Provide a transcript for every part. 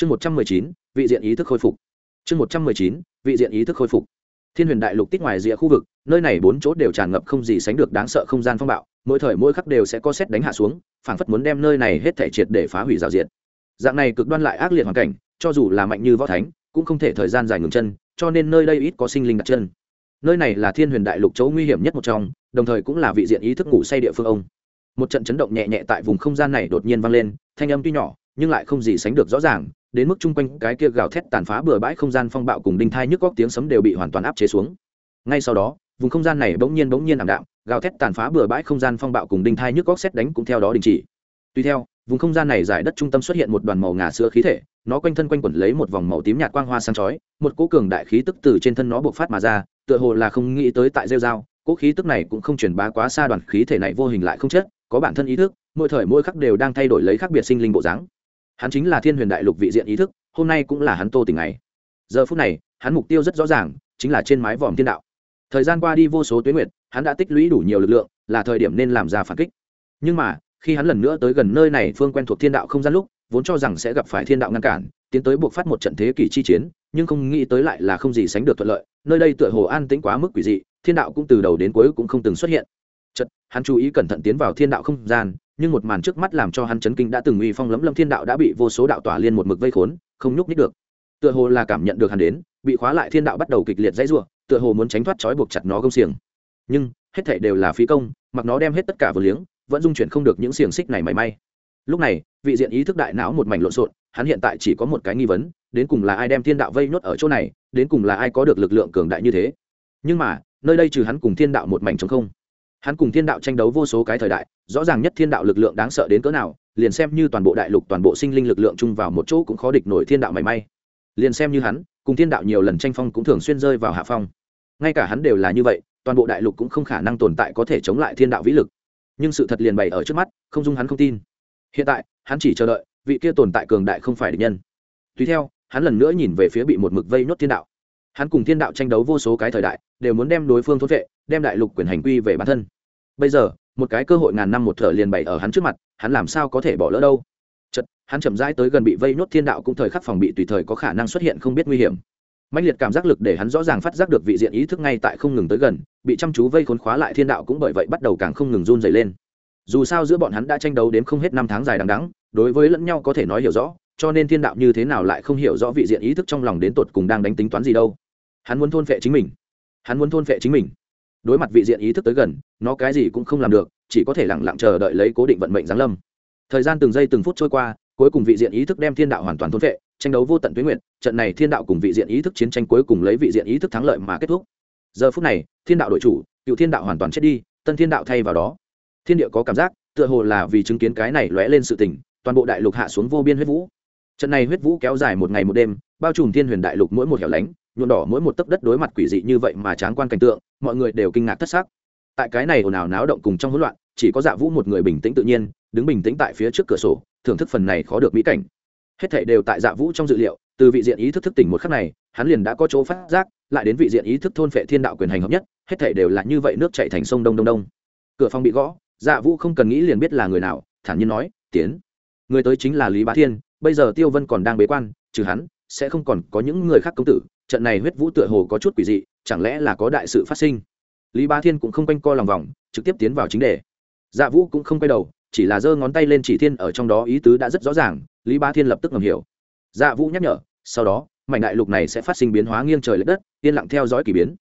chương một trăm mười chín, vị diện ý thức khôi phục. Chương một trăm mười chín, vị diện ý thức khôi phục. Thiên huyền đại lục tích ngoài rìa khu vực, nơi này bốn chỗ đều tràn ngập không gì sánh được đáng sợ không gian phong bạo, mỗi thời mỗi khắc đều sẽ có xét đánh hạ xuống, phảng phất muốn đem nơi này hết thể triệt để phá hủy rào diệt. Dạng này cực đoan lại ác liệt hoàn cảnh, cho dù là mạnh như võ thánh, cũng không thể thời gian dài ngừng chân, cho nên nơi đây ít có sinh linh đặt chân. Nơi này là thiên huyền đại lục chỗ nguy hiểm nhất một trong, đồng thời cũng là vị diện ý thức ngủ say địa phương ông. Một trận chấn động nhẹ nhẹ tại vùng không gian này đột nhiên vang lên, thanh âm tuy nhỏ, nhưng lại không gì sánh được rõ ràng đến mức chung quanh cái kia gào thét tàn phá bừa bãi không gian phong bạo cùng đinh thai nhức góc tiếng sấm đều bị hoàn toàn áp chế xuống. Ngay sau đó, vùng không gian này bỗng nhiên bỗng nhiên ảm đạm, gào thét tàn phá bừa bãi không gian phong bạo cùng đinh thai nhức góc xét đánh cũng theo đó đình chỉ. Tuy theo, vùng không gian này giải đất trung tâm xuất hiện một đoàn màu ngà sữa khí thể, nó quanh thân quanh quẩn lấy một vòng màu tím nhạt quang hoa sáng chói, một cỗ cường đại khí tức từ trên thân nó bộc phát mà ra, tựa hồ là không nghĩ tới tại rêu dao cỗ khí tức này cũng không truyền bá quá xa đoàn khí thể này vô hình lại không chết, có bản thân ý thức, mỗi thời mỗi khắc đều đang thay đổi lấy khác biệt sinh linh bộ dáng hắn chính là thiên huyền đại lục vị diện ý thức, hôm nay cũng là hắn tô tình ngày. Giờ phút này, hắn mục tiêu rất rõ ràng, chính là trên mái vòm thiên đạo. Thời gian qua đi vô số tuyến nguyệt, hắn đã tích lũy đủ nhiều lực lượng, là thời điểm nên làm ra phản kích. Nhưng mà, khi hắn lần nữa tới gần nơi này phương quen thuộc thiên đạo không gian lúc, vốn cho rằng sẽ gặp phải thiên đạo ngăn cản, tiến tới buộc phát một trận thế kỷ chi chiến, nhưng không nghĩ tới lại là không gì sánh được thuận lợi, nơi đây tựa hồ an tĩnh quá mức quỷ dị, thiên đạo cũng từ đầu đến cuối cũng không từng xuất hiện. Chật hắn chú ý cẩn thận tiến vào thiên đạo không gian nhưng một màn trước mắt làm cho hắn chấn kinh đã từng uy phong lẫm lâm thiên đạo đã bị vô số đạo tỏa liên một mực vây khốn, không nhúc nhích được. Tựa hồ là cảm nhận được hắn đến, bị khóa lại thiên đạo bắt đầu kịch liệt dãy rủa, tựa hồ muốn tránh thoát trói buộc chặt nó gông xiềng. Nhưng, hết thảy đều là phí công, mặc nó đem hết tất cả vừa liếng, vẫn dung chuyển không được những xiềng xích này mảy may. Lúc này, vị diện ý thức đại não một mảnh lộn xộn, hắn hiện tại chỉ có một cái nghi vấn, đến cùng là ai đem thiên đạo vây nhốt ở chỗ này, đến cùng là ai có được lực lượng cường đại như thế. Nhưng mà, nơi đây trừ hắn cùng thiên đạo một mảnh trống không hắn cùng thiên đạo tranh đấu vô số cái thời đại, rõ ràng nhất thiên đạo lực lượng đáng sợ đến cỡ nào, liền xem như toàn bộ đại lục, toàn bộ sinh linh lực lượng chung vào một chỗ cũng khó địch nổi thiên đạo mảy may. Liền xem như hắn, cùng thiên đạo nhiều lần tranh phong cũng thường xuyên rơi vào hạ phong. Ngay cả hắn đều là như vậy, toàn bộ đại lục cũng không khả năng tồn tại có thể chống lại thiên đạo vĩ lực. Nhưng sự thật liền bày ở trước mắt, không dung hắn không tin. Hiện tại, hắn chỉ chờ đợi, vị kia tồn tại cường đại không phải địch nhân. Tùy theo, hắn lần nữa nhìn về phía bị một mực vây nhốt thiên đạo. Hắn cùng thiên đạo tranh đấu vô số cái thời đại, đều muốn đem đối phương thốt vệ đem đại lục quyền hành quy về bản thân bây giờ, một cái cơ hội ngàn năm một thở liền bày ở hắn trước mặt, hắn làm sao có thể bỏ lỡ đâu? Chật hắn chậm rãi tới gần bị vây nhốt thiên đạo cũng thời khắc phòng bị tùy thời có khả năng xuất hiện không biết nguy hiểm. Mạnh liệt cảm giác lực để hắn rõ ràng phát giác được vị diện ý thức ngay tại không ngừng tới gần, bị chăm chú vây khốn khóa lại thiên đạo cũng bởi vậy bắt đầu càng không ngừng run dày lên. Dù sao giữa bọn hắn đã tranh đấu đến không hết năm tháng dài đằng đắng đối với lẫn nhau có thể nói hiểu rõ, cho nên thiên đạo như thế nào lại không hiểu rõ vị diện ý thức trong lòng đến tột cùng đang đánh tính toán gì đâu. Hắn muốn thôn phệ chính mình. Hắn muốn thôn phệ chính mình đối mặt vị diện ý thức tới gần nó cái gì cũng không làm được chỉ có thể lẳng lặng chờ đợi lấy cố định vận mệnh giáng lâm. Thời gian từng giây từng phút trôi qua cuối cùng vị diện ý thức đem thiên đạo hoàn toàn thôn vệ, tranh đấu vô tận tuyến nguyện trận này thiên đạo cùng vị diện ý thức chiến tranh cuối cùng lấy vị diện ý thức thắng lợi mà kết thúc. Giờ phút này thiên đạo đội chủ cựu thiên đạo hoàn toàn chết đi tân thiên đạo thay vào đó. Thiên địa có cảm giác tựa hồ là vì chứng kiến cái này lóe lên sự tình toàn bộ đại lục hạ xuống vô biên huyết vũ. Trận này huyết vũ kéo dài một ngày một đêm bao trùm thiên huyền đại lục mỗi một hẻo lánh nhuộm đỏ mỗi một tấc đất đối mặt quỷ dị như vậy mà tráng quan cảnh tượng, mọi người đều kinh ngạc thất xác tại cái này ồn ào náo động cùng trong hỗn loạn, chỉ có dạ vũ một người bình tĩnh tự nhiên, đứng bình tĩnh tại phía trước cửa sổ, thưởng thức phần này khó được mỹ cảnh. Hết thảy đều tại dạ vũ trong dự liệu, từ vị diện ý thức thức tỉnh một khắc này, hắn liền đã có chỗ phát giác, lại đến vị diện ý thức thôn phệ thiên đạo quyền hành hợp nhất, hết thảy đều là như vậy nước chảy thành sông đông đông đông. Cửa phòng bị gõ dạ vũ không cần nghĩ liền biết là người nào, thản nhiên nói, tiến. Người tới chính là lý bá thiên, bây giờ tiêu vân còn đang bế quan, trừ hắn, sẽ không còn có những người khác công tử trận này huyết vũ tựa hồ có chút quỷ dị, chẳng lẽ là có đại sự phát sinh? Lý bá thiên cũng không quanh co lòng vòng, trực tiếp tiến vào chính đề. Dạ vũ cũng không quay đầu, chỉ là giơ ngón tay lên chỉ thiên ở trong đó ý tứ đã rất rõ ràng, lý bá thiên lập tức ngầm hiểu. Dạ vũ nhắc nhở, sau đó, mảnh đại lục này sẽ phát sinh biến hóa nghiêng trời l ệ đất, yên lặng theo dõi k ỳ biến.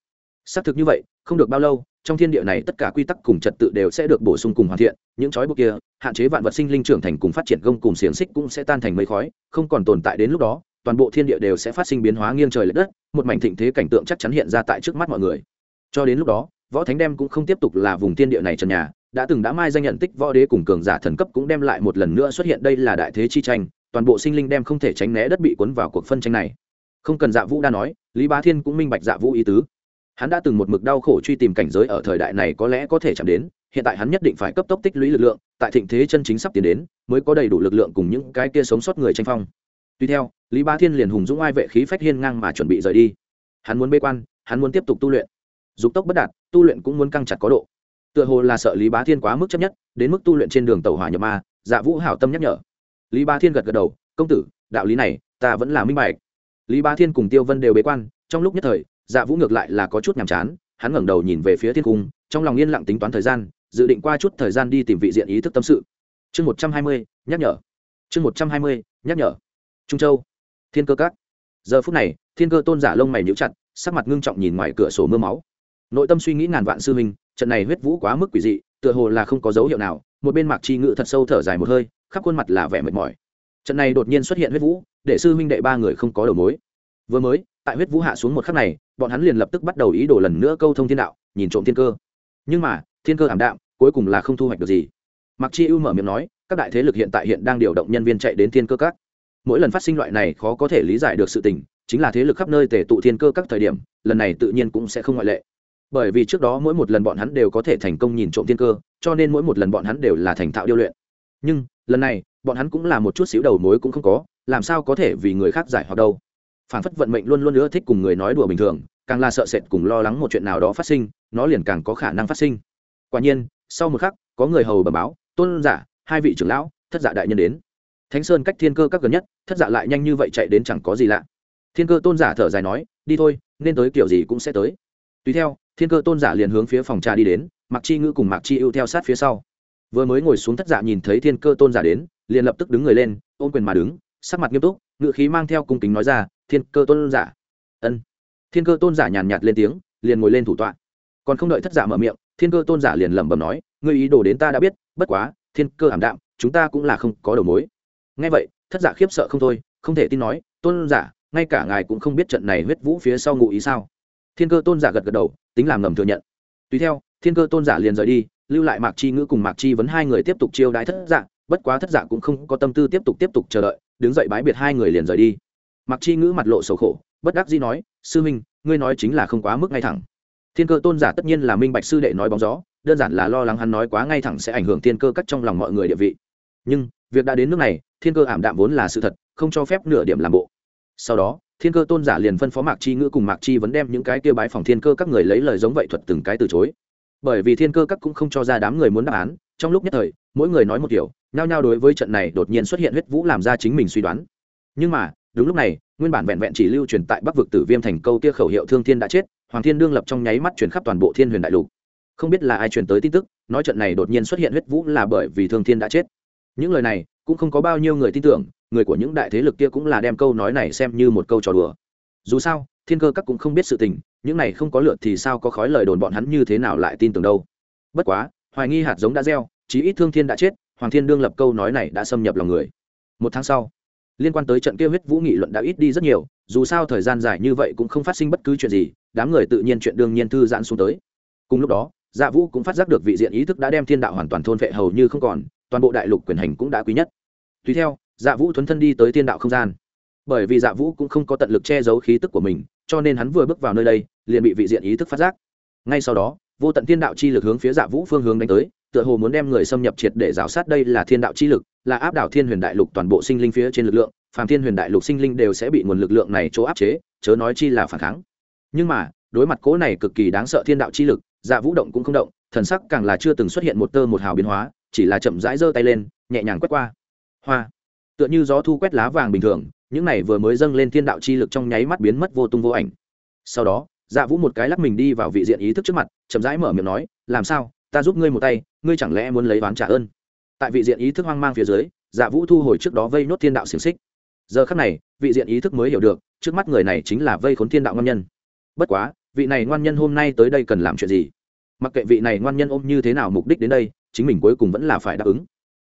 Xác thực như vậy, không được bao lâu, trong thiên địa này tất cả quy tắc cùng trật tự đều sẽ được bổ sung cùng hoàn thiện, những trói buộc kia, hạn chế vạn vật sinh linh trưởng thành cùng phát triển gông cùng xiềng xích cũng sẽ tan thành mây khói, không còn tồn tại đến lúc đó toàn bộ thiên địa đều sẽ phát sinh biến hóa nghiêng trời lệch đất, một mảnh thịnh thế cảnh tượng chắc chắn hiện ra tại trước mắt mọi người. Cho đến lúc đó, võ thánh đem cũng không tiếp tục là vùng thiên địa này trần nhà, đã từng đã mai danh nhận tích võ đế cùng cường giả thần cấp cũng đem lại một lần nữa xuất hiện đây là đại thế chi tranh, toàn bộ sinh linh đem không thể tránh né đất bị cuốn vào cuộc phân tranh này. Không cần dạ vũ đa nói, lý bá thiên cũng minh bạch dạ vũ ý tứ. Hắn đã từng một mực đau khổ truy tìm cảnh giới ở thời đại này có lẽ có thể chạm đến, hiện tại hắn nhất định phải cấp tốc tích lũy lực lượng, tại thịnh thế chân chính sắp tiến đến, mới có đầy đủ lực lượng cùng những cái kia sống sót người tranh phong tuy theo, lý bá thiên liền hùng dũng ai vệ khí phách hiên ngang mà chuẩn bị rời đi. Hắn muốn bê quan, hắn muốn tiếp tục tu luyện. Dục tốc bất đạt, tu luyện cũng muốn căng chặt có độ. Tựa hồ là sợ lý bá thiên quá mức chấp nhất, đến mức tu luyện trên đường tàu hỏa nhập ma dạ vũ hảo tâm nhắc nhở. Lý bá thiên gật gật đầu, công tử, đạo lý này, ta vẫn là minh bạch. Lý Bá thiên cùng tiêu vân đều bế quan, trong lúc nhất thời dạ vũ ngược lại là có chút nhàm chán, hắn ngẩng đầu nhìn về phía thiên cung, trong lòng yên lặng tính toán thời gian, dự định qua chút thời gian đi tìm vị diện ý thức tâm sự. Chương một trăm hai mươi, nhắc nhở. Chương một trăm hai mươi, nhắc nhở trung châu. Thiên cơ các. Giờ phút này, thiên cơ tôn giả lông mày nhíu chặt, sắc mặt ngưng trọng nhìn ngoài cửa sổ mưa máu. Nội tâm suy nghĩ ngàn vạn sư minh trận này huyết vũ quá mức quỷ dị, tựa hồ là không có dấu hiệu nào, một bên mặc chi ngự thật sâu thở dài một hơi, khắp khuôn mặt là vẻ mệt mỏi. Trận này đột nhiên xuất hiện huyết vũ, để sư huynh đệ ba người không có đầu mối. Vừa mới, tại huyết vũ hạ xuống một khắc này, bọn hắn liền lập tức bắt đầu ý đồ lần nữa câu thông thiên đạo, nhìn trộm thiên cơ. Nhưng mà, thiên cơ ảm đạm, cuối cùng là không thu hoạch được gì. Mặc chi ưu mở miệng nói, các đại thế lực hiện tại hiện đang điều động nhân viên chạy đến thiên cơ các mỗi lần phát sinh loại này khó có thể lý giải được sự tình, chính là thế lực khắp nơi tề tụ thiên cơ các thời điểm, lần này tự nhiên cũng sẽ không ngoại lệ. Bởi vì trước đó mỗi một lần bọn hắn đều có thể thành công nhìn trộm thiên cơ, cho nên mỗi một lần bọn hắn đều là thành thạo điêu luyện. Nhưng, lần này, bọn hắn cũng là một chút xíu đầu mối cũng không có, làm sao có thể vì người khác giải hoặc đâu. Phản phất vận mệnh luôn luôn nữa thích cùng người nói đùa bình thường, càng là sợ sệt cùng lo lắng một chuyện nào đó phát sinh, nó liền càng có khả năng phát sinh. Quả nhiên, sau một khắc, có người hầu bẩm báo, tôn giả, hai vị trưởng lão, thất dạ đại nhân đến thánh sơn cách thiên cơ các gần nhất, thất dạ lại nhanh như vậy chạy đến chẳng có gì lạ. Thiên cơ tôn giả thở dài nói, đi thôi, nên tới kiểu gì cũng sẽ tới. Tùy theo, thiên cơ tôn giả liền hướng phía phòng trà đi đến mặc chi ngữ cùng mặc chi ưu theo sát phía sau. Vừa mới ngồi xuống thất dạ nhìn thấy thiên cơ tôn giả đến, liền lập tức đứng người lên, ôm quyền mà đứng, sắc mặt nghiêm túc ngự khí mang theo cung kính nói ra, thiên cơ tôn giả. Ân. Thiên cơ tôn giả nhàn nhạt lên tiếng, liền ngồi lên thủ tọa. Còn không đợi thất giả mở miệng, thiên cơ tôn giả liền lẩm bẩm nói, ngươi ý đồ đến ta đã biết, bất quá, thiên cơ ảm đạm, chúng ta cũng là không có đầu mối ngay vậy, thất giả khiếp sợ không thôi, không thể tin nói, tôn giả, ngay cả ngài cũng không biết trận này huyết vũ phía sau ngụ ý sao? Thiên cơ tôn giả gật gật đầu, tính làm ngầm thừa nhận. Tùy theo, thiên cơ tôn giả liền rời đi, lưu lại mạc chi ngữ cùng mạc chi vấn hai người tiếp tục chiêu đái thất giả bất quá thất giả cũng không có tâm tư tiếp tục tiếp tục chờ đợi, đứng dậy bái biệt hai người liền rời đi. Mạc chi ngữ mặt lộ sầu khổ, bất đắc dĩ nói, sư minh ngươi nói chính là không quá mức ngay thẳng. Thiên cơ tôn giả tất nhiên là minh bạch sư đệ nói bóng gió, đơn giản là lo lắng hắn nói quá ngay thẳng sẽ ảnh hưởng thiên cơ cắt trong lòng mọi người địa vị. Nhưng, việc đã đến nước này thiên cơ ảm đạm vốn là sự thật, không cho phép nửa điểm làm bộ. Sau đó, thiên cơ tôn giả liền phân phó mạc chi ngữ cùng mạc chi vẫn đem những cái kia bái phòng thiên cơ các người lấy lời giống vậy thuật từng cái từ chối. Bởi vì thiên cơ các cũng không cho ra đám người muốn đáp án, trong lúc nhất thời, mỗi người nói một kiểu, nhao nhao đối với trận này đột nhiên xuất hiện huyết vũ làm ra chính mình suy đoán. Nhưng mà, đúng lúc này, nguyên bản vẹn vẹn chỉ lưu truyền tại bắc vực tử viêm thành câu kia khẩu hiệu thương thiên đã chết, hoàng thiên đương lập trong nháy mắt chuyển khắp toàn bộ thiên huyền đại lục. Không biết là ai truyền tới tin tức, nói trận này đột nhiên xuất hiện huyết vũ là bởi vì thương thiên đã chết. Những lời này cũng không có bao nhiêu người tin tưởng, người của những đại thế lực kia cũng là đem câu nói này xem như một câu trò đùa. Dù sao, thiên cơ các cũng không biết sự tình, những này không có lượt thì sao có khói lời đồn bọn hắn như thế nào lại tin tưởng đâu. Bất quá, hoài nghi hạt giống đã gieo, chí ít thương thiên đã chết, hoàng thiên đương lập câu nói này đã xâm nhập lòng người. Một tháng sau, liên quan tới trận kia huyết vũ nghị luận đã ít đi rất nhiều, dù sao thời gian dài như vậy cũng không phát sinh bất cứ chuyện gì, đám người tự nhiên chuyện đương nhiên thư giãn xuống tới. Cùng lúc đó dạ vũ cũng phát giác được vị diện ý thức đã đem thiên đạo hoàn toàn thôn vệ hầu như không còn toàn bộ đại lục quyền hành cũng đã quý nhất. Tùy theo dạ vũ thuấn thân đi tới thiên đạo không gian. Bởi vì dạ vũ cũng không có tận lực che giấu khí tức của mình, cho nên hắn vừa bước vào nơi đây, liền bị vị diện ý thức phát giác. Ngay sau đó, vô tận thiên đạo chi lực hướng phía dạ vũ phương hướng đánh tới, tựa hồ muốn đem người xâm nhập triệt để rào sát đây là thiên đạo chi lực, là áp đảo thiên huyền đại lục toàn bộ sinh linh phía trên lực lượng, phàm thiên huyền đại lục sinh linh đều sẽ bị nguồn lực lượng này chỗ áp chế, chớ nói chi là phản kháng. Nhưng mà, đối mặt cố này cực kỳ đáng sợ thiên đạo chi lực dạ vũ động cũng không động, thần sắc càng là chưa từng xuất hiện một tơ một hào biến hóa chỉ là chậm rãi giơ tay lên, nhẹ nhàng quét qua. Hoa. Tựa như gió thu quét lá vàng bình thường, những này vừa mới dâng lên thiên đạo chi lực trong nháy mắt biến mất vô tung vô ảnh. Sau đó dạ vũ một cái lắc mình đi vào vị diện ý thức trước mặt, chậm rãi mở miệng nói, làm sao? Ta giúp ngươi một tay, ngươi chẳng lẽ muốn lấy ván trả ơn? Tại vị diện ý thức hoang mang phía dưới dạ vũ thu hồi trước đó vây nốt thiên đạo xiềng xích. Giờ khắc này, vị diện ý thức mới hiểu được, trước mắt người này chính là vây khốn thiên đạo ngon nhân. Bất quá, vị này ngoan nhân hôm nay tới đây cần làm chuyện gì? Mặc kệ vị này ngoan nhân ôm như thế nào mục đích đến đây chính mình cuối cùng vẫn là phải đáp ứng.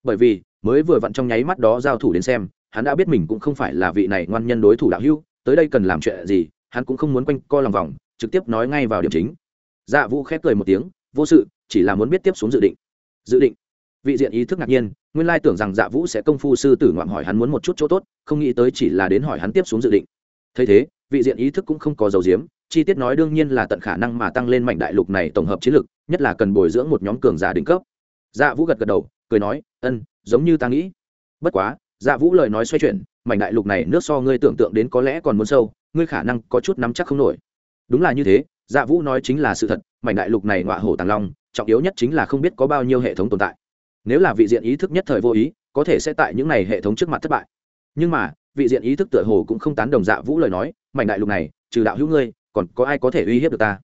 Bởi vì mới vừa vặn trong nháy mắt đó giao thủ đến xem hắn đã biết mình cũng không phải là vị này ngoan nhân đối thủ đạo hưu, tới đây cần làm chuyện gì hắn cũng không muốn quanh co lòng vòng trực tiếp nói ngay vào điểm chính. Dạ vũ khép cười một tiếng vô sự chỉ là muốn biết tiếp xuống dự định. Dự định? Vị diện ý thức ngạc nhiên nguyên lai tưởng rằng dạ vũ sẽ công phu sư tử ngoạm hỏi hắn muốn một chút chỗ tốt không nghĩ tới chỉ là đến hỏi hắn tiếp xuống dự định. Thấy thế vị diện ý thức cũng không có dấu diếm chi tiết nói đương nhiên là tận khả năng mà tăng lên mạnh đại lục này tổng hợp chiến lược nhất là cần bồi dưỡng một nhóm cường giả đỉnh cấp dạ vũ gật gật đầu, cười nói, ân, giống như ta nghĩ. Bất quá dạ vũ lời nói xoay chuyển, mảnh đại lục này nước so ngươi tưởng tượng đến có lẽ còn muốn sâu, ngươi khả năng có chút nắm chắc không nổi. Đúng là như thế dạ vũ nói chính là sự thật, mảnh đại lục này ngọa hổ tàng long, trọng yếu nhất chính là không biết có bao nhiêu hệ thống tồn tại. Nếu là vị diện ý thức nhất thời vô ý, có thể sẽ tại những này hệ thống trước mặt thất bại. Nhưng mà, vị diện ý thức tựa hồ cũng không tán đồng dạ vũ lời nói, mảnh đại lục này, trừ đạo hữu ngươi, còn có ai có thể uy hiếp được ta?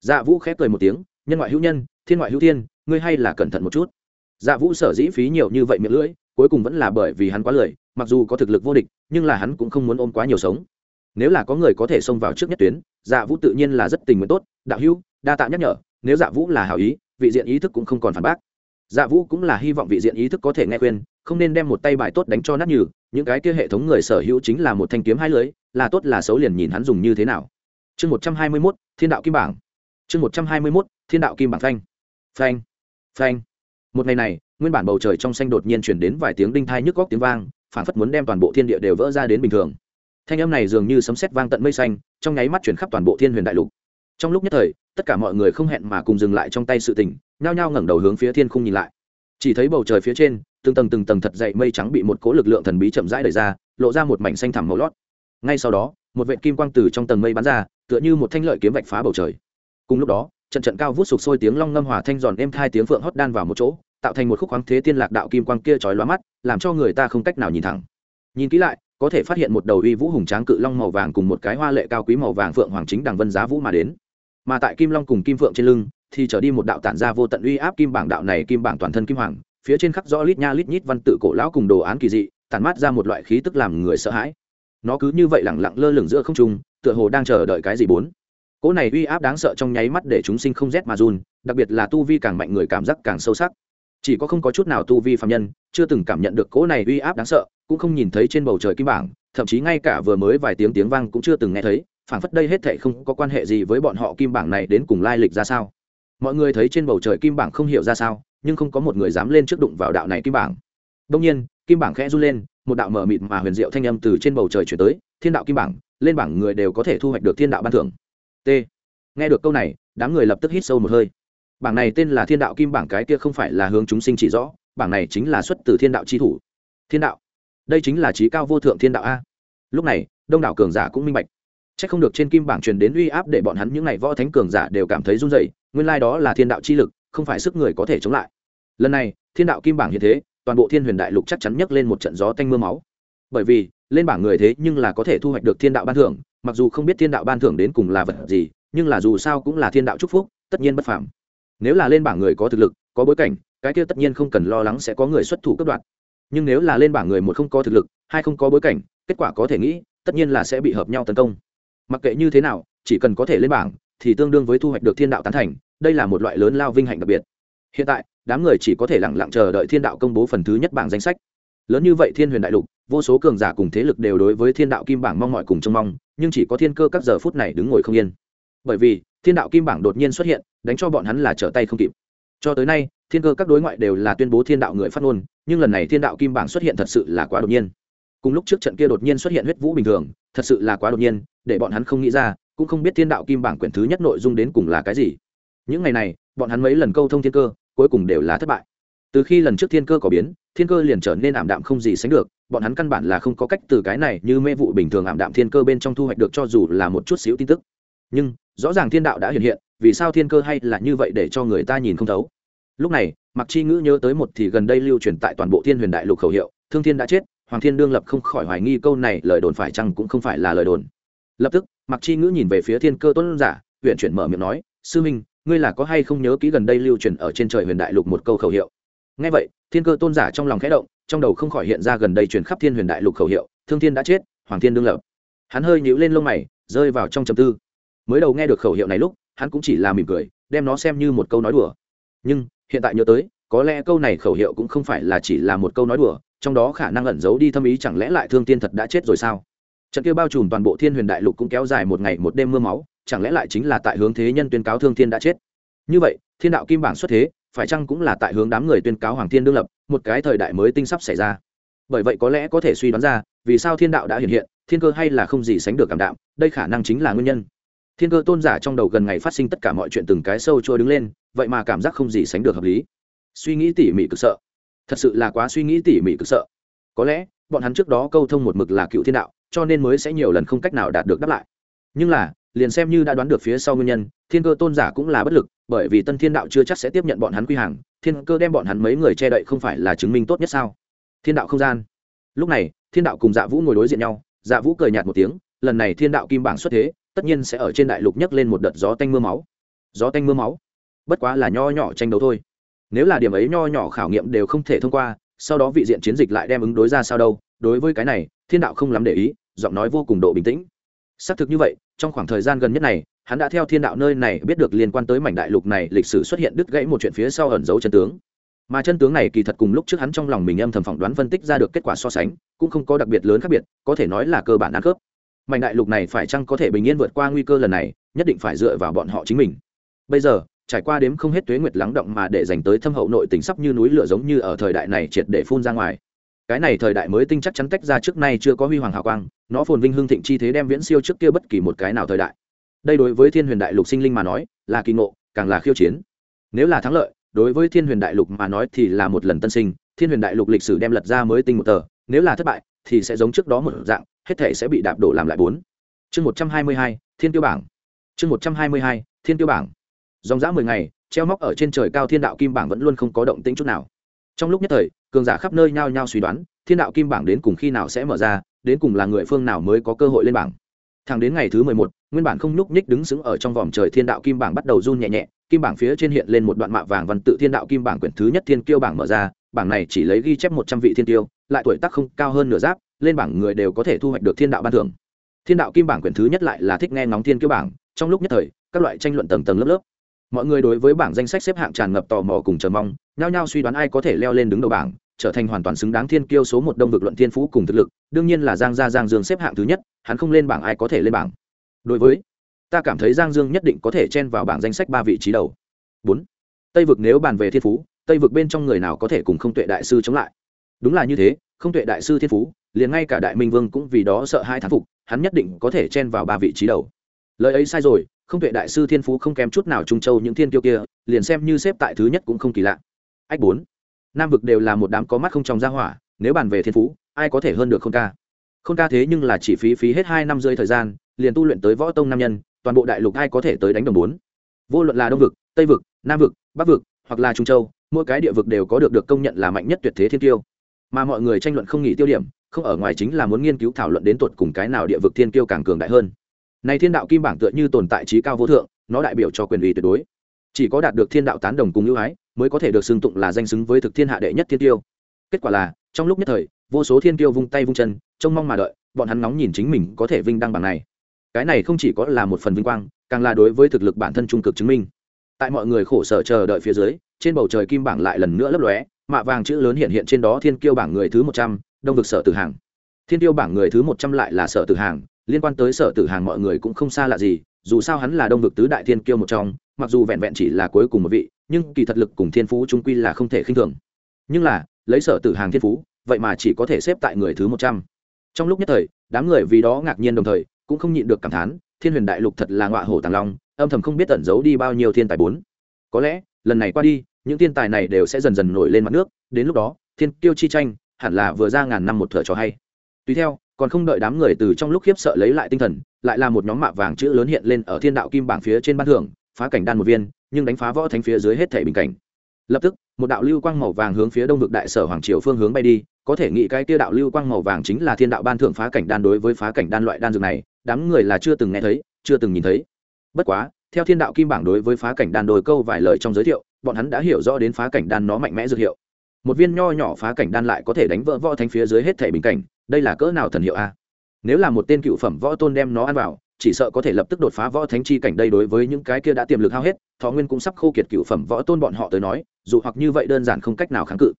Dạ vũ khép cười một tiếng, nhân ngoại hữu nhân, thiên ngoại hữu thiên ngươi hay là cẩn thận một chút. Dạ vũ sở dĩ phí nhiều như vậy miệng lưỡi, cuối cùng vẫn là bởi vì hắn quá lười, mặc dù có thực lực vô địch, nhưng là hắn cũng không muốn ôm quá nhiều sống. Nếu là có người có thể xông vào trước nhất tuyến dạ vũ tự nhiên là rất tình nguyện tốt, đạo hữu, đa tạ nhắc nhở, nếu dạ vũ là hảo ý, vị diện ý thức cũng không còn phản bác. Dạ vũ cũng là hy vọng vị diện ý thức có thể nghe khuyên, không nên đem một tay bài tốt đánh cho nát nhừ, những cái kia hệ thống người sở hữu chính là một thanh kiếm hai lưới là tốt là xấu liền nhìn hắn dùng như thế nào. Chương một trăm hai mươi mốt, thiên đạo kim bảng. Chương một trăm hai mươi mốt, thiên đạo kim bảng phanh. Phanh phanh. Một ngày này, nguyên bản bầu trời trong xanh đột nhiên chuyển đến vài tiếng đinh thai nhức góc tiếng vang phản phất muốn đem toàn bộ thiên địa đều vỡ ra đến bình thường. Thanh âm này dường như sấm sét vang tận mây xanh, trong nháy mắt chuyển khắp toàn bộ thiên huyền đại lục. Trong lúc nhất thời, tất cả mọi người không hẹn mà cùng dừng lại trong tay sự tình, nhao nhao ngẩng đầu hướng phía thiên không nhìn lại. Chỉ thấy bầu trời phía trên, từng tầng từng tầng thật dậy mây trắng bị một cỗ lực lượng thần bí chậm rãi đẩy ra, lộ ra một mảnh xanh thẳm màu lót. Ngay sau đó, một vệ kim quang từ trong tầng mây bắn ra, tựa như một thanh lợi kiếm vạch phá bầu trời. Cùng lúc đó trận trận cao vút sục sôi tiếng long ngâm hòa thanh giòn êm hai tiếng phượng hót đan vào một chỗ, tạo thành một khúc khoáng thế tiên lạc đạo kim quang kia chói lóa mắt, làm cho người ta không cách nào nhìn thẳng. Nhìn kỹ lại, có thể phát hiện một đầu uy vũ hùng tráng cự long màu vàng cùng một cái hoa lệ cao quý màu vàng phượng hoàng chính đằng vân giá vũ mà đến. Mà tại kim long cùng kim phượng trên lưng, thì trở đi một đạo tản ra vô tận uy áp kim bảng đạo này kim bảng toàn thân kim hoàng, phía trên khắc rõ lít nha lít nhít văn tự cổ lão cùng đồ án kỳ dị, tản mát ra một loại khí tức làm người sợ hãi. Nó cứ như vậy lẳng lặng lơ lửng giữa không trung, tựa hồ đang chờ đợi cái gì bốn cỗ này uy áp đáng sợ trong nháy mắt để chúng sinh không rét mà run, đặc biệt là tu vi càng mạnh người cảm giác càng sâu sắc. Chỉ có không có chút nào tu vi phạm nhân, chưa từng cảm nhận được cỗ này uy áp đáng sợ, cũng không nhìn thấy trên bầu trời kim bảng, thậm chí ngay cả vừa mới vài tiếng tiếng vang cũng chưa từng nghe thấy, phảng phất đây hết thệ không có quan hệ gì với bọn họ kim bảng này đến cùng lai lịch ra sao. Mọi người thấy trên bầu trời kim bảng không hiểu ra sao, nhưng không có một người dám lên trước đụng vào đạo này kim bảng. Đông nhiên, kim bảng khẽ run lên, một đạo mở mịt mà huyền diệu thanh âm từ trên bầu trời chuyển tới, thiên đạo kim bảng, lên bảng người đều có thể thu hoạch được thiên đạo ban thưởng t. Nghe được câu này, đám người lập tức hít sâu một hơi. Bảng này tên là thiên đạo kim bảng cái kia không phải là hướng chúng sinh chỉ rõ, bảng này chính là xuất từ thiên đạo chi thủ. Thiên đạo. Đây chính là trí cao vô thượng thiên đạo a. Lúc này, đông đảo cường giả cũng minh bạch. C h ắ c không được trên kim bảng truyền đến uy áp để bọn hắn những n à y võ thánh cường giả đều cảm thấy run dậy nguyên lai、like、đó là thiên đạo chi lực, không phải sức người có thể chống lại. Lần này, thiên đạo kim bảng hiện thế, toàn bộ thiên huyền đại lục chắc chắn nhấc lên một trận gió tanh m ư a máu. Bởi vì, lên bảng người thế nhưng là có thể thu hoạch được thiên đạo ban thưởng mặc dù không biết thiên đạo ban thưởng đến cùng là vật gì, nhưng là dù sao cũng là thiên đạo chúc phúc, tất nhiên bất phạm nếu là lên bảng người có thực lực, có bối cảnh, cái kia tất nhiên không cần lo lắng sẽ có người xuất thủ cấp đoạn nhưng nếu là lên bảng người một không có thực lực, hai không có bối cảnh, kết quả có thể nghĩ, tất nhiên là sẽ bị hợp nhau tấn công. Mặc kệ như thế nào, chỉ cần có thể lên bảng, thì tương đương với thu hoạch được thiên đạo tán thành, đây là một loại lớn lao vinh hạnh đặc biệt. Hiện tại, đám người chỉ có thể lẳng lặng chờ đợi thiên đạo công bố phần thứ nhất bảng danh sách. Lớn như vậy thiên huyền đại lục, vô số cường giả cùng thế lực đều đối với thiên đạo kim bảng mong mọi cùng trông mong nhưng chỉ có thiên cơ các giờ phút này đứng ngồi không yên. Bởi vì, thiên đạo kim bảng đột nhiên xuất hiện, đánh cho bọn hắn là trở tay không kịp. Cho tới nay, thiên cơ các đối ngoại đều là tuyên bố thiên đạo người phát ngôn, nhưng lần này thiên đạo kim bảng xuất hiện thật sự là quá đột nhiên. Cùng lúc trước trận kia đột nhiên xuất hiện huyết vũ bình thường, thật sự là quá đột nhiên, để bọn hắn không nghĩ ra, cũng không biết thiên đạo kim bảng quyển thứ nhất nội dung đến cùng là cái gì. Những ngày này, bọn hắn mấy lần câu thông thiên cơ, cuối cùng đều là thất bại. Từ khi lần trước thiên cơ có biến, thiên cơ liền trở nên ảm đạm không gì sánh được bọn hắn căn bản là không có cách từ cái này như mê vụ bình thường ảm đạm thiên cơ bên trong thu hoạch được cho dù là một chút xíu tin tức. Nhưng, rõ ràng thiên đạo đã hiện hiện, vì sao thiên cơ hay là như vậy để cho người ta nhìn không thấu? Lúc này mặc chi ngữ nhớ tới một thì gần đây lưu truyền tại toàn bộ thiên huyền đại lục khẩu hiệu, thương thiên đã chết, hoàng thiên đương lập không khỏi hoài nghi câu này, lời đồn phải chăng cũng không phải là lời đồn. Lập tức mặc chi ngữ nhìn về phía thiên cơ tuấn giả huyện chuyển mở miệng nói, sư minh, ngươi là có hay không nhớ kỹ gần đây lưu truyền ở trên trời huyền đại lục một câu khẩu hiệu? Ngay vậy thiên cơ tôn giả trong lòng khẽ động, trong đầu không khỏi hiện ra gần đây truyền khắp thiên huyền đại lục khẩu hiệu, thương thiên đã chết, hoàng thiên đương lập. Hắn hơi nhíu lên lông mày, rơi vào trong trầm tư. Mới đầu nghe được khẩu hiệu này lúc, hắn cũng chỉ là mỉm cười, đem nó xem như một câu nói đùa. Nhưng, hiện tại nhớ tới, có lẽ câu này khẩu hiệu cũng không phải là chỉ là một câu nói đùa, trong đó khả năng ẩn giấu đi thâm ý chẳng lẽ lại thương tiên thật đã chết rồi sao? Trận kia bao trùm toàn bộ thiên huyền đại lục cũng kéo dài một ngày một đêm mưa máu, chẳng lẽ lại chính là tại hướng thế nhân tuyên cáo thương thiên đã chết? Như vậy, thiên đạo kim bảng xuất thế phải chăng cũng là tại hướng đám người tuyên cáo hoàng thiên đương lập, một cái thời đại mới tinh sắp xảy ra. Bởi vậy có lẽ có thể suy đoán ra, vì sao thiên đạo đã hiện hiện, thiên cơ hay là không gì sánh được cảm đạm, đây khả năng chính là nguyên nhân. Thiên cơ tôn giả trong đầu gần ngày phát sinh tất cả mọi chuyện từng cái sâu trôi đứng lên, vậy mà cảm giác không gì sánh được hợp lý. Suy nghĩ tỉ mỉ cực sợ. Thật sự là quá suy nghĩ tỉ mỉ cực sợ. Có lẽ, bọn hắn trước đó câu thông một mực là cựu thiên đạo, cho nên mới sẽ nhiều lần không cách nào đạt được đáp lại. Nhưng là liền xem như đã đoán được phía sau nguyên nhân, thiên cơ tôn giả cũng là bất lực, bởi vì tân thiên đạo chưa chắc sẽ tiếp nhận bọn hắn quy hàng, thiên cơ đem bọn hắn mấy người che đậy không phải là chứng minh tốt nhất sao? Thiên đạo không gian. Lúc này, thiên đạo cùng dạ vũ ngồi đối diện nhau dạ vũ cười nhạt một tiếng, lần này thiên đạo kim bảng xuất thế, tất nhiên sẽ ở trên đại lục nhấc lên một đợt gió tanh mưa máu. Gió tanh mưa máu? Bất quá là nho nhỏ tranh đấu thôi. Nếu là điểm ấy nho nhỏ khảo nghiệm đều không thể thông qua, sau đó vị diện chiến dịch lại đem ứng đối ra sao đâu. Đối với cái này, thiên đạo không lắm để ý, giọng nói vô cùng độ bình tĩnh xác thực như vậy, trong khoảng thời gian gần nhất này, hắn đã theo thiên đạo nơi này biết được liên quan tới mảnh đại lục này lịch sử xuất hiện đứt gãy một chuyện phía sau ẩn dấu chân tướng. Mà chân tướng này kỳ thật cùng lúc trước hắn trong lòng mình âm thầm phỏng đoán phân tích ra được kết quả so sánh, cũng không có đặc biệt lớn khác biệt, có thể nói là cơ bản ăn khớp. Mảnh đại lục này phải chăng có thể bình yên vượt qua nguy cơ lần này, nhất định phải dựa vào bọn họ chính mình. Bây giờ, trải qua đếm không hết tuế nguyệt lắng động mà để dành tới thâm hậu nội tình sắp như núi lửa giống như ở thời đại này triệt để phun ra ngoài cái này thời đại mới tinh chắc chắn tách ra trước nay chưa có huy hoàng hào quang, nó phồn vinh hưng thịnh chi thế đem viễn siêu trước kia bất kỳ một cái nào thời đại. Đây đối với thiên huyền đại lục sinh linh mà nói, là kỳ ngộ, càng là khiêu chiến. Nếu là thắng lợi, đối với thiên huyền đại lục mà nói thì là một lần tân sinh, thiên huyền đại lục lịch sử đem lật ra mới tinh một tờ, nếu là thất bại, thì sẽ giống trước đó một dạng, hết thể sẽ bị đạp đổ làm lại bốn. Chương một trăm hai mươi hai, thiên tiêu bảng. Chương một trăm hai mươi hai, thiên tiêu bảng. Dòng dã mười ngày, treo móc ở trên trời cao thiên đạo kim bảng vẫn luôn không có động tĩnh chút nào trong lúc nhất thời, cường giả khắp nơi nhao nhao suy đoán, thiên đạo kim bảng đến cùng khi nào sẽ mở ra, đến cùng là người phương nào mới có cơ hội lên bảng. Thẳng đến ngày thứ mười một, nguyên bản không nhúc nhích đứng sững ở trong vòng trời thiên đạo kim bảng bắt đầu run nhẹ nhẹ, kim bảng phía trên hiện lên một đoạn mạ vàng văn tự thiên đạo kim bảng quyển thứ nhất thiên kiêu bảng mở ra, bảng này chỉ lấy ghi chép một trăm vị thiên tiêu, lại tuổi tác không cao hơn nửa giáp, lên bảng người đều có thể thu hoạch được thiên đạo ban thưởng. Thiên đạo kim bảng quyển thứ nhất lại là thích nghe ngóng thiên kiêu bảng, trong lúc nhất thời, các loại tranh luận tầng tầng lớp lớp. Mọi người đối với bảng danh sách xếp hạng tràn ngập tò mò cùng chờ mong nhao nhao suy đoán ai có thể leo lên đứng đầu bảng, trở thành hoàn toàn xứng đáng thiên kiêu số một đông vực luận thiên phú cùng thực lực, đương nhiên là giang gia giang dương xếp hạng thứ nhất, hắn không lên bảng ai có thể lên bảng. Đối với, ta cảm thấy giang dương nhất định có thể chen vào bảng danh sách ba vị trí đầu. Bốn, tây vực nếu bàn về thiên phú, tây vực bên trong người nào có thể cùng không tuệ đại sư chống lại? Đúng là như thế, không tuệ đại sư thiên phú, liền ngay cả đại minh vương cũng vì đó sợ hai thán phục, hắn nhất định có thể chen vào ba vị trí đầu. Lời ấy sai rồi, không tuệ đại sư thiên phú không kém chút nào trung châu những thiên kiêu kia, liền xem như xếp tại thứ nhất cũng không kỳ lạ ách bốn. Nam vực đều là một đám có mắt không trong gia hỏa, nếu bàn về thiên phú, ai có thể hơn được không ca? Không ca thế nhưng là chỉ phí phí hết hai năm rơi thời gian, liền tu luyện tới võ tông nam nhân, toàn bộ đại lục ai có thể tới đánh đồng bốn? Vô luận là đông vực, tây vực, nam vực, bắc vực, hoặc là trung châu, mỗi cái địa vực đều có được được công nhận là mạnh nhất tuyệt thế thiên tiêu mà mọi người tranh luận không nghỉ tiêu điểm, không ở ngoài chính là muốn nghiên cứu thảo luận đến tột cùng cái nào địa vực thiên tiêu càng cường đại hơn. Này thiên đạo kim bảng tựa như tồn tại trí cao vô thượng, nó đại biểu cho quyền uy tuyệt đối chỉ có đạt được thiên đạo tán đồng cùng ưu ái, mới có thể được xưng tụng là danh xứng với thực thiên hạ đệ nhất thiên tiêu. Kết quả là, trong lúc nhất thời, vô số thiên tiêu vung tay vung chân, trông mong mà đợi, bọn hắn nóng nhìn chính mình có thể vinh đăng bảng này. Cái này không chỉ có là một phần vinh quang, càng là đối với thực lực bản thân trung cực chứng minh. Tại mọi người khổ sở chờ đợi phía dưới, trên bầu trời kim bảng lại lần nữa lấp lóe, mạ vàng chữ lớn hiện hiện trên đó thiên kiêu bảng người thứ một trăm, đông vực sở tử hàng. Thiên tiêu bảng người thứ một trăm lại là sở tử hàng, liên quan tới sở tử hàng mọi người cũng không xa lạ gì, dù sao hắn là đông vực tứ đại thiên kiêu một trong mặc dù vẹn vẹn chỉ là cuối cùng một vị, nhưng kỳ thật lực cùng thiên phú trung quy là không thể khinh thường. Nhưng là, lấy sở tử hàng thiên phú, vậy mà chỉ có thể xếp tại người thứ một trăm. Trong lúc nhất thời, đám người vì đó ngạc nhiên đồng thời, cũng không nhịn được cảm thán, thiên huyền đại lục thật là ngọa hổ tàng long, âm thầm không biết tẩn giấu đi bao nhiêu thiên tài bốn. Có lẽ, lần này qua đi, những thiên tài này đều sẽ dần dần nổi lên mặt nước, đến lúc đó, thiên kiêu chi tranh, hẳn là vừa ra ngàn năm một thợ trò hay. Tùy theo, còn không đợi đám người từ trong lúc khiếp sợ lấy lại tinh thần, lại là một nhóm mạ vàng chữ lớn hiện lên ở thiên đạo kim bảng phía trên ban thưởng phá cảnh đan một viên, nhưng đánh phá võ thánh phía dưới hết thể bình cảnh. Lập tức, một đạo lưu quang màu vàng hướng phía đông vực đại sở hoàng triều phương hướng bay đi, có thể nghĩ cái kia đạo lưu quang màu vàng chính là thiên đạo ban thưởng phá cảnh đan đối với phá cảnh đan loại đan dược này, đám người là chưa từng nghe thấy, chưa từng nhìn thấy. Bất quá, theo thiên đạo kim bảng đối với phá cảnh đan đôi câu vài lời trong giới thiệu, bọn hắn đã hiểu rõ đến phá cảnh đan nó mạnh mẽ dược hiệu. Một viên nho nhỏ phá cảnh đan lại có thể đánh vỡ võ thánh phía dưới hết thể bình cảnh, đây là cỡ nào thần hiệu a? Nếu là một tên cựu phẩm võ tôn đem nó ăn vào chỉ sợ có thể lập tức đột phá võ thánh chi cảnh đây đối với những cái kia đã tiềm lực hao hết, thọ nguyên cũng sắp khô kiệt cựu phẩm võ tôn bọn họ tới nói, dù hoặc như vậy đơn giản không cách nào kháng cự.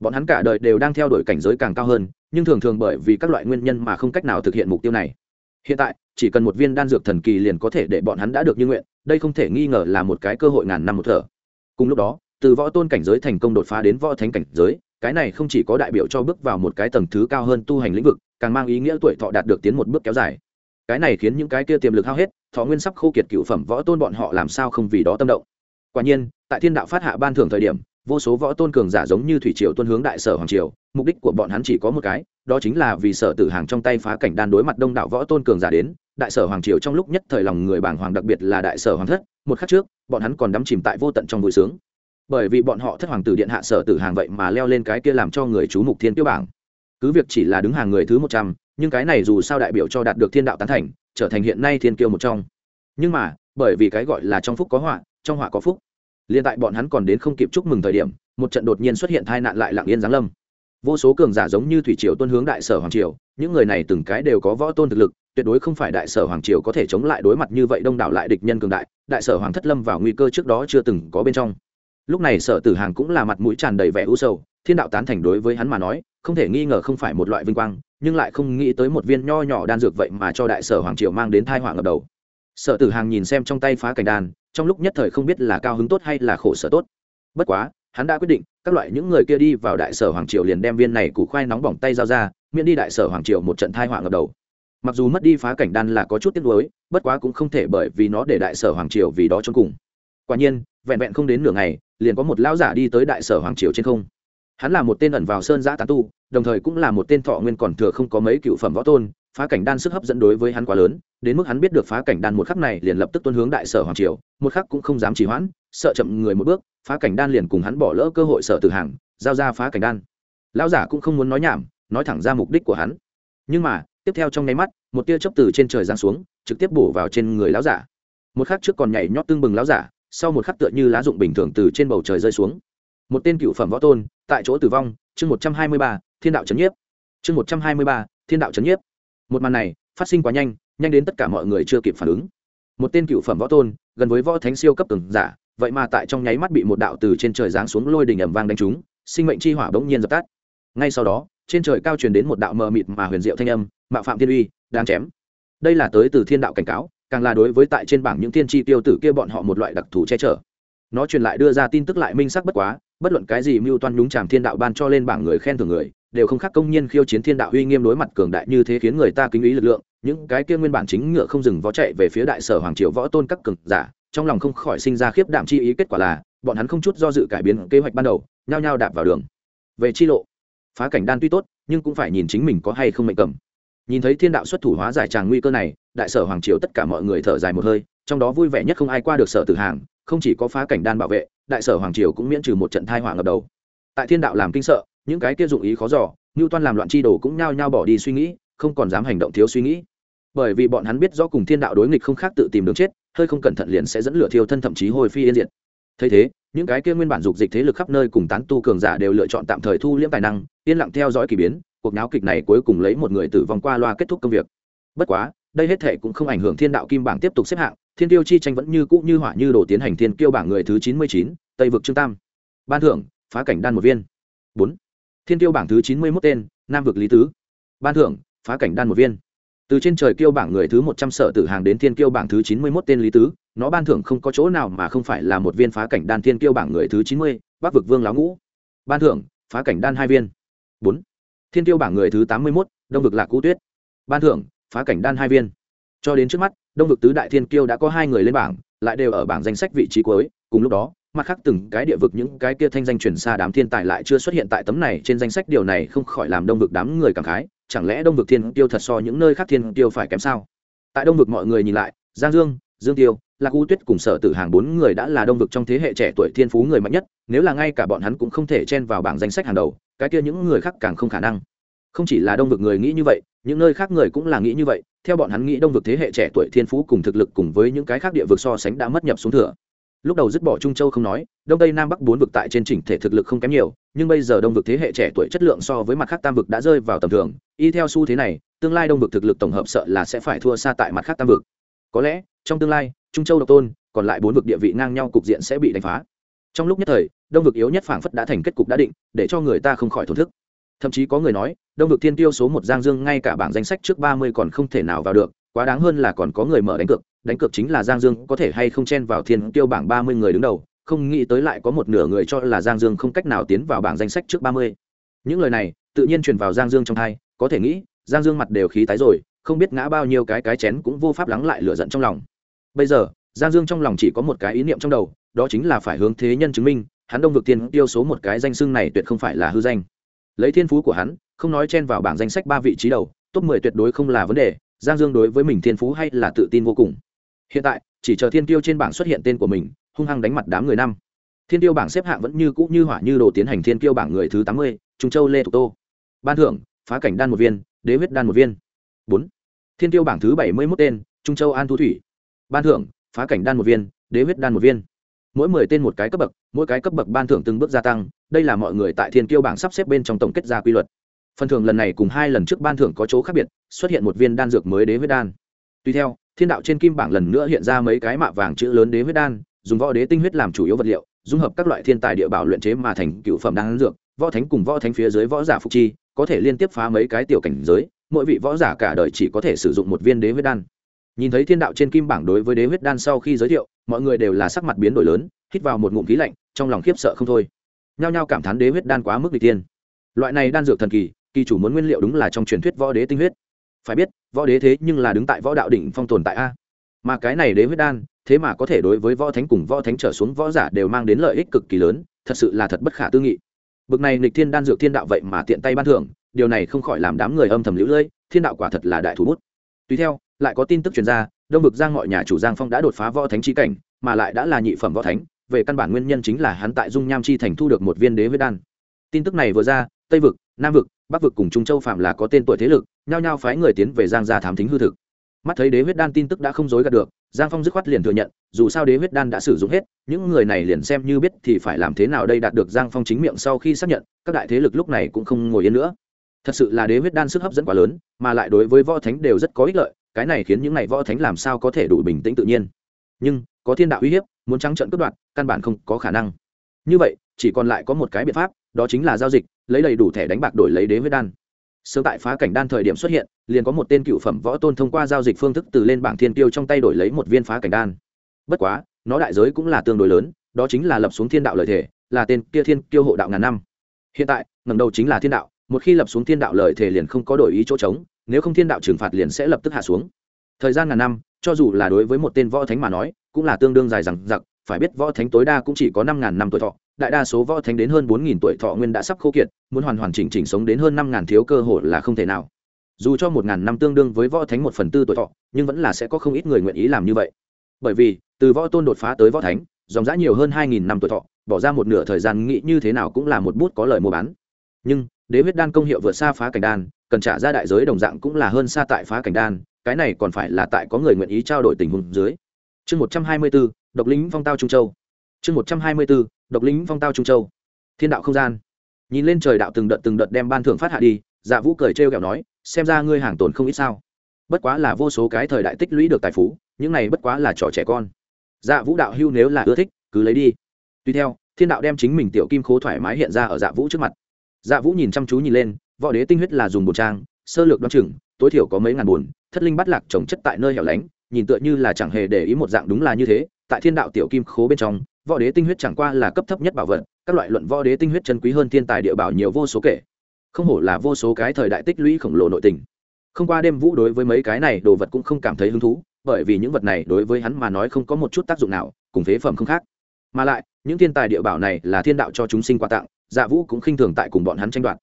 Bọn hắn cả đời đều đang theo đuổi cảnh giới càng cao hơn, nhưng thường thường bởi vì các loại nguyên nhân mà không cách nào thực hiện mục tiêu này. Hiện tại, chỉ cần một viên đan dược thần kỳ liền có thể để bọn hắn đã được như nguyện, đây không thể nghi ngờ là một cái cơ hội ngàn năm một thở. Cùng lúc đó, từ võ tôn cảnh giới thành công đột phá đến võ thánh cảnh giới, cái này không chỉ có đại biểu cho bước vào một cái tầng thứ cao hơn tu hành lĩnh vực, càng mang ý nghĩa tuổi thọ đạt được tiến một bước kéo dài cái này khiến những cái kia tiềm lực hao hết, thọ nguyên sắp khô kiệt cựu phẩm võ tôn bọn họ làm sao không vì đó tâm động. Quả nhiên, tại thiên đạo phát hạ ban thưởng thời điểm, vô số võ tôn cường giả giống như thủy triều tuân hướng đại sở hoàng triều, mục đích của bọn hắn chỉ có một cái, đó chính là vì sở tử hàng trong tay phá cảnh đan đối mặt đông đạo võ tôn cường giả đến, đại sở hoàng triều trong lúc nhất thời lòng người bảng hoàng đặc biệt là đại sở hoàng thất, một khắc trước, bọn hắn còn đắm chìm tại vô tận trong vui sướng. Bởi vì bọn họ thất hoàng tử điện hạ sở tử hàng vậy mà leo lên cái kia làm cho người chú mục thiên tiêu bảng. Cứ việc chỉ là đứng hàng người thứ một trăm nhưng cái này dù sao đại biểu cho đạt được thiên đạo tán thành, trở thành hiện nay thiên kiêu một trong. Nhưng mà, bởi vì cái gọi là trong phúc có họa, trong họa có phúc. Liền tại bọn hắn còn đến không kịp chúc mừng thời điểm, một trận đột nhiên xuất hiện tai nạn lại lặng yên giáng lâm. Vô số cường giả giống như thủy triều tuân hướng đại sở hoàng triều, những người này từng cái đều có võ tôn thực lực, tuyệt đối không phải đại sở hoàng triều có thể chống lại đối mặt như vậy đông đảo lại địch nhân cường đại đại sở hoàng thất lâm vào nguy cơ trước đó chưa từng có bên trong. Lúc này sở tử hàng cũng là mặt mũi tràn đầy vẻ u sầu, thiên đạo tán thành đối với hắn mà nói, không thể nghi ngờ không phải một loại vinh quang nhưng lại không nghĩ tới một viên nho nhỏ đan dược vậy mà cho đại sở hoàng triều mang đến thai họa ngập đầu. Sở tử hàng nhìn xem trong tay phá cảnh đan, trong lúc nhất thời không biết là cao hứng tốt hay là khổ sở tốt. Bất quá, hắn đã quyết định, các loại những người kia đi vào đại sở hoàng triều liền đem viên này củ khoai nóng bỏng tay giao ra, miễn đi đại sở hoàng triều một trận thai họa ngập đầu. Mặc dù mất đi phá cảnh đan là có chút tiếc nuối, bất quá cũng không thể bởi vì nó để đại sở hoàng triều vì đó cho cùng. Quả nhiên, vẹn vẹn không đến nửa ngày, liền có một lão giả đi tới đại sở hoàng triều trên không hắn là một tên ẩn vào sơn giã tán tu, đồng thời cũng là một tên thọ nguyên còn thừa không có mấy cựu phẩm võ tôn, phá cảnh đan sức hấp dẫn đối với hắn quá lớn, đến mức hắn biết được phá cảnh đan một khắc này liền lập tức tuân hướng đại sở hoàng triều, một khắc cũng không dám trì hoãn, sợ chậm người một bước, phá cảnh đan liền cùng hắn bỏ lỡ cơ hội sở từ hàng, giao ra phá cảnh đan. Lão giả cũng không muốn nói nhảm, nói thẳng ra mục đích của hắn. Nhưng mà, tiếp theo trong nháy mắt, một tia chớp từ trên trời giáng xuống, trực tiếp bổ vào trên người lão giả. Một khắc trước còn nhảy nhót tương bừng lão giả, sau một khắc tựa như lá dụng bình thường từ trên bầu trời rơi xuống một tên cựu phẩm võ tôn, tại chỗ tử vong, chương một trăm hai mươi ba, thiên đạo trấn nhiếp. Chương một trăm hai mươi ba, thiên đạo trấn nhiếp. Một màn này, phát sinh quá nhanh nhanh đến tất cả mọi người chưa kịp phản ứng. Một tên cựu phẩm võ tôn, gần với võ thánh siêu cấp từng giả, vậy mà tại trong nháy mắt bị một đạo từ trên trời giáng xuống lôi đình ẩm vang đánh trúng, sinh mệnh chi hỏa bỗng nhiên dập tắt. Ngay sau đó, trên trời cao truyền đến một đạo mờ mịt mà huyền diệu thanh âm, mạo phạm thiên uy, đang chém. Đây là tới từ thiên đạo cảnh cáo, càng là đối với tại trên bảng những thiên tri tiêu tử kia bọn họ một loại đặc thù che chở. Nó truyền lại đưa ra tin tức lại minh sắc bất quá bất luận cái gì mưu toan nhúng chàm thiên đạo ban cho lên bảng người khen thưởng người, đều không khác công nhân khiêu chiến thiên đạo uy nghiêm đối mặt cường đại như thế khiến người ta kính ý lực lượng. Những cái kia nguyên bản chính ngựa không dừng vó chạy về phía đại sở hoàng triều võ tôn các cường giả, trong lòng không khỏi sinh ra khiếp đảm chi ý, kết quả là, bọn hắn không chút do dự cải biến kế hoạch ban đầu, nhao nhao đạp vào đường. Về chi lộ, phá cảnh đan tuy tốt, nhưng cũng phải nhìn chính mình có hay không mệnh cầm. Nhìn thấy thiên đạo xuất thủ hóa giải tràng nguy cơ này, đại sở hoàng triều tất cả mọi người thở dài một hơi, trong đó vui vẻ nhất không ai qua được sở tử hàng, không chỉ có phá cảnh đan bảo vệ đại sở hoàng triều cũng miễn trừ một trận thai hỏa ngập đầu. Tại thiên đạo làm kinh sợ, những cái kia dụng ý khó giỏ như toan làm loạn chi đồ cũng nhao nhao bỏ đi suy nghĩ, không còn dám hành động thiếu suy nghĩ. Bởi vì bọn hắn biết rõ cùng thiên đạo đối nghịch không khác tự tìm đường chết, hơi không cẩn thận liền sẽ dẫn lửa thiêu thân thậm chí hồi phi yên diệt. Thấy thế, những cái kia nguyên bản dục dịch thế lực khắp nơi cùng tán tu cường giả đều lựa chọn tạm thời thu liễm tài năng, yên lặng theo dõi k ỳ biến, cuộc náo kịch này cuối cùng lấy một người tử vong qua loa kết thúc công việc. Bất quá, đây hết thể cũng không ảnh hưởng thiên đạo kim bảng tiếp tục xếp hạng thiên tiêu chi tranh vẫn như cũ như hỏa như đổ tiến hành thiên kiêu bảng người thứ chín mươi chín, tây vực trương tam. Ban thưởng, phá cảnh đan một viên. Bốn. Thiên tiêu bảng thứ chín mươi mốt tên, nam vực lý tứ. Ban thưởng, phá cảnh đan một viên. Từ trên trời kiêu bảng người thứ một trăm sở tử hàng đến thiên kiêu bảng thứ chín mươi mốt tên lý tứ, nó ban thưởng không có chỗ nào mà không phải là một viên phá cảnh đan thiên kiêu bảng người thứ chín mươi, bắc vực vương láo ngũ. Ban thưởng, phá cảnh đan hai viên. Bốn. Thiên kiêu bảng người thứ tám mươi mốt, đông vực lạc cú tuyết. Ban thưởng, phá cảnh đan hai viên. Cho đến trước mắt đông vực tứ đại thiên kiêu đã có hai người lên bảng, lại đều ở bảng danh sách vị trí cuối. Cùng lúc đó, mặt khác từng cái địa vực những cái kia thanh danh truyền xa đám thiên tài lại chưa xuất hiện tại tấm này trên danh sách. Điều này không khỏi làm đông vực đám người cảm khái, chẳng lẽ đông vực thiên tiêu thật so những nơi khác thiên tiêu phải kém sao? Tại đông vực mọi người nhìn lại, giang dương dương tiêu, lạc u tuyết cùng sở tử hàng bốn người đã là đông vực trong thế hệ trẻ tuổi thiên phú người mạnh nhất, nếu là ngay cả bọn hắn cũng không thể chen vào bảng danh sách hàng đầu, cái kia những người khác càng không khả năng không chỉ là đông vực người nghĩ như vậy, những nơi khác người cũng là nghĩ như vậy, theo bọn hắn nghĩ đông vực thế hệ trẻ tuổi thiên phú cùng thực lực cùng với những cái khác địa vực so sánh đã mất nhập xuống thừa. Lúc đầu dứt bỏ trung châu không nói, đông tây nam bắc bốn vực tại trên chỉnh thể thực lực không kém nhiều, nhưng bây giờ đông vực thế hệ trẻ tuổi chất lượng so với mặt khác tam vực đã rơi vào tầm thường, y theo xu thế này, tương lai đông vực thực lực tổng hợp sợ là sẽ phải thua xa tại mặt khác tam vực. Có lẽ, trong tương lai, trung châu độc tôn, còn lại bốn vực địa vị ngang nhau cục diện sẽ bị đánh phá. Trong lúc nhất thời, đông vực yếu nhất phảng phất đã thành kết cục đã định, để cho người ta không khỏi thổn thức thậm chí có người nói, đông vực thiên tiêu số một giang dương ngay cả bảng danh sách trước ba mươi còn không thể nào vào được, quá đáng hơn là còn có người mở đánh cược đánh cược chính là giang dương, có thể hay không chen vào thiên tiêu bảng ba mươi người đứng đầu, không nghĩ tới lại có một nửa người cho là giang dương không cách nào tiến vào bảng danh sách trước ba mươi. Những lời này, tự nhiên truyền vào giang dương trong thai, có thể nghĩ, giang dương mặt đều khí tái rồi, không biết ngã bao nhiêu cái cái chén cũng vô pháp lắng lại lửa giận trong lòng. Bây giờ, giang dương trong lòng chỉ có một cái ý niệm trong đầu, đó chính là phải hướng thế nhân chứng minh, hắn đông vực thiên tiêu số một cái danh xưng này tuyệt không phải là hư danh lấy thiên phú của hắn, không nói chen vào bảng danh sách ba vị trí đầu, top mười tuyệt đối không là vấn đề, giang dương đối với mình thiên phú hay là tự tin vô cùng. Hiện tại, chỉ chờ thiên tiêu trên bảng xuất hiện tên của mình, hung hăng đánh mặt đám người năm. Thiên tiêu bảng xếp hạng vẫn như cũ như hỏa như đồ tiến hành thiên tiêu bảng người thứ tám mươi, trung châu lê thục tô. Ban thưởng, phá cảnh đan một viên, đế huyết đan một viên. Bốn. Thiên tiêu bảng thứ bảy mươi mốt tên, trung châu an thu thủy. Ban thưởng, phá cảnh đan một viên, đế huyết đan một viên mỗi mười tên một cái cấp bậc, mỗi cái cấp bậc ban thưởng từng bước gia tăng, đây là mọi người tại thiên Kiêu bảng sắp xếp bên trong tổng kết ra quy luật. Phần thưởng lần này cùng hai lần trước ban thưởng có chỗ khác biệt, xuất hiện một viên đan dược mới đế huyết đan. Tuy theo, thiên đạo trên kim bảng lần nữa hiện ra mấy cái mạ vàng chữ lớn đế huyết đan, dùng võ đế tinh huyết làm chủ yếu vật liệu, dung hợp các loại thiên tài địa bảo luyện chế mà thành cựu phẩm đan dược, võ thánh cùng võ thánh phía dưới võ giả phục chi, có thể liên tiếp phá mấy cái tiểu cảnh giới, mỗi vị võ giả cả đời chỉ có thể sử dụng một viên đế huyết đan nhìn thấy thiên đạo trên kim bảng đối với đế huyết đan sau khi giới thiệu, mọi người đều là sắc mặt biến đổi lớn, hít vào một ngụm khí lạnh, trong lòng khiếp sợ không thôi. Nhao nhao cảm thán đế huyết đan quá mức vị tiên loại này đan dược thần kỳ kỳ chủ muốn nguyên liệu đúng là trong truyền thuyết võ đế tinh huyết. Phải biết, võ đế thế nhưng là đứng tại võ đạo đỉnh phong tồn tại a. Mà cái này đế huyết đan, thế mà có thể đối với võ thánh cùng võ thánh trở xuống võ giả đều mang đến lợi ích cực kỳ lớn, thật sự là thật bất khả tư nghị. Bực này nịch thiên đan dược thiên đạo vậy mà tiện tay ban thưởng, điều này không khỏi làm đám người âm thầm lũ lưỡi thiên đạo quả thật là đại thủ bút. Tùy theo lại có tin tức truyền ra, đông vực giang mọi nhà chủ giang phong đã đột phá võ thánh chi cảnh, mà lại đã là nhị phẩm võ thánh, về căn bản nguyên nhân chính là hắn tại dung nham chi thành thu được một viên đế huyết đan. Tin tức này vừa ra, tây vực, nam vực, bắc vực cùng trung châu phạm là có tên tuổi thế lực, nhao nhao phái người tiến về giang gia thám thính hư thực. Mắt thấy đế huyết đan tin tức đã không dối gạt được, giang phong dứt khoát liền thừa nhận, dù sao đế huyết đan đã sử dụng hết, những người này liền xem như biết thì phải làm thế nào đây đạt được giang phong chính miệng sau khi xác nhận, các đại thế lực lúc này cũng không ngồi yên nữa. Thật sự là đế huyết đan sức hấp dẫn quá lớn, mà lại đối với võ thánh đều rất có ích lợi cái này khiến những n à y võ thánh làm sao có thể đủ bình tĩnh tự nhiên. Nhưng, có thiên đạo uy hiếp, muốn trắng trận cướp đoạt, căn bản không có khả năng. Như vậy, chỉ còn lại có một cái biện pháp, đó chính là giao dịch, lấy đầy đủ thẻ đánh bạc đổi lấy đế huyết đan. Sớm tại phá cảnh đan thời điểm xuất hiện, liền có một tên cựu phẩm võ tôn thông qua giao dịch phương thức từ lên bảng thiên tiêu trong tay đổi lấy một viên phá cảnh đan. Bất quá, nó đại giới cũng là tương đối lớn, đó chính là lập xuống thiên đạo lợi thể là tên kia thiên kiêu hộ đạo ngàn năm. Hiện tại ngầm đầu chính là thiên đạo, một khi lập xuống thiên đạo lợi thể liền không có đổi ý chỗ trống nếu không thiên đạo trừng phạt liền sẽ lập tức hạ xuống. Thời gian ngàn năm, cho dù là đối với một tên võ thánh mà nói, cũng là tương đương dài rằng giặc phải biết võ thánh tối đa cũng chỉ có năm ngàn năm tuổi thọ, đại đa số võ thánh đến hơn bốn nghìn tuổi thọ nguyên đã sắp khô kiệt, muốn hoàn hoàn chỉnh chỉnh sống đến hơn năm ngàn thiếu cơ hội là không thể nào. Dù cho một ngàn năm tương đương với võ thánh một phần tư tuổi thọ, nhưng vẫn là sẽ có không ít người nguyện ý làm như vậy. Bởi vì, từ võ tôn đột phá tới võ thánh, dòng dã nhiều hơn hai nghìn năm tuổi thọ, bỏ ra một nửa thời gian nghĩ như thế nào cũng là một bút có lời mua bán. Nhưng, đế huyết đan công hiệu vượt xa phá cảnh đan cần trả ra đại giới đồng dạng cũng là hơn xa tại phá cảnh đan, cái này còn phải là tại có người nguyện ý trao đổi tình huống dưới. Chương một trăm hai mươi bốn độc lính phong tao trung châu. Chương một trăm hai mươi bốn độc lính phong tao trung châu. Thiên đạo không gian. Nhìn lên trời đạo từng đợt từng đợt đem ban thưởng phát hạ đi dạ vũ cười trêu ghẹo nói, xem ra ngươi hàng tồn không ít sao? Bất quá là vô số cái thời đại tích lũy được tài phú, những này bất quá là trò trẻ con. Dạ vũ đạo hưu nếu là ưa thích, cứ lấy đi. Tuy theo, thiên đạo đem chính mình tiểu kim khố thoải mái hiện ra ở dạ vũ trước mặt. Dạ vũ nhìn chăm chú nhìn lên võ đế tinh huyết là dùng bột trang, sơ lược đoan chừng, tối thiểu có mấy ngàn bùn thất linh bắt lạc trồng chất tại nơi hẻo lánh, nhìn tựa như là chẳng hề để ý một dạng đúng là như thế, tại thiên đạo tiểu kim khố bên trong, võ đế tinh huyết chẳng qua là cấp thấp nhất bảo vật, các loại luận võ đế tinh huyết chân quý hơn thiên tài địa bảo nhiều vô số kể. Không hổ là vô số cái thời đại tích lũy khổng lồ nội tình. Không qua đêm vũ đối với mấy cái này đồ vật cũng không cảm thấy hứng thú, bởi vì những vật này đối với hắn mà nói không có một chút tác dụng nào, cùng phế phẩm không khác. Mà lại, những thiên tài địa bảo này là thiên đạo cho chúng sinh quà tặng dạ vũ cũng khinh thường tại cùng bọn hắn tranh đoạt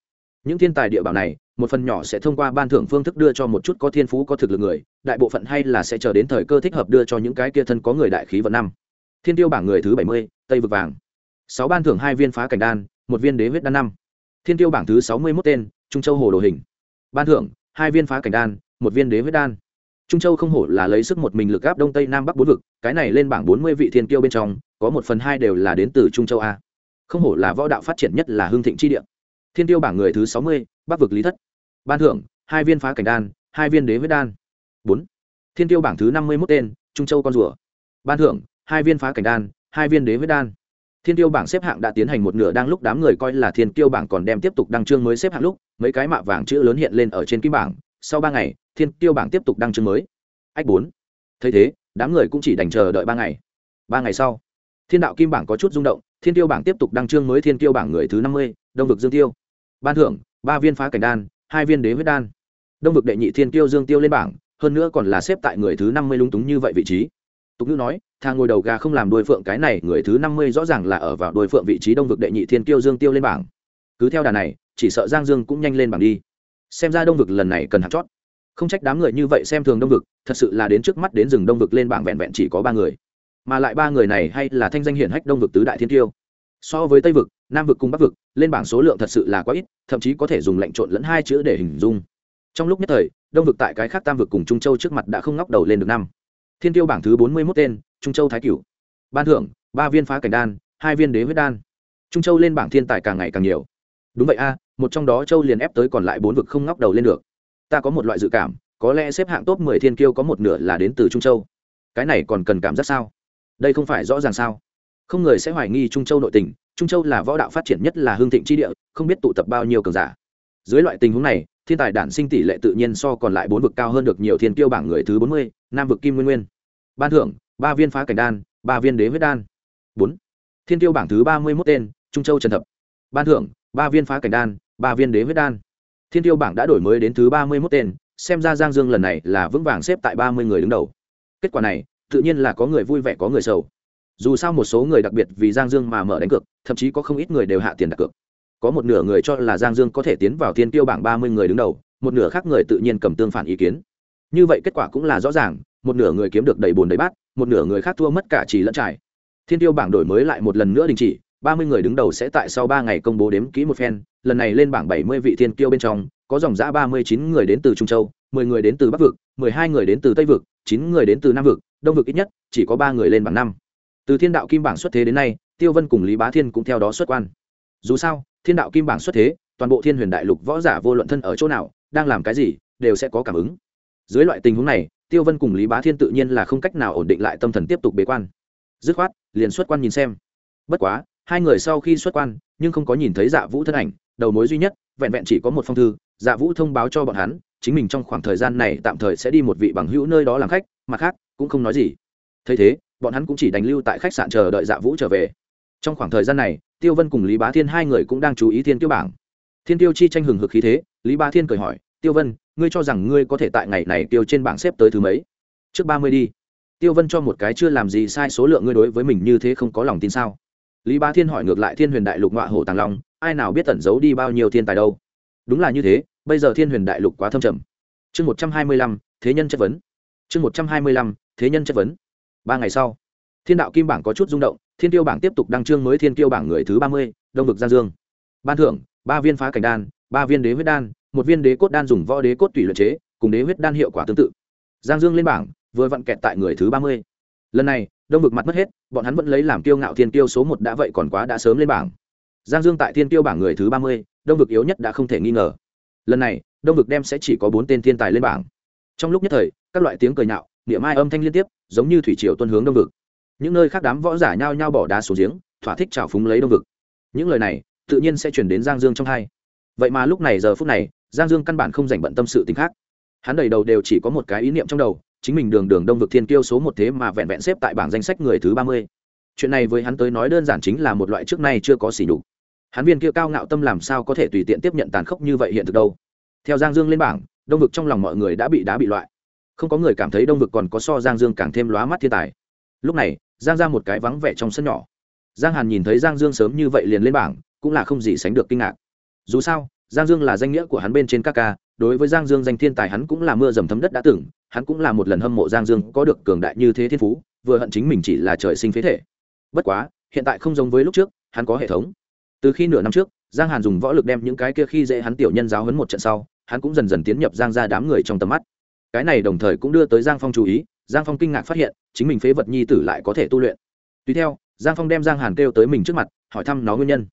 những thiên tài địa bảo này, một phần nhỏ sẽ thông qua ban thưởng phương thức đưa cho một chút có thiên phú, có thực lực người, đại bộ phận hay là sẽ chờ đến thời cơ thích hợp đưa cho những cái kia thân có người đại khí vận năm. Thiên tiêu bảng người thứ bảy mươi, tây vực vàng. Sáu ban thưởng hai viên phá cảnh đan, một viên đế huyết đan năm. Thiên tiêu bảng thứ sáu mươi mốt tên, trung châu hồ đồ hình. Ban thưởng, hai viên phá cảnh đan, một viên đế huyết đan. Trung châu không hổ là lấy sức một mình lực áp đông tây nam bắc bốn vực, cái này lên bảng bốn mươi vị thiên tiêu bên trong, có một phần hai đều là đến từ trung châu a. Không hổ là võ đạo phát triển nhất là hương thịnh chi địa thiên tiêu bảng người thứ sáu mươi, bắc vực lý thất. Ban thưởng, hai viên phá cảnh đan, hai viên đế huyết đan. Bốn. Thiên tiêu bảng thứ năm mươi mốt tên, trung châu con rùa. Ban thưởng, hai viên phá cảnh đan, hai viên đế huyết đan. Thiên tiêu bảng xếp hạng đã tiến hành một nửa đang lúc đám người coi là thiên tiêu bảng còn đem tiếp tục đăng chương mới xếp hạng lúc, mấy cái mạ vàng chữ lớn hiện lên ở trên kim bảng. Sau ba ngày, thiên tiêu bảng tiếp tục đăng chương mới. Ách bốn. Thấy thế, đám người cũng chỉ đành chờ đợi ba ngày. Ba ngày sau, thiên đạo kim bảng có chút rung động, thiên tiêu bảng tiếp tục đăng chương mới thiên tiêu bảng người thứ năm mươi, đông vực dương tiêu ban thưởng, ba viên phá cảnh đan, hai viên đế huyết đan. Đông vực đệ nhị thiên tiêu dương tiêu lên bảng, hơn nữa còn là xếp tại người thứ năm mươi lung túng như vậy vị trí. Tục ngữ nói thà ngồi đầu gà không làm đôi phượng, cái này người thứ năm mươi rõ ràng là ở vào đôi phượng vị trí đông vực đệ nhị thiên tiêu dương tiêu lên bảng. Cứ theo đà này, chỉ sợ giang dương cũng nhanh lên bảng đi. Xem ra đông vực lần này cần hạt chót. Không trách đám người như vậy xem thường đông vực, thật sự là đến trước mắt đến rừng đông vực lên bảng vẹn vẹn chỉ có ba người. Mà lại ba người này hay là thanh danh hiển hách đông vực tứ đại thiên tiêu so với tây vực nam vực cùng bắc vực, lên bảng số lượng thật sự là quá ít, thậm chí có thể dùng lệnh trộn lẫn hai chữ để hình dung. Trong lúc nhất thời, đông vực tại cái khác tam vực cùng trung châu trước mặt đã không ngóc đầu lên được năm. Thiên tiêu bảng thứ bốn mươi mốt tên, trung châu thái cửu. Ban thưởng, ba viên phá cảnh đan, hai viên đế huyết đan. Trung châu lên bảng thiên tài càng ngày càng nhiều. Đúng vậy a, một trong đó châu liền ép tới còn lại bốn vực không ngóc đầu lên được. Ta có một loại dự cảm, có lẽ xếp hạng top mười thiên kiêu có một nửa là đến từ trung châu. Cái này còn cần cảm giác sao? Đây không phải rõ ràng sao? Không người sẽ hoài nghi trung châu nội tình trung châu là võ đạo phát triển nhất là hương thịnh tri địa, không biết tụ tập bao nhiêu cường giả. Dưới loại tình huống này, thiên tài đản sinh tỷ lệ tự nhiên so còn lại bốn vực cao hơn được nhiều thiên kiêu bảng người thứ bốn mươi, nam vực kim nguyên nguyên. Ban thưởng, ba viên phá cảnh đan, ba viên đế huyết đan. Bốn. Thiên kiêu bảng thứ ba mươi mốt tên, trung châu trần thập. Ban thưởng, ba viên phá cảnh đan, ba viên đế huyết đan. Thiên tiêu bảng đã đổi mới đến thứ ba mươi mốt tên, xem ra giang dương lần này là vững vàng xếp tại ba mươi người đứng đầu. Kết quả này, tự nhiên là có người vui vẻ có người sầu dù sao một số người đặc biệt vì giang dương mà mở đánh cược, thậm chí có không ít người đều hạ tiền đặt cược. Có một nửa người cho là giang dương có thể tiến vào thiên tiêu bảng ba mươi người đứng đầu, một nửa khác người tự nhiên cầm tương phản ý kiến. Như vậy kết quả cũng là rõ ràng, một nửa người kiếm được đầy bùn đầy bát, một nửa người khác thua mất cả chỉ lẫn trải. Thiên tiêu bảng đổi mới lại một lần nữa đình chỉ, ba mươi người đứng đầu sẽ tại sau ba ngày công bố đếm kỹ một phen, lần này lên bảng bảy mươi vị thiên Tiêu bên trong, có dòng giã ba mươi chín người đến từ trung châu, mười người đến từ bắc vực, mười hai người đến từ tây vực, chín người đến từ nam vực, đông vực ít nhất chỉ có ba người lên bảng năm từ thiên đạo kim bảng xuất thế đến nay, tiêu vân cùng lý bá thiên cũng theo đó xuất quan. Dù sao, thiên đạo kim bảng xuất thế, toàn bộ thiên huyền đại lục võ giả vô luận thân ở chỗ nào, đang làm cái gì, đều sẽ có cảm ứng. Dưới loại tình huống này, tiêu vân cùng lý bá thiên tự nhiên là không cách nào ổn định lại tâm thần tiếp tục bế quan. Dứt khoát, liền xuất quan nhìn xem. Bất quá, hai người sau khi xuất quan, nhưng không có nhìn thấy dạ vũ thân ảnh, đầu mối duy nhất, vẹn vẹn chỉ có một phong thư dạ vũ thông báo cho bọn hắn, chính mình trong khoảng thời gian này tạm thời sẽ đi một vị bằng hữu nơi đó làm khách, mặt khác, cũng không nói gì. Thấy thế bọn hắn cũng chỉ đành lưu tại khách sạn chờ đợi dạ vũ trở về. Trong khoảng thời gian này, tiêu vân cùng lý bá thiên hai người cũng đang chú ý thiên tiêu bảng. Thiên tiêu chi tranh hừng hực khí thế, lý bá thiên cười hỏi, tiêu vân, ngươi cho rằng ngươi có thể tại ngày này tiêu trên bảng xếp tới thứ mấy? Trước ba mươi đi. Tiêu vân cho một cái chưa làm gì sai số lượng ngươi đối với mình như thế không có lòng tin sao? Lý bá thiên hỏi ngược lại thiên huyền đại lục Ngoại hổ tàng long, ai nào biết tẩn giấu đi bao nhiêu thiên tài đâu? Đúng là như thế, bây giờ thiên huyền đại lục quá thâm trầm. Chương một trăm hai mươi lăm, thế nhân chất vấn. Chương một trăm hai mươi lăm, thế nhân chất vấn ba ngày sau, thiên đạo kim bảng có chút rung động, thiên tiêu bảng tiếp tục đăng trương mới thiên tiêu bảng người thứ ba mươi, đông vực giang dương. Ban thưởng, ba viên phá cảnh đan, ba viên đế huyết đan, một viên đế cốt đan dùng võ đế cốt tùy luyện chế, cùng đế huyết đan hiệu quả tương tự. Giang dương lên bảng, vừa vặn kẹt tại người thứ ba mươi. Lần này, đông vực mặt mất hết, bọn hắn vẫn lấy làm kiêu ngạo thiên tiêu số một đã vậy còn quá đã sớm lên bảng. Giang dương tại thiên tiêu bảng người thứ ba mươi, đông vực yếu nhất đã không thể nghi ngờ. Lần này, đông vực đem sẽ chỉ có bốn tên thiên tài lên bảng. Trong lúc nhất thời, các loại tiếng cười nhạo, niệm ai âm thanh liên tiếp giống như thủy triều tuân hướng đông vực. Những nơi khác đám võ giả nhao nhao bỏ đá xuống giếng, thỏa thích trào phúng lấy đông vực. Những lời này, tự nhiên sẽ chuyển đến giang dương trong hai. Vậy mà lúc này giờ phút này, giang dương căn bản không dành bận tâm sự t ì n h khác. Hắn đầy đầu đều chỉ có một cái ý niệm trong đầu, chính mình đường đường đông vực thiên kiêu số một thế mà vẹn vẹn xếp tại bảng danh sách người thứ ba mươi. Chuyện này với hắn tới nói đơn giản chính là một loại trước nay chưa có xỉ nhục. Hắn viên kia cao ngạo tâm làm sao có thể tùy tiện tiếp nhận tàn khốc như vậy hiện thực đâu? Theo giang dương lên bảng, đông vực trong lòng mọi người đã bị đá bị loại không có người cảm thấy đông vực còn có so giang dương càng thêm lóa mắt thiên tài. Lúc này, giang ra một cái vắng vẻ trong sân nhỏ. Giang hàn nhìn thấy giang dương sớm như vậy liền lên bảng, cũng là không gì sánh được kinh ngạc. Dù sao, giang dương là danh nghĩa của hắn bên trên các ca, đối với giang dương danh thiên tài hắn cũng là mưa dầm thấm đất đã tưởng, hắn cũng là một lần hâm mộ giang dương có được cường đại như thế thiên phú, vừa hận chính mình chỉ là trời sinh phế thể. Bất quá, hiện tại không giống với lúc trước, hắn có hệ thống. Từ khi nửa năm trước, giang hàn dùng võ lực đem những cái kia khi dễ hắn tiểu nhân giáo hấn một trận sau, hắn cũng dần dần tiến nhập giang ra đám người trong tầm mắt cái này đồng thời cũng đưa tới giang phong chú ý, giang phong kinh ngạc phát hiện, chính mình phế vật nhi tử lại có thể tu luyện. Tùy theo, giang phong đem giang hàn kêu tới mình trước mặt, hỏi thăm nó nguyên nhân.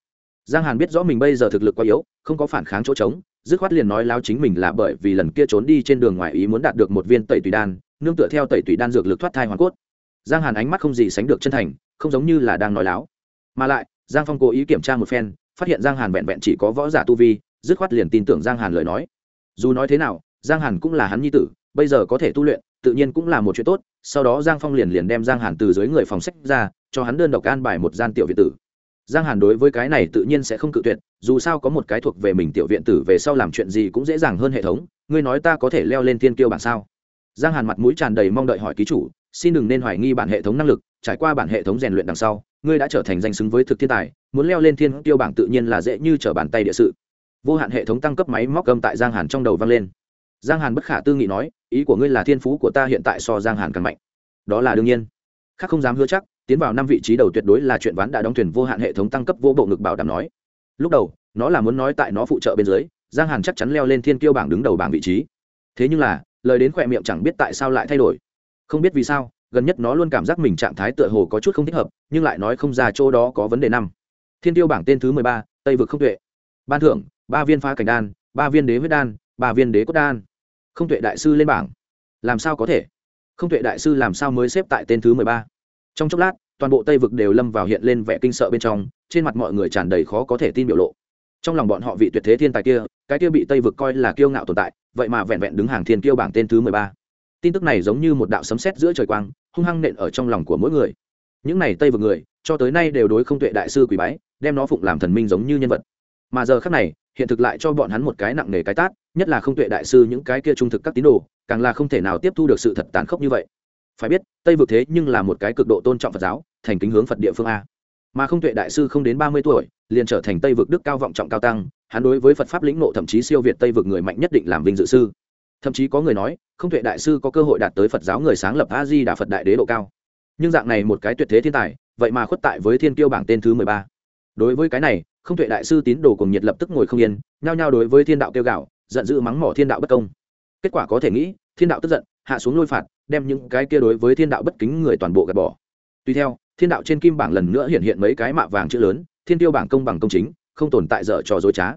Giang hàn biết rõ mình bây giờ thực lực quá yếu, không có phản kháng chỗ trống, dứt khoát liền nói láo chính mình là bởi vì lần kia trốn đi trên đường ngoài ý muốn đạt được một viên tẩy tùy đan, nương tựa theo tẩy tùy đan dược lực thoát thai hoàn cốt. Giang hàn ánh mắt không gì sánh được chân thành, không giống như là đang nói láo. Mà lại, giang phong cố ý kiểm tra một phen, phát hiện giang hàn vẹn vẹn chỉ có võ giả tu vi, dứt khoát liền tin tưởng giang hàn lời nói. Dù nói thế nào, giang hàn cũng là hắn nhi tử bây giờ có thể tu luyện, tự nhiên cũng là một chuyện tốt, sau đó giang phong liền liền đem giang hàn từ dưới người phòng sách ra, cho hắn đơn độc an bài một gian tiểu viện tử. Giang hàn đối với cái này tự nhiên sẽ không cự tuyệt, dù sao có một cái thuộc về mình tiểu viện tử về sau làm chuyện gì cũng dễ dàng hơn hệ thống, ngươi nói ta có thể leo lên thiên kiêu bản sao? Giang hàn mặt mũi tràn đầy mong đợi hỏi ký chủ, xin đừng nên hoài nghi bản hệ thống năng lực, trải qua bản hệ thống rèn luyện đằng sau, ngươi đã trở thành danh xứng với thực thiên tài, muốn leo lên thiên kiêu bảng tự nhiên là dễ như trở bàn tay địa sự. Vô hạn hệ thống tăng cấp máy móc cầm tại giang hàn trong đầu vang lên giang hàn bất khả tư nghị nói, ý của ngươi là thiên phú của ta hiện tại so giang hàn càng mạnh. Đó là đương nhiên. Khác không dám hứa chắc, tiến vào năm vị trí đầu tuyệt đối là chuyện ván đã đóng thuyền vô hạn hệ thống tăng cấp vô bộ ngực bảo đảm nói. Lúc đầu, nó là muốn nói tại nó phụ trợ bên dưới, giang hàn chắc chắn leo lên thiên kiêu bảng đứng đầu bảng vị trí. Thế nhưng là, lời đến khỏe miệng chẳng biết tại sao lại thay đổi. Không biết vì sao, gần nhất nó luôn cảm giác mình trạng thái tựa hồ có chút không thích hợp, nhưng lại nói không ra chỗ đó có vấn đề năm. Thiên tiêu bảng tên thứ mười ba, tây vực không tuệ. Ban thưởng, ba viên phá cảnh đan, ba viên đế huyết đan, ba viên đế cốt đan không tuệ đại sư lên bảng. Làm sao có thể? Không tuệ đại sư làm sao mới xếp tại tên thứ mười ba? Trong chốc lát, toàn bộ tây vực đều lâm vào hiện lên vẻ kinh sợ bên trong, trên mặt mọi người tràn đầy khó có thể tin biểu lộ. Trong lòng bọn họ vị tuyệt thế thiên tài kia, cái kia bị tây vực coi là kiêu ngạo tồn tại, vậy mà vẹn vẹn đứng hàng thiên kiêu bảng tên thứ mười ba. Tin tức này giống như một đạo sấm sét giữa trời quang, hung hăng nện ở trong lòng của mỗi người. Những này tây vực người, cho tới nay đều đối không tuệ đại sư quỷ bái, đem nó phụng làm thần minh giống như nhân vật. Mà giờ khác này hiện thực lại cho bọn hắn một cái nặng nề cái tát, nhất là không tuệ đại sư những cái kia trung thực các tín đồ, càng là không thể nào tiếp thu được sự thật tàn khốc như vậy. Phải biết, tây vực thế nhưng là một cái cực độ tôn trọng phật giáo, thành kính hướng phật địa phương a. Mà không tuệ đại sư không đến ba mươi tuổi, liền trở thành tây vực đức cao vọng trọng cao tăng, hắn đối với phật pháp lĩnh nộ thậm chí siêu việt tây vực người mạnh nhất định làm vinh dự sư. Thậm chí có người nói, không tuệ đại sư có cơ hội đạt tới phật giáo người sáng lập a di đà phật đại đế độ cao. Nhưng dạng này một cái tuyệt thế thiên tài, vậy mà khuất tại với thiên kiêu bảng tên thứ mười ba. Đối với cái này không tuệ đại sư tín đồ cùng nhiệt lập tức ngồi không yên, nhao nhao đối với thiên đạo kêu gạo giận dữ mắng mỏ thiên đạo bất công. Kết quả có thể nghĩ, thiên đạo tức giận, hạ xuống lôi phạt, đem những cái kia đối với thiên đạo bất kính người toàn bộ gạt bỏ. Tuy theo, thiên đạo trên kim bảng lần nữa hiện hiện mấy cái mạ vàng chữ lớn, thiên tiêu bảng công bằng công chính, không tồn tại dở trò dối trá.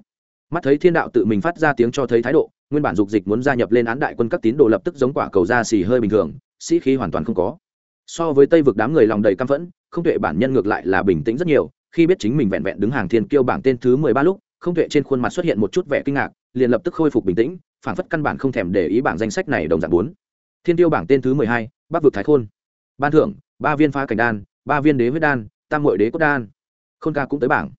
Mắt thấy thiên đạo tự mình phát ra tiếng cho thấy thái độ, nguyên bản dục dịch muốn gia nhập lên án đại quân các tín đồ lập tức giống quả cầu da xì hơi bình thường, sĩ khí hoàn toàn không có. So với tây vực đám người lòng đầy căm phẫn, không tuệ bản nhân ngược lại là bình tĩnh rất nhiều khi biết chính mình vẹn vẹn đứng hàng thiên kiêu bảng tên thứ mười ba lúc, không tuệ trên khuôn mặt xuất hiện một chút vẻ kinh ngạc, liền lập tức khôi phục bình tĩnh phản phất căn bản không thèm để ý bảng danh sách này đồng dạng bốn. Thiên tiêu bảng tên thứ mười hai, bắc vực thái khôn. Ban thưởng, ba viên phá cảnh đan, ba viên đế huyết đan, tam hội đế cốt đan. Khôn ca cũng tới bảng.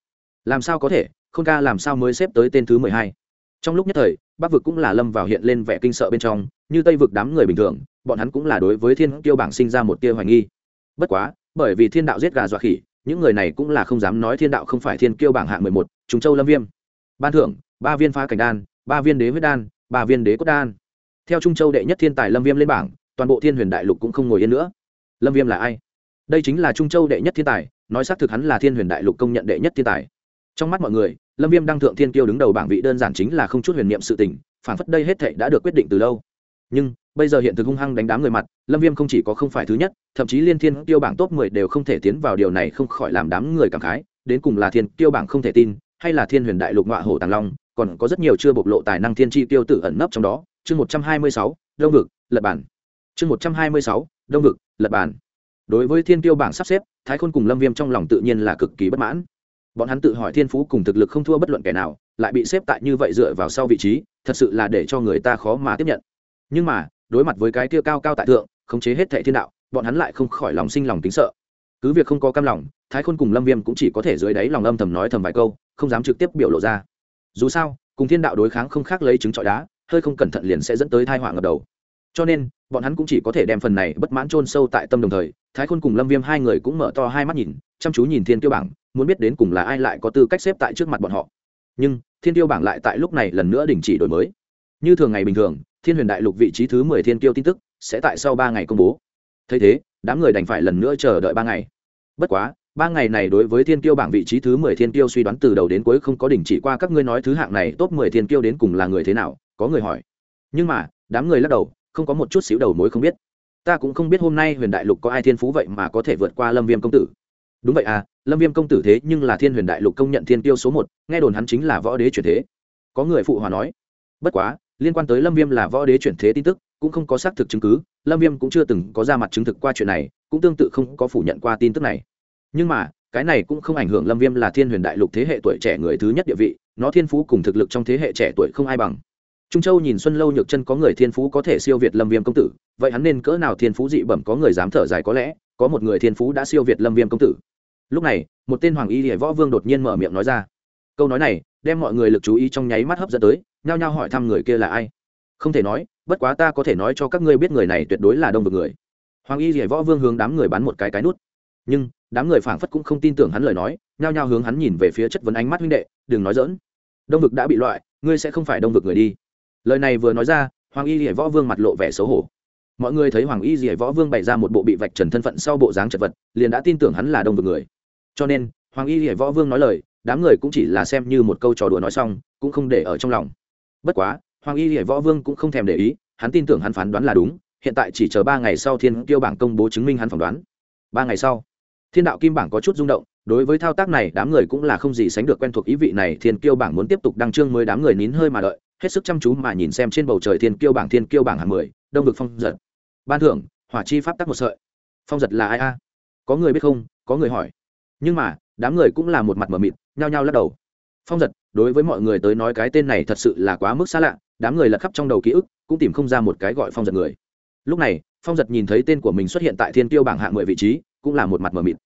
Làm sao có thể, khôn ca làm sao mới xếp tới tên thứ mười hai? Trong lúc nhất thời, bắc vực cũng là lâm vào hiện lên vẻ kinh sợ bên trong, như tây vực đám người bình thường, bọn hắn cũng là đối với thiên tiêu bảng sinh ra một tia hoài nghi. Bất quá, bởi vì thiên đạo giết gà dọa khỉ những người này cũng là không dám nói thiên đạo không phải thiên kiêu bảng hạng mười một chúng châu lâm viêm, ban thưởng, ba viên phá cảnh đan, ba viên đế huyết đan, ba viên đế cốt đan. Theo trung châu đệ nhất thiên tài lâm viêm lên bảng, toàn bộ thiên huyền đại lục cũng không ngồi yên nữa. Lâm viêm là ai? Đây chính là trung châu đệ nhất thiên tài, nói xác thực hắn là thiên huyền đại lục công nhận đệ nhất thiên tài. Trong mắt mọi người, lâm viêm đăng thượng thiên kiêu đứng đầu bảng vị đơn giản chính là không chút huyền niệm sự tình, phản phất đây hết thệ đã được quyết định từ lâu. Nhưng bây giờ hiện thực hung hăng đánh đám người mặt lâm viêm không chỉ có không phải thứ nhất thậm chí liên thiên tiêu bảng top 10 đều không thể tiến vào điều này không khỏi làm đám người cảm khái đến cùng là thiên tiêu bảng không thể tin hay là thiên huyền đại lục ngọa hổ tàng long còn có rất nhiều chưa bộc lộ tài năng thiên chi tiêu tử ẩn nấp trong đó. Chương 126, đông vực lật bản. Chương 126, đông vực lật bản. Đối với thiên tiêu bảng sắp xếp thái khôn cùng lâm viêm trong lòng tự nhiên là cực kỳ bất mãn. Bọn hắn tự hỏi thiên phú cùng thực lực không thua bất luận kẻ nào lại bị xếp tại như vậy dựa vào sau vị trí thật sự là để cho người ta khó mà tiếp nhận. Nhưng mà đối mặt với cái kia cao cao tại thượng, khống chế hết thệ thiên đạo, bọn hắn lại không khỏi lòng sinh lòng tính sợ. Cứ việc không có cam lòng, thái khôn cùng lâm viêm cũng chỉ có thể dưới đáy lòng âm thầm nói thầm vài câu, không dám trực tiếp biểu lộ ra. Dù sao, cùng thiên đạo đối kháng không khác lấy trứng trọi đá, hơi không cẩn thận liền sẽ dẫn tới thai họa ngập đầu. Cho nên, bọn hắn cũng chỉ có thể đem phần này bất mãn chôn sâu tại tâm đồng thời, thái khôn cùng lâm viêm hai người cũng mở to hai mắt nhìn, chăm chú nhìn thiên tiêu bảng, muốn biết đến cùng là ai lại có tư cách xếp tại trước mặt bọn họ. Nhưng, thiên tiêu bảng lại tại lúc này lần nữa đình chỉ đổi mới. Như thường ngày bình thường thiên huyền đại lục vị trí thứ mười thiên tiêu tin tức sẽ tại sau ba ngày công bố. Thấy thế, đám người đành phải lần nữa chờ đợi ba ngày. Bất quá, ba ngày này đối với thiên tiêu bảng vị trí thứ mười thiên tiêu suy đoán từ đầu đến cuối không có đình chỉ qua các ngươi nói thứ hạng này top mười thiên tiêu đến cùng là người thế nào, có người hỏi. Nhưng mà, đám người lắc đầu, không có một chút xíu đầu mối không biết. Ta cũng không biết hôm nay huyền đại lục có ai thiên phú vậy mà có thể vượt qua lâm viêm công tử. Đúng vậy à lâm viêm công tử thế nhưng là thiên huyền đại lục công nhận thiên tiêu số một, nghe đồn hắn chính là võ đế chuyển thế. Có người phụ hòa nói. Bất quá liên quan tới lâm viêm là võ đế chuyển thế tin tức, cũng không có xác thực chứng cứ, lâm viêm cũng chưa từng có ra mặt chứng thực qua chuyện này, cũng tương tự không có phủ nhận qua tin tức này. Nhưng mà, cái này cũng không ảnh hưởng lâm viêm là thiên huyền đại lục thế hệ tuổi trẻ người thứ nhất địa vị, nó thiên phú cùng thực lực trong thế hệ trẻ tuổi không ai bằng. Trung châu nhìn xuân lâu nhược chân có người thiên phú có thể siêu việt lâm viêm công tử, vậy hắn nên cỡ nào thiên phú dị bẩm có người dám thở dài có lẽ, có một người thiên phú đã siêu việt lâm viêm công tử. Lúc này, một tên hoàng y hệ võ vương đột nhiên mở miệng nói ra. Câu nói này, đem mọi người lực chú ý trong nháy mắt hấp dẫn tới nhao nhao hỏi thăm người kia là ai. Không thể nói, bất quá ta có thể nói cho các ngươi biết người này tuyệt đối là đông vực người. Hoàng y dỉa võ vương hướng đám người bắn một cái cái nút. Nhưng, đám người phảng phất cũng không tin tưởng hắn lời nói, nhao nhao hướng hắn nhìn về phía chất vấn ánh mắt huynh đệ, đừng nói dỡn đông vực đã bị loại, ngươi sẽ không phải đông vực người đi. Lời này vừa nói ra, hoàng y dỉa võ vương mặt lộ vẻ xấu hổ. Mọi người thấy hoàng y dì võ vương bày ra một bộ bị vạch trần thân phận sau bộ dáng chật vật, liền đã tin tưởng hắn là đông vực người. Cho nên, hoàng y dì võ vương nói lời, đám người cũng chỉ là xem như một câu trò đùa nói xong, cũng không để ở trong lòng bất quá, hoàng y dì võ vương cũng không thèm để ý, hắn tin tưởng hắn phán đoán là đúng, hiện tại chỉ chờ ba ngày sau thiên tiêu bảng công bố chứng minh hắn phỏng đoán. Ba ngày sau, thiên đạo kim bảng có chút rung động, đối với thao tác này, đám người cũng là không gì sánh được quen thuộc ý vị này, thiên kiêu bảng muốn tiếp tục đăng trương mới đám người nín hơi mà đợi, hết sức chăm chú mà nhìn xem trên bầu trời thiên kiêu bảng, thiên kiêu bảng hạng mười, đông vực phong giật. Ban thưởng, hỏa chi pháp tắc một sợi. Phong giật là ai a? Có người biết không? Có người hỏi. Nhưng mà, đám người cũng là một mặt mờ mịt, nhao nhao lắc đầu phong giật, đối với mọi người tới nói cái tên này thật sự là quá mức xa lạ, đám người lật khắp trong đầu ký ức, cũng tìm không ra một cái gọi phong giật người. Lúc này, phong giật nhìn thấy tên của mình xuất hiện tại thiên tiêu bảng hạng mười vị trí, cũng là một mặt mờ mịt.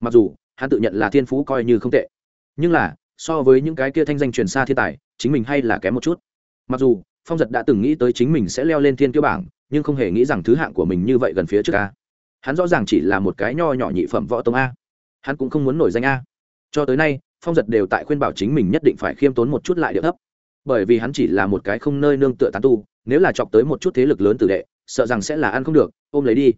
Mặc dù, hắn tự nhận là thiên phú coi như không tệ. Nhưng là, so với những cái kia thanh danh truyền xa thiên tài, chính mình hay là kém một chút. Mặc dù, phong giật đã từng nghĩ tới chính mình sẽ leo lên thiên tiêu bảng, nhưng không hề nghĩ rằng thứ hạng của mình như vậy gần phía trước a. Hắn rõ ràng chỉ là một cái nho nhỏ nhị phẩm võ tông a. Hắn cũng không muốn nổi danh a. Cho tới nay phong giật đều tại khuyên bảo chính mình nhất định phải khiêm tốn một chút lại địa thấp. Bởi vì hắn chỉ là một cái không nơi nương tựa tán tu, nếu là chọc tới một chút thế lực lớn tử đệ, sợ rằng sẽ là ăn không được, ôm lấy đi.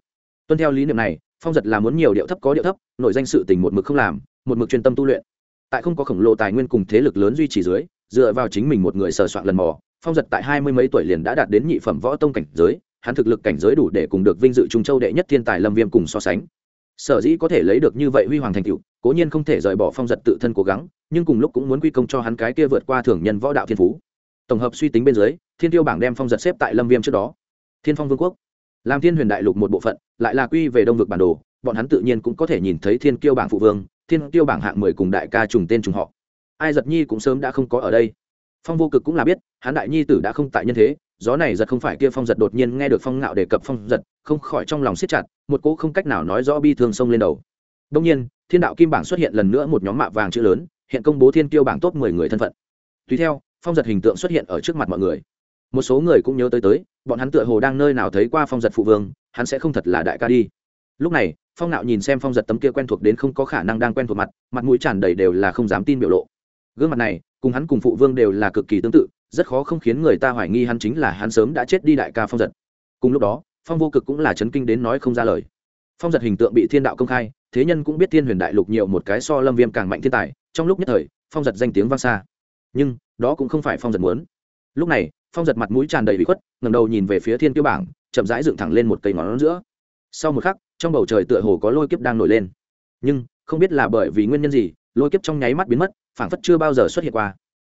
Tuân theo lý niệm này, phong giật là muốn nhiều điệu thấp có điệu thấp, nội danh sự tình một mực không làm, một mực chuyên tâm tu luyện. Tại không có khổng lồ tài nguyên cùng thế lực lớn duy trì dưới, dựa vào chính mình một người sờ soạn lần mò, phong giật tại hai mươi mấy tuổi liền đã đạt đến nhị phẩm võ tông cảnh giới, hắn thực lực cảnh giới đủ để cùng được vinh dự trung châu đệ nhất thiên tài lâm viêm cùng so sánh. Sở dĩ có thể lấy được như vậy huy hoàng thành cựu cố nhiên không thể rời bỏ phong giật tự thân cố gắng, nhưng cùng lúc cũng muốn quy công cho hắn cái kia vượt qua thường nhân võ đạo thiên phú. Tổng hợp suy tính bên dưới, thiên tiêu bảng đem phong giật xếp tại lâm viêm trước đó. Thiên phong vương quốc. Làm thiên huyền đại lục một bộ phận, lại là quy về đông vực bản đồ, bọn hắn tự nhiên cũng có thể nhìn thấy thiên kiêu bảng phụ vương, thiên kiêu bảng hạng mười cùng đại ca trùng tên trùng họ. Ai giật nhi cũng sớm đã không có ở đây. Phong vô cực cũng là biết, hắn đại nhi tử đã không tại nhân thế, gió này giật không phải kia phong giật đột nhiên nghe được phong ngạo đề cập phong giật, không khỏi trong lòng siết chặt, một cỗ không cách nào nói rõ bi thương sông lên đầu đông nhiên, thiên đạo kim bảng xuất hiện lần nữa một nhóm mạ vàng chữ lớn, hiện công bố thiên kiêu bảng top mười người thân phận. Tùy theo, phong giật hình tượng xuất hiện ở trước mặt mọi người. Một số người cũng nhớ tới tới, bọn hắn tựa hồ đang nơi nào thấy qua phong giật phụ vương, hắn sẽ không thật là đại ca đi. Lúc này, phong nạo nhìn xem phong giật tấm kia quen thuộc đến không có khả năng đang quen thuộc mặt mặt mũi tràn đầy đều là không dám tin biểu lộ. Gương mặt này, cùng hắn cùng phụ vương đều là cực kỳ tương tự, rất khó không khiến người ta hoài nghi hắn chính là hắn sớm đã chết đi đại ca phong giật. Cùng lúc đó, phong vô cực cũng là chấn kinh đến nói không ra lời phong giật hình tượng bị thiên đạo công khai, thế nhân cũng biết thiên huyền đại lục nhiều một cái so lâm viêm càng mạnh thiên tài, trong lúc nhất thời, phong giật danh tiếng vang xa. Nhưng, đó cũng không phải phong giật muốn. Lúc này, phong giật mặt mũi tràn đầy bị khuất ngầm đầu nhìn về phía thiên tiêu bảng, chậm rãi dựng thẳng lên một cây ngón giữa. Sau một khắc, trong bầu trời tựa hồ có lôi kiếp đang nổi lên. Nhưng, không biết là bởi vì nguyên nhân gì, lôi kiếp trong nháy mắt biến mất, phảng phất chưa bao giờ xuất hiện qua.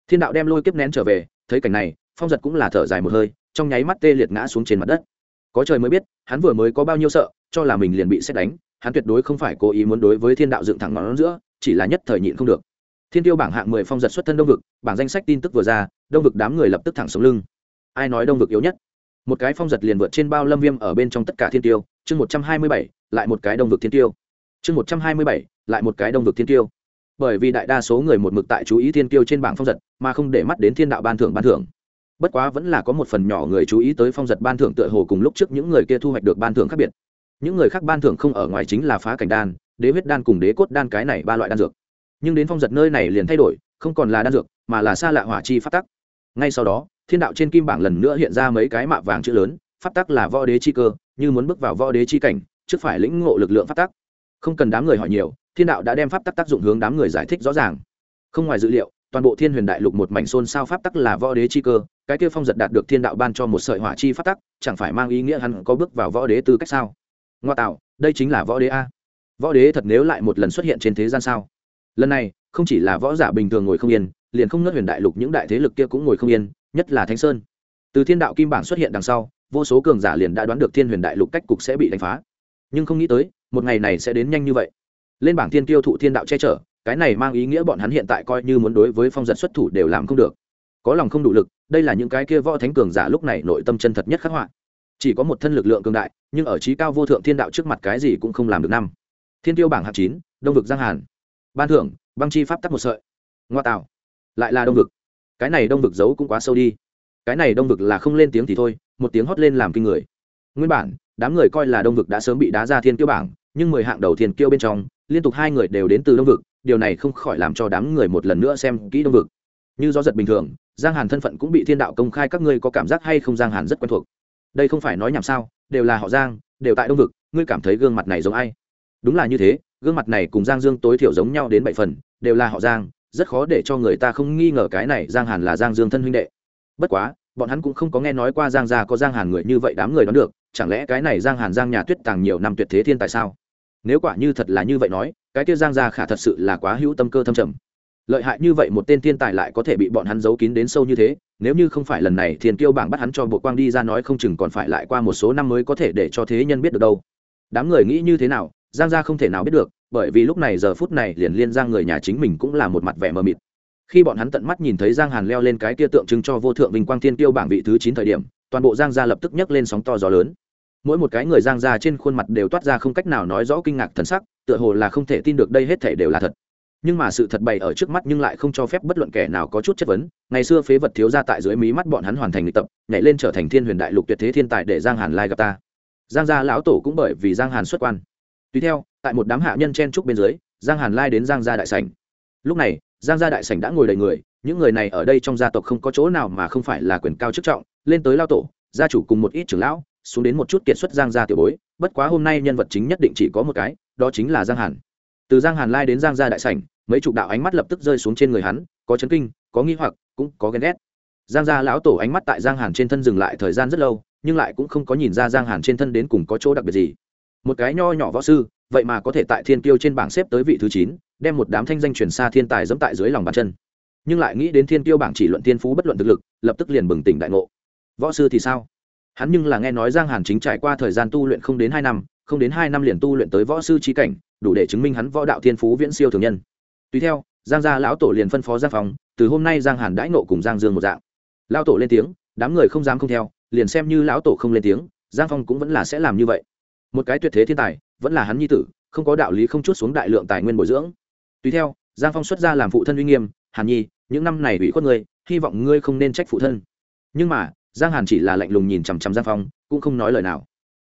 Thiên đạo đem lôi kiếp nén trở về, thấy cảnh này, phong giật cũng là thở dài một hơi, trong nháy mắt tê liệt ngã xuống trên mặt đất có trời mới biết, hắn vừa mới có bao nhiêu sợ, cho là mình liền bị xét đánh, hắn tuyệt đối không phải cố ý muốn đối với thiên đạo dựng thẳng ngón giữa, chỉ là nhất thời nhịn không được. Thiên tiêu bảng hạng mười phong giật xuất thân đông vực, bảng danh sách tin tức vừa ra, đông vực đám người lập tức thẳng sống lưng. Ai nói đông vực yếu nhất? Một cái phong giật liền vượt trên bao lâm viêm ở bên trong tất cả thiên tiêu, chương một trăm hai mươi bảy, lại một cái đông vực thiên tiêu. Chương một trăm hai mươi bảy, lại một cái đông vực thiên tiêu. Bởi vì đại đa số người một mực tại chú ý thiên tiêu trên bảng phong giật, mà không để mắt đến thiên đạo ban thưởng ban thưởng bất quá vẫn là có một phần nhỏ người chú ý tới phong giật ban thưởng tựa hồ cùng lúc trước những người kia thu hoạch được ban thưởng khác biệt. Những người khác ban thưởng không ở ngoài chính là phá cảnh đan, đế huyết đan cùng đế cốt đan cái này ba loại đan dược. Nhưng đến phong giật nơi này liền thay đổi, không còn là đan dược, mà là xa lạ hỏa chi phát tắc. Ngay sau đó, thiên đạo trên kim bảng lần nữa hiện ra mấy cái mạ vàng chữ lớn phát tắc là võ đế chi cơ, như muốn bước vào võ đế chi cảnh, trước phải lĩnh ngộ lực lượng phát tắc. Không cần đám người hỏi nhiều, thiên đạo đã đem pháp tắc tác dụng hướng đám người giải thích rõ ràng. Không ngoài dữ liệu toàn bộ thiên huyền đại lục một mảnh xôn sao pháp tắc là võ đế chi cơ, cái kia phong giật đạt được thiên đạo ban cho một sợi hỏa chi pháp tắc, chẳng phải mang ý nghĩa hắn có bước vào võ đế tư cách sao? Ngoa tạo, đây chính là võ đế a. Võ đế thật nếu lại một lần xuất hiện trên thế gian sao? Lần này, không chỉ là võ giả bình thường ngồi không yên, liền không ngất huyền đại lục những đại thế lực kia cũng ngồi không yên, nhất là thánh sơn. Từ thiên đạo kim bảng xuất hiện đằng sau, vô số cường giả liền đã đoán được thiên huyền đại lục cách cục sẽ bị đánh phá. Nhưng không nghĩ tới, một ngày này sẽ đến nhanh như vậy. Lên bảng thiên tiêu thụ thiên đạo che chở cái này mang ý nghĩa bọn hắn hiện tại coi như muốn đối với phong giật xuất thủ đều làm không được. Có lòng không đủ lực, đây là những cái kia võ thánh cường giả lúc này nội tâm chân thật nhất khắc họa. Chỉ có một thân lực lượng cường đại, nhưng ở trí cao vô thượng thiên đạo trước mặt cái gì cũng không làm được năm. Thiên tiêu bảng hạng chín, đông vực giang hàn. Ban thưởng, băng chi pháp tắc một sợi. Ngoa tạo. Lại là đông vực. Cái này đông vực giấu cũng quá sâu đi. Cái này đông vực là không lên tiếng thì thôi, một tiếng hót lên làm kinh người. Nguyên bản, đám người coi là đông vực đã sớm bị đá ra thiên tiêu bảng, nhưng mười hạng đầu thiên kiêu bên trong, liên tục hai người đều đến từ đông vực điều này không khỏi làm cho đám người một lần nữa xem kỹ đông vực. Như do giật bình thường, giang hàn thân phận cũng bị thiên đạo công khai các ngươi có cảm giác hay không giang hàn rất quen thuộc. Đây không phải nói nhảm sao, đều là họ giang, đều tại đông vực, ngươi cảm thấy gương mặt này giống ai? Đúng là như thế, gương mặt này cùng giang dương tối thiểu giống nhau đến bảy phần, đều là họ giang, rất khó để cho người ta không nghi ngờ cái này giang hàn là giang dương thân huynh đệ. Bất quá, bọn hắn cũng không có nghe nói qua giang gia có giang hàn người như vậy đám người đoán được, chẳng lẽ cái này giang hàn giang nhà tuyết tàng nhiều năm tuyệt thế thiên tại sao? Nếu quả như thật là như vậy nói, cái kia giang gia khả thật sự là quá hữu tâm cơ thâm trầm. Lợi hại như vậy một tên thiên tài lại có thể bị bọn hắn giấu kín đến sâu như thế, nếu như không phải lần này thiên kiêu bảng bắt hắn cho bộ quang đi ra nói không chừng còn phải lại qua một số năm mới có thể để cho thế nhân biết được đâu. Đám người nghĩ như thế nào, giang gia không thể nào biết được, bởi vì lúc này giờ phút này liền liên giang người nhà chính mình cũng là một mặt vẻ mờ mịt. Khi bọn hắn tận mắt nhìn thấy giang hàn leo lên cái kia tượng trưng cho vô thượng vinh quang thiên tiêu bảng vị thứ chín thời điểm, toàn bộ giang gia lập tức nhấc lên sóng to gió lớn mỗi một cái người giang gia trên khuôn mặt đều toát ra không cách nào nói rõ kinh ngạc thần sắc, tựa hồ là không thể tin được đây hết thể đều là thật. Nhưng mà sự thật bày ở trước mắt nhưng lại không cho phép bất luận kẻ nào có chút chất vấn, ngày xưa phế vật thiếu ra tại dưới mí mắt bọn hắn hoàn thành luyện tập, nhảy lên trở thành thiên huyền đại lục tuyệt thế thiên tài để giang hàn lai gặp ta. Giang gia lão tổ cũng bởi vì giang hàn xuất quan. Tùy theo, tại một đám hạ nhân chen trúc bên dưới, giang hàn lai đến giang gia đại sảnh. Lúc này, giang gia đại sảnh đã ngồi đầy người, những người này ở đây trong gia tộc không có chỗ nào mà không phải là quyền cao chức trọng, lên tới lao tổ, gia chủ cùng một ít trưởng lão xuống đến một chút kiệt xuất giang gia tiểu bối, bất quá hôm nay nhân vật chính nhất định chỉ có một cái, đó chính là giang hàn. Từ giang hàn lai đến giang gia đại sảnh, mấy chục đạo ánh mắt lập tức rơi xuống trên người hắn, có chấn kinh, có nghi hoặc, cũng có ghen ghét. Giang gia lão tổ ánh mắt tại giang hàn trên thân dừng lại thời gian rất lâu, nhưng lại cũng không có nhìn ra giang hàn trên thân đến cùng có chỗ đặc biệt gì. Một cái nho nhỏ võ sư, vậy mà có thể tại thiên kiêu trên bảng xếp tới vị thứ chín, đem một đám thanh danh truyền xa thiên tài dẫm tại dưới lòng bàn chân. Nhưng lại nghĩ đến thiên kiêu bảng chỉ luận thiên phú bất luận thực lực, lập tức liền bừng tỉnh đại ngộ. Võ sư thì sao? Hắn nhưng là nghe nói giang hàn chính trải qua thời gian tu luyện không đến hai năm, không đến hai năm liền tu luyện tới võ sư trí cảnh, đủ để chứng minh hắn võ đạo thiên phú viễn siêu thường nhân. Tùy theo, giang gia lão tổ liền phân phó giang phòng từ hôm nay giang hàn đãi nộ cùng giang dương một dạng. Lão tổ lên tiếng, đám người không dám không theo, liền xem như lão tổ không lên tiếng, giang phong cũng vẫn là sẽ làm như vậy. Một cái tuyệt thế thiên tài, vẫn là hắn nhi tử, không có đạo lý không chút xuống đại lượng tài nguyên bồi dưỡng. Tùy theo, giang phong xuất ra làm phụ thân uy nghiêm, hàn nhi, những năm này ủy khuất ngươi, hy vọng ngươi không nên trách phụ thân. Nhưng mà giang hàn chỉ là lạnh lùng nhìn chằm chằm giang phong, cũng không nói lời nào.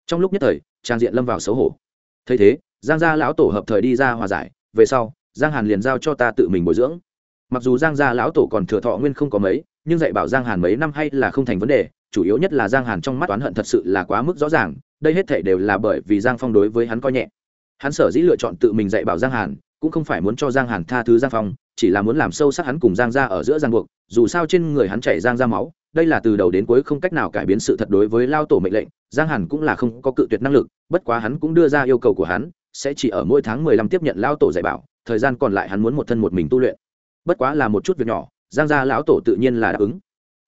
Trong lúc nhất thời, trang diện lâm vào xấu hổ. Thấy thế, giang gia lão tổ hợp thời đi ra hòa giải, về sau, giang hàn liền giao cho ta tự mình bồi dưỡng. Mặc dù giang gia lão tổ còn thừa thọ nguyên không có mấy, nhưng dạy bảo giang hàn mấy năm hay là không thành vấn đề, chủ yếu nhất là giang hàn trong mắt oán hận thật sự là quá mức rõ ràng, đây hết thể đều là bởi vì giang phong đối với hắn coi nhẹ. Hắn sở dĩ lựa chọn tự mình dạy bảo giang hàn, cũng không phải muốn cho giang hàn tha thứ giang phong, chỉ là muốn làm sâu sắc hắn cùng giang ra ở giữa giang buộc, dù sao trên người hắn chảy giang ra máu đây là từ đầu đến cuối không cách nào cải biến sự thật đối với lao tổ mệnh lệnh, giang hàn cũng là không có cự tuyệt năng lực, bất quá hắn cũng đưa ra yêu cầu của hắn, sẽ chỉ ở mỗi tháng mười lăm tiếp nhận lao tổ dạy bảo, thời gian còn lại hắn muốn một thân một mình tu luyện. Bất quá là một chút việc nhỏ, giang gia lão tổ tự nhiên là đáp ứng.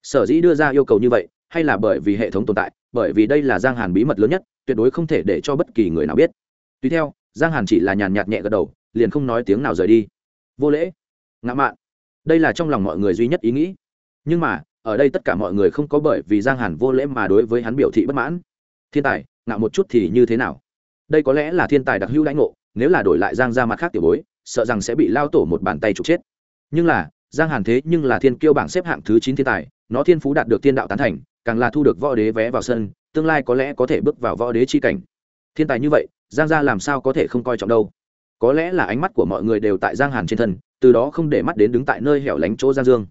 Sở dĩ đưa ra yêu cầu như vậy, hay là bởi vì hệ thống tồn tại, bởi vì đây là giang hàn bí mật lớn nhất, tuyệt đối không thể để cho bất kỳ người nào biết. Tùy theo, giang hàn chỉ là nhàn nhạt nhẹ gật đầu, liền không nói tiếng nào rời đi. Vô lễ. Ngã mạn. Đây là trong lòng mọi người duy nhất ý nghĩ. Nhưng mà ở đây tất cả mọi người không có bởi vì giang hàn vô lễ mà đối với hắn biểu thị bất mãn. Thiên tài, ngạo một chút thì như thế nào? Đây có lẽ là thiên tài đặc hữu lãnh ngộ, nếu là đổi lại giang ra mặt khác tiểu bối, sợ rằng sẽ bị lao tổ một bàn tay trục chết. Nhưng là, giang hàn thế nhưng là thiên kiêu bảng xếp hạng thứ chín thiên tài, nó thiên phú đạt được thiên đạo tán thành, càng là thu được võ đế vé vào sân, tương lai có lẽ có thể bước vào võ đế chi cảnh. Thiên tài như vậy, giang gia làm sao có thể không coi trọng đâu? Có lẽ là ánh mắt của mọi người đều tại giang hàn trên thân, từ đó không để mắt đến đứng tại nơi hẻo lánh chỗ giang dương.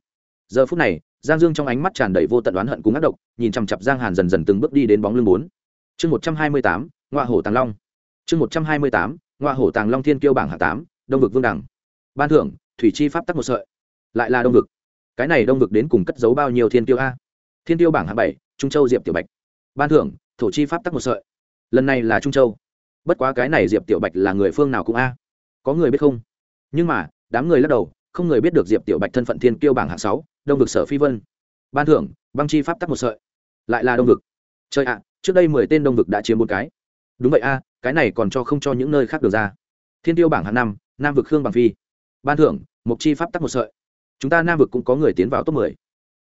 Giờ phút này giang dương trong ánh mắt tràn đầy vô tận oán hận cùng ác độc, nhìn chằm chặp giang hàn dần dần từng bước đi đến bóng lưng bốn. Chương một trăm hai mươi tám ngoại hổ tàng long. Chương một trăm hai mươi tám ngoại hổ tàng long thiên kiêu bảng hạng tám, đông vực vương đẳng. Ban thưởng, thủy chi pháp tắc một sợi. Lại là đông vực. Cái này đông vực đến cùng cất giấu bao nhiêu thiên tiêu a? Thiên tiêu bảng hạng bảy, trung châu diệp tiểu bạch. Ban thưởng, thổ chi pháp tắc một sợi. Lần này là trung châu. Bất quá cái này diệp tiểu bạch là người phương nào cũng a? Có người biết không? Nhưng mà, đám người lắc đầu, không người biết được diệp tiểu bạch thân phận thiên kiêu bảng hạng sáu đông vực sở phi vân. Ban thưởng, băng chi pháp tắc một sợi. Lại là đông vực. Chơi ạ, trước đây mười tên đông vực đã chiếm một cái. Đúng vậy a, cái này còn cho không cho những nơi khác được ra. Thiên tiêu bảng hạng năm, nam vực khương bằng phi. Ban thưởng mục chi pháp tắc một sợi. Chúng ta nam vực cũng có người tiến vào top mười.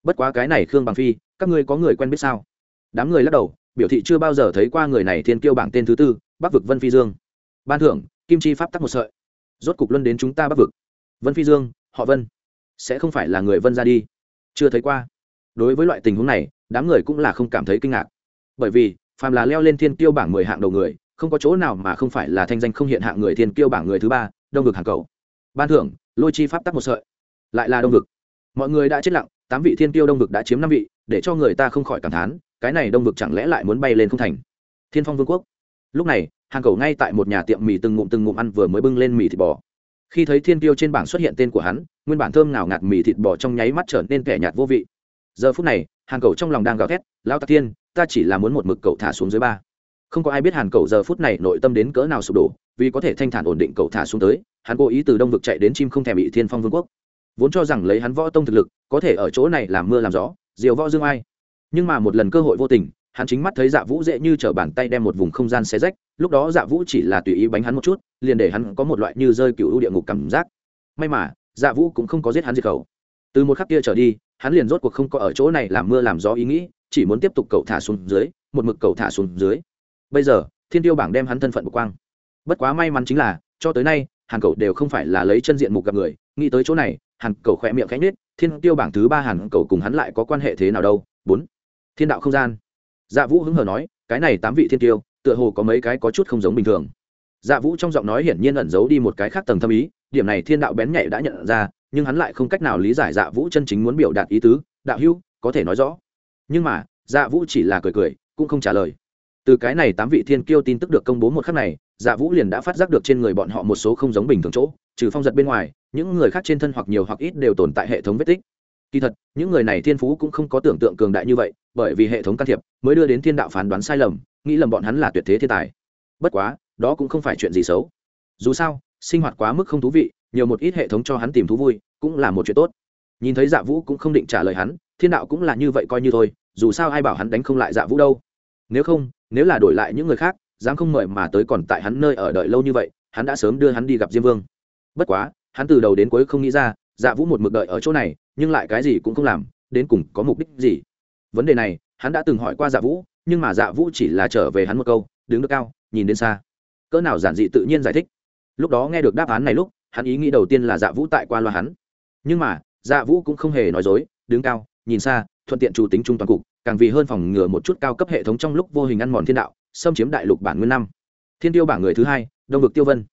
Bất quá cái này khương bằng phi, các ngươi có người quen biết sao? Đám người lắc đầu, biểu thị chưa bao giờ thấy qua người này thiên kiêu bảng tên thứ tư, bắc vực vân phi dương. Ban thưởng, kim chi pháp tắc một sợi. Rốt cục luân đến chúng ta bắc vực. Vân phi dương, họ vân sẽ không phải là người vân ra đi. Chưa thấy qua. Đối với loại tình huống này, đám người cũng là không cảm thấy kinh ngạc. Bởi vì, phàm là leo lên thiên tiêu bảng mười hạng đầu người, không có chỗ nào mà không phải là thanh danh không hiện hạng người thiên tiêu bảng người thứ ba, đông vực hàng cầu. Ban thưởng, lôi chi pháp tắc một sợi. Lại là đông vực. Mọi người đã chết lặng, tám vị thiên tiêu đông vực đã chiếm năm vị, để cho người ta không khỏi cảm thán, cái này đông vực chẳng lẽ lại muốn bay lên không thành? Thiên phong vương quốc. Lúc này, hàng cầu ngay tại một nhà tiệm mì từng ngụm từng ngụm ăn vừa mới bưng lên mì thịt bò khi thấy thiên tiêu trên bảng xuất hiện tên của hắn nguyên bản thơm nào ngạt mì thịt bò trong nháy mắt trở nên kẻ nhạt vô vị. Giờ phút này hàn cầu trong lòng đang gào thét lao tạc Thiên, ta chỉ là muốn một mực cậu thả xuống dưới ba. Không có ai biết hàn cầu giờ phút này nội tâm đến cỡ nào sụp đổ vì có thể thanh thản ổn định cậu thả xuống tới hắn cố ý từ đông vực chạy đến chim không thèm bị thiên phong vương quốc. Vốn cho rằng lấy hắn võ tông thực lực có thể ở chỗ này làm mưa làm gió diều võ dương ai. Nhưng mà một lần cơ hội vô tình hắn chính mắt thấy dạ vũ dễ như t r ở bàn tay đem một vùng không gian xé rách lúc đó dạ vũ chỉ là tùy ý bánh hắn một chút, liền để hắn có một loại như rơi cựu địa ngục cảm giác. May mà dạ vũ cũng không có giết hắn diệt khẩu. Từ một khắc kia trở đi, hắn liền rốt cuộc không có ở chỗ này làm mưa làm gió ý nghĩ, chỉ muốn tiếp tục cậu thả xuống dưới, một mực cậu thả xuống dưới. Bây giờ, thiên tiêu bảng đem hắn thân phận của quang. Bất quá may mắn chính là, cho tới nay, hàn cậu đều không phải là lấy chân diện mục gặp người, nghĩ tới chỗ này, hàn cậu khỏe miệng cánh nết thiên tiêu bảng thứ ba hàn cậu cùng hắn lại có quan hệ thế nào đâu? Bốn. Thiên đạo không gian. Dạ vũ hứng hờ nói, cái này tám vị thiên tiêu tựa hồ có mấy cái có chút không giống bình thường. Dạ vũ trong giọng nói hiển nhiên ẩn giấu đi một cái khác tầng thâm ý, điểm này thiên đạo bén nhạy đã nhận ra, nhưng hắn lại không cách nào lý giải dạ vũ chân chính muốn biểu đạt ý tứ, đạo hữu, có thể nói rõ. Nhưng mà dạ vũ chỉ là cười cười, cũng không trả lời. Từ cái này tám vị thiên kiêu tin tức được công bố một khắc này dạ vũ liền đã phát giác được trên người bọn họ một số không giống bình thường chỗ, trừ phong giật bên ngoài, những người khác trên thân hoặc nhiều hoặc ít đều tồn tại hệ thống vết tích kỳ thật, những người này thiên phú cũng không có tưởng tượng cường đại như vậy, bởi vì hệ thống can thiệp mới đưa đến thiên đạo phán đoán sai lầm, nghĩ lầm bọn hắn là tuyệt thế thiên tài. Bất quá, đó cũng không phải chuyện gì xấu. Dù sao, sinh hoạt quá mức không thú vị, nhiều một ít hệ thống cho hắn tìm thú vui, cũng là một chuyện tốt. Nhìn thấy dạ vũ cũng không định trả lời hắn, thiên đạo cũng là như vậy coi như thôi, dù sao ai bảo hắn đánh không lại dạ vũ đâu. Nếu không, nếu là đổi lại những người khác, dám không mời mà tới còn tại hắn nơi ở đợi lâu như vậy, hắn đã sớm đưa hắn đi gặp diêm vương. Bất quá, hắn từ đầu đến cuối không nghĩ ra dạ vũ một mực đợi ở chỗ này nhưng lại cái gì cũng không làm, đến cùng có mục đích gì? Vấn đề này, hắn đã từng hỏi qua dạ vũ, nhưng mà dạ vũ chỉ là trở về hắn một câu, đứng được cao, nhìn đến xa. Cỡ nào giản dị tự nhiên giải thích. Lúc đó nghe được đáp án này lúc, hắn ý nghĩ đầu tiên là dạ vũ tại qua loa hắn. Nhưng mà dạ vũ cũng không hề nói dối, đứng cao, nhìn xa, thuận tiện chủ tính trung toàn cục, càng vì hơn phòng ngừa một chút cao cấp hệ thống trong lúc vô hình ăn mòn thiên đạo, xâm chiếm đại lục bản nguyên năm. Thiên tiêu bảng người thứ hai, đông vực tiêu vân.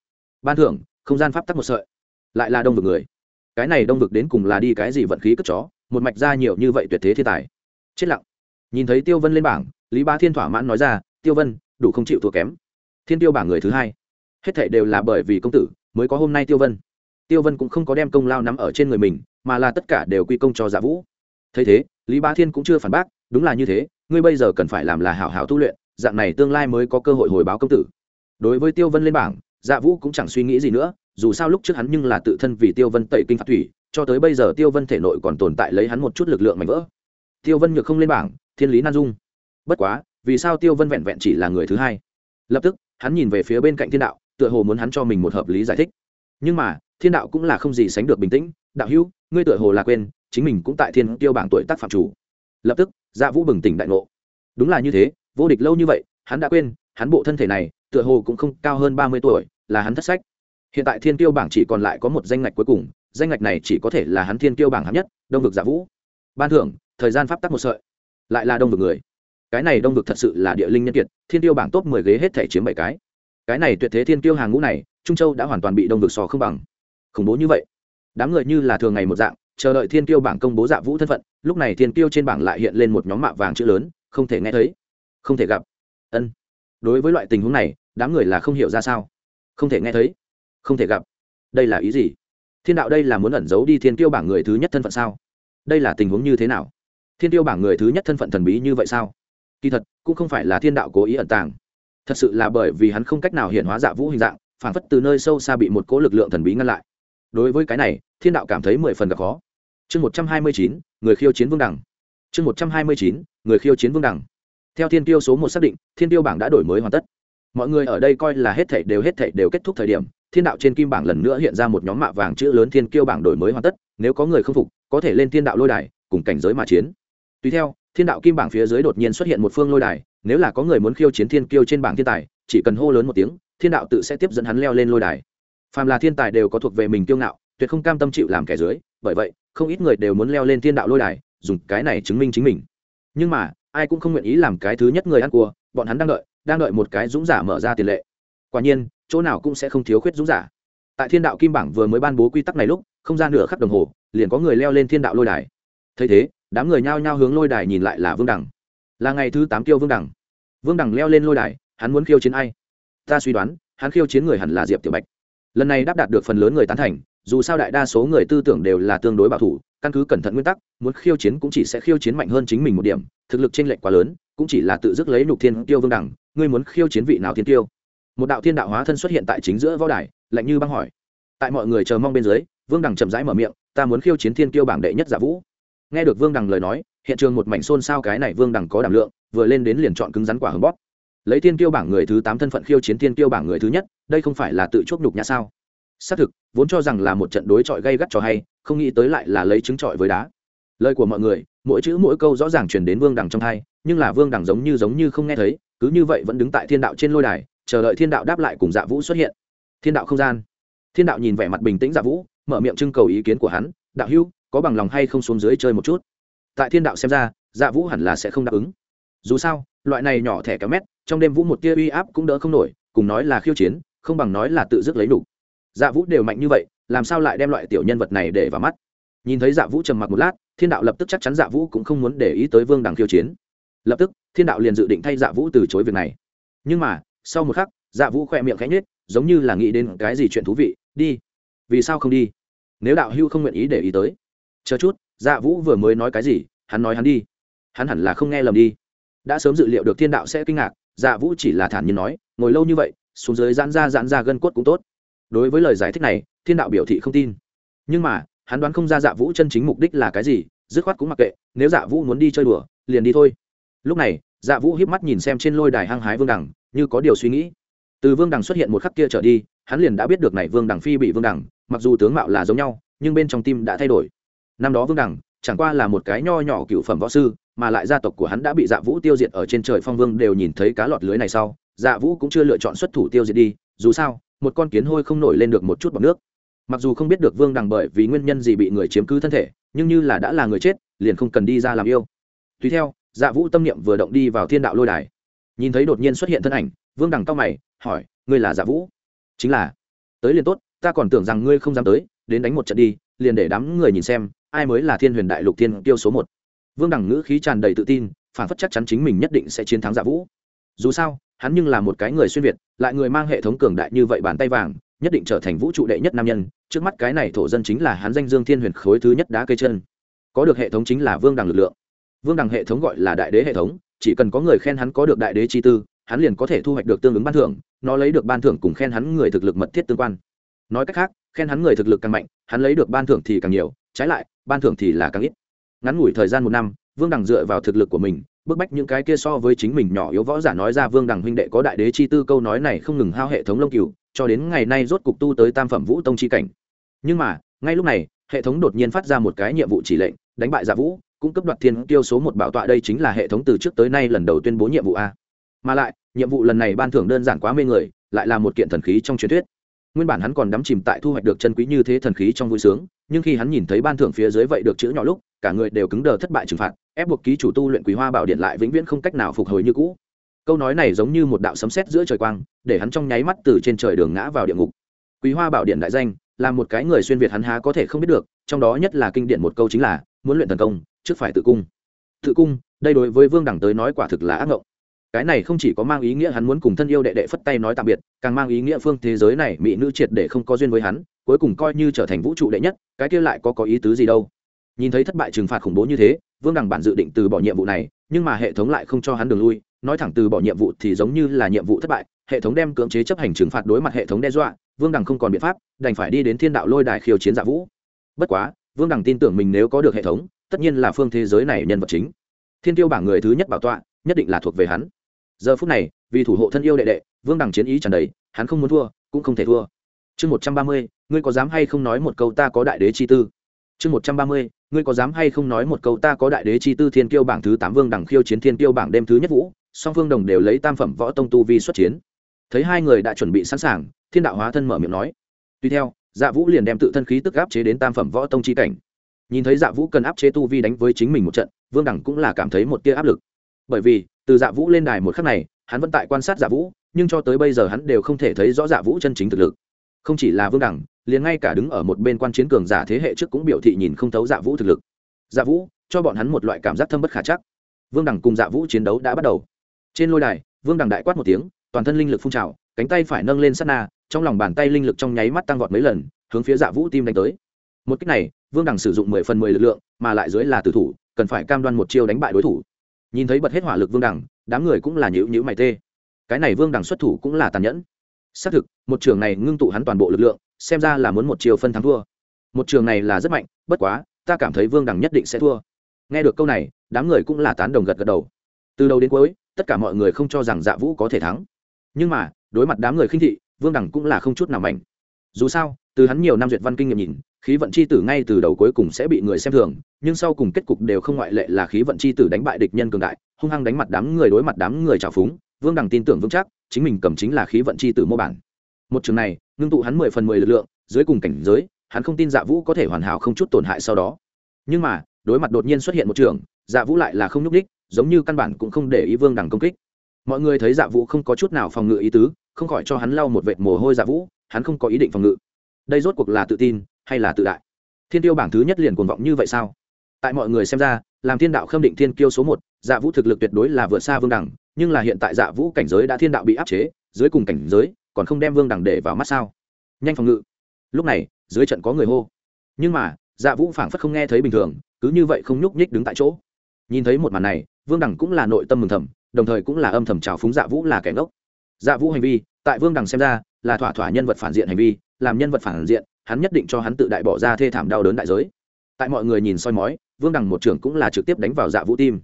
Ban thưởng, không gian pháp tắc một sợi. Lại là đông vực người cái này đông vực đến cùng là đi cái gì vận khí cất chó, một mạch ra nhiều như vậy tuyệt thế thiên tài. Chết lặng. Nhìn thấy tiêu vân lên bảng, lý ba thiên thỏa mãn nói ra, tiêu vân, đủ không chịu thua kém. Thiên tiêu bảng người thứ hai. Hết thệ đều là bởi vì công tử, mới có hôm nay tiêu vân. Tiêu vân cũng không có đem công lao nắm ở trên người mình, mà là tất cả đều quy công cho giả vũ. Thấy thế, lý ba thiên cũng chưa phản bác, đúng là như thế, ngươi bây giờ cần phải làm là hảo hảo tu luyện, dạng này tương lai mới có cơ hội hồi báo công tử. Đối với tiêu vân lên bảng dạ vũ cũng chẳng suy nghĩ gì nữa dù sao lúc trước hắn nhưng là tự thân vì tiêu vân tẩy kinh phạt thủy, cho tới bây giờ tiêu vân thể nội còn tồn tại lấy hắn một chút lực lượng mạnh vỡ. Tiêu vân nhược không lên bảng, thiên lý nan dung. Bất quá, vì sao tiêu vân vẹn vẹn chỉ là người thứ hai? Lập tức, hắn nhìn về phía bên cạnh thiên đạo, tựa hồ muốn hắn cho mình một hợp lý giải thích. Nhưng mà, thiên đạo cũng là không gì sánh được bình tĩnh. Đạo hữu, ngươi tựa hồ là quên, chính mình cũng tại thiên tiêu bảng tuổi tác phạm chủ. Lập tức dạ vũ bừng tỉnh đại ngộ. Đúng là như thế, vô địch lâu như vậy, hắn đã quên, hắn bộ thân thể này, tựa hồ cũng không cao hơn ba mươi tuổi, là hắn thất sách hiện tại thiên tiêu bảng chỉ còn lại có một danh ngạch cuối cùng, danh ngạch này chỉ có thể là hắn thiên tiêu bảng hạng nhất, đông vực giả vũ. Ban thưởng, thời gian pháp tắc một sợi. Lại là đông vực người. Cái này đông vực thật sự là địa linh nhân kiệt, thiên tiêu bảng top mười ghế hết thể chiếm bảy cái. Cái này tuyệt thế thiên tiêu hàng ngũ này, trung châu đã hoàn toàn bị đông vực sò không bằng. Khủng bố như vậy. Đám người như là thường ngày một dạng, chờ đợi thiên tiêu bảng công bố dạ vũ thân phận, lúc này thiên tiêu trên bảng lại hiện lên một nhóm mạ vàng chữ lớn, không thể nghe thấy, không thể gặp. Ân. Đối với loại tình huống này, đám người là không hiểu ra sao. Không thể nghe thấy không thể gặp. Đây là ý gì? Thiên đạo đây là muốn ẩn giấu đi thiên tiêu bảng người thứ nhất thân phận sao? Đây là tình huống như thế nào? Thiên tiêu bảng người thứ nhất thân phận thần bí như vậy sao? Kỳ thật, cũng không phải là thiên đạo cố ý ẩn tàng. Thật sự là bởi vì hắn không cách nào hiện hóa dạ vũ hình dạng, phản phất từ nơi sâu xa bị một cố lực lượng thần bí ngăn lại. Đối với cái này, thiên đạo cảm thấy mười phần gặp khó. Chương một trăm hai mươi chín, người khiêu chiến vương đẳng chương một trăm hai mươi chín, người khiêu chiến vương đẳng theo thiên tiêu số một xác định, thiên tiêu bảng đã đổi mới hoàn tất. Mọi người ở đây coi là hết thảy đều hết thảy đều kết thúc thời điểm thiên đạo trên kim bảng lần nữa hiện ra một nhóm mạ vàng chữ lớn thiên kiêu bảng đổi mới hoàn tất, nếu có người không phục, có thể lên thiên đạo lôi đài, cùng cảnh giới mà chiến. Tùy theo, thiên đạo kim bảng phía dưới đột nhiên xuất hiện một phương lôi đài, nếu là có người muốn khiêu chiến thiên kiêu trên bảng thiên tài, chỉ cần hô lớn một tiếng, thiên đạo tự sẽ tiếp dẫn hắn leo lên lôi đài. Phàm là thiên tài đều có thuộc về mình kiêu ngạo, tuyệt không cam tâm chịu làm kẻ dưới, bởi vậy, không ít người đều muốn leo lên thiên đạo lôi đài, dùng cái này chứng minh chính mình. Nhưng mà, ai cũng không nguyện ý làm cái thứ nhất người ăn cua, bọn hắn đang đợi đang đợi một cái dũng giả mở ra tiền lệ. Quả nhiên chỗ nào cũng sẽ không thiếu khuyết dũng giả. Tại thiên đạo kim bảng vừa mới ban bố quy tắc này lúc, không gian nửa khắc đồng hồ, liền có người leo lên thiên đạo lôi đài. Thấy thế, đám người nhao nhao hướng lôi đài nhìn lại là vương đẳng là ngày thứ tám tiêu vương đẳng vương đẳng leo lên lôi đài, hắn muốn khiêu chiến ai? Ta suy đoán, hắn khiêu chiến người hẳn là diệp tiểu bạch. Lần này đáp đạt được phần lớn người tán thành, dù sao đại đa số người tư tưởng đều là tương đối bảo thủ, căn cứ cẩn thận nguyên tắc, muốn khiêu chiến cũng chỉ sẽ khiêu chiến mạnh hơn chính mình một điểm, thực lực t r ê n lệch quá lớn, cũng chỉ là tự dứt lấy nhục thiên tiêu vương đẳng ngươi muốn khiêu chiến vị nào thiên tiêu một đạo thiên đạo hóa thân xuất hiện tại chính giữa võ đài, lạnh như băng hỏi. Tại mọi người chờ mong bên dưới, vương đẳng chậm rãi mở miệng, ta muốn khiêu chiến thiên kiêu bảng đệ nhất giả vũ. Nghe được vương đằng lời nói, hiện trường một mảnh xôn xao cái này vương đằng có đảm lượng, vừa lên đến liền chọn cứng rắn quả hầm bóp. Lấy thiên kiêu bảng người thứ tám thân phận khiêu chiến thiên kiêu bảng người thứ nhất, đây không phải là tự chốt nhục nhã sao? Xác thực, vốn cho rằng là một trận đối chọi gây gắt cho hay, không nghĩ tới lại là lấy trứng trọi với đá. Lời của mọi người, mỗi chữ mỗi câu rõ ràng truyền đến vương đằng trong hai nhưng là vương đằng giống như giống như không nghe thấy, cứ như vậy vẫn đứng tại thiên đạo trên lôi đài chờ đợi thiên đạo đáp lại cùng dạ vũ xuất hiện. Thiên đạo không gian. Thiên đạo nhìn vẻ mặt bình tĩnh dạ vũ, mở miệng trưng cầu ý kiến của hắn, đạo hữu, có bằng lòng hay không xuống dưới chơi một chút? Tại thiên đạo xem ra dạ vũ hẳn là sẽ không đáp ứng. Dù sao, loại này nhỏ thẻ kéo mét, trong đêm vũ một tia uy áp cũng đỡ không nổi, cùng nói là khiêu chiến, không bằng nói là tự dứt lấy đủ. Dạ vũ đều mạnh như vậy, làm sao lại đem loại tiểu nhân vật này để vào mắt? Nhìn thấy dạ vũ trầm mặc một lát, thiên đạo lập tức chắc chắn dạ vũ cũng không muốn để ý tới vương đằng khiêu chiến. Lập tức, thiên đạo liền dự định thay dạ vũ từ chối việc này. Nhưng mà sau một khắc dạ vũ khỏe miệng khẽ nhết giống như là nghĩ đến cái gì chuyện thú vị, đi. Vì sao không đi? Nếu đạo hưu không nguyện ý để ý tới. Chờ chút dạ vũ vừa mới nói cái gì, hắn nói hắn đi. Hắn hẳn là không nghe lầm đi. Đã sớm dự liệu được thiên đạo sẽ kinh ngạc dạ vũ chỉ là thản nhiên nói, ngồi lâu như vậy, xuống dưới giãn ra giãn ra gân cốt cũng tốt. Đối với lời giải thích này, thiên đạo biểu thị không tin. Nhưng mà, hắn đoán không ra dạ vũ chân chính mục đích là cái gì, dứt khoát cũng mặc kệ, nếu dạ vũ muốn đi chơi đùa, liền đi thôi. Lúc này dạ vũ híp mắt nhìn xem trên lôi đài hăng hái vương đằng, như có điều suy nghĩ. Từ vương đằng xuất hiện một khắc kia trở đi, hắn liền đã biết được này vương đằng phi bị vương đằng, mặc dù tướng mạo là giống nhau, nhưng bên trong tim đã thay đổi. Năm đó vương đẳng chẳng qua là một cái nho nhỏ cựu phẩm võ sư, mà lại gia tộc của hắn đã bị dạ vũ tiêu diệt ở trên trời phong vương đều nhìn thấy cá lọt lưới này sau dạ vũ cũng chưa lựa chọn xuất thủ tiêu diệt đi, dù sao, một con kiến hôi không nổi lên được một chút bọc nước. Mặc dù không biết được vương đằng bởi vì nguyên nhân gì bị người chiếm cứ thân thể, nhưng như là đã là người chết, liền không cần đi ra làm yêu. Tùy theo dạ vũ tâm niệm vừa động đi vào thiên đạo lôi đài. Nhìn thấy đột nhiên xuất hiện thân ảnh, vương đằng cao mày, hỏi, ngươi là dạ vũ? Chính là. Tới liền tốt, ta còn tưởng rằng ngươi không dám tới, đến đánh một trận đi, liền để đám người nhìn xem, ai mới là thiên huyền đại lục thiên tiêu số một. Vương đẳng ngữ khí tràn đầy tự tin, phản phất chắc chắn chính mình nhất định sẽ chiến thắng dạ vũ. Dù sao, hắn nhưng là một cái người xuyên việt, lại người mang hệ thống cường đại như vậy bàn tay vàng, nhất định trở thành vũ trụ đệ nhất nam nhân, trước mắt cái này thổ dân chính là hắn danh dương thiên huyền khối thứ nhất đá cây chân. Có được hệ thống chính là vương đằng lực lượng vương đằng hệ thống gọi là đại đế hệ thống, chỉ cần có người khen hắn có được đại đế chi tư, hắn liền có thể thu hoạch được tương ứng ban thưởng, nó lấy được ban thưởng cùng khen hắn người thực lực mật thiết tương quan. Nói cách khác, khen hắn người thực lực càng mạnh, hắn lấy được ban thưởng thì càng nhiều, trái lại, ban thưởng thì là càng ít. Ngắn ngủi thời gian một năm, vương đằng dựa vào thực lực của mình, bức bách những cái kia so với chính mình nhỏ yếu võ giả nói ra vương đằng huynh đệ có đại đế chi tư câu nói này không ngừng hao hệ thống lông cừu, cho đến ngày nay rốt cục tu tới tam phẩm vũ tông chi cảnh. Nhưng mà, ngay lúc này, hệ thống đột nhiên phát ra một cái nhiệm vụ chỉ lệnh, đánh bại giả vũ cũng cấp đoạt thiên tiêu số một bảo tọa đây chính là hệ thống từ trước tới nay lần đầu tuyên bố nhiệm vụ a. Mà lại, nhiệm vụ lần này ban thưởng đơn giản quá mê người, lại là một kiện thần khí trong truyền thuyết. Nguyên bản hắn còn đắm chìm tại thu hoạch được chân quý như thế thần khí trong vui sướng, nhưng khi hắn nhìn thấy ban thưởng phía dưới vậy được chữ nhỏ lúc, cả người đều cứng đờ thất bại trừng phạt, ép buộc ký chủ tu luyện quý hoa bảo điện lại vĩnh viễn không cách nào phục hồi như cũ. Câu nói này giống như một đạo sấm sét giữa trời quang, để hắn trong nháy mắt từ trên trời đường ngã vào địa ngục. Quý hoa bảo điện đại danh, là một cái người xuyên việt hắn há có thể không biết được, trong đó nhất là kinh điển một câu chính là, muốn luyện thần công trước phải tự cung. Tự cung, đây đối với vương đẳng tới nói quả thực là ác ngộng. Cái này không chỉ có mang ý nghĩa hắn muốn cùng thân yêu đệ đệ phất tay nói tạm biệt, càng mang ý nghĩa phương thế giới này mỹ nữ triệt để không có duyên với hắn, cuối cùng coi như trở thành vũ trụ đệ nhất, cái kia lại có có ý tứ gì đâu. Nhìn thấy thất bại trừng phạt khủng bố như thế, vương đằng bản dự định từ bỏ nhiệm vụ này, nhưng mà hệ thống lại không cho hắn đường lui, nói thẳng từ bỏ nhiệm vụ thì giống như là nhiệm vụ thất bại, hệ thống đem cưỡng chế chấp hành trừng phạt đối mặt hệ thống đe dọa, vương đằng không còn biện pháp, đành phải đi đến thiên đạo lôi đài khiêu chiến dạ vũ. Bất quá, vương đằng tin tưởng mình nếu có được hệ thống tất nhiên là phương thế giới này nhân vật chính. Thiên tiêu bảng người thứ nhất bảo tọa, nhất định là thuộc về hắn. Giờ phút này, vì thủ hộ thân yêu đệ đệ, vương đằng chiến ý tràn đầy, hắn không muốn thua, cũng không thể thua. Chương một trăm ba mươi, ngươi có dám hay không nói một câu ta có đại đế chi tư? Chương một trăm ba mươi, ngươi có dám hay không nói một câu ta có đại đế chi tư thiên kiêu bảng thứ tám vương đằng khiêu chiến thiên kiêu bảng đêm thứ nhất vũ, song phương đồng đều lấy tam phẩm võ tông tu vi xuất chiến. Thấy hai người đã chuẩn bị sẵn sàng, thiên đạo hóa thân mở miệng nói. Tuy theo dạ vũ liền đem tự thân khí tức áp chế đến tam phẩm võ tông chi cảnh nhìn thấy dạ vũ cần áp chế tu vi đánh với chính mình một trận, vương đẳng cũng là cảm thấy một tia áp lực. Bởi vì, từ dạ vũ lên đài một khắc này, hắn vẫn tại quan sát dạ vũ, nhưng cho tới bây giờ hắn đều không thể thấy rõ dạ vũ chân chính thực lực. Không chỉ là vương đẳng liền ngay cả đứng ở một bên quan chiến cường giả thế hệ trước cũng biểu thị nhìn không thấu dạ vũ thực lực. Dạ vũ, cho bọn hắn một loại cảm giác thâm bất khả chắc. Vương đẳng cùng dạ vũ chiến đấu đã bắt đầu. Trên lôi đài, vương đẳng đại quát một tiếng, toàn thân linh lực phun trào, cánh tay phải nâng lên sát na, trong lòng bàn tay linh lực trong nháy mắt tăng vọt mấy lần, hướng phía dạ vũ tim đánh tới. Một cách này vương đằng sử dụng mười phần mười lực lượng, mà lại dưới là tử thủ, cần phải cam đoan một chiêu đánh bại đối thủ. Nhìn thấy bật hết hỏa lực vương đằng, đám người cũng là nhữ nhữ mày tê. Cái này vương đằng xuất thủ cũng là tàn nhẫn. Xác thực, một trường này ngưng tụ hắn toàn bộ lực lượng, xem ra là muốn một chiều phân thắng thua. Một trường này là rất mạnh, bất quá, ta cảm thấy vương đằng nhất định sẽ thua. Nghe được câu này, đám người cũng là tán đồng gật gật đầu. Từ đầu đến cuối, tất cả mọi người không cho rằng dạ vũ có thể thắng. Nhưng mà, đối mặt đám người khinh thị, vương đằng cũng là không chút nào mạnh dù sao, từ hắn nhiều năm duyệt văn kinh nghiệm nhìn khí vận c h i tử ngay từ đầu cuối cùng sẽ bị người xem thường, nhưng sau cùng kết cục đều không ngoại lệ là khí vận c h i tử đánh bại địch nhân cường đại, hung hăng đánh mặt đám người đối mặt đám người trào phúng, vương đằng tin tưởng vững chắc, chính mình cầm chính là khí vận c h i tử mô bản. Một trường này, ngưng tụ hắn mười phần mười lực lượng, dưới cùng cảnh giới, hắn không tin dạ vũ có thể hoàn hảo không chút tổn hại sau đó. Nhưng mà, đối mặt đột nhiên xuất hiện một trường dạ vũ lại là không nhúc đích giống như căn bản cũng không để ý vương đằng công kích. Mọi người thấy dạ vũ không có chút nào phòng ngự ý tứ, không khỏi cho hắn lau một vệt mồ hôi dạ vũ, hắn không có ý định phòng ngự. Đây rốt cuộc là tự tin hay là tự đại? Thiên tiêu bảng thứ nhất liền cuồng vọng như vậy sao? Tại mọi người xem ra, làm thiên đạo khâm định thiên kiêu số một dạ vũ thực lực tuyệt đối là vượt xa vương đẳng, nhưng là hiện tại dạ vũ cảnh giới đã thiên đạo bị áp chế, dưới cùng cảnh giới, còn không đem vương đẳng để vào mắt sao? Nhanh phòng ngự. Lúc này, dưới trận có người hô. Nhưng mà dạ vũ phảng phất không nghe thấy bình thường, cứ như vậy không nhúc nhích đứng tại chỗ. Nhìn thấy một màn này, vương đẳng cũng là nội tâm mừng thầm, đồng thời cũng là âm thầm trào phúng dạ vũ là kẻ ngốc. Dạ vũ hành vi, tại vương đẳng xem ra, là thỏa thỏa nhân vật phản diện hành vi làm nhân vật phản diện, hắn nhất định cho hắn tự đại bỏ ra thê thảm đau đớn đại giới. Tại mọi người nhìn soi mói, vương đằng một trưởng cũng là trực tiếp đánh vào dạ vũ tim.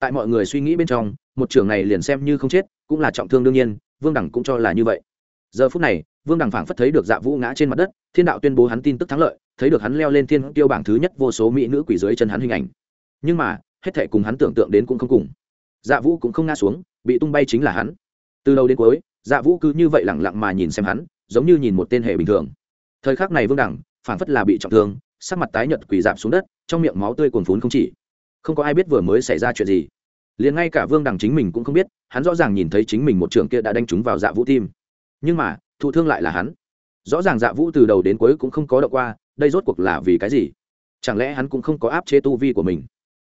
Tại mọi người suy nghĩ bên trong, một trưởng này liền xem như không chết, cũng là trọng thương đương nhiên, vương đằng cũng cho là như vậy. Giờ phút này, vương đằng phảng phất thấy được dạ vũ ngã trên mặt đất, thiên đạo tuyên bố hắn tin tức thắng lợi, thấy được hắn leo lên thiên tiêu bảng thứ nhất vô số mỹ nữ quỷ dưới chân hắn hình ảnh. Nhưng mà, hết thệ cùng hắn tưởng tượng đến cũng không cùng. Dạ vũ cũng không ngã xuống, bị tung bay chính là hắn. Từ đầu đến cuối dạ vũ cứ như vậy lẳng lặng mà nhìn xem hắn giống như nhìn một tên hệ bình thường. Thời khắc này vương đẳng, phản phất là bị trọng thương, sắc mặt tái nhợt quỳ dạp xuống đất, trong miệng máu tươi cuồn phún không chỉ. Không có ai biết vừa mới xảy ra chuyện gì. Liền ngay cả vương đẳng chính mình cũng không biết, hắn rõ ràng nhìn thấy chính mình một trường kia đã đánh trúng vào dạ vũ tim. Nhưng mà, thụ thương lại là hắn. Rõ ràng dạ vũ từ đầu đến cuối cũng không có đậu qua, đây rốt cuộc là vì cái gì? Chẳng lẽ hắn cũng không có áp chế tu vi của mình?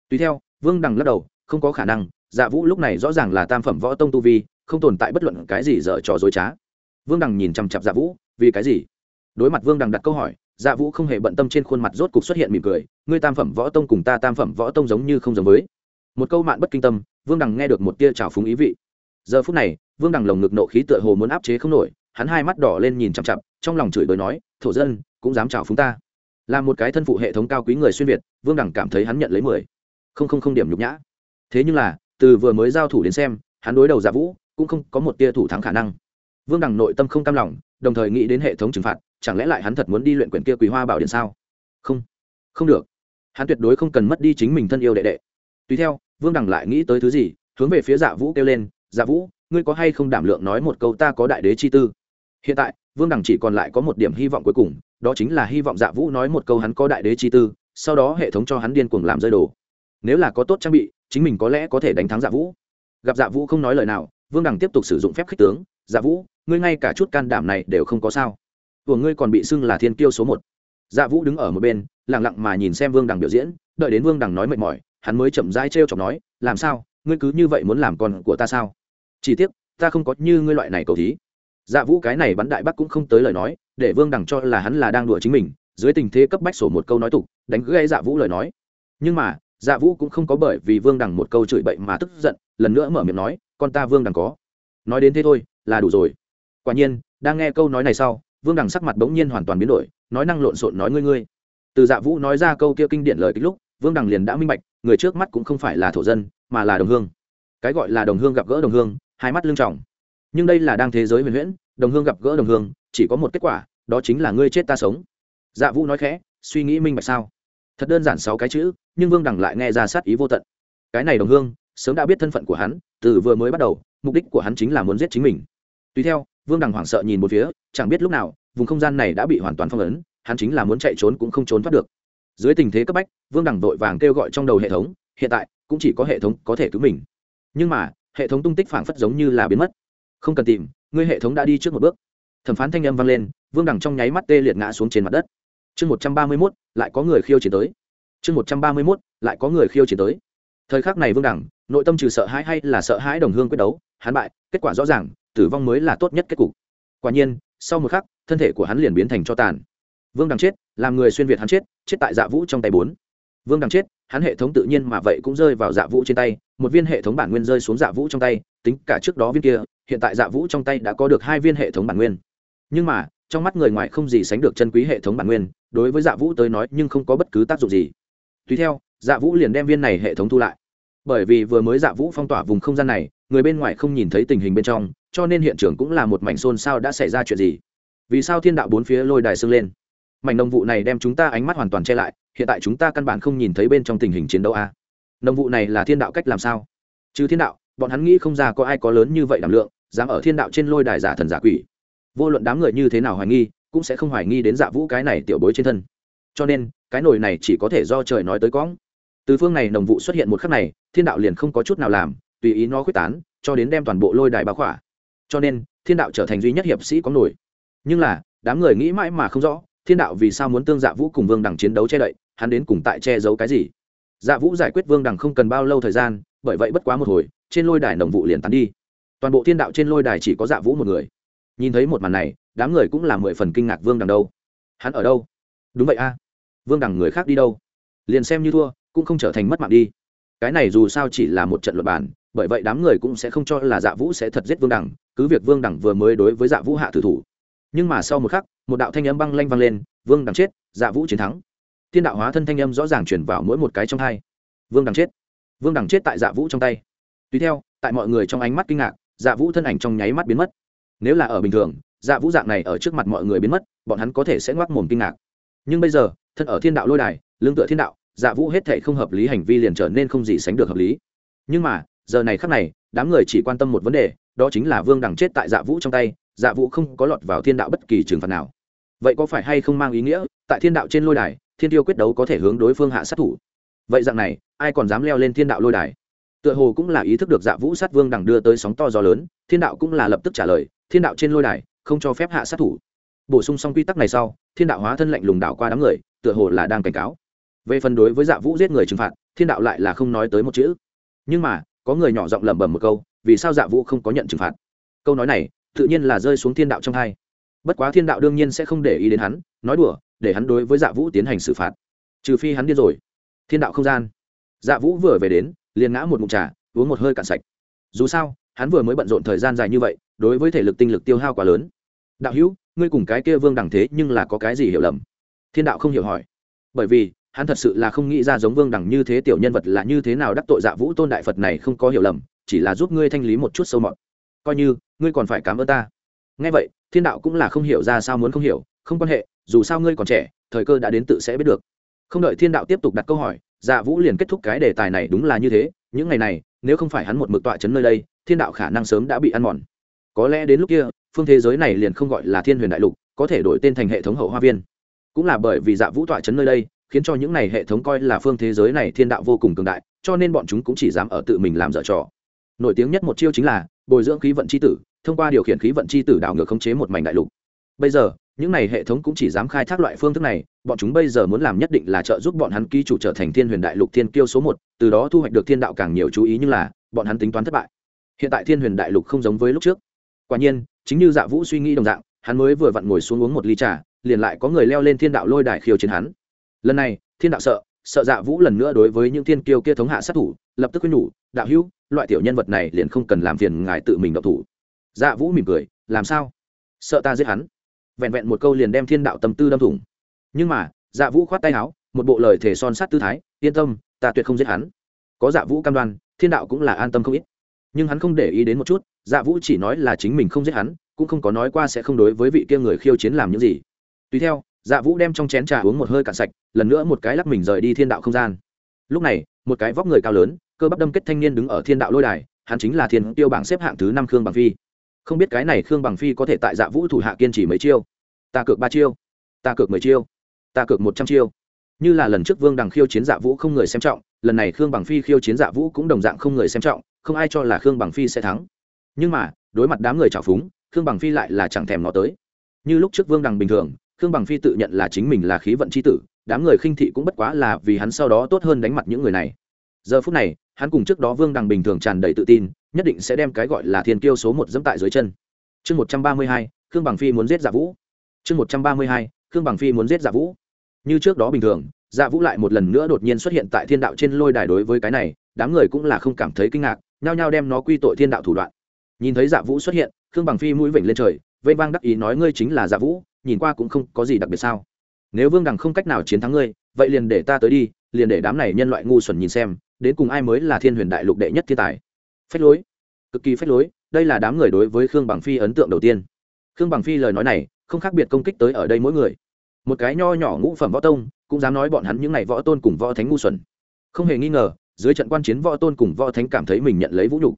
Tùy theo, vương đằng lắc đầu, không có khả năng dạ vũ lúc này rõ ràng là tam phẩm võ tông tu vi, không tồn tại bất luận cái gì dở trò dối trá vương đằng nhìn chằm chặp dạ vũ, vì cái gì? Đối mặt vương đằng đặt câu hỏi dạ vũ không hề bận tâm trên khuôn mặt rốt cục xuất hiện mỉm cười, ngươi tam phẩm võ tông cùng ta tam phẩm võ tông giống như không giống với. Một câu mạn bất kinh tâm, vương đằng nghe được một tia trào phúng ý vị. Giờ phút này, vương đằng lồng ngực nộ khí tựa hồ muốn áp chế không nổi, hắn hai mắt đỏ lên nhìn chằm chặp trong lòng chửi bới nói, thổ dân, cũng dám trào phúng ta. Là một cái thân phụ hệ thống cao quý người xuyên việt, vương đằng cảm thấy hắn nhận lấy mười. Không không không điểm nhục nhã. Thế nhưng là, từ vừa mới giao thủ đến xem, hắn đối đầu dạ vũ, cũng không có một tia thủ thắng khả năng vương đằng nội tâm không cam lòng, đồng thời nghĩ đến hệ thống trừng phạt, chẳng lẽ lại hắn thật muốn đi luyện quyển kia quý hoa bảo điện sao? Không không được. Hắn tuyệt đối không cần mất đi chính mình thân yêu đệ đệ. Tùy theo, vương đằng lại nghĩ tới thứ gì, hướng về phía dạ vũ kêu lên dạ vũ, ngươi có hay không đảm lượng nói một câu ta có đại đế chi tư? Hiện tại, vương đằng chỉ còn lại có một điểm hy vọng cuối cùng, đó chính là hy vọng dạ vũ nói một câu hắn có đại đế chi tư, sau đó hệ thống cho hắn điên cuồng làm rơi đồ. Nếu là có tốt trang bị, chính mình có lẽ có thể đánh thắng dạ vũ. Gặp dạ vũ không nói lời nào, vương đằng tiếp tục sử dụng phép khích tướng dạ vũ ngươi ngay cả chút can đảm này đều không có sao. Của ngươi còn bị xưng là thiên kiêu số một. Dạ vũ đứng ở một bên lẳng lặng mà nhìn xem vương đằng biểu diễn, đợi đến vương đằng nói mệt mỏi, hắn mới chậm rãi trêu chọc nói, làm sao? Ngươi cứ như vậy muốn làm con của ta sao? Chỉ tiếc, ta không có như ngươi loại này cầu thí. Dạ vũ cái này bắn đại bắc cũng không tới lời nói, để vương đằng cho là hắn là đang đùa chính mình, dưới tình thế cấp bách sổ một câu nói tục, đánh gây dạ vũ lời nói. Nhưng mà dạ vũ cũng không có bởi vì vương đằng một câu chửi bậy mà tức giận, lần nữa mở miệng nói, con ta vương đằng có. Nói đến thế thôi, là đủ rồi quả nhiên, đang nghe câu nói này sau, vương đằng sắc mặt bỗng nhiên hoàn toàn biến đổi, nói năng lộn xộn nói ngươi ngươi. Từ dạ vũ nói ra câu kia kinh điển lời kích lúc, vương đằng liền đã minh bạch, người trước mắt cũng không phải là thổ dân, mà là đồng hương. Cái gọi là đồng hương gặp gỡ đồng hương, hai mắt lưng trọng nhưng đây là đang thế giới huyền huyễn, đồng hương gặp gỡ đồng hương, chỉ có một kết quả, đó chính là ngươi chết ta sống. Dạ vũ nói khẽ, suy nghĩ minh bạch sao? Thật đơn giản sáu cái chữ, nhưng vương đằng lại nghe ra sát ý vô tận. Cái này đồng hương, sớm đã biết thân phận của hắn, từ vừa mới bắt đầu, mục đích của hắn chính là muốn giết chính mình. Tùy theo vương đằng hoảng sợ nhìn một phía, chẳng biết lúc nào, vùng không gian này đã bị hoàn toàn phong ấn, hắn chính là muốn chạy trốn cũng không trốn thoát được. Dưới tình thế cấp bách, vương đằng vội vàng kêu gọi trong đầu hệ thống, hiện tại cũng chỉ có hệ thống có thể cứu mình. Nhưng mà, hệ thống tung tích phảng phất giống như là biến mất. Không cần tìm, ngươi hệ thống đã đi trước một bước. Thẩm phán thanh âm vang lên, vương đằng trong nháy mắt tê liệt ngã xuống trên mặt đất. Chương một trăm ba mươi mốt, lại có người khiêu chiến tới. Chương một trăm ba mươi mốt, lại có người khiêu chiến tới. Thời khắc này vương đẳng nội tâm trừ sợ hãi hay là sợ hãi đồng hương quyết đấu, hắn bại, kết quả rõ ràng tử vong mới là tốt nhất kết cục. Quả nhiên, sau một khắc, thân thể của hắn liền biến thành cho tàn. Vương đằng chết, làm người xuyên việt hắn chết chết tại dạ vũ trong tay bốn. Vương đằng chết, hắn hệ thống tự nhiên mà vậy cũng rơi vào dạ vũ trên tay, một viên hệ thống bản nguyên rơi xuống dạ vũ trong tay, tính cả trước đó viên kia, hiện tại dạ vũ trong tay đã có được hai viên hệ thống bản nguyên. Nhưng mà, trong mắt người ngoài không gì sánh được chân quý hệ thống bản nguyên, đối với dạ vũ tới nói nhưng không có bất cứ tác dụng gì. Tùy theo dạ vũ liền đem viên này hệ thống thu lại bởi vì vừa mới dạ vũ phong tỏa vùng không gian này, người bên ngoài không nhìn thấy tình hình bên trong, cho nên hiện trường cũng là một mảnh xôn xao đã xảy ra chuyện gì. Vì sao thiên đạo bốn phía lôi đài sưng lên? Mảnh nông vụ này đem chúng ta ánh mắt hoàn toàn che lại, hiện tại chúng ta căn bản không nhìn thấy bên trong tình hình chiến đấu a. À? nông vụ này là thiên đạo cách làm sao? Chứ thiên đạo, bọn hắn nghĩ không ra có ai có lớn như vậy đảm lượng, dám ở thiên đạo trên lôi đài giả thần giả quỷ. Vô luận đám người như thế nào hoài nghi, cũng sẽ không hoài nghi đến dạ vũ cái này tiểu bối trên thân. Cho nên, cái nồi này chỉ có thể do trời nói tới cõng từ phương này nồng vụ xuất hiện một khắc này, thiên đạo liền không có chút nào làm, tùy ý nó quyết tán, cho đến đem toàn bộ lôi đài báo khỏa. Cho nên, thiên đạo trở thành duy nhất hiệp sĩ có nổi. Nhưng là, đám người nghĩ mãi mà không rõ, thiên đạo vì sao muốn tương dạ vũ cùng vương đằng chiến đấu che đậy, hắn đến cùng tại che giấu cái gì? Dạ vũ giải quyết vương đằng không cần bao lâu thời gian, bởi vậy bất quá một hồi, trên lôi đài nồng vụ liền tán đi. Toàn bộ thiên đạo trên lôi đài chỉ có dạ vũ một người. Nhìn thấy một màn này, đám người cũng là mười phần kinh ngạc vương đằng đâu. Hắn ở đâu? Đúng vậy a. Vương đằng người khác đi đâu? Liền xem như thua cũng không trở thành mất mạng đi. Cái này dù sao chỉ là một trận luật bản bởi vậy đám người cũng sẽ không cho là dạ vũ sẽ thật giết vương đẳng cứ việc vương đẳng vừa mới đối với dạ vũ hạ tử thủ. Nhưng mà sau một khắc, một đạo thanh âm băng lanh vang lên, vương đẳng chết dạ vũ chiến thắng. Thiên đạo hóa thân thanh âm rõ ràng chuyển vào mỗi một cái trong hai. Vương đẳng chết, vương đẳng chết tại dạ vũ trong tay. Tùy theo, tại mọi người trong ánh mắt kinh ngạc dạ vũ thân ảnh trong nháy mắt biến mất. Nếu là ở bình thường dạ vũ dạng này ở trước mặt mọi người biến mất, bọn hắn có thể sẽ ngoác mồm kinh ngạc. Nhưng bây giờ, thân ở thiên đạo lôi đài lương tựa thiên đạo dạ vũ hết thể không hợp lý hành vi liền trở nên không gì sánh được hợp lý. Nhưng mà, giờ này khắc này, đám người chỉ quan tâm một vấn đề, đó chính là vương đằng chết tại dạ vũ trong tay dạ vũ không có lọt vào thiên đạo bất kỳ trừng phạt nào. Vậy có phải hay không mang ý nghĩa, tại thiên đạo trên lôi đài, thiên tiêu quyết đấu có thể hướng đối phương hạ sát thủ? Vậy dạng này, ai còn dám leo lên thiên đạo lôi đài? Tựa hồ cũng là ý thức được dạ vũ sát vương đằng đưa tới sóng to gió lớn, thiên đạo cũng là lập tức trả lời, thiên đạo trên lôi đài, không cho phép hạ sát thủ. Bổ sung xong quy tắc này sau, thiên đạo hóa thân lạnh lùng đảo qua đám người, tựa hồ là đang cảnh cáo về phần đối với dạ vũ giết người trừng phạt, thiên đạo lại là không nói tới một chữ. Nhưng mà, có người nhỏ giọng lẩm bẩm một câu, vì sao dạ vũ không có nhận trừng phạt? Câu nói này, tự nhiên là rơi xuống thiên đạo trong hai. Bất quá thiên đạo đương nhiên sẽ không để ý đến hắn, nói đùa, để hắn đối với dạ vũ tiến hành xử phạt. Trừ phi hắn điên rồi. Thiên đạo không gian. Dạ vũ vừa về đến, liền ngã một mụn trà, uống một hơi cạn sạch. Dù sao, hắn vừa mới bận rộn thời gian dài như vậy, đối với thể lực tinh lực tiêu hao quá lớn. Đạo hữu, ngươi cùng cái kia vương đẳng thế nhưng là có cái gì hiểu lầm? Thiên đạo không hiểu hỏi. Bởi vì hắn thật sự là không nghĩ ra giống vương đẳng như thế tiểu nhân vật là như thế nào đắc tội dạ vũ tôn đại phật này không có hiểu lầm, chỉ là giúp ngươi thanh lý một chút sâu mọt. Coi như, ngươi còn phải cảm ơn ta. Ngay vậy, thiên đạo cũng là không hiểu ra sao muốn không hiểu, không quan hệ, dù sao ngươi còn trẻ, thời cơ đã đến tự sẽ biết được. Không đợi thiên đạo tiếp tục đặt câu hỏi dạ vũ liền kết thúc cái đề tài này đúng là như thế, những ngày này, nếu không phải hắn một mực tọa chấn nơi đây, thiên đạo khả năng sớm đã bị ăn mòn. Có lẽ đến lúc kia, phương thế giới này liền không gọi là thiên huyền đại lục, có thể đổi tên thành hệ thống hậu hoa viên. Cũng là bởi vì dạ vũ tọa chấn nơi đây khiến cho những này hệ thống coi là phương thế giới này thiên đạo vô cùng cường đại, cho nên bọn chúng cũng chỉ dám ở tự mình làm dở trò. Nổi tiếng nhất một chiêu chính là bồi dưỡng khí vận c h i tử, thông qua điều khiển khí vận c h i tử đảo ngược khống chế một mảnh đại lục. Bây giờ, những này hệ thống cũng chỉ dám khai thác loại phương thức này, bọn chúng bây giờ muốn làm nhất định là trợ giúp bọn hắn ký chủ trở thành thiên huyền đại lục thiên kiêu số một, từ đó thu hoạch được thiên đạo càng nhiều chú ý nhưng là, bọn hắn tính toán thất bại. Hiện tại thiên huyền đại lục không giống với lúc trước. Quả nhiên, chính như dạ vũ suy nghĩ đồng dạng, hắn mới vừa vặn ngồi xuống uống một ly trà, liền lại có người leo lên thiên đạo lôi đài khiêu chiến hắn lần này, thiên đạo sợ sợ dạ vũ lần nữa đối với những thiên kiêu kia thống hạ sát thủ, lập tức khuyên nhủ, đạo hữu, loại tiểu nhân vật này liền không cần làm phiền ngài tự mình độc thủ. Dạ vũ mỉm cười, làm sao? Sợ ta giết hắn? Vẹn vẹn một câu liền đem thiên đạo tâm tư đâm thủng. Nhưng mà dạ vũ khoát tay áo, một bộ lời thể son sát tư thái, yên tâm, ta tuyệt không giết hắn. Có dạ vũ cam đoan, thiên đạo cũng là an tâm không ít. Nhưng hắn không để ý đến một chút dạ vũ chỉ nói là chính mình không giết hắn, cũng không có nói qua sẽ không đối với vị kia người khiêu chiến làm những gì. Tùy theo dạ vũ đem trong chén trà uống một hơi cạn sạch, lần nữa một cái lắc mình rời đi thiên đạo không gian. Lúc này, một cái vóc người cao lớn, cơ bắp đâm kết thanh niên đứng ở thiên đạo lôi đài, hắn chính là thiên tiêu bảng xếp hạng thứ năm khương bằng phi. Không biết cái này khương bằng phi có thể tại dạ vũ thủ hạ kiên trì mấy chiêu? Ta cược ba chiêu, ta cược mười chiêu, ta cược một trăm chiêu. Như là lần trước vương đằng khiêu chiến dạ vũ không người xem trọng, lần này khương bằng phi khiêu chiến dạ vũ cũng đồng dạng không người xem trọng, không ai cho là khương bằng phi sẽ thắng. Nhưng mà, đối mặt đám người trào phúng, khương bằng phi lại là chẳng thèm nó tới. Như lúc trước vương đằng bình thường khương bằng phi tự nhận là chính mình là khí vận c h i tử, đám người khinh thị cũng bất quá là vì hắn sau đó tốt hơn đánh mặt những người này. Giờ phút này, hắn cùng trước đó vương đằng bình thường tràn đầy tự tin, nhất định sẽ đem cái gọi là thiên kiêu số một dẫm tại dưới chân. Chương một trăm ba mươi hai, khương bằng phi muốn giết dạ vũ. Chương một trăm ba mươi hai, khương bằng phi muốn giết dạ vũ. Như trước đó bình thường dạ vũ lại một lần nữa đột nhiên xuất hiện tại thiên đạo trên lôi đài đối với cái này, đám người cũng là không cảm thấy kinh ngạc, nhao nhao đem nó quy tội thiên đạo thủ đoạn. Nhìn thấy dạ vũ xuất hiện, khương bằng phi mũi vểnh lên trời vây vang đắc ý nói ngươi chính là dạ vũ nhìn qua cũng không có gì đặc biệt sao. Nếu vương đằng không cách nào chiến thắng ngươi, vậy liền để ta tới đi, liền để đám này nhân loại ngu xuẩn nhìn xem, đến cùng ai mới là thiên huyền đại lục đệ nhất thiên tài. Phách lối, cực kỳ phách lối, đây là đám người đối với khương bằng phi ấn tượng đầu tiên. Khương bằng phi lời nói này, không khác biệt công kích tới ở đây mỗi người. Một cái nho nhỏ ngũ phẩm võ tông, cũng dám nói bọn hắn những n à y võ tôn cùng võ thánh ngu xuẩn. Không hề nghi ngờ, dưới trận quan chiến võ tôn cùng võ thánh cảm thấy mình nhận lấy vũ nhục.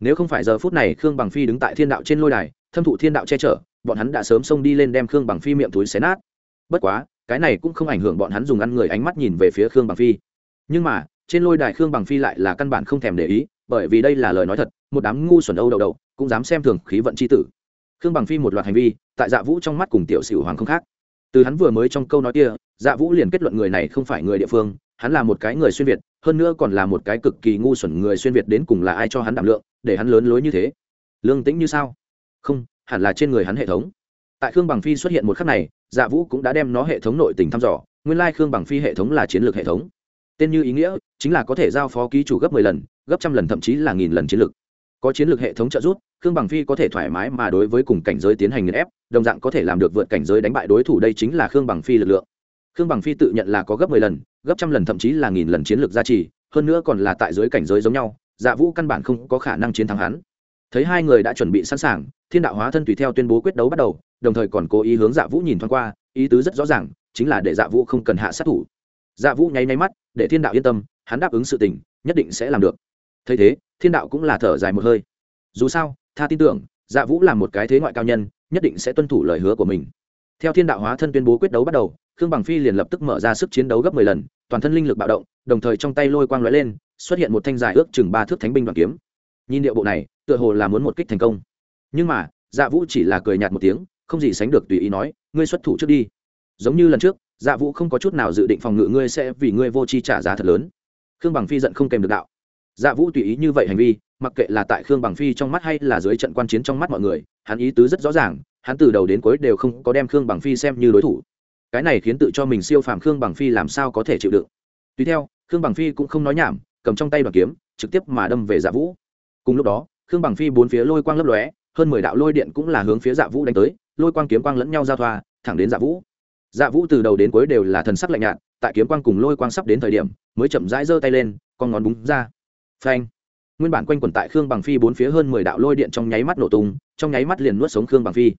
Nếu không phải giờ phút này khương bằng phi đứng tại thiên đạo trên lôi đài, thâm thụ thiên đạo che chở bọn hắn đã sớm xông đi lên đem khương bằng phi miệng túi xé nát. Bất quá, cái này cũng không ảnh hưởng bọn hắn dùng ăn người ánh mắt nhìn về phía khương bằng phi. Nhưng mà, trên lôi đài khương bằng phi lại là căn bản không thèm để ý, bởi vì đây là lời nói thật, một đám ngu xuẩn âu đầu đầu cũng dám xem thường khí vận c h i tử. Khương bằng phi một loạt hành vi, tại dạ vũ trong mắt cùng tiểu sửu hoàng không khác. Từ hắn vừa mới trong câu nói kia dạ vũ liền kết luận người này không phải người địa phương, hắn là một cái người xuyên việt, hơn nữa còn là một cái cực kỳ ngu xuẩn người xuyên việt đến cùng là ai cho hắn đảm lượng, để hắn lớn lối như thế? Lương tĩnh như sao? Không hẳn là trên người hắn hệ thống. Tại khương bằng phi xuất hiện một khắc này dạ vũ cũng đã đem nó hệ thống nội tình thăm dò, nguyên lai khương bằng phi hệ thống là chiến lược hệ thống. Tên như ý nghĩa, chính là có thể giao phó ký chủ gấp mười lần, gấp trăm lần thậm chí là nghìn lần chiến lược. Có chiến lược hệ thống trợ giúp, khương bằng phi có thể thoải mái mà đối với cùng cảnh giới tiến hành nghiền ép, đồng dạng có thể làm được vượt cảnh giới đánh bại đối thủ đây chính là khương bằng phi lực lượng. Khương bằng phi tự nhận là có gấp mười lần, gấp trăm lần thậm chí là nghìn lần chiến lược gia trì, hơn nữa còn là tại dưới cảnh giới giống nhau dạ vũ căn bản không có khả năng chiến thắng hắn thấy hai người đã chuẩn bị sẵn sàng, thiên đạo hóa thân tùy theo tuyên bố quyết đấu bắt đầu, đồng thời còn cố ý hướng dạ vũ nhìn thoáng qua, ý tứ rất rõ ràng, chính là để dạ vũ không cần hạ sát thủ. Dạ vũ nháy nháy mắt, để thiên đạo yên tâm, hắn đáp ứng sự tình, nhất định sẽ làm được. Thấy thế, thiên đạo cũng là thở dài một hơi. Dù sao, tha tin tưởng dạ vũ là một cái thế ngoại cao nhân, nhất định sẽ tuân thủ lời hứa của mình. Theo thiên đạo hóa thân tuyên bố quyết đấu bắt đầu, khương bằng phi liền lập tức mở ra sức chiến đấu gấp mười lần, toàn thân linh lực bạo động, đồng thời trong tay lôi quang lóe lên, xuất hiện một thanh dài ước chừng ba thước thánh binh đoàn kiếm. Nhìn điệu bộ này tựa hồ là muốn một kích thành công. Nhưng mà dạ vũ chỉ là cười nhạt một tiếng, không gì sánh được tùy ý nói, ngươi xuất thủ trước đi. Giống như lần trước dạ vũ không có chút nào dự định phòng ngự ngươi sẽ vì ngươi vô chi trả giá thật lớn. Khương bằng phi giận không kèm được đạo. Dạ vũ tùy ý như vậy hành vi, mặc kệ là tại khương bằng phi trong mắt hay là dưới trận quan chiến trong mắt mọi người, hắn ý tứ rất rõ ràng, hắn từ đầu đến cuối đều không có đem khương bằng phi xem như đối thủ. Cái này khiến tự cho mình siêu phàm khương bằng phi làm sao có thể chịu đựng. Tùy theo, khương bằng phi cũng không nói nhảm, cầm trong tay đoàn kiếm, trực tiếp mà đâm về dạ vũ. Cùng lúc đó khương bằng phi bốn phía lôi quang lấp lóe, hơn mười đạo lôi điện cũng là hướng phía dạ vũ đánh tới, lôi quang kiếm quang lẫn nhau giao thoa, thẳng đến dạ vũ. Dạ vũ từ đầu đến cuối đều là thần sắc lạnh nhạt, tại kiếm quang cùng lôi quang sắp đến thời điểm, mới chậm rãi giơ tay lên, con ngón búng ra. Phanh. Nguyên bản quanh quẩn tại khương bằng phi bốn phía hơn mười đạo lôi điện trong nháy mắt nổ tung, trong nháy mắt liền nuốt sống khương bằng phi.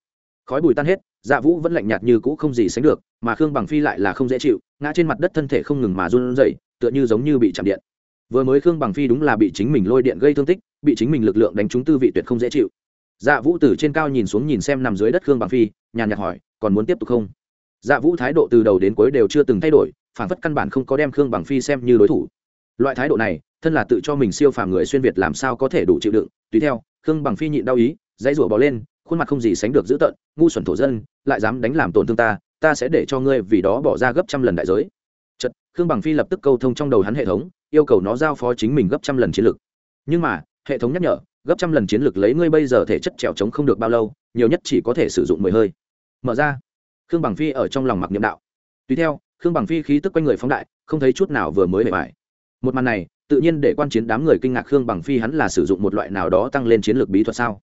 Khói bùi tan hết dạ vũ vẫn lạnh nhạt như cũ không gì sánh được, mà khương bằng phi lại là không dễ chịu, ngã trên mặt đất thân thể không ngừng mà run rẩy, tựa như giống như bị chạm điện. Vừa mới khương bằng phi đúng là bị chính mình lôi điện gây thương tích bị chính mình lực lượng đánh trúng tư vị tuyệt không dễ chịu. Dạ vũ từ trên cao nhìn xuống nhìn xem nằm dưới đất khương bằng phi, nhàn nhạt hỏi, còn muốn tiếp tục không? Dạ vũ thái độ từ đầu đến cuối đều chưa từng thay đổi, phản phất căn bản không có đem khương bằng phi xem như đối thủ. Loại thái độ này, thân là tự cho mình siêu phàm người xuyên việt làm sao có thể đủ chịu đựng. Tùy theo, khương bằng phi nhịn đau ý, dãy rủa bò lên, khuôn mặt không gì sánh được dữ tợn, ngu xuẩn thổ dân, lại dám đánh làm tổn thương ta ta sẽ để cho ngươi vì đó bỏ ra gấp trăm lần đại giới. Chật khương bằng phi lập tức câu thông trong đầu hắn hệ thống, yêu cầu nó giao phó chính mình gấp trăm lần chiến lực. nhưng mà hệ thống nhắc nhở, gấp trăm lần chiến lược lấy ngươi bây giờ thể chất trèo trống không được bao lâu, nhiều nhất chỉ có thể sử dụng mười hơi. Mở ra. Khương bằng phi ở trong lòng mặc niệm đạo. Tùy theo, khương bằng phi khí tức quanh người phóng đại, không thấy chút nào vừa mới bề bài một màn này, tự nhiên để quan chiến đám người kinh ngạc khương bằng phi hắn là sử dụng một loại nào đó tăng lên chiến lược bí thuật sao?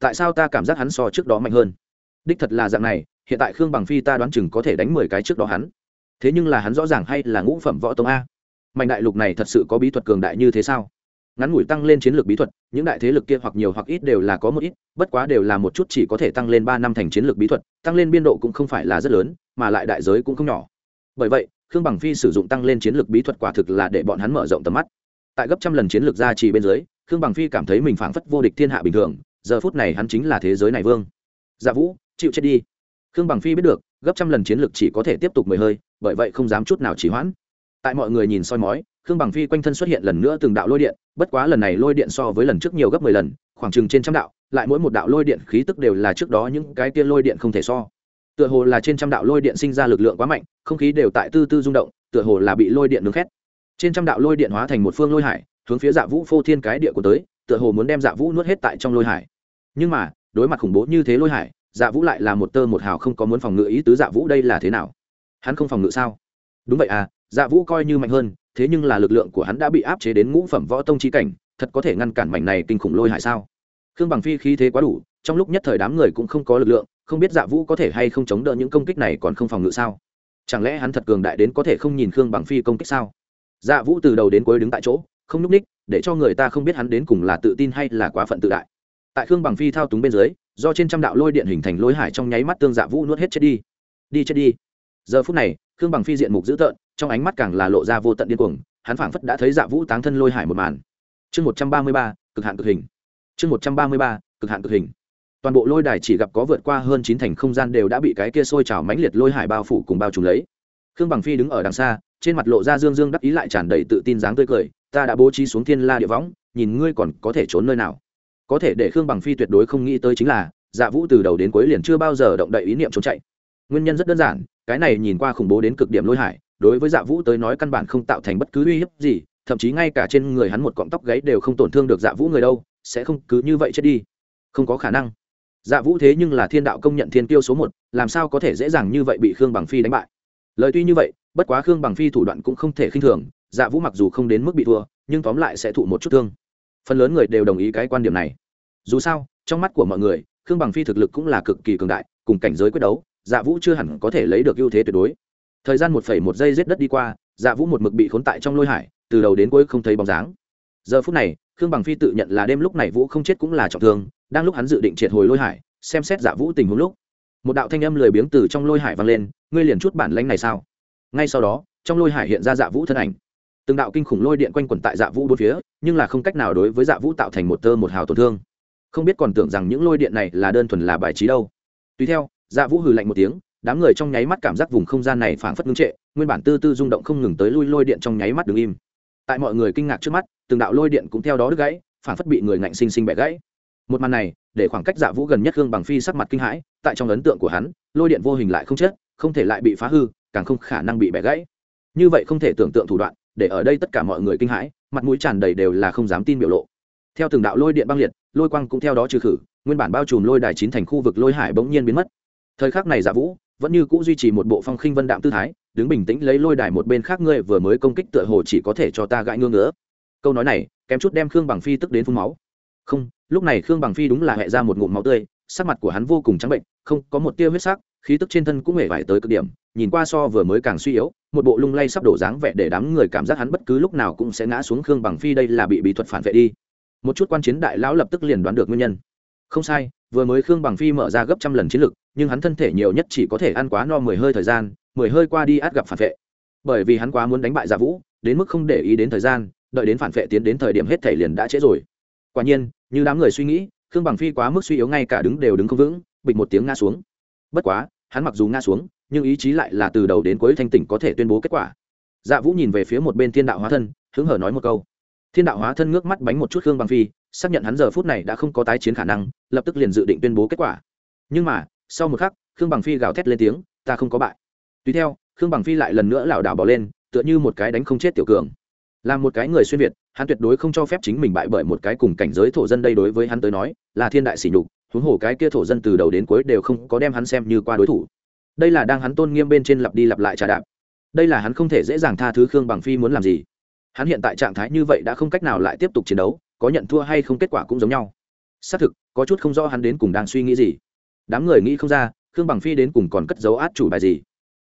Tại sao ta cảm giác hắn so trước đó mạnh hơn? Đích thật là dạng này, hiện tại khương bằng phi ta đoán chừng có thể đánh mười cái trước đó hắn. Thế nhưng là hắn rõ ràng hay là ngũ phẩm võ tông a? Mạnh đại lục này thật sự có bí thuật cường đại như thế sao? Ngắn ngủi tăng lên chiến lược bí thuật, những đại thế lực kia hoặc nhiều hoặc ít đều là có một ít, bất quá đều là một chút chỉ có thể tăng lên ba năm thành chiến lược bí thuật, tăng lên biên độ cũng không phải là rất lớn, mà lại đại giới cũng không nhỏ. Bởi vậy, khương bằng phi sử dụng tăng lên chiến lược bí thuật quả thực là để bọn hắn mở rộng tầm mắt. Tại gấp trăm lần chiến lược gia trì bên dưới, khương bằng phi cảm thấy mình phảng phất vô địch thiên hạ bình thường, giờ phút này hắn chính là thế giới này vương. Dạ vũ, chịu chết đi. Khương bằng phi biết được, gấp trăm lần chiến lược chỉ có thể tiếp tục mười hơi, bởi vậy không dám chút nào chỉ hoãn. Tại mọi người nhìn soi mói khương bằng phi quanh thân xuất hiện lần nữa từng đạo lôi điện, bất quá lần này lôi điện so với lần trước nhiều gấp mười lần, khoảng chừng trên trăm đạo, lại mỗi một đạo lôi điện khí tức đều là trước đó những cái tiên lôi điện không thể so. Tựa hồ là trên trăm đạo lôi điện sinh ra lực lượng quá mạnh, không khí đều tại tư tư rung động, tựa hồ là bị lôi điện nướng khét. Trên trăm đạo lôi điện hóa thành một phương lôi hải, hướng phía dạ vũ phô thiên cái địa của tới, tựa hồ muốn đem dạ vũ nuốt hết tại trong lôi hải. Nhưng mà, đối mặt khủng bố như thế lôi hải dạ vũ lại là một tơ một hào không có muốn phòng ngự ý tứ dạ vũ đây là thế nào? Hắn không phòng ngự sao? Đúng vậy à dạ vũ coi như mạnh hơn, thế nhưng là lực lượng của hắn đã bị áp chế đến ngũ phẩm võ tông trí cảnh, thật có thể ngăn cản mảnh này kinh khủng lôi hải sao? Khương bằng phi khí thế quá đủ, trong lúc nhất thời đám người cũng không có lực lượng, không biết dạ vũ có thể hay không chống đỡ những công kích này còn không phòng ngự sao? Chẳng lẽ hắn thật cường đại đến có thể không nhìn khương bằng phi công kích sao? Dạ vũ từ đầu đến cuối đứng tại chỗ, không n ú c ních, để cho người ta không biết hắn đến cùng là tự tin hay là quá phận tự đại. Tại khương bằng phi thao túng bên dưới, do trên trăm đạo lôi điện hình thành lôi hải trong nháy mắt tương dạ vũ nuốt hết chết đi. Đi chết đi giờ phút này, khương bằng phi diện mục dữ tợn, trong ánh mắt càng là lộ ra vô tận điên cuồng, hắn phảng phất đã thấy dạ vũ táng thân lôi hải một màn. Chương một trăm ba mươi ba, cực hạn cực hình. Chương một trăm ba mươi ba, cực hạn cực hình. Toàn bộ lôi đài chỉ gặp có vượt qua hơn chín thành không gian đều đã bị cái kia sôi trào mãnh liệt lôi hải bao phủ cùng bao trùm lấy. Khương bằng phi đứng ở đằng xa, trên mặt lộ ra dương dương đắc ý lại tràn đầy tự tin dáng tươi cười, ta đã bố trí xuống thiên la địa võng, nhìn ngươi còn có thể trốn nơi nào. Có thể để khương bằng phi tuyệt đối không nghĩ tới chính là dạ vũ từ đầu đến cuối liền chưa bao giờ động đậy ý niệm trốn chạy. Nguyên nhân rất đơn giản cái này nhìn qua khủng bố đến cực điểm lôi hải, đối với dạ vũ tới nói căn bản không tạo thành bất cứ uy hiếp gì, thậm chí ngay cả trên người hắn một cọng tóc gáy đều không tổn thương được dạ vũ người đâu, sẽ không cứ như vậy chết đi. Không có khả năng. Dạ vũ thế nhưng là thiên đạo công nhận thiên tiêu số một, làm sao có thể dễ dàng như vậy bị khương bằng phi đánh bại? Lời tuy như vậy, bất quá khương bằng phi thủ đoạn cũng không thể khinh thường dạ vũ mặc dù không đến mức bị thua, nhưng tóm lại sẽ thụ một chút thương. Phần lớn người đều đồng ý cái quan điểm này. Dù sao, trong mắt của mọi người, khương bằng phi thực lực cũng là cực kỳ cường đại, cùng cảnh giới quyết đấu dạ vũ chưa hẳn có thể lấy được ưu thế tuyệt đối. Thời gian một phẩy một giây rết đất đi qua dạ vũ một mực bị khốn tại trong lôi hải, từ đầu đến cuối không thấy bóng dáng. Giờ phút này, khương bằng phi tự nhận là đêm lúc này vũ không chết cũng là trọng thương, đang lúc hắn dự định triệt hồi lôi hải, xem xét dạ vũ tình huống lúc. Một đạo thanh âm lười biếng từ trong lôi hải vang lên, ngươi liền chút bản lãnh này sao? Ngay sau đó, trong lôi hải hiện ra dạ vũ thân ảnh. Từng đạo kinh khủng lôi điện quanh quẩn tại dạ vũ bốn phía, nhưng là không cách nào đối với dạ vũ tạo thành một tơ một hào tổn thương. Không biết còn tưởng rằng những lôi điện này là đơn thuần là bài trí đâu. Tùy theo dạ vũ hừ lạnh một tiếng, đám người trong nháy mắt cảm giác vùng không gian này phảng phất ngưng trệ, nguyên bản tư tư rung động không ngừng tới lui lôi điện trong nháy mắt đứng im. Tại mọi người kinh ngạc trước mắt, từng đạo lôi điện cũng theo đó đứt gãy, phảng phất bị người ngạnh sinh sinh bẻ gãy. Một màn này, để khoảng cách dạ vũ gần nhất hương bằng phi sắc mặt kinh hãi, tại trong ấn tượng của hắn, lôi điện vô hình lại không chết, không thể lại bị phá hư, càng không khả năng bị bẻ gãy. Như vậy không thể tưởng tượng thủ đoạn, để ở đây tất cả mọi người kinh hãi, mặt mũi tràn đầy đều là không dám tin biểu lộ. Theo từng đạo lôi điện băng liệt, lôi quang cũng theo đó trừ khử, nguyên bản bao trùm lôi đài chín thành khu vực lôi hải bỗng nhiên biến mất thời khắc này dạ vũ vẫn như cũ duy trì một bộ phong khinh vân đạm tư thái, đứng bình tĩnh lấy lôi đài một bên khác ngươi vừa mới công kích tựa hồ chỉ có thể cho ta gãi ngưỡng nữa câu nói này kém chút đem khương bằng phi tức đến phun máu. Không, lúc này khương bằng phi đúng là hẹ ra một ngụm máu tươi, sắc mặt của hắn vô cùng trắng bệnh, không, có một tia huyết sắc, khí tức trên thân cũng hề vải tới cực điểm, nhìn qua so vừa mới càng suy yếu, một bộ lung lay sắp đổ dáng vẻ để đám người cảm giác hắn bất cứ lúc nào cũng sẽ ngã xuống khương bằng phi đây là bị bí thuật phản vệ đi. Một chút quan chiến đại lão lập tức liền đoán được nguyên nhân. Không sai vừa mới khương bằng phi mở ra gấp trăm lần chiến lực, nhưng hắn thân thể nhiều nhất chỉ có thể ăn quá no mười hơi thời gian, mười hơi qua đi át gặp phản vệ. Bởi vì hắn quá muốn đánh bại giả vũ, đến mức không để ý đến thời gian, đợi đến phản vệ tiến đến thời điểm hết thể liền đã trễ rồi. Quả nhiên, như đám người suy nghĩ, khương bằng phi quá mức suy yếu ngay cả đứng đều đứng không vững, bịch một tiếng ngã xuống. Bất quá, hắn mặc dù ngã xuống, nhưng ý chí lại là từ đầu đến cuối thanh tỉnh có thể tuyên bố kết quả. Dạ vũ nhìn về phía một bên thiên đạo hóa thân, hứng hở nói một câu. Thiên đạo hóa thân ngước mắt bánh một chút khương bằng phi xác nhận hắn giờ phút này đã không có tái chiến khả năng, lập tức liền dự định tuyên bố kết quả. Nhưng mà, sau một khắc, khương bằng phi gào thét lên tiếng, ta không có bại. Tùy theo, khương bằng phi lại lần nữa lảo đảo bỏ lên, tựa như một cái đánh không chết tiểu cường. Là một cái người xuyên việt, hắn tuyệt đối không cho phép chính mình bại bởi một cái cùng cảnh giới thổ dân đây đối với hắn tới nói, là thiên đại sỉ nhục, huống hồ cái kia thổ dân từ đầu đến cuối đều không có đem hắn xem như qua đối thủ. Đây là đang hắn tôn nghiêm bên trên lặp đi lặp lại trà đạp. Đây là hắn không thể dễ dàng tha thứ khương bằng phi muốn làm gì. Hắn hiện tại trạng thái như vậy đã không cách nào lại tiếp tục chiến đấu có nhận thua hay không kết quả cũng giống nhau. Xác thực, có chút không rõ hắn đến cùng đang suy nghĩ gì. Đám người nghĩ không ra, khương bằng phi đến cùng còn cất dấu át chủ bài gì.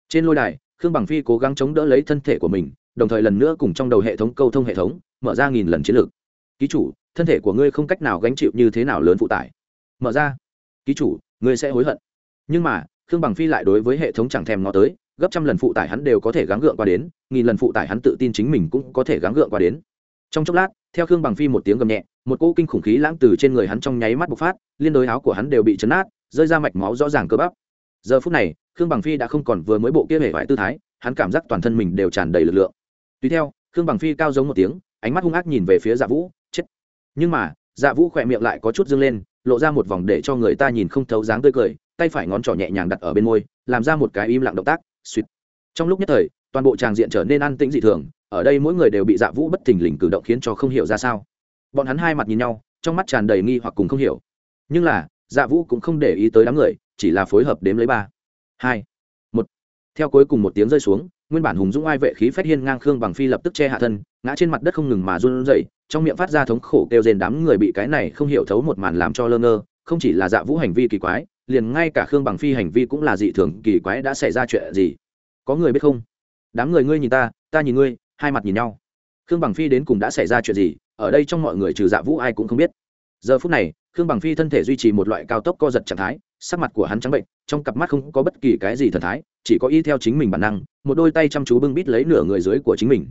Trên lôi đài, khương bằng phi cố gắng chống đỡ lấy thân thể của mình, đồng thời lần nữa cùng trong đầu hệ thống câu thông hệ thống, mở ra nghìn lần chiến lược. Ký chủ, thân thể của ngươi không cách nào gánh chịu như thế nào lớn phụ tải. Mở ra. Ký chủ, ngươi sẽ hối hận. Nhưng mà, khương bằng phi lại đối với hệ thống chẳng thèm nó tới, gấp trăm lần phụ tải hắn đều có thể gắng gượng qua đến, nghìn lần phụ tải hắn tự tin chính mình cũng có thể gắng gượng qua đến. Trong chốc lát theo khương bằng phi một tiếng gầm nhẹ, một cỗ kinh khủng khí lãng từ trên người hắn trong nháy mắt bộc phát, liên đối áo của hắn đều bị chấn át rơi ra mạch máu rõ ràng cơ bắp. Giờ phút này, khương bằng phi đã không còn vừa mới bộ kia hể vải tư thái, hắn cảm giác toàn thân mình đều tràn đầy lực lượng. Tùy theo, khương bằng phi cao giống một tiếng, ánh mắt hung ác nhìn về phía dạ vũ, chết. Nhưng mà dạ vũ khỏe miệng lại có chút dâng lên, lộ ra một vòng để cho người ta nhìn không thấu dáng tươi cười, tay phải ngón trỏ nhẹ nhàng đặt ở bên môi, làm ra một cái im lặng động tác, suýt. Trong lúc nhất thời, toàn bộ tràng diện trở nên an tĩnh dị thường ở đây mỗi người đều bị dạ vũ bất thình lình cử động khiến cho không hiểu ra sao. Bọn hắn hai mặt nhìn nhau, trong mắt tràn đầy nghi hoặc cùng không hiểu. Nhưng là dạ vũ cũng không để ý tới đám người, chỉ là phối hợp đếm lấy ba, hai, một. Theo cuối cùng một tiếng rơi xuống, nguyên bản hùng dũng ai vệ khí phét hiên ngang khương bằng phi lập tức che hạ thân, ngã trên mặt đất không ngừng mà run rẩy, trong miệng phát ra thống khổ kêu rền đám người bị cái này không hiểu thấu một màn làm cho lơ ngơ, không chỉ là dạ vũ hành vi kỳ quái, liền ngay cả khương bằng phi hành vi cũng là dị thường kỳ quái đã xảy ra chuyện gì. Có người biết không? Đám người ngươi nhìn ta ta nhìn ngươi hai mặt nhìn nhau. Khương bằng phi đến cùng đã xảy ra chuyện gì, ở đây trong mọi người trừ dạ vũ ai cũng không biết. Giờ phút này, khương bằng phi thân thể duy trì một loại cao tốc co giật trạng thái, sắc mặt của hắn trắng bệnh, trong cặp mắt không có bất kỳ cái gì thần thái, chỉ có y theo chính mình bản năng, một đôi tay chăm chú bưng bít lấy nửa người dưới của chính mình.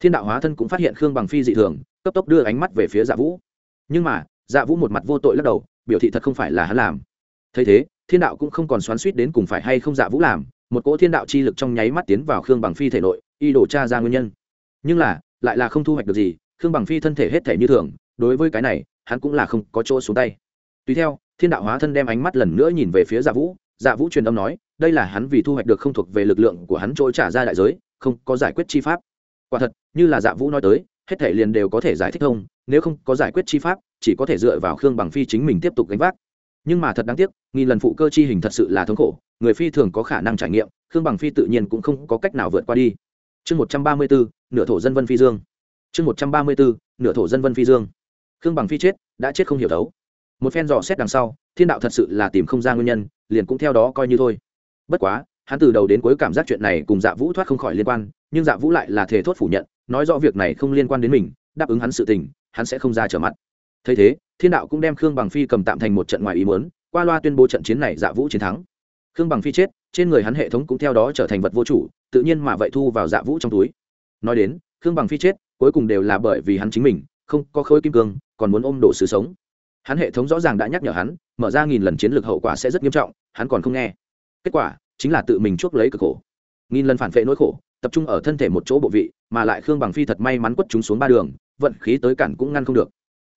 Thiên đạo hóa thân cũng phát hiện khương bằng phi dị thường, cấp tốc đưa ánh mắt về phía dạ vũ. Nhưng mà dạ vũ một mặt vô tội lắc đầu, biểu thị thật không phải là hắn làm. Thấy thế, thiên đạo cũng không còn xoắn suýt đến cùng phải hay không dạ vũ làm, một cỗ thiên đạo chi lực trong nháy mắt tiến vào khương bằng phi thể nội, y đổ tra ra nguyên nhân nhưng là, lại là không thu hoạch được gì, khương bằng phi thân thể hết thể như thường, đối với cái này, hắn cũng là không có chỗ xuống tay. Tùy theo, thiên đạo hóa thân đem ánh mắt lần nữa nhìn về phía dạ vũ dạ vũ truyền âm nói, đây là hắn vì thu hoạch được không thuộc về lực lượng của hắn trôi trả ra đại giới, không có giải quyết chi pháp. Quả thật, như là dạ vũ nói tới, hết thể liền đều có thể giải thích thông, nếu không có giải quyết chi pháp, chỉ có thể dựa vào khương bằng phi chính mình tiếp tục gánh vác. Nhưng mà thật đáng tiếc, nghìn lần phụ cơ chi hình thật sự là thống khổ, người phi thường có khả năng trải nghiệm, khương bằng phi tự nhiên cũng không có cách nào vượt qua đi chương một trăm ba mươi bốn nửa thổ dân vân phi dương. Chương một trăm ba mươi bốn nửa thổ dân vân phi dương. Khương bằng phi chết, đã chết không hiểu thấu. Một phen dò xét đằng sau, thiên đạo thật sự là tìm không ra nguyên nhân, liền cũng theo đó coi như thôi. Bất quá, hắn từ đầu đến cuối cảm giác chuyện này cùng dạ vũ thoát không khỏi liên quan, nhưng dạ vũ lại là thể thốt phủ nhận, nói rõ việc này không liên quan đến mình, đáp ứng hắn sự tình, hắn sẽ không ra trở mặt. Thấy thế, thiên đạo cũng đem khương bằng phi cầm tạm thành một trận ngoài ý muốn, qua loa tuyên bố trận chiến này dạ vũ chiến thắng. Khương bằng phi chết, trên người hắn hệ thống cũng theo đó trở thành vật vô chủ tự nhiên mà vậy thu vào dạ vũ trong túi. Nói đến, khương bằng phi chết, cuối cùng đều là bởi vì hắn chính mình, không có khối kim cương, còn muốn ôm đổ sự sống. Hắn hệ thống rõ ràng đã nhắc nhở hắn, mở ra nghìn lần chiến lược hậu quả sẽ rất nghiêm trọng, hắn còn không nghe. Kết quả, chính là tự mình chuốc lấy cực khổ. Nghìn lần phản vệ nỗi khổ, tập trung ở thân thể một chỗ bộ vị, mà lại khương bằng phi thật may mắn quất chúng xuống ba đường, vận khí tới cản cũng ngăn không được.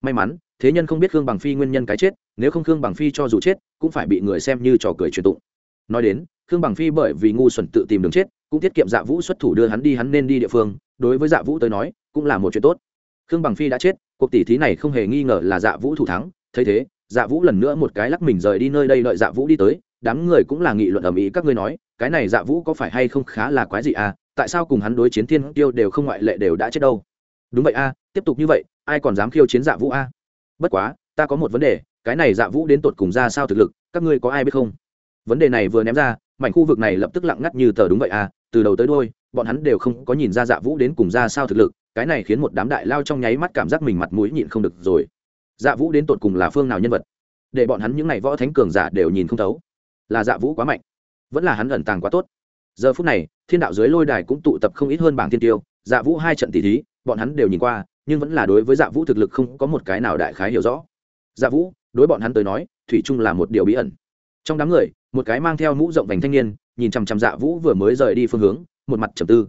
May mắn, thế nhân không biết khương bằng phi nguyên nhân cái chết, nếu không khương bằng phi cho dù chết, cũng phải bị người xem như trò cười truyền tụng. Nói đến, khương bằng phi bởi vì ngu xuẩn tự tìm đường chết cũng tiết kiệm dạ vũ xuất thủ đưa hắn đi, hắn nên đi địa phương. Đối với dạ vũ tới nói, cũng là một chuyện tốt. Khương bằng phi đã chết, cuộc tỷ thí này không hề nghi ngờ là dạ vũ thủ thắng. Thấy thế dạ vũ lần nữa một cái lắc mình rời đi nơi đây, đợi dạ vũ đi tới, đám người cũng là nghị luận ầm ĩ, các ngươi nói, cái này dạ vũ có phải hay không khá là quái gì à? Tại sao cùng hắn đối chiến thiên tiêu đều không ngoại lệ đều đã chết đâu? Đúng vậy a tiếp tục như vậy, ai còn dám khiêu chiến dạ vũ a bất quá, ta có một vấn đề, cái này dạ vũ đến tột cùng ra sao thực lực, các ngươi có ai biết không? Vấn đề này vừa ném ra, mảnh khu vực này lập tức lặng ngắt như tờ đúng vậy à? Từ đầu tới đôi bọn hắn đều không có nhìn ra dạ vũ đến cùng ra sao thực lực, cái này khiến một đám đại lao trong nháy mắt cảm giác mình mặt mũi nhịn không được rồi. Dạ vũ đến tột cùng là phương nào nhân vật? Để bọn hắn những n à y võ thánh cường giả đều nhìn không thấu. Là dạ vũ quá mạnh, vẫn là hắn ẩn tàng quá tốt. Giờ phút này, thiên đạo dưới lôi đài cũng tụ tập không ít hơn bảng thiên tiêu dạ vũ hai trận tỷ thí, bọn hắn đều nhìn qua, nhưng vẫn là đối với dạ vũ thực lực không có một cái nào đại khái hiểu rõ. Dạ vũ, đối bọn hắn tới nói, thủy chung là một điều bí ẩn. Trong đám người, một cái mang theo mũ rộng vành thanh niên nhìn chằm chằm dạ vũ vừa mới rời đi phương hướng, một mặt trầm tư.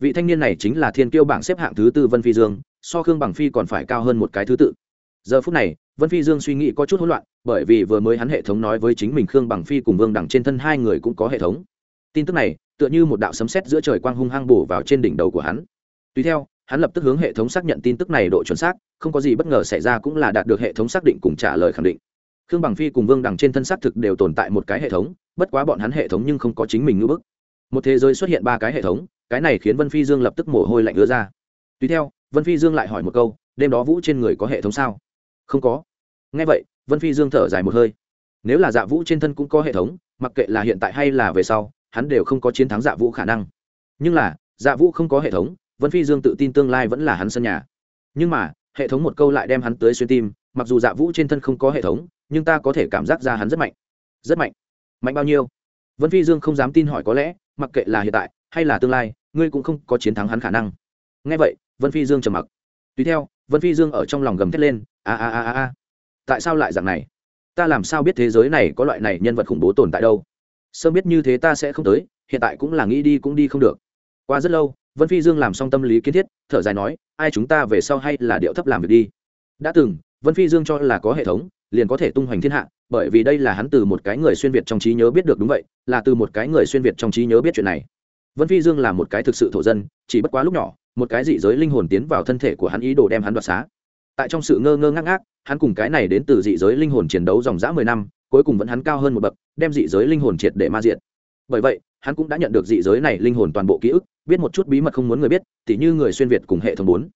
Vị thanh niên này chính là thiên kiêu bảng xếp hạng thứ tư vân phi dương, so khương bằng phi còn phải cao hơn một cái thứ tự. Giờ phút này, vân phi dương suy nghĩ có chút hỗn loạn, bởi vì vừa mới hắn hệ thống nói với chính mình khương bằng phi cùng vương đẳng trên thân hai người cũng có hệ thống. Tin tức này, tựa như một đạo sấm sét giữa trời quang hung hăng bổ vào trên đỉnh đầu của hắn. Tùy theo, hắn lập tức hướng hệ thống xác nhận tin tức này độ chuẩn xác, không có gì bất ngờ xảy ra cũng là đạt được hệ thống xác định cùng trả lời khẳng định. Khương bằng phi cùng vương đằng trên thân xác thực đều tồn tại một cái hệ thống bất quá bọn hắn hệ thống nhưng không có chính mình ngữ bức. Một thế giới xuất hiện ba cái hệ thống, cái này khiến vân phi dương lập tức mồ hôi lạnh ứa ra. Tùy theo, vân phi dương lại hỏi một câu, đêm đó vũ trên người có hệ thống sao? Không có. Ngay vậy, vân phi dương thở dài một hơi. Nếu là dạ vũ trên thân cũng có hệ thống, mặc kệ là hiện tại hay là về sau, hắn đều không có chiến thắng dạ vũ khả năng. Nhưng là dạ vũ không có hệ thống, vân phi dương tự tin tương lai vẫn là hắn sân nhà. Nhưng mà, hệ thống một câu lại đem hắn tới xuyên tim, mặc dù dạ vũ trên thân không có hệ thống, nhưng ta có thể cảm giác ra hắn rất mạnh. Rất mạnh mạnh bao nhiêu? Vân phi dương không dám tin hỏi có lẽ, mặc kệ là hiện tại hay là tương lai, ngươi cũng không có chiến thắng hắn khả năng. Ngay vậy, vân phi dương trầm mặc. Tùy theo, vân phi dương ở trong lòng gầm thét lên, a a a a a. Tại sao lại dạng này? Ta làm sao biết thế giới này có loại này nhân vật khủng bố tồn tại đâu? Sớm biết như thế ta sẽ không tới, hiện tại cũng là nghĩ đi cũng đi không được. Qua rất lâu, vân phi dương làm xong tâm lý kiến thiết, thở dài nói, ai chúng ta về sau hay là điệu thấp làm việc đi. Đã từng, vân phi dương cho là có hệ thống liền có thể tung hoành thiên hạ, bởi vì đây là hắn từ một cái người xuyên việt trong trí nhớ biết được đúng vậy, là từ một cái người xuyên việt trong trí nhớ biết chuyện này. Vân phi dương là một cái thực sự thổ dân, chỉ bất quá lúc nhỏ, một cái dị giới linh hồn tiến vào thân thể của hắn ý đồ đem hắn đoạt xá. Tại trong sự ngơ ngơ ngác ngác, hắn cùng cái này đến từ dị giới linh hồn chiến đấu dòng dã mười năm, cuối cùng vẫn hắn cao hơn một bậc, đem dị giới linh hồn triệt để ma diện. bởi vậy, hắn cũng đã nhận được dị giới này linh hồn toàn bộ ký ức, biết một chút bí mật không muốn người biết, tỉ như người xuyên việt cùng hệ thống bốn.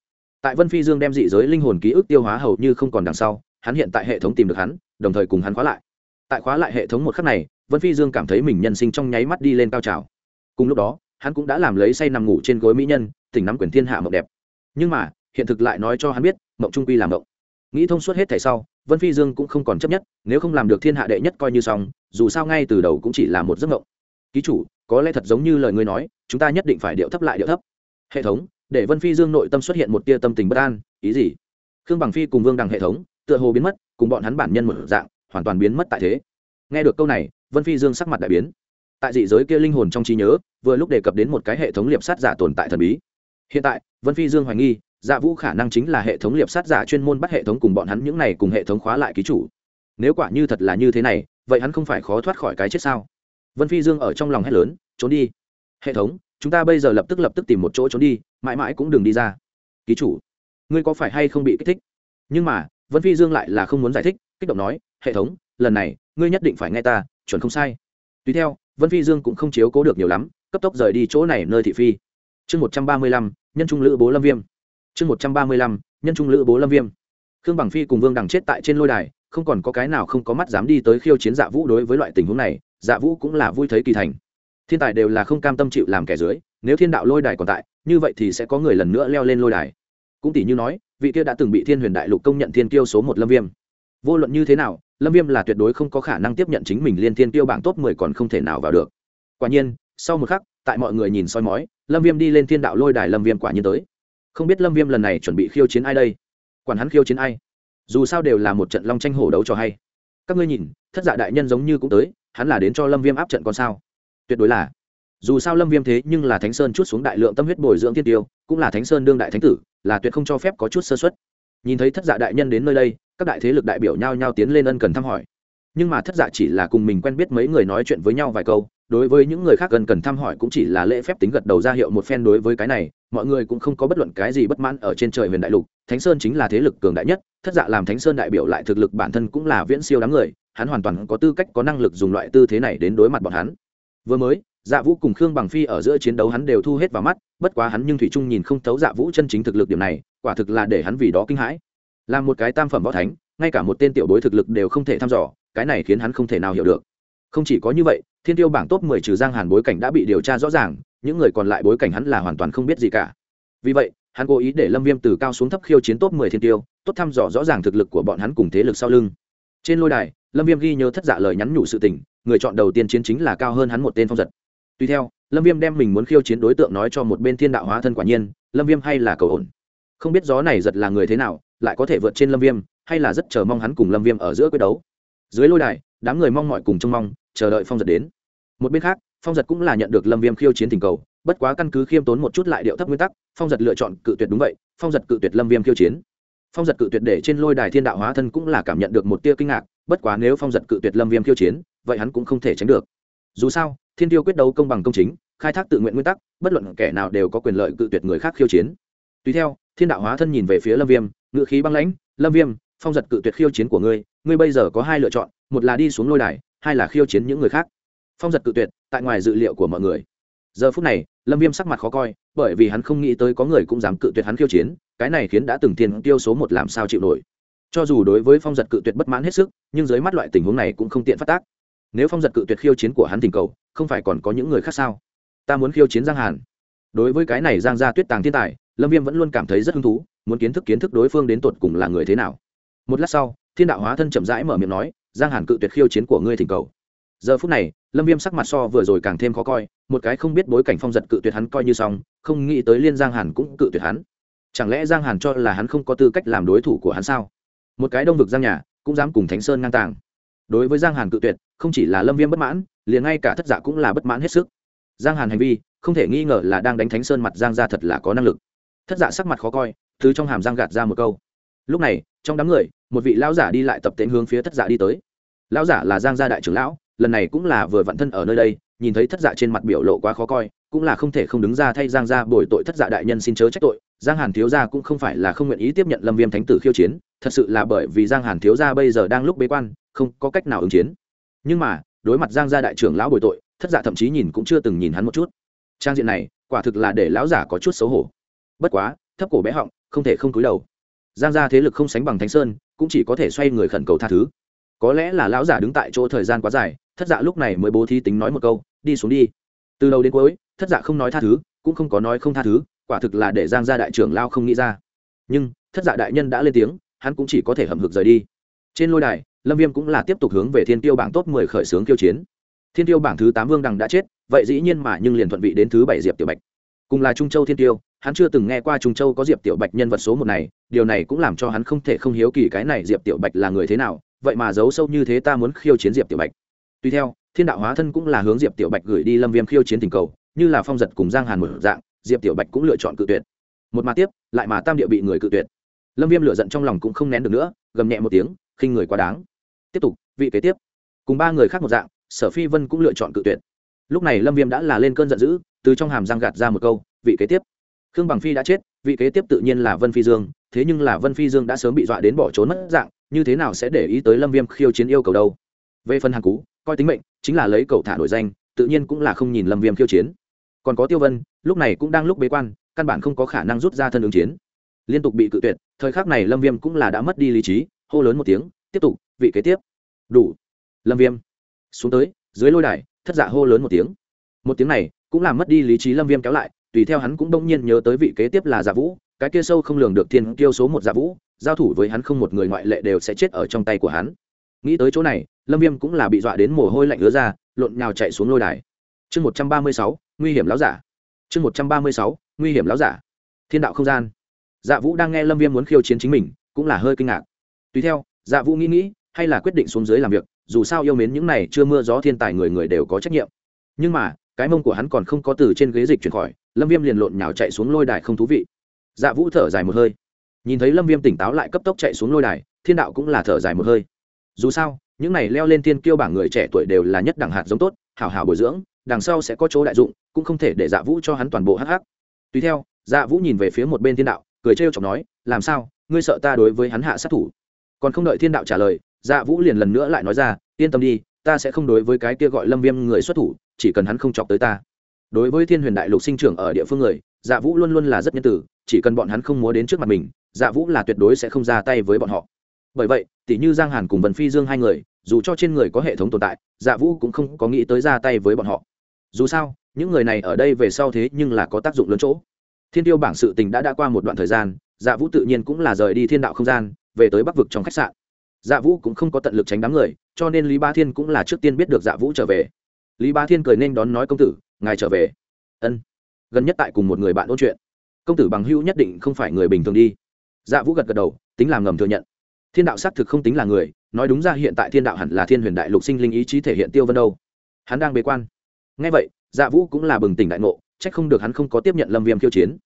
Tại vân phi dương đem dị giới linh hồn ký ức tiêu hóa hầu như không còn đằng sau hắn hiện tại hệ thống tìm được hắn, đồng thời cùng hắn khóa lại. Tại khóa lại hệ thống một khắc này, vân phi dương cảm thấy mình nhân sinh trong nháy mắt đi lên cao trào. Cùng lúc đó, hắn cũng đã làm lấy say nằm ngủ trên gối mỹ nhân, tỉnh nắm quyền thiên hạ mộng đẹp. Nhưng mà, hiện thực lại nói cho hắn biết, mộng trung quy làm mộng. Nghĩ thông suốt hết thảy sau, vân phi dương cũng không còn chấp nhất, nếu không làm được thiên hạ đệ nhất coi như xong, dù sao ngay từ đầu cũng chỉ là một giấc mộng. Ký chủ, có lẽ thật giống như lời ngươi nói, chúng ta nhất định phải điệu thấp lại điệu thấp. Hệ thống, để vân phi dương nội tâm xuất hiện một tia tâm tình bất an. Ý gì? Khương bằng phi cùng vương đằng hệ thống tựa hồ biến mất, cùng bọn hắn bản nhân một dạng, hoàn toàn biến mất tại thế. Nghe được câu này, vân phi dương sắc mặt đại biến. Tại dị giới kia linh hồn trong trí nhớ, vừa lúc đề cập đến một cái hệ thống liệp sát giả tồn tại thần bí. Hiện tại, vân phi dương hoài nghi dạ vũ khả năng chính là hệ thống liệp sát giả chuyên môn bắt hệ thống cùng bọn hắn những này cùng hệ thống khóa lại ký chủ. Nếu quả như thật là như thế này, vậy hắn không phải khó thoát khỏi cái chết sao? Vân phi dương ở trong lòng hét lớn, trốn đi! Hệ thống, chúng ta bây giờ lập tức lập tức tìm một chỗ trốn đi, mãi mãi cũng đừng đi ra. Ký chủ, ngươi có phải hay không bị kích thích? Nhưng mà vân phi dương lại là không muốn giải thích, kích động nói, hệ thống, lần này, ngươi nhất định phải nghe ta, chuẩn không sai. Tùy theo, vân phi dương cũng không chiếu cố được nhiều lắm, cấp tốc rời đi chỗ này nơi thị phi. Chương một trăm ba mươi lăm, nhân trung lữ bố lâm viêm. Chương một trăm ba mươi lăm, nhân trung lữ bố lâm viêm. Khương bằng phi cùng vương đằng chết tại trên lôi đài, không còn có cái nào không có mắt dám đi tới khiêu chiến dạ vũ đối với loại tình huống này dạ vũ cũng là vui thấy kỳ thành. Thiên tài đều là không cam tâm chịu làm kẻ dưới, nếu thiên đạo lôi đài còn tại, như vậy thì sẽ có người lần nữa leo lên lôi đài. Cũng tỷ như nói vị kia đã từng bị thiên huyền đại lục công nhận thiên Tiêu số một lâm viêm. Vô luận như thế nào, lâm viêm là tuyệt đối không có khả năng tiếp nhận chính mình liên thiên tiêu bảng top mười còn không thể nào vào được. Quả nhiên, sau một khắc, tại mọi người nhìn soi mói, lâm viêm đi lên thiên đạo lôi đài lâm viêm quả nhiên tới. Không biết lâm viêm lần này chuẩn bị khiêu chiến ai đây? Quản hắn khiêu chiến ai? Dù sao đều là một trận long tranh hổ đấu cho hay. Các ngươi nhìn, thất dạ đại nhân giống như cũng tới, hắn là đến cho lâm viêm áp trận con sao? Tuyệt đối là. Dù sao lâm viêm thế nhưng là thánh sơn chút xuống đại lượng tâm huyết bồi dưỡng thiên tiêu, cũng là thánh sơn đương đại thánh tử là tuyệt không cho phép có chút sơ xuất nhìn thấy thất dạ đại nhân đến nơi đây, các đại thế lực đại biểu nhau nhau tiến lên ân cần thăm hỏi. Nhưng mà thất dạ chỉ là cùng mình quen biết mấy người nói chuyện với nhau vài câu, đối với những người khác cần cần thăm hỏi cũng chỉ là lễ phép tính gật đầu ra hiệu một phen đối với cái này, mọi người cũng không có bất luận cái gì bất mãn ở trên trời huyền đại lục, thánh sơn chính là thế lực cường đại nhất, thất dạ làm thánh sơn đại biểu lại thực lực bản thân cũng là viễn siêu đám người, hắn hoàn toàn có tư cách, có năng lực dùng loại tư thế này đến đối mặt bọn hắn. Vừa mới dạ vũ cùng khương bằng phi ở giữa chiến đấu hắn đều thu hết vào mắt, bất quá hắn nhưng thủy trung nhìn không thấu dạ vũ chân chính thực lực điểm này, quả thực là để hắn vì đó kinh hãi. Làm một cái tam phẩm võ thánh, ngay cả một tên tiểu bối thực lực đều không thể thăm dò, cái này khiến hắn không thể nào hiểu được. Không chỉ có như vậy, thiên tiêu bảng top mười trừ giang hàn bối cảnh đã bị điều tra rõ ràng, những người còn lại bối cảnh hắn là hoàn toàn không biết gì cả. Vì vậy, hắn cố ý để lâm viêm từ cao xuống thấp khiêu chiến top mười thiên tiêu, tốt thăm dò rõ ràng thực lực của bọn hắn cùng thế lực sau lưng. Trên lôi đài, lâm viêm ghi nhớ thất dạ lời nhắn nhủ sự tình, người chọn đầu tiên chiến chính là cao hơn hắn một tên phong giật tuy theo, lâm viêm đem mình muốn khiêu chiến đối tượng nói cho một bên thiên đạo hóa thân quả nhiên, lâm viêm hay là cầu ổn. Không biết gió này giật là người thế nào, lại có thể vượt trên lâm viêm, hay là rất chờ mong hắn cùng lâm viêm ở giữa quyết đấu. Dưới lôi đài, đám người mong mọi cùng trông mong, chờ đợi phong giật đến. Một bên khác, phong giật cũng là nhận được lâm viêm khiêu chiến tình cầu, bất quá căn cứ khiêm tốn một chút lại điệu thấp nguyên tắc, phong giật lựa chọn cự tuyệt đúng vậy, phong giật cự tuyệt lâm viêm khiêu chiến. Phong giật cự tuyệt để trên lôi đài thiên đạo hóa thân cũng là cảm nhận được một tia kinh ngạc, bất quá nếu phong giật cự tuyệt lâm viêm khiêu chiến, vậy hắn cũng không thể tránh được. Dù sao thiên tiêu quyết đấu công bằng công chính, khai thác tự nguyện nguyên tắc, bất luận kẻ nào đều có quyền lợi cự tuyệt người khác khiêu chiến. Tùy theo, thiên đạo hóa thân nhìn về phía lâm viêm ngự khí băng lãnh, lâm viêm, phong giật cự tuyệt khiêu chiến của ngươi ngươi bây giờ có hai lựa chọn, một là đi xuống lôi đài, hai là khiêu chiến những người khác. Phong giật cự tuyệt, tại ngoài dự liệu của mọi người. Giờ phút này, lâm viêm sắc mặt khó coi, bởi vì hắn không nghĩ tới có người cũng dám cự tuyệt hắn khiêu chiến, cái này khiến đã từng thiên tiêu số một làm sao chịu nổi. Cho dù đối với phong giật cự tuyệt bất mãn hết sức, nhưng dưới mắt loại tình huống này cũng không tiện phát tác nếu phong giật cự tuyệt khiêu chiến của hắn thỉnh cầu, không phải còn có những người khác sao? Ta muốn khiêu chiến giang hàn. Đối với cái này giang gia tuyết tàng thiên tài, lâm viêm vẫn luôn cảm thấy rất hứng thú, muốn kiến thức kiến thức đối phương đến tột cùng là người thế nào. Một lát sau, thiên đạo hóa thân chậm rãi mở miệng nói, giang hàn cự tuyệt khiêu chiến của ngươi thỉnh cầu. Giờ phút này, lâm viêm sắc mặt so vừa rồi càng thêm khó coi, một cái không biết bối cảnh phong giật cự tuyệt hắn coi như xong, không nghĩ tới liên giang hàn cũng cự tuyệt hắn. Chẳng lẽ giang hàn cho là hắn không có tư cách làm đối thủ của hắn sao? Một cái đông vực giang nhà, cũng dám cùng thánh sơn ngang tàng. Đối với giang hàn cự tuyệt không chỉ là lâm viêm bất mãn, liền ngay cả thất giả dạ cũng là bất mãn hết sức. Giang hàn hành vi, không thể nghi ngờ là đang đánh thánh sơn mặt giang ra thật là có năng lực. Thất giả dạ sắc mặt khó coi thứ trong hàm giang gạt ra một câu. Lúc này, trong đám người, một vị lão giả đi lại tập tễnh hướng phía thất giả dạ đi tới. Lão giả là giang gia đại trưởng lão, lần này cũng là vừa vặn thân ở nơi đây, nhìn thấy thất dạ trên mặt biểu lộ quá khó coi, cũng là không thể không đứng ra thay giang gia bồi tội thất dạ đại nhân xin chớ trách tội. Giang hàn thiếu gia cũng không phải là không nguyện ý tiếp nhận lâm viêm thánh tử khiêu chiến, thật sự là bởi vì giang hàn thiếu gia bây giờ đang lúc bế quan, không có cách nào ứng chiến nhưng mà, đối mặt giang gia đại trưởng lão bồi tội, thất giả dạ thậm chí nhìn cũng chưa từng nhìn hắn một chút. Trang diện này, quả thực là để lão giả có chút xấu hổ. Bất quá, thấp cổ bé họng, không thể không cúi đầu. Giang gia thế lực không sánh bằng thánh sơn, cũng chỉ có thể xoay người khẩn cầu tha thứ. Có lẽ là lão giả đứng tại chỗ thời gian quá dài, thất dạ lúc này mới bố thí tính nói một câu, đi xuống đi. Từ đầu đến cuối, thất dạ không nói tha thứ, cũng không có nói không tha thứ, quả thực là để giang gia đại trưởng lao không nghĩ ra. Nhưng, thất dạ đại nhân đã lên tiếng, hắn cũng chỉ có thể hầm hực rời đi. Trên lôi đài lâm viêm cũng là tiếp tục hướng về thiên tiêu bảng top mười khởi xướng kiêu chiến. Thiên tiêu bảng thứ tám vương đằng đã chết, vậy dĩ nhiên mà nhưng liền thuận vị đến thứ bảy diệp tiểu bạch. Cùng là trung châu thiên tiêu, hắn chưa từng nghe qua trung châu có diệp tiểu bạch nhân vật số một này, điều này cũng làm cho hắn không thể không hiếu kỳ cái này diệp tiểu bạch là người thế nào, vậy mà giấu sâu như thế ta muốn khiêu chiến diệp tiểu bạch. Tuy theo, thiên đạo hóa thân cũng là hướng diệp tiểu bạch gửi đi lâm viêm khiêu chiến tình cầu, như là phong giật cùng giang hàn một dạng, diệp tiểu bạch cũng lựa chọn cự tuyệt. Một mà tiếp, lại mà tam địa bị người cự tuyệt. Lâm viêm lựa giận trong lòng cũng không nén được nữa, gầm nhẹ một tiếng, khinh người quá đáng tiếp tục, vị kế tiếp. Cùng ba người khác một dạng, sở phi vân cũng lựa chọn cự tuyệt. Lúc này lâm viêm đã là lên cơn giận dữ, từ trong hàm răng gạt ra một câu, vị kế tiếp. Khương bằng phi đã chết, vị kế tiếp tự nhiên là vân phi dương, thế nhưng là vân phi dương đã sớm bị dọa đến bỏ trốn mất dạng, như thế nào sẽ để ý tới lâm viêm khiêu chiến yêu cầu đâu? Về phần hàng cú, coi tính mệnh, chính là lấy cầu thả nổi danh, tự nhiên cũng là không nhìn lâm viêm khiêu chiến. Còn có tiêu vân, lúc này cũng đang lúc bế quan, căn bản không có khả năng rút ra thân ứng chiến. Liên tục bị cự tuyệt, thời khắc này lâm viêm cũng là đã mất đi lý trí, hô lớn một tiếng tiếp tục, vị kế tiếp. Đủ. Lâm viêm. Xuống tới, dưới lôi đài, thất dạ hô lớn một tiếng. Một tiếng này cũng làm mất đi lý trí lâm viêm kéo lại, tùy theo hắn cũng đông nhiên nhớ tới vị kế tiếp là giả vũ, cái kia sâu không lường được thiên kiêu số một giả vũ, giao thủ với hắn không một người ngoại lệ đều sẽ chết ở trong tay của hắn. Nghĩ tới chỗ này, lâm viêm cũng là bị dọa đến mồ hôi lạnh ứa ra, lộn nhào chạy xuống lôi đài. Chương một trăm ba mươi sáu, nguy hiểm láo giả. Chương một trăm ba mươi sáu, nguy hiểm láo giả. Thiên đạo không gian. Dạ vũ đang nghe lâm viêm muốn khiêu chiến chính mình, cũng là hơi kinh ngạc. Tùy theo dạ vũ nghĩ nghĩ, hay là quyết định xuống dưới làm việc, dù sao yêu mến những này chưa mưa gió thiên tài người người đều có trách nhiệm. Nhưng mà, cái mông của hắn còn không có từ trên ghế dịch chuyển khỏi, lâm viêm liền lộn nhào chạy xuống lôi đài không thú vị. Dạ vũ thở dài một hơi. Nhìn thấy lâm viêm tỉnh táo lại cấp tốc chạy xuống lôi đài, thiên đạo cũng là thở dài một hơi. Dù sao, những này leo lên thiên kiêu bảng người trẻ tuổi đều là nhất đẳng hạt giống tốt, hảo hảo bồi dưỡng, đằng sau sẽ có chỗ đại dụng, cũng không thể để dạ vũ cho hắn toàn bộ hh tùy theo dạ vũ nhìn về phía một bên thiên đạo, cười trêu chọc nói, làm sao? Ngươi sợ ta đối với hắn hạ sát thủ? Còn không đợi thiên đạo trả lời dạ vũ liền lần nữa lại nói ra, yên tâm đi, ta sẽ không đối với cái kia gọi lâm viêm người xuất thủ, chỉ cần hắn không chọc tới ta. Đối với thiên huyền đại lục sinh trưởng ở địa phương người dạ vũ luôn luôn là rất nhân tử chỉ cần bọn hắn không múa đến trước mặt mình dạ vũ là tuyệt đối sẽ không ra tay với bọn họ. Bởi vậy, tỷ như giang hàn cùng vân phi dương hai người, dù cho trên người có hệ thống tồn tại dạ vũ cũng không có nghĩ tới ra tay với bọn họ. Dù sao, những người này ở đây về sau thế nhưng là có tác dụng lớn chỗ. Thiên tiêu bảng sự tình đã đã qua một đoạn thời gian dạ vũ tự nhiên cũng là rời đi thiên đạo không gian về tới bắc vực trong khách sạn. Dạ vũ cũng không có tận lực tránh đám người, cho nên lý ba thiên cũng là trước tiên biết được dạ vũ trở về. Lý ba thiên cười nên đón nói công tử, ngài trở về. Ân. Gần nhất tại cùng một người bạn ôn chuyện. Công tử bằng hữu nhất định không phải người bình thường đi. Dạ vũ gật gật đầu, tính làm ngầm thừa nhận. Thiên đạo xác thực không tính là người, nói đúng ra hiện tại thiên đạo hẳn là thiên huyền đại lục sinh linh ý chí thể hiện tiêu vân đâu. Hắn đang bế quan. Ngay vậy dạ vũ cũng là bừng tỉnh đại ngộ c h ắ c không được hắn không có tiếp nhận lâm viêm khiêu chiến.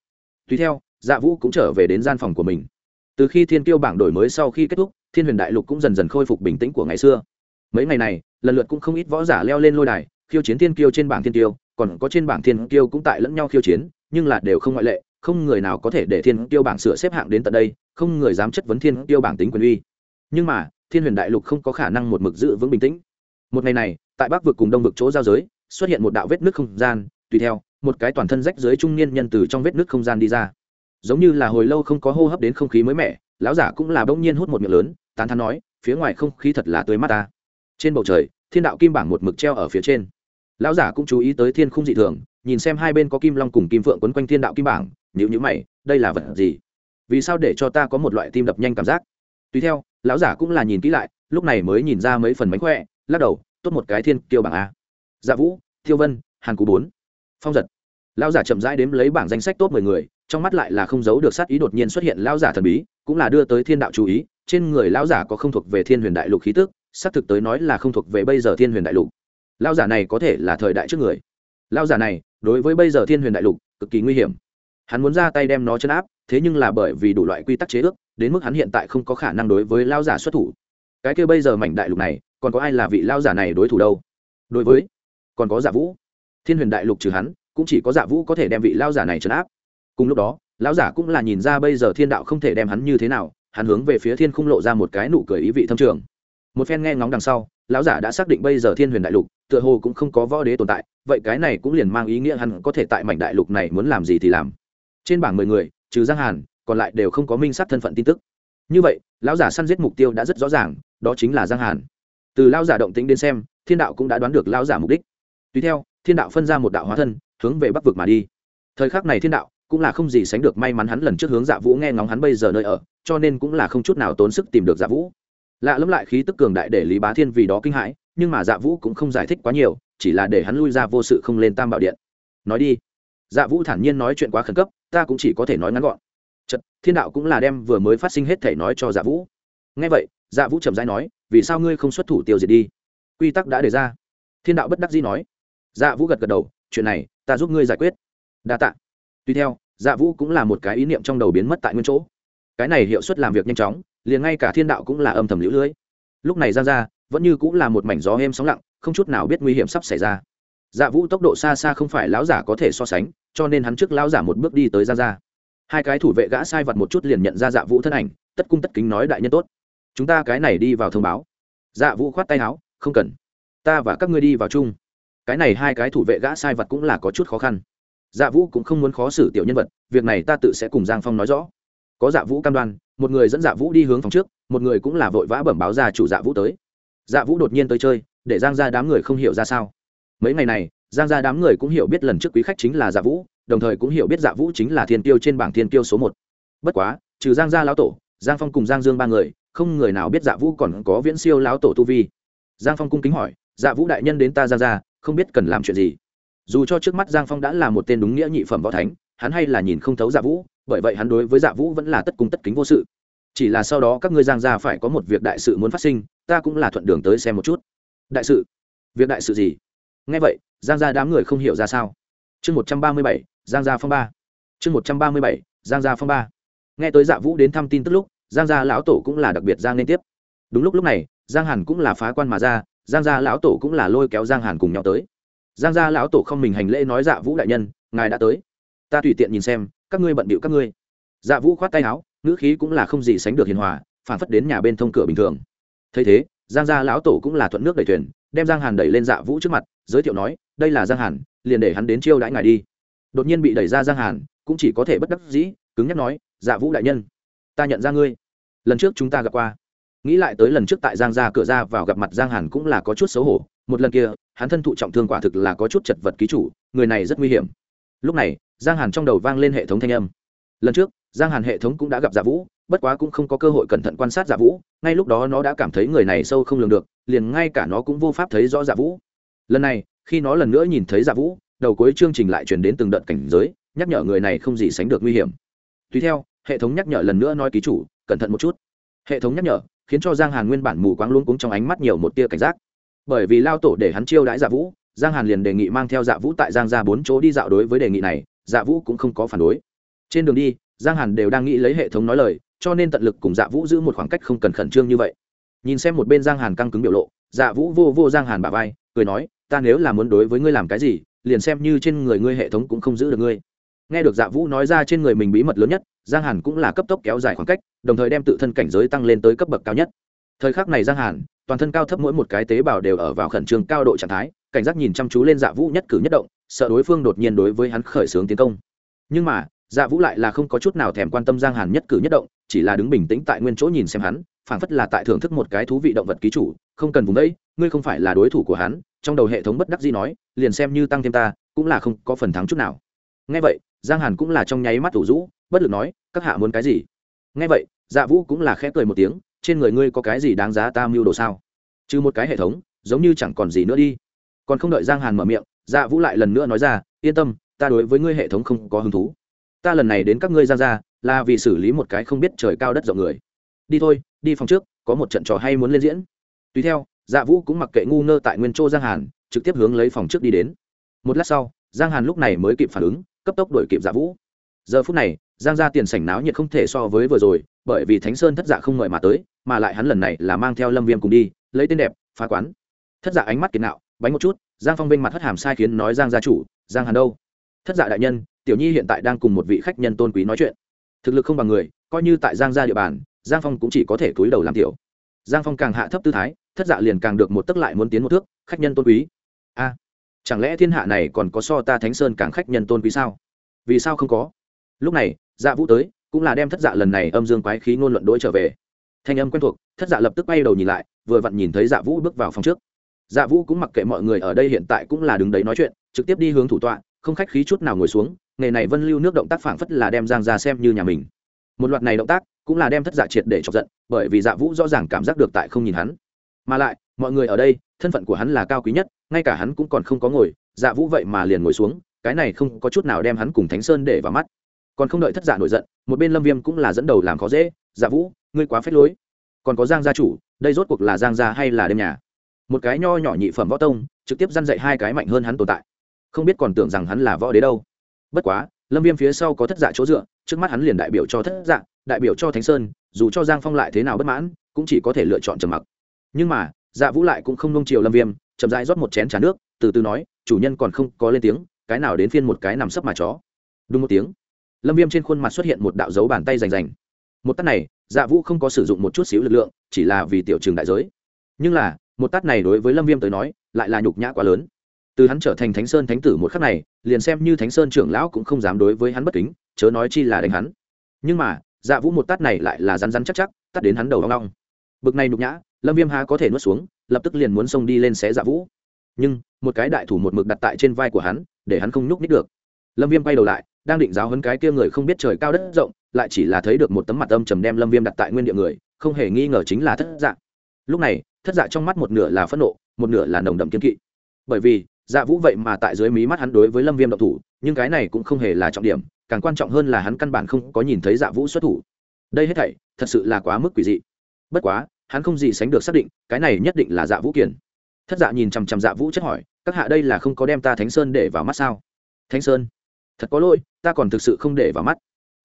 Tùy theo dạ vũ cũng trở về đến gian phòng của mình từ khi thiên kiêu bảng đổi mới sau khi kết thúc, thiên huyền đại lục cũng dần dần khôi phục bình tĩnh của ngày xưa. Mấy ngày này, lần lượt cũng không ít võ giả leo lên lôi đài, khiêu chiến thiên kiêu trên bảng thiên kiêu, còn có trên bảng thiên kiêu cũng tại lẫn nhau khiêu chiến, nhưng là đều không ngoại lệ, không người nào có thể để thiên kiêu bảng sửa xếp hạng đến tận đây, không người dám chất vấn thiên kiêu bảng tính quyền uy. Nhưng mà, thiên huyền đại lục không có khả năng một mực giữ vững bình tĩnh. Một ngày này, tại bắc vực cùng đông vực chỗ giao giới, xuất hiện một đạo vết nước không gian, tùy theo, một cái toàn thân rách dưới trung niên nhân từ trong vết nước không gian đi ra giống như là hồi lâu không có hô hấp đến không khí mới mẻ, lão giả cũng là bỗng nhiên hút một miệng lớn, tán thán nói, phía ngoài không khí thật là tươi mắt ta. Trên bầu trời, thiên đạo kim bảng một mực treo ở phía trên. Lão giả cũng chú ý tới thiên khung dị thường, nhìn xem hai bên có kim long cùng kim phượng quấn quanh thiên đạo kim bảng nhữ nhữ mày, đây là vật gì? Vì sao để cho ta có một loại tim đập nhanh cảm giác? Tùy theo, lão giả cũng là nhìn kỹ lại, lúc này mới nhìn ra mấy phần mánh khỏe, lắc đầu, tốt một cái thiên kiêu bảng a. Dạ vũ, thiêu vân, hàn cú bốn. Phong giật. Lão giả chậm rãi đếm lấy bảng danh sách tốt mười người trong mắt lại là không giấu được sát ý đột nhiên xuất hiện lão giả thần bí, cũng là đưa tới thiên đạo chú ý, trên người lão giả có không thuộc về thiên huyền đại lục khí tức, xác thực tới nói là không thuộc về bây giờ thiên huyền đại lục. Lão giả này có thể là thời đại trước người. Lão giả này, đối với bây giờ thiên huyền đại lục, cực kỳ nguy hiểm. Hắn muốn ra tay đem nó chấn áp, thế nhưng là bởi vì đủ loại quy tắc chế ước, đến mức hắn hiện tại không có khả năng đối với lão giả xuất thủ. Cái kia bây giờ mảnh đại lục này, còn có ai là vị lão giả này đối thủ đâu? Đối với, còn có giả vũ. Thiên huyền đại lục trừ hắn, cũng chỉ có giả vũ có thể đem vị lão giả này chấn áp cùng lúc đó, lão giả cũng là nhìn ra bây giờ thiên đạo không thể đem hắn như thế nào, hắn hướng về phía thiên khung lộ ra một cái nụ cười ý vị thâm trường. Một phen nghe ngóng đằng sau, lão giả đã xác định bây giờ thiên huyền đại lục, tựa hồ cũng không có võ đế tồn tại, vậy cái này cũng liền mang ý nghĩa hắn có thể tại mảnh đại lục này muốn làm gì thì làm. Trên bảng mười người, trừ giang hàn, còn lại đều không có minh sát thân phận tin tức. Như vậy, lão giả săn giết mục tiêu đã rất rõ ràng, đó chính là giang hàn. Từ lão giả động tính đến xem, thiên đạo cũng đã đoán được lão giả mục đích. Tùy theo, thiên đạo phân ra một đạo hóa thân, hướng về bắc vực mà đi. Thời khắc này thiên đạo cũng là không gì sánh được may mắn hắn lần trước hướng dạ vũ nghe ngóng hắn bây giờ nơi ở cho nên cũng là không chút nào tốn sức tìm được dạ vũ. Lạ lẫm lại khí tức cường đại để lý bá thiên vì đó kinh hãi nhưng mà dạ vũ cũng không giải thích quá nhiều chỉ là để hắn lui ra vô sự không lên tam bảo điện. Nói đi. Dạ vũ thản nhiên nói chuyện quá khẩn cấp ta cũng chỉ có thể nói ngắn gọn. Chật, thiên đạo cũng là đem vừa mới phát sinh hết thể nói cho dạ vũ. Ngay vậy dạ vũ chậm rãi nói vì sao ngươi không xuất thủ tiêu diệt đi? Quy tắc đã đề ra. Thiên đạo bất đắc dĩ nói. Dạ vũ gật gật đầu chuyện này ta giúp ngươi giải quyết. Đa tạng tuy theo dạ vũ cũng là một cái ý niệm trong đầu biến mất tại nguyên chỗ. Cái này hiệu suất làm việc nhanh chóng, liền ngay cả thiên đạo cũng là âm thầm lũ lưới. Lúc này ra ra vẫn như cũng là một mảnh gió êm sóng lặng, không chút nào biết nguy hiểm sắp xảy ra. Dạ vũ tốc độ xa xa không phải lão giả có thể so sánh, cho nên hắn trước lão giả một bước đi tới ra ra hai cái thủ vệ gã sai vật một chút liền nhận ra dạ vũ thân ảnh, tất cung tất kính nói đại nhân tốt. Chúng ta cái này đi vào thông báo. Dạ vũ khoát tay áo, không cần. Ta và các ngươi đi vào chung. Cái này hai cái thủ vệ gã sai vật cũng là có chút khó khăn dạ vũ cũng không muốn khó xử tiểu nhân vật, việc này ta tự sẽ cùng giang phong nói rõ. Có dạ vũ cam đoan, một người dẫn dạ vũ đi hướng phòng trước, một người cũng là vội vã bẩm báo ra chủ dạ vũ tới. Dạ vũ đột nhiên tới chơi, để giang ra đám người không hiểu ra sao. Mấy ngày này, giang ra đám người cũng hiểu biết lần trước quý khách chính là dạ vũ, đồng thời cũng hiểu biết dạ vũ chính là thiên tiêu trên bảng thiên tiêu số một. Bất quá, trừ giang gia lão tổ, giang phong cùng giang dương ba người, không người nào biết dạ vũ còn có viễn siêu lão tổ tu vi. Giang phong cung kính hỏi dạ vũ đại nhân đến ta giang gia, không biết cần làm chuyện gì? Dù cho trước mắt giang phong đã là một tên đúng nghĩa nhị phẩm võ thánh, hắn hay là nhìn không thấu dạ vũ, bởi vậy hắn đối với dạ vũ vẫn là tất cung tất kính vô sự. Chỉ là sau đó các ngươi giang gia phải có một việc đại sự muốn phát sinh, ta cũng là thuận đường tới xem một chút. Đại sự? Việc đại sự gì? Nghe vậy, giang gia đám người không hiểu ra sao. Chương một trăm ba mươi bảy, giang gia phong ba. Chương một trăm ba mươi bảy, giang gia phong ba. Nghe tới dạ vũ đến thăm tin tức lúc, giang gia lão tổ cũng là đặc biệt giang liên tiếp. Đúng lúc lúc này, giang hàn cũng là phá quan mà ra, giang gia lão tổ cũng là lôi kéo giang hàn cùng nhau tới giang gia lão tổ không mình hành lễ nói dạ vũ đại nhân, ngài đã tới. Ta tùy tiện nhìn xem, các ngươi bận bịu các ngươi. Dạ vũ khoát tay áo, ngữ khí cũng là không gì sánh được hiền hòa phản phất đến nhà bên thông cửa bình thường. Thấy thế, giang gia lão tổ cũng là thuận nước đẩy thuyền, đem giang hàn đẩy lên dạ vũ trước mặt, giới thiệu nói, đây là giang hàn, liền để hắn đến chiêu đãi ngài đi. Đột nhiên bị đẩy ra giang hàn, cũng chỉ có thể bất đắc dĩ, cứng nhắc nói dạ vũ đại nhân, ta nhận ra ngươi. Lần trước chúng ta gặp qua nghĩ lại tới lần trước tại giang gia cửa ra vào gặp mặt giang hàn cũng là có chút xấu hổ. Một lần kia, hắn thân thụ trọng thương quả thực là có chút chật vật ký chủ, người này rất nguy hiểm. Lúc này, giang hàn trong đầu vang lên hệ thống thanh âm. Lần trước, giang hàn hệ thống cũng đã gặp giả vũ, bất quá cũng không có cơ hội cẩn thận quan sát giả vũ, ngay lúc đó nó đã cảm thấy người này sâu không lường được, liền ngay cả nó cũng vô pháp thấy rõ giả vũ. Lần này, khi nó lần nữa nhìn thấy giả vũ, đầu cuối chương trình lại chuyển đến từng đợt cảnh giới, nhắc nhở người này không gì sánh được nguy hiểm. Tùy theo, hệ thống nhắc nhở lần nữa nói ký chủ, cẩn thận một chút. Hệ thống nhắc nhở khiến cho giang hàn nguyên bản mù quáng luôn cúng trong ánh mắt nhiều một tia cảnh giác. Bởi vì lao tổ để hắn chiêu đãi dạ vũ, giang hàn liền đề nghị mang theo dạ vũ tại giang ra bốn chỗ đi dạo đối với đề nghị này dạ vũ cũng không có phản đối. Trên đường đi, giang hàn đều đang nghĩ lấy hệ thống nói lời, cho nên tận lực cùng dạ vũ giữ một khoảng cách không cần khẩn trương như vậy. Nhìn xem một bên giang hàn căng cứng biểu lộ dạ vũ vô vô giang hàn bà vai, cười nói, ta nếu là muốn đối với ngươi làm cái gì, liền xem như trên người ngươi hệ thống cũng không giữ được ngươi nghe được dạ vũ nói ra trên người mình bí mật lớn nhất, giang hàn cũng là cấp tốc kéo dài khoảng cách, đồng thời đem tự thân cảnh giới tăng lên tới cấp bậc cao nhất. Thời khắc này giang hàn, toàn thân cao thấp mỗi một cái tế bào đều ở vào khẩn trương cao độ trạng thái, cảnh giác nhìn chăm chú lên dạ vũ nhất cử nhất động, sợ đối phương đột nhiên đối với hắn khởi xướng tiến công. Nhưng mà dạ vũ lại là không có chút nào thèm quan tâm giang hàn nhất cử nhất động, chỉ là đứng bình tĩnh tại nguyên chỗ nhìn xem hắn, phảng phất là tại thưởng thức một cái thú vị động vật ký chủ, không cần vùng đấy, ngươi không phải là đối thủ của hắn, trong đầu hệ thống bất đắc dĩ nói, liền xem như tăng thêm ta, cũng là không có phần thắng chút nào. Ngay vậy giang hàn cũng là trong nháy mắt thủ rũ, bất lực nói, các hạ muốn cái gì? Ngay vậy dạ vũ cũng là khẽ cười một tiếng, trên người ngươi có cái gì đáng giá ta mưu đồ sao? Trừ một cái hệ thống, giống như chẳng còn gì nữa đi. Còn không đợi giang hàn mở miệng dạ vũ lại lần nữa nói ra, yên tâm, ta đối với ngươi hệ thống không có hứng thú. Ta lần này đến các ngươi ra ra là vì xử lý một cái không biết trời cao đất rộng người. Đi thôi, đi phòng trước, có một trận trò hay muốn lên diễn. Tùy theo dạ vũ cũng mặc kệ ngu ngơ tại nguyên châu giang hàn, trực tiếp hướng lấy phòng trước đi đến. Một lát sau, giang hàn lúc này mới kịp phản ứng cấp tốc đuổi kịp dạ vũ. Giờ phút này, giang ra tiền sảnh náo nhiệt không thể so với vừa rồi, bởi vì thánh sơn thất dạ không mời mà tới, mà lại hắn lần này là mang theo lâm viêm cùng đi, lấy tên đẹp, phá quán. Thất dạ ánh mắt kiệt nạo, bánh một chút, giang phong vinh mặt hất hàm sai khiến nói giang gia chủ, giang hàn đâu? Thất dạ đại nhân, tiểu nhi hiện tại đang cùng một vị khách nhân tôn quý nói chuyện. Thực lực không bằng người, coi như tại giang gia địa bàn, giang phong cũng chỉ có thể cúi đầu làm tiểu. Giang phong càng hạ thấp tư thái, thất dạ liền càng được một tấc lại muốn tiến một thước, khách nhân tôn quý. A! Chẳng lẽ thiên hạ này còn có so ta thánh sơn càng khách nhân tôn quý sao? Vì sao không có? Lúc này dạ vũ tới, cũng là đem thất dạ lần này âm dương quái khí ngôn luận đỗi trở về. Thanh âm quen thuộc, thất dạ lập tức bay đầu nhìn lại, vừa vặn nhìn thấy dạ vũ bước vào phòng trước. Dạ vũ cũng mặc kệ mọi người ở đây hiện tại cũng là đứng đấy nói chuyện, trực tiếp đi hướng thủ tọa, không khách khí chút nào ngồi xuống, nghề này vân lưu nước động tác phảng phất là đem giang ra xem như nhà mình. Một loạt này động tác cũng là đem thất dạ triệt để chọc giận, bởi vì dạ vũ rõ ràng cảm giác được tại không nhìn hắn. Mà lại mọi người ở đây, thân phận của hắn là cao quý nhất, ngay cả hắn cũng còn không có ngồi. Dạ vũ vậy mà liền ngồi xuống, cái này không có chút nào đem hắn cùng thánh sơn để vào mắt. Còn không đợi thất dạ nổi giận, một bên lâm viêm cũng là dẫn đầu làm khó dễ. Dạ vũ, ngươi quá phết lối. Còn có giang gia chủ, đây rốt cuộc là giang gia hay là đêm nhà? Một cái nho nhỏ nhị phẩm võ tông, trực tiếp dăn dạy hai cái mạnh hơn hắn tồn tại. Không biết còn tưởng rằng hắn là võ đế đâu. Bất quá, lâm viêm phía sau có thất dạ chỗ dựa, trước mắt hắn liền đại biểu cho thất dạ đại biểu cho thánh sơn, dù cho giang phong lại thế nào bất mãn, cũng chỉ có thể lựa chọn trầm mặc. Nhưng mà dạ vũ lại cũng không nông chiều lâm viêm, chậm rãi rót một chén trà nước, từ từ nói, chủ nhân còn không có lên tiếng, cái nào đến phiên một cái nằm sấp mà chó. Đúng một tiếng, lâm viêm trên khuôn mặt xuất hiện một đạo dấu bàn tay rành rành. Một tắt này dạ vũ không có sử dụng một chút xíu lực lượng, chỉ là vì tiểu trường đại giới. Nhưng là, một tắt này đối với lâm viêm tới nói, lại là nhục nhã quá lớn. Từ hắn trở thành thánh sơn thánh tử một khắc này, liền xem như thánh sơn trưởng lão cũng không dám đối với hắn bất kính, chớ nói chi là đánh hắn. Nhưng mà dạ vũ một tát này lại là rắn rắn chắc chắc tắt đến hắn đầu long long. Bực này nhục nhã lâm viêm há có thể nuốt xuống, lập tức liền muốn xông đi lên xé dạ vũ. Nhưng, một cái đại thủ một mực đặt tại trên vai của hắn, để hắn không nhúc nít được. Lâm viêm quay đầu lại, đang định giáo hấn cái kia người không biết trời cao đất rộng, lại chỉ là thấy được một tấm mặt âm trầm đem lâm viêm đặt tại nguyên địa người, không hề nghi ngờ chính là thất dạ. Lúc này, thất dạ trong mắt một nửa là phẫn nộ, một nửa là nồng đậm kiên kỵ. Bởi vì dạ vũ vậy mà tại dưới mí mắt hắn đối với lâm viêm độc thủ, nhưng cái này cũng không hề là trọng điểm, càng quan trọng hơn là hắn căn bản không có nhìn thấy dạ vũ xuất thủ. Đây hết thảy, thật sự là quá mức quỷ dị. Bất quá hắn không gì sánh được xác định, cái này nhất định là dạ vũ kiển. Thất dạ nhìn chằm chằm dạ vũ chất hỏi, các hạ đây là không có đem ta thánh sơn để vào mắt sao? Thánh sơn? Thật có lỗi, ta còn thực sự không để vào mắt.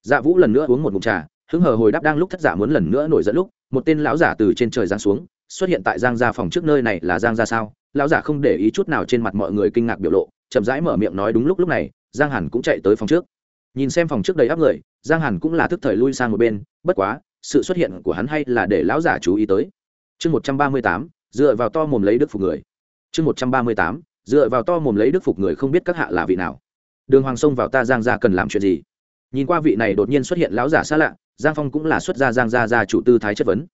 Dạ vũ lần nữa uống một mụn trà, hứng hờ hồi đáp đang lúc thất giả dạ muốn lần nữa nổi dẫn lúc, một tên lão giả từ trên trời giáng xuống, xuất hiện tại giang gia phòng trước nơi này là giang gia sao? Lão giả không để ý chút nào trên mặt mọi người kinh ngạc biểu lộ, chậm rãi mở miệng nói đúng lúc lúc này, giang hàn cũng chạy tới phòng trước. Nhìn xem phòng trước đầy áp người, giang hàn cũng là thức thời lui sang một bên, bất quá sự xuất hiện của hắn hay là để lão giả chú ý tới? Chương một trăm ba mươi tám, dựa vào to mồm lấy đức phục người. Chương một trăm ba mươi tám, dựa vào to mồm lấy đức phục người không biết các hạ là vị nào. Đường hoàng sông vào ta giang gia cần làm chuyện gì? Nhìn qua vị này đột nhiên xuất hiện lão giả xa lạ, giang phong cũng là xuất gia giang gia gia chủ tư thái chất vấn.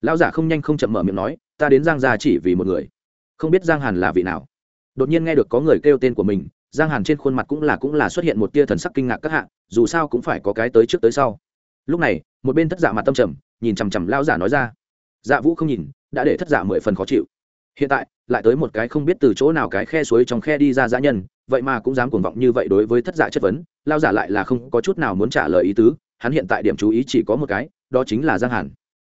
Lão giả không nhanh không chậm mở miệng nói, ta đến giang gia chỉ vì một người. Không biết giang hàn là vị nào. Đột nhiên nghe được có người kêu tên của mình, giang hàn trên khuôn mặt cũng là cũng là xuất hiện một tia thần sắc kinh ngạc các hạ, dù sao cũng phải có cái tới trước tới sau lúc này, một bên thất giả mặt tâm trầm, nhìn chằm chằm lão giả nói ra. Dạ vũ không nhìn, đã để thất giả mười phần khó chịu. Hiện tại, lại tới một cái không biết từ chỗ nào cái khe suối trong khe đi ra dã nhân, vậy mà cũng dám cuồng vọng như vậy đối với thất giả chất vấn lao giả lại là không có chút nào muốn trả lời ý tứ, hắn hiện tại điểm chú ý chỉ có một cái, đó chính là giang hàn.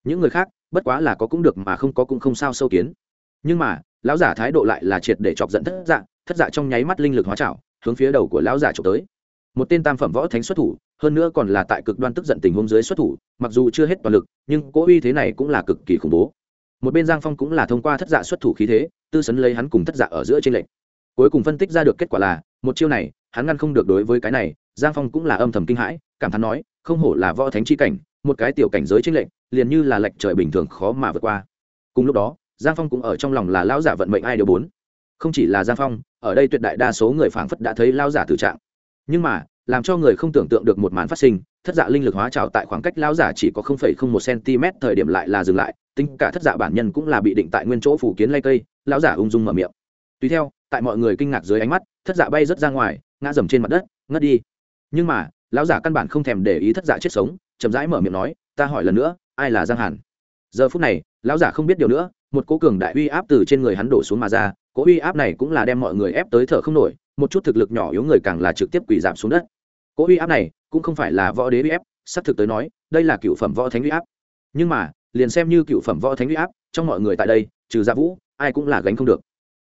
Những người khác, bất quá là có cũng được mà không có cũng không sao sâu kiến. Nhưng mà, lão giả thái độ lại là triệt để chọc giận thất dạ thất dạ trong nháy mắt linh lực hóa trảo, hướng phía đầu của lão giả trộm tới. Một tên tam phẩm võ thánh xuất thủ hơn nữa còn là tại cực đoan tức giận tình huống dưới xuất thủ, mặc dù chưa hết toàn lực, nhưng cố uy thế này cũng là cực kỳ khủng bố. Một bên giang phong cũng là thông qua thất dạ xuất thủ khí thế, tư sấn lấy hắn cùng thất dạ ở giữa trên lệnh cuối cùng phân tích ra được kết quả là, một chiêu này, hắn ngăn không được đối với cái này, giang phong cũng là âm thầm kinh hãi, cảm thán nói, không hổ là võ thánh chi cảnh, một cái tiểu cảnh giới trên lệnh liền như là lệnh trời bình thường khó mà vượt qua. Cùng lúc đó, giang phong cũng ở trong lòng là lão giả vận mệnh ai điều bốn. Không chỉ là giang phong, ở đây tuyệt đại đa số người phảng phất đã thấy lao giả tử trạng. Nhưng mà làm cho người không tưởng tượng được một màn phát sinh, thất dạ linh lực hóa trào tại khoảng cách lão giả chỉ có một cm thời điểm lại là dừng lại, tính cả thất dạ bản nhân cũng là bị định tại nguyên chỗ phủ kiến lay cây, lão giả ung dung mở miệng. Tùy theo, tại mọi người kinh ngạc dưới ánh mắt, thất dạ bay rớt ra ngoài, ngã dầm trên mặt đất, ngất đi. Nhưng mà, lão giả căn bản không thèm để ý thất dạ chết sống, chậm rãi mở miệng nói, ta hỏi lần nữa, ai là giang hàn? Giờ phút này, lão giả không biết điều nữa, một cố cường đại uy áp từ trên người hắn đổ xuống mà ra, cố uy áp này cũng là đem mọi người ép tới thở không nổi, một chút thực lực nhỏ yếu người càng là trực tiếp quỳ giảm xuống đất cỗ uy áp này cũng không phải là võ đế uy áp xác thực tới nói, đây là cựu phẩm võ thánh uy áp. Nhưng mà, liền xem như cựu phẩm võ thánh uy áp, trong mọi người tại đây, trừ gia vũ, ai cũng là gánh không được.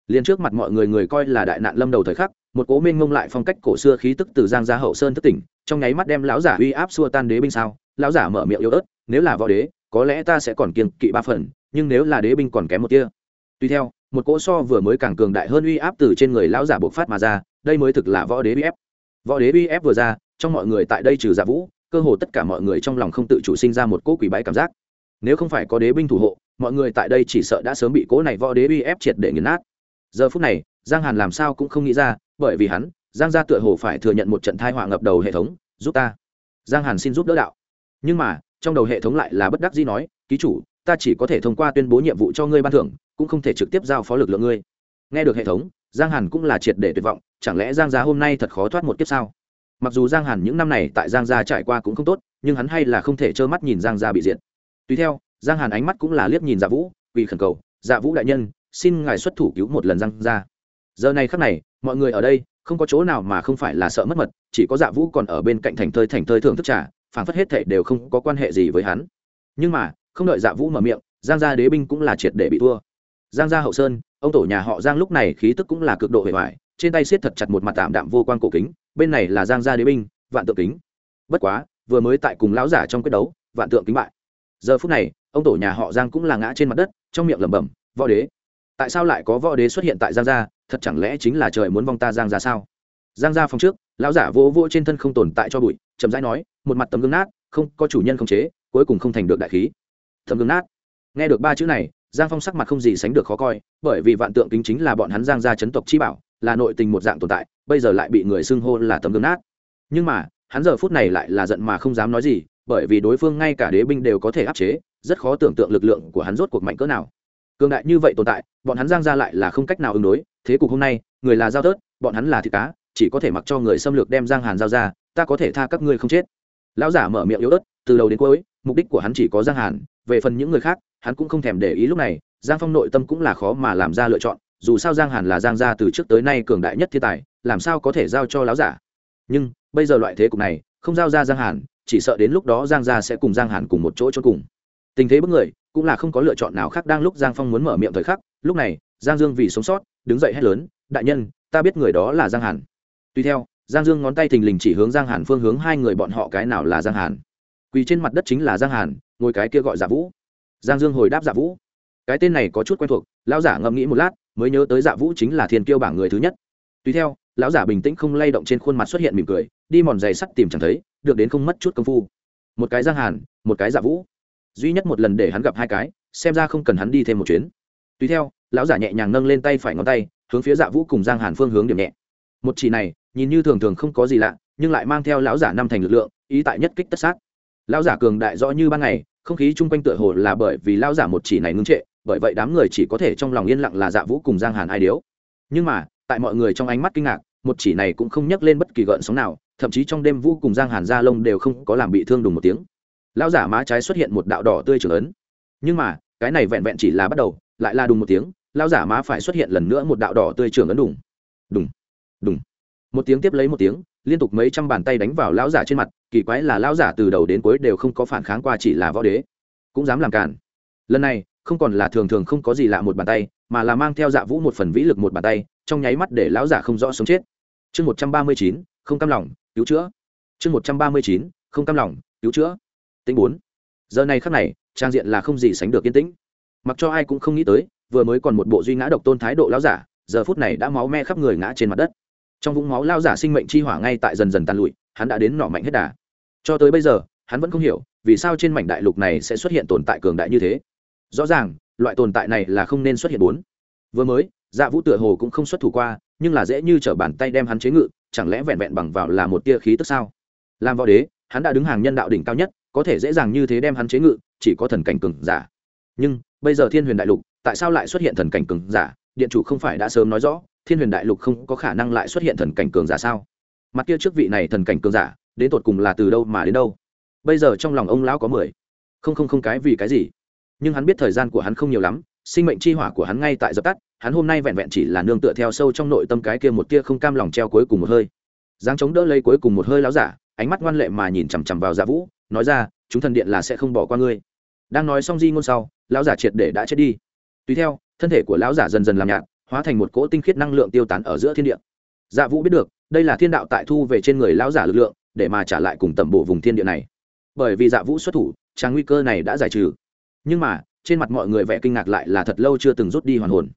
Liền trước mặt mọi người người coi là đại nạn lâm đầu thời khắc, một cố minh ngông lại phong cách cổ xưa khí tức từ giang gia hậu sơn thất tỉnh, trong nháy mắt đem lão giả uy áp xua tan đế binh sao, lão giả mở miệng yếu ớt, nếu là võ đế, có lẽ ta sẽ còn kiên kỵ ba phần, nhưng nếu là đế binh còn kém một tia. Tuy theo, một cỗ so vừa mới càng cường đại hơn uy áp từ trên người lão giả bộc phát mà ra, đây mới thực là võ đế uy ép. Võ đế uy ép vừa ra trong mọi người tại đây trừ giả vũ, cơ hồ tất cả mọi người trong lòng không tự chủ sinh ra một cỗ quỷ bái cảm giác. Nếu không phải có đế binh thủ hộ, mọi người tại đây chỉ sợ đã sớm bị cỗ này võ đế uy ép triệt để nghiền nát. Giờ phút này, giang hàn làm sao cũng không nghĩ ra, bởi vì hắn, giang gia tựa hồ phải thừa nhận một trận thai họa ngập đầu hệ thống, giúp ta. Giang hàn xin giúp đỡ đạo. Nhưng mà, trong đầu hệ thống lại là bất đắc dĩ nói, ký chủ, ta chỉ có thể thông qua tuyên bố nhiệm vụ cho ngươi ban thưởng, cũng không thể trực tiếp giao phó lực lượng ngươi. Nghe được hệ thống, giang hàn cũng là triệt để tuyệt vọng, chẳng lẽ giang gia hôm nay thật khó thoát một kiếp sao? Mặc dù giang hàn những năm này tại giang gia trải qua cũng không tốt, nhưng hắn hay là không thể trơ mắt nhìn giang gia bị diệt. Tùy theo, giang hàn ánh mắt cũng là liếc nhìn dạ vũ vì khẩn cầu dạ vũ đại nhân, xin ngài xuất thủ cứu một lần giang gia. Giờ này khắc này, mọi người ở đây, không có chỗ nào mà không phải là sợ mất mật, chỉ có dạ vũ còn ở bên cạnh thành thơi thành thơi thưởng thức trà phản phất hết thệ đều không có quan hệ gì với hắn. Nhưng mà, không đợi dạ vũ mở miệng, giang gia đế binh cũng là triệt để bị thua. Giang gia hậu sơn, ông tổ nhà họ giang lúc này khí tức cũng là cực độ hề hoài trên tay siết thật chặt một mặt tạm đạm vô quan cổ kính bên này là giang gia đế binh, vạn tượng kính. Bất quá, vừa mới tại cùng lão giả trong quyết đấu, vạn tượng kính bại. Giờ phút này, ông tổ nhà họ giang cũng là ngã trên mặt đất, trong miệng lẩm bẩm, võ đế, tại sao lại có võ đế xuất hiện tại giang gia? Thật chẳng lẽ chính là trời muốn vong ta giang gia sao? Giang gia phòng trước, lão giả vỗ vỗ trên thân không tồn tại cho bụi, chậm rãi nói, một mặt tấm gương nát, không, có chủ nhân không chế, cuối cùng không thành được đại khí. Tấm gương nát. Nghe được ba chữ này, giang phong sắc mặt không gì sánh được khó coi, bởi vì vạn tượng kính chính là bọn hắn giang gia chấn tộc chi bảo là nội tình một dạng tồn tại, bây giờ lại bị người xưng hô là tấm gương nát. Nhưng mà, hắn giờ phút này lại là giận mà không dám nói gì, bởi vì đối phương ngay cả đế binh đều có thể áp chế, rất khó tưởng tượng lực lượng của hắn rốt cuộc mạnh cỡ nào. Cường đại như vậy tồn tại, bọn hắn giang ra lại là không cách nào ứng đối, thế cục hôm nay, người là giao tớt bọn hắn là thịt cá, chỉ có thể mặc cho người xâm lược đem giang hàn giao ra, ta có thể tha các ngươi không chết. Lão giả mở miệng yếu ớt, từ đầu đến cuối, mục đích của hắn chỉ có giang hàn, về phần những người khác, hắn cũng không thèm để ý lúc này, giang phong nội tâm cũng là khó mà làm ra lựa chọn dù sao giang hàn là giang gia từ trước tới nay cường đại nhất thiên tài, làm sao có thể giao cho lão giả? Nhưng, bây giờ loại thế cục này, không giao ra giang hàn, chỉ sợ đến lúc đó giang gia sẽ cùng giang hàn cùng một chỗ cho cùng. Tình thế bất người, cũng là không có lựa chọn nào khác đang lúc giang phong muốn mở miệng thời khắc, lúc này, giang dương vì sống sót, đứng dậy hét lớn, đại nhân, ta biết người đó là giang hàn. Tuy theo, giang dương ngón tay thình lình chỉ hướng giang hàn phương hướng hai người bọn họ cái nào là giang hàn. Quỳ trên mặt đất chính là giang hàn, ngồi cái kia gọi giả vũ. Giang dương hồi đáp giả vũ. Cái tên này có chút quen thuộc, lão giả ngẫm nghĩ một lát mới nhớ tới dạ vũ chính là thiên kiêu bảng người thứ nhất. Tùy theo, lão giả bình tĩnh không lay động trên khuôn mặt xuất hiện mỉm cười, đi mòn giày sắt tìm chẳng thấy, được đến không mất chút công phu. Một cái giang hàn, một cái dạ vũ. Duy nhất một lần để hắn gặp hai cái, xem ra không cần hắn đi thêm một chuyến. Tùy theo, lão giả nhẹ nhàng nâng lên tay phải ngón tay, hướng phía dạ vũ cùng giang hàn phương hướng điểm nhẹ. Một chỉ này, nhìn như thường thường không có gì lạ, nhưng lại mang theo lão giả năm thành lực lượng, ý tại nhất kích tất sát. Lão giả cường đại rõ như ban ngày, không khí chung quanh tựa hồ là bởi vì lão giả một chỉ này ngưng trệ bởi vậy đám người chỉ có thể trong lòng yên lặng là dạ vũ cùng giang hàn ai điếu. Nhưng mà, tại mọi người trong ánh mắt kinh ngạc, một chỉ này cũng không nhắc lên bất kỳ gợn sóng nào, thậm chí trong đêm vũ cùng giang hàn gia lông đều không có làm bị thương đùng một tiếng. Lão giả má trái xuất hiện một đạo đỏ tươi trưởng ấn. Nhưng mà, cái này vẹn vẹn chỉ là bắt đầu, lại là đùng một tiếng, lão giả má phải xuất hiện lần nữa một đạo đỏ tươi trưởng ấn đùng. Đùng đùng. Một tiếng tiếp lấy một tiếng, liên tục mấy trăm bàn tay đánh vào lão giả trên mặt, kỳ quái là lão giả từ đầu đến cuối đều không có phản kháng qua chỉ là võ đế. Cũng dám làm cản lần này không còn là thường thường không có gì lạ một bàn tay, mà là mang theo dạ vũ một phần vĩ lực một bàn tay, trong nháy mắt để lão giả không rõ sống chết. Chương một trăm ba mươi chín, không cam lòng, cứu chữa. Chương một trăm ba mươi chín, không cam lòng, cứu chữa. Tính bốn. Giờ này khắc này, trang diện là không gì sánh được yên tĩnh. Mặc cho ai cũng không nghĩ tới, vừa mới còn một bộ duy ngã độc tôn thái độ lão giả, giờ phút này đã máu me khắp người ngã trên mặt đất. Trong vũng máu lao giả sinh mệnh chi hỏa ngay tại dần dần tàn lụi, hắn đã đến nọ mạnh hết đà. Cho tới bây giờ, hắn vẫn không hiểu vì sao trên mảnh đại lục này sẽ xuất hiện tồn tại cường đại như thế rõ ràng, loại tồn tại này là không nên xuất hiện bốn. Vừa mới dạ vũ tựa hồ cũng không xuất thủ qua, nhưng là dễ như t r ở bàn tay đem hắn chế ngự, chẳng lẽ vẹn vẹn bằng vào là một tia khí tức sao? Làm võ đế, hắn đã đứng hàng nhân đạo đỉnh cao nhất, có thể dễ dàng như thế đem hắn chế ngự, chỉ có thần cảnh cường giả. Nhưng, bây giờ thiên huyền đại lục, tại sao lại xuất hiện thần cảnh cường giả? Điện chủ không phải đã sớm nói rõ, thiên huyền đại lục không có khả năng lại xuất hiện thần cảnh cường giả sao? Mặt kia trước vị này thần cảnh cường giả, đến tột cùng là từ đâu mà đến đâu? Bây giờ trong lòng ông lão có mười. Không không không cái vì cái gì? Nhưng hắn biết thời gian của hắn không nhiều lắm, sinh mệnh chi hỏa của hắn ngay tại dập tắt, hắn hôm nay vẹn vẹn chỉ là nương tựa theo sâu trong nội tâm cái kia một tia không cam lòng treo cuối cùng một hơi. Giáng chống đỡ lấy cuối cùng một hơi láo giả, ánh mắt ngoan lệ mà nhìn chằm chằm vào dạ vũ, nói ra, chúng thần điện là sẽ không bỏ qua ngươi. Đang nói xong di ngôn sau, lão giả triệt để đã chết đi. Tùy theo, thân thể của lão giả dần dần làm nhạt, hóa thành một cỗ tinh khiết năng lượng tiêu tán ở giữa thiên địa. Dạ vũ biết được, đây là thiên đạo tại thu về trên người lão giả lực lượng, để mà trả lại cùng tẩm bộ vùng thiên địa này. Bởi vì dạ vũ xuất thủ trang nguy cơ này đã giải trừ nhưng mà, trên mặt mọi người vẻ kinh ngạc lại là thật lâu chưa từng rút đi hoàn hồn.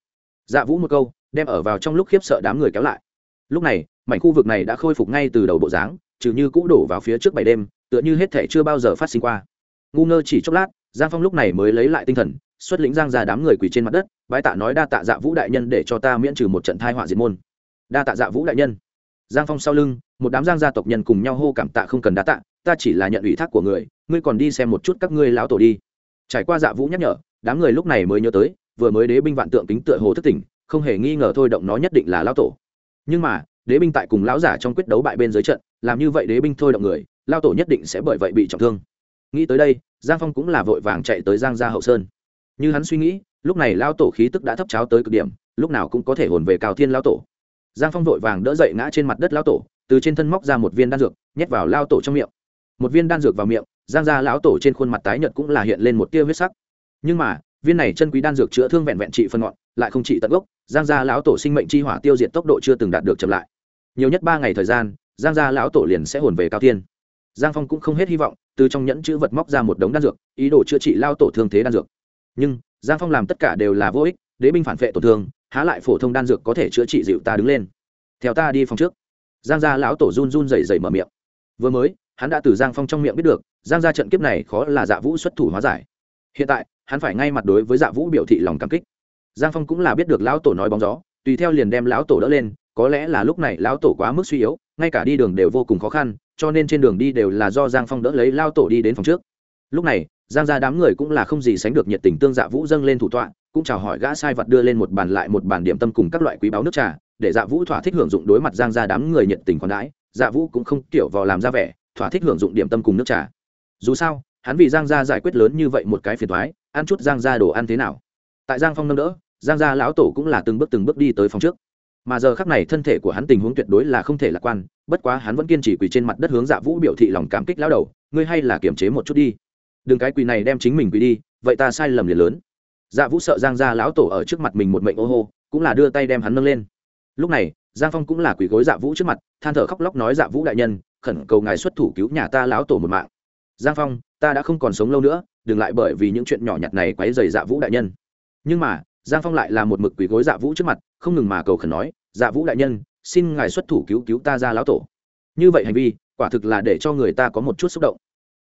Dạ vũ một câu, đem ở vào trong lúc khiếp sợ đám người kéo lại. Lúc này, mảnh khu vực này đã khôi phục ngay từ đầu bộ dáng, trừ như cũ đổ vào phía trước bảy đêm, tựa như hết thể chưa bao giờ phát sinh qua. Ngu ngơ chỉ chốc lát, giang phong lúc này mới lấy lại tinh thần, xuất lĩnh giang ra đám người quỳ trên mặt đất, bái tạ nói đa tạ dạ vũ đại nhân để cho ta miễn trừ một trận thai họa diệt môn. Đa tạ dạ vũ đại nhân. Giang phong sau lưng, một đám giang gia tộc nhân cùng nhau hô cảm tạ không cần đa tạ, ta chỉ là nhận ủy thác của người, ngươi còn đi xem một chút các ngươi lão tổ đi trải qua dạ vũ nhắc nhở, đám người lúc này mới nhớ tới, vừa mới đế binh vạn tượng kính tựa hồ thất tỉnh, không hề nghi ngờ thôi động nó nhất định là lão tổ. Nhưng mà, đế binh tại cùng lão giả trong quyết đấu bại bên dưới trận, làm như vậy đế binh thôi động người lao tổ nhất định sẽ bởi vậy bị trọng thương. Nghĩ tới đây, giang phong cũng là vội vàng chạy tới giang gia hậu sơn. Như hắn suy nghĩ, lúc này lao tổ khí tức đã thấp cháo tới cực điểm, lúc nào cũng có thể hồn về cao thiên lao tổ. Giang phong vội vàng đỡ dậy ngã trên mặt đất lao tổ, từ trên thân móc ra một viên đan dược, nhét vào lao tổ trong miệng một viên đan dược vào miệng, giang gia lão tổ trên khuôn mặt tái nhợt cũng là hiện lên một tia huyết sắc. Nhưng mà, viên này chân quý đan dược chữa thương vẹn vẹn trị phân ngọn, lại không trị tận gốc, giang gia lão tổ sinh mệnh chi hỏa tiêu diệt tốc độ chưa từng đạt được chậm lại. Nhiều nhất ba ngày thời gian, giang gia lão tổ liền sẽ hồn về cao thiên. Giang phong cũng không hết hy vọng, từ trong nhẫn chữ vật móc ra một đống đan dược, ý đồ chữa trị lao tổ thương thế đan dược. Nhưng, giang phong làm tất cả đều là vô ích, đế binh phản vệ tổn thương, há lại phổ thông đan dược có thể chữa trị dịu ta đứng lên. Theo ta đi phòng trước. Giang gia lão tổ run run rẩy rẩy mở miệng. Vừa mới hắn đã từ giang phong trong miệng biết được, giang gia trận kiếp này khó là dạ vũ xuất thủ hóa giải. Hiện tại, hắn phải ngay mặt đối với dạ vũ biểu thị lòng cảm kích. Giang phong cũng là biết được lão tổ nói bóng gió, tùy theo liền đem lão tổ đỡ lên, có lẽ là lúc này lão tổ quá mức suy yếu, ngay cả đi đường đều vô cùng khó khăn, cho nên trên đường đi đều là do giang phong đỡ lấy lao tổ đi đến phòng trước. Lúc này, giang gia đám người cũng là không gì sánh được nhiệt tình tương dạ vũ dâng lên thủ tọa, cũng chào hỏi gã sai vật đưa lên một bàn lại một bàn điểm tâm cùng các loại quý báo nước trà, để dạ vũ thỏa thích hưởng dụng đối mặt giang gia đám người nhiệt tình còn đãi. Dạ vũ cũng không kiểu vào làm ra vẻ thỏa thích hưởng dụng điểm tâm cùng nước trà. Dù sao, hắn vì giang gia giải quyết lớn như vậy một cái phiền thoái ăn chút giang gia đồ ăn thế nào? Tại giang phong nâng đỡ, giang gia lão tổ cũng là từng bước từng bước đi tới phòng trước. Mà giờ khắc này thân thể của hắn tình huống tuyệt đối là không thể lạc quan, bất quá hắn vẫn kiên trì quỳ trên mặt đất hướng dạ vũ biểu thị lòng cảm kích lão đầu, ngươi hay là kiềm chế một chút đi. Đừng cái quỳ này đem chính mình quỳ đi, vậy ta sai lầm liền lớn. Dạ vũ sợ giang gia lão tổ ở trước mặt mình một mệnh ô hô, cũng là đưa tay đem hắn nâng lên. Lúc này, giang phong cũng là quỳ gối dạ vũ trước mặt, than thở khóc lóc nói dạ vũ đại nhân khẩn cầu ngài xuất thủ cứu nhà ta lão tổ một mạng. Giang phong, ta đã không còn sống lâu nữa, đừng lại bởi vì những chuyện nhỏ nhặt này quấy dày dạ vũ đại nhân. Nhưng mà, giang phong lại là một mực quỳ gối dạ vũ trước mặt, không ngừng mà cầu khẩn nói dạ vũ đại nhân, xin ngài xuất thủ cứu cứu ta ra lão tổ. Như vậy hành vi, quả thực là để cho người ta có một chút xúc động.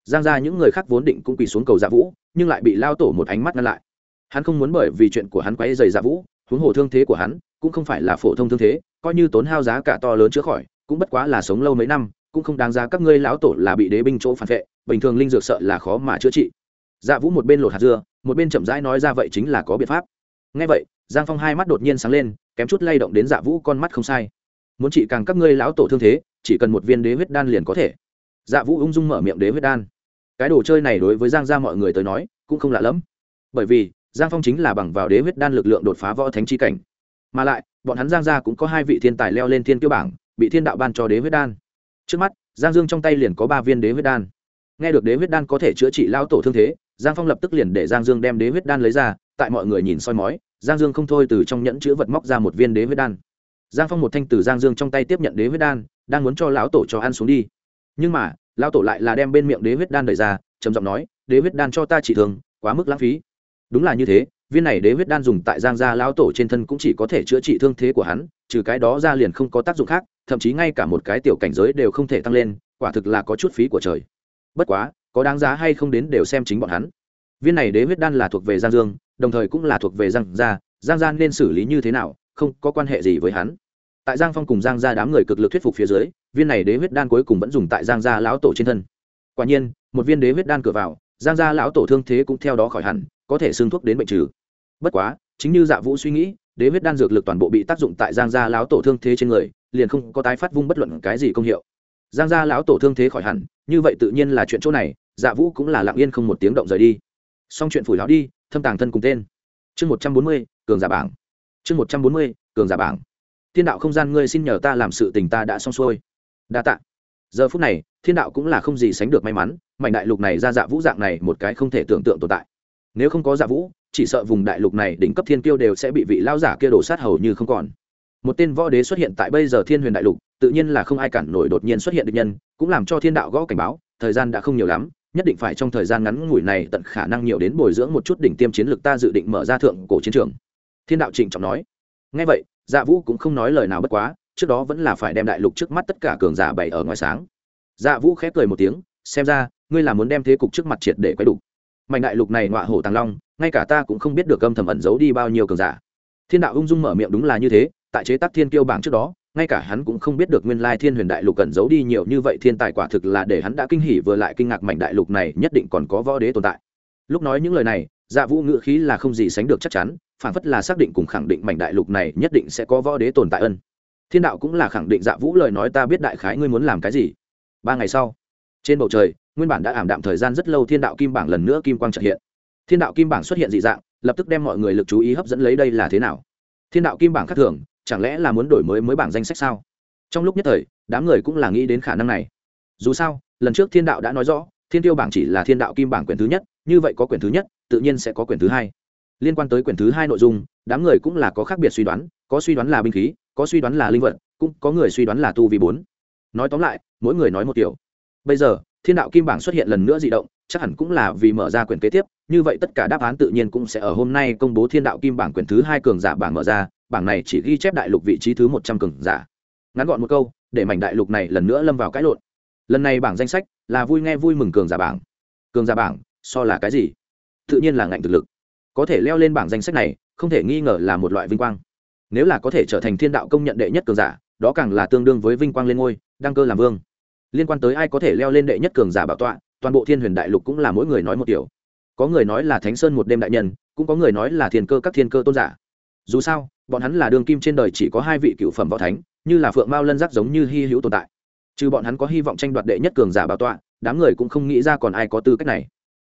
Giang ra những người khác vốn định cũng quỳ xuống cầu dạ vũ, nhưng lại bị lao tổ một ánh mắt ngăn lại. Hắn không muốn bởi vì chuyện của hắn quấy dày dạ vũ, huống hồ thương thế của hắn, cũng không phải là phổ thông thương thế, coi như tốn hao giá cả to lớn chữa khỏi, cũng bất quá là sống lâu mấy năm cũng không đáng giá các ngươi lão tổ là bị đế binh chỗ phản vệ, bình thường linh dược sợ là khó mà chữa trị. Dạ vũ một bên lột hạt dưa, một bên chậm rãi nói ra vậy chính là có biện pháp. Ngay vậy, giang phong hai mắt đột nhiên sáng lên, kém chút lay động đến dạ vũ con mắt không sai. Muốn trị càng các ngươi lão tổ thương thế, chỉ cần một viên đế huyết đan liền có thể. Dạ vũ ung dung mở miệng đế huyết đan. Cái đồ chơi này đối với giang gia mọi người tới nói, cũng không lạ lẫm. Bởi vì, giang phong chính là bằng vào đế huyết đan lực lượng đột phá võ thánh chi cảnh. Mà lại, bọn hắn giang gia cũng có hai vị thiên tài leo lên thiên tiêu bảng, bị thiên đạo ban cho đế huyết đan trước mắt, giang dương trong tay liền có ba viên đế huyết đan. Nghe được đế huyết đan có thể chữa trị lao tổ thương thế, giang phong lập tức liền để giang dương đem đế huyết đan lấy ra, tại mọi người nhìn soi mói, giang dương không thôi từ trong nhẫn chữ vật móc ra một viên đế huyết đan. Giang phong một thanh từ giang dương trong tay tiếp nhận đế huyết đan, đang muốn cho lão tổ cho ăn xuống đi. Nhưng mà, lão tổ lại là đem bên miệng đế huyết đan đẩy ra, trầm giọng nói, đế huyết đan cho ta chỉ thường quá mức lãng phí. Đúng là như thế viên này đế huyết đan dùng tại giang gia lão tổ trên thân cũng chỉ có thể chữa trị thương thế của hắn, trừ cái đó ra liền không có tác dụng khác, thậm chí ngay cả một cái tiểu cảnh giới đều không thể tăng lên, quả thực là có chút phí của trời. Bất quá, có đáng giá hay không đến đều xem chính bọn hắn. Viên này đế huyết đan là thuộc về giang dương, đồng thời cũng là thuộc về giang gia giang gia nên xử lý như thế nào, không có quan hệ gì với hắn. Tại giang phong cùng giang gia đám người cực lực thuyết phục phía dưới, viên này đế huyết đan cuối cùng vẫn dùng tại giang gia lão tổ trên thân. Quả nhiên, một viên đế huyết đan cửa vào, giang gia lão tổ thương thế cũng theo đó khỏi hẳn, có thể xương thuốc đến bệnh trừ bất quá, chính như dạ vũ suy nghĩ, đế huyết đan dược lực toàn bộ bị tác dụng tại giang gia lão tổ thương thế trên người, liền không có tái phát vung bất luận cái gì công hiệu. Giang gia lão tổ thương thế khỏi hẳn, như vậy tự nhiên là chuyện chỗ này dạ vũ cũng là lặng yên không một tiếng động rời đi. Xong chuyện phủi lão đi, thâm tàng thân cùng tên. Chương một trăm bốn mươi, cường giả bảng. Chương một trăm bốn mươi, cường giả bảng. Thiên đạo không gian ngươi xin nhờ ta làm sự tình ta đã xong xuôi. Đa tạ. Giờ phút này, thiên đạo cũng là không gì sánh được may mắn, mảnh đại lục này ra dạ vũ dạng này một cái không thể tưởng tượng tồn tại. Nếu không có dạ vũ chỉ sợ vùng đại lục này đỉnh cấp thiên kiêu đều sẽ bị vị lao giả kia đổ sát hầu như không còn. Một tên võ đế xuất hiện tại bây giờ thiên huyền đại lục, tự nhiên là không ai cản nổi đột nhiên xuất hiện được nhân, cũng làm cho thiên đạo gõ cảnh báo, thời gian đã không nhiều lắm, nhất định phải trong thời gian ngắn ngủi này tận khả năng nhiều đến bồi dưỡng một chút đỉnh tiêm chiến lược ta dự định mở ra thượng cổ chiến trường. Thiên đạo trịnh trọng nói. Ngay vậy dạ vũ cũng không nói lời nào bất quá, trước đó vẫn là phải đem đại lục trước mắt tất cả cường giả bày ở ngoài sáng. Dạ vũ khép cười một tiếng, xem ra, ngươi là muốn đem thế cục trước mặt triệt để quay đủ. Mạnh đại lục này ngọa hổ tàng long ngay cả ta cũng không biết được âm thầm ẩn giấu đi bao nhiêu cường giả. Thiên đạo ung dung mở miệng đúng là như thế, tại chế tác thiên kiêu bảng trước đó, ngay cả hắn cũng không biết được nguyên lai thiên huyền đại lục cần giấu đi nhiều như vậy thiên tài quả thực là để hắn đã kinh hỉ vừa lại kinh ngạc mạnh đại lục này nhất định còn có võ đế tồn tại. Lúc nói những lời này dạ vũ ngữ khí là không gì sánh được chắc chắn, phản phất là xác định cùng khẳng định mảnh đại lục này nhất định sẽ có võ đế tồn tại ân. Thiên đạo cũng là khẳng định dạ vũ lời nói ta biết đại khái ngươi muốn làm cái gì. Ba ngày sau, trên bầu trời, nguyên bản đã ảm đạm thời gian rất lâu thiên đạo kim bảng lần nữa kim quang trợ hiện thiên đạo kim bảng xuất hiện dị dạng, lập tức đem mọi người lực chú ý hấp dẫn lấy đây là thế nào? Thiên đạo kim bảng khác thường, chẳng lẽ là muốn đổi mới mới bảng danh sách sao? Trong lúc nhất thời, đám người cũng là nghĩ đến khả năng này. Dù sao, lần trước thiên đạo đã nói rõ, thiên tiêu bảng chỉ là thiên đạo kim bảng quyển thứ nhất, như vậy có quyển thứ nhất, tự nhiên sẽ có quyển thứ hai. Liên quan tới quyển thứ hai nội dung, đám người cũng là có khác biệt suy đoán, có suy đoán là binh khí, có suy đoán là linh vật, cũng có người suy đoán là tu vi bốn. Nói tóm lại, mỗi người nói một kiểu bây giờ, thiên đạo kim bảng xuất hiện lần nữa d ị động chắc hẳn cũng là vì mở ra quyển kế tiếp, như vậy tất cả đáp án tự nhiên cũng sẽ ở hôm nay công bố thiên đạo kim bảng quyển thứ hai cường giả bảng mở ra, bảng này chỉ ghi chép đại lục vị trí thứ một trăm cường giả. Ngắn gọn một câu, để mảnh đại lục này lần nữa lâm vào cãi lộn. Lần này bảng danh sách là vui nghe vui mừng cường giả bảng. Cường giả bảng, so là cái gì? Tự nhiên là ngạnh thực lực. Có thể leo lên bảng danh sách này, không thể nghi ngờ là một loại vinh quang. Nếu là có thể trở thành thiên đạo công nhận đệ nhất cường giả, đó càng là tương đương với vinh quang lên ngôi, đăng cơ làm vương. Liên quan tới ai có thể leo lên đệ nhất cường giả bảo tọa toàn bộ thiên huyền đại lục cũng là mỗi người nói một điều. Có người nói là thánh sơn một đêm đại nhân, cũng có người nói là thiên cơ các thiên cơ tôn giả. Dù sao, bọn hắn là đường kim trên đời chỉ có hai vị cựu phẩm võ thánh, như là phượng mao lân giác giống như hy hữu tồn tại. Trừ bọn hắn có hy vọng tranh đoạt đệ nhất cường giả bảo tọa, đám người cũng không nghĩ ra còn ai có tư cách này.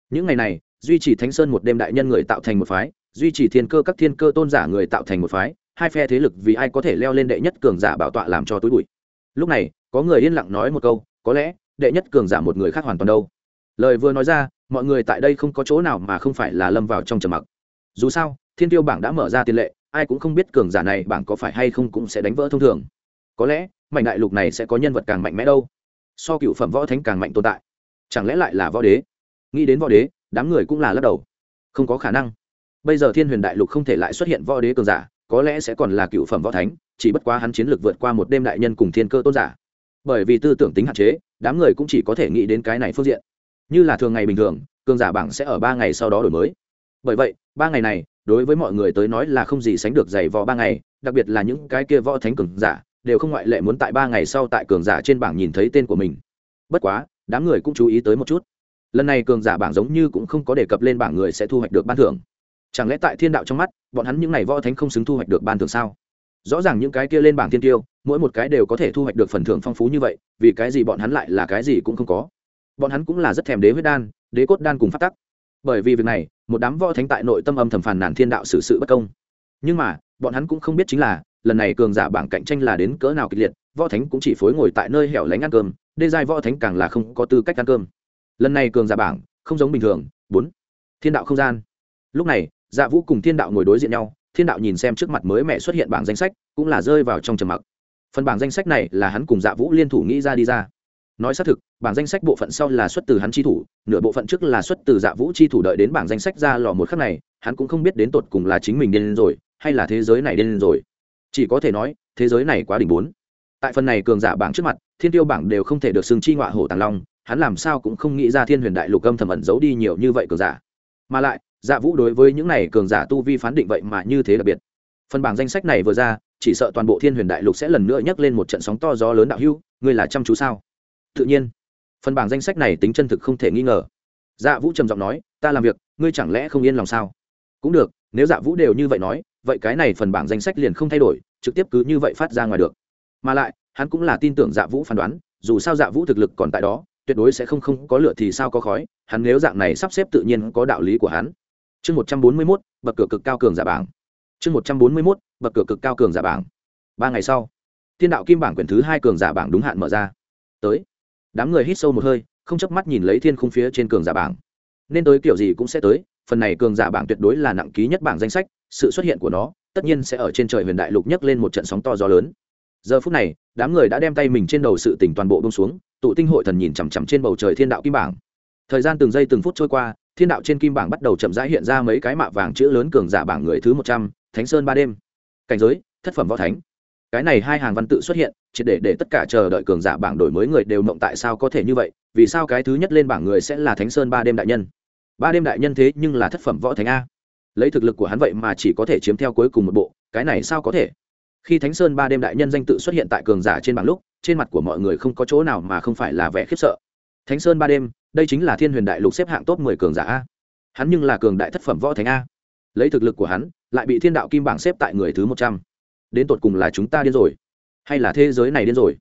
Những ngày này, duy trì thánh sơn một đêm đại nhân người tạo thành một phái, duy trì thiên cơ các thiên cơ tôn giả người tạo thành một phái, hai phe thế lực vì ai có thể leo lên đệ nhất cường giả bảo tọa làm cho túi bụi. Lúc này, có người yên lặng nói một câu, có lẽ đệ nhất cường giả một người khác hoàn toàn đâu lời vừa nói ra, mọi người tại đây không có chỗ nào mà không phải là lâm vào trong trầm mặc. Dù sao, thiên tiêu bảng đã mở ra tiền lệ, ai cũng không biết cường giả này bảng có phải hay không cũng sẽ đánh vỡ thông thường. Có lẽ, mảnh đại lục này sẽ có nhân vật càng mạnh mẽ đâu. So cựu phẩm võ thánh càng mạnh tồn tại. Chẳng lẽ lại là võ đế? Nghĩ đến võ đế, đám người cũng là lắc đầu. Không có khả năng. Bây giờ thiên huyền đại lục không thể lại xuất hiện võ đế cường giả, có lẽ sẽ còn là cựu phẩm võ thánh, chỉ bất quá hắn chiến lược vượt qua một đêm đại nhân cùng thiên cơ tôn giả. Bởi vì tư tưởng tính hạn chế, đám người cũng chỉ có thể nghĩ đến cái này phương diện như là thường ngày bình thường, cường giả bảng sẽ ở ba ngày sau đó đổi mới. Bởi vậy, ba ngày này, đối với mọi người tới nói là không gì sánh được giày vò ba ngày, đặc biệt là những cái kia võ thánh cường giả, đều không ngoại lệ muốn tại ba ngày sau tại cường giả trên bảng nhìn thấy tên của mình. Bất quá, đám người cũng chú ý tới một chút. Lần này cường giả bảng giống như cũng không có đề cập lên bảng người sẽ thu hoạch được ban thưởng. Chẳng lẽ tại thiên đạo trong mắt, bọn hắn những n à y võ thánh không xứng thu hoạch được ban thưởng sao? Rõ ràng những cái kia lên bảng thiên tiêu, mỗi một cái đều có thể thu hoạch được phần thưởng phong phú như vậy, vì cái gì bọn hắn lại là cái gì cũng không có? Bọn hắn cũng là rất thèm đế huyết đan, đế cốt đan cùng phát tắc. Bởi vì việc này, một đám võ thánh tại nội tâm âm thầm phàn nàn thiên đạo xử sự bất công. Nhưng mà, bọn hắn cũng không biết chính là, lần này cường giả bảng cạnh tranh là đến cỡ nào kịch liệt, võ thánh cũng chỉ phối ngồi tại nơi hẻo lánh ăn cơm, đê giai võ thánh càng là không có tư cách ăn cơm. Lần này cường giả bảng, không giống bình thường, bốn, thiên đạo không gian. Lúc này dạ vũ cùng thiên đạo ngồi đối diện nhau, thiên đạo nhìn xem trước mặt mới mẹ xuất hiện bảng danh sách, cũng là rơi vào trong trầm mặc. Phần bảng danh sách này là hắn cùng dạ vũ liên thủ nghĩ ra đi ra nói xác thực, bảng danh sách bộ phận sau là xuất từ hắn chi thủ, nửa bộ phận trước là xuất từ dạ vũ chi thủ đợi đến bảng danh sách ra lò một khắc này, hắn cũng không biết đến tột cùng là chính mình điên rồi, hay là thế giới này điên rồi. Chỉ có thể nói, thế giới này quá đỉnh bốn. Tại phần này cường giả bảng trước mặt, thiên tiêu bảng đều không thể được xưng chi ngọa hổ tàng long, hắn làm sao cũng không nghĩ ra thiên huyền đại lục âm thầm ẩn giấu đi nhiều như vậy cường giả. Mà lại dạ vũ đối với những này cường giả tu vi phán định vậy mà như thế đặc biệt. Phần bảng danh sách này vừa ra, chỉ sợ toàn bộ thiên huyền đại lục sẽ lần nữa nhấc lên một trận sóng to gió lớn đạo hưu, ngươi là chăm chú sao? Tự nhiên. Phần bảng danh sách này tính chân thực không thể nghi ngờ. Dạ vũ trầm giọng nói, ta làm việc, ngươi chẳng lẽ không yên lòng sao? Cũng được, nếu dạ vũ đều như vậy nói, vậy cái này phần bảng danh sách liền không thay đổi, trực tiếp cứ như vậy phát ra ngoài được. Mà lại, hắn cũng là tin tưởng dạ vũ phán đoán, dù sao dạ vũ thực lực còn tại đó, tuyệt đối sẽ không không có lửa thì sao có khói, hắn nếu dạng này sắp xếp tự nhiên có đạo lý của hắn. Chương một trăm bốn mươi mốt, bậc cửa cực cao cường giả bảng. Chương một trăm bốn mươi mốt, bậc cửa cực cao cường giả bảng. Ba ngày sau tiên đạo kim bảng quyển thứ hai cường giả bảng đúng hạn mở ra. Tới đám người hít sâu một hơi, không chớp mắt nhìn lấy thiên khung phía trên cường giả bảng. Nên tới kiểu gì cũng sẽ tới, phần này cường giả bảng tuyệt đối là nặng ký nhất bảng danh sách, sự xuất hiện của nó, tất nhiên sẽ ở trên trời huyền đại lục nhấc lên một trận sóng to gió lớn. Giờ phút này, đám người đã đem tay mình trên đầu sự tỉnh toàn bộ bông xuống, tụ tinh hội thần nhìn chằm chằm trên bầu trời thiên đạo kim bảng. Thời gian từng giây từng phút trôi qua, thiên đạo trên kim bảng bắt đầu chậm rãi hiện ra mấy cái mạ vàng chữ lớn cường giả bảng người thứ một trăm, thánh sơn ba đêm. Cảnh giới, thất phẩm võ thánh cái này hai hàng văn tự xuất hiện, chỉ để để tất cả chờ đợi cường giả bảng đổi mới người đều mộng tại sao có thể như vậy, vì sao cái thứ nhất lên bảng người sẽ là thánh sơn ba đêm đại nhân? Ba đêm đại nhân thế nhưng là thất phẩm võ thánh a. Lấy thực lực của hắn vậy mà chỉ có thể chiếm theo cuối cùng một bộ, cái này sao có thể? Khi thánh sơn ba đêm đại nhân danh tự xuất hiện tại cường giả trên bảng lúc, trên mặt của mọi người không có chỗ nào mà không phải là vẻ khiếp sợ. Thánh sơn ba đêm, đây chính là thiên huyền đại lục xếp hạng top mười cường giả a. Hắn nhưng là cường đại thất phẩm võ thánh a. Lấy thực lực của hắn, lại bị thiên đạo kim bảng xếp tại người thứ một trăm đến tột cùng là chúng ta điên rồi, hay là thế giới này điên rồi?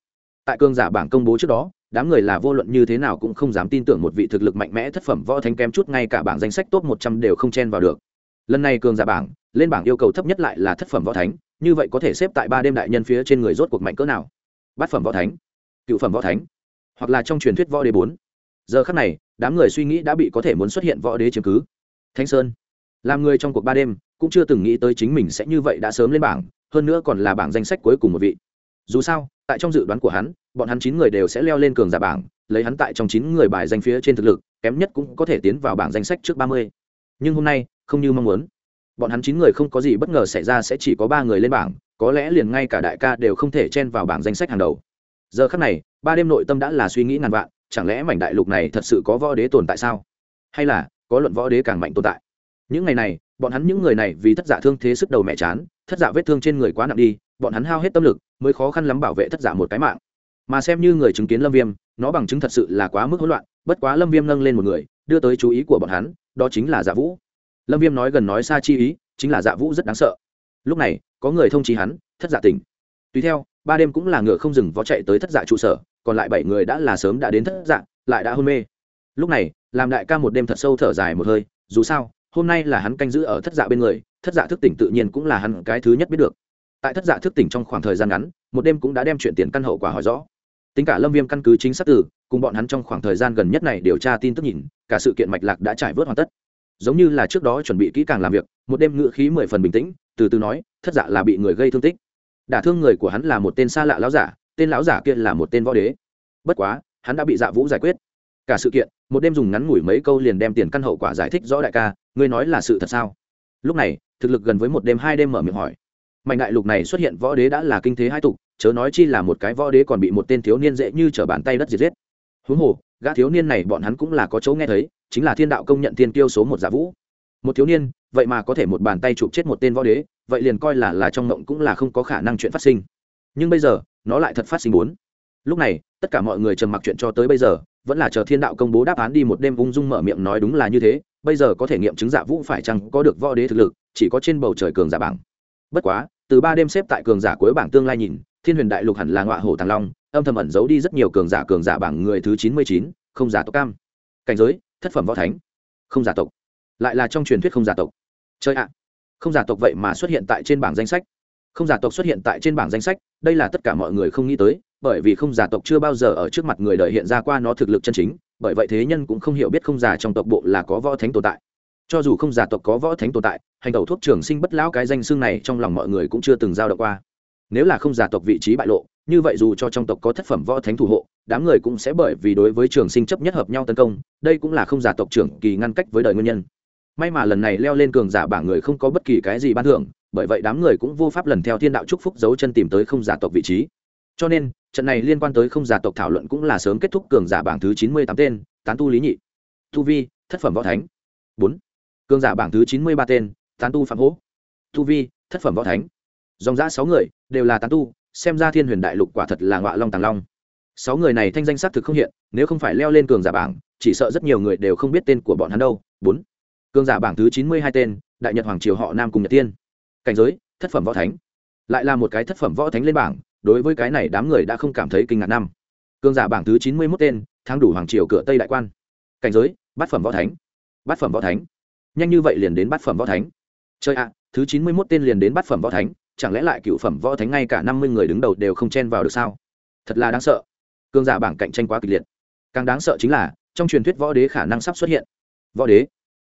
Tại cường giả bảng công bố trước đó, đám người là vô luận như thế nào cũng không dám tin tưởng một vị thực lực mạnh mẽ thất phẩm võ thánh kém chút, ngay cả bảng danh sách top một trăm đều không chen vào được. Lần này cường giả bảng, lên bảng yêu cầu thấp nhất lại là thất phẩm võ thánh, như vậy có thể xếp tại ba đêm đại nhân phía trên người rốt cuộc mạnh cỡ nào? Bát phẩm võ thánh, cựu phẩm võ thánh, hoặc là trong truyền thuyết võ đế bốn. Giờ khắc này, đám người suy nghĩ đã bị có thể muốn xuất hiện võ đế chứng cứ. Thanh sơn, làm người trong cuộc ba đêm cũng chưa từng nghĩ tới chính mình sẽ như vậy đã sớm lên bảng, hơn nữa còn là bảng danh sách cuối cùng một vị. Dù sao, tại trong dự đoán của hắn, bọn hắn chín người đều sẽ leo lên cường giả bảng, lấy hắn tại trong chín người bài danh phía trên thực lực, kém nhất cũng có thể tiến vào bảng danh sách trước ba mươi. Nhưng hôm nay, không như mong muốn. Bọn hắn chín người không có gì bất ngờ xảy ra sẽ chỉ có ba người lên bảng, có lẽ liền ngay cả đại ca đều không thể chen vào bảng danh sách hàng đầu. Giờ khắc này, ba đêm nội tâm đã là suy nghĩ ngàn vạn, chẳng lẽ mảnh đại lục này thật sự có võ đế tồn tại sao? Hay là, có luận võ đế càng mạnh tồn tại? Những ngày này bọn hắn những người này vì thất giả thương thế sức đầu mẹ chán, thất giả vết thương trên người quá nặng đi, bọn hắn hao hết tâm lực mới khó khăn lắm bảo vệ thất giả một cái mạng. Mà xem như người chứng kiến lâm viêm, nó bằng chứng thật sự là quá mức hỗn loạn, bất quá lâm viêm nâng lên một người, đưa tới chú ý của bọn hắn, đó chính là dạ vũ. Lâm viêm nói gần nói xa chi ý, chính là dạ vũ rất đáng sợ. Lúc này, có người thông trí hắn, thất giả tỉnh. Tùy theo, ba đêm cũng là ngựa không dừng vó chạy tới thất giả trụ sở, còn lại bảy người đã là sớm đã đến thất giả, lại đã hôn mê. Lúc này, làm đại ca một đêm thật sâu thở dài một hơi, dù sao hôm nay là hắn canh giữ ở thất dạ bên người, thất dạ thức tỉnh tự nhiên cũng là hắn cái thứ nhất biết được. Tại thất dạ thức tỉnh trong khoảng thời gian ngắn, một đêm cũng đã đem chuyện tiền căn hậu quả hỏi rõ. Tính cả lâm viêm căn cứ chính xác từ, cùng bọn hắn trong khoảng thời gian gần nhất này điều tra tin tức nhìn, cả sự kiện mạch lạc đã trải vớt hoàn tất. Giống như là trước đó chuẩn bị kỹ càng làm việc, một đêm ngự khí mười phần bình tĩnh, từ từ nói, thất dạ là bị người gây thương tích. Đả thương người của hắn là một tên xa lạ lão giả, tên lão giả kia là một tên võ đế. Bất quá, hắn đã bị dạ vũ giải quyết cả sự kiện, một đêm dùng ngắn ngủi mấy câu liền đem tiền căn hậu quả giải thích rõ đại ca, ngươi nói là sự thật sao? Lúc này, thực lực gần với một đêm hai đêm mở miệng hỏi. Mạnh đại lục này xuất hiện võ đế đã là kinh thế hai tục, chớ nói chi là một cái võ đế còn bị một tên thiếu niên dễ như trở bàn tay đất diệt giết. Huống hồ, gã thiếu niên này bọn hắn cũng là có chỗ nghe thấy, chính là thiên đạo công nhận thiên tiêu số một giả vũ. Một thiếu niên, vậy mà có thể một bàn tay chụp chết một tên võ đế, vậy liền coi là là trong mộng cũng là không có khả năng chuyện phát sinh. Nhưng bây giờ, nó lại thật phát sinh bốn lúc này, tất cả mọi người trầm mặc chuyện cho tới bây giờ, vẫn là chờ thiên đạo công bố đáp án đi một đêm ung dung mở miệng nói đúng là như thế, bây giờ có thể nghiệm chứng dạ vũ phải chăng có được võ đế thực lực, chỉ có trên bầu trời cường giả bảng. Bất quá, từ ba đêm xếp tại cường giả cuối bảng tương lai nhìn, thiên huyền đại lục hẳn là ngọa hổ tàng long, âm thầm ẩn giấu đi rất nhiều cường giả cường giả bảng người thứ chín mươi chín, không giả tộc cam. Cảnh giới, thất phẩm võ thánh, không giả tộc. Lại là trong truyền thuyết không giả tộc. Chơi ạ. Không giả tộc vậy mà xuất hiện tại trên bảng danh sách. Không giả tộc xuất hiện tại trên bảng danh sách, đây là tất cả mọi người không nghĩ tới bởi vì không giả tộc chưa bao giờ ở trước mặt người đời hiện ra qua nó thực lực chân chính, bởi vậy thế nhân cũng không hiểu biết không giả trong tộc bộ là có võ thánh tồn tại. Cho dù không giả tộc có võ thánh tồn tại, hành tẩu thuốc trường sinh bất lão cái danh xương này trong lòng mọi người cũng chưa từng giao động qua. Nếu là không giả tộc vị trí bại lộ, như vậy dù cho trong tộc có thất phẩm võ thánh thủ hộ, đám người cũng sẽ bởi vì đối với trường sinh chấp nhất hợp nhau tấn công, đây cũng là không giả tộc trưởng kỳ ngăn cách với đời nguyên nhân. May mà lần này leo lên cường giả bảng người không có bất kỳ cái gì ban thưởng, bởi vậy đám người cũng vô pháp lần theo thiên đạo chúc phúc dấu chân tìm tới không giả tộc vị trí. Cho nên trận này liên quan tới không giả tộc thảo luận cũng là sớm kết thúc cường giả bảng thứ chín mươi tám tên, tán tu lý nhị, tu vi, thất phẩm võ thánh. bốn. Cường giả bảng thứ chín mươi ba tên, tán tu phạm hỗ tu vi, thất phẩm võ thánh. Dòng giã sáu người, đều là tán tu, xem ra thiên huyền đại lục quả thật là ngọa long tàng long. Sáu người này thanh danh xác thực không hiện, nếu không phải leo lên cường giả bảng, chỉ sợ rất nhiều người đều không biết tên của bọn hắn đâu. bốn. Cường giả bảng thứ chín mươi hai tên, đại nhật hoàng triều họ nam cùng nhật tiên. Cảnh giới, thất phẩm võ thánh. Lại là một cái thất phẩm võ thánh lên bảng đối với cái này đám người đã không cảm thấy kinh ngạc năm. Cương giả bảng thứ chín mươi mốt tên thắng đủ hoàng triều cửa tây đại quan. Cảnh giới, bát phẩm võ thánh. Bát phẩm võ thánh. Nhanh như vậy liền đến bát phẩm võ thánh. Chơi ạ, thứ chín mươi mốt tên liền đến bát phẩm võ thánh, chẳng lẽ lại cựu phẩm võ thánh ngay cả năm mươi người đứng đầu đều không chen vào được sao? Thật là đáng sợ. Cương giả bảng cạnh tranh quá kịch liệt. Càng đáng sợ chính là, trong truyền thuyết võ đế khả năng sắp xuất hiện. Võ đế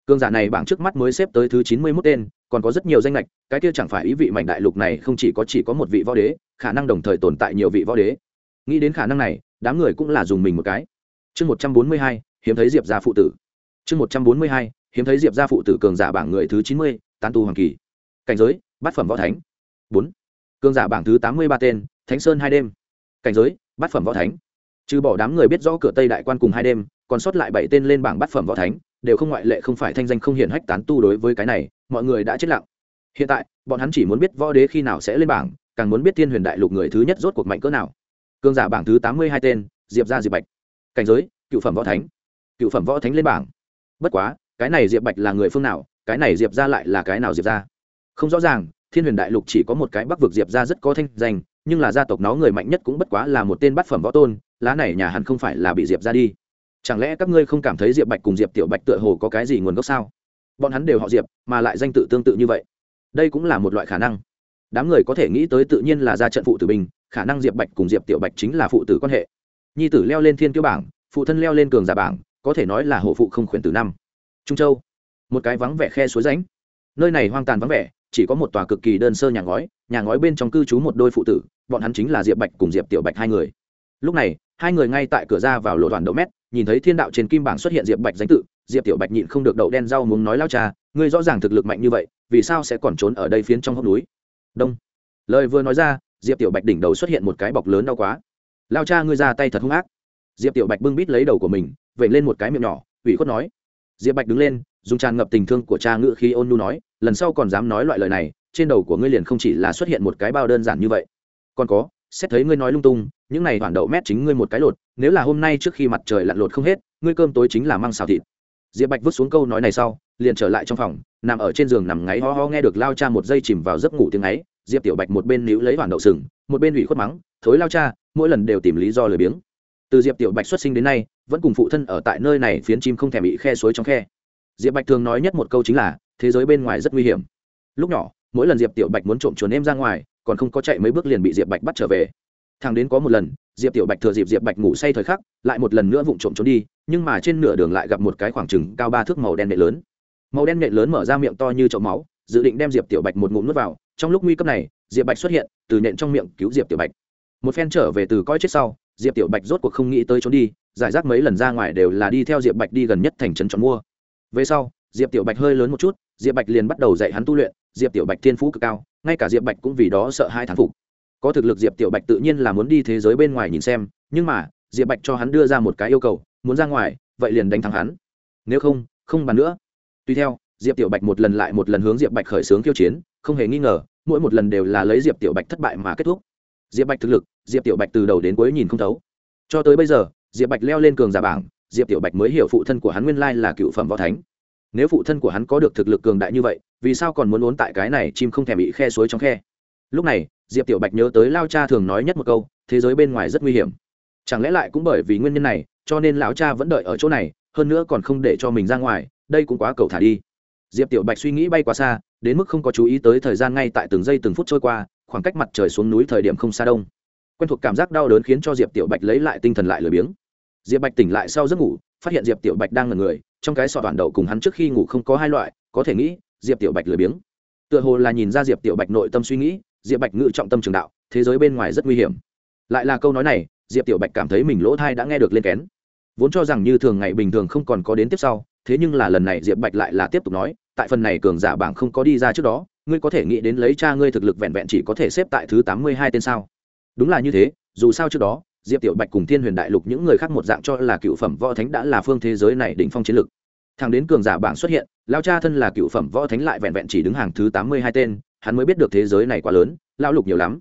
cường giả này bảng trước mắt mới xếp tới thứ chín mươi mốt tên, còn có rất nhiều danh lệch cái kia chẳng phải ý vị mảnh đại lục này không chỉ có chỉ có một vị võ đế, khả năng đồng thời tồn tại nhiều vị võ đế. Nghĩ đến khả năng này, đám người cũng là dùng mình một cái. Chương một trăm bốn mươi hai, hiếm thấy diệp gia phụ tử. Chương một trăm bốn mươi hai, hiếm thấy diệp gia phụ tử cường giả bảng người thứ chín mươi, tán tu hoàng kỳ. Cảnh giới, bát phẩm võ thánh. bốn. Cường giả bảng thứ tám mươi ba tên, thánh sơn hai đêm. Cảnh giới, bát phẩm võ thánh. Trừ bỏ đám người biết rõ cửa tây đại quan cùng hai đêm, còn sót lại bảy tên lên bảng bát phẩm võ thánh đều không ngoại lệ, không phải thanh danh không hiển hách tán tu đối với cái này, mọi người đã chết lặng. Hiện tại, bọn hắn chỉ muốn biết võ đế khi nào sẽ lên bảng, càng muốn biết thiên huyền đại lục người thứ nhất rốt cuộc mạnh cỡ nào. Cương giả bảng thứ tám mươi hai tên, diệp ra diệp bạch. Cảnh giới, cựu phẩm võ thánh. Cựu phẩm võ thánh lên bảng. Bất quá, cái này diệp bạch là người phương nào, cái này diệp ra lại là cái nào diệp ra không rõ ràng, thiên huyền đại lục chỉ có một cái bắc vực diệp ra rất có thanh danh, nhưng là gia tộc nó người mạnh nhất cũng bất quá là một tên bát phẩm võ tôn, lá này nhà hẳn không phải là bị diệp ra đi chẳng lẽ các ngươi không cảm thấy diệp bạch cùng diệp tiểu bạch tựa hồ có cái gì nguồn gốc sao? Bọn hắn đều họ diệp, mà lại danh tự tương tự như vậy. Đây cũng là một loại khả năng. Đám người có thể nghĩ tới tự nhiên là ra trận phụ tử bình khả năng diệp bạch cùng diệp tiểu bạch chính là phụ tử quan hệ. Nhi tử leo lên thiên kiêu bảng, phụ thân leo lên cường giả bảng, có thể nói là hộ phụ không khuyển từ năm. Trung châu, một cái vắng vẻ khe suối ránh nơi này hoang tàn vắng vẻ, chỉ có một tòa cực kỳ đơn sơ nhà ngói nhà ngói bên trong cư trú một đôi phụ tử, bọn hắn chính là diệp bạch cùng diệp tiểu bạch hai người. Lúc này, hai người ngay tại cửa ra vào lộ đoàn đậu mét nhìn thấy thiên đạo trên kim bảng xuất hiện diệp bạch danh tự, diệp tiểu bạch nhịn không được đậu đen rau muốn nói lao cha, ngươi rõ ràng thực lực mạnh như vậy, vì sao sẽ còn trốn ở đây phiến trong hốc núi? Đông. Lời vừa nói ra, diệp tiểu bạch đỉnh đầu xuất hiện một cái bọc lớn đau quá. Lao cha, ngươi ra tay thật hung ác. Diệp tiểu bạch bưng bít lấy đầu của mình vẩy lên một cái miệng nhỏ, ủy khuất nói. Diệp bạch đứng lên, dùng tràn ngập tình thương của cha ngự khi ôn nu nói, lần sau còn dám nói loại lời này, trên đầu của ngươi liền không chỉ là xuất hiện một cái bao đơn giản như vậy. Còn có, xét thấy ngươi nói lung tung, những này hoàn đậu mét chính ngươi một cái lột nếu là hôm nay trước khi mặt trời lặn lột không hết, ngươi cơm tối chính là măng xào thịt. Diệp bạch vứt xuống câu nói này sau, liền trở lại trong phòng, nằm ở trên giường nằm ngáy ho ho nghe được lao cha một giây chìm vào giấc ngủ tiếng ấy, diệp tiểu bạch một bên níu lấy hoàn đậu sừng, một bên ủy khuất mắng, thối lao cha, mỗi lần đều tìm lý do lười biếng. Từ diệp tiểu bạch xuất sinh đến nay, vẫn cùng phụ thân ở tại nơi này phiến chim không thể bị khe suối trong khe. Diệp bạch thường nói nhất một câu chính là, thế giới bên ngoài rất nguy hiểm. Lúc nhỏ, mỗi lần diệp tiểu bạch muốn trộm chuồn em ra ngoài, còn không có chạy mấy bước liền bị diệp bạch bắt trở về thằng đến có một lần, diệp tiểu bạch thừa dịp diệp bạch ngủ say thời khắc, lại một lần nữa vụng trộm trốn đi, nhưng mà trên nửa đường lại gặp một cái khoảng trừng cao ba thước màu đen nện lớn. Màu đen nện lớn mở ra miệng to như chậu máu, dự định đem diệp tiểu bạch một ngụm nuốt vào. Trong lúc nguy cấp này, diệp bạch xuất hiện, từ nện trong miệng cứu diệp tiểu bạch. Một phen trở về từ coi chết sau, diệp tiểu bạch rốt cuộc không nghĩ tới trốn đi, giải rác mấy lần ra ngoài đều là đi theo diệp bạch đi gần nhất thành trấn chọn mua. Về sau, diệp tiểu bạch hơi lớn một chút, diệp bạch liền bắt đầu dạy hắn tu luyện, diệp tiểu bạch thiên phú cực cao, ngay cả diệp bạch cũng vì đó sợ hai thán phục có thực lực diệp tiểu bạch tự nhiên là muốn đi thế giới bên ngoài nhìn xem, nhưng mà, diệp bạch cho hắn đưa ra một cái yêu cầu, muốn ra ngoài, vậy liền đánh thắng hắn. Nếu không không bàn nữa. Tuy theo, diệp tiểu bạch một lần lại một lần hướng diệp bạch khởi xướng kiêu chiến, không hề nghi ngờ, mỗi một lần đều là lấy diệp tiểu bạch thất bại mà kết thúc. Diệp bạch thực lực, diệp tiểu bạch từ đầu đến cuối nhìn không thấu. Cho tới bây giờ, diệp bạch leo lên cường giả bảng, diệp tiểu bạch mới hiểu phụ thân của hắn nguyên lai là cựu phẩm võ thánh. Nếu phụ thân của hắn có được thực lực cường đại như vậy, vì sao còn muốn ốn tại cái này chim không thèm bị khe suối trong khe? Lúc này diệp tiểu bạch nhớ tới lao cha thường nói nhất một câu, thế giới bên ngoài rất nguy hiểm. Chẳng lẽ lại cũng bởi vì nguyên nhân này, cho nên lão cha vẫn đợi ở chỗ này, hơn nữa còn không để cho mình ra ngoài, đây cũng quá cầu thả đi. Diệp tiểu bạch suy nghĩ bay quá xa, đến mức không có chú ý tới thời gian ngay tại từng giây từng phút trôi qua, khoảng cách mặt trời xuống núi thời điểm không xa đông. Quen thuộc cảm giác đau đớn khiến cho diệp tiểu bạch lấy lại tinh thần lại lười biếng. Diệp bạch tỉnh lại sau giấc ngủ, phát hiện diệp tiểu bạch đang ngần người, trong cái sọ toàn đậu cùng hắn trước khi ngủ không có hai loại, có thể nghĩ, diệp tiểu bạch lười biếng. Tựa hồ là nhìn ra diệp tiểu bạch nội tâm suy nghĩ diệp bạch ngự trọng tâm trường đạo, thế giới bên ngoài rất nguy hiểm. Lại là câu nói này, diệp tiểu bạch cảm thấy mình lỗ thai đã nghe được lên kén. Vốn cho rằng như thường ngày bình thường không còn có đến tiếp sau, thế nhưng là lần này diệp bạch lại là tiếp tục nói, tại phần này cường giả bảng không có đi ra trước đó, ngươi có thể nghĩ đến lấy cha ngươi thực lực vẹn vẹn chỉ có thể xếp tại thứ tám mươi hai tên sao? Đúng là như thế, dù sao trước đó, diệp tiểu bạch cùng thiên huyền đại lục những người khác một dạng cho là cựu phẩm võ thánh đã là phương thế giới này đỉnh phong chiến lực. Thằng đến cường giả bảng xuất hiện lao cha thân là cựu phẩm võ thánh lại vẹn vẹn chỉ đứng hàng thứ tám mươi hai tên hắn mới biết được thế giới này quá lớn lao lục nhiều lắm.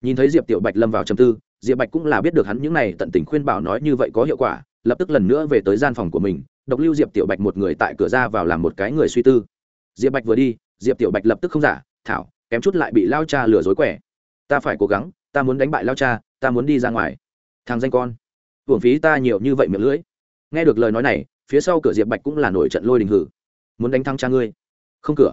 Nhìn thấy diệp tiểu bạch lâm vào trầm tư, diệp bạch cũng là biết được hắn những này tận tình khuyên bảo nói như vậy có hiệu quả, lập tức lần nữa về tới gian phòng của mình, độc lưu diệp tiểu bạch một người tại cửa ra vào làm một cái người suy tư. Diệp bạch vừa đi, diệp tiểu bạch lập tức không giả, thảo, kém chút lại bị lao cha lừa dối quẻ. Ta phải cố gắng, ta muốn đánh bại lao cha, ta muốn đi ra ngoài. Thằng danh con, hưởng phí ta nhiều như vậy miệng lưỡi. Nghe được lời nói này, phía sau cửa diệp bạch cũng là nổi trận lôi đình hử. Muốn đánh thăng cha ngươi? Không cửa.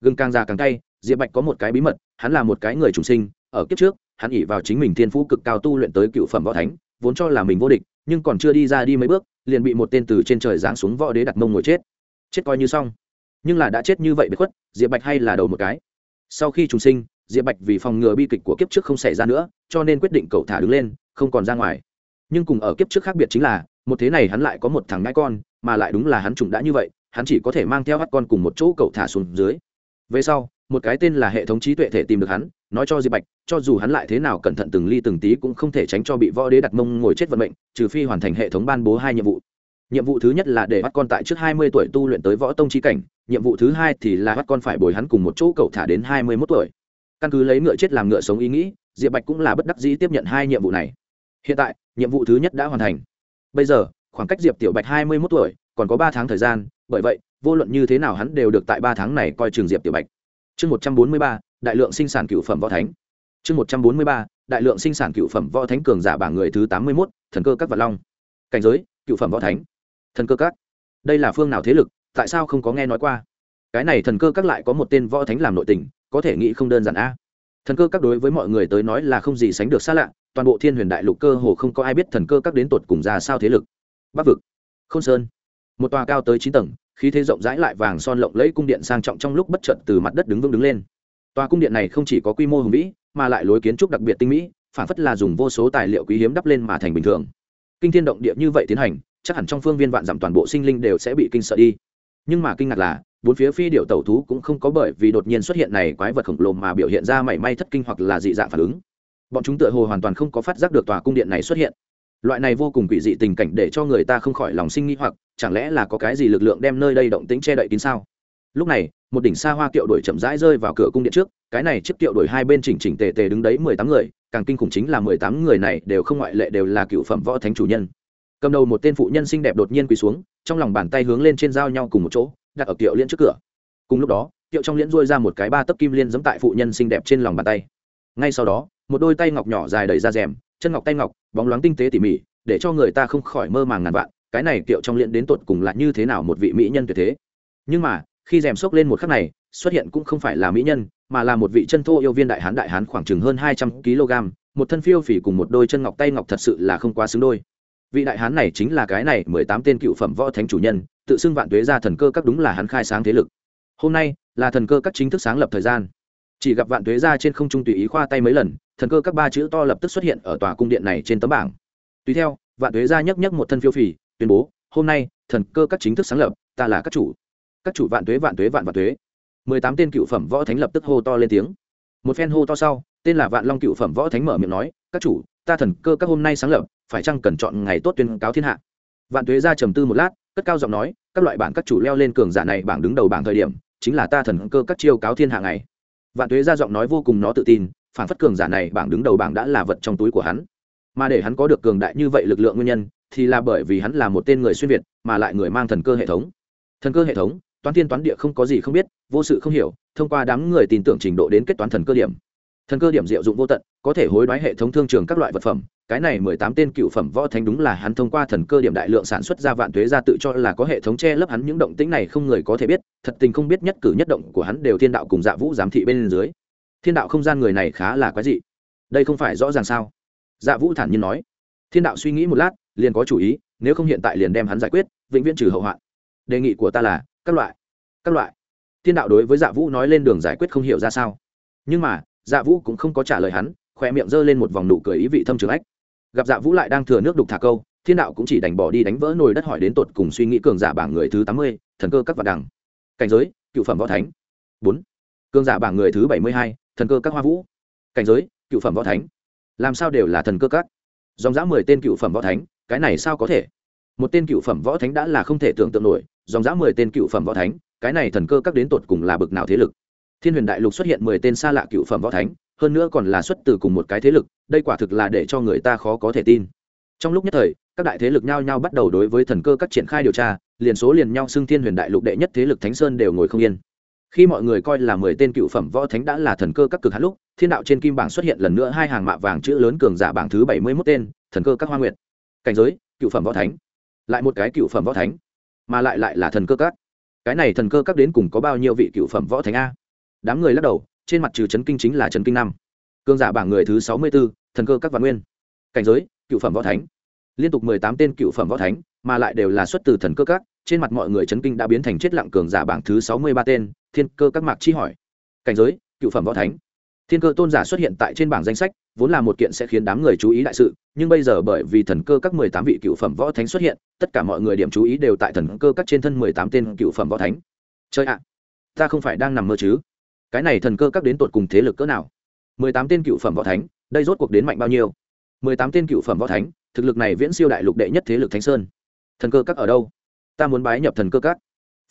Gừng càng già càng cay diệp bạch có một cái bí mật, hắn là một cái người trùng sinh, ở kiếp trước, hắn ỉ vào chính mình thiên phú cực cao tu luyện tới cựu phẩm võ thánh, vốn cho là mình vô địch, nhưng còn chưa đi ra đi mấy bước, liền bị một tên từ trên trời giáng xuống võ đế đặt mông ngồi chết. Chết coi như xong. Nhưng là đã chết như vậy bị khuất, diệp bạch hay là đầu một cái. Sau khi trùng sinh, diệp bạch vì phòng ngừa bi kịch của kiếp trước không xảy ra nữa, cho nên quyết định cậu thả đứng lên, không còn ra ngoài. Nhưng cùng ở kiếp trước khác biệt chính là, một thế này hắn lại có một thằng ngãi con, mà lại đúng là hắn trùng đã như vậy, hắn chỉ có thể mang theo hát con cùng một chỗ cậu thả xuống dưới. Về sau một cái tên là hệ thống trí tuệ thể tìm được hắn, nói cho diệp bạch, cho dù hắn lại thế nào cẩn thận từng ly từng tí cũng không thể tránh cho bị võ đế đặt mông ngồi chết vận mệnh, trừ phi hoàn thành hệ thống ban bố hai nhiệm vụ. Nhiệm vụ thứ nhất là để bắt con tại trước hai mươi tuổi tu luyện tới võ tông trí cảnh, nhiệm vụ thứ hai thì là bắt con phải bồi hắn cùng một chỗ cậu thả đến hai mươi mốt tuổi. Căn cứ lấy ngựa chết làm ngựa sống ý nghĩ, diệp bạch cũng là bất đắc dĩ tiếp nhận hai nhiệm vụ này. Hiện tại, nhiệm vụ thứ nhất đã hoàn thành. Bây giờ, khoảng cách diệp tiểu bạch hai mươi mốt tuổi, còn có ba tháng thời gian, bởi vậy, vô luận như thế nào hắn đều được tại ba tháng này coi trường diệp tiểu bạch chương một trăm bốn mươi ba, đại lượng sinh sản cựu phẩm võ thánh. Chương một trăm bốn mươi ba, đại lượng sinh sản cựu phẩm võ thánh cường giả bảng người thứ tám mươi mốt, thần cơ các vật long. Cảnh giới, cựu phẩm võ thánh. Thần cơ các. Đây là phương nào thế lực, tại sao không có nghe nói qua? Cái này thần cơ các lại có một tên võ thánh làm nội tình, có thể nghĩ không đơn giản a. Thần cơ các đối với mọi người tới nói là không gì sánh được xa lạ, toàn bộ thiên huyền đại lục cơ hồ không có ai biết thần cơ các đến tột cùng ra sao thế lực. Bắc vực k h ô n sơn. Một tòa cao tới chín tầng khí thế rộng rãi lại vàng son lộng lẫy cung điện sang trọng trong lúc bất chợt từ mặt đất đứng vững đứng lên. Tòa cung điện này không chỉ có quy mô hùng vĩ, mà lại lối kiến trúc đặc biệt tinh mỹ, phản phất là dùng vô số tài liệu quý hiếm đắp lên mà thành bình thường. Kinh thiên động địa như vậy tiến hành, chắc hẳn trong phương viên vạn giảm toàn bộ sinh linh đều sẽ bị kinh sợ đi. Nhưng mà kinh ngạc là, bốn phía phi điệu tẩu thú cũng không có bởi vì đột nhiên xuất hiện này quái vật khổng lồ mà biểu hiện ra mảy may thất kinh hoặc là dị dạng phản ứng. Bọn chúng tựa hồ hoàn toàn không có phát giác được tòa cung điện này xuất hiện loại này vô cùng quỷ dị tình cảnh để cho người ta không khỏi lòng sinh nghi hoặc, chẳng lẽ là có cái gì lực lượng đem nơi đây động tính che đậy kín sao? Lúc này, một đỉnh xa hoa kiệu đuổi chậm rãi rơi vào cửa cung điện trước, cái này chiếc kiệu đuổi hai bên chỉnh chỉnh tề tề đứng đấy mười tám người, càng kinh khủng chính là mười tám người này đều không ngoại lệ đều là cựu phẩm võ thánh chủ nhân. Cầm đầu một tên phụ nhân xinh đẹp đột nhiên quỳ xuống, trong lòng bàn tay hướng lên trên giao nhau cùng một chỗ, đặt ở kiệu liên trước cửa. Cùng lúc đó, kiệu trong liễn rôi ra một cái ba tấc kim liên giẫm tại phụ nhân xinh đẹp trên lòng bàn tay. Ngay sau đó, một đôi tay ngọc nhỏ dài đầy ra rèm chân ngọc tay ngọc, bóng loáng tinh tế tỉ mỉ, để cho người ta không khỏi mơ màng ngàn vạn, cái này kiệu trong liễn đến tột cùng là như thế nào một vị mỹ nhân tuyệt thế. Nhưng mà, khi rèm xốc lên một khắc này, xuất hiện cũng không phải là mỹ nhân, mà là một vị chân thô yêu viên đại hán đại hán khoảng chừng hơn hai trăm kg, một thân phiêu phỉ cùng một đôi chân ngọc tay ngọc thật sự là không quá xứng đôi. Vị đại hán này chính là cái này mười tám tên cựu phẩm võ thánh chủ nhân, tự xưng vạn tuế ra thần cơ các đúng là hắn khai sáng thế lực. Hôm nay, là thần cơ các chính thức sáng lập thời gian chỉ gặp vạn tuế ra trên không trung tùy ý khoa tay mấy lần, thần cơ các ba chữ to lập tức xuất hiện ở tòa cung điện này trên tấm bảng. Tùy theo, vạn tuế ra nhấc nhấc một thân phiêu phì, tuyên bố, hôm nay, thần cơ các chính thức sáng lập, ta là các chủ. Các chủ vạn tuế vạn tuế, vạn vạn tuế. Mười tám tên cựu phẩm võ thánh lập tức hô to lên tiếng. Một phen hô to sau, tên là vạn long cựu phẩm võ thánh mở miệng nói, các chủ, ta thần cơ các hôm nay sáng lập, phải chăng cần chọn ngày tốt tuyên cáo thiên hạ? Vạn tuế ra trầm tư một lát, cất cao giọng nói, các loại bản các chủ leo lên cường giả này bảng đứng đầu bảng thời điểm, chính là ta thần cơ các chiêu cáo thiên hạ ngày vạn tuế ra giọng nói vô cùng nó tự tin, phản phất cường giả này bảng đứng đầu bảng đã là vật trong túi của hắn. Mà để hắn có được cường đại như vậy lực lượng nguyên nhân, thì là bởi vì hắn là một tên người xuyên việt, mà lại người mang thần cơ hệ thống. Thần cơ hệ thống, toán tiên toán địa không có gì không biết, vô sự không hiểu, thông qua đám người tin tưởng trình độ đến kết toán thần cơ điểm thần cơ điểm diệu dụng vô tận, có thể hối đoái hệ thống thương trường các loại vật phẩm. Cái này mười tám tên cựu phẩm võ thánh đúng là hắn thông qua thần cơ điểm đại lượng sản xuất ra vạn thuế ra tự cho là có hệ thống che lấp hắn những động tĩnh này không người có thể biết, thật tình không biết nhất cử nhất động của hắn đều thiên đạo cùng dạ vũ giám thị bên dưới. Thiên đạo không gian người này khá là quái dị. Đây không phải rõ ràng sao? Dạ vũ thản nhiên nói. Thiên đạo suy nghĩ một lát, liền có chủ ý, nếu không hiện tại liền đem hắn giải quyết, vĩnh viễn trừ hậu hoạn. Đề nghị của ta là, các loại các loại. Thiên đạo đối với dạ vũ nói lên đường giải quyết không hiểu ra sao. Nhưng mà dạ vũ cũng không có trả lời hắn khoe miệng giơ lên một vòng nụ cười ý vị thâm trường ách. Gặp dạ vũ lại đang thừa nước đục thả câu, thiên đạo cũng chỉ đành bỏ đi đánh vỡ nồi đất hỏi đến tột cùng suy nghĩ cường giả bảng người thứ tám mươi, thần cơ các vạn đẳng. Cảnh giới, cựu phẩm võ thánh. Bốn. Cường giả bảng người thứ bảy mươi hai, thần cơ các hoa vũ. Cảnh giới, cựu phẩm võ thánh. Làm sao đều là thần cơ các? Dòng dã mười tên cựu phẩm võ thánh, cái này sao có thể? Một tên cựu phẩm võ thánh đã là không thể tưởng tượng nổi, dòng dã mười tên cựu phẩm võ thánh, cái này thần cơ các đến tột cùng là bực nào thế lực? Thiên huyền đại lục xuất hiện mười tên xa lạ cựu phẩm võ thánh, hơn nữa còn là xuất từ cùng một cái thế lực, đây quả thực là để cho người ta khó có thể tin. Trong lúc nhất thời, các đại thế lực nhao nhao bắt đầu đối với thần cơ các triển khai điều tra, liền số liền nhau xưng thiên huyền đại lục đệ nhất thế lực thánh sơn đều ngồi không yên. Khi mọi người coi là mười tên cựu phẩm võ thánh đã là thần cơ các cực hát lúc, thiên đạo trên kim bảng xuất hiện lần nữa hai hàng mạ vàng chữ lớn cường giả bảng thứ bảy mươi mốt tên, thần cơ các hoa nguyệt. Cảnh giới, cựu phẩm võ thánh. Lại một cái cựu phẩm võ thánh, mà lại lại là thần cơ các. Cái này thần cơ các đến cùng có bao nhiêu vị cựu phẩm võ thánh a? Đám người lắc đầu, trên mặt trừ trấn kinh chính là trấn kinh năm. Cương giả bảng người thứ sáu mươi b ố thần cơ các văn nguyên. Cảnh giới, cựu phẩm võ thánh. Liên tục mười tám tên cựu phẩm võ thánh, mà lại đều là xuất từ thần cơ các, trên mặt mọi người chấn kinh đã biến thành chết lặng cường giả bảng thứ sáu mươi ba tên, thiên cơ các mạc chi hỏi. Cảnh giới, cựu phẩm võ thánh. Thiên cơ tôn giả xuất hiện tại trên bảng danh sách, vốn là một kiện sẽ khiến đám người chú ý đại sự, nhưng bây giờ bởi vì thần cơ các mười tám vị cựu phẩm võ thánh xuất hiện, tất cả mọi người điểm chú ý đều tại thần cơ các trên thân mười tám tên cựu phẩm võ thánh. Chơi ạ, ta không phải đang nằm mơ chứ? Cái này thần cơ các đến tột cùng thế lực cỡ nào? Mười tám tên cựu phẩm võ thánh, đây rốt cuộc đến mạnh bao nhiêu? Mười tám tên cựu phẩm võ thánh, thực lực này viễn siêu đại lục đệ nhất thế lực thánh sơn. Thần cơ các ở đâu? Ta muốn bái nhập thần cơ các.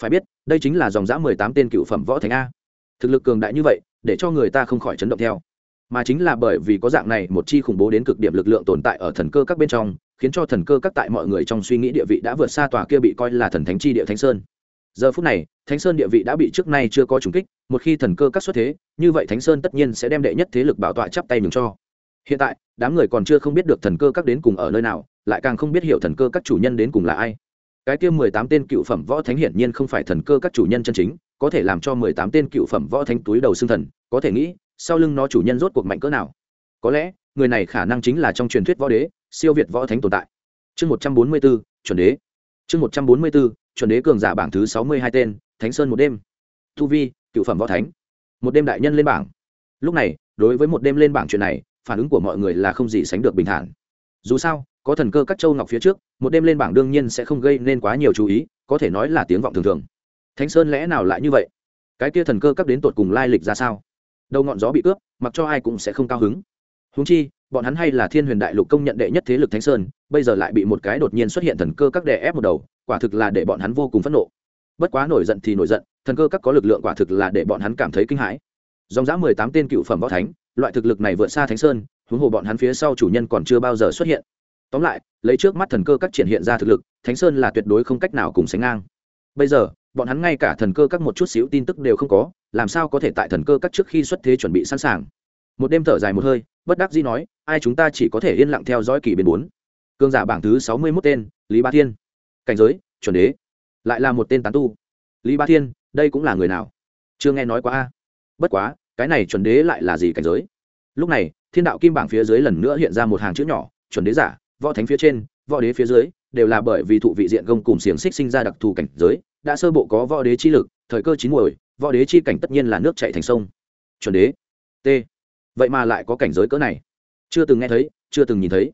Phải biết, đây chính là dòng dã mười tám tên cựu phẩm võ thánh a. Thực lực cường đại như vậy, để cho người ta không khỏi chấn động theo. Mà chính là bởi vì có dạng này một chi khủng bố đến cực điểm lực lượng tồn tại ở thần cơ các bên trong, khiến cho thần cơ các tại mọi người trong suy nghĩ địa vị đã vượt xa tòa kia bị coi là thần thánh chi địa thánh sơn giờ phút này, thánh sơn địa vị đã bị trước nay chưa có trùng kích, một khi thần cơ các xuất thế, như vậy thánh sơn tất nhiên sẽ đem đệ nhất thế lực bảo tọa chắp tay nhường cho. Hiện tại, đám người còn chưa không biết được thần cơ các đến cùng ở nơi nào, lại càng không biết hiểu thần cơ các chủ nhân đến cùng là ai. Cái kia mười tám tên cựu phẩm võ thánh hiển nhiên không phải thần cơ các chủ nhân chân chính, có thể làm cho mười tám tên cựu phẩm võ thánh túi đầu xương thần, có thể nghĩ, sau lưng nó chủ nhân rốt cuộc mạnh cỡ nào. Có lẽ, người này khả năng chính là trong truyền thuyết võ đế, siêu việt võ thánh tồn tại. Chương một trăm bốn mươi b ố chuẩn đế. Chương một trăm bốn mươi b ố chuẩn đế cường giả bảng thứ sáu mươi hai tên, thánh sơn một đêm. Thu vi, cựu phẩm võ thánh. Một đêm đại nhân lên bảng. Lúc này, đối với một đêm lên bảng chuyện này, phản ứng của mọi người là không gì sánh được bình thản. Dù sao, có thần cơ các châu ngọc phía trước, một đêm lên bảng đương nhiên sẽ không gây nên quá nhiều chú ý, có thể nói là tiếng vọng thường thường. Thánh sơn lẽ nào lại như vậy? Cái kia thần cơ các đến tột cùng lai lịch ra sao? Đầu ngọn gió bị cướp, mặc cho ai cũng sẽ không cao hứng. Húng chi, bọn hắn hay là thiên huyền đại lục công nhận đệ nhất thế lực thánh sơn, bây giờ lại bị một cái đột nhiên xuất hiện thần cơ các đè ép một đầu quả thực là để bọn hắn vô cùng phẫn nộ. Bất quá nổi giận thì nổi giận, thần cơ các có lực lượng quả thực là để bọn hắn cảm thấy kinh hãi. Dòng dã mười tám tên cựu phẩm võ thánh, loại thực lực này vượt xa thánh sơn, huống hồ bọn hắn phía sau chủ nhân còn chưa bao giờ xuất hiện. Tóm lại, lấy trước mắt thần cơ các triển hiện ra thực lực, thánh sơn là tuyệt đối không cách nào cùng sánh ngang. Bây giờ, bọn hắn ngay cả thần cơ các một chút xíu tin tức đều không có, làm sao có thể tại thần cơ các trước khi xuất thế chuẩn bị sẵn sàng? Một đêm thở dài một hơi, bất đắc dĩ nói, ai chúng ta chỉ có thể yên lặng theo dõi kỳ biến bốn. Cương giả bảng thứ sáu mươi mốt tên, lý ba thiên cảnh giới, chuẩn đế. Lại là một tên tán tu. Lý ba thiên, đây cũng là người nào? Chưa nghe nói quá a. Bất quá, cái này chuẩn đế lại là gì cảnh giới? Lúc này, thiên đạo kim bảng phía dưới lần nữa hiện ra một hàng chữ nhỏ, chuẩn đế giả, võ thánh phía trên, võ đế phía dưới, đều là bởi vì thụ vị diện gông cùng xiềng xích sinh ra đặc thù cảnh giới, đã sơ bộ có võ đế chi lực, thời cơ chín muồi, võ đế chi cảnh tất nhiên là nước chạy thành sông. Chuẩn đế. T. Vậy mà lại có cảnh giới cỡ này. Chưa từng nghe thấy, chưa từng nhìn thấy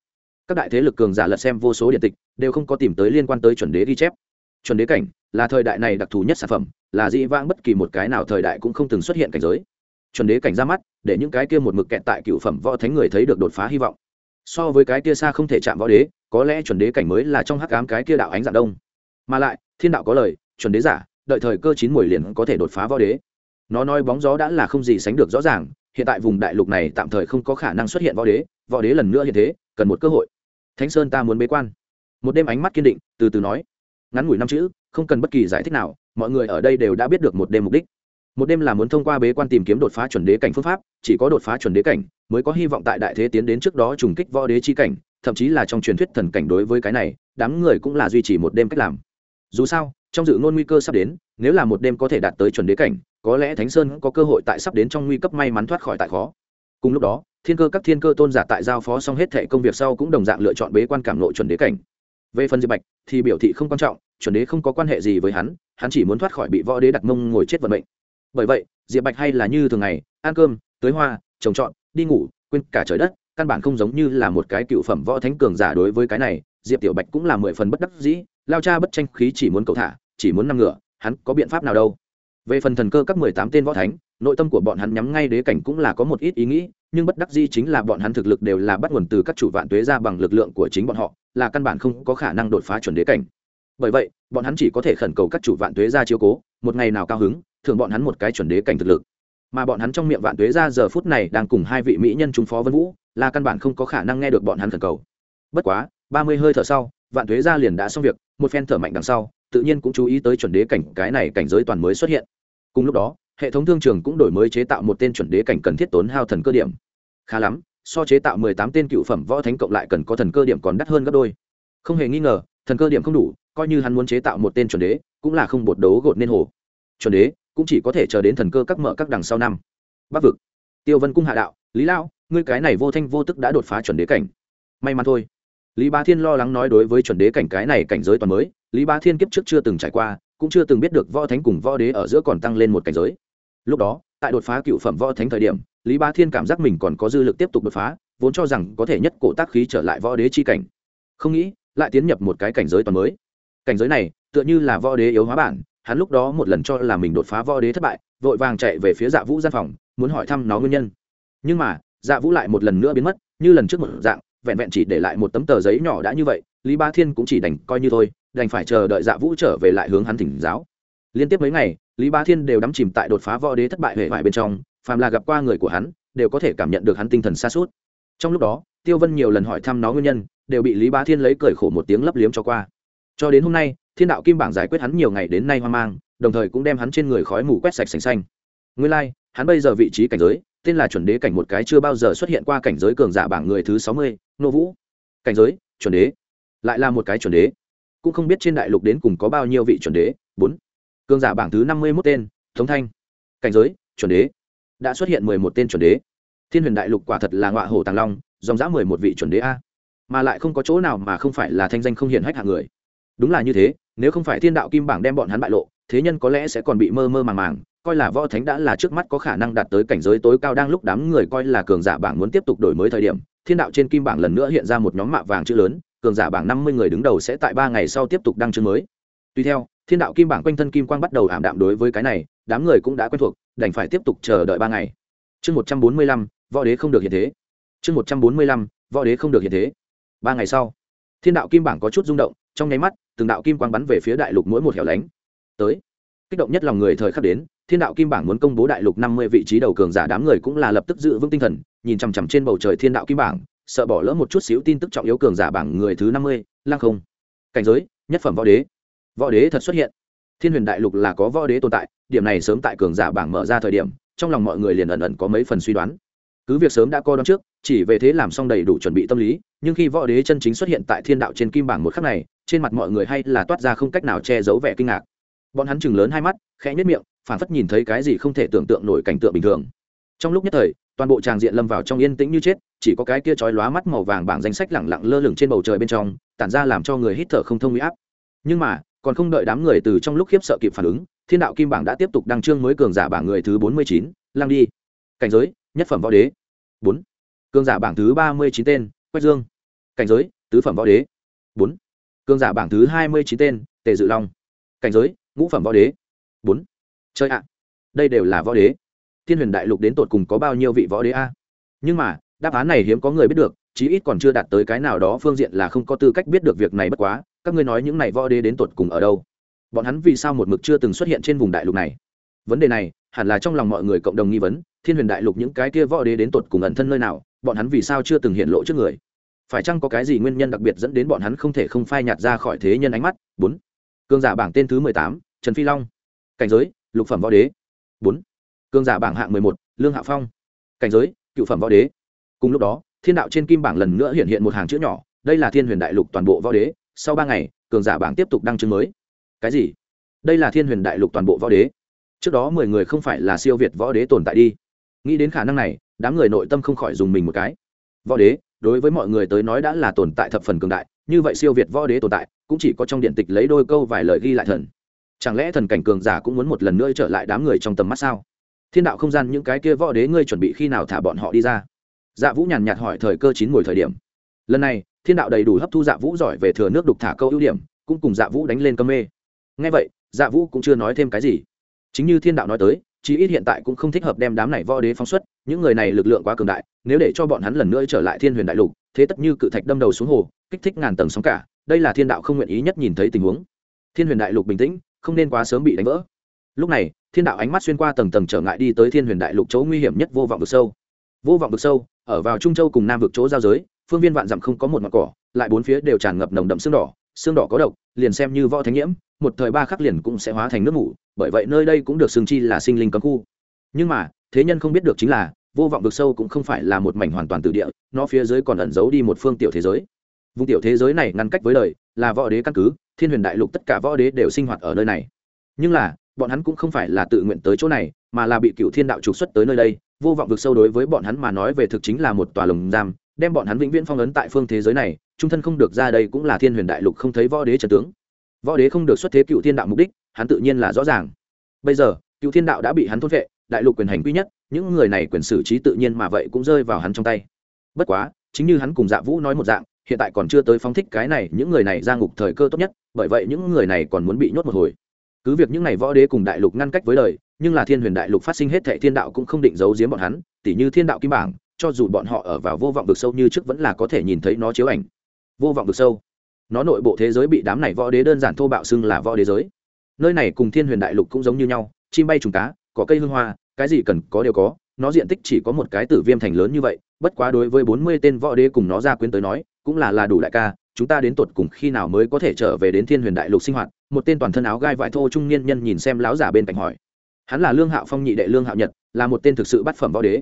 các đại thế lực cường giả lật xem vô số điện tịch, đều không có tìm tới liên quan tới chuẩn đế ghi chép. Chuẩn đế cảnh là thời đại này đặc thù nhất sản phẩm, là dĩ vãng bất kỳ một cái nào thời đại cũng không từng xuất hiện cảnh giới. Chuẩn đế cảnh ra mắt, để những cái kia một mực kẹt tại cựu phẩm võ thánh người thấy được đột phá hy vọng. So với cái kia xa không thể chạm võ đế, có lẽ chuẩn đế cảnh mới là trong hắc ám cái kia đạo ánh dạng đông. Mà lại, thiên đạo có lời, chuẩn đế giả, đợi thời cơ chín mùi liền có thể đột phá võ đế. Nó nói bóng gió đã là không gì sánh được rõ ràng, hiện tại vùng đại lục này tạm thời không có khả năng xuất hiện võ đế võ đế lần nữa hiện thế, cần một cơ hội thánh sơn ta muốn bế quan. Một đêm ánh mắt kiên định, từ từ nói, ngắn ngủi năm chữ, không cần bất kỳ giải thích nào, mọi người ở đây đều đã biết được một đêm mục đích. Một đêm là muốn thông qua bế quan tìm kiếm đột phá chuẩn đế cảnh phương pháp, chỉ có đột phá chuẩn đế cảnh mới có hy vọng tại đại thế tiến đến trước đó trùng kích võ đế chi cảnh, thậm chí là trong truyền thuyết thần cảnh đối với cái này, đám người cũng là duy trì một đêm cách làm. Dù sao, trong dự ngôn nguy cơ sắp đến, nếu là một đêm có thể đạt tới chuẩn đế cảnh, có lẽ thánh sơn có cơ hội tại sắp đến trong nguy cấp may mắn thoát khỏi tại khó. Cùng lúc đó thiên cơ các thiên cơ tôn giả tại giao phó xong hết thệ công việc sau cũng đồng dạng lựa chọn bế quan cảm nội chuẩn đế cảnh. Về phần diệp bạch, thì biểu thị không quan trọng, chuẩn đế không có quan hệ gì với hắn hắn chỉ muốn thoát khỏi bị võ đế đặt mông ngồi chết vận mệnh. Bởi vậy, diệp bạch hay là như thường ngày, ăn cơm, tưới hoa, trồng trọt, đi ngủ, quên cả trời đất, căn bản không giống như là một cái cựu phẩm võ thánh cường giả đối với cái này, diệp tiểu bạch cũng là mười phần bất đắc dĩ, lao cha bất tranh khí chỉ muốn cầu thả, chỉ muốn nằm ngựa hắn có biện pháp nào đâu. Về phần thần cơ các mười tám tên võ thánh, nội tâm của bọn hắn nhắm ngay đế cảnh cũng là có một ít ý nghĩ nhưng bất đắc dĩ chính là bọn hắn thực lực đều là bắt nguồn từ các chủ vạn tuế ra bằng lực lượng của chính bọn họ, là căn bản không có khả năng đột phá chuẩn đế cảnh. Bởi vậy, bọn hắn chỉ có thể khẩn cầu các chủ vạn tuế ra chiếu cố, một ngày nào cao hứng, thưởng bọn hắn một cái chuẩn đế cảnh thực lực. Mà bọn hắn trong miệng vạn tuế ra giờ phút này đang cùng hai vị mỹ nhân trung phó vân vũ, là căn bản không có khả năng nghe được bọn hắn khẩn cầu. Bất quá, ba mươi hơi thở sau, vạn tuế ra liền đã xong việc, một phen thở mạnh đằng sau, tự nhiên cũng chú ý tới chuẩn đế cảnh, cái này cảnh giới toàn mới xuất hiện. Cùng lúc đó hệ thống thương trường cũng đổi mới chế tạo một tên chuẩn đế cảnh cần thiết tốn hao thần cơ điểm. Khá lắm, so chế tạo mười tám tên cựu phẩm võ thánh cộng lại cần có thần cơ điểm còn đắt hơn gấp đôi. Không hề nghi ngờ, thần cơ điểm không đủ, coi như hắn muốn chế tạo một tên chuẩn đế, cũng là không bột đấu gột nên hồ. Chuẩn đế cũng chỉ có thể chờ đến thần cơ các mở các đằng sau năm. Bắc vực. Tiêu vân cung hạ đạo, lý lão, ngươi cái này vô thanh vô tức đã đột phá chuẩn đế cảnh. May mắn thôi. Lý Ba thiên lo lắng nói đối với chuẩn đế cảnh cái này cảnh giới toàn mới, lý Ba thiên kiếp trước chưa từng trải qua, cũng chưa từng biết được võ thánh cùng võ đế ở giữa còn tăng lên một cảnh giới lúc đó, tại đột phá cựu phẩm võ thánh thời điểm, lý Ba thiên cảm giác mình còn có dư lực tiếp tục đột phá, vốn cho rằng có thể nhất cổ tác khí trở lại võ đế chi cảnh. Không nghĩ, lại tiến nhập một cái cảnh giới toàn mới. Cảnh giới này, tựa như là võ đế yếu hóa bản, hắn lúc đó một lần cho là mình đột phá võ đế thất bại, vội vàng chạy về phía dạ vũ gian phòng, muốn hỏi thăm nó nguyên nhân. Nhưng mà dạ vũ lại một lần nữa biến mất, như lần trước một dạng, vẹn vẹn chỉ để lại một tấm tờ giấy nhỏ đã như vậy, lý ba thiên cũng chỉ đành coi như thôi, đành phải chờ đợi dạ vũ trở về lại hướng hắn thỉnh giáo. Liên tiếp mấy ngày lý Bá thiên đều đắm chìm tại đột phá võ đế thất bại hệ hoại bên trong phàm là gặp qua người của hắn đều có thể cảm nhận được hắn tinh thần xa suốt trong lúc đó tiêu vân nhiều lần hỏi thăm nó nguyên nhân đều bị lý bá thiên lấy cởi khổ một tiếng lấp liếm cho qua. Cho đến hôm nay thiên đạo kim bảng giải quyết hắn nhiều ngày đến nay hoang mang đồng thời cũng đem hắn trên người khói mù quét sạch sành xanh. Nguyên lai、like, hắn bây giờ vị trí cảnh giới tên là chuẩn đế cảnh một cái chưa bao giờ xuất hiện qua cảnh giới cường giả bảng người thứ sáu mươi nô vũ. Cảnh giới chuẩn đế. Lại là một cái chuẩn đế. Cũng không biết trên đại lục đến cùng có bao nhiêu vị chuẩn đế. Bốn cường giả bảng thứ năm mươi mốt tên thống thanh, cảnh giới, chuẩn đế. Đã xuất hiện mười một tên chuẩn đế. Thiên huyền đại lục quả thật là ngọa hổ tàng long, dòng dã mười một vị chuẩn đế a. Mà lại không có chỗ nào mà không phải là thanh danh không hiển hách hạng người. Đúng là như thế, nếu không phải thiên đạo kim bảng đem bọn hắn bại lộ, thế nhân có lẽ sẽ còn bị mơ mơ màng màng, coi là võ thánh đã là trước mắt có khả năng đạt tới cảnh giới tối cao đang lúc đám người coi là cường giả bảng muốn tiếp tục đổi mới thời điểm, thiên đạo trên kim bảng lần nữa hiện ra một nhóm mạ vàng chữ lớn, cường giả bảng năm mươi người đứng đầu sẽ tại ba ngày sau tiếp tục đăng chương mới. Tuy theo thiên đạo kim bảng quanh thân kim quang bắt đầu ảm đạm đối với cái này, đám người cũng đã quen thuộc, đành phải tiếp tục chờ đợi ba ngày. Chương một trăm bốn mươi lăm, võ đế không được hiện thế. Chương một trăm bốn mươi lăm, võ đế không được hiện thế. Ba ngày sau, thiên đạo kim bảng có chút rung động, trong nháy mắt, từng đạo kim quang bắn về phía đại lục mỗi một hẻo lánh. Tới, kích động nhất lòng người thời khắc đến, thiên đạo kim bảng muốn công bố đại lục năm mươi vị trí đầu cường giả đám người cũng là lập tức giữ vững tinh thần, nhìn chằm chằm trên bầu trời thiên đạo kim bảng, sợ bỏ lỡ một chút xíu tin tức trọng yếu cường giả bảng người thứ năm mươi lang không. Cảnh giới, nhất phẩm võ đế võ đế thật xuất hiện. Thiên huyền đại lục là có võ đế tồn tại, điểm này sớm tại cường giả bảng mở ra thời điểm, trong lòng mọi người liền ẩn ẩn có mấy phần suy đoán. Cứ việc sớm đã coi đón trước, chỉ về thế làm xong đầy đủ chuẩn bị tâm lý, nhưng khi võ đế chân chính xuất hiện tại thiên đạo trên kim bảng một khắc này, trên mặt mọi người hay là toát ra không cách nào che giấu vẻ kinh ngạc. Bọn hắn chừng lớn hai mắt, khẽ nhất miệng phản phất nhìn thấy cái gì không thể tưởng tượng nổi cảnh tượng bình thường. Trong lúc nhất thời, toàn bộ tràng diện lâm vào trong yên tĩnh như chết, chỉ có cái kia trói lóa mắt màu vàng bảng danh sách lẳng lặng lơ lửng trên bầu trời bên trong, tản ra làm cho người hít thở không thông huy áp. Nhưng mà còn không đợi đám người từ trong lúc khiếp sợ kịp phản ứng, thiên đạo kim bảng đã tiếp tục đăng trương mới cường giả bảng người thứ bốn mươi chín, lang đi. Cảnh giới, nhất phẩm võ đế. bốn. Cường giả bảng thứ ba mươi chín tên, quách dương. Cảnh giới, tứ phẩm võ đế. bốn. Cường giả bảng thứ hai mươi chín tên, tề dự long. Cảnh giới, ngũ phẩm võ đế. bốn. Chơi ạ, đây đều là võ đế. Thiên huyền đại lục đến tột cùng có bao nhiêu vị võ đế a? Nhưng mà, đáp án này hiếm có người biết được, chí ít còn chưa đạt tới cái nào đó phương diện là không có tư cách biết được việc này bất quá các ngươi nói những này võ đế đến tột cùng ở đâu? Bọn hắn vì sao một mực chưa từng xuất hiện trên vùng đại lục này? Vấn đề này, hẳn là trong lòng mọi người cộng đồng nghi vấn, thiên huyền đại lục những cái kia võ đế đến tột cùng ẩn thân nơi nào, bọn hắn vì sao chưa từng hiện lộ trước người? Phải chăng có cái gì nguyên nhân đặc biệt dẫn đến bọn hắn không thể không phai nhạt ra khỏi thế nhân ánh mắt? Bốn. Cương giả bảng tên thứ mười tám, trần phi long. Cảnh giới, lục phẩm võ đế. Bốn. Cương giả bảng hạng mười một, lương hạ phong. Cảnh giới, cựu phẩm võ đế. Cùng lúc đó, thiên đạo trên kim bảng lần nữa hiện hiện một hàng chữ nhỏ, đây là thiên huyền đại lục toàn bộ võ đế sau ba ngày, cường giả bảng tiếp tục đăng chương mới. Cái gì? Đây là thiên huyền đại lục toàn bộ võ đế. Trước đó mười người không phải là siêu việt võ đế tồn tại đi. Nghĩ đến khả năng này, đám người nội tâm không khỏi dùng mình một cái. Võ đế, đối với mọi người tới nói đã là tồn tại thập phần cường đại, như vậy siêu việt võ đế tồn tại, cũng chỉ có trong điện tịch lấy đôi câu vài lời ghi lại thần. Chẳng lẽ thần cảnh cường giả cũng muốn một lần nữa trở lại đám người trong tầm mắt sao? Thiên đạo không gian những cái kia võ đế ngươi chuẩn bị khi nào thả bọn họ đi ra? Dạ vũ nhàn nhạt hỏi thời cơ chín mùi thời điểm. Lần này thiên đạo đầy đủ hấp thu dạ vũ giỏi về thừa nước đục thả câu ưu điểm, cũng cùng dạ vũ đánh lên cơm mê. Ngay vậy dạ vũ cũng chưa nói thêm cái gì. Chính như thiên đạo nói tới, chí ít hiện tại cũng không thích hợp đem đám này võ đế phóng xuất, những người này lực lượng quá cường đại, nếu để cho bọn hắn lần nữa trở lại thiên huyền đại lục, thế tất như cự thạch đâm đầu xuống hồ, kích thích ngàn tầng sóng cả, đây là thiên đạo không nguyện ý nhất nhìn thấy tình huống. Thiên huyền đại lục bình tĩnh, không nên quá sớm bị đánh vỡ. Lúc này, thiên đạo ánh mắt xuyên qua tầng tầng trở ngại đi tới thiên huyền đại lục chỗ nguy hiểm nhất vô vọng vực sâu. Vô vọng vực sâu, ở vào trung châu cùng nam vực chỗ giao giới phương viên vạn dặm không có một mặt cỏ, lại bốn phía đều tràn ngập nồng đậm xương đỏ xương đỏ có độc, liền xem như võ thánh nhiễm, một thời ba khắc liền cũng sẽ hóa thành nước ngủ bởi vậy nơi đây cũng được xương chi là sinh linh cấm khu. Nhưng mà, thế nhân không biết được chính là, vô vọng vực sâu cũng không phải là một mảnh hoàn toàn tự địa, nó phía dưới còn ẩn giấu đi một phương tiểu thế giới. Vùng tiểu thế giới này ngăn cách với đời, là võ đế căn cứ, thiên huyền đại lục tất cả võ đế đều sinh hoạt ở nơi này. Nhưng là, bọn hắn cũng không phải là tự nguyện tới chỗ này, mà là bị cựu thiên đạo trục xuất tới nơi đây, vô vọng vực sâu đối với bọn hắn mà nói về thực chính là một tòa lồng giam đem bọn hắn vĩnh viễn phong ấn tại phương thế giới này, trung thân không được ra đây cũng là thiên huyền đại lục không thấy võ đế trần tướng. Võ đế không được xuất thế cựu thiên đạo mục đích, hắn tự nhiên là rõ ràng. Bây giờ, cựu thiên đạo đã bị hắn thốt vệ, đại lục quyền hành quy nhất, những người này quyền xử trí tự nhiên mà vậy cũng rơi vào hắn trong tay. Bất quá, chính như hắn cùng dạ vũ nói một dạng, hiện tại còn chưa tới phóng thích cái này, những người này ra ngục thời cơ tốt nhất, bởi vậy những người này còn muốn bị nhốt một hồi. Cứ việc những ngày võ đế cùng đại lục ngăn cách với đời, nhưng là thiên huyền đại lục phát sinh hết thệ thiên đạo cũng không định giấu giếm bọn hắn, tỉ như thiên đạo kim bảng cho dù bọn họ ở vào vô vọng vực sâu như trước vẫn là có thể nhìn thấy nó chiếu ảnh. Vô vọng vực sâu. Nó nội bộ thế giới bị đám này võ đế đơn giản thô bạo xưng là võ đế giới. Nơi này cùng thiên huyền đại lục cũng giống như nhau, chim bay trùng cá có cây hương hoa, cái gì cần có đều có, nó diện tích chỉ có một cái tử viêm thành lớn như vậy, bất quá đối với bốn mươi tên võ đế cùng nó ra quyến tới nói, cũng là là đủ đại ca, chúng ta đến tột cùng khi nào mới có thể trở về đến thiên huyền đại lục sinh hoạt? Một tên toàn thân áo gai vải thô trung niên nhân nhìn xem lão giả bên cạnh hỏi. Hắn là lương hạo phong nhị đệ lương hạo nhật, là một tên thực sự bắt phẩm võ đế.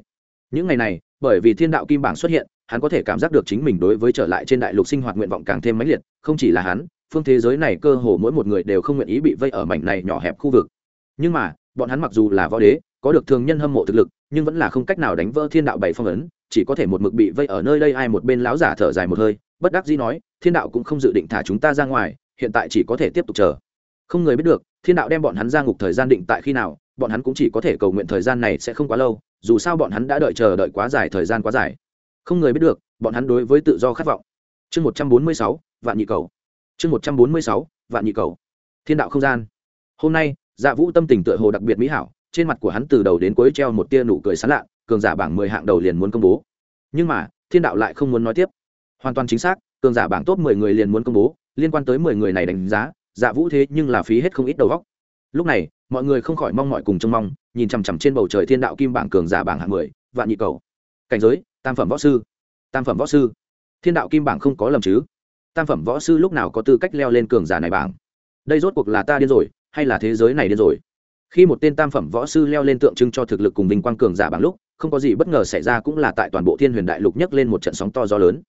Những ngày này bởi vì thiên đạo kim bảng xuất hiện, hắn có thể cảm giác được chính mình đối với trở lại trên đại lục sinh hoạt nguyện vọng càng thêm mãnh liệt, không chỉ là hắn, phương thế giới này cơ hồ mỗi một người đều không nguyện ý bị vây ở mảnh này nhỏ hẹp khu vực. Nhưng mà, bọn hắn mặc dù là võ đế, có được thường nhân hâm mộ thực lực, nhưng vẫn là không cách nào đánh vỡ thiên đạo bảy phong ấn, chỉ có thể một mực bị vây ở nơi đây ai một bên láo giả thở dài một hơi, bất đắc dĩ nói, thiên đạo cũng không dự định thả chúng ta ra ngoài, hiện tại chỉ có thể tiếp tục chờ. Không người biết được, thiên đạo đem bọn hắn ra ngục thời gian định tại khi nào bọn hắn cũng chỉ có thể cầu nguyện thời gian này sẽ không quá lâu, dù sao bọn hắn đã đợi chờ đợi quá dài thời gian quá dài. Không người biết được, bọn hắn đối với tự do khát vọng. Chương một trăm bốn mươi sáu, vạn nhị cầu. Chương một trăm bốn mươi sáu, vạn nhị cầu. Thiên đạo không gian. Hôm nay dạ vũ tâm tình tựa hồ đặc biệt mỹ hảo, trên mặt của hắn từ đầu đến cuối treo một tia nụ cười sán lạ, cường giả bảng mười hạng đầu liền muốn công bố. Nhưng mà, thiên đạo lại không muốn nói tiếp. Hoàn toàn chính xác, cường giả bảng top mười người liền muốn công bố, liên quan tới mười người này đánh giá dạ vũ thế nhưng là phí hết không ít đầu góc lúc này mọi người không khỏi mong mọi cùng trông mong, nhìn chằm chằm trên bầu trời thiên đạo kim bảng cường giả bảng hạng mười, vạn nhị cầu. Cảnh giới, tam phẩm võ sư. Tam phẩm võ sư. Thiên đạo kim bảng không có lầm chứ? Tam phẩm võ sư lúc nào có tư cách leo lên cường giả này bảng? Đây rốt cuộc là ta điên rồi, hay là thế giới này điên rồi? Khi một tên tam phẩm võ sư leo lên tượng trưng cho thực lực cùng vinh quang cường giả bảng lúc, không có gì bất ngờ xảy ra cũng là tại toàn bộ thiên huyền đại lục nhấc lên một trận sóng to gió lớn.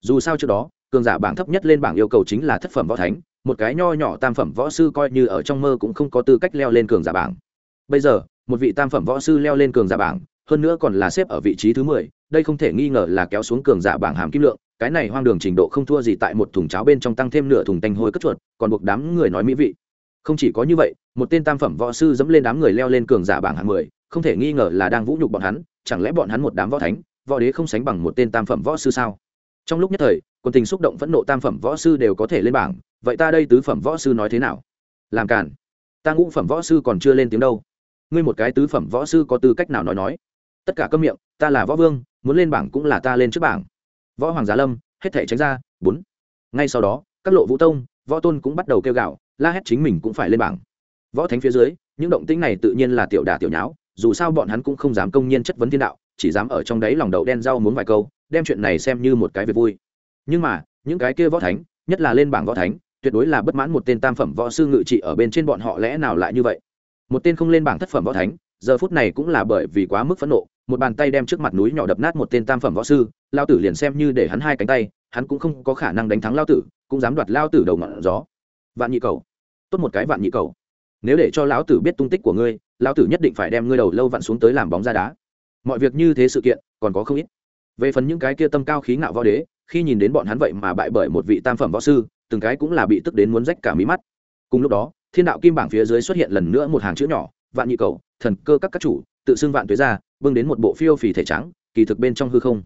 Dù sao trước đó, cường giả bảng thấp nhất lên bảng yêu cầu chính là thất phẩm võ thánh một cái nho nhỏ tam phẩm võ sư coi như ở trong mơ cũng không có tư cách leo lên cường giả bảng. Bây giờ, một vị tam phẩm võ sư leo lên cường giả bảng, hơn nữa còn là xếp ở vị trí thứ mười, đây không thể nghi ngờ là kéo xuống cường giả bảng hàm kim lượng, cái này hoang đường trình độ không thua gì tại một thùng cháo bên trong tăng thêm nửa thùng tanh hôi cất chuột, còn buộc đám người nói mỹ vị. Không chỉ có như vậy, một tên tam phẩm võ sư dẫm lên đám người leo lên cường giả bảng hạng mười, không thể nghi ngờ là đang vũ nhục bọn hắn, chẳng lẽ bọn hắn một đám võ thánh, võ đế không sánh bằng một tên tam phẩm võ sư sao? Trong lúc nhất thời quân tình xúc động phẫn nộ tam phẩm võ sư đều có thể lên bảng vậy ta đây tứ phẩm võ sư nói thế nào? Làm cản ta ngũ phẩm võ sư còn chưa lên tiếng đâu. Ngươi một cái tứ phẩm võ sư có tư cách nào nói nói? Tất cả câm miệng, ta là võ vương, muốn lên bảng cũng là ta lên trước bảng. Võ hoàng giá lâm, hết thể tránh ra, bốn. Ngay sau đó, các lộ vũ tông, võ tôn cũng bắt đầu kêu gạo la hét chính mình cũng phải lên bảng. Võ thánh phía dưới, những động tĩnh này tự nhiên là tiểu đà tiểu nháo, dù sao bọn hắn cũng không dám công nhiên chất vấn thiên đạo, chỉ dám ở trong đấy lòng đậu đen rau muốn vài câu, đem chuyện này xem như một cái việc vui. Nhưng mà, những cái kia võ thánh, nhất là lên bảng võ thánh tuyệt đối là bất mãn một tên tam phẩm võ sư ngự trị ở bên trên bọn họ lẽ nào lại như vậy? Một tên không lên bảng thất phẩm võ thánh, giờ phút này cũng là bởi vì quá mức phẫn nộ, một bàn tay đem trước mặt núi nhỏ đập nát một tên tam phẩm võ sư, lao tử liền xem như để hắn hai cánh tay, hắn cũng không có khả năng đánh thắng lao tử, cũng dám đoạt lao tử đầu ngọn gió. Vạn nhị cầu. Tốt một cái vạn nhị cầu. Nếu để cho lão tử biết tung tích của ngươi, lão tử nhất định phải đem ngươi đầu lâu vặn xuống tới làm bóng ra đá. Mọi việc như thế sự kiện, còn có không ít về phần những cái kia tâm cao khí ngạo võ đế, khi nhìn đến bọn hắn vậy mà bại bởi một vị tam phẩm võ sư, từng cái cũng là bị tức đến muốn rách cả mí mắt. Cùng lúc đó, thiên đạo kim bảng phía dưới xuất hiện lần nữa một hàng chữ nhỏ, vạn nhị cầu, thần cơ các các chủ, tự xưng vạn tuế ra bưng đến một bộ phiêu phì thể trắng, kỳ thực bên trong hư không.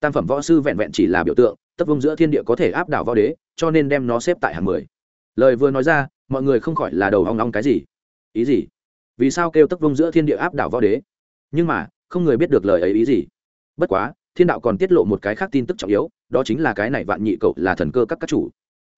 Tam phẩm võ sư vẹn vẹn chỉ là biểu tượng tất vông giữa thiên địa có thể áp đảo võ đế, cho nên đem nó xếp tại hàng mười. Lời vừa nói ra, mọi người không khỏi là đầu hong long cái gì? Ý gì? Vì sao kêu tất vông giữa thiên địa áp đảo võ đế? Nhưng mà, không người biết được lời ấy ý gì. Bất quá thiên đạo còn tiết lộ một cái khác tin tức trọng yếu, đó chính là cái này vạn nhị cậu là thần cơ các các chủ.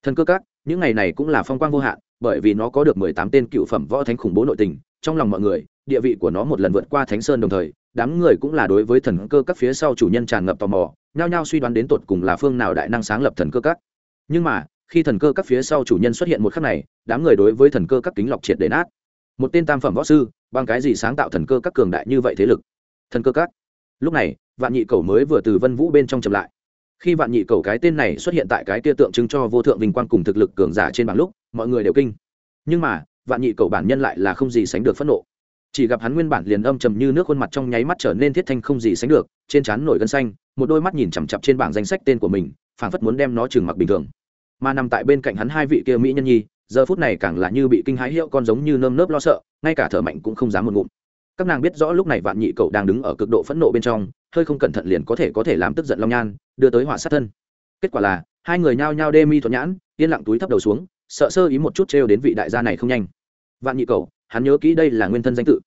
Thần cơ các, những ngày này cũng là phong quang vô hạn, bởi vì nó có được mười tám tên cựu phẩm võ thánh khủng bố nội tình, trong lòng mọi người, địa vị của nó một lần vượt qua thánh sơn đồng thời, đám người cũng là đối với thần cơ các phía sau chủ nhân tràn ngập tò mò, nhao nhao suy đoán đến tột cùng là phương nào đại năng sáng lập thần cơ các. Nhưng mà, khi thần cơ các phía sau chủ nhân xuất hiện một khắc này, đám người đối với thần cơ các kính lọc triệt để nát. Một tên tam phẩm võ sư, bằng cái gì sáng tạo thần cơ các cường đại như vậy thế lực? Thần cơ các lúc này, vạn nhị cầu mới vừa từ vân vũ bên trong chậm lại. Khi vạn nhị cầu cái tên này xuất hiện tại cái tia tượng trưng cho vô thượng vinh quang cùng thực lực cường giả trên bảng lúc, mọi người đều kinh. Nhưng mà, vạn nhị cầu bản nhân lại là không gì sánh được phẫn nộ. Chỉ gặp hắn nguyên bản liền âm trầm như nước khuôn mặt trong nháy mắt trở nên thiết thanh không gì sánh được, trên trán nổi gân xanh, một đôi mắt nhìn chằm chặp trên bảng danh sách tên của mình, phảng phất muốn đem nó trừng mặc bình thường. Mà nằm tại bên cạnh hắn hai vị kia mỹ nhân nhi, giờ phút này càng là như bị kinh hãi hiệu con giống như nơm nớp lo sợ, ngay cả thở mạnh cũng không dám một ngụm các nàng biết rõ lúc này vạn nhị cậu đang đứng ở cực độ phẫn nộ bên trong, hơi không cẩn thận liền có thể có thể làm tức giận long nhan, đưa tới họa sát thân. Kết quả là, hai người nhao nhao đê mi thuận nhãn, yên lặng túi thấp đầu xuống, sợ sơ ý một chút trêu đến vị đại gia này không nhanh. Vạn nhị cậu, hắn nhớ kỹ đây là nguyên thân danh tự.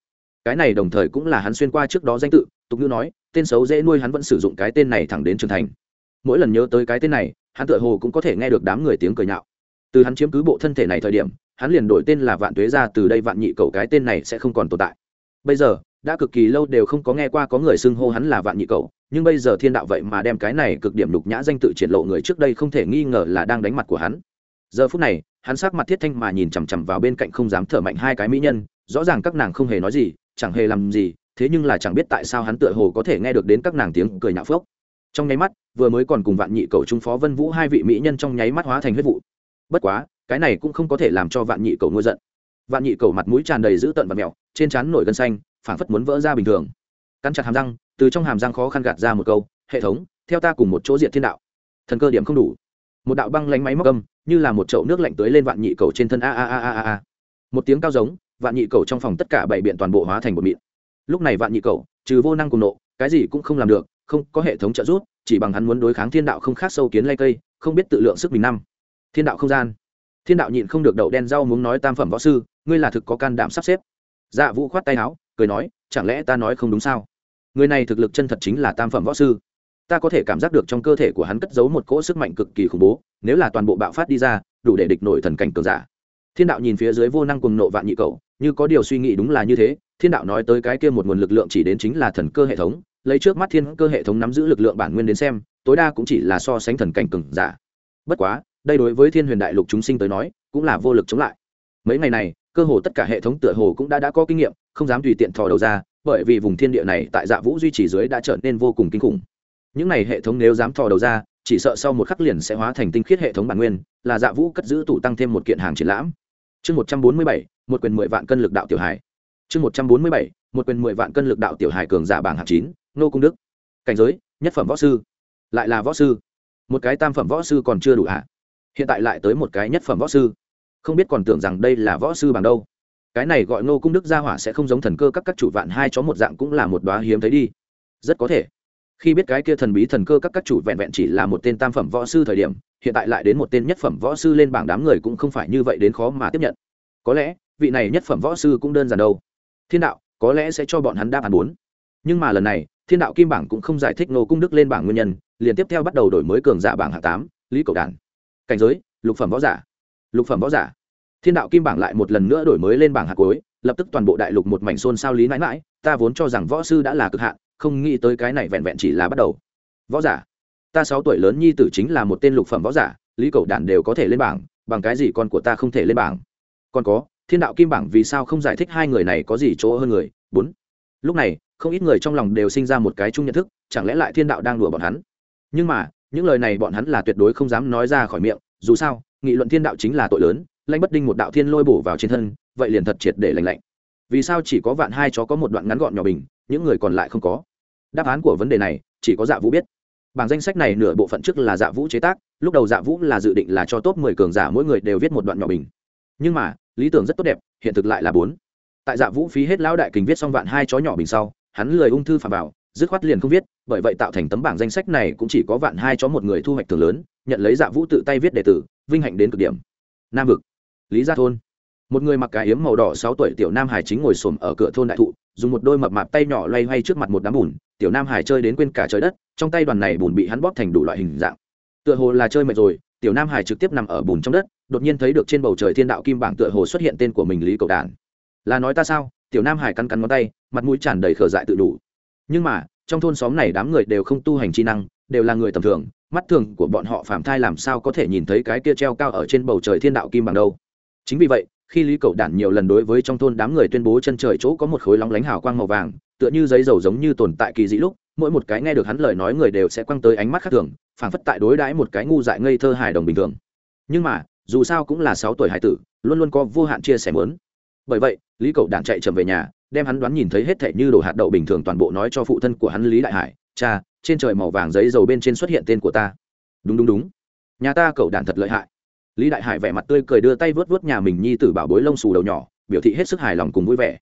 Cái này đồng thời cũng là hắn xuyên qua trước đó danh tự, tục ngữ nói, tên xấu dễ nuôi hắn vẫn sử dụng cái tên này thẳng đến trưởng thành. Mỗi lần nhớ tới cái tên này, hắn tựa hồ cũng có thể nghe được đám người tiếng cười nhạo. Từ hắn chiếm cứ bộ thân thể này thời điểm, hắn liền đổi tên là vạn tuế ra từ đây vạn nhị cầu cái tên này sẽ không còn tồn tại bây giờ, đã cực kỳ lâu đều không có nghe qua có người xưng hô hắn là vạn nhị cầu nhưng bây giờ thiên đạo vậy mà đem cái này cực điểm lục nhã danh tự triển lộ người trước đây không thể nghi ngờ là đang đánh mặt của hắn. Giờ phút này, hắn sắc mặt thiết thanh mà nhìn chằm chằm vào bên cạnh không dám thở mạnh hai cái mỹ nhân, rõ ràng các nàng không hề nói gì, chẳng hề làm gì, thế nhưng là chẳng biết tại sao hắn tựa hồ có thể nghe được đến các nàng tiếng cười nhạo phước trong nháy mắt, vừa mới còn cùng vạn nhị cầu trung phó vân vũ hai vị mỹ nhân trong nháy mắt hóa thành huyết vụ. Bất quá, cái này cũng không có thể làm cho vạn nhị cầu ngôi giận. Vạn nhị cầu mặt mũi tràn đầy dữ tợn và mèo trên trán nổi gân xanh, phảng phất muốn vỡ ra bình thường. Cắn chặt hàm răng, từ trong hàm răng khó khăn gạt ra một câu, hệ thống, theo ta cùng một chỗ diện thiên đạo. Thần cơ điểm không đủ. Một đạo băng lánh máy móc âm, như là một chậu nước lạnh tưới lên vạn nhị cầu trên thân a a a a a một tiếng cao giống, vạn nhị cầu trong phòng tất cả bảy biện toàn bộ hóa thành một mịn. Lúc này vạn nhị cầu, trừ vô năng cùng nộ, cái gì cũng không làm được, không có hệ thống trợ giúp, chỉ bằng hắn muốn đối kháng thiên đạo không khác sâu kiến lay cây, không biết tự lượng sức mình năm. Thiên đạo không gian. Thiên đạo nhịn không được đậu đen rau muốn nói tam phẩm võ sư, ngươi là thực có can đảm sắp xếp dạ vũ khoát tay áo, cười nói, chẳng lẽ ta nói không đúng sao? Người này thực lực chân thật chính là tam phẩm võ sư. Ta có thể cảm giác được trong cơ thể của hắn cất giấu một cỗ sức mạnh cực kỳ khủng bố, nếu là toàn bộ bạo phát đi ra, đủ để địch nổi thần cảnh cường giả. Thiên đạo nhìn phía dưới vô năng cùng nộ vạn nhị cầu như có điều suy nghĩ đúng là như thế, thiên đạo nói tới cái kia một nguồn lực lượng chỉ đến chính là thần cơ hệ thống, lấy trước mắt thiên cơ hệ thống nắm giữ lực lượng bản nguyên đến xem, tối đa cũng chỉ là so sánh thần cảnh cường giả. Bất quá, đây đối với thiên huyền đại lục chúng sinh tới nói, cũng là vô lực chống lại. Mấy ngày này cơ hồ tất cả hệ thống tựa hồ cũng đã đã có kinh nghiệm, không dám tùy tiện thò đầu ra, bởi vì vùng thiên địa này tại dạ vũ duy trì dưới đã trở nên vô cùng kinh khủng. Những này hệ thống nếu dám thò đầu ra, chỉ sợ sau một khắc liền sẽ hóa thành tinh khiết hệ thống bản nguyên, là dạ vũ cất giữ tủ tăng thêm một kiện hàng triển lãm. Chương một trăm bốn mươi bảy, một quyền mười vạn cân lực đạo tiểu hải chương một trăm bốn mươi bảy, một quyền mười vạn cân lực đạo tiểu hải cường giả bảng hạng chín nô cung đức. Cảnh giới, nhất phẩm võ sư. Lại là võ sư. Một cái tam phẩm võ sư còn chưa đủ hạ hiện tại lại tới một cái nhất phẩm võ sư không biết còn tưởng rằng đây là võ sư bằng đâu. Cái này gọi Ngô cung đức gia hỏa sẽ không giống thần cơ các các chủ vạn hai chó một dạng cũng là một đoá hiếm thấy đi. Rất có thể. Khi biết cái kia thần bí thần cơ các các chủ vẹn vẹn chỉ là một tên tam phẩm võ sư thời điểm, hiện tại lại đến một tên nhất phẩm võ sư lên bảng đám người cũng không phải như vậy đến khó mà tiếp nhận. Có lẽ, vị này nhất phẩm võ sư cũng đơn giản đâu. Thiên đạo, có lẽ sẽ cho bọn hắn đáp án bốn. Nhưng mà lần này, thiên đạo kim bảng cũng không giải thích nô cung đức lên bảng nguyên nhân, liền tiếp theo bắt đầu đổi mới cường giả bảng hạng tám, lý cầu đàn cảnh giới, lục phẩm võ giả lục phẩm võ giả. Thiên đạo kim bảng lại một lần nữa đổi mới lên bảng hạt cuối, lập tức toàn bộ đại lục một mảnh xôn xao lý mãi mãi, ta vốn cho rằng võ sư đã là cực hạn, không nghĩ tới cái này vẹn vẹn chỉ là bắt đầu. Võ giả. Ta sáu tuổi lớn nhi tử chính là một tên lục phẩm võ giả, lý cầu đản đều có thể lên bảng, bằng cái gì con của ta không thể lên bảng? Còn có, thiên đạo kim bảng vì sao không giải thích hai người này có gì chỗ hơn người? Bốn. Lúc này, không ít người trong lòng đều sinh ra một cái chung nhận thức, chẳng lẽ lại thiên đạo đang đùa bọn hắn? Nhưng mà, những lời này bọn hắn là tuyệt đối không dám nói ra khỏi miệng, dù sao nghị luận thiên đạo chính là tội lớn lanh bất đinh một đạo thiên lôi bổ vào trên thân, vậy liền thật triệt để lành lạnh. Vì sao chỉ có vạn hai chó có một đoạn ngắn gọn nhỏ bình, những người còn lại không có? Đáp án của vấn đề này, chỉ có dạ vũ biết. Bảng danh sách này nửa bộ phận trước là dạ vũ chế tác, lúc đầu dạ vũ là dự định là cho top mười cường giả mỗi người đều viết một đoạn nhỏ bình. Nhưng mà, lý tưởng rất tốt đẹp, hiện thực lại là bốn. Tại dạ vũ phí hết lão đại kình viết xong vạn hai chó nhỏ bình sau, hắn lười ung thư phà vào, dứt khoát liền không viết, bởi vậy tạo thành tấm bảng danh sách này cũng chỉ có vạn hai chó một người thu hoạch thường lớn nhận lấy dạ vũ tự tay viết đệ tử, vinh hạnh đến cực điểm. Nam vực. Lý gia thôn. Một người mặc cái yếm màu đỏ sáu tuổi tiểu nam hải chính ngồi xổm ở cửa thôn đại thụ, dùng một đôi mập mạp tay nhỏ loay hoay trước mặt một đám bùn, tiểu nam hải chơi đến quên cả trời đất, trong tay đoàn này bùn bị hắn bóp thành đủ loại hình dạng. Tựa hồ là chơi mệt rồi, tiểu nam hải trực tiếp nằm ở bùn trong đất, đột nhiên thấy được trên bầu trời thiên đạo kim bảng tựa hồ xuất hiện tên của mình lý cầu đản. Là nói ta sao? Tiểu nam hải cắn cắn ngón tay, mặt mũi tràn đầy khờ dại tự đủ. Nhưng mà, trong thôn xóm này đám người đều không tu hành chi năng, đều là người tầm thường mắt thường của bọn họ phạm thai làm sao có thể nhìn thấy cái kia treo cao ở trên bầu trời thiên đạo kim bằng đâu. Chính vì vậy, khi lý cầu đản nhiều lần đối với trong thôn đám người tuyên bố chân trời chỗ có một khối lóng lánh hào quang màu vàng, tựa như giấy dầu giống như tồn tại kỳ dĩ lúc, mỗi một cái nghe được hắn lời nói người đều sẽ quăng tới ánh mắt khác thường, phảng phất tại đối đãi một cái ngu dại ngây thơ hài đồng bình thường. Nhưng mà, dù sao cũng là sáu tuổi hải tử, luôn luôn có vô hạn chia sẻ mớn bởi vậy, lý cầu đản chạy chậm về nhà, đem hắn đoán nhìn thấy hết thảy như đồ hạt đậu bình thường toàn bộ nói cho phụ thân của hắn lý đại hải, cha trên trời màu vàng giấy dầu bên trên xuất hiện tên của ta. Đúng đúng đúng. Nhà ta cậu đàn thật lợi hại. Lý đại hải vẻ mặt tươi cười đưa tay vớt vớt nhà mình nhi tử bảo bối lông xù đầu nhỏ, biểu thị hết sức hài lòng cùng vui vẻ.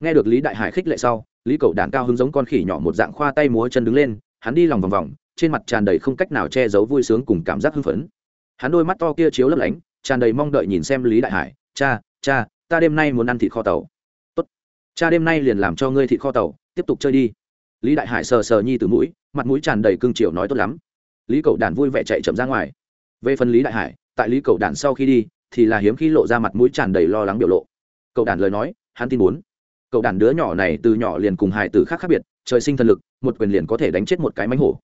Nghe được lý đại hải khích lệ sau, lý cậu Đàn cao hứng giống con khỉ nhỏ một dạng khoa tay múa chân đứng lên, hắn đi lòng vòng vòng, trên mặt tràn đầy không cách nào che giấu vui sướng cùng cảm giác hưng phấn. Hắn đôi mắt to kia chiếu lấp lánh, tràn đầy mong đợi nhìn xem lý đại hải, cha cha, ta đêm nay muốn ăn thịt kho tàu. Tốt. Cha đêm nay liền làm cho ngươi thịt kho tàu, tiếp tục chơi đi lý đại hải sờ sờ nhi từ mũi, mặt mũi tràn đầy cương triều nói tốt lắm. Lý cậu đàn vui vẻ chạy chậm ra ngoài. Về phần lý đại hải, tại lý cậu đàn sau khi đi, thì là hiếm khi lộ ra mặt mũi tràn đầy lo lắng biểu lộ. Cậu đàn lời nói, hắn tin muốn. Cậu đàn đứa nhỏ này từ nhỏ liền cùng hải tử khác khác biệt, trời sinh thần lực, một quyền liền có thể đánh chết một cái mánh hổ.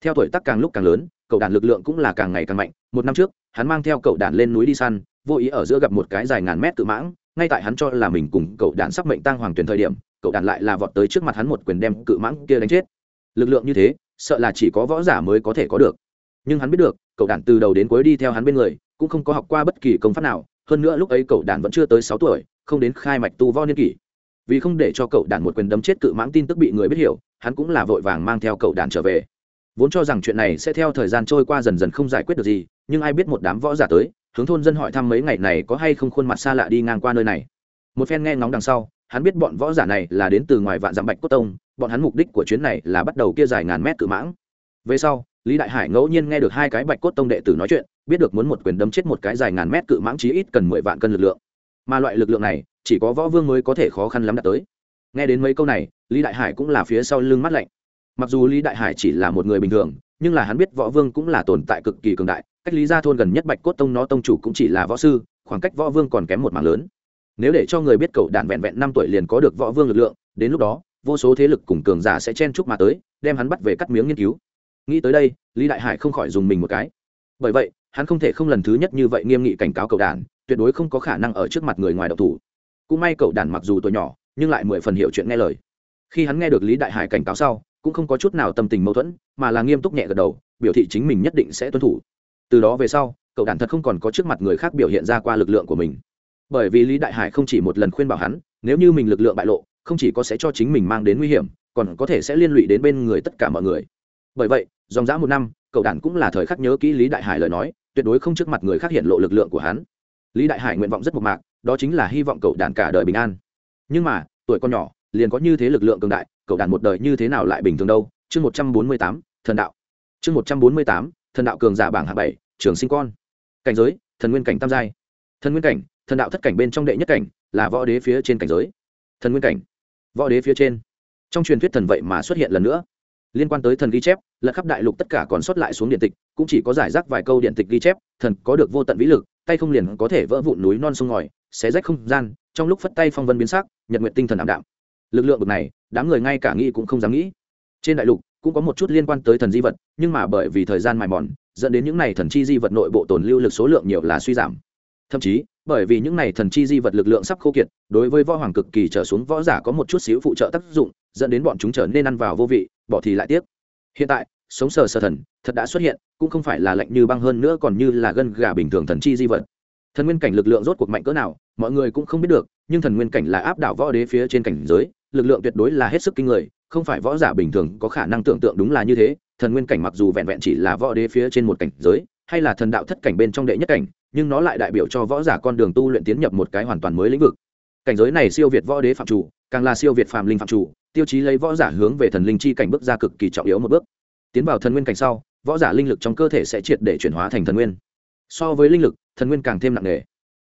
Theo tuổi tác càng lúc càng lớn cậu đàn lực lượng cũng là càng ngày càng mạnh. Một năm trước, hắn mang theo cậu đàn lên núi đi săn, vô ý ở giữa gặp một cái dài ngàn mét tự mãng, ngay tại hắn cho là mình cùng cậu đàn sắp mệnh tăng hoàng tuyển thời điểm cậu đàn lại là vọt tới trước mặt hắn một quyền đem cự mãng kia đánh chết. Lực lượng như thế, sợ là chỉ có võ giả mới có thể có được. Nhưng hắn biết được, cậu đàn từ đầu đến cuối đi theo hắn bên người, cũng không có học qua bất kỳ công pháp nào. Hơn nữa lúc ấy cậu đàn vẫn chưa tới sáu tuổi, không đến khai mạch tu võ niên kỷ. Vì không để cho cậu đàn một quyền đấm chết cự mãng tin tức bị người biết hiểu, hắn cũng là vội vàng mang theo cậu đàn trở về. Vốn cho rằng chuyện này sẽ theo thời gian trôi qua dần dần không giải quyết được gì, nhưng ai biết một đám võ giả tới, hướng thôn dân hỏi thăm mấy ngày này có hay không khuôn mặt xa lạ đi ngang qua nơi này. Một phen nghe ngóng đằng sau hắn biết bọn võ giả này là đến từ ngoài vạn dặm bạch cốt tông, bọn hắn mục đích của chuyến này là bắt đầu kia dài ngàn mét cự mãng. Về sau, lý đại hải ngẫu nhiên nghe được hai cái bạch cốt tông đệ tử nói chuyện, biết được muốn một quyền đấm chết một cái dài ngàn mét cự mãng chí ít cần mười vạn cân lực lượng. Mà loại lực lượng này, chỉ có võ vương mới có thể khó khăn lắm đạt tới. Nghe đến mấy câu này, lý đại hải cũng là phía sau lưng mắt lạnh. Mặc dù lý đại hải chỉ là một người bình thường, nhưng là hắn biết võ vương cũng là tồn tại cực kỳ cường đại, cách lý gia thôn gần nhất bạch cốt tông nó tông chủ cũng chỉ là võ sư, khoảng cách võ vương còn kém một mảng lớn nếu để cho người biết cậu đạn vẹn vẹn năm tuổi liền có được võ vương lực lượng, đến lúc đó, vô số thế lực cùng cường giả sẽ chen chúc mà tới, đem hắn bắt về cắt miếng nghiên cứu. Nghĩ tới đây, lý đại hải không khỏi dùng mình một cái. Bởi vậy, hắn không thể không lần thứ nhất như vậy nghiêm nghị cảnh cáo cậu đàn tuyệt đối không có khả năng ở trước mặt người ngoài độc thủ. Cũng may cậu đàn mặc dù tuổi nhỏ, nhưng lại mười phần hiểu chuyện nghe lời. Khi hắn nghe được lý đại hải cảnh cáo sau, cũng không có chút nào tâm tình mâu thuẫn, mà là nghiêm túc nhẹ gật đầu, biểu thị chính mình nhất định sẽ tuân thủ. Từ đó về sau, cậu đàn thật không còn có trước mặt người khác biểu hiện ra qua lực lượng của mình bởi vì lý đại hải không chỉ một lần khuyên bảo hắn, nếu như mình lực lượng bại lộ, không chỉ có sẽ cho chính mình mang đến nguy hiểm, còn có thể sẽ liên lụy đến bên người tất cả mọi người. Bởi vậy, dòng dã một năm, cậu Đản cũng là thời khắc nhớ kỹ lý đại hải lời nói, tuyệt đối không trước mặt người khác hiện lộ lực lượng của hắn. Lý đại hải nguyện vọng rất mộc mạc, đó chính là hy vọng cậu Đản cả đời bình an. Nhưng mà, tuổi con nhỏ, liền có như thế lực lượng cường đại, cậu Đản một đời như thế nào lại bình thường đâu? Chương một trăm bốn mươi tám, thần đạo. Chương một trăm bốn mươi tám, thần đạo cường giả bảng hạ bảy, trường sinh con. Cảnh giới, thần nguyên cảnh tam giai. Thần nguyên cảnh thần đạo thất cảnh bên trong đệ nhất cảnh là võ đế phía trên cảnh giới, thần nguyên cảnh, võ đế phía trên. Trong truyền thuyết thần vậy mà xuất hiện lần nữa. Liên quan tới thần ghi chép, lật khắp đại lục tất cả còn sót lại xuống điện tịch, cũng chỉ có giải rác vài câu điện tịch ghi chép, thần có được vô tận vĩ lực, tay không liền có thể vỡ vụn núi non sông ngòi, xé rách không gian, trong lúc phất tay phong vân biến sắc, nhật nguyện tinh thần ảm đạm. Lực lượng bực này, đám người ngay cả nghĩ cũng không dám nghĩ. Trên đại lục, cũng có một chút liên quan tới thần di vật, nhưng mà bởi vì thời gian mài mòn, dẫn đến những này thần chi di vật nội bộ tồn lưu lực số lượng nhiều là suy giảm thậm chí, bởi vì những này thần chi di vật lực lượng sắp khô kiệt, đối với võ hoàng cực kỳ trở xuống võ giả có một chút xíu phụ trợ tác dụng, dẫn đến bọn chúng trở nên ăn vào vô vị, bỏ thì lại tiếc. Hiện tại, sống sờ sờ thần, thật đã xuất hiện, cũng không phải là lạnh như băng hơn nữa còn như là gân gà bình thường thần chi di vật. Thần nguyên cảnh lực lượng rốt cuộc mạnh cỡ nào, mọi người cũng không biết được, nhưng thần nguyên cảnh là áp đảo võ đế phía trên cảnh giới, lực lượng tuyệt đối là hết sức kinh người, không phải võ giả bình thường có khả năng tưởng tượng đúng là như thế. Thần nguyên cảnh mặc dù vẹn vẹn chỉ là võ đế phía trên một cảnh giới, hay là thần đạo thất cảnh bên trong đệ nhất cảnh nhưng nó lại đại biểu cho võ giả con đường tu luyện tiến nhập một cái hoàn toàn mới lĩnh vực. Cảnh giới này siêu việt võ đế phạm chủ, càng là siêu việt phàm linh phạm chủ, tiêu chí lấy võ giả hướng về thần linh chi cảnh bước ra cực kỳ trọng yếu một bước. Tiến vào thần nguyên cảnh sau, võ giả linh lực trong cơ thể sẽ triệt để chuyển hóa thành thần nguyên. So với linh lực, thần nguyên càng thêm nặng nề.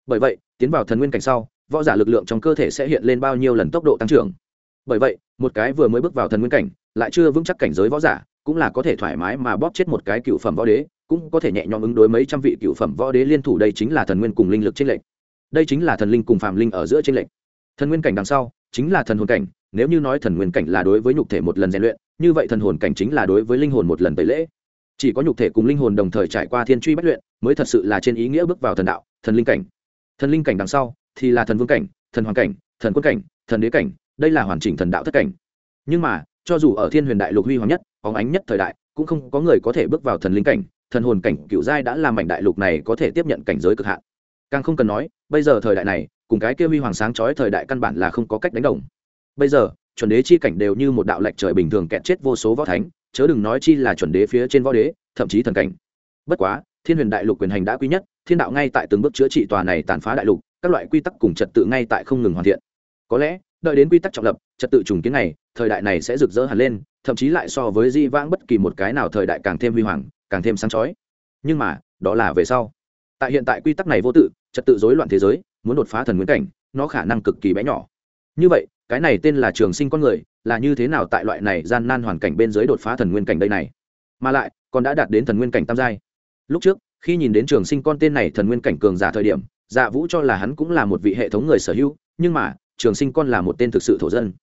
Bởi vậy, tiến vào thần nguyên cảnh sau, võ giả lực lượng trong cơ thể sẽ hiện lên bao nhiêu lần tốc độ tăng trưởng. Bởi vậy, một cái vừa mới bước vào thần nguyên cảnh, lại chưa vững chắc cảnh giới võ giả, cũng là có thể thoải mái mà bóp chết một cái cựu phẩm võ đế cũng có thể nhẹ nhõm ứng đối mấy trăm vị cựu phẩm võ đế liên thủ, đây chính là thần nguyên cùng linh lực trên lệnh đây chính là thần linh cùng phàm linh ở giữa trên lệnh thần nguyên cảnh đằng sau chính là thần hồn cảnh, nếu như nói thần nguyên cảnh là đối với nhục thể một lần rèn luyện, như vậy thần hồn cảnh chính là đối với linh hồn một lần tẩy lễ. Chỉ có nhục thể cùng linh hồn đồng thời trải qua thiên truy bất luyện, mới thật sự là trên ý nghĩa bước vào thần đạo, thần linh cảnh. Thần linh cảnh đằng sau thì là thần vương cảnh, thần hoàng cảnh, thần quân cảnh, thần đế cảnh, đây là hoàn chỉnh thần đạo thất cảnh. Nhưng mà, cho dù ở thiên huyền đại lục huy hoàng nhất óng ánh nhất thời đại, cũng không có người có thể bước vào thần linh cảnh thần hồn cảnh cựu giai đã làm mảnh đại lục này có thể tiếp nhận cảnh giới cực hạn. Càng không cần nói, bây giờ thời đại này, cùng cái kia huy hoàng sáng chói thời đại căn bản là không có cách đánh đồng. Bây giờ, chuẩn đế chi cảnh đều như một đạo lệch trời bình thường kẹt chết vô số võ thánh, chớ đừng nói chi là chuẩn đế phía trên võ đế, thậm chí thần cảnh. Bất quá, thiên huyền đại lục quyền hành đã quý nhất, thiên đạo ngay tại từng bước chữa trị tòa này tàn phá đại lục, các loại quy tắc cùng trật tự ngay tại không ngừng hoàn thiện. Có lẽ, đợi đến quy tắc trọng lập, trật tự trùng kiến này, thời đại này sẽ rực rỡ hẳn lên, thậm chí lại so với di vãng bất kỳ một cái nào thời đại càng thêm huy hoàng càng thêm sáng chói. Nhưng mà, đó là về sau. Tại hiện tại quy tắc này vô tự, trật tự rối loạn thế giới, muốn đột phá thần nguyên cảnh, nó khả năng cực kỳ bé nhỏ. Như vậy, cái này tên là trường sinh con người, là như thế nào tại loại này gian nan hoàn cảnh bên dưới đột phá thần nguyên cảnh đây này? Mà lại, còn đã đạt đến thần nguyên cảnh tam giai. Lúc trước, khi nhìn đến trường sinh con tên này thần nguyên cảnh cường giả thời điểm dạ vũ cho là hắn cũng là một vị hệ thống người sở hữu, nhưng mà, trường sinh con là một tên thực sự thổ dân.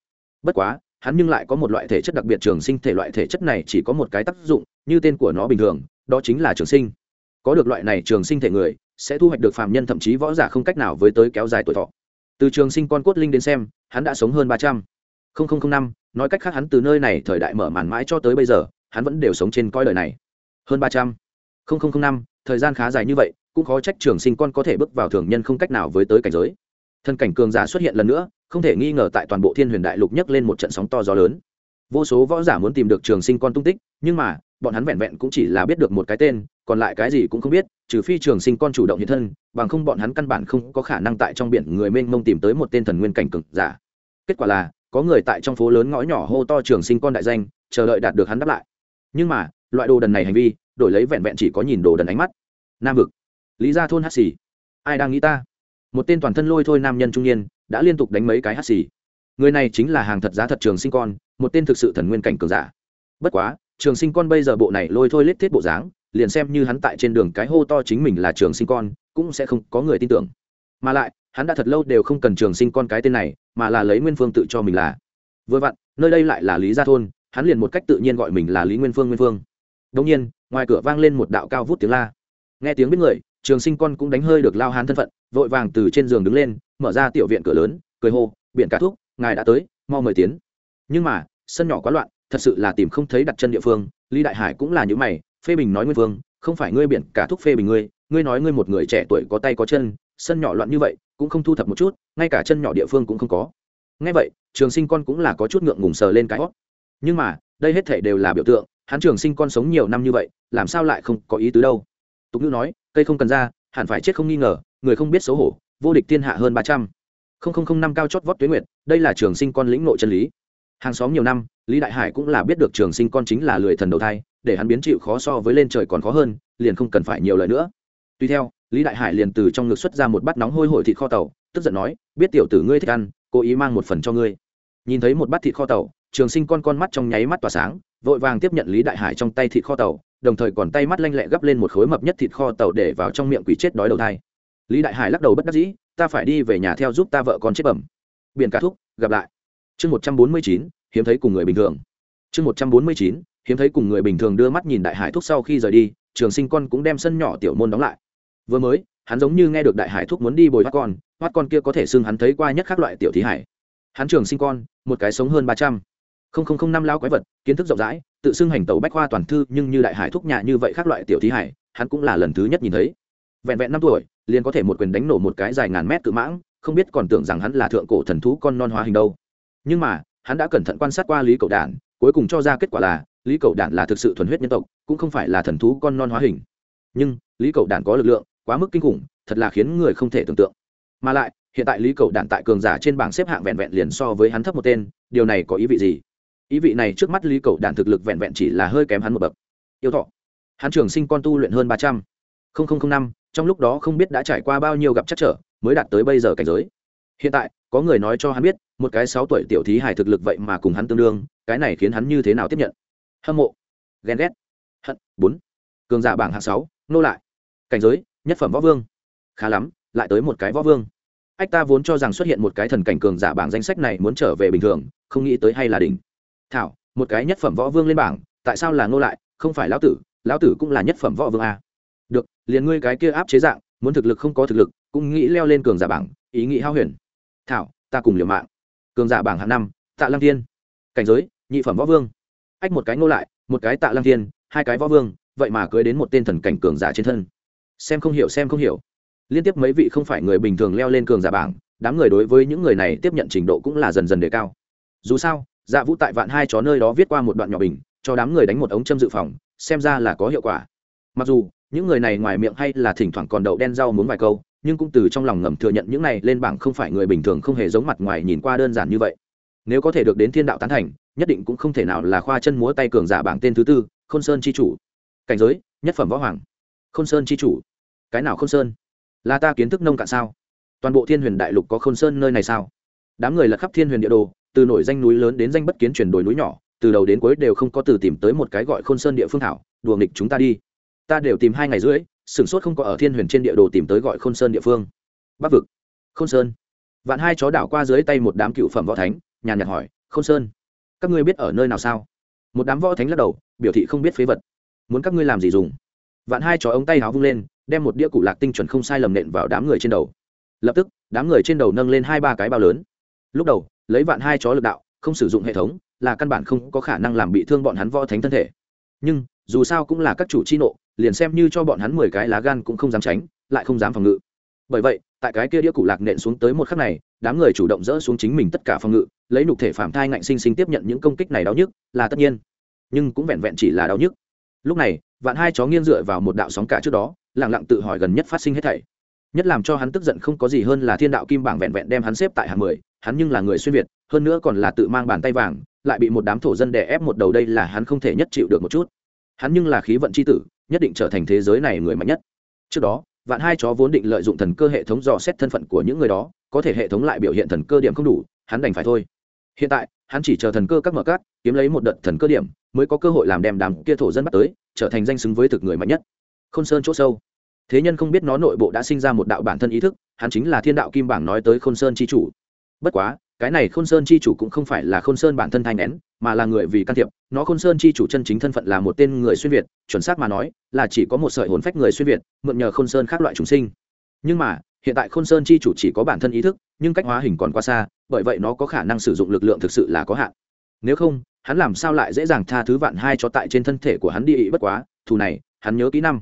Bất quá hắn nhưng lại có một loại thể chất đặc biệt trường sinh thể loại thể chất này chỉ có một cái tác dụng, như tên của nó bình thường, đó chính là trường sinh. Có được loại này trường sinh thể người, sẽ thu hoạch được phàm nhân thậm chí võ giả không cách nào với tới kéo dài tuổi thọ. Từ trường sinh con cốt linh đến xem, hắn đã sống hơn ba trăm. Linh năm, nói cách khác hắn từ nơi này thời đại mở màn mãi cho tới bây giờ, hắn vẫn đều sống trên coi đời này. Hơn ba trăm. Linh năm, thời gian khá dài như vậy, cũng khó trách trường sinh con có thể bước vào thường nhân không cách nào với tới cảnh giới thân cảnh cường giả xuất hiện lần nữa, không thể nghi ngờ tại toàn bộ thiên huyền đại lục nhấc lên một trận sóng to gió lớn. Vô số võ giả muốn tìm được trường sinh con tung tích, nhưng mà, bọn hắn vẹn vẹn cũng chỉ là biết được một cái tên, còn lại cái gì cũng không biết, trừ phi trường sinh con chủ động hiện thân, bằng không bọn hắn căn bản không có khả năng tại trong biển người mênh mông tìm tới một tên thần nguyên cảnh cực giả. Kết quả là, có người tại trong phố lớn ngõ nhỏ hô to trường sinh con đại danh, chờ đợi đạt được hắn đáp lại. Nhưng mà, loại đồ đần này hành vi, đổi lấy vẹn vẹn chỉ có nhìn đồ đần ánh mắt. Nam vực. Lý gia thôn hát xì. Ai đang nghĩ ta? Một tên toàn thân lôi thôi nam nhân trung niên, đã liên tục đánh mấy cái hắt xì. Người này chính là hàng thật giá thật trường sinh con, một tên thực sự thần nguyên cảnh cường giả. Bất quá, trường sinh con bây giờ bộ này lôi thôi lết thiết bộ dáng, liền xem như hắn tại trên đường cái hô to chính mình là trường sinh con, cũng sẽ không có người tin tưởng. Mà lại, hắn đã thật lâu đều không cần trường sinh con cái tên này, mà là lấy nguyên phương tự cho mình là. Vừa vặn, nơi đây lại là lý gia thôn, hắn liền một cách tự nhiên gọi mình là lý nguyên phương nguyên phương. Đông nhiên, ngoài cửa vang lên một đạo cao vút tiếng la. Nghe tiếng biết người trường sinh con cũng đánh hơi được lao hán thân phận, vội vàng từ trên giường đứng lên, mở ra tiểu viện cửa lớn, cười hô, biển cả thuốc, ngài đã tới, mau mời tiến. Nhưng mà, sân nhỏ quá loạn, thật sự là tìm không thấy đặt chân địa phương, lý đại hải cũng là những mày, phê bình nói nguyên vương, không phải ngươi biển cả thuốc phê bình ngươi ngươi nói ngươi một người trẻ tuổi có tay có chân, sân nhỏ loạn như vậy, cũng không thu thập một chút, ngay cả chân nhỏ địa phương cũng không có. Ngay vậy, trường sinh con cũng là có chút ngượng ngùng sờ lên cái hót. Nhưng mà, đây hết thể đều là biểu tượng, hắn trường sinh con sống nhiều năm như vậy, làm sao lại không có ý tứ đâu? Tục ngữ nói cây không cần ra, hẳn phải chết không nghi ngờ, người không biết xấu hổ, vô địch thiên hạ hơn ba trăm. Linh năm cao chót vót tuyến nguyệt, đây là trường sinh con lĩnh nội chân lý. Hàng xóm nhiều năm, lý đại hải cũng là biết được trường sinh con chính là lười thần đầu thai, để hắn biến chịu khó so với lên trời còn khó hơn, liền không cần phải nhiều lời nữa. Tuy theo, lý đại hải liền từ trong ngực xuất ra một bát nóng hôi hổi thịt kho tàu, tức giận nói, biết tiểu tử ngươi thích ăn, cố ý mang một phần cho ngươi. Nhìn thấy một bát thịt kho tàu, trường sinh con con mắt trong nháy mắt tỏa sáng, vội vàng tiếp nhận lý đại hải trong tay thịt kho tàu đồng thời còn tay mắt lanh lẹ gấp lên một khối mập nhất thịt kho tàu để vào trong miệng quỷ chết đói đầu thai. Lý đại hải lắc đầu bất đắc dĩ, ta phải đi về nhà theo giúp ta vợ con chết bẩm. Biển cả thúc, gặp lại. Chương một trăm bốn mươi chín, hiếm thấy cùng người bình thường. Chương một trăm bốn mươi chín, hiếm thấy cùng người bình thường đưa mắt nhìn đại hải thúc sau khi rời đi, trường sinh con cũng đem sân nhỏ tiểu môn đóng lại. Vừa mới, hắn giống như nghe được đại hải thúc muốn đi bồi hoát con hoát con kia có thể xưng hắn thấy qua nhất các loại tiểu thí hải. Hắn trường sinh con, một cái sống hơn ba trăm. linh năm lao quái vật, kiến thức rộng rãi, tự xưng hành tẩu bách khoa toàn thư, nhưng như đại hải thúc nhà như vậy các loại tiểu thí hải, hắn cũng là lần thứ nhất nhìn thấy. Vẹn vẹn năm tuổi, liền có thể một quyền đánh nổ một cái dài ngàn mét cự mãng, không biết còn tưởng rằng hắn là thượng cổ thần thú con non hóa hình đâu. Nhưng mà, hắn đã cẩn thận quan sát qua lý cầu đản, cuối cùng cho ra kết quả là, lý cầu đản là thực sự thuần huyết nhân tộc, cũng không phải là thần thú con non hóa hình. Nhưng, lý cầu đản có lực lượng, quá mức kinh khủng, thật là khiến người không thể tưởng tượng. Mà lại, hiện tại lý cầu đản tại cường giả trên bảng xếp hạng vẹn vẹn liền so với hắn thấp một tên, điều này có ý vị gì? Ý vị này trước mắt lý cầu đản thực lực vẹn vẹn chỉ là hơi kém hắn một bậc. Yêu thọ. Hắn trường sinh con tu luyện hơn ba trăm. Linh năm, trong lúc đó không biết đã trải qua bao nhiêu gặp chắc trở, mới đạt tới bây giờ cảnh giới. Hiện tại, có người nói cho hắn biết, một cái sáu tuổi tiểu thí hài thực lực vậy mà cùng hắn tương đương, cái này khiến hắn như thế nào tiếp nhận? Hâm mộ. Ghen ghét. Hận. Bốn. Cường giả bảng hạng sáu, nô lại. Cảnh giới, nhất phẩm võ vương. Khá lắm, lại tới một cái võ vương. Ách ta vốn cho rằng xuất hiện một cái thần cảnh cường giả bảng danh sách này muốn trở về bình thường, không nghĩ tới hay là đỉnh thảo, một cái nhất phẩm võ vương lên bảng, tại sao là nô lại, không phải lão tử lão tử cũng là nhất phẩm võ vương a. Được, liền ngươi cái kia áp chế dạng, muốn thực lực không có thực lực, cũng nghĩ leo lên cường giả bảng, ý nghĩ hao huyền. Thảo, ta cùng liều mạng. Cường giả bảng hạng năm, tạ lăng thiên. Cảnh giới, nhị phẩm võ vương. Ách một cái ngô lại, một cái tạ lăng thiên, hai cái võ vương, vậy mà cưới đến một tên thần cảnh cường giả trên thân. Xem không hiểu, xem không hiểu. Liên tiếp mấy vị không phải người bình thường leo lên cường giả bảng, đám người đối với những người này tiếp nhận trình độ cũng là dần dần đề cao. Dù sao dạ vũ tại vạn hai chó nơi đó viết qua một đoạn nhỏ bình, cho đám người đánh một ống châm dự phòng, xem ra là có hiệu quả. Mặc dù, những người này ngoài miệng hay là thỉnh thoảng còn đậu đen rau muốn vài câu, nhưng cũng từ trong lòng ngầm thừa nhận những này lên bảng không phải người bình thường không hề giống mặt ngoài nhìn qua đơn giản như vậy. Nếu có thể được đến thiên đạo tán thành, nhất định cũng không thể nào là khoa chân múa tay cường giả bảng tên thứ tư, khôn sơn c h i chủ. Cảnh giới, nhất phẩm võ hoàng. Khôn sơn c h i chủ. Cái nào khôn sơn? Là ta kiến thức nông cạn sao? Toàn bộ thiên huyền đại lục có khôn sơn nơi này sao? Đám người lật khắp thiên huyền địa đồ từ nổi danh núi lớn đến danh bất kiến chuyển đồi núi nhỏ, từ đầu đến cuối đều không có từ tìm tới một cái gọi khôn sơn địa phương thảo đùa nghịch chúng ta đi. Ta đều tìm hai ngày rưỡi, sửng sốt không có ở thiên huyền trên địa đồ tìm tới gọi khôn sơn địa phương. Bắc vực, khôn sơn. Vạn hai chó đảo qua dưới tay một đám cựu phẩm võ thánh, nhàn nhạt hỏi, khôn sơn, các ngươi biết ở nơi nào sao? Một đám võ thánh lắc đầu, biểu thị không biết phế vật. Muốn các ngươi làm gì dùng? Vạn hai chó ống tay áo vung lên, đem một đĩa củ lạc tinh chuẩn không sai lầm nện vào đám người trên đầu. Lập tức, đám người trên đầu nâng lên hai ba cái bao lớn. Lúc đầu lấy vạn hai chó lực đạo, không sử dụng hệ thống, là căn bản không có khả năng làm bị thương bọn hắn võ thánh thân thể. Nhưng, dù sao cũng là các chủ chi nộ, liền xem như cho bọn hắn mười cái lá gan cũng không dám tránh, lại không dám phòng ngự. Bởi vậy, tại cái kia đĩa cụ lạc nện xuống tới một khắc này, đám người chủ động dỡ xuống chính mình tất cả phòng ngự, lấy nục thể phạm thai ngạnh sinh sinh tiếp nhận những công kích này đau nhức, là tất nhiên. Nhưng cũng vẹn vẹn chỉ là đau nhức. Lúc này, vạn hai chó nghiêng dựa vào một đạo sóng cả trước đó lẳng lặng tự hỏi gần nhất phát sinh hết thảy. Nhất làm cho hắn tức giận không có gì hơn là thiên đạo kim bảng vẹn vẹn đem hắn xếp tại hạng mười hắn nhưng là người xuyên việt, hơn nữa còn là tự mang bàn tay vàng, lại bị một đám thổ dân đè ép một đầu đây là hắn không thể nhất chịu được một chút. Hắn nhưng là khí vận c h i tử, nhất định trở thành thế giới này người mạnh nhất. Trước đó, vạn hai chó vốn định lợi dụng thần cơ hệ thống dò xét thân phận của những người đó, có thể hệ thống lại biểu hiện thần cơ điểm không đủ, hắn đành phải thôi. Hiện tại, hắn chỉ chờ thần cơ các mở cát kiếm lấy một đợt thần cơ điểm, mới có cơ hội làm đem đám kia thổ dân bắt tới, trở thành danh xứng với thực người mạnh nhất. Khôn sơn chỗ sâu. Thế nhân không biết nó nội bộ đã sinh ra một đạo bản thân ý thức, hắn chính là thiên đạo kim bảng nói tới khôn sơn c h i chủ bất quá, cái này khôn sơn chi chủ cũng không phải là khôn sơn bản thân thay nén, mà là người vì can thiệp. Nó khôn sơn chi chủ chân chính thân phận là một tên người xuyên việt, chuẩn xác mà nói, là chỉ có một sợi hồn phách người xuyên việt, mượn nhờ khôn sơn khác loại chúng sinh. Nhưng mà, hiện tại khôn sơn chi chủ chỉ có bản thân ý thức, nhưng cách hóa hình còn quá xa, bởi vậy nó có khả năng sử dụng lực lượng thực sự là có hạn. Nếu không, hắn làm sao lại dễ dàng tha thứ vạn hai chó tại trên thân thể của hắn đi ý bất quá, thù này, hắn nhớ kỹ năm.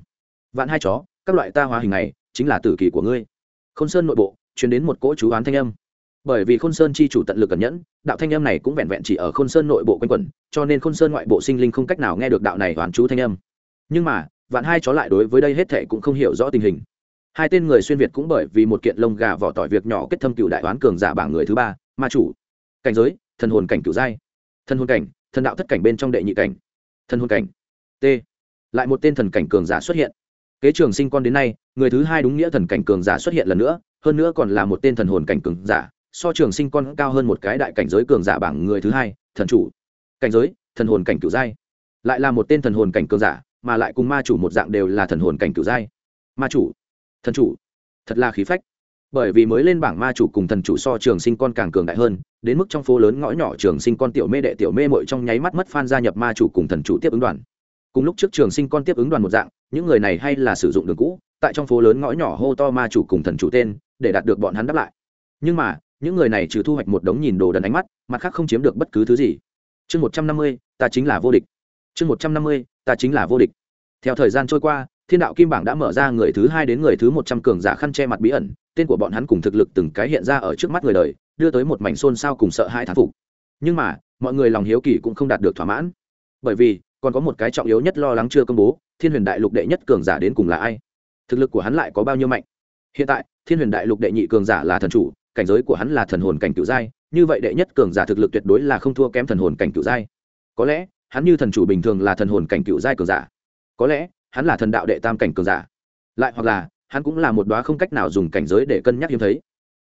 Vạn hai chó, các loại ta hóa hình này, chính là tử kỳ của ngươi. Khôn sơn nội bộ chuyển đến một cỗ chú oán thanh âm bởi vì khôn sơn chi chủ tận lực cẩn nhẫn, đạo thanh âm này cũng vẹn vẹn chỉ ở khôn sơn nội bộ quanh quẩn, cho nên khôn sơn ngoại bộ sinh linh không cách nào nghe được đạo này hoàn chú thanh âm. Nhưng mà, vạn hai chó lại đối với đây hết thệ cũng không hiểu rõ tình hình. Hai tên người xuyên việt cũng bởi vì một kiện lông gà vỏ tỏi việc nhỏ kết thâm cựu đại oán cường giả bảng người thứ ba, ma chủ. Cảnh giới, thần hồn cảnh cựu giai. Thần hồn cảnh, thần đạo thất cảnh bên trong đệ nhị cảnh. Thần hồn cảnh, t. Lại một tên thần cảnh cường giả xuất hiện. Kế trường sinh con đến nay, người thứ hai đúng nghĩa thần cảnh cường giả xuất hiện lần nữa, hơn nữa còn là một tên thần hồn cảnh cường giả so trường sinh con cao hơn một cái đại cảnh giới cường giả bảng người thứ hai, thần chủ. Cảnh giới, thần hồn cảnh cửu giai. Lại là một tên thần hồn cảnh cường giả, mà lại cùng ma chủ một dạng đều là thần hồn cảnh cửu giai. Ma chủ, thần chủ. Thật là khí phách. Bởi vì mới lên bảng ma chủ cùng thần chủ so trường sinh con càng cường đại hơn, đến mức trong phố lớn ngõ nhỏ trường sinh con tiểu mê đệ tiểu mê mội trong nháy mắt mất phan gia nhập ma chủ cùng thần chủ tiếp ứng đoàn. Cùng lúc trước trường sinh con tiếp ứng đoàn một dạng, những người này hay là sử dụng đường cũ, tại trong phố lớn ngõ nhỏ hô to ma chủ cùng thần chủ tên, để đạt được bọn hắn đáp lại. Nhưng mà những người này trừ thu hoạch một đống nhìn đồ đần ánh mắt, mặt khác không chiếm được bất cứ thứ gì. Chương một trăm năm mươi, ta chính là vô địch. Chương một trăm năm mươi, ta chính là vô địch. Theo thời gian trôi qua, thiên đạo kim bảng đã mở ra người thứ hai đến người thứ một trăm cường giả khăn che mặt bí ẩn, tên của bọn hắn cùng thực lực từng cái hiện ra ở trước mắt người đời, đưa tới một mảnh xôn xao cùng sợ hai thán phục. Nhưng mà, mọi người lòng hiếu kỳ cũng không đạt được thỏa mãn. Bởi vì, còn có một cái trọng yếu nhất lo lắng chưa công bố, thiên huyền đại lục đệ nhất cường giả đến cùng là ai? Thực lực của hắn lại có bao nhiêu mạnh? Hiện tại, thiên huyền đại lục đệ nhị cường giả là thần chủ cảnh giới của hắn là thần hồn cảnh cựu giai, như vậy đệ nhất cường giả thực lực tuyệt đối là không thua kém thần hồn cảnh cựu giai. Có lẽ, hắn như thần chủ bình thường là thần hồn cảnh cựu giai cường giả. Có lẽ, hắn là thần đạo đệ tam cảnh cường giả. Lại hoặc là, hắn cũng là một đoá không cách nào dùng cảnh giới để cân nhắc hiếm thấy.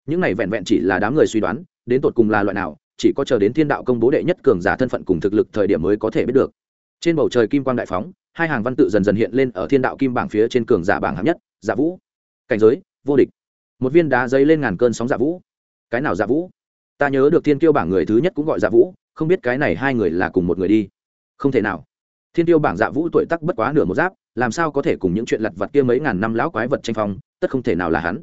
Những này vẹn vẹn chỉ là đám người suy đoán, đến tột cùng là loại nào, chỉ có chờ đến thiên đạo công bố đệ nhất cường giả thân phận cùng thực lực thời điểm mới có thể biết được. Trên bầu trời kim quang đại phóng, hai hàng văn tự dần dần hiện lên ở thiên đạo kim bảng phía trên cường giả bảng hạng nhất giả vũ. Cảnh giới, vô địch một viên đá giấy lên ngàn cơn sóng dạ vũ. Cái nào dạ vũ? Ta nhớ được thiên tiêu bảng người thứ nhất cũng gọi dạ vũ, không biết cái này hai người là cùng một người đi. Không thể nào. Thiên tiêu bảng dạ vũ tuổi tắc bất quá nửa một giáp, làm sao có thể cùng những chuyện lặt vặt kia mấy ngàn năm lão quái vật tranh phong, tất không thể nào là hắn.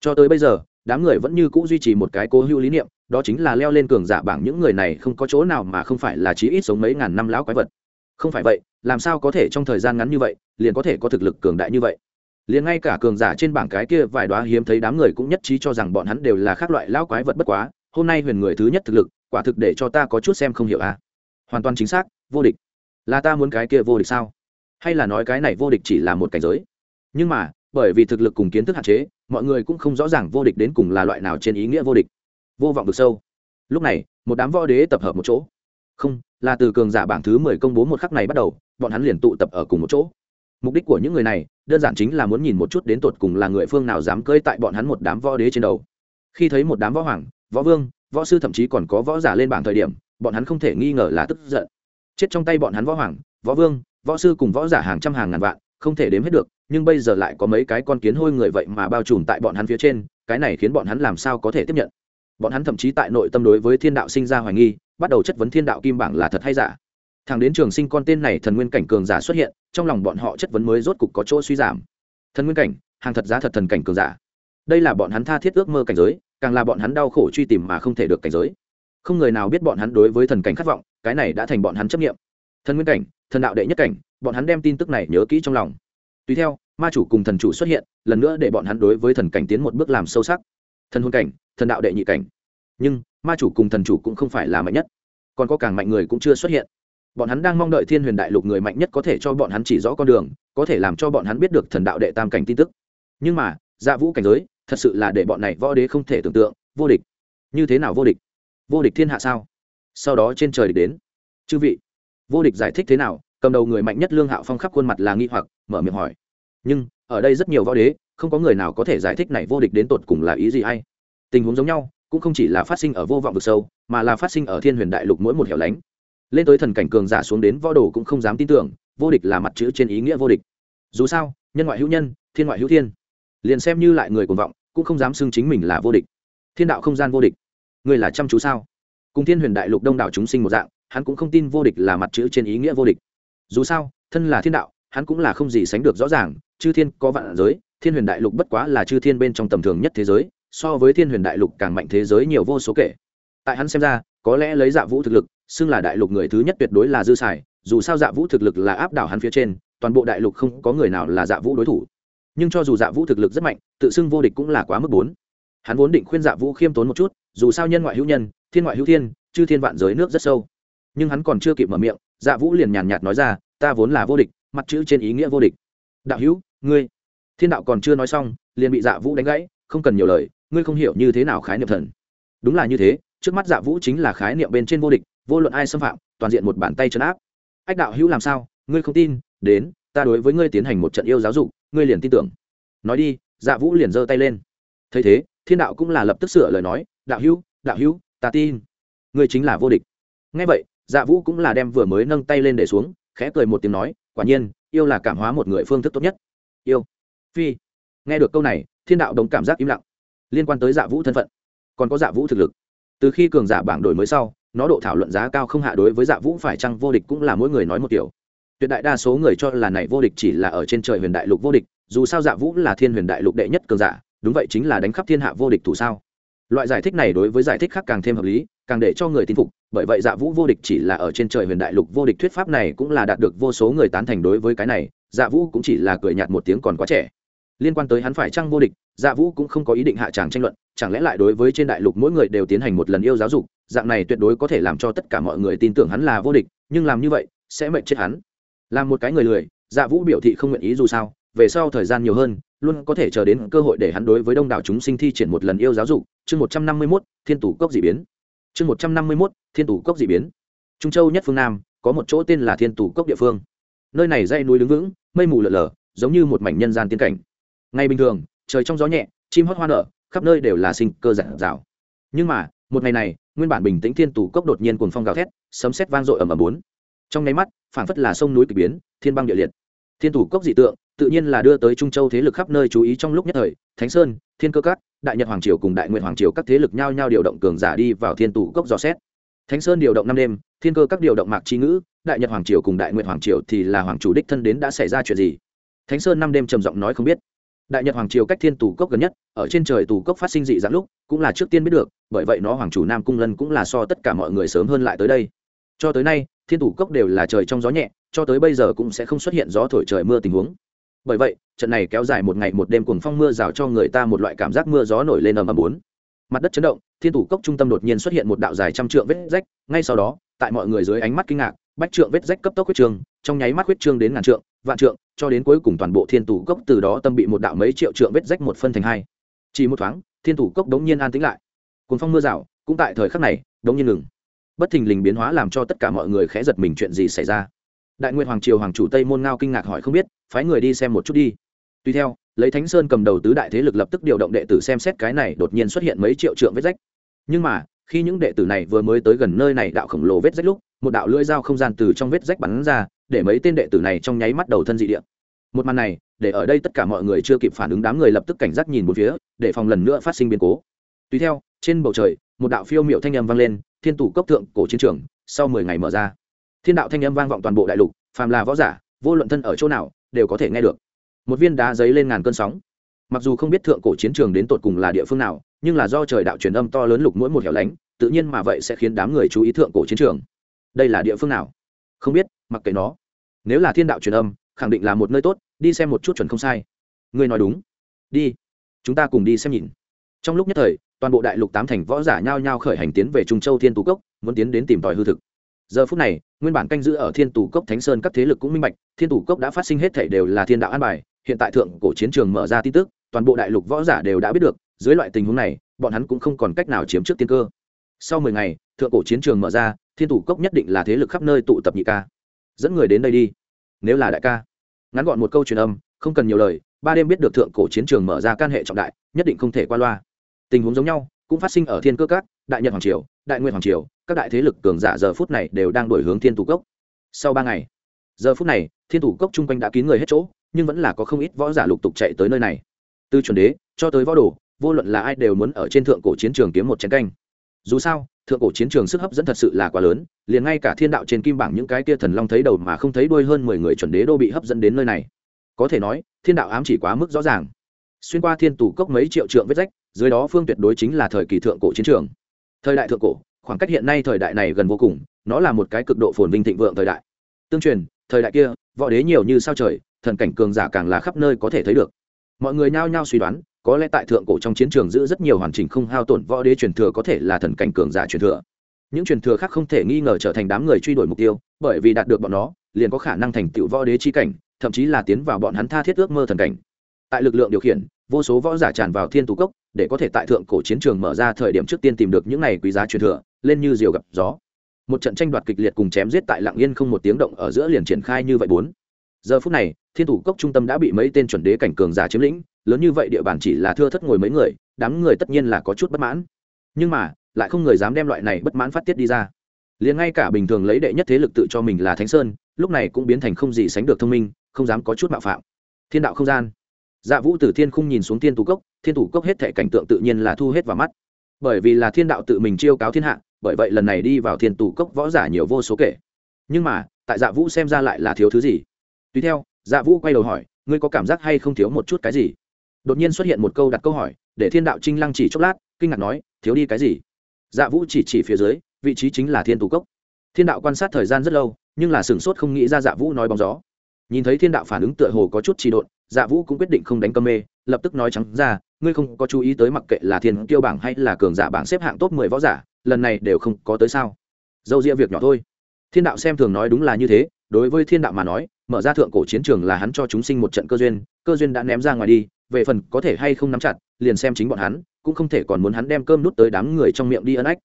Cho tới bây giờ, đám người vẫn như cũ duy trì một cái cố hữu lý niệm, đó chính là leo lên cường giả bảng những người này không có chỗ nào mà không phải là chí ít sống mấy ngàn năm lão quái vật. Không phải vậy, làm sao có thể trong thời gian ngắn như vậy, liền có thể có thực lực cường đại như vậy? Liền ngay cả cường giả trên bảng cái kia vài đoá hiếm thấy đám người cũng nhất trí cho rằng bọn hắn đều là khác loại lão quái vật bất quá, hôm nay huyền người thứ nhất thực lực, quả thực để cho ta có chút xem không hiểu à. Hoàn toàn chính xác, vô địch. Là ta muốn cái kia vô địch sao? Hay là nói cái này vô địch chỉ là một cảnh giới? Nhưng mà, bởi vì thực lực cùng kiến thức hạn chế, mọi người cũng không rõ ràng vô địch đến cùng là loại nào trên ý nghĩa vô địch. Vô vọng vực sâu. Lúc này, một đám võ đế tập hợp một chỗ. Không, là từ cường giả bảng thứ mười công bố một khắc này bắt đầu, bọn hắn liền tụ tập ở cùng một chỗ mục đích của những người này, đơn giản chính là muốn nhìn một chút đến tột cùng là người phương nào dám cơi tại bọn hắn một đám võ đế trên đầu. Khi thấy một đám võ hoàng, võ vương, võ sư thậm chí còn có võ giả lên bảng thời điểm, bọn hắn không thể nghi ngờ là tức giận. Chết trong tay bọn hắn võ hoàng, võ vương, võ sư cùng võ giả hàng trăm hàng ngàn vạn, không thể đếm hết được, nhưng bây giờ lại có mấy cái con kiến hôi người vậy mà bao trùm tại bọn hắn phía trên, cái này khiến bọn hắn làm sao có thể tiếp nhận? Bọn hắn thậm chí tại nội tâm đối với thiên đạo sinh ra hoài nghi, bắt đầu chất vấn thiên đạo kim bảng là thật hay giả thằng đến trường sinh con tên này thần nguyên cảnh cường giả xuất hiện, trong lòng bọn họ chất vấn mới rốt cục có chỗ suy giảm. Thần nguyên cảnh, hàng thật giá thật thần cảnh cường giả. Đây là bọn hắn tha thiết ước mơ cảnh giới, càng là bọn hắn đau khổ truy tìm mà không thể được cảnh giới. Không người nào biết bọn hắn đối với thần cảnh khát vọng, cái này đã thành bọn hắn chấp nghiệm thần nguyên cảnh, thần đạo đệ nhất cảnh, bọn hắn đem tin tức này nhớ kỹ trong lòng. Tùy theo, ma chủ cùng thần chủ xuất hiện, lần nữa để bọn hắn đối với thần cảnh tiến một bước làm sâu sắc. Thần hôn cảnh, thần đạo đệ nhị cảnh. Nhưng, ma chủ cùng thần chủ cũng không phải là mạnh nhất. Còn có càng mạnh người cũng chưa xuất hiện bọn hắn đang mong đợi thiên huyền đại lục người mạnh nhất có thể cho bọn hắn chỉ rõ con đường, có thể làm cho bọn hắn biết được thần đạo đệ tam cảnh tin tức. Nhưng mà dạ vũ cảnh giới, thật sự là để bọn này võ đế không thể tưởng tượng, vô địch. Như thế nào vô địch? Vô địch thiên hạ sao? Sau đó trên trời địch đến. Chư vị, vô địch giải thích thế nào? Cầm đầu người mạnh nhất lương hạo phong khắp khuôn mặt là nghi hoặc, mở miệng hỏi. Nhưng, ở đây rất nhiều võ đế, không có người nào có thể giải thích này vô địch đến tột cùng là ý gì hay. Tình huống giống nhau, cũng không chỉ là phát sinh ở vô vọng vực sâu, mà là phát sinh ở thiên huyền đại lục mỗi một hẻo lánh lên tới thần cảnh cường giả xuống đến võ đồ cũng không dám tin tưởng, vô địch là mặt chữ trên ý nghĩa vô địch. Dù sao, nhân ngoại hữu nhân, thiên ngoại hữu thiên. Liền xem như lại người cuồng vọng, cũng không dám xưng chính mình là vô địch. Thiên đạo không gian vô địch. Người là chăm chú sao? Cùng thiên huyền đại lục đông đảo chúng sinh một dạng, hắn cũng không tin vô địch là mặt chữ trên ý nghĩa vô địch. Dù sao, thân là thiên đạo, hắn cũng là không gì sánh được rõ ràng, chư thiên có vạn giới, thiên huyền đại lục bất quá là chư thiên bên trong tầm thường nhất thế giới, so với thiên huyền đại lục càng mạnh thế giới nhiều vô số kể tại hắn xem ra, có lẽ lấy dạ vũ thực lực, xưng là đại lục người thứ nhất tuyệt đối là dư xài, dù sao dạ vũ thực lực là áp đảo hắn phía trên, toàn bộ đại lục không có người nào là dạ vũ đối thủ. Nhưng cho dù dạ vũ thực lực rất mạnh, tự xưng vô địch cũng là quá mức bốn. Hắn vốn định khuyên dạ vũ khiêm tốn một chút, dù sao nhân ngoại hữu nhân, thiên ngoại hữu thiên, chư thiên vạn giới nước rất sâu. Nhưng hắn còn chưa kịp mở miệng dạ vũ liền nhàn nhạt nói ra, ta vốn là vô địch, mặt chữ trên ý nghĩa vô địch. Đạo hữu, ngươi thiên đạo còn chưa nói xong, liền bị dạ vũ đánh gãy, không cần nhiều lời, ngươi không hiểu như thế nào khái niệm thần. Đúng là như thế trước mắt dạ vũ chính là khái niệm bên trên vô địch, vô luận ai xâm phạm, toàn diện một bàn tay chấn áp. Ách đạo hữu làm sao? Ngươi không tin? Đến, ta đối với ngươi tiến hành một trận yêu giáo dục, ngươi liền tin tưởng. Nói đi dạ vũ liền giơ tay lên. Thấy thế, thiên đạo cũng là lập tức sửa lời nói, đạo hữu đạo hữu, ta tin. Ngươi chính là vô địch. Ngay vậy dạ vũ cũng là đem vừa mới nâng tay lên để xuống, khẽ cười một tiếng nói, quả nhiên, yêu là cảm hóa một người phương thức tốt nhất. Yêu. Phi. Nghe được câu này, thiên đạo đồng cảm giác im lặng. Liên quan tới dạ vũ thân phận. Còn có dạ vũ thực lực từ khi cường giả bảng đổi mới sau, nó độ thảo luận giá cao không hạ đối với dạ vũ phải chăng vô địch cũng là mỗi người nói một kiểu. Tuyệt đại đa số người cho là này vô địch chỉ là ở trên trời huyền đại lục vô địch, dù sao dạ vũ là thiên huyền đại lục đệ nhất cường giả, đúng vậy chính là đánh khắp thiên hạ vô địch thủ sao? Loại giải thích này đối với giải thích khác càng thêm hợp lý, càng để cho người tin phục, bởi vậy dạ vũ vô địch chỉ là ở trên trời huyền đại lục vô địch thuyết pháp này cũng là đạt được vô số người tán thành đối với cái này dạ vũ cũng chỉ là cười nhạt một tiếng còn quá trẻ. Liên quan tới hắn phải chăng vô địch dạ vũ cũng không có ý định hạ tràng tranh luận chẳng lẽ lại đối với trên đại lục mỗi người đều tiến hành một lần yêu giáo dục, dạng này tuyệt đối có thể làm cho tất cả mọi người tin tưởng hắn là vô địch, nhưng làm như vậy, sẽ mệnh chết hắn. Làm một cái người lười dạ vũ biểu thị không nguyện ý dù sao, về sau thời gian nhiều hơn, luôn có thể chờ đến cơ hội để hắn đối với đông đảo chúng sinh thi triển một lần yêu giáo dục. Chương một trăm năm mươi mốt, thiên tủ cốc d ị biến. Chương một trăm năm mươi mốt, thiên tủ cốc d ị biến. Trung châu nhất phương nam, có một chỗ tên là thiên tủ cốc địa phương. Nơi này dây núi đứng vững, mây mù lở lờ giống như một mảnh nhân gian tiên cảnh. Ngay bình thường, trời trong gió nhẹ, chim hót hoa nở khắp nơi đều là sinh cơ giản rào nhưng mà, một ngày này, nguyên bản bình tĩnh thiên tủ cốc đột nhiên cuồng phong gào thét, sấm sét vang dội ầm ầm bốn. Trong nháy mắt phản phất là sông núi kỳ biến, thiên băng địa liệt. Thiên thủ cốc dị tượng, tự nhiên là đưa tới trung châu thế lực khắp nơi chú ý trong lúc nhất thời, thánh sơn, thiên cơ cát đại nhật hoàng triều cùng đại nguyện hoàng triều các thế lực nhao nhao điều động cường giả đi vào thiên tủ cốc dò xét. Thánh sơn điều động năm đêm, thiên cơ các điều động mạc trí ngữ, đại nhật hoàng triều cùng đại nguyện hoàng triều thì là hoàng chủ đích thân đến đã xảy ra chuyện gì? Thánh sơn năm đêm trầm giọng nói không biết đại nhật hoàng triều cách thiên tù cốc gần nhất ở trên trời tù cốc phát sinh dị dạng lúc cũng là trước tiên biết được bởi vậy nó hoàng chủ nam cung lân cũng là so tất cả mọi người sớm hơn lại tới đây. Cho tới nay thiên tù cốc đều là trời trong gió nhẹ cho tới bây giờ cũng sẽ không xuất hiện gió thổi trời mưa tình huống. Bởi vậy trận này kéo dài một ngày một đêm cuồng phong mưa rào cho người ta một loại cảm giác mưa gió nổi lên ầm ầm bốn. Mặt đất chấn động thiên thủ cốc trung tâm đột nhiên xuất hiện một đạo dài trăm trượng vết rách ngay sau đó tại mọi người dưới ánh mắt kinh ngạc bách trượng vết rách cấp tốc huyết trường, trong nháy mắt huyết trương đến ngàn trượng vạn trượng cho đến cuối cùng toàn bộ thiên thủ cốc từ đó tâm bị một đạo mấy triệu trượng vết rách một phân thành hai. Chỉ một thoáng, thiên thủ cốc đống nhiên an tĩnh lại. Cuồng phong mưa rào, cũng tại thời khắc này, đống nhiên ngừng. Bất thình lình biến hóa làm cho tất cả mọi người khẽ giật mình chuyện gì xảy ra. Đại nguyên hoàng triều hoàng chủ tây môn ngao kinh ngạc hỏi không biết, phái người đi xem một chút đi. Tuy theo, lấy thánh sơn cầm đầu tứ đại thế lực lập tức điều động đệ tử xem xét cái này đột nhiên xuất hiện mấy triệu trượng vết rách. Nhưng mà, khi những đệ tử này vừa mới tới gần nơi này đạo khổng lồ vết rách lúc một đạo lưỡi dao không gian từ trong vết rách bắn ra, để mấy tên đệ tử này trong nháy mắt đầu thân dị địa. Một màn này, để ở đây tất cả mọi người chưa kịp phản ứng, đám người lập tức cảnh giác nhìn một phía, để phòng lần nữa phát sinh biến cố. Tùy theo, trên bầu trời, một đạo phiêu miệu thanh âm vang lên, thiên tủ cấp thượng, cổ chiến trường, sau mười ngày mở ra. Thiên đạo thanh âm vang vọng toàn bộ đại lục, phàm là võ giả, vô luận thân ở chỗ nào, đều có thể nghe được. Một viên đá giấy lên ngàn cơn sóng. Mặc dù không biết thượng cổ chiến trường đến tột cùng là địa phương nào, nhưng là do trời đạo truyền âm to lớn lục mỗi một hẻo lánh, tự nhiên mà vậy sẽ khiến đám người chú ý thượng cổ chiến trường đây là địa phương nào? Không biết, mặc kệ nó. Nếu là thiên đạo truyền âm, khẳng định là một nơi tốt, đi xem một chút chuẩn không sai. Ngươi nói đúng. Đi. Chúng ta cùng đi xem nhìn. Trong lúc nhất thời, toàn bộ đại lục tám thành võ giả nhao nhao khởi hành tiến về trung châu thiên tú cốc, muốn tiến đến tìm tòi hư thực. Giờ phút này, nguyên bản canh giữ ở thiên tù cốc thánh sơn các thế lực cũng minh bạch, thiên tù cốc đã phát sinh hết thể đều là thiên đạo an bài, hiện tại thượng cổ chiến trường mở ra tin tức, toàn bộ đại lục võ giả đều đã biết được, dưới loại tình huống này, bọn hắn cũng không còn cách nào chiếm trước tiên cơ. Sau mười ngày, thượng cổ chiến trường mở ra thiên thủ cốc nhất định là thế lực khắp nơi tụ tập nhị ca. Dẫn người đến đây đi. Nếu là đại ca. Ngắn gọn một câu truyền âm, không cần nhiều lời, ba đêm biết được thượng cổ chiến trường mở ra can hệ trọng đại, nhất định không thể qua loa. Tình huống giống nhau, cũng phát sinh ở thiên cơ cát đại nhật hoàng triều, đại nguyên hoàng triều, các đại thế lực cường giả giờ phút này đều đang đổi hướng thiên thủ cốc. Sau ba ngày, giờ phút này, thiên thủ cốc chung quanh đã kín người hết chỗ, nhưng vẫn là có không ít võ giả lục tục chạy tới nơi này. Từ chuẩn đế cho tới võ đồ, vô luận là ai đều muốn ở trên thượng cổ chiến trường kiếm một chén canh dù sao, thượng cổ chiến trường sức hấp dẫn thật sự là quá lớn, liền ngay cả thiên đạo trên kim bảng những cái kia thần long thấy đầu mà không thấy đuôi hơn mười người chuẩn đế đô bị hấp dẫn đến nơi này. Có thể nói, thiên đạo ám chỉ quá mức rõ ràng. Xuyên qua thiên tù cốc mấy triệu trượng vết rách, dưới đó phương tuyệt đối chính là thời kỳ thượng cổ chiến trường. Thời đại thượng cổ, khoảng cách hiện nay thời đại này gần vô cùng, nó là một cái cực độ phồn vinh thịnh vượng thời đại. Tương truyền, thời đại kia, võ đế nhiều như sao trời, thần cảnh cường giả càng là khắp nơi có thể thấy được mọi người nhao nhao suy đoán, có lẽ tại thượng cổ trong chiến trường giữ rất nhiều hoàn chỉnh không hao tổn võ đế truyền thừa có thể là thần cảnh cường giả truyền thừa. Những truyền thừa khác không thể nghi ngờ trở thành đám người truy đuổi mục tiêu, bởi vì đạt được bọn nó, liền có khả năng thành tựu võ đế chi cảnh, thậm chí là tiến vào bọn hắn tha thiết ước mơ thần cảnh. Tại lực lượng điều khiển, vô số võ giả tràn vào thiên tú cốc, để có thể tại thượng cổ chiến trường mở ra thời điểm trước tiên tìm được những này quý giá truyền thừa, lên như diều gặp gió. Một trận tranh đoạt kịch liệt cùng chém giết tại lạng yên không một tiếng động ở giữa liền triển khai như vậy bốn giờ phút này, thiên thủ cốc trung tâm đã bị mấy tên chuẩn đế cảnh cường giả chiếm lĩnh, lớn như vậy địa bàn chỉ là thưa thất ngồi mấy người, đám người tất nhiên là có chút bất mãn. Nhưng mà, lại không người dám đem loại này bất mãn phát tiết đi ra. Liền ngay cả bình thường lấy đệ nhất thế lực tự cho mình là thánh sơn, lúc này cũng biến thành không gì sánh được thông minh, không dám có chút mạo phạm. Thiên đạo không gian. Dạ vũ từ thiên khung nhìn xuống thiên thủ cốc, thiên thủ cốc hết thể cảnh tượng tự nhiên là thu hết vào mắt. Bởi vì là thiên đạo tự mình chiêu cáo thiên hạ, bởi vậy lần này đi vào thiên tù cốc võ giả nhiều vô số kể. Nhưng mà, tại dạ vũ xem ra lại là thiếu thứ gì? Tùy theo dạ vũ quay đầu hỏi, ngươi có cảm giác hay không thiếu một chút cái gì? Đột nhiên xuất hiện một câu đặt câu hỏi, để thiên đạo trinh lăng chỉ chốc lát, kinh ngạc nói, thiếu đi cái gì? Dạ vũ chỉ chỉ phía dưới, vị trí chính là thiên tù cốc. Thiên đạo quan sát thời gian rất lâu, nhưng là sửng sốt không nghĩ ra dạ vũ nói bóng gió. Nhìn thấy thiên đạo phản ứng tựa hồ có chút trì độn dạ vũ cũng quyết định không đánh cơm mê, lập tức nói trắng ra, ngươi không có chú ý tới mặc kệ là thiên kiêu bảng hay là cường giả bảng xếp hạng top mười võ giả, lần này đều không có tới sao. Dâu ria việc nhỏ thôi. Thiên đạo xem thường nói đúng là như thế, đối với thiên đạo mà nói mở ra thượng cổ chiến trường là hắn cho chúng sinh một trận cơ duyên cơ duyên đã ném ra ngoài đi, về phần có thể hay không nắm chặt, liền xem chính bọn hắn, cũng không thể còn muốn hắn đem cơm nút tới đám người trong miệng đi ân ách.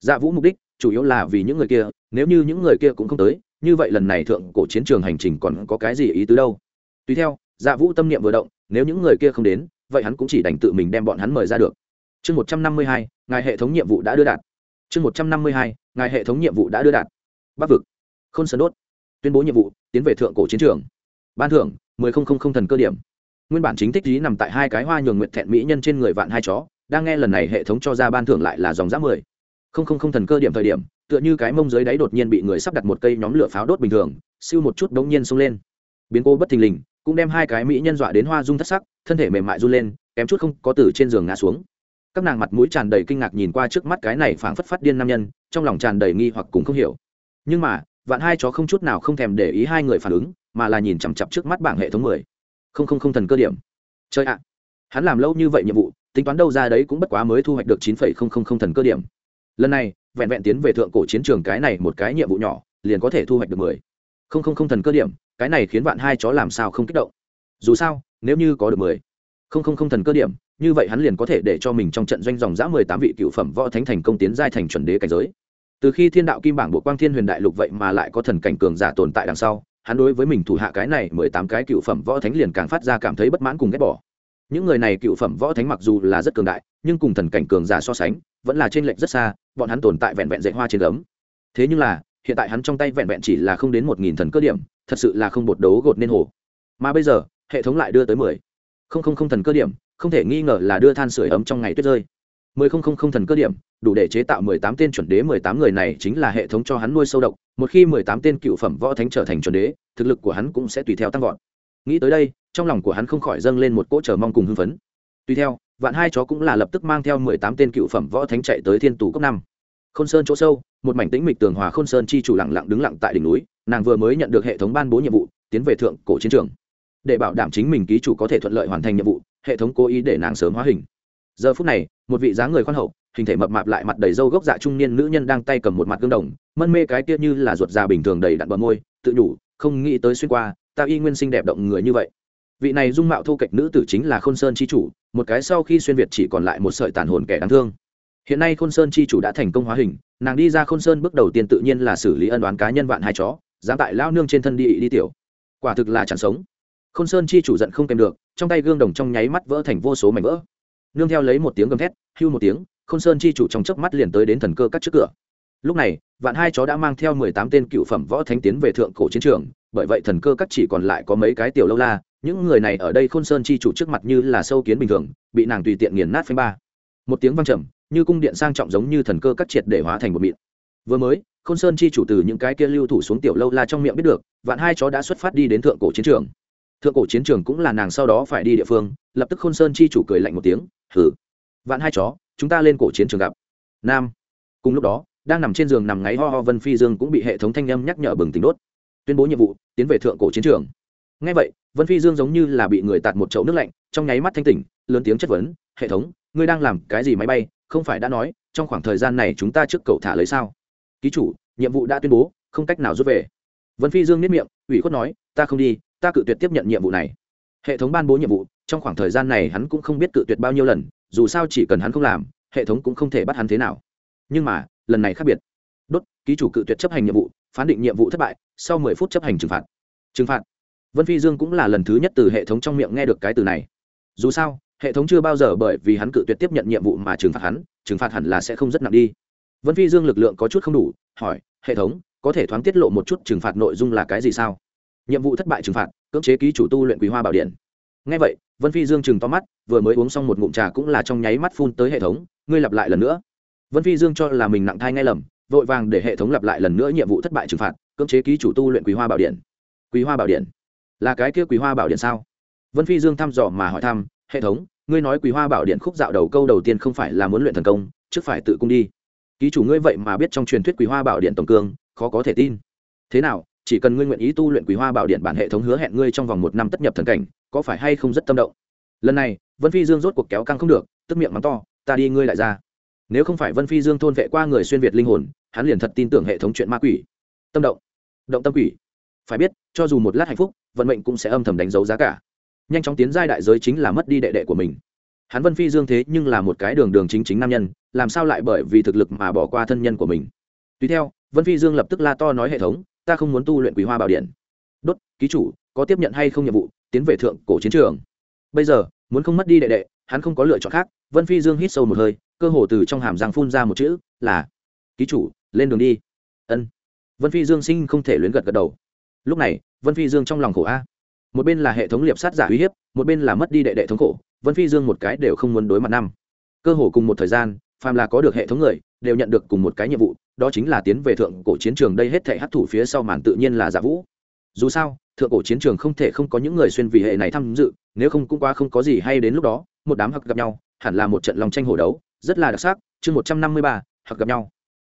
Dạ vũ mục đích, chủ yếu là vì những người kia, nếu như những người kia cũng không tới, như vậy lần này thượng cổ chiến trường hành trình còn có cái gì ý tứ đâu? Tùy theo dạ vũ tâm niệm vừa động, nếu những người kia không đến, vậy hắn cũng chỉ đành tự mình đem bọn hắn mời ra được. Chương một trăm năm mươi hai, ngài hệ thống nhiệm vụ đã đưa đạt. Chương một trăm năm mươi hai, ngài hệ thống nhiệm vụ đã đưa đạt. Bắc vực. Khôn sơn đốt. Tuyên bố nhiệm vụ tiến về thượng cổ chiến trường. Ban thưởng, mười không không không thần cơ điểm. Nguyên bản chính thích lý nằm tại hai cái hoa nhường nguyện thẹn mỹ nhân trên người vạn hai chó, đang nghe lần này hệ thống cho ra ban thưởng lại là dòng giáp mười. Không không không thần cơ điểm thời điểm, tựa như cái mông dưới đáy đột nhiên bị người sắp đặt một cây nhóm lửa pháo đốt bình thường, siêu một chút đống nhiên xông lên. Biến cô bất thình lình, cũng đem hai cái mỹ nhân dọa đến hoa dung thất sắc, thân thể mềm mại run lên, kém chút không có từ trên giường ngã xuống. Các nàng mặt mũi tràn đầy kinh ngạc nhìn qua trước mắt cái này phảng phất phát điên nam nhân, trong lòng tràn đầy nghi hoặc cũng không hiểu. Nhưng mà vạn hai chó không chút nào không thèm để ý hai người phản ứng, mà là nhìn chằm chặp trước mắt bảng hệ thống mười. Không không không thần cơ điểm. Chơi ạ. Hắn làm lâu như vậy nhiệm vụ, tính toán đâu ra đấy cũng bất quá mới thu hoạch được chín phẩy không không không thần cơ điểm. Lần này, vẹn vẹn tiến về thượng cổ chiến trường cái này một cái nhiệm vụ nhỏ, liền có thể thu hoạch được mười. Không không không thần cơ điểm, cái này khiến vạn hai chó làm sao không kích động. Dù sao, nếu như có được mười. Không không không thần cơ điểm, như vậy hắn liền có thể để cho mình trong trận doanh dòng giã mười tám vị cựu phẩm võ thánh thành công tiến giai thành chuẩn đế cảnh giới từ khi thiên đạo kim bảng bộ quang thiên huyền đại lục vậy mà lại có thần cảnh cường giả tồn tại đằng sau, hắn đối với mình thủ hạ cái này mười tám cái cựu phẩm võ thánh liền càng phát ra cảm thấy bất mãn cùng ghét bỏ. Những người này cựu phẩm võ thánh mặc dù là rất cường đại, nhưng cùng thần cảnh cường giả so sánh, vẫn là trên lệnh rất xa, bọn hắn tồn tại vẹn vẹn dạy hoa trên gấm. Thế nhưng là, hiện tại hắn trong tay vẹn vẹn chỉ là không đến một nghìn thần cơ điểm, thật sự là không bột đấu gột nên hồ. Mà bây giờ, hệ thống lại đưa tới mười không không không thần cơ điểm, không thể nghi ngờ là đưa than sửa ấm trong ngày tuyết rơi mười không không không thần cơ điểm, đủ để chế tạo mười tám tên chuẩn đế, mười tám người này chính là hệ thống cho hắn nuôi sâu độc, một khi mười tám tên cựu phẩm võ thánh trở thành chuẩn đế, thực lực của hắn cũng sẽ tùy theo tăng vọt. Nghĩ tới đây, trong lòng của hắn không khỏi dâng lên một cỗ chờ mong cùng hưng phấn. Tùy theo, vạn hai chó cũng là lập tức mang theo mười tám tên cựu phẩm võ thánh chạy tới thiên tù cấp năm. Khôn sơn chỗ sâu, một mảnh tĩnh mịch tường hòa khôn sơn chi chủ lặng lặng đứng lặng tại đỉnh núi, nàng vừa mới nhận được hệ thống ban bố nhiệm vụ, tiến về thượng cổ chiến trường. Để bảo đảm chính mình ký chủ có thể thuận lợi hoàn thành nhiệm vụ, hệ thống cố ý để nàng sớm hóa hình giờ phút này, một vị dáng người khoan hậu, hình thể mập mạp lại mặt đầy râu gốc dạ trung niên nữ nhân đang tay cầm một mặt gương đồng, mân mê cái kia như là ruột già bình thường đầy đặn bờ môi, tự nhủ, không nghĩ tới xuyên qua, ta y nguyên sinh đẹp động người như vậy. Vị này dung mạo thô kệch nữ tử chính là khôn sơn chi chủ, một cái sau khi xuyên việt chỉ còn lại một sợi tàn hồn kẻ đáng thương. Hiện nay khôn sơn chi chủ đã thành công hóa hình, nàng đi ra khôn sơn bước đầu tiên tự nhiên là xử lý ân đoán cá nhân vạn hai chó, dám tại lao nương trên thân đi đi tiểu. Quả thực là chẳng sống. Khôn sơn chi chủ giận không kèm được, trong tay gương đồng trong nháy mắt vỡ thành vô số mảnh vỡ nương theo lấy một tiếng gầm thét, hưu một tiếng, khôn sơn chi chủ trong chớp mắt liền tới đến thần cơ các trước cửa. Lúc này, vạn hai chó đã mang theo mười tám tên cựu phẩm võ thánh tiến về thượng cổ chiến trường, bởi vậy thần cơ các chỉ còn lại có mấy cái tiểu lâu la, những người này ở đây khôn sơn chi chủ trước mặt như là sâu kiến bình thường, bị nàng tùy tiện nghiền nát phanh ba. Một tiếng vang trầm, như cung điện sang trọng giống như thần cơ các triệt để hóa thành một mịn. Vừa mới, khôn sơn chi chủ từ những cái kia lưu thủ xuống tiểu lâu la trong miệng biết được, vạn hai chó đã xuất phát đi đến thượng cổ chiến trường thượng cổ chiến trường cũng là nàng sau đó phải đi địa phương, lập tức khôn sơn chi chủ cười lạnh một tiếng hử vạn hai chó, chúng ta lên cổ chiến trường gặp. Nam. Cùng lúc đó, đang nằm trên giường nằm ngáy ho ho vân phi dương cũng bị hệ thống thanh âm nhắc nhở bừng tỉnh đốt, tuyên bố nhiệm vụ, tiến về thượng cổ chiến trường. Ngay vậy, vân phi dương giống như là bị người tạt một chậu nước lạnh, trong nháy mắt thanh tỉnh, lớn tiếng chất vấn, hệ thống, ngươi đang làm cái gì máy bay? Không phải đã nói, trong khoảng thời gian này chúng ta trước cậu thả lấy sao? Ký chủ, nhiệm vụ đã tuyên bố, không cách nào rút về. Vân phi dương nếp miệng, ủy khuất nói, ta không đi ta cự tuyệt tiếp nhận nhiệm vụ này. Hệ thống ban bố nhiệm vụ, trong khoảng thời gian này hắn cũng không biết cự tuyệt bao nhiêu lần, dù sao chỉ cần hắn không làm, hệ thống cũng không thể bắt hắn thế nào. Nhưng mà, lần này khác biệt. Đốt, ký chủ cự tuyệt chấp hành nhiệm vụ, phán định nhiệm vụ thất bại, sau mười phút chấp hành trừng phạt. Trừng phạt. Vân phi dương cũng là lần thứ nhất từ hệ thống trong miệng nghe được cái từ này. Dù sao, hệ thống chưa bao giờ bởi vì hắn cự tuyệt tiếp nhận nhiệm vụ mà trừng phạt hắn, trừng phạt hẳn là sẽ không rất nặng đi. Vân phi dương lực lượng có chút không đủ, hỏi, hệ thống, có thể thoáng tiết lộ một chút trừng phạt nội dung là cái gì sao? Nhiệm vụ thất bại trừng phạt, cưỡng chế ký chủ tu luyện quý hoa bảo điện. Ngay vậy, vân phi dương chừng to mắt, vừa mới uống xong một ngụm trà cũng là trong nháy mắt phun tới hệ thống, ngươi lặp lại lần nữa. Vân phi dương cho là mình nặng thai ngay lầm, vội vàng để hệ thống lặp lại lần nữa nhiệm vụ thất bại trừng phạt, cưỡng chế ký chủ tu luyện quý hoa bảo điện. Quý hoa bảo điện? Là cái kia quý hoa bảo điện sao? Vân phi dương thăm dò mà hỏi thăm, hệ thống, ngươi nói quý hoa bảo điện khúc dạo đầu câu đầu tiên không phải là muốn luyện thần công, trước phải tự cung đi. Ký chủ ngươi vậy mà biết trong truyền thuyết quý hoa bảo điện tổng cương, khó có thể tin. Thế nào chỉ cần ngươi nguyện ý tu luyện quý hoa bảo điện bản hệ thống hứa hẹn ngươi trong vòng một năm tất nhập thần cảnh, có phải hay không rất tâm động? Lần này, vân phi dương rốt cuộc kéo căng không được, tức miệng mắng to, ta đi, ngươi lại ra. Nếu không phải vân phi dương thôn vệ qua người xuyên việt linh hồn, hắn liền thật tin tưởng hệ thống chuyện ma quỷ. Tâm động. Động tâm quỷ. Phải biết, cho dù một lát hạnh phúc, vận mệnh cũng sẽ âm thầm đánh dấu giá cả. Nhanh chóng tiến giai đại giới chính là mất đi đệ đệ của mình. Hắn vân phi dương thế nhưng là một cái đường đường chính chính nam nhân, làm sao lại bởi vì thực lực mà bỏ qua thân nhân của mình? Tùy theo, vân phi dương lập tức la to nói hệ thống ta không muốn tu luyện quý hoa bảo điện. Đốt, ký chủ, có tiếp nhận hay không nhiệm vụ, tiến về thượng cổ chiến trường. Bây giờ, muốn không mất đi đệ đệ, hắn không có lựa chọn khác, vân phi dương hít sâu một hơi, cơ hồ từ trong hàm răng phun ra một chữ là, ký chủ, lên đường đi. Ân. Vân phi dương sinh không thể luyến gật gật đầu. Lúc này, vân phi dương trong lòng khổ a. Một bên là hệ thống liệp sát giả uy hiếp, một bên là mất đi đệ đệ thống khổ, vân phi dương một cái đều không muốn đối mặt năm. Cơ hồ cùng một thời gian, phàm là có được hệ thống người, đều nhận được cùng một cái nhiệm vụ đó chính là tiến về thượng cổ chiến trường đây hết thể hấp thủ phía sau màn tự nhiên là giả vũ. Dù sao, thượng cổ chiến trường không thể không có những người xuyên vì hệ này tham dự, nếu không cũng qua không có gì hay đến lúc đó, một đám hặc gặp nhau, hẳn là một trận lòng tranh hổ đấu, rất là đặc sắc. Chương một trăm năm mươi ba hặc gặp nhau.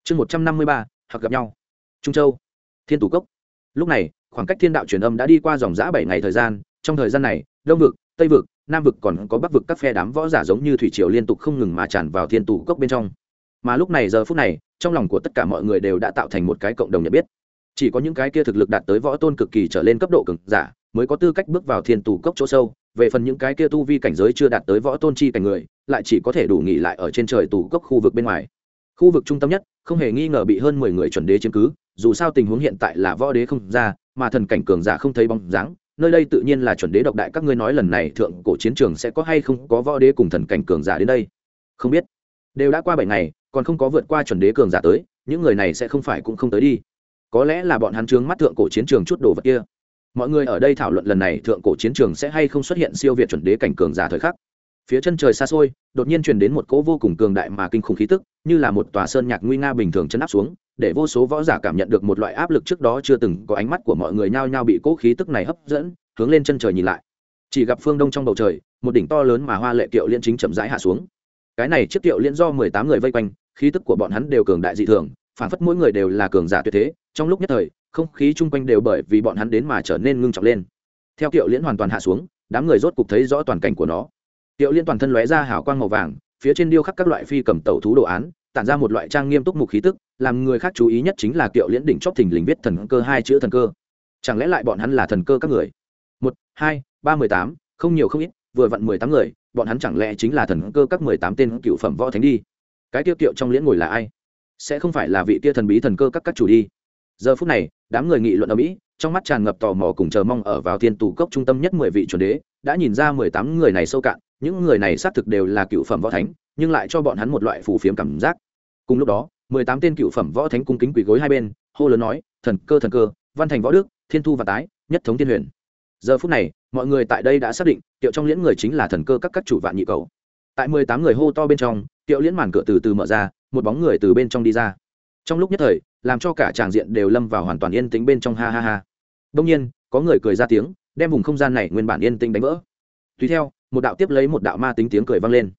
Chương một trăm năm mươi ba hặc gặp nhau. Trung châu, thiên tủ cốc. Lúc này, khoảng cách thiên đạo truyền âm đã đi qua dòng giã bảy ngày thời gian. Trong thời gian này, đông vực, tây vực, nam vực còn có bắc vực các phe đám võ giả giống như thủy triều liên tục không ngừng mà tràn vào thiên tủ cốc bên trong. Mà lúc này giờ phút này trong lòng của tất cả mọi người đều đã tạo thành một cái cộng đồng nhận biết. Chỉ có những cái kia thực lực đạt tới võ tôn cực kỳ trở lên cấp độ cực giả mới có tư cách bước vào thiên tù cốc chỗ sâu. Về phần những cái kia tu vi cảnh giới chưa đạt tới võ tôn chi cảnh người, lại chỉ có thể đủ nghỉ lại ở trên trời tù cốc khu vực bên ngoài. Khu vực trung tâm nhất, không hề nghi ngờ bị hơn mười người chuẩn đế chiếm cứ, dù sao tình huống hiện tại là võ đế không ra, mà thần cảnh cường giả không thấy bóng dáng, nơi đây tự nhiên là chuẩn đế độc đại các ngươi nói lần này thượng cổ chiến trường sẽ có hay không có võ đế cùng thần cảnh cường giả đến đây? Không biết. Đều đã qua bảy ngày còn không có vượt qua chuẩn đế cường giả tới, những người này sẽ không phải cũng không tới đi. Có lẽ là bọn hắn trướng mắt thượng cổ chiến trường chút đồ vật kia. Mọi người ở đây thảo luận lần này thượng cổ chiến trường sẽ hay không xuất hiện siêu việt chuẩn đế cảnh cường giả thời khắc. Phía chân trời xa xôi, đột nhiên truyền đến một cỗ vô cùng cường đại mà kinh khủng khí tức, như là một tòa sơn nhạc nguy nga bình thường chân áp xuống, để vô số võ giả cảm nhận được một loại áp lực trước đó chưa từng có ánh mắt của mọi người nhao nhao bị cỗ khí tức này hấp dẫn, hướng lên chân trời nhìn lại. Chỉ gặp phương đông trong bầu trời, một đỉnh to lớn mà hoa lệ kiệu liên chính chậm rãi hạ xuống. Cái này chiếc kiệu liên do mười tám người vây quanh khí tức của bọn hắn đều cường đại dị thường phản phất mỗi người đều là cường giả tuyệt thế, trong lúc nhất thời, không khí chung quanh đều bởi vì bọn hắn đến mà trở nên ngưng trọng lên. Theo kiệu liên hoàn toàn hạ xuống, đám người rốt cục thấy rõ toàn cảnh của nó. Kiệu liên toàn thân lóe ra hào quang màu vàng, phía trên điêu khắc các loại phi cầm tẩu thú đồ án, tản ra một loại trang nghiêm túc mục khí tức, làm người khác chú ý nhất chính là kiệu liễn đỉnh chóp thình lình viết thần cơ hai chữ thần cơ. Chẳng lẽ lại bọn hắn là thần cơ các người? Một, hai, ba mười tám, không nhiều không ít, vừa vặn mười tám người, bọn hắn chẳng lẽ chính là thần cơ các mười tám tên cựu phẩm võ thánh đi? Cái tiêu kiệu trong liễn ngồi là ai? Sẽ không phải là vị tia thần bí thần cơ các các chủ đi. Giờ phút này, đám người nghị luận ở mỹ, trong mắt tràn ngập tò mò cùng chờ mong ở vào thiên tù cốc trung tâm nhất mười vị chuẩn đế, đã nhìn ra mười tám người này sâu cạn, những người này xác thực đều là cựu phẩm võ thánh, nhưng lại cho bọn hắn một loại phù phiếm cảm giác. Cùng lúc đó, mười tám tên cựu phẩm võ thánh cung kính quỳ gối hai bên, hô lớn nói, thần cơ thần cơ, văn thành võ đức, thiên thu và tái, nhất thống thiên huyền. Giờ phút này, mọi người tại đây đã xác định tiệu trong liễn người chính là thần cơ các các chủ vạn nhị cầu. Tại mười tám người hô to bên trong tiệu liễn màn cửa từ từ mở ra, một bóng người từ bên trong đi ra. Trong lúc nhất thời, làm cho cả tràng diện đều lâm vào hoàn toàn yên tĩnh bên trong, ha ha ha. Đông nhiên, có người cười ra tiếng, đem vùng không gian này nguyên bản yên tĩnh đánh vỡ. Tùy theo, một đạo tiếp lấy một đạo ma tính tiếng cười vang lên.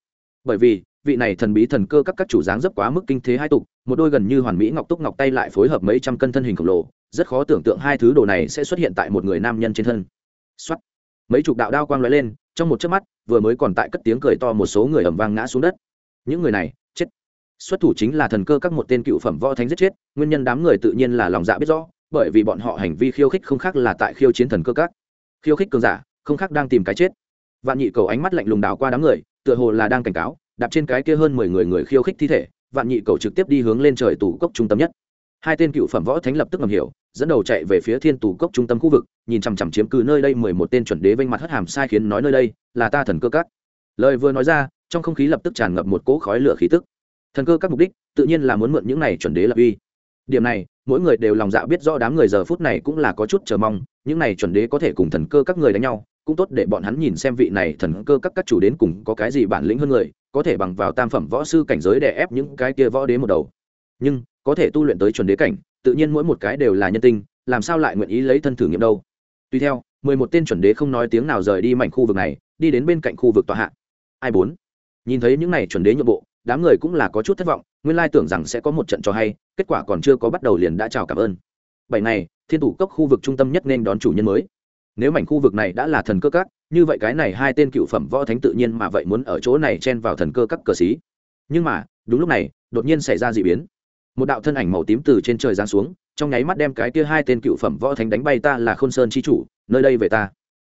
Bởi vì, vị này thần bí thần cơ các các chủ dáng dấp quá mức kinh thế hai tục, một đôi gần như hoàn mỹ ngọc túc ngọc tay lại phối hợp mấy trăm cân thân hình khổng lồ, rất khó tưởng tượng hai thứ đồ này sẽ xuất hiện tại một người nam nhân trên thân. Xuất mấy chục đạo đao quang lóe lên, trong một chớp mắt, vừa mới còn tại cất tiếng cười to một số người ầm vang ngã xuống đất những người này, chết. Xuất thủ chính là thần cơ các một tên cựu phẩm võ thánh giết chết, nguyên nhân đám người tự nhiên là lòng dạ biết rõ, bởi vì bọn họ hành vi khiêu khích không khác là tại khiêu chiến thần cơ các. Khiêu khích cường giả, không khác đang tìm cái chết. Vạn nhị cầu ánh mắt lạnh lùng đào qua đám người, tựa hồ là đang cảnh cáo, đạp trên cái kia hơn mười người người khiêu khích thi thể, vạn nhị cầu trực tiếp đi hướng lên trời tủ cốc trung tâm nhất. Hai tên cựu phẩm võ thánh lập tức ngầm hiểu, dẫn đầu chạy về phía thiên tù cốc trung tâm khu vực, nhìn chằm chằm chiếm cứ nơi đây mười một tên chuẩn đế vênh mặt hất hàm sai khiến nói nơi đây là ta thần cơ các. Lời vừa nói ra trong không khí lập tức tràn ngập một cỗ khói lửa khí tức. Thần cơ các mục đích, tự nhiên là muốn mượn những này chuẩn đế lập uy. Điểm này, mỗi người đều lòng dạ biết rõ đám người giờ phút này cũng là có chút chờ mong, những này chuẩn đế có thể cùng thần cơ các người đánh nhau, cũng tốt để bọn hắn nhìn xem vị này thần cơ các các chủ đến cùng có cái gì bản lĩnh hơn người, có thể bằng vào tam phẩm võ sư cảnh giới để ép những cái kia võ đế một đầu. Nhưng, có thể tu luyện tới chuẩn đế cảnh, tự nhiên mỗi một cái đều là nhân tinh, làm sao lại nguyện ý lấy thân thử nghiệm đâu? Tuy theo, mười một tên chuẩn đế không nói tiếng nào rời đi mảnh khu vực này, đi đến bên cạnh khu vực tòa hạ. Ai bốn? Nhìn thấy những này chuẩn đế nhượng bộ, đám người cũng là có chút thất vọng, nguyên lai tưởng rằng sẽ có một trận cho hay, kết quả còn chưa có bắt đầu liền đã chào cảm ơn. Bảy ngày, thiên thủ cốc khu vực trung tâm nhất nên đón chủ nhân mới. Nếu mảnh khu vực này đã là thần cơ các, như vậy cái này hai tên cựu phẩm võ thánh tự nhiên mà vậy muốn ở chỗ này chen vào thần cơ các cờ xí. Nhưng mà, đúng lúc này, đột nhiên xảy ra d ị biến. Một đạo thân ảnh màu tím từ trên trời giáng xuống, trong nháy mắt đem cái kia hai tên cựu phẩm võ thánh đánh bay ta là khôn sơn chi chủ, nơi đây về ta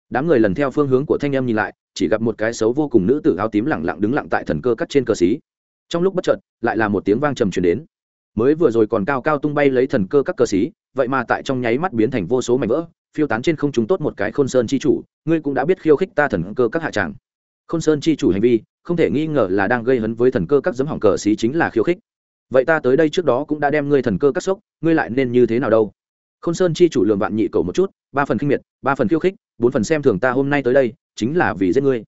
đám người lần theo phương hướng của thanh em nhìn lại, chỉ gặp một cái xấu vô cùng nữ tử áo tím lẳng lặng đứng lặng tại thần cơ cắt trên cờ xí. Trong lúc bất chợt, lại là một tiếng vang trầm truyền đến. Mới vừa rồi còn cao cao tung bay lấy thần cơ các cờ xí, vậy mà tại trong nháy mắt biến thành vô số mảnh vỡ, phiêu tán trên không chúng tốt một cái khôn sơn chi chủ, ngươi cũng đã biết khiêu khích ta thần cơ các hạ tràng. Khôn sơn chi chủ hành vi, không thể nghi ngờ là đang gây hấn với thần cơ các giấm hỏng cờ xí chính là khiêu khích. Vậy ta tới đây trước đó cũng đã đem ngươi thần cơ cắt sốc, ngươi lại nên như thế nào đâu? Khôn sơn chi chủ lường vạn nhị cầu một chút, ba phần khinh miệt, ba phần khiêu khích, bốn phần xem thường ta hôm nay tới đây, chính là vì giết ngươi.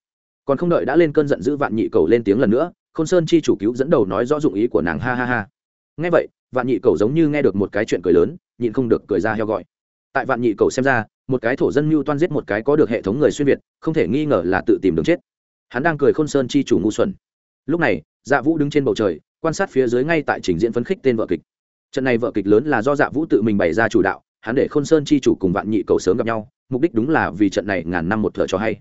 Còn không đợi đã lên cơn giận dữ vạn nhị cầu lên tiếng lần nữa, khôn sơn chi chủ cứu dẫn đầu nói rõ dụng ý của nàng, ha ha ha. Nghe vậy, vạn nhị cầu giống như nghe được một cái chuyện cười lớn, nhịn không được cười ra heo gọi. Tại vạn nhị cầu xem ra, một cái thổ dân mưu toan giết một cái có được hệ thống người xuyên việt, không thể nghi ngờ là tự tìm đường chết. Hắn đang cười khôn sơn chi chủ ngu xuẩn. Lúc này dạ vũ đứng trên bầu trời, quan sát phía dưới ngay tại trình diễn phấn khích tên vợ kịch trận này vợ kịch lớn là do dạ vũ tự mình bày ra chủ đạo, hắn để khôn sơn chi chủ cùng vạn nhị cầu sớm gặp nhau, mục đích đúng là vì trận này ngàn năm một thợ cho hay.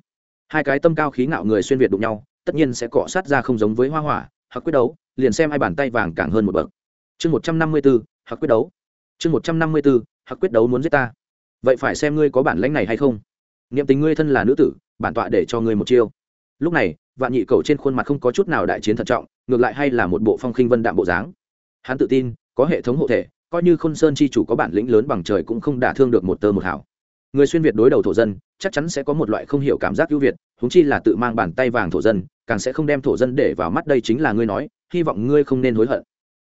Hai cái tâm cao khí ngạo người xuyên việt đụng nhau, tất nhiên sẽ cọ sát ra không giống với hoa hỏa hoặc quyết đấu, liền xem hai bàn tay vàng càng hơn một bậc. Chương một trăm năm mươi b ố hoặc quyết đấu. Chương một trăm năm mươi b ố hoặc quyết đấu muốn giết ta. Vậy phải xem ngươi có bản lãnh này hay không. Niệm tình ngươi thân là nữ tử, bản tọa để cho ngươi một chiêu. Lúc này, vạn nhị cầu trên khuôn mặt không có chút nào đại chiến thận trọng, ngược lại hay là một bộ phong khinh vân đạm bộ dáng. Hắn tự tin có hệ thống hộ thể, coi như khôn sơn chi chủ có bản lĩnh lớn bằng trời cũng không đả thương được một tơ một hảo người xuyên việt đối đầu thổ dân, chắc chắn sẽ có một loại không hiểu cảm giác ưu việt húng chi là tự mang bàn tay vàng thổ dân, càng sẽ không đem thổ dân để vào mắt đây chính là ngươi nói, hy vọng ngươi không nên hối hận.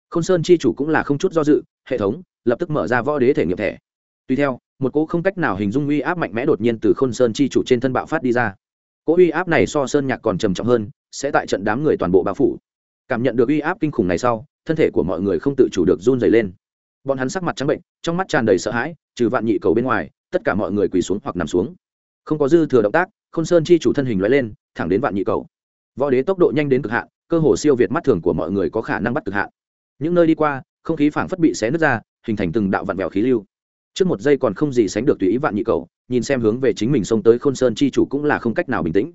Khôn sơn chi chủ cũng là không chút do dự, hệ thống, lập tức mở ra võ đế thể nghiệm thẻ. Tuy theo, một cỗ không cách nào hình dung uy áp mạnh mẽ đột nhiên từ khôn sơn chi chủ trên thân bạo phát đi ra. Cỗ uy áp này so sơn nhạc còn trầm trọng hơn, sẽ tại trận đám người toàn bộ bao phủ. Cảm nhận được uy áp kinh khủng này sau thân thể của mọi người không tự chủ được run dày lên. Bọn hắn sắc mặt trắng bệnh, trong mắt tràn đầy sợ hãi, trừ vạn nhị cầu bên ngoài, tất cả mọi người quỳ xuống hoặc nằm xuống. Không có dư thừa động tác, khôn sơn chi chủ thân hình loại lên, thẳng đến vạn nhị cầu. Võ đế tốc độ nhanh đến cực hạn, cơ hồ siêu việt mắt thường của mọi người có khả năng bắt cực hạn. Những nơi đi qua, không khí phảng phất bị xé nứt ra, hình thành từng đạo vạn vẹo khí lưu. Trước một giây còn không gì sánh được tùy ý vạn nhị cầu, nhìn xem hướng về chính mình xông tới khôn sơn chi chủ cũng là không cách nào bình tĩnh.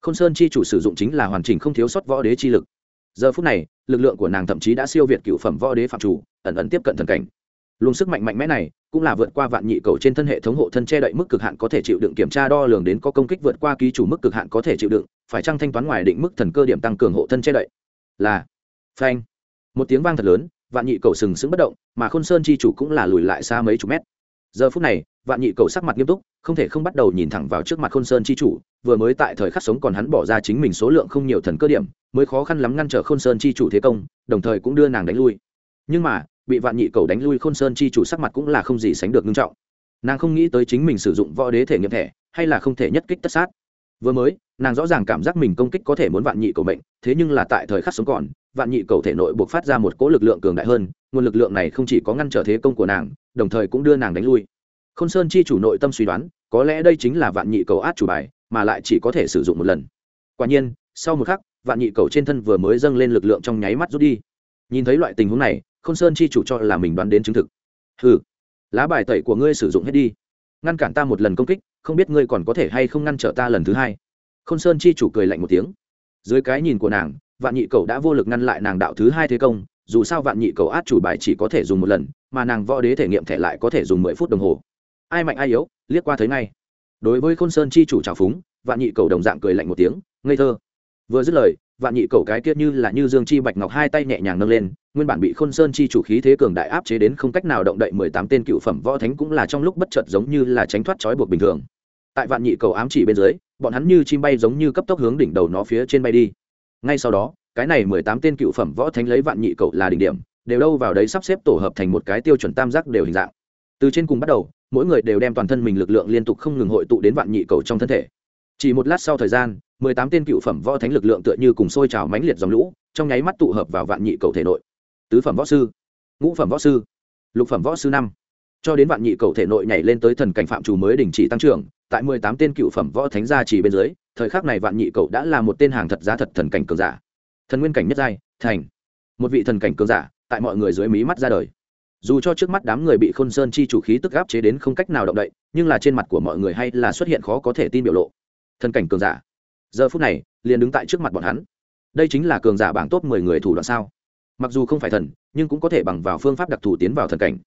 Khôn sơn chi chủ sử dụng chính là hoàn chỉnh không thiếu sót võ đế chi lực giờ phút này, lực lượng của nàng thậm chí đã siêu việt cựu phẩm võ đế phạm chủ, ẩn ẩn tiếp cận thần cảnh. Luồng sức mạnh mạnh mẽ này, cũng là vượt qua vạn nhị cầu trên thân hệ thống hộ thân che đậy mức cực hạn có thể chịu đựng kiểm tra đo lường đến có công kích vượt qua ký chủ mức cực hạn có thể chịu đựng, phải chăng thanh toán ngoài định mức thần cơ điểm tăng cường hộ thân che đậy? Là. Phanh. Một tiếng vang thật lớn, vạn nhị cầu sừng sững bất động, mà khôn sơn chi chủ cũng là lùi lại xa mấy chục mét giờ phút này, vạn nhị cầu sắc mặt nghiêm túc, không thể không bắt đầu nhìn thẳng vào trước mặt khôn sơn chi chủ, vừa mới tại thời khắc sống còn hắn bỏ ra chính mình số lượng không nhiều thần cơ điểm, mới khó khăn lắm ngăn trở khôn sơn chi chủ thế công, đồng thời cũng đưa nàng đánh lui. Nhưng mà, bị vạn nhị cầu đánh lui khôn sơn chi chủ sắc mặt cũng là không gì sánh được nghiêm trọng. Nàng không nghĩ tới chính mình sử dụng võ đế thể nghiệm thẻ, hay là không thể nhất kích tất sát. Vừa mới, nàng rõ ràng cảm giác mình công kích có thể muốn vạn nhị cầu mệnh, thế nhưng là tại thời khắc sống còn, vạn nhị cầu thể nội buộc phát ra một cỗ lực lượng cường đại hơn nguồn lực lượng này không chỉ có ngăn trở thế công của nàng, đồng thời cũng đưa nàng đánh lui. K h ô n sơn chi chủ nội tâm suy đoán, có lẽ đây chính là vạn nhị cầu át chủ bài, mà lại chỉ có thể sử dụng một lần. Quả nhiên, sau một khắc, vạn nhị cầu trên thân vừa mới dâng lên lực lượng trong nháy mắt rút đi. Nhìn thấy loại tình huống này k h ô n sơn chi chủ cho là mình đoán đến chứng thực. Ừ lá bài tẩy của ngươi sử dụng hết đi. Ngăn cản ta một lần công kích, không biết ngươi còn có thể hay không ngăn trở ta lần thứ hai. K h ô n sơn chi chủ cười lạnh một tiếng. Dưới cái nhìn của nàng, vạn nhị cầu đã vô lực ngăn lại nàng đạo thứ hai thế công dù sao vạn nhị cầu át chủ bài chỉ có thể dùng một lần, mà nàng võ đế thể nghiệm thẻ lại có thể dùng mười phút đồng hồ. Ai mạnh ai yếu, liếc qua thấy ngay. Đối với khôn sơn chi chủ trào phúng, vạn nhị cầu đồng dạng cười lạnh một tiếng, ngây thơ. Vừa dứt lời, vạn nhị cầu cái kia như là như dương chi bạch ngọc hai tay nhẹ nhàng nâng lên, nguyên bản bị khôn sơn chi chủ khí thế cường đại áp chế đến không cách nào động đậy mười tám tên cựu phẩm võ thánh cũng là trong lúc bất chợt giống như là tránh thoát trói buộc bình thường. Tại vạn nhị cầu ám chỉ bên dưới, bọn hắn như chim bay giống như cấp tốc hướng đỉnh đầu nó phía trên bay đi. Ngay sau đó cái này mười tám tên cựu phẩm võ thánh lấy vạn nhị cầu là đỉnh điểm, đều đâu vào đấy sắp xếp tổ hợp thành một cái tiêu chuẩn tam giác đều hình dạng. Từ trên cùng bắt đầu, mỗi người đều đem toàn thân mình lực lượng liên tục không ngừng hội tụ đến vạn nhị cầu trong thân thể. Chỉ một lát sau thời gian, mười tám tên cựu phẩm võ thánh lực lượng tựa như cùng sôi trào mãnh liệt dòng lũ, trong nháy mắt tụ hợp vào vạn nhị cầu thể nội. Tứ phẩm võ sư, ngũ phẩm võ sư, lục phẩm võ sư năm. Cho đến vạn nhị cầu thể nội nhảy lên tới thần cảnh phạm chủ mới đình chỉ tăng trưởng, tại mười tám tên cựu phẩm võ thánh gia chỉ bên dưới, thời khắc này vạn nhị cầu đã là một tên hàng thật giá thật thần cảnh cường giả thần nguyên cảnh nhất giai, thành. Một vị thần cảnh cường giả, tại mọi người dưới mí mắt ra đời. Dù cho trước mắt đám người bị khôn sơn chi chủ khí tức áp chế đến không cách nào động đậy, nhưng là trên mặt của mọi người hay là xuất hiện khó có thể tin biểu lộ. Thần cảnh cường giả. Giờ phút này, liền đứng tại trước mặt bọn hắn. Đây chính là cường giả bảng top mười người thủ đoạn sao? Mặc dù không phải thần, nhưng cũng có thể bằng vào phương pháp đặc thù tiến vào thần cảnh.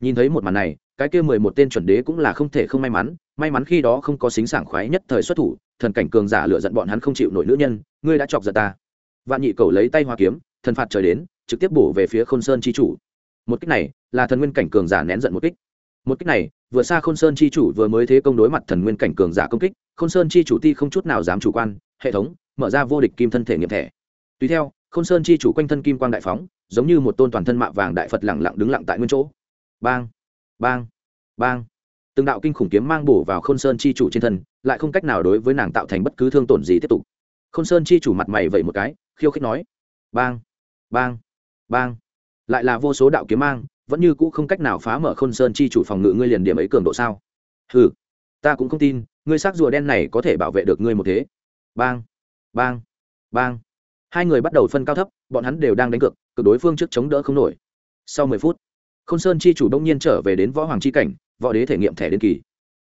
Nhìn thấy một màn này, cái kia mười một tên chuẩn đế cũng là không thể không may mắn may mắn khi đó không có xính sảng khoái nhất thời xuất thủ, thần cảnh cường giả lựa giận bọn hắn không chịu nổi nữ nhân, ngươi đã chọc giận ta vạn nhị cầu lấy tay hoa kiếm, thần phạt trời đến, trực tiếp bổ về phía khôn sơn chi chủ. Một cách này là thần nguyên cảnh cường giả nén giận một kích. Một kích này, vừa xa khôn sơn chi chủ vừa mới thế công đối mặt thần nguyên cảnh cường giả công kích, khôn sơn chi chủ ti không chút nào dám chủ quan, hệ thống, mở ra vô địch kim thân thể nghiệm thẻ. Tùy theo, khôn sơn chi chủ quanh thân kim quang đại phóng, giống như một tôn toàn thân mạ vàng đại phật lẳng lặng đứng lặng tại nguyên chỗ. Bang bang bang. Từng đạo kinh khủng kiếm mang bổ vào khôn sơn chi chủ trên thân, lại không cách nào đối với nàng tạo thành bất cứ thương tổn gì tiếp tục khôn sơn chi chủ mặt mày vậy một cái khiêu khích nói bang bang bang. Lại là vô số đạo kiếm mang vẫn như cũ không cách nào phá mở khôn sơn chi chủ phòng ngự ngươi liền điểm ấy cường độ sao? Hừ, ta cũng không tin ngươi xác rùa đen này có thể bảo vệ được ngươi một thế. Bang bang bang. Hai người bắt đầu phân cao thấp bọn hắn đều đang đánh cược cực đối phương trước chống đỡ không nổi. Sau mười phút khôn sơn chi chủ đông nhiên trở về đến võ hoàng chi cảnh võ đế thể nghiệm thẻ đến kỳ.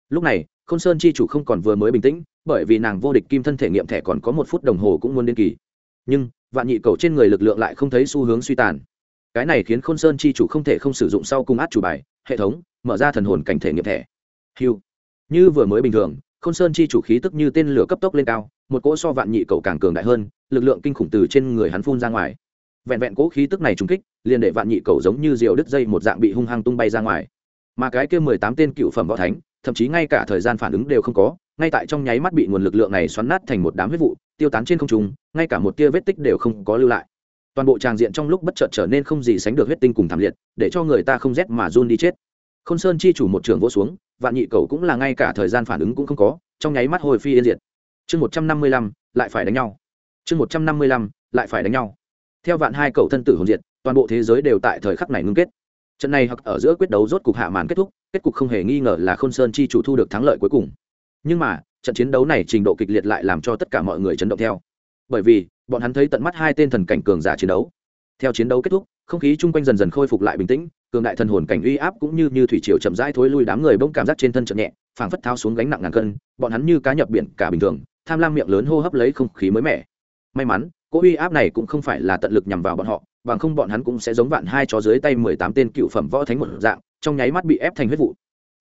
Lúc này khôn sơn chi chủ không còn vừa mới bình tĩnh bởi vì nàng vô địch kim thân thể nghiệm thẻ còn có một phút đồng hồ cũng muốn đến kỳ. Nhưng, vạn nhị cầu trên người lực lượng lại không thấy xu hướng suy tàn. Cái này khiến khôn sơn chi chủ không thể không sử dụng sau cung át chủ bài, hệ thống, mở ra thần hồn cảnh thể nghiệm thẻ. Hiu như vừa mới bình thường, khôn sơn chi chủ khí tức như tên lửa cấp tốc lên cao, một cỗ so vạn nhị cầu càng cường đại hơn, lực lượng kinh khủng từ trên người hắn phun ra ngoài. Vẹn vẹn cỗ khí tức này trúng kích, liền để vạn nhị cầu giống như diều đứt dây một dạng bị hung hăng tung bay ra ngoài. Mà cái kia mười tám tên cựu phẩm võ thánh, thậm chí ngay cả thời gian phản ứng đều không có ngay tại trong nháy mắt bị nguồn lực lượng này xoắn nát thành một đám huyết vụ, tiêu tán trên không trung, ngay cả một tia vết tích đều không có lưu lại. Toàn bộ tràng diện trong lúc bất chợt trở nên không gì sánh được huyết tinh cùng thảm liệt, để cho người ta không rét mà run đi chết. Khôn sơn chi chủ một trường vỗ xuống, vạn nhị cầu cũng là ngay cả thời gian phản ứng cũng không có, trong nháy mắt hồi phi yên diệt. Chương một trăm năm mươi lăm, lại phải đánh nhau. Chương một trăm năm mươi lăm, lại phải đánh nhau. Theo vạn hai cầu thân tử hồn diệt, toàn bộ thế giới đều tại thời khắc này ngưng kết. Trận này hoặc ở giữa quyết đấu rốt cục hạ màn kết thúc, kết cục không hề nghi ngờ là khôn sơn chi chủ thu được thắng lợi cuối cùng nhưng mà, trận chiến đấu này trình độ kịch liệt lại làm cho tất cả mọi người chấn động theo. Bởi vì, bọn hắn thấy tận mắt hai tên thần cảnh cường giả chiến đấu. Theo chiến đấu kết thúc, không khí chung quanh dần dần khôi phục lại bình tĩnh, cường đại thần hồn cảnh uy áp cũng như như thủy triều chậm rãi thối lui đám người bỗng cảm giác trên thân chậm nhẹ, phảng phất tháo xuống gánh nặng ngàn cân, bọn hắn như cá nhập biển cả bình thường, tham lam miệng lớn hô hấp lấy không khí mới mẻ. May mắn, cỗ uy áp này cũng không phải là tận lực nhằm vào bọn họ, bằng không bọn hắn cũng sẽ giống vạn hai chó dưới tay mười tám tên cựu phẩm võ thánh một dạng, trong nháy mắt bị ép thành huyết vụ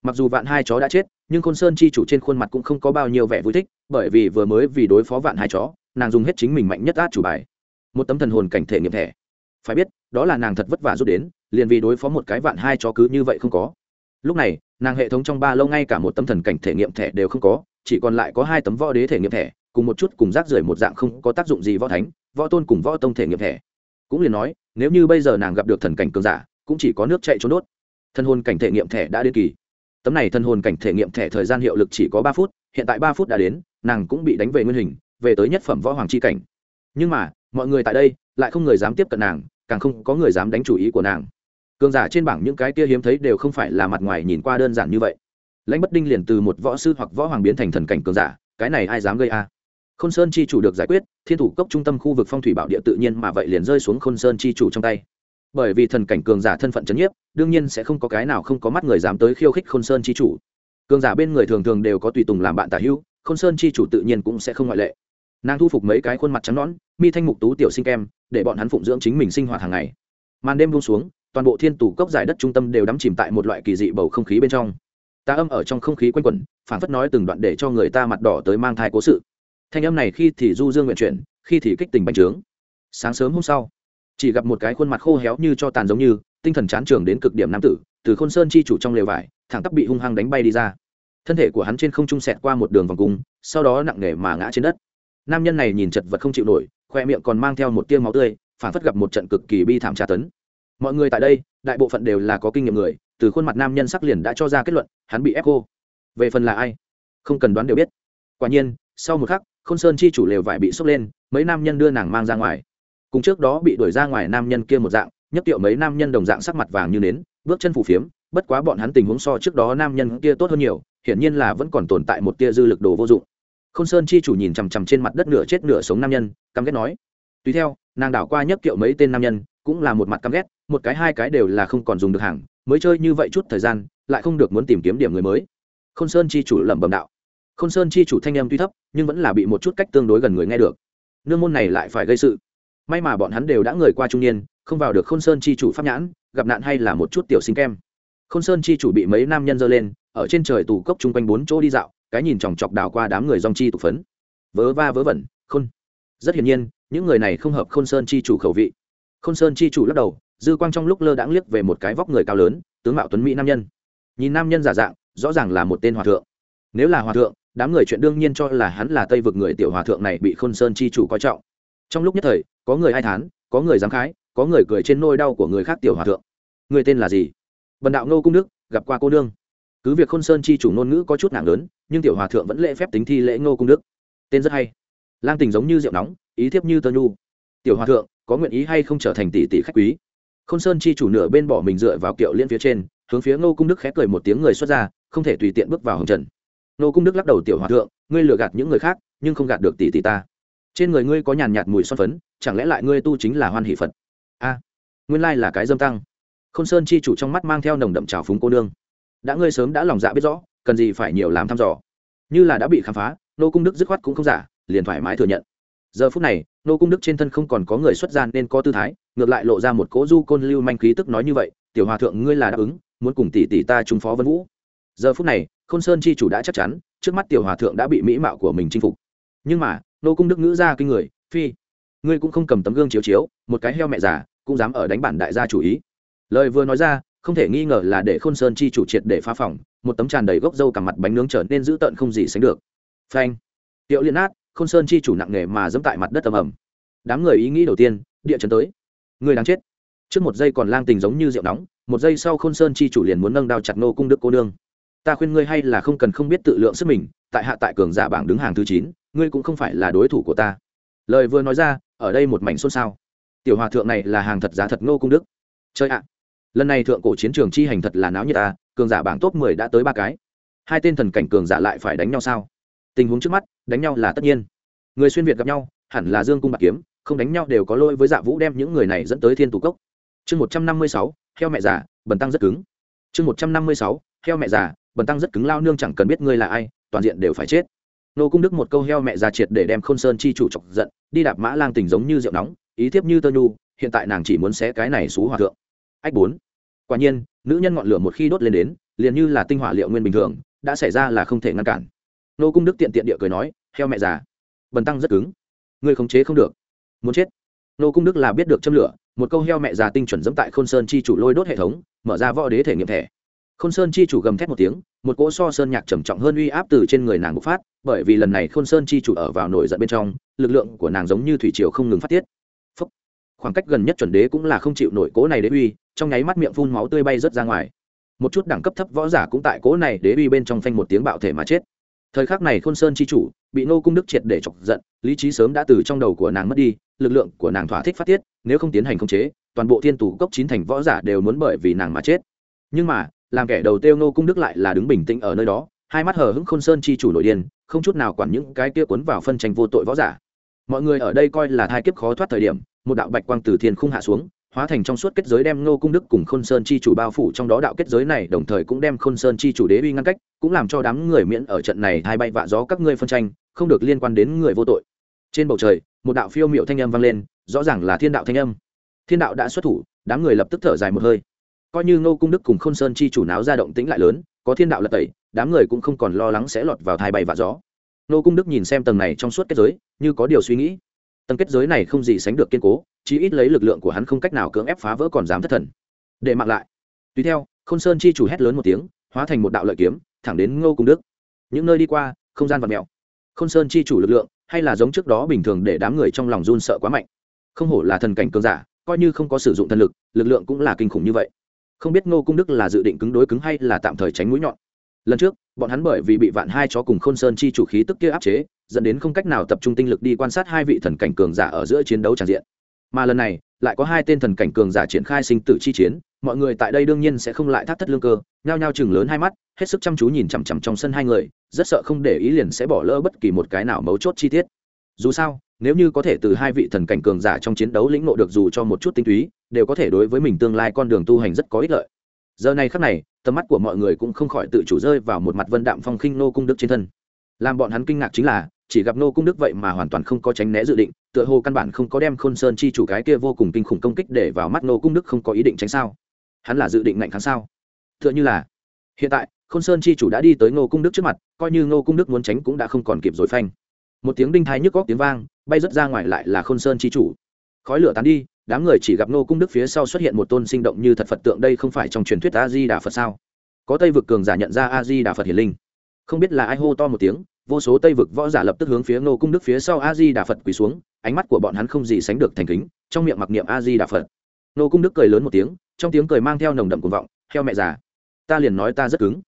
mặc dù vạn hai chó đã chết, nhưng khôn sơn chi chủ trên khuôn mặt cũng không có bao nhiêu vẻ vui thích, bởi vì vừa mới vì đối phó vạn hai chó, nàng dùng hết chính mình mạnh nhất át chủ bài. Một tấm thần hồn cảnh thể nghiệm thẻ. Phải biết, đó là nàng thật vất vả rút đến, liền vì đối phó một cái vạn hai chó cứ như vậy không có. Lúc này, nàng hệ thống trong ba lâu ngay cả một tấm thần cảnh thể nghiệm thẻ đều không có, chỉ còn lại có hai tấm võ đế thể nghiệm thẻ, cùng một chút cùng rác rưởi một dạng không có tác dụng gì võ thánh, võ tôn cùng võ tông thể nghiệm thẻ. Cũng liền nói, nếu như bây giờ nàng gặp được thần cảnh cường giả, cũng chỉ có nước chạy trốn đốt. Thân hồn cảnh thể nghiệm thẻ đã đến kỳ tấm này thân hồn cảnh thể nghiệm thẻ thời gian hiệu lực chỉ có ba phút, hiện tại ba phút đã đến, nàng cũng bị đánh về nguyên hình, về tới nhất phẩm võ hoàng c h i cảnh. Nhưng mà, mọi người tại đây, lại không người dám tiếp cận nàng, càng không có người dám đánh chủ ý của nàng. Cường giả trên bảng những cái kia hiếm thấy đều không phải là mặt ngoài nhìn qua đơn giản như vậy. Lãnh bất đinh liền từ một võ sư hoặc võ hoàng biến thành thần cảnh cường giả, cái này ai dám gây a? Khôn sơn chi chủ được giải quyết, thiên thủ cốc trung tâm khu vực phong thủy bảo địa tự nhiên mà vậy liền rơi xuống khôn sơn chi chủ trong tay bởi vì thần cảnh cường giả thân phận c h ấ n nhiếp, đương nhiên sẽ không có cái nào không có mắt người dám tới khiêu khích khôn sơn chi chủ. Cường giả bên người thường thường đều có tùy tùng làm bạn tả hữu, khôn sơn chi chủ tự nhiên cũng sẽ không ngoại lệ. Nàng thu phục mấy cái khuôn mặt trắng nõn, mi thanh mục tú tiểu sinh kem để bọn hắn phụng dưỡng chính mình sinh hoạt hàng ngày. Màn đêm buông xuống, toàn bộ thiên tủ cốc giải đất trung tâm đều đắm chìm tại một loại kỳ dị bầu không khí bên trong. Ta âm ở trong không khí quanh quẩn phản phất nói từng đoạn để cho người ta mặt đỏ tới mang thai cố sự. Thanh âm này khi thì du dương nguyện chuyển, khi thì kích tình bành trướng. Sáng sớm hôm sau chỉ gặp một cái khuôn mặt khô héo như cho tàn giống như, tinh thần chán trường đến cực điểm nam tử, từ khôn sơn chi chủ trong lều vải, thẳng tắp bị hung hăng đánh bay đi ra. Thân thể của hắn trên không trung sẹt qua một đường vòng cung, sau đó nặng nề mà ngã trên đất. Nam nhân này nhìn chật vật không chịu nổi, khoe miệng còn mang theo một tiêu máu tươi, phản phất gặp một trận cực kỳ bi thảm tra tấn. Mọi người tại đây, đại bộ phận đều là có kinh nghiệm người, từ khuôn mặt nam nhân sắc liền đã cho ra kết luận, hắn bị ép cô về phần là ai? Không cần đoán đều biết. Quả nhiên, sau một khắc, khôn sơn chi chủ lều vải bị sốc lên, mấy nam nhân đưa nàng mang ra ngoài cùng trước đó bị đuổi ra ngoài nam nhân kia một dạng nhất tiệu mấy nam nhân đồng dạng sắc mặt vàng như nến, bước chân phủ phiếm, bất quá bọn hắn tình huống so trước đó nam nhân kia tốt hơn nhiều, hiển nhiên là vẫn còn tồn tại một tia dư lực đồ vô dụng. Khôn sơn chi chủ nhìn chằm chằm trên mặt đất nửa chết nửa sống nam nhân, căm ghét nói, tùy theo, nàng đảo qua nhất kiệu mấy tên nam nhân, cũng là một mặt căm ghét, một cái hai cái đều là không còn dùng được hàng, mới chơi như vậy chút thời gian, lại không được muốn tìm kiếm điểm người mới. Khôn sơn chi chủ lẩm bẩm đạo. Khôn sơn chi chủ thanh âm tuy thấp, nhưng vẫn là bị một chút cách tương đối gần người nghe được. Nương môn này lại phải gây sự may mà bọn hắn đều đã người qua trung niên, không vào được khôn sơn chi chủ pháp nhãn, gặp nạn hay là một chút tiểu sinh kem. Khôn sơn chi chủ bị mấy nam nhân dơ lên, ở trên trời tù cốc chung quanh bốn chỗ đi dạo, cái nhìn chòng chọc đào qua đám người dòng chi tụ phấn. Vớ va vớ vẩn, khôn. Rất hiển nhiên, những người này không hợp khôn sơn chi chủ khẩu vị. Khôn sơn chi chủ lắc đầu, dư quang trong lúc lơ đãng liếc về một cái vóc người cao lớn, tướng mạo tuấn mỹ nam nhân. Nhìn nam nhân giả dạng, rõ ràng là một tên hòa thượng. Nếu là hòa thượng, đám người chuyện đương nhiên cho là hắn là tây vực người tiểu hòa thượng này bị khôn sơn chi chủ coi trọng. Trong lúc nhất thời có người ai thán, có người dám khái, có người cười trên nôi đau của người khác tiểu hòa thượng. Người tên là gì? Bần đạo nô cung đức, gặp qua cô nương. Cứ việc khôn sơn chi chủ ngôn ngữ có chút nặng lớn, nhưng tiểu hòa thượng vẫn lễ phép tính thi lễ ngô cung đức. Tên rất hay. Lang tình giống như rượu nóng, ý thiếp như tơ nhu. Tiểu hòa thượng, có nguyện ý hay không trở thành tỷ tỷ khách quý? Khôn sơn chi chủ nửa bên bỏ mình dựa vào kiệu liên phía trên, hướng phía ngô cung đức khẽ cười một tiếng người xuất ra, không thể tùy tiện bước vào hồng trần. Nô cung đức lắc đầu tiểu hòa thượng, ngươi lừa gạt những người khác, nhưng không gạt được tỷ tỷ ta trên người ngươi có nhàn nhạt mùi son phấn, chẳng lẽ lại ngươi tu chính là hoan hỷ phật? A, nguyên lai là cái dâm tăng. Khôn sơn chi chủ trong mắt mang theo nồng đậm trào phúng cô nương. Đã ngươi sớm đã lòng dạ biết rõ, cần gì phải nhiều làm thăm dò. Như là đã bị khám phá, nô cung đức dứt khoát cũng không giả, liền thoải mái thừa nhận. Giờ phút này, nô cung đức trên thân không còn có người xuất gia nên có tư thái, ngược lại lộ ra một cỗ du côn lưu manh khí tức nói như vậy, tiểu hòa thượng, ngươi là đáp ứng, muốn cùng tỷ tỷ ta trúng phó vân vũ. Giờ phút này, khôn sơn chi chủ đã chắc chắn, trước mắt tiểu hòa thượng đã bị mỹ mạo của mình chinh phục. Nhưng mà nô cung đức ngữ ra kinh người, phi, ngươi cũng không cầm tấm gương chiếu chiếu, một cái heo mẹ già, cũng dám ở đánh bản đại gia chủ ý. Lời vừa nói ra, không thể nghi ngờ là để khôn sơn chi chủ triệt để phá phỏng một tấm tràn đầy gốc dâu cả mặt bánh nướng trở nên dữ tợn không gì sánh được. Phanh. Tiệu liên át khôn sơn chi chủ nặng nề mà dẫm tại mặt đất tầm ẩm đám người ý nghĩ đầu tiên, địa chấn tới. Người đáng chết. Trước một giây còn lang tình giống như rượu nóng, một giây sau khôn sơn chi chủ liền muốn nâng đao chặt nô cung đức cô nương. Ta khuyên ngươi hay là không cần không biết tự lượng sức mình, tại hạ tại cường giả bảng đứng hàng thứ chín ngươi cũng không phải là đối thủ của ta. Lời vừa nói ra, ở đây một mảnh xôn xao. Tiểu hòa thượng này là hàng thật giá thật Ngô cung đức. Chơi ạ. Lần này thượng cổ chiến trường chi hành thật là náo như ta, cường giả bảng top mười đã tới ba cái. Hai tên thần cảnh cường giả lại phải đánh nhau sao? Tình huống trước mắt, đánh nhau là tất nhiên. Người xuyên việt gặp nhau, hẳn là dương cung bạc kiếm, không đánh nhau đều có lỗi với dạ vũ đem những người này dẫn tới thiên tù cốc. Chương một trăm năm mươi sáu, heo mẹ già, bần tăng rất cứng. Chương một trăm năm mươi sáu, heo mẹ già, bần tăng rất cứng, lao nương chẳng cần biết ngươi là ai, toàn diện đều phải chết nô cung đức một câu heo mẹ già triệt để đem khôn sơn chi chủ chọc giận, đi đạp mã lang tình giống như rượu nóng, ý thiếp như tơ nhu, hiện tại nàng chỉ muốn xé cái này xú hòa thượng. Ách bốn. Quả nhiên, nữ nhân ngọn lửa một khi đốt lên đến, liền như là tinh hỏa liệu nguyên bình thường, đã xảy ra là không thể ngăn cản. Nô cung đức tiện tiện địa cười nói, heo mẹ già, bần tăng rất cứng. Ngươi khống chế không được. Muốn chết. Nô cung đức là biết được châm lửa, một câu heo mẹ già tinh chuẩn dẫm tại khôn sơn chi chủ lôi đốt hệ thống, mở ra võ đế thể nghiệm thẻ khôn sơn chi chủ gầm thét một tiếng, một cỗ so sơn nhạc trầm trọng hơn uy áp từ trên người nàng bộc phát, bởi vì lần này khôn sơn chi chủ ở vào nổi giận bên trong, lực lượng của nàng giống như thủy triều không ngừng phát tiết. Phốc. khoảng cách gần nhất chuẩn đế cũng là không chịu nổi cỗ này đế uy, trong nháy mắt miệng phun máu tươi bay rớt ra ngoài. Một chút đẳng cấp thấp võ giả cũng tại cỗ này đế uy bên trong phanh một tiếng bạo thể mà chết. Thời khắc này khôn sơn chi chủ bị nô cung đức triệt để chọc giận, lý trí sớm đã từ trong đầu của nàng mất đi, lực lượng của nàng thỏa thích phát tiết, nếu không tiến hành khống chế, toàn bộ thiên tù cốc chín thành võ giả đều muốn bởi vì nàng mà chết. Nhưng mà làm kẻ đầu tiêu nô cung đức lại là đứng bình tĩnh ở nơi đó, hai mắt hờ hững khôn sơn chi chủ nội điên, không chút nào quản những cái kia cuốn vào phân tranh vô tội võ giả. Mọi người ở đây coi là thai kiếp khó thoát thời điểm, một đạo bạch quang từ thiên khung hạ xuống, hóa thành trong suốt kết giới đem nô cung đức cùng khôn sơn chi chủ bao phủ trong đó đạo kết giới này, đồng thời cũng đem khôn sơn chi chủ đế uy ngăn cách, cũng làm cho đám người miễn ở trận này hai bay vạ gió các ngươi phân tranh, không được liên quan đến người vô tội. Trên bầu trời, một đạo phiêu miệu thanh âm vang lên, rõ ràng là thiên đạo thanh âm. Thiên đạo đã xuất thủ, đám người lập tức thở dài một hơi coi như ngô cung đức cùng khôn sơn chi chủ náo ra động tĩnh lại lớn, có thiên đạo lật tẩy, đám người cũng không còn lo lắng sẽ lọt vào thai bay và gió. Ngô cung đức nhìn xem tầng này trong suốt kết giới, như có điều suy nghĩ. Tầng kết giới này không gì sánh được kiên cố, chí ít lấy lực lượng của hắn không cách nào cưỡng ép phá vỡ còn dám thất thần. Để mặc lại. Tùy theo, khôn sơn chi chủ hét lớn một tiếng, hóa thành một đạo lợi kiếm, thẳng đến ngô cung đức. Những nơi đi qua, không gian vật mèo. Khôn sơn chi chủ lực lượng, hay là giống trước đó bình thường để đám người trong lòng run sợ quá mạnh. Không hổ là thần cảnh cường giả, coi như không có sử dụng thần lực lực lượng cũng là kinh khủng như vậy không biết ngô cung đức là dự định cứng đối cứng hay là tạm thời tránh mũi nhọn. Lần trước, bọn hắn bởi vì bị vạn hai chó cùng khôn sơn chi chủ khí tức kia áp chế, dẫn đến không cách nào tập trung tinh lực đi quan sát hai vị thần cảnh cường giả ở giữa chiến đấu tràn diện. Mà lần này, lại có hai tên thần cảnh cường giả triển khai sinh tử chi chiến, mọi người tại đây đương nhiên sẽ không lại thắt thất lương cơ, nhao nhao chừng lớn hai mắt, hết sức chăm chú nhìn chằm chằm trong sân hai người, rất sợ không để ý liền sẽ bỏ lỡ bất kỳ một cái nào mấu chốt chi tiết. Dù sao nếu như có thể từ hai vị thần cảnh cường giả trong chiến đấu lĩnh ngộ được dù cho một chút tinh túy, đều có thể đối với mình tương lai con đường tu hành rất có ích lợi. Giờ này khắc này, tầm mắt của mọi người cũng không khỏi tự chủ rơi vào một mặt vân đạm phong khinh nô cung đức trên thân. Làm bọn hắn kinh ngạc chính là, chỉ gặp nô cung đức vậy mà hoàn toàn không có tránh né dự định, tựa hồ căn bản không có đem khôn sơn chi chủ cái kia vô cùng kinh khủng công kích để vào mắt nô cung đức không có ý định tránh sao? Hắn là dự định ngạnh kháng sao? Tựa như là, hiện tại, khôn sơn chi chủ đã đi tới nô cung đức trước mặt, coi như nô cung đức muốn tránh cũng đã không còn kịp rồi phanh một tiếng đinh thái nhức góc tiếng vang, bay rớt ra ngoài lại là khôn sơn chi chủ. Khói lửa tán đi, đám người chỉ gặp nô cung đức phía sau xuất hiện một tôn sinh động như thật phật tượng, đây không phải trong truyền thuyết a di đà phật sao? Có tây vực cường giả nhận ra a di đà phật hiển linh. Không biết là ai hô to một tiếng, vô số tây vực võ giả lập tức hướng phía nô cung đức phía sau a di đà phật quỳ xuống, ánh mắt của bọn hắn không gì sánh được thành kính, trong miệng mặc niệm a di đà phật. Nô cung đức cười lớn một tiếng, trong tiếng cười mang theo nồng đậm cuồng vọng theo mẹ già, ta liền nói ta rất cứng.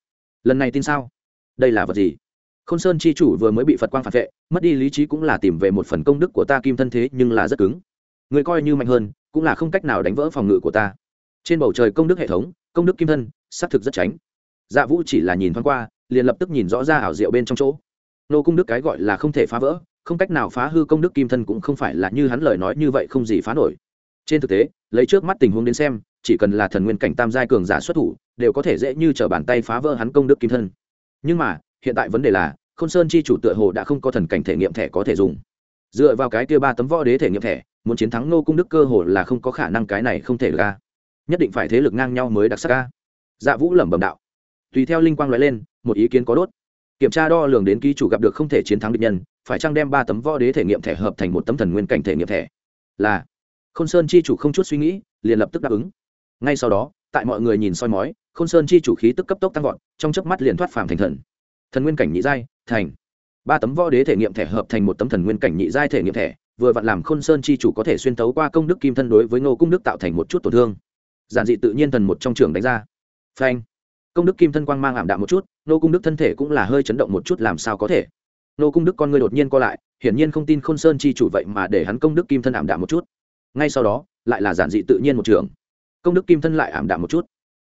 Lần này tin sao? Đây là vật gì? Khôn sơn chi chủ vừa mới bị phật quang phản vệ, mất đi lý trí cũng là tìm về một phần công đức của ta kim thân thế nhưng là rất cứng. Người coi như mạnh hơn, cũng là không cách nào đánh vỡ phòng ngự của ta. Trên bầu trời công đức hệ thống, công đức kim thân, xác thực rất tránh. Dạ vũ chỉ là nhìn thoáng qua, liền lập tức nhìn rõ ra ảo diệu bên trong chỗ. Nô cung đức cái gọi là không thể phá vỡ, không cách nào phá hư công đức kim thân cũng không phải là như hắn lời nói như vậy không gì phá nổi. Trên thực tế, lấy trước mắt tình huống đến xem, chỉ cần là thần nguyên cảnh tam giai cường giả xuất thủ, đều có thể dễ như trở bàn tay phá vỡ hắn công đức kim thân. Nhưng mà hiện tại vấn đề là, khôn sơn chi chủ tựa hồ đã không có thần cảnh thể nghiệm thẻ có thể dùng. Dựa vào cái kia ba tấm võ đế thể nghiệm thẻ, muốn chiến thắng nô cung đức cơ hồ là không có khả năng cái này không thể ra nhất định phải thế lực ngang nhau mới đặc sắc ca dạ vũ lẩm bẩm đạo. Tùy theo linh quang loại lên, một ý kiến có đốt. Kiểm tra đo lường đến ký chủ gặp được không thể chiến thắng địch nhân, phải chăng đem ba tấm võ đế thể nghiệm thẻ hợp thành một tấm thần nguyên cảnh thể nghiệm thẻ? Là. Khôn sơn chi chủ không chút suy nghĩ, liền lập tức đáp ứng. Ngay sau đó, tại mọi người nhìn soi mói, khôn sơn chi chủ khí tức cấp tốc tăng vọt, trong chớp mắt liền thoát phàm thành thần thần nguyên cảnh nhị giai, thành. Ba tấm võ đế thể nghiệm thẻ hợp thành một tấm thần nguyên cảnh nhị giai thể nghiệm thẻ, vừa vặn làm khôn sơn chi chủ có thể xuyên tấu qua công đức kim thân đối với ngô cung đức tạo thành một chút tổn thương. Giản dị tự nhiên thần một trong trường đánh ra. Phanh. Công đức kim thân quang mang ảm đạm một chút, ngô cung đức thân thể cũng là hơi chấn động một chút làm sao có thể. Ngô cung đức con người đột nhiên co lại, hiển nhiên không tin khôn sơn chi chủ vậy mà để hắn công đức kim thân ảm đạm một chút. Ngay sau đó, lại là giản dị tự nhiên một trường. Công đức kim thân lại ảm đạm một chút.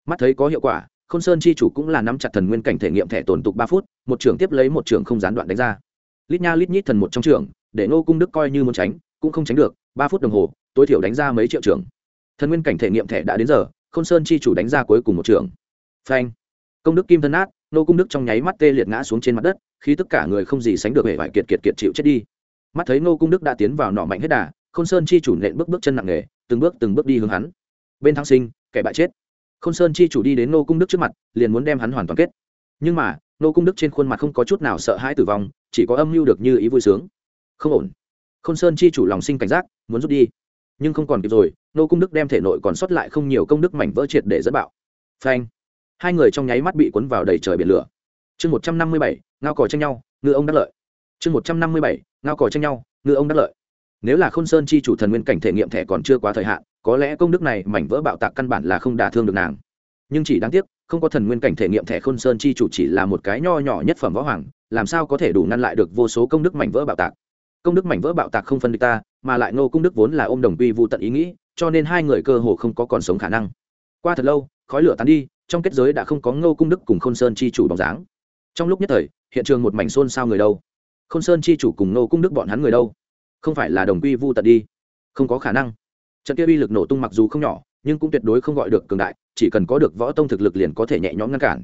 Mắt thấy có hiệu quả khôn sơn chi chủ cũng là nắm chặt thần nguyên cảnh thể nghiệm thẻ tồn tục ba phút, một trường tiếp lấy một trường không gián đoạn đánh ra. Lít nha lít nhít thần một trong trường để ngô cung đức coi như muốn tránh, cũng không tránh được, ba phút đồng hồ, tối thiểu đánh ra mấy triệu trường thần nguyên cảnh thể nghiệm thẻ đã đến giờ, khôn sơn chi chủ đánh ra cuối cùng một trường phanh. Công đức kim thân át Ngô cung đức trong nháy mắt tê liệt ngã xuống trên mặt đất khi tất cả người không gì sánh được hệ vải kiệt kiệt kiệt chịu chết đi. Mắt thấy Ngô cung đức đã tiến vào nọ mạnh hết đà, khôn sơn chi chủ nện bước bước chân nặng nề, từng bước từng bước đi hướng hắn. Bên thăng sinh, kẻ bại chết khôn sơn chi chủ đi đến nô cung đức trước mặt, liền muốn đem hắn hoàn toàn kết. Nhưng mà nô cung đức trên khuôn mặt không có chút nào sợ hãi tử vong, chỉ có âm mưu được như ý vui sướng. Không ổn. Khôn sơn chi chủ lòng sinh cảnh giác, muốn rút đi. Nhưng không còn kịp rồi nô cung đức đem thể nội còn sót lại không nhiều công đức mảnh vỡ triệt để dẫn bạo. Phanh. Hai người trong nháy mắt bị cuốn vào đầy trời biển lửa. Chương một trăm năm mươi bảy, ngao cò tranh nhau, ngư ông đắc lợi. Chương một trăm năm mươi bảy, ngao cò tranh nhau, ngư ông đắc lợi. Nếu là khôn sơn chi chủ thần nguyên cảnh thể nghiệm thẻ còn chưa quá thời hạn có lẽ công đức này mảnh vỡ bạo tạc căn bản là không đả thương được nàng. Nhưng chỉ đáng tiếc, không có thần nguyên cảnh thể nghiệm thẻ khôn sơn chi chủ chỉ là một cái nho nhỏ nhất phẩm võ hoàng, làm sao có thể đủ ngăn lại được vô số công đức mảnh vỡ bạo tạc? Công đức mảnh vỡ bạo tạc không phân địch ta, mà lại ngô công đức vốn là ôm đồng quy vụ tận ý nghĩ, cho nên hai người cơ hồ không có còn sống khả năng. Qua thật lâu, khói lửa tán đi, trong kết giới đã không có ngô cung đức cùng khôn sơn chi chủ bóng dáng. Trong lúc nhất thời, hiện trường một mảnh xôn xao người đâu? Khôn sơn chi chủ cùng ngô cung đức bọn hắn người đâu? Không phải là đồng quy vu tận đi. Không có khả năng trận kia uy lực nổ tung mặc dù không nhỏ, nhưng cũng tuyệt đối không gọi được cường đại, chỉ cần có được võ tông thực lực liền có thể nhẹ nhõm ngăn cản.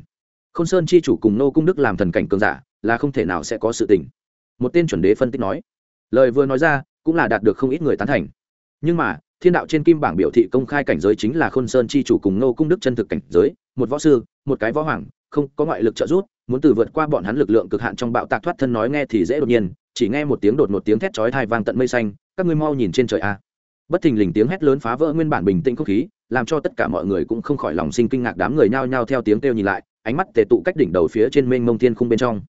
Khôn sơn chi chủ cùng nô cung đức làm thần cảnh cường giả, là không thể nào sẽ có sự tình. Một tên chuẩn đế phân tích nói, lời vừa nói ra, cũng là đạt được không ít người tán thành. Nhưng mà, thiên đạo trên kim bảng biểu thị công khai cảnh giới chính là khôn sơn chi chủ cùng nô cung đức chân thực cảnh giới, một võ sư, một cái võ hoàng, không có ngoại lực trợ giúp, muốn từ vượt qua bọn hắn lực lượng cực hạn trong bạo tạc thoát thân nói nghe thì dễ đột nhiên, chỉ nghe một tiếng đột một tiếng thét chói thai vang tận mây xanh, các ngươi mau nhìn trên trời a bất thình lình tiếng hét lớn phá vỡ nguyên bản bình tĩnh không khí, làm cho tất cả mọi người cũng không khỏi lòng sinh kinh ngạc đám người nhao nhao theo tiếng kêu nhìn lại, ánh mắt tề tụ cách đỉnh đầu phía trên mênh mông thiên khung bên trong.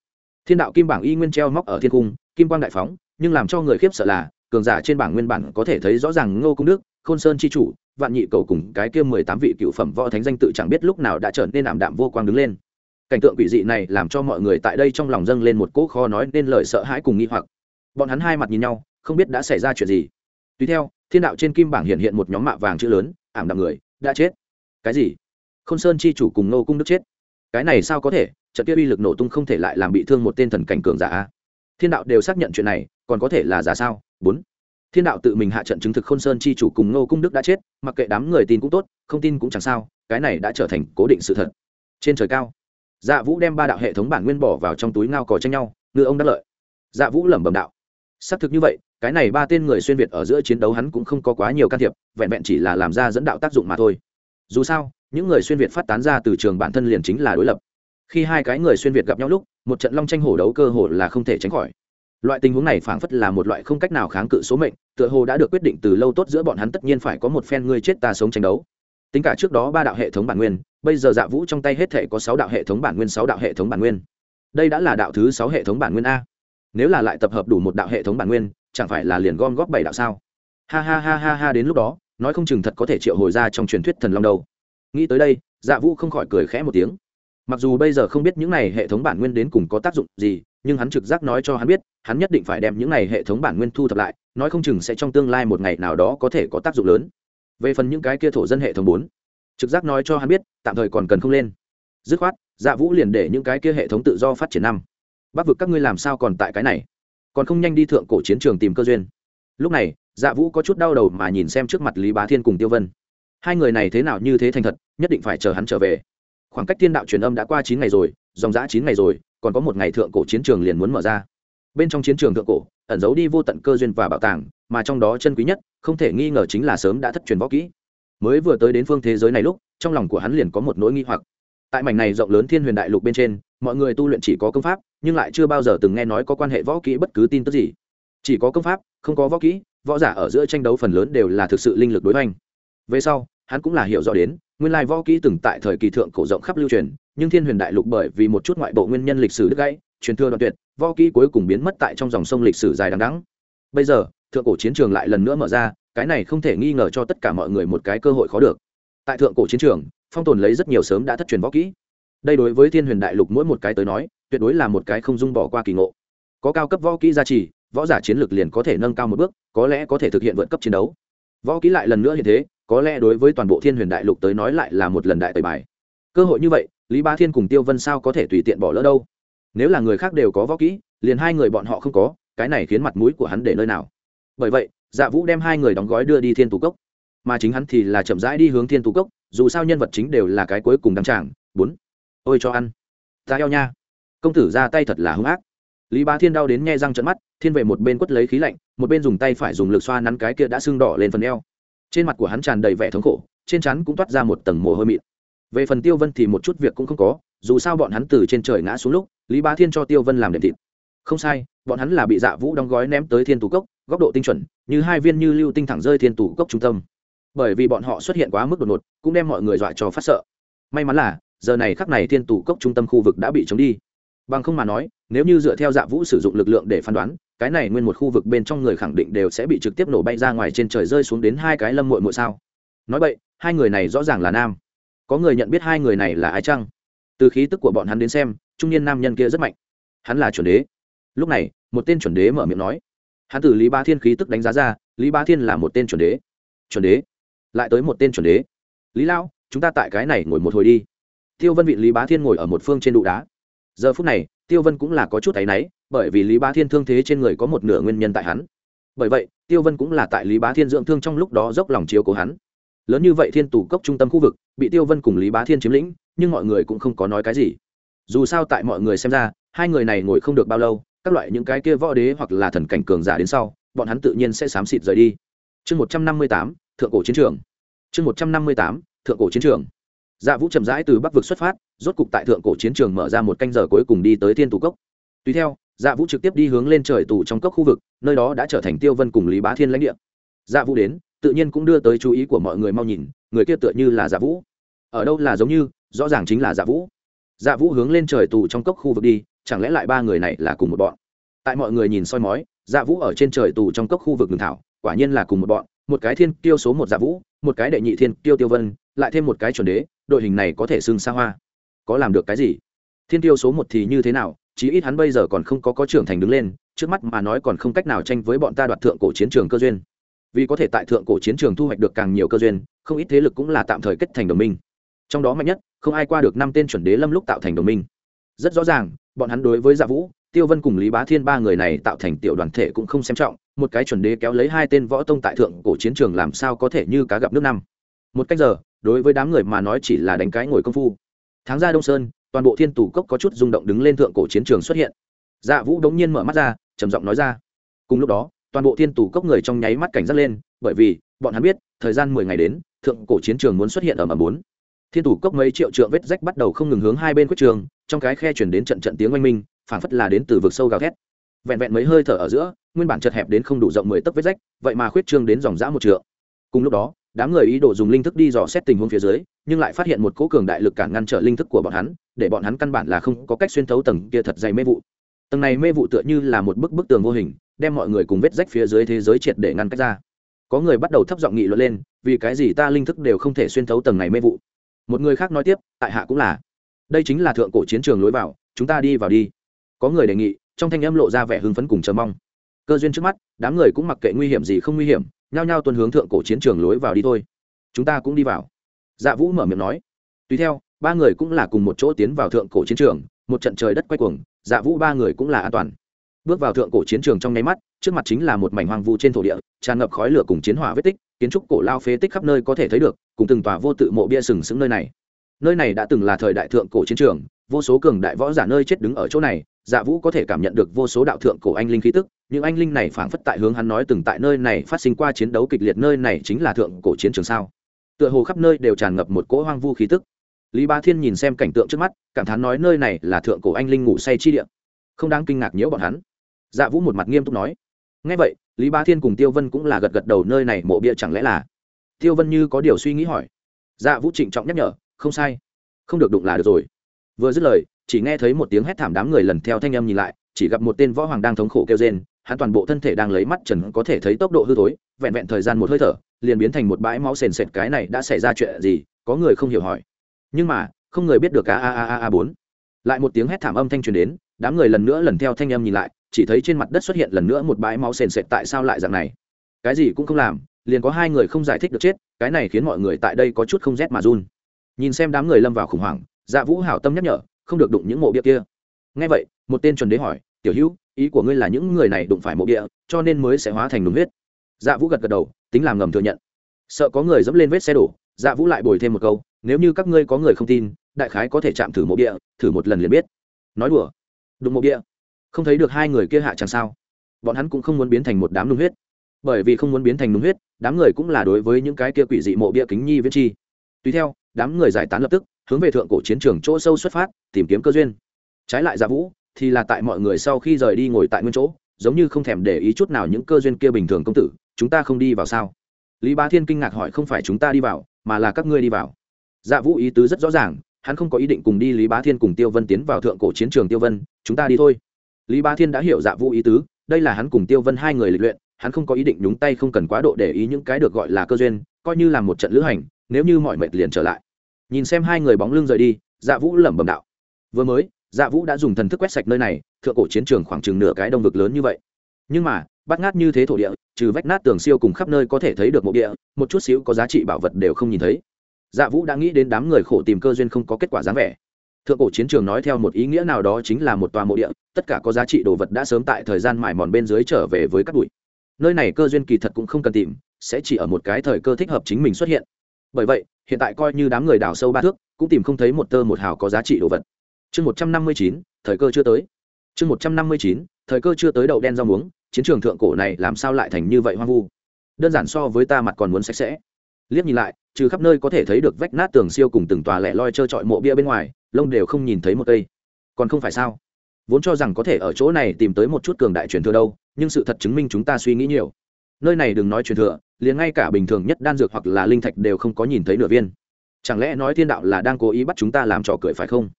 Thiên đạo kim bảng y nguyên treo móc ở thiên cung kim quang đại phóng, nhưng làm cho người khiếp sợ là, cường giả trên bảng nguyên bản có thể thấy rõ ràng ngô cung đức, khôn sơn chi chủ, vạn nhị cầu cùng cái kia mười tám vị cựu phẩm võ thánh danh tự chẳng biết lúc nào đã trở nên ảm đạm vô quang đứng lên. Cảnh tượng quỷ dị này làm cho mọi người tại đây trong lòng dâng lên một cỗ kho nói nên lời sợ hãi cùng nghi hoặc. Bọn hắn hai mặt nhìn nhau, không biết đã xảy ra chuyện gì tùy theo, thiên đạo trên kim bảng hiện hiện một nhóm mạ vàng chữ lớn, ảm đạm người, đã chết. Cái gì? Khôn sơn chi chủ cùng nô cung đức chết. Cái này sao có thể? Trận kia uy lực nổ tung không thể lại làm bị thương một tên thần cảnh cường giả thiên đạo đều xác nhận chuyện này, còn có thể là giả sao? Bốn. Thiên đạo tự mình hạ trận chứng thực khôn sơn chi chủ cùng nô cung đức đã chết, mặc kệ đám người tin cũng tốt, không tin cũng chẳng sao, cái này đã trở thành cố định sự thật. Trên trời cao dạ vũ đem ba đạo hệ thống bản nguyên bỏ vào trong túi ngao cò tranh nhau, ngư ông đắc lợi. Dạ vũ lẩm bẩm đạo xác thực như vậy, cái này ba tên người xuyên việt ở giữa chiến đấu hắn cũng không có quá nhiều can thiệp, vẹn vẹn chỉ là làm ra dẫn đạo tác dụng mà thôi. Dù sao, những người xuyên việt phát tán ra từ trường bản thân liền chính là đối lập. Khi hai cái người xuyên việt gặp nhau lúc, một trận long tranh hổ đấu cơ hồ là không thể tránh khỏi. Loại tình huống này phảng phất là một loại không cách nào kháng cự số mệnh, tựa hồ đã được quyết định từ lâu tốt giữa bọn hắn tất nhiên phải có một phen ngươi chết ta sống tranh đấu. Tính cả trước đó ba đạo hệ thống bản nguyên, bây giờ dạ vũ trong tay hết thể có sáu đạo hệ thống bản nguyên, sáu đạo hệ thống bản nguyên. Đây đã là đạo thứ sáu hệ thống bản nguyên a nếu là lại tập hợp đủ một đạo hệ thống bản nguyên, chẳng phải là liền gom góp bảy đạo sao? Ha ha ha ha ha, đến lúc đó, nói không chừng thật có thể triệu hồi ra trong truyền thuyết thần long đâu. Nghĩ tới đây dạ vũ không khỏi cười khẽ một tiếng. Mặc dù bây giờ không biết những này hệ thống bản nguyên đến cùng có tác dụng gì, nhưng hắn trực giác nói cho hắn biết, hắn nhất định phải đem những này hệ thống bản nguyên thu thập lại, nói không chừng sẽ trong tương lai một ngày nào đó có thể có tác dụng lớn. Về phần những cái kia thổ dân hệ thống bốn, trực giác nói cho hắn biết, tạm thời còn cần không lên. Dứt khoát dạ vũ liền để những cái kia hệ thống tự do phát triển năm bắc vực các ngươi làm sao còn tại cái này? Còn không nhanh đi thượng cổ chiến trường tìm cơ duyên. Lúc này dạ vũ có chút đau đầu mà nhìn xem trước mặt lý bá thiên cùng tiêu vân. Hai người này thế nào như thế thành thật, nhất định phải chờ hắn trở về. Khoảng cách thiên đạo truyền âm đã qua chín ngày rồi, dòng giã chín ngày rồi, còn có một ngày thượng cổ chiến trường liền muốn mở ra. Bên trong chiến trường thượng cổ, ẩn giấu đi vô tận cơ duyên và bảo tàng, mà trong đó chân quý nhất, không thể nghi ngờ chính là sớm đã thất truyền võ kỹ. Mới vừa tới đến phương thế giới này lúc, trong lòng của hắn liền có một nỗi nghi hoặc. Tại mảnh này rộng lớn thiên huyền đại lục bên trên mọi người tu luyện chỉ có công pháp, nhưng lại chưa bao giờ từng nghe nói có quan hệ võ kỹ bất cứ tin tức gì. Chỉ có công pháp, không có võ kỹ, võ giả ở giữa tranh đấu phần lớn đều là thực sự linh lực đối hoành. Về sau, hắn cũng là hiểu rõ đến, nguyên lai võ kỹ từng tại thời kỳ thượng cổ rộng khắp lưu truyền, nhưng thiên huyền đại lục bởi vì một chút ngoại bộ nguyên nhân lịch sử đứt gãy, truyền thừa đoạn tuyệt, võ kỹ cuối cùng biến mất tại trong dòng sông lịch sử dài đằng đẵng. Bây giờ, thượng cổ chiến trường lại lần nữa mở ra, cái này không thể nghi ngờ cho tất cả mọi người một cái cơ hội khó được. Tại thượng cổ chiến trường, phong tồn lấy rất nhiều sớm đã thất truyền võ kỹ đây đối với thiên huyền đại lục mỗi một cái tới nói, tuyệt đối là một cái không dung bỏ qua kỳ ngộ. Có cao cấp võ kỹ gia trì, võ giả chiến lược liền có thể nâng cao một bước, có lẽ có thể thực hiện vượt cấp chiến đấu. Võ kỹ lại lần nữa hiện thế, có lẽ đối với toàn bộ thiên huyền đại lục tới nói lại là một lần đại tời bài. Cơ hội như vậy, lý ba thiên cùng tiêu vân sao có thể tùy tiện bỏ lỡ đâu? Nếu là người khác đều có võ kỹ, liền hai người bọn họ không có, cái này khiến mặt mũi của hắn để nơi nào? Bởi vậy dạ vũ đem hai người đóng gói đưa đi thiên tú cốc. Mà chính hắn thì là chậm rãi đi hướng thiên tú cốc, dù sao nhân vật chính đều là cái cuối cùng đăng tràng. Bốn ôi cho ăn. Ta eo nha. Công tử ra tay thật là hung ác. Lý bá thiên đau đến nghe răng trận mắt, thiên về một bên quất lấy khí lạnh, một bên dùng tay phải dùng lực xoa nắn cái kia đã sưng đỏ lên phần eo. Trên mặt của hắn tràn đầy vẻ thống khổ, trên chắn cũng toát ra một tầng mồ hôi mịn. Về phần tiêu vân thì một chút việc cũng không có, dù sao bọn hắn từ trên trời ngã xuống lúc, lý bá thiên cho tiêu vân làm đệm thịt. Không sai, bọn hắn là bị dạ vũ đóng gói ném tới thiên tủ cốc, góc độ tinh chuẩn, như hai viên như lưu tinh thẳng rơi thiên tủ cốc trung tâm. Bởi vì bọn họ xuất hiện quá mức đột ngột, cũng đem mọi người dọa cho phát sợ. May mắn là giờ này khắc này thiên tù cốc trung tâm khu vực đã bị chống đi. Bằng không mà nói, nếu như dựa theo dạ vũ sử dụng lực lượng để phán đoán, cái này nguyên một khu vực bên trong người khẳng định đều sẽ bị trực tiếp nổ bay ra ngoài trên trời rơi xuống đến hai cái lâm mội muội sao? Nói vậy, hai người này rõ ràng là nam. Có người nhận biết hai người này là ai chăng? Từ khí tức của bọn hắn đến xem, trung niên nam nhân kia rất mạnh. Hắn là chuẩn đế. Lúc này, một tên chuẩn đế mở miệng nói. Hắn từ lý ba thiên khí tức đánh giá ra, lý ba thiên là một tên chuẩn đế. Chuẩn đế. Lại tới một tên chuẩn đế. Lý lão chúng ta tại cái này ngồi một hồi đi tiêu vân vị lý bá thiên ngồi ở một phương trên đụ đá. Giờ phút này, tiêu vân cũng là có chút áy náy, bởi vì lý bá thiên thương thế trên người có một nửa nguyên nhân tại hắn. Bởi vậy, tiêu vân cũng là tại lý bá thiên dưỡng thương trong lúc đó dốc lòng chiếu cố hắn. Lớn như vậy thiên tù cốc trung tâm khu vực, bị tiêu vân cùng lý bá thiên chiếm lĩnh, nhưng mọi người cũng không có nói cái gì. Dù sao tại mọi người xem ra, hai người này ngồi không được bao lâu, các loại những cái kia võ đế hoặc là thần cảnh cường giả đến sau, bọn hắn tự nhiên sẽ xám xịt rời đi. Chương một trăm năm mươi tám, thượng cổ chiến trường. Chương một trăm năm mươi tám, thượng cổ chiến trường dạ vũ chậm rãi từ bắc vực xuất phát, rốt cục tại thượng cổ chiến trường mở ra một canh giờ cuối cùng đi tới thiên tù cốc. Tùy theo dạ vũ trực tiếp đi hướng lên trời tù trong cốc khu vực, nơi đó đã trở thành tiêu vân cùng lý bá thiên lãnh địa. Dạ vũ đến, tự nhiên cũng đưa tới chú ý của mọi người mau nhìn, người kia tựa như là dạ vũ. Ở đâu là giống như, rõ ràng chính là dạ vũ. Dạ vũ hướng lên trời tù trong cốc khu vực đi, chẳng lẽ lại ba người này là cùng một bọn? Tại mọi người nhìn soi mói dạ vũ ở trên trời tù trong cốc khu vực đường thảo, quả nhiên là cùng một bọn, một cái thiên tiêu số một dạ vũ, một cái đệ nhị thiên tiêu tiêu vân, lại thêm một cái chuẩn đế đội hình này có thể xưng xa hoa. Có làm được cái gì? Thiên tiêu số một thì như thế nào? Chí ít hắn bây giờ còn không có có trưởng thành đứng lên, trước mắt mà nói còn không cách nào tranh với bọn ta đoạt thượng cổ chiến trường cơ duyên. Vì có thể tại thượng cổ chiến trường thu hoạch được càng nhiều cơ duyên, không ít thế lực cũng là tạm thời kết thành đồng minh. Trong đó mạnh nhất, không ai qua được năm tên chuẩn đế lâm lúc tạo thành đồng minh. Rất rõ ràng, bọn hắn đối với dạ vũ, tiêu vân cùng lý bá thiên ba người này tạo thành tiểu đoàn thể cũng không xem trọng, một cái chuẩn đế kéo lấy hai tên võ tông tại thượng cổ chiến trường làm sao có thể như cá gặp nước năm. Một cách giờ đối với đám người mà nói chỉ là đánh cái ngồi công phu. Tháng ra đông sơn, toàn bộ thiên tù cốc có chút rung động đứng lên thượng cổ chiến trường xuất hiện. Dạ vũ đống nhiên mở mắt ra, trầm giọng nói ra. Cùng lúc đó, toàn bộ thiên tù cốc người trong nháy mắt cảnh giác lên, bởi vì, bọn hắn biết, thời gian mười ngày đến, thượng cổ chiến trường muốn xuất hiện ở mà bốn. Thiên tù cốc mấy triệu trượng vết rách bắt đầu không ngừng hướng hai bên quyết trường, trong cái khe chuyển đến trận trận tiếng oanh minh, phảng phất là đến từ vực sâu gào thét. Vẹn vẹn mấy hơi thở ở giữa, nguyên bản chật hẹp đến không đủ rộng mười tấc vết rách, vậy mà khuyết trương đến dòng dã một trượng. Cùng lúc đó đám người ý đồ dùng linh thức đi dò xét tình huống phía dưới, nhưng lại phát hiện một cỗ cường đại lực cản ngăn trở linh thức của bọn hắn, để bọn hắn căn bản là không có cách xuyên thấu tầng kia thật dày mê vụ. Tầng này mê vụ tựa như là một bức bức tường vô hình, đem mọi người cùng vết rách phía dưới thế giới triệt để ngăn cách ra. Có người bắt đầu thấp giọng nghị luận lên, vì cái gì ta linh thức đều không thể xuyên thấu tầng này mê vụ? Một người khác nói tiếp, tại hạ cũng là. Đây chính là thượng cổ chiến trường lối vào, chúng ta đi vào đi. Có người đề nghị, trong thanh âm lộ ra vẻ hưng phấn cùng chờ mong. Cơ duyên trước mắt, đám người cũng mặc kệ nguy hiểm gì không nguy hiểm nhao nhao tuân hướng thượng cổ chiến trường lối vào đi thôi. Chúng ta cũng đi vào. Dạ vũ mở miệng nói. Tùy theo, ba người cũng là cùng một chỗ tiến vào thượng cổ chiến trường, một trận trời đất quay cuồng dạ vũ ba người cũng là an toàn. Bước vào thượng cổ chiến trường trong nháy mắt, trước mặt chính là một mảnh hoang vu trên thổ địa, tràn ngập khói lửa cùng chiến hỏa vết tích, kiến trúc cổ lao phế tích khắp nơi có thể thấy được, cùng từng tòa vô tự mộ bia sừng sững nơi này. Nơi này đã từng là thời đại thượng cổ chiến trường, vô số cường đại võ giả nơi chết đứng ở chỗ này dạ vũ có thể cảm nhận được vô số đạo thượng cổ anh linh khí tức những anh linh này phảng phất tại hướng hắn nói từng tại nơi này phát sinh qua chiến đấu kịch liệt nơi này chính là thượng cổ chiến trường sao? Tựa hồ khắp nơi đều tràn ngập một cỗ hoang vu khí tức. Lý ba thiên nhìn xem cảnh tượng trước mắt, cảm thán nói nơi này là thượng cổ anh linh ngủ say chi địa. Không đáng kinh ngạc nhiễu bọn hắn. Dạ vũ một mặt nghiêm túc nói. Ngay vậy, lý ba thiên cùng tiêu vân cũng là gật gật đầu nơi này mộ bia chẳng lẽ là? Tiêu vân như có điều suy nghĩ hỏi. Dạ vũ trịnh trọng nhắc nhở, không sai. Không được đụng là được rồi. Vừa dứt lời, chỉ nghe thấy một tiếng hét thảm đám người lần theo thanh âm nhìn lại, chỉ gặp một tên võ hoàng đang thống khổ kêu rên hắn toàn bộ thân thể đang lấy mắt trần có thể thấy tốc độ hư thối, vẹn vẹn thời gian một hơi thở, liền biến thành một bãi máu sền sệt cái này đã xảy ra chuyện gì, có người không hiểu hỏi. Nhưng mà, không người biết được a a a a bốn. Lại một tiếng hét thảm âm thanh truyền đến, đám người lần nữa lần theo thanh âm nhìn lại, chỉ thấy trên mặt đất xuất hiện lần nữa một bãi máu sền sệt tại sao lại dạng này? Cái gì cũng không làm, liền có hai người không giải thích được chết, cái này khiến mọi người tại đây có chút không rét mà run. Nhìn xem đám người lâm vào khủng hoảng dạ vũ hảo tâm nhắc nhở, không được đụng những mộ bia kia. Nghe vậy, một tên chuẩn đế hỏi, tiểu hữu ý của ngươi là những người này đụng phải mộ địa, cho nên mới sẽ hóa thành đúng huyết. Dạ vũ gật gật đầu tính làm ngầm thừa nhận. Sợ có người dẫm lên vết xe đổ dạ vũ lại bồi thêm một câu nếu như các ngươi có người không tin đại khái có thể chạm thử mộ địa, thử một lần liền biết. Nói đùa. Đụng mộ địa, không thấy được hai người kia hạ chẳng sao. Bọn hắn cũng không muốn biến thành một đám đúng huyết. Bởi vì không muốn biến thành đúng huyết đám người cũng là đối với những cái kia quỷ dị mộ bia kính nhi viết chi. Tùy theo đám người giải tán lập tức hướng về thượng cổ chiến trường chỗ sâu xuất phát tìm kiếm cơ duyên. Trái lại dạ vũ thì là tại mọi người sau khi rời đi ngồi tại nguyên chỗ, giống như không thèm để ý chút nào những cơ duyên kia bình thường công tử, chúng ta không đi vào sao? Lý bá thiên kinh ngạc hỏi không phải chúng ta đi vào, mà là các ngươi đi vào. Dạ vũ ý tứ rất rõ ràng, hắn không có ý định cùng đi lý bá thiên cùng tiêu vân tiến vào thượng cổ chiến trường tiêu vân, chúng ta đi thôi. Lý bá thiên đã hiểu dạ vũ ý tứ, đây là hắn cùng tiêu vân hai người lịch luyện, hắn không có ý định nhúng tay không cần quá độ để ý những cái được gọi là cơ duyên, coi như là một trận lữ hành, nếu như mọi mệt liền trở lại. Nhìn xem hai người bóng lưng rời đi dạ vũ lẩm bẩm đạo. Vừa mới dạ vũ đã dùng thần thức quét sạch nơi này, thượng cổ chiến trường khoảng chừng nửa cái đông vực lớn như vậy. Nhưng mà, bắt ngát như thế thổ địa, trừ vách nát tường siêu cùng khắp nơi có thể thấy được mộ địa, một chút xíu có giá trị bảo vật đều không nhìn thấy. Dạ vũ đã nghĩ đến đám người khổ tìm cơ duyên không có kết quả dáng vẻ. Thượng cổ chiến trường nói theo một ý nghĩa nào đó chính là một tòa mộ địa, tất cả có giá trị đồ vật đã sớm tại thời gian mải mòn bên dưới trở về với các bụi. Nơi này cơ duyên kỳ thật cũng không cần tìm, sẽ chỉ ở một cái thời cơ thích hợp chính mình xuất hiện. Bởi vậy, hiện tại coi như đám người đào sâu ba thước, cũng tìm không thấy một tơ một hào có giá trị đồ vật chương một trăm năm mươi chín, thời cơ chưa tới. Chương một trăm năm mươi chín, thời cơ chưa tới đậu đen rau muống, chiến trường thượng cổ này làm sao lại thành như vậy hoang vu? Đơn giản so với ta mặt còn muốn sạch sẽ. Liếc nhìn lại, trừ khắp nơi có thể thấy được vách nát tường siêu cùng từng tòa lẻ loi trơ trọi mộ bia bên ngoài, lông đều không nhìn thấy một cây. Còn không phải sao? Vốn cho rằng có thể ở chỗ này tìm tới một chút cường đại truyền thừa đâu, nhưng sự thật chứng minh chúng ta suy nghĩ nhiều. Nơi này đừng nói truyền thừa, liền ngay cả bình thường nhất đan dược hoặc là linh thạch đều không có nhìn thấy nửa viên. Chẳng lẽ nói thiên đạo là đang cố ý bắt chúng ta làm trò cười phải không?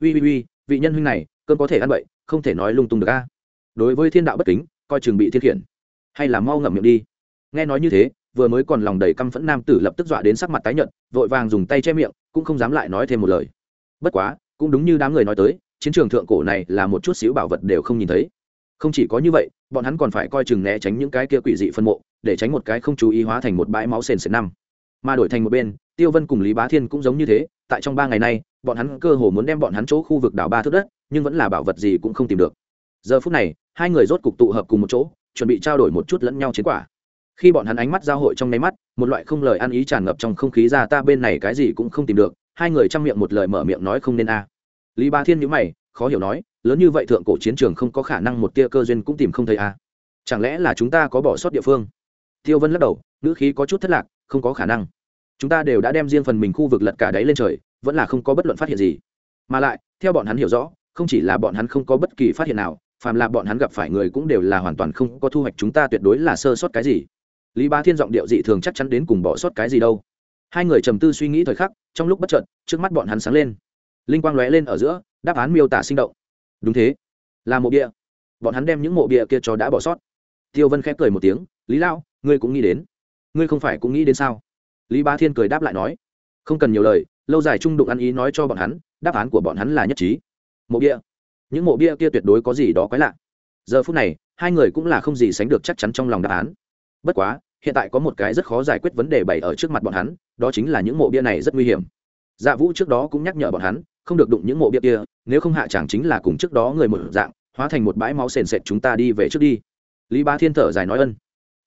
Uy uy uy, vị nhân huynh này cơn có thể ăn bậy không thể nói lung tung được a. Đối với thiên đạo bất kính, coi chừng bị thiên khiển. Hay là mau ngậm miệng đi. Nghe nói như thế, vừa mới còn lòng đầy căm phẫn nam tử lập tức dọa đến sắc mặt tái nhợt, vội vàng dùng tay che miệng, cũng không dám lại nói thêm một lời. Bất quá, cũng đúng như đám người nói tới, chiến trường thượng cổ này là một chút xíu bảo vật đều không nhìn thấy. Không chỉ có như vậy, bọn hắn còn phải coi chừng né tránh những cái kia quỷ dị phân mộ, để tránh một cái không chú ý hóa thành một bãi máu sền sệt năm. Mà đổi thành một bên, tiêu vân cùng lý bá thiên cũng giống như thế, tại trong ba ngày nay bọn hắn cơ hồ muốn đem bọn hắn chỗ khu vực đảo ba thước đất, nhưng vẫn là bảo vật gì cũng không tìm được. Giờ phút này, hai người rốt cục tụ hợp cùng một chỗ, chuẩn bị trao đổi một chút lẫn nhau chiến quả. Khi bọn hắn ánh mắt giao hội trong nháy mắt, một loại không lời ăn ý tràn ngập trong không khí ra ta bên này cái gì cũng không tìm được, hai người chăm miệng một lời mở miệng nói không nên a. Lý ba thiên nhữ mày, khó hiểu nói, lớn như vậy thượng cổ chiến trường không có khả năng một tia cơ duyên cũng tìm không thấy a. Chẳng lẽ là chúng ta có bỏ sót địa phương? Tiêu vân lắc đầu, ngữ khí có chút thất lạc, không có khả năng. Chúng ta đều đã đem riêng phần mình khu vực lật cả đáy lên trời vẫn là không có bất luận phát hiện gì. Mà lại, theo bọn hắn hiểu rõ, không chỉ là bọn hắn không có bất kỳ phát hiện nào, phàm là bọn hắn gặp phải người cũng đều là hoàn toàn không có thu hoạch chúng ta tuyệt đối là sơ sót cái gì. Lý ba thiên giọng điệu dị thường chắc chắn đến cùng bỏ sót cái gì đâu. Hai người trầm tư suy nghĩ thời khắc, trong lúc bất chợt, trước mắt bọn hắn sáng lên. Linh quang lóe lên ở giữa, đáp án miêu tả sinh động. Đúng thế, là mộ bia. Bọn hắn đem những mộ bia kia cho đã bỏ sót. Tiêu vân khép cười một tiếng, lý lao ngươi cũng nghĩ đến. Ngươi không phải cũng nghĩ đến sao? Lý ba thiên cười đáp lại nói, không cần nhiều lời lâu dài trung đụng ăn ý nói cho bọn hắn, đáp án của bọn hắn là nhất trí. Mộ bia. Những mộ bia kia tuyệt đối có gì đó quái lạ. Giờ phút này, hai người cũng là không gì sánh được chắc chắn trong lòng đáp án. Bất quá, hiện tại có một cái rất khó giải quyết vấn đề bày ở trước mặt bọn hắn, đó chính là những mộ bia này rất nguy hiểm. Dạ vũ trước đó cũng nhắc nhở bọn hắn, không được đụng những mộ bia kia, nếu không hạ chẳng chính là cùng trước đó người một dạng, hóa thành một bãi máu sền sệt chúng ta đi về trước đi. Lý ba thiên thở dài nói ân.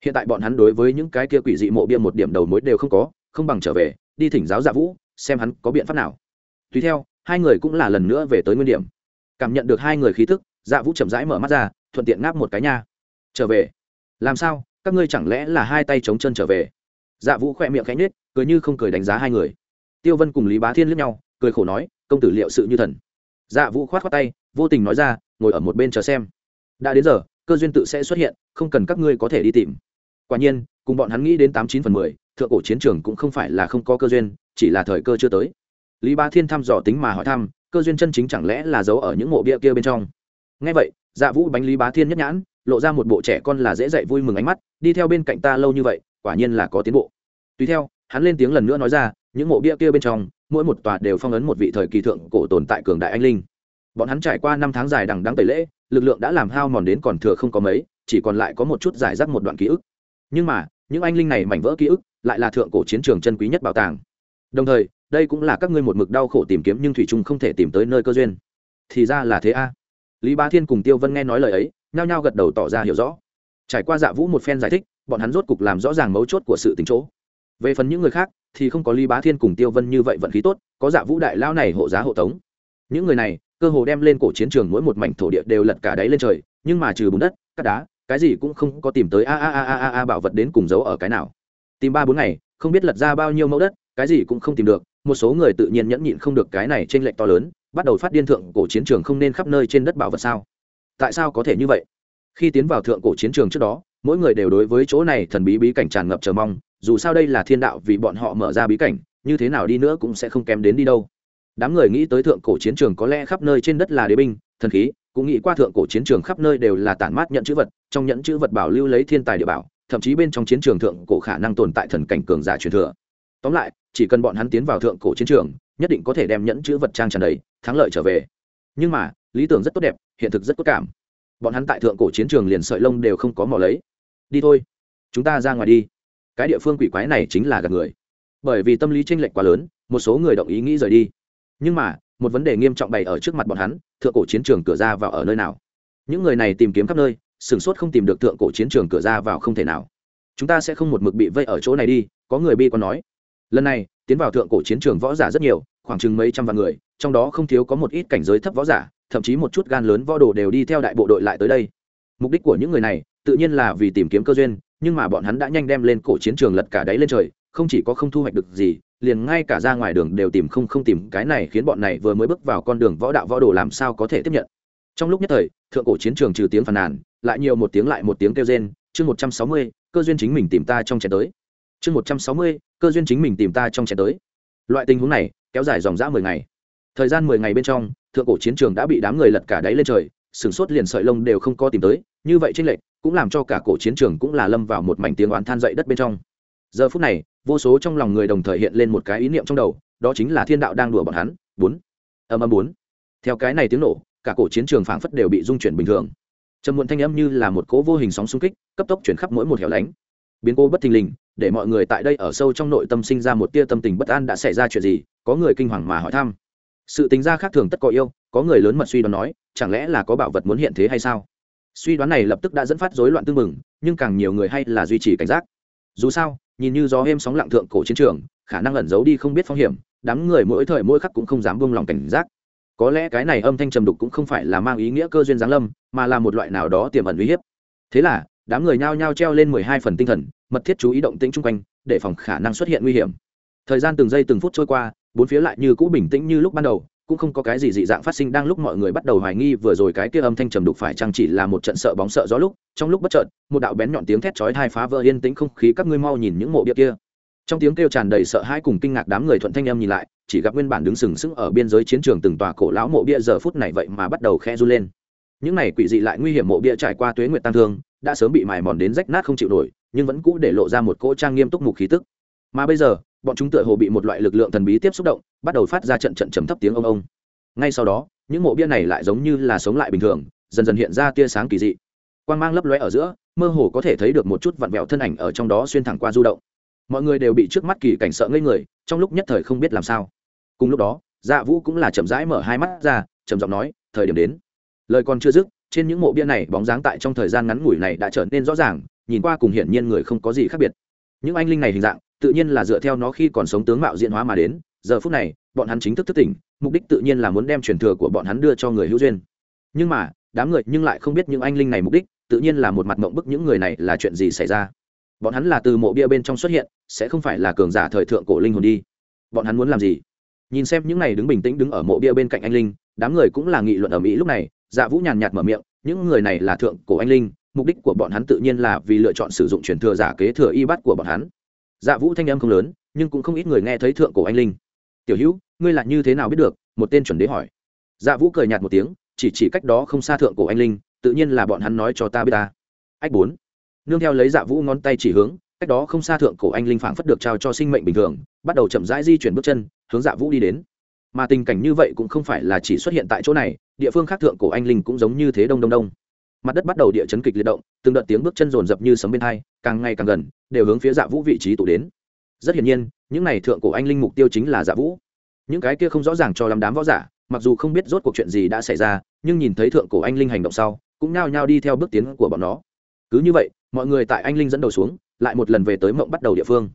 Hiện tại bọn hắn đối với những cái kia quỷ dị mộ bia một điểm đầu mối đều không có, không bằng trở về, đi thỉnh giáo dạ vũ xem hắn có biện pháp nào. Tùy theo, hai người cũng là lần nữa về tới nguyên điểm. Cảm nhận được hai người khí thức dạ vũ chậm rãi mở mắt ra, thuận tiện ngáp một cái nha. Trở về. Làm sao? Các ngươi chẳng lẽ là hai tay chống chân trở về? Dạ vũ khoe miệng khẽ nhếch, cười như không cười đánh giá hai người. Tiêu vân cùng lý bá thiên lướt nhau, cười khổ nói, công tử liệu sự như thần? Dạ vũ khoát khoát tay, vô tình nói ra, ngồi ở một bên chờ xem. Đã đến giờ, cơ duyên tự sẽ xuất hiện, không cần các ngươi có thể đi tìm. Quả nhiên, cùng bọn hắn nghĩ đến tám chín phần mười, thượng cổ chiến trường cũng không phải là không có cơ duyên chỉ là thời cơ chưa tới. Lý bá thiên thăm dò tính mà hỏi thăm, cơ duyên chân chính chẳng lẽ là giấu ở những mộ bia kia bên trong? Ngay vậy dạ vũ bánh lý bá thiên nhất nhãn, lộ ra một bộ trẻ con là dễ dạy vui mừng ánh mắt, đi theo bên cạnh ta lâu như vậy, quả nhiên là có tiến bộ. Tùy theo, hắn lên tiếng lần nữa nói ra, những mộ bia kia bên trong, mỗi một tòa đều phong ấn một vị thời kỳ thượng cổ tồn tại cường đại anh linh. Bọn hắn trải qua năm tháng dài đằng đắng tẩy lễ, lực lượng đã làm hao mòn đến còn thừa không có mấy, chỉ còn lại có một chút giải rác một đoạn ký ức. Nhưng mà, những anh linh này mảnh vỡ ký ức, lại là thượng cổ chiến trường chân quý nhất bảo tàng đồng thời, đây cũng là các ngươi một mực đau khổ tìm kiếm nhưng thủy trung không thể tìm tới nơi cơ duyên. Thì ra là thế a. Lý bá thiên cùng tiêu vân nghe nói lời ấy, nhao nhao gật đầu tỏ ra hiểu rõ. Trải qua dạ vũ một phen giải thích, bọn hắn rốt cục làm rõ ràng mấu chốt của sự tính chỗ. Về phần những người khác, thì không có lý bá thiên cùng tiêu vân như vậy vận khí tốt, có dạ vũ đại lao này hộ giá hộ tống. Những người này, cơ hồ đem lên cổ chiến trường mỗi một mảnh thổ địa đều lật cả đáy lên trời, nhưng mà trừ bùn đất, cát đá, cái gì cũng không có tìm tới a a a a a bảo vật đến cùng giấu ở cái nào. Tìm ba bốn ngày, không biết lật ra bao nhiêu mẫu đất cái gì cũng không tìm được, một số người tự nhiên nhẫn nhịn không được cái này trên lệnh to lớn, bắt đầu phát điên thượng cổ chiến trường không nên khắp nơi trên đất bảo vật sao? Tại sao có thể như vậy? Khi tiến vào thượng cổ chiến trường trước đó, mỗi người đều đối với chỗ này thần bí bí cảnh tràn ngập chờ mong, dù sao đây là thiên đạo vì bọn họ mở ra bí cảnh, như thế nào đi nữa cũng sẽ không kém đến đi đâu. Đám người nghĩ tới thượng cổ chiến trường có lẽ khắp nơi trên đất là đế binh, thần khí, cũng nghĩ qua thượng cổ chiến trường khắp nơi đều là tản mát nhận chữ vật, trong nhẫn chữ vật bảo lưu lấy thiên tài địa bảo, thậm chí bên trong chiến trường thượng cổ khả năng tồn tại thần cảnh cường giả truyền thừa. Tóm lại chỉ cần bọn hắn tiến vào thượng cổ chiến trường, nhất định có thể đem nhẫn chữ vật trang tràn đầy, thắng lợi trở về. Nhưng mà, lý tưởng rất tốt đẹp, hiện thực rất tốt cảm. Bọn hắn tại thượng cổ chiến trường liền sợi lông đều không có mỏ lấy. Đi thôi, chúng ta ra ngoài đi. Cái địa phương quỷ quái này chính là gạt người. Bởi vì tâm lý tranh lệch quá lớn, một số người đồng ý nghĩ rời đi. Nhưng mà, một vấn đề nghiêm trọng bày ở trước mặt bọn hắn, thượng cổ chiến trường cửa ra vào ở nơi nào? Những người này tìm kiếm khắp nơi, sửng sốt không tìm được thượng cổ chiến trường cửa ra vào không thể nào. Chúng ta sẽ không một mực bị vây ở chỗ này đi, có người bi còn nói lần này, tiến vào thượng cổ chiến trường võ giả rất nhiều, khoảng chừng mấy trăm vạn người, trong đó không thiếu có một ít cảnh giới thấp võ giả, thậm chí một chút gan lớn võ đồ đều đi theo đại bộ đội lại tới đây. Mục đích của những người này, tự nhiên là vì tìm kiếm cơ duyên, nhưng mà bọn hắn đã nhanh đem lên cổ chiến trường lật cả đáy lên trời, không chỉ có không thu hoạch được gì, liền ngay cả ra ngoài đường đều tìm không không tìm. Cái này khiến bọn này vừa mới bước vào con đường võ đạo võ đồ làm sao có thể tiếp nhận. Trong lúc nhất thời, thượng cổ chiến trường trừ tiếng phàn nàn, lại nhiều một tiếng lại một tiếng kêu rên. Chương một trăm sáu mươi, cơ duyên chính mình tìm ta trong chén tới chương một trăm sáu mươi, cơ duyên chính mình tìm ta trong chén tới. Loại tình huống này, kéo dài dòng dã mười ngày. Thời gian mười ngày bên trong, thượng cổ chiến trường đã bị đám người lật cả đáy lên trời sửng sốt liền sợi lông đều không có tìm tới, như vậy trên lệnh cũng làm cho cả cổ chiến trường cũng là lâm vào một mảnh tiếng oán than dậy đất bên trong. Giờ phút này, vô số trong lòng người đồng thời hiện lên một cái ý niệm trong đầu, đó chính là thiên đạo đang đùa bọn hắn. Bốn. Âm âm bốn. Theo cái này tiếng nổ, cả cổ chiến trường phảng phất đều bị dung chuyển bình thường. Trầm muộn thanh âm như là một cỗ vô hình sóng xung kích, cấp tốc chuyển khắp mỗi một hẻo lánh. Biến cố bất thình lình để mọi người tại đây ở sâu trong nội tâm sinh ra một tia tâm tình bất an đã xảy ra chuyện gì, có người kinh hoàng mà hỏi thăm. Sự tính ra khác thường tất có yêu, có người lớn mật suy đoán nói, chẳng lẽ là có bảo vật muốn hiện thế hay sao? Suy đoán này lập tức đã dẫn phát rối loạn tương mừng nhưng càng nhiều người hay là duy trì cảnh giác. Dù sao, nhìn như gió êm sóng lặng thượng cổ chiến trường, khả năng ẩn giấu đi không biết phong hiểm, đám người mỗi thời mỗi khắc cũng không dám buông lòng cảnh giác. Có lẽ cái này âm thanh trầm đục cũng không phải là mang ý nghĩa cơ duyên giáng lâm, mà là một loại nào đó tiềm ẩn uy hiếp. Thế là đám người nhao nhao treo lên mười hai phần tinh thần, mật thiết chú ý động tĩnh chung quanh, để phòng khả năng xuất hiện nguy hiểm. Thời gian từng giây từng phút trôi qua, bốn phía lại như cũ bình tĩnh như lúc ban đầu, cũng không có cái gì dị dạng phát sinh đang lúc mọi người bắt đầu hoài nghi vừa rồi cái kia âm thanh trầm đục phải chăng chỉ là một trận sợ bóng sợ gió lúc, trong lúc bất chợt, một đạo bén nhọn tiếng thét chói tai phá vỡ yên tĩnh không khí các ngươi mau nhìn những mộ bia kia. Trong tiếng kêu tràn đầy sợ hãi cùng kinh ngạc đám người thuận thanh em nhìn lại, chỉ gặp nguyên bản đứng sừng sững ở biên giới chiến trường từng tòa cổ lão mộ bia giờ phút này vậy mà bắt đầu khe run lên. Những này quỷ dị lại nguy hiểm mộ bia trải qua tuế nguyệt tăng thương đã sớm bị mài mòn đến rách nát không chịu nổi, nhưng vẫn cũ để lộ ra một cỗ trang nghiêm túc mục khí tức. Mà bây giờ, bọn chúng tựa hồ bị một loại lực lượng thần bí tiếp xúc động, bắt đầu phát ra trận trận trầm thấp tiếng ông ông. Ngay sau đó, những mộ bia này lại giống như là sống lại bình thường, dần dần hiện ra tia sáng kỳ dị. Quan g mang lấp lóe ở giữa, mơ hồ có thể thấy được một chút vặn vẹo thân ảnh ở trong đó xuyên thẳng qua du động. Mọi người đều bị trước mắt kỳ cảnh sợ ngây người, trong lúc nhất thời không biết làm sao. Cùng lúc đó dạ vũ cũng là chậm rãi mở hai mắt ra, trầm giọng nói, thời điểm đến. Lời còn chưa dứt trên những mộ bia này bóng dáng tại trong thời gian ngắn ngủi này đã trở nên rõ ràng, nhìn qua cùng hiển nhiên người không có gì khác biệt. Những anh linh này hình dạng, tự nhiên là dựa theo nó khi còn sống tướng mạo diện hóa mà đến, giờ phút này, bọn hắn chính thức thức tỉnh, mục đích tự nhiên là muốn đem truyền thừa của bọn hắn đưa cho người hữu duyên. Nhưng mà, đám người nhưng lại không biết những anh linh này mục đích, tự nhiên là một mặt mộng bức những người này là chuyện gì xảy ra. Bọn hắn là từ mộ bia bên trong xuất hiện, sẽ không phải là cường giả thời thượng cổ linh hồn đi. Bọn hắn muốn làm gì? Nhìn xem những này đứng bình tĩnh đứng ở mộ bia bên cạnh anh linh, đám người cũng là nghị luận ở mỹ lúc này dạ vũ nhàn nhạt mở miệng, những người này là thượng cổ anh linh, mục đích của bọn hắn tự nhiên là vì lựa chọn sử dụng truyền thừa giả kế thừa y bát của bọn hắn. Dạ vũ thanh âm không lớn, nhưng cũng không ít người nghe thấy thượng cổ anh linh. Tiểu hữu, ngươi là như thế nào biết được? một tên chuẩn đế hỏi. Dạ vũ cười nhạt một tiếng, chỉ chỉ cách đó không xa thượng cổ anh linh, tự nhiên là bọn hắn nói cho ta biết ta. Ách bốn. Nương theo lấy dạ vũ ngón tay chỉ hướng, cách đó không xa thượng cổ anh linh phảng phất được trao cho sinh mệnh bình thường, bắt đầu chậm rãi di chuyển bước chân, hướng dạ vũ đi đến. Mà tình cảnh như vậy cũng không phải là chỉ xuất hiện tại chỗ này địa phương khác thượng cổ anh linh cũng giống như thế đông đông đông. Mặt đất bắt đầu địa chấn kịch liệt động, từng đợt tiếng bước chân rồn rập như sấm bên hai, càng ngày càng gần, đều hướng phía dạ vũ vị trí tụ đến. Rất hiển nhiên, những này thượng cổ anh linh mục tiêu chính là dạ vũ. Những cái kia không rõ ràng cho lắm đám võ giả, mặc dù không biết rốt cuộc chuyện gì đã xảy ra, nhưng nhìn thấy thượng cổ anh linh hành động sau, cũng nao nhao đi theo bước tiến của bọn nó. Cứ như vậy, mọi người tại anh linh dẫn đầu xuống, lại một lần về tới mộng bắt đầu địa phương.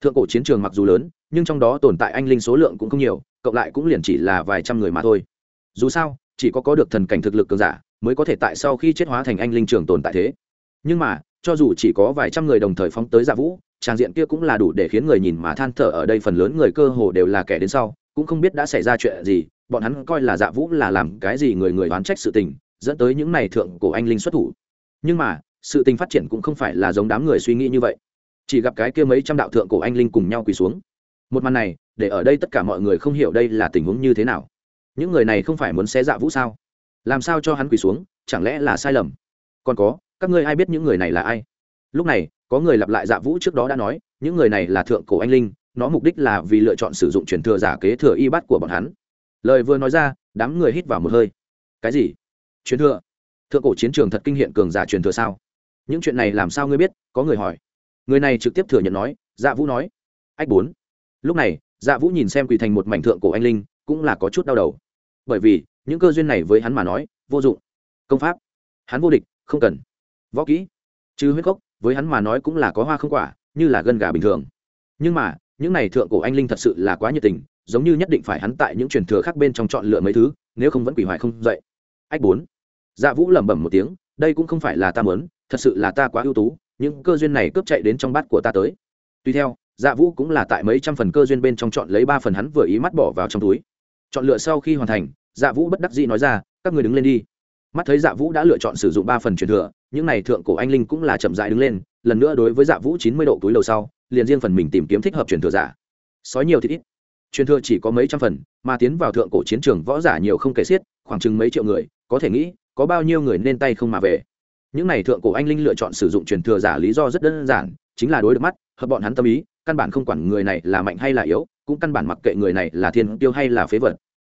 Thượng cổ chiến trường mặc dù lớn, nhưng trong đó tồn tại anh linh số lượng cũng không nhiều, cộng lại cũng liền chỉ là vài trăm người mà thôi. Dù sao chỉ có có được thần cảnh thực lực cường giả mới có thể tại sau khi chết hóa thành anh linh trường tồn tại thế. Nhưng mà, cho dù chỉ có vài trăm người đồng thời phóng tới dạ vũ, tràng diện kia cũng là đủ để khiến người nhìn mà than thở ở đây phần lớn người cơ hồ đều là kẻ đến sau, cũng không biết đã xảy ra chuyện gì, bọn hắn coi là dạ vũ là làm cái gì người người đoán trách sự tình, dẫn tới những này thượng cổ anh linh xuất thủ. Nhưng mà, sự tình phát triển cũng không phải là giống đám người suy nghĩ như vậy. Chỉ gặp cái kia mấy trăm đạo thượng cổ anh linh cùng nhau quỳ xuống. Một màn này, để ở đây tất cả mọi người không hiểu đây là tình huống như thế nào những người này không phải muốn xé dạ vũ sao? Làm sao cho hắn quỳ xuống, chẳng lẽ là sai lầm? Còn có, các ngươi ai biết những người này là ai? Lúc này, có người lặp lại dạ vũ trước đó đã nói, những người này là thượng cổ anh linh, nó mục đích là vì lựa chọn sử dụng truyền thừa giả kế thừa y bắt của bọn hắn. Lời vừa nói ra, đám người hít vào một hơi. Cái gì? Truyền thừa? Thượng cổ chiến trường thật kinh hiện cường giả truyền thừa sao? Những chuyện này làm sao ngươi biết? Có người hỏi. Người này trực tiếp thừa nhận nói dạ vũ nói. Ách bốn. Lúc này dạ vũ nhìn xem quỳ thành một mảnh thượng cổ anh linh cũng là có chút đau đầu. Bởi vì, những cơ duyên này với hắn mà nói, vô dụng. Công pháp. Hắn vô địch, không cần. Võ kỹ. Chứ huyết cốc, với hắn mà nói cũng là có hoa không quả, như là gân gà bình thường. Nhưng mà, những này thượng cổ anh linh thật sự là quá nhiệt tình, giống như nhất định phải hắn tại những truyền thừa khác bên trong chọn lựa mấy thứ, nếu không vẫn quỷ hoại không dậy. Ách bốn. Dạ vũ lẩm bẩm một tiếng, đây cũng không phải là ta mớn thật sự là ta quá ưu tú, những cơ duyên này cướp chạy đến trong bát của ta tới. Tuy theo dạ vũ cũng là tại mấy trăm phần cơ duyên bên trong chọn lấy ba phần hắn vừa ý mắt bỏ vào trong túi chọn lựa sau khi hoàn thành dạ vũ bất đắc dĩ nói ra, các người đứng lên đi. Mắt thấy dạ vũ đã lựa chọn sử dụng ba phần truyền thừa, những này thượng cổ anh linh cũng là chậm dại đứng lên, lần nữa đối với dạ vũ chín mươi độ túi đầu sau, liền riêng phần mình tìm kiếm thích hợp truyền thừa giả. Sói nhiều thì ít. Truyền thừa chỉ có mấy trăm phần, mà tiến vào thượng cổ chiến trường võ giả nhiều không kể xiết, khoảng chừng mấy triệu người, có thể nghĩ, có bao nhiêu người nên tay không mà về. Những này thượng cổ anh linh lựa chọn sử dụng truyền thừa giả lý do rất đơn giản, chính là đối được mắt, hợp bọn hắn tâm ý, căn bản không quản người này là mạnh hay là yếu cũng căn bản mặc kệ người này là thiên tiêu hay là phế vật.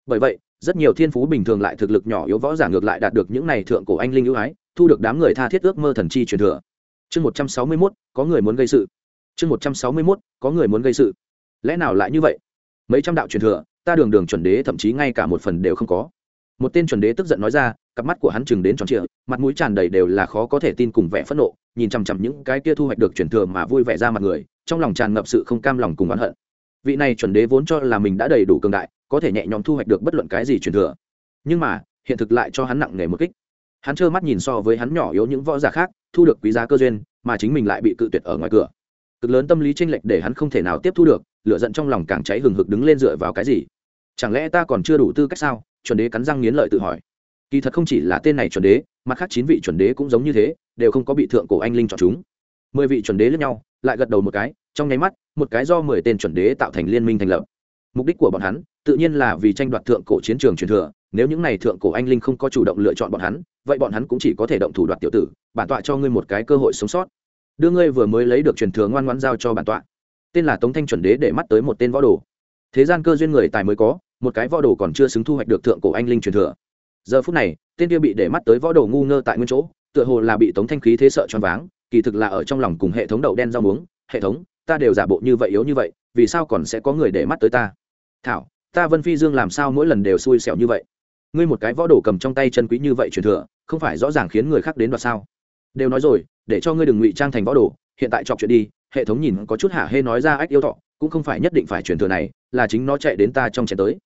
Bởi vậy, rất nhiều thiên phú bình thường lại thực lực nhỏ yếu võ giả ngược lại đạt được những này thượng cổ anh linh ưu ái, thu được đám người tha thiết ước mơ thần chi truyền thừa. Chương một trăm sáu mươi mốt, có người muốn gây sự. Chương một trăm sáu mươi mốt, có người muốn gây sự. Lẽ nào lại như vậy? Mấy trăm đạo truyền thừa, ta đường đường chuẩn đế thậm chí ngay cả một phần đều không có. Một tên chuẩn đế tức giận nói ra, cặp mắt của hắn chừng đến tròn trịa, mặt mũi tràn đầy đều là khó có thể tin cùng vẻ phẫn nộ, nhìn chằm chằm những cái kia thu hoạch được truyền thừa mà vui vẻ ra mặt người, trong lòng tràn ngập sự không cam lòng cùng oán hận vị này chuẩn đế vốn cho là mình đã đầy đủ cường đại, có thể nhẹ nhõm thu hoạch được bất luận cái gì truyền thừa. Nhưng mà, hiện thực lại cho hắn nặng nề một kích. Hắn trơ mắt nhìn so với hắn nhỏ yếu những võ giả khác, thu được quý giá cơ duyên, mà chính mình lại bị cự tuyệt ở ngoài cửa. Cực lớn tâm lý tranh lệch để hắn không thể nào tiếp thu được, lửa giận trong lòng càng cháy hừng hực đứng lên dựa vào cái gì? Chẳng lẽ ta còn chưa đủ tư cách sao? Chuẩn đế cắn răng nghiến lợi tự hỏi. Kỳ thật không chỉ là tên này chuẩn đế, mặt khác chín vị chuẩn đế cũng giống như thế, đều không có bị thượng cổ anh linh chọn chúng. Mười vị chuẩn đế lẫn nhau, lại gật đầu một cái trong nháy mắt, một cái do mười tên chuẩn đế tạo thành liên minh thành lập. Mục đích của bọn hắn, tự nhiên là vì tranh đoạt thượng cổ chiến trường truyền thừa, nếu những n à y thượng cổ anh linh không có chủ động lựa chọn bọn hắn, vậy bọn hắn cũng chỉ có thể động thủ đoạt tiểu tử, bản tọa cho ngươi một cái cơ hội sống sót. Đưa ngươi vừa mới lấy được truyền thừa ngoan ngoãn giao cho bản tọa. Tên là tống thanh chuẩn đế để mắt tới một tên võ đồ. Thế gian cơ duyên người tài mới có, một cái võ đồ còn chưa xứng thu hoạch được thượng cổ anh linh truyền thừa. Giờ phút này, tên kia bị để mắt tới võ đồ ngu ngơ tại nguyên chỗ, tựa hồ là bị tống thanh khí thế sợ choáng váng, kỳ thực là ở trong lòng cùng hệ thống đậu đen rau muống, hệ thống ta đều giả bộ như vậy yếu như vậy, vì sao còn sẽ có người để mắt tới ta? Thảo, ta vân phi dương làm sao mỗi lần đều xui xẻo như vậy? Ngươi một cái võ đồ cầm trong tay chân quý như vậy truyền thừa, không phải rõ ràng khiến người khác đến đoạt sao? Đều nói rồi, để cho ngươi đừng ngụy trang thành võ đồ, hiện tại chọc chuyện đi, hệ thống nhìn có chút hạ hê nói ra ách yêu thọ, cũng không phải nhất định phải truyền thừa này, là chính nó chạy đến ta trong chén tới.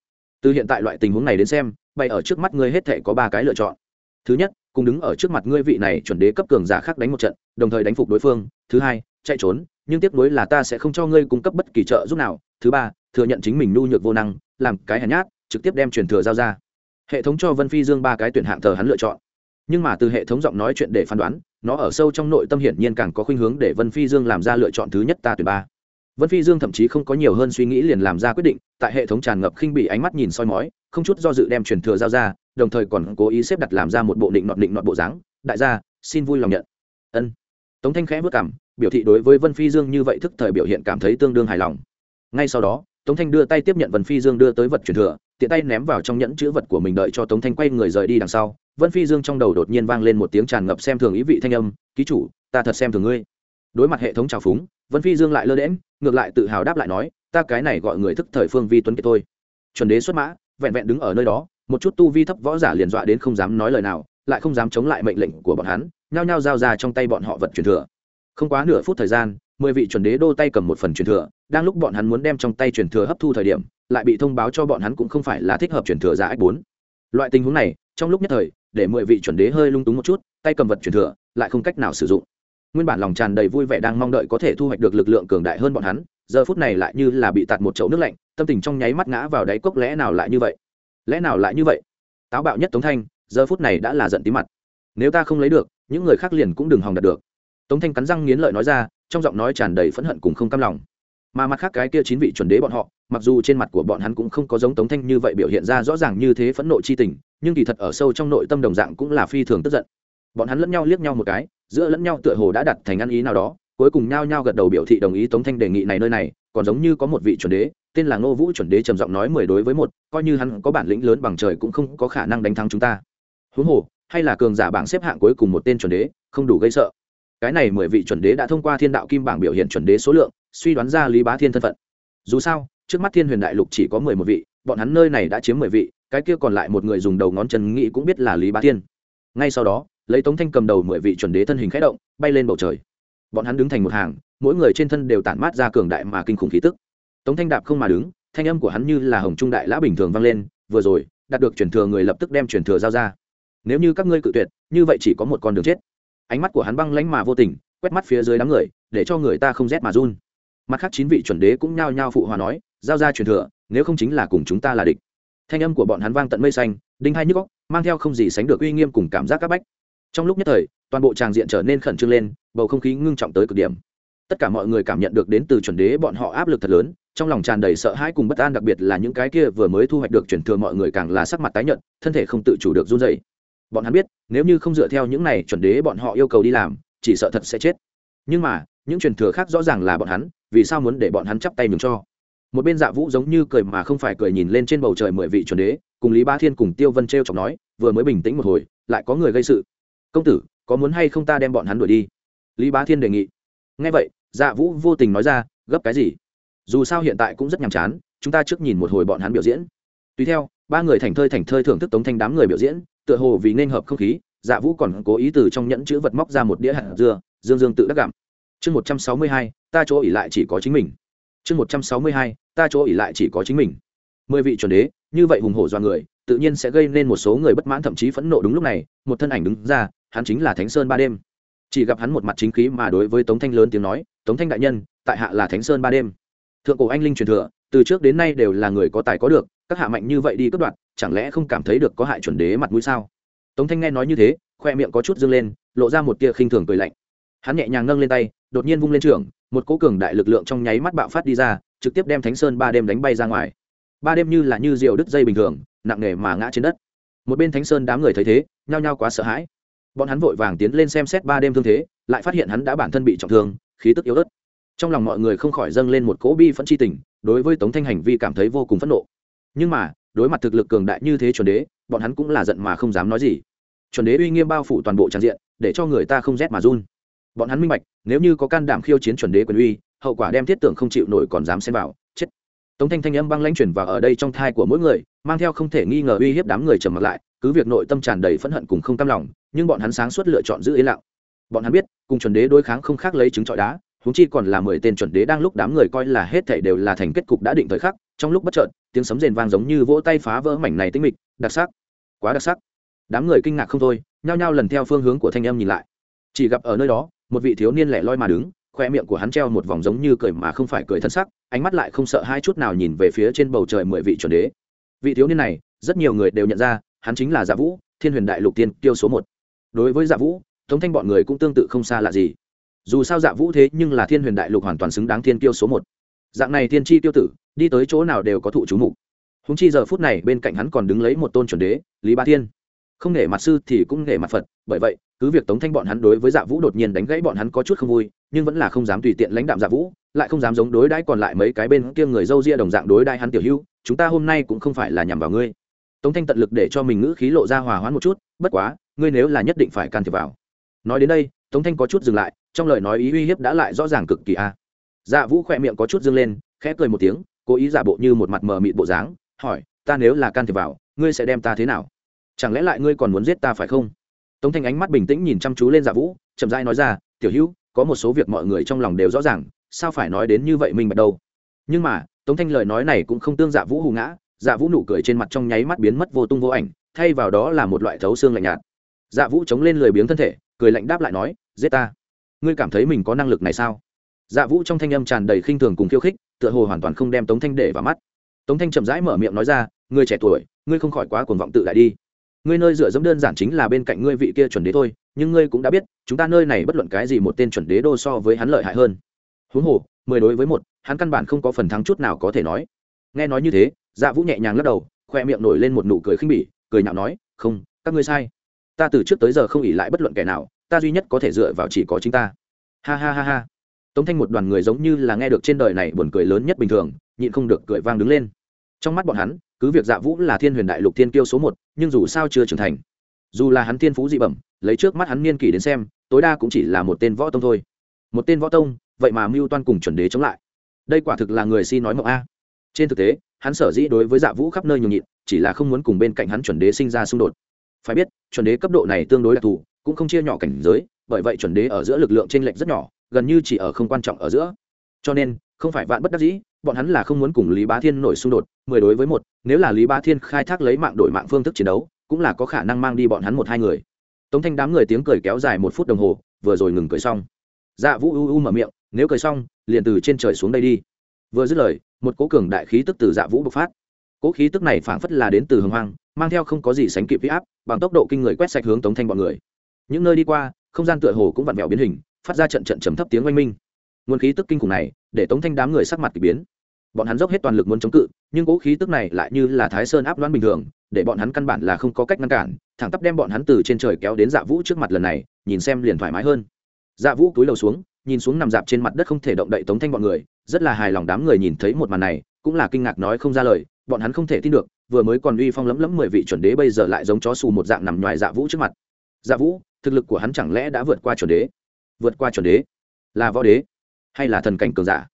Từ hiện tại loại tình huống này đến xem bay ở trước mắt ngươi hết thể có ba cái lựa chọn. Thứ nhất, cùng đứng ở trước mặt ngươi vị này chuẩn đế cấp cường giả khác đánh một trận, đồng thời đánh phục đối phương. Thứ hai chạy trốn, nhưng tiếc nuối là ta sẽ không cho ngươi cung cấp bất kỳ trợ giúp nào. Thứ ba, thừa nhận chính mình nhu nhược vô năng, làm cái hèn nhát, trực tiếp đem truyền thừa giao ra. Hệ thống cho vân phi dương ba cái tuyển hạng thờ hắn lựa chọn. Nhưng mà từ hệ thống giọng nói chuyện để phán đoán, nó ở sâu trong nội tâm hiển nhiên càng có khuynh hướng để vân phi dương làm ra lựa chọn thứ nhất ta tuyển ba. Vân phi dương thậm chí không có nhiều hơn suy nghĩ liền làm ra quyết định, tại hệ thống tràn ngập khinh bị ánh mắt nhìn soi mói, không chút do dự đem truyền thừa giao ra, đồng thời còn cố ý xếp đặt làm ra một bộ định nọt định nọt bộ dáng. Đại gia, xin vui lòng nhận. Ân. Tống thanh khẽ vất cảm biểu thị đối với vân phi dương như vậy thức thời biểu hiện cảm thấy tương đương hài lòng. Ngay sau đó, tống thanh đưa tay tiếp nhận vân phi dương đưa tới vật truyền thừa, tiện tay ném vào trong nhẫn chữ vật của mình đợi cho tống thanh quay người rời đi đằng sau. Vân phi dương trong đầu đột nhiên vang lên một tiếng tràn ngập xem thường ý vị thanh âm, ký chủ, ta thật xem thường ngươi. Đối mặt hệ thống trào phúng, vân phi dương lại lơ đễm ngược lại tự hào đáp lại nói, ta cái này gọi người thức thời phương vi tuấn kiệt thôi. Chuẩn đế xuất mã, vẹn vẹn đứng ở nơi đó, một chút tu vi thấp võ giả liền dọa đến không dám nói lời nào, lại không dám chống lại mệnh lệnh của bọn hắn, nhao nhao giao ra trong tay bọn họ vật truyền thừa không quá nửa phút thời gian, mười vị chuẩn đế đô tay cầm một phần truyền thừa, đang lúc bọn hắn muốn đem trong tay truyền thừa hấp thu thời điểm, lại bị thông báo cho bọn hắn cũng không phải là thích hợp truyền thừa giả ách bốn. Loại tình huống này, trong lúc nhất thời, để mười vị chuẩn đế hơi lung túng một chút, tay cầm vật truyền thừa, lại không cách nào sử dụng. Nguyên bản lòng tràn đầy vui vẻ đang mong đợi có thể thu hoạch được lực lượng cường đại hơn bọn hắn, giờ phút này lại như là bị tạt một chậu nước lạnh, tâm tình trong nháy mắt ngã vào đáy cốc lẽ nào lại như vậy? Lẽ nào lại như vậy? Táo bạo nhất tống thanh, giờ phút này đã là giận tí mặt. Nếu ta không lấy được, những người khác liền cũng đừng hòng đạt được tống thanh cắn răng nghiến lợi nói ra, trong giọng nói tràn đầy phẫn hận cùng không cam lòng. Mà mặt khác cái kia chín vị chuẩn đế bọn họ, mặc dù trên mặt của bọn hắn cũng không có giống tống thanh như vậy biểu hiện ra rõ ràng như thế phẫn nộ chi tình, nhưng kỳ thật ở sâu trong nội tâm đồng dạng cũng là phi thường tức giận. Bọn hắn lẫn nhau liếc nhau một cái, giữa lẫn nhau tựa hồ đã đặt thành ăn ý nào đó, cuối cùng nhao nhao gật đầu biểu thị đồng ý tống thanh đề nghị này nơi này, còn giống như có một vị chuẩn đế, tên là ngô vũ chuẩn đế trầm giọng nói mười đối với một, coi như hắn có bản lĩnh lớn bằng trời cũng không có khả năng đánh thắng chúng ta. Huống hồ, hay là cường giả bảng xếp hạng cuối cùng một tên chuẩn đế, không đủ gây sợ cái này mười vị chuẩn đế đã thông qua thiên đạo kim bảng biểu hiện chuẩn đế số lượng, suy đoán ra lý bá thiên thân phận. Dù sao, trước mắt thiên huyền đại lục chỉ có mười một vị, bọn hắn nơi này đã chiếm mười vị, cái kia còn lại một người dùng đầu ngón chân nghĩ cũng biết là lý bá thiên. Ngay sau đó, lấy tống thanh cầm đầu mười vị chuẩn đế thân hình khẽ động, bay lên bầu trời. Bọn hắn đứng thành một hàng, mỗi người trên thân đều tản mát ra cường đại mà kinh khủng khí tức. Tống thanh đạp không mà đứng, thanh âm của hắn như là hồng trung đại lã bình thường vang lên, vừa rồi, đạt được truyền thừa người lập tức đem truyền thừa giao ra. Nếu như các ngươi cự tuyệt, như vậy chỉ có một con đường chết ánh mắt của hắn băng lánh mà vô tình, quét mắt phía dưới đám người, để cho người ta không rét mà run. Mặt khác chín vị chuẩn đế cũng nhao nhao phụ hòa nói, giao ra truyền thừa, nếu không chính là cùng chúng ta là địch. Thanh âm của bọn hắn vang tận mây xanh, đinh hai nhức góc mang theo không gì sánh được uy nghiêm cùng cảm giác các bách. Trong lúc nhất thời, toàn bộ tràng diện trở nên khẩn trương lên, bầu không khí ngưng trọng tới cực điểm. Tất cả mọi người cảm nhận được đến từ chuẩn đế bọn họ áp lực thật lớn, trong lòng tràn đầy sợ hãi cùng bất an, đặc biệt là những cái kia vừa mới thu hoạch được chuyển thừa mọi người càng là sắc mặt tái nhợt, thân thể không tự chủ được run dày bọn hắn biết, nếu như không dựa theo những này chuẩn đế bọn họ yêu cầu đi làm, chỉ sợ thật sẽ chết. Nhưng mà, những truyền thừa khác rõ ràng là bọn hắn, vì sao muốn để bọn hắn chắp tay mừng cho? Một bên dạ vũ giống như cười mà không phải cười nhìn lên trên bầu trời mười vị chuẩn đế, cùng lý ba thiên cùng tiêu vân t r e o chọc nói, vừa mới bình tĩnh một hồi, lại có người gây sự. Công tử, có muốn hay không ta đem bọn hắn đuổi đi? Lý bá thiên đề nghị. Ngay vậy dạ vũ vô tình nói ra, gấp cái gì? Dù sao hiện tại cũng rất nhàm chán, chúng ta trước nhìn một hồi bọn hắn biểu diễn. Tùy theo, ba người thành thơi thành thơi thưởng thức tống thanh đám người biểu diễn tựa hồ vì nên hợp không khí dạ vũ còn cố ý từ trong nhẫn chữ vật móc ra một đĩa hạt dưa, dương dương tự đắc gặm. Chương một trăm sáu mươi hai, ta chỗ ỉ lại chỉ có chính mình. Chương một trăm sáu mươi hai, ta chỗ ỉ lại chỉ có chính mình. Mười vị chuẩn đế, như vậy hùng hổ do người, tự nhiên sẽ gây nên một số người bất mãn thậm chí phẫn nộ đúng lúc này, một thân ảnh đứng ra, hắn chính là thánh sơn ba đêm. Chỉ gặp hắn một mặt chính khí mà đối với tống thanh lớn tiếng nói, tống thanh đại nhân, tại hạ là thánh sơn ba đêm. Thượng cổ anh linh truyền thừa, từ trước đến nay đều là người có tài có được, các hạ mạnh như vậy đi cướp đoạt chẳng lẽ không cảm thấy được có hại chuẩn đế mặt mũi sao? Tống thanh nghe nói như thế, khoe miệng có chút dâng lên, lộ ra một tia khinh thường cười lạnh. Hắn nhẹ nhàng nâng lên tay, đột nhiên vung lên trường một cỗ cường đại lực lượng trong nháy mắt bạo phát đi ra, trực tiếp đem thánh sơn ba đêm đánh bay ra ngoài. Ba đêm như là như rượu đứt dây bình thường, nặng nề mà ngã trên đất. Một bên thánh sơn đám người thấy thế, nhao nhao quá sợ hãi. Bọn hắn vội vàng tiến lên xem xét ba đêm thương thế, lại phát hiện hắn đã bản thân bị trọng thương, khí tức yếu ớt. Trong lòng mọi người không khỏi dâng lên một cỗ bi phẫn chi tình, đối với tống thanh hành vi cảm thấy vô cùng phẫn nộ. Nhưng mà đối mặt thực lực cường đại như thế chuẩn đế, bọn hắn cũng là giận mà không dám nói gì. Chuẩn đế uy nghiêm bao phủ toàn bộ trang diện, để cho người ta không rét mà run. Bọn hắn minh bạch, nếu như có can đảm khiêu chiến chuẩn đế quyền uy, hậu quả đem thiết tưởng không chịu nổi còn dám xem vào, chết. Tống thanh thanh âm băng lãnh chuyển vào ở đây trong thai của mỗi người, mang theo không thể nghi ngờ uy hiếp đám người trầm mặc lại, cứ việc nội tâm tràn đầy phẫn hận cùng không cam lòng, nhưng bọn hắn sáng suốt lựa chọn giữ yên lặng. Bọn hắn biết, cùng chuẩn đế đối kháng không khác lấy trứng trọi đá húng chi còn là mười tên chuẩn đế đang lúc đám người coi là hết thảy đều là thành kết cục đã định thời khắc trong lúc bất chợt, tiếng sấm rền vang giống như vỗ tay phá vỡ mảnh này tinh mịch, đặc sắc, quá đặc sắc. Đám người kinh ngạc không thôi, nhao nhao lần theo phương hướng của thanh âm nhìn lại. Chỉ gặp ở nơi đó, một vị thiếu niên lẻ loi mà đứng, khoe miệng của hắn treo một vòng giống như cười mà không phải cười thân sắc, ánh mắt lại không sợ hai chút nào nhìn về phía trên bầu trời mười vị chuẩn đế. Vị thiếu niên này, rất nhiều người đều nhận ra, hắn chính là giả vũ, thiên huyền đại lục tiên tiêu số một. Đối với giả vũ thống thanh bọn người cũng tương tự không xa lạ gì. Dù sao dạ vũ thế nhưng là thiên huyền đại lục hoàn toàn xứng đáng thiên tiêu số một dạng này thiên tri tiêu tử, đi tới chỗ nào đều có thụ chú mục. Húng chi giờ phút này bên cạnh hắn còn đứng lấy một tôn chuẩn đế, lý ba thiên. Không nể mặt sư thì cũng nể mặt phật, bởi vậy, cứ việc tống thanh bọn hắn đối với dạ vũ đột nhiên đánh gãy bọn hắn có chút không vui, nhưng vẫn là không dám tùy tiện lãnh đạm dạ vũ, lại không dám giống đối đãi còn lại mấy cái bên kia người dâu ria đồng dạng đối đãi hắn tiểu hữu, chúng ta hôm nay cũng không phải là nhằm vào ngươi. Tống thanh tận lực để cho mình ngữ khí lộ ra hòa hoãn một chút, bất quá, ngươi nếu là nhất định phải can thiệp vào. Nói đến đây, tống thanh có chút dừng lại, trong lời nói ý uy hiếp đã lại rõ ràng cực kỳ a dạ vũ khỏe miệng có chút dâng lên, khẽ cười một tiếng, cố ý giả bộ như một mặt mờ mịt bộ dáng, hỏi, ta nếu là can thiệp vào, ngươi sẽ đem ta thế nào? Chẳng lẽ lại ngươi còn muốn giết ta phải không? Tống thanh ánh mắt bình tĩnh nhìn chăm chú lên dạ vũ, chậm rãi nói ra, tiểu hữu, có một số việc mọi người trong lòng đều rõ ràng, sao phải nói đến như vậy mình bật đâu? Nhưng mà, tống thanh lời nói này cũng không tương dạ vũ hù ngã dạ vũ nụ cười trên mặt trong nháy mắt biến mất vô tung vô ảnh, thay vào đó là một loại thấu xương lạnh nhạt. Dạ vũ chống lên lười biếng thân thể, cười lạnh đáp lại nói, giết ta? Ngươi cảm thấy mình có năng lực này sao? Dạ vũ trong thanh âm tràn đầy khinh thường cùng khiêu khích, tựa hồ hoàn toàn không đem tống thanh để vào mắt. Tống thanh chậm rãi mở miệng nói ra ngươi trẻ tuổi, ngươi không khỏi quá cuồng vọng tự đại đi. Ngươi nơi dựa dẫm đơn giản chính là bên cạnh ngươi vị kia chuẩn đế thôi, nhưng ngươi cũng đã biết, chúng ta nơi này bất luận cái gì một tên chuẩn đế đô so với hắn lợi hại hơn. Huống hồ, mười đối với một, hắn căn bản không có phần thắng chút nào có thể nói. Nghe nói như thế dạ vũ nhẹ nhàng lắc đầu, khoe miệng nổi lên một nụ cười khinh bỉ, cười nhạo nói, không, các ngươi sai. Ta từ trước tới giờ không ỉ lại bất luận kẻ nào, ta duy nhất có thể dựa vào chỉ có chính ta. Ha ha ha ha tống thanh một đoàn người giống như là nghe được trên đời này buồn cười lớn nhất bình thường, nhịn không được cười vang đứng lên. Trong mắt bọn hắn, cứ việc dạ vũ là thiên huyền đại lục thiên kiêu số một, nhưng dù sao chưa trưởng thành. Dù là hắn thiên phú dị bẩm, lấy trước mắt hắn niên kỷ đến xem, tối đa cũng chỉ là một tên võ tông thôi. Một tên võ tông, vậy mà mưu toan cùng chuẩn đế chống lại. Đây quả thực là người si nói mộng a. Trên thực tế, hắn sở dĩ đối với dạ vũ khắp nơi nhường nhịn, chỉ là không muốn cùng bên cạnh hắn chuẩn đế sinh ra xung đột. Phải biết, chuẩn đế cấp độ này tương đối đặc thù, cũng không chia nhỏ cảnh giới, bởi vậy chuẩn đế ở giữa lực lượng t r ê n lệch rất nhỏ gần như chỉ ở không quan trọng ở giữa. Cho nên, không phải vạn bất đắc dĩ, bọn hắn là không muốn cùng lý bá thiên nổi xung đột, mười đối với một, nếu là lý bá thiên khai thác lấy mạng đổi mạng phương thức chiến đấu, cũng là có khả năng mang đi bọn hắn một hai người. Tống thanh đám người tiếng cười kéo dài một phút đồng hồ, vừa rồi ngừng cười xong. Dạ vũ u u mở miệng, nếu cười xong, liền từ trên trời xuống đây đi. Vừa dứt lời, một cố cường đại khí tức từ dạ vũ bộc phát. Cố khí tức này phảng phất là đến từ hồng hoang, mang theo không có gì sánh kịp huy áp, bằng tốc độ kinh người quét sạch hướng tống thanh bọn người. Những nơi đi qua, không gian tựa hồ cũng vặn vẹo biến hình phát ra trận trận trầm thấp tiếng oanh minh. Nguồn khí tức kinh khủng này, để tống thanh đám người sắc mặt k ỳ biến. Bọn hắn dốc hết toàn lực muốn chống cự, nhưng cỗ khí tức này lại như là thái sơn áp đoán bình thường, để bọn hắn căn bản là không có cách ngăn cản, thẳng tắp đem bọn hắn từ trên trời kéo đến dạ vũ trước mặt lần này, nhìn xem liền thoải mái hơn. Dạ vũ cúi đầu xuống, nhìn xuống nằm dạp trên mặt đất không thể động đậy tống thanh bọn người, rất là hài lòng đám người nhìn thấy một màn này, cũng là kinh ngạc nói không ra lời, bọn hắn không thể tin được, vừa mới còn uy phong lấm lấm mười vị chuẩn đế bây giờ lại giống chó xù một dạng nằm ngoài dạ vũ trước mặt. Dạ vũ, thực lực của hắn chẳng lẽ đã vượt qua chuẩn đế? Vượt qua chuẩn đế? Là võ đế hay là thần cảnh cường giả?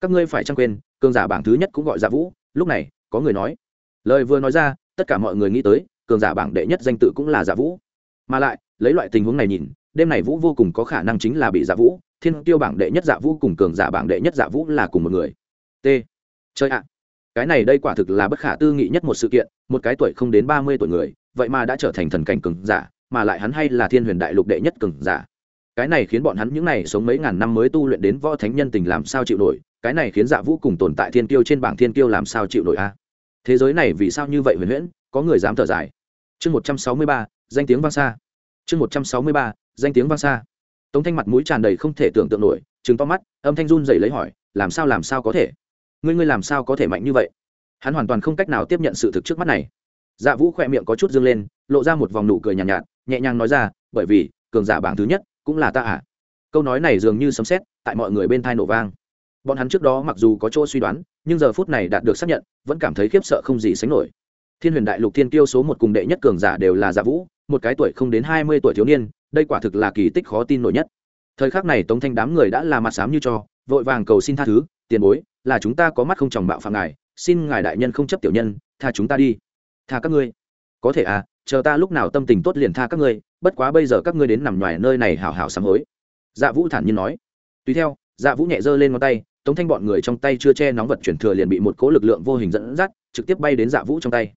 Các ngươi phải chăng quên, cường giả bảng thứ nhất cũng gọi giả vũ. Lúc này, có người nói. Lời vừa nói ra, tất cả mọi người nghĩ tới, cường giả bảng đệ nhất danh tự cũng là giả vũ. Mà lại, lấy loại tình huống này nhìn, đêm này vũ vô cùng có khả năng chính là bị giả vũ. Thiên tiêu bảng đệ nhất giả vũ cùng cường giả bảng đệ nhất giả vũ là cùng một người. T. Chơi ạ. Cái này đây quả thực là bất khả tư nghị nhất một sự kiện, một cái tuổi không đến ba mươi tuổi người, vậy mà đã trở thành thần cảnh cường giả, mà lại hắn hay là thiên huyền đại lục đệ nhất cường giả cái này khiến bọn hắn những này sống mấy ngàn năm mới tu luyện đến võ thánh nhân tình làm sao chịu nổi cái này khiến dạ vũ cùng tồn tại thiên tiêu trên bảng thiên tiêu làm sao chịu nổi a? Thế giới này vì sao như vậy huyền huyễn có người dám thở dài? Chương một trăm sáu mươi ba danh tiếng vang xa. Chương một trăm sáu mươi ba danh tiếng vang xa. Tống thanh mặt mũi tràn đầy không thể tưởng tượng nổi chứng to mắt âm thanh run dày lấy hỏi làm sao làm sao có thể? Ngươi ngươi làm sao có thể mạnh như vậy? Hắn hoàn toàn không cách nào tiếp nhận sự thực trước mắt này. Dạ vũ khỏe miệng có chút dâng lên lộ ra một vòng nụ cười nhàn nhạt, nhạt nhẹ nhàng nói ra bởi vì cường giả bảng thứ nhất cũng là ta à? Câu nói này dường như sấm xét tại mọi người bên thai nổ vang. Bọn hắn trước đó mặc dù có chỗ suy đoán, nhưng giờ phút này đạt được xác nhận, vẫn cảm thấy khiếp sợ không gì sánh nổi. Thiên huyền đại lục thiên tiêu số một cùng đệ nhất cường giả đều là dạ vũ, một cái tuổi không đến hai mươi tuổi thiếu niên, đây quả thực là kỳ tích khó tin nổi nhất. Thời khắc này tống thanh đám người đã là mặt sám như cho, vội vàng cầu xin tha thứ, tiền bối, là chúng ta có mắt không tròng bạo phạm ngài, xin ngài đại nhân không chấp tiểu nhân, tha chúng ta đi. Tha các ngươi có thể à chờ ta lúc nào tâm tình tốt liền tha các ngươi, bất quá bây giờ các ngươi đến nằm ngoài nơi này hảo hảo sám hối. Dạ vũ thản nhiên nói. Tùy theo dạ vũ nhẹ giơ lên ngón tay, tống thanh bọn người trong tay chưa che nóng vật chuyển thừa liền bị một cố lực lượng vô hình dẫn dắt, trực tiếp bay đến dạ vũ trong tay.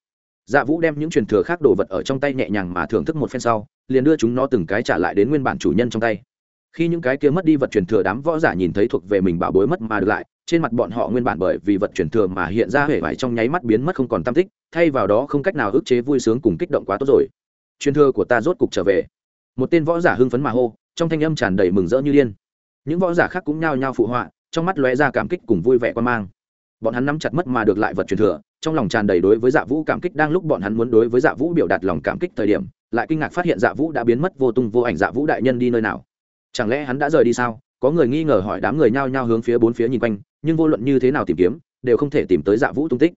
Dạ vũ đem những truyền thừa khác đồ vật ở trong tay nhẹ nhàng mà thưởng thức một phen sau, liền đưa chúng nó từng cái trả lại đến nguyên bản chủ nhân trong tay. Khi những cái kia mất đi vật truyền thừa đám võ giả nhìn thấy thuộc về mình bảo bối mất mà được lại trên mặt bọn họ nguyên bản bởi vì vật chuyển thừa mà hiện ra hể vải trong nháy mắt biến mất không còn tam tích, thay vào đó không cách nào ức chế vui sướng cùng kích động quá tốt rồi. Truyền thừa của ta rốt cục trở về. Một tên võ giả hưng phấn mà hô, trong thanh âm tràn đầy mừng rỡ như điên. Những võ giả khác cũng nhao nhao phụ họa, trong mắt lóe ra cảm kích cùng vui vẻ quan mang. Bọn hắn nắm chặt mất mà được lại vật truyền thừa, trong lòng tràn đầy đối với dạ vũ cảm kích đang lúc bọn hắn muốn đối với dạ vũ biểu đạt lòng cảm kích thời điểm, lại kinh ngạc phát hiện dạ vũ đã biến mất vô tung vô ảnh dạ vũ đại nhân đi nơi nào. Chẳng lẽ hắn đã rời đi sao? Có người nghi ngờ hỏi đám người nhao nhao hướng phía bốn phía nhìn quanh nhưng vô luận như thế nào tìm kiếm, đều không thể tìm tới dạ vũ tung tích.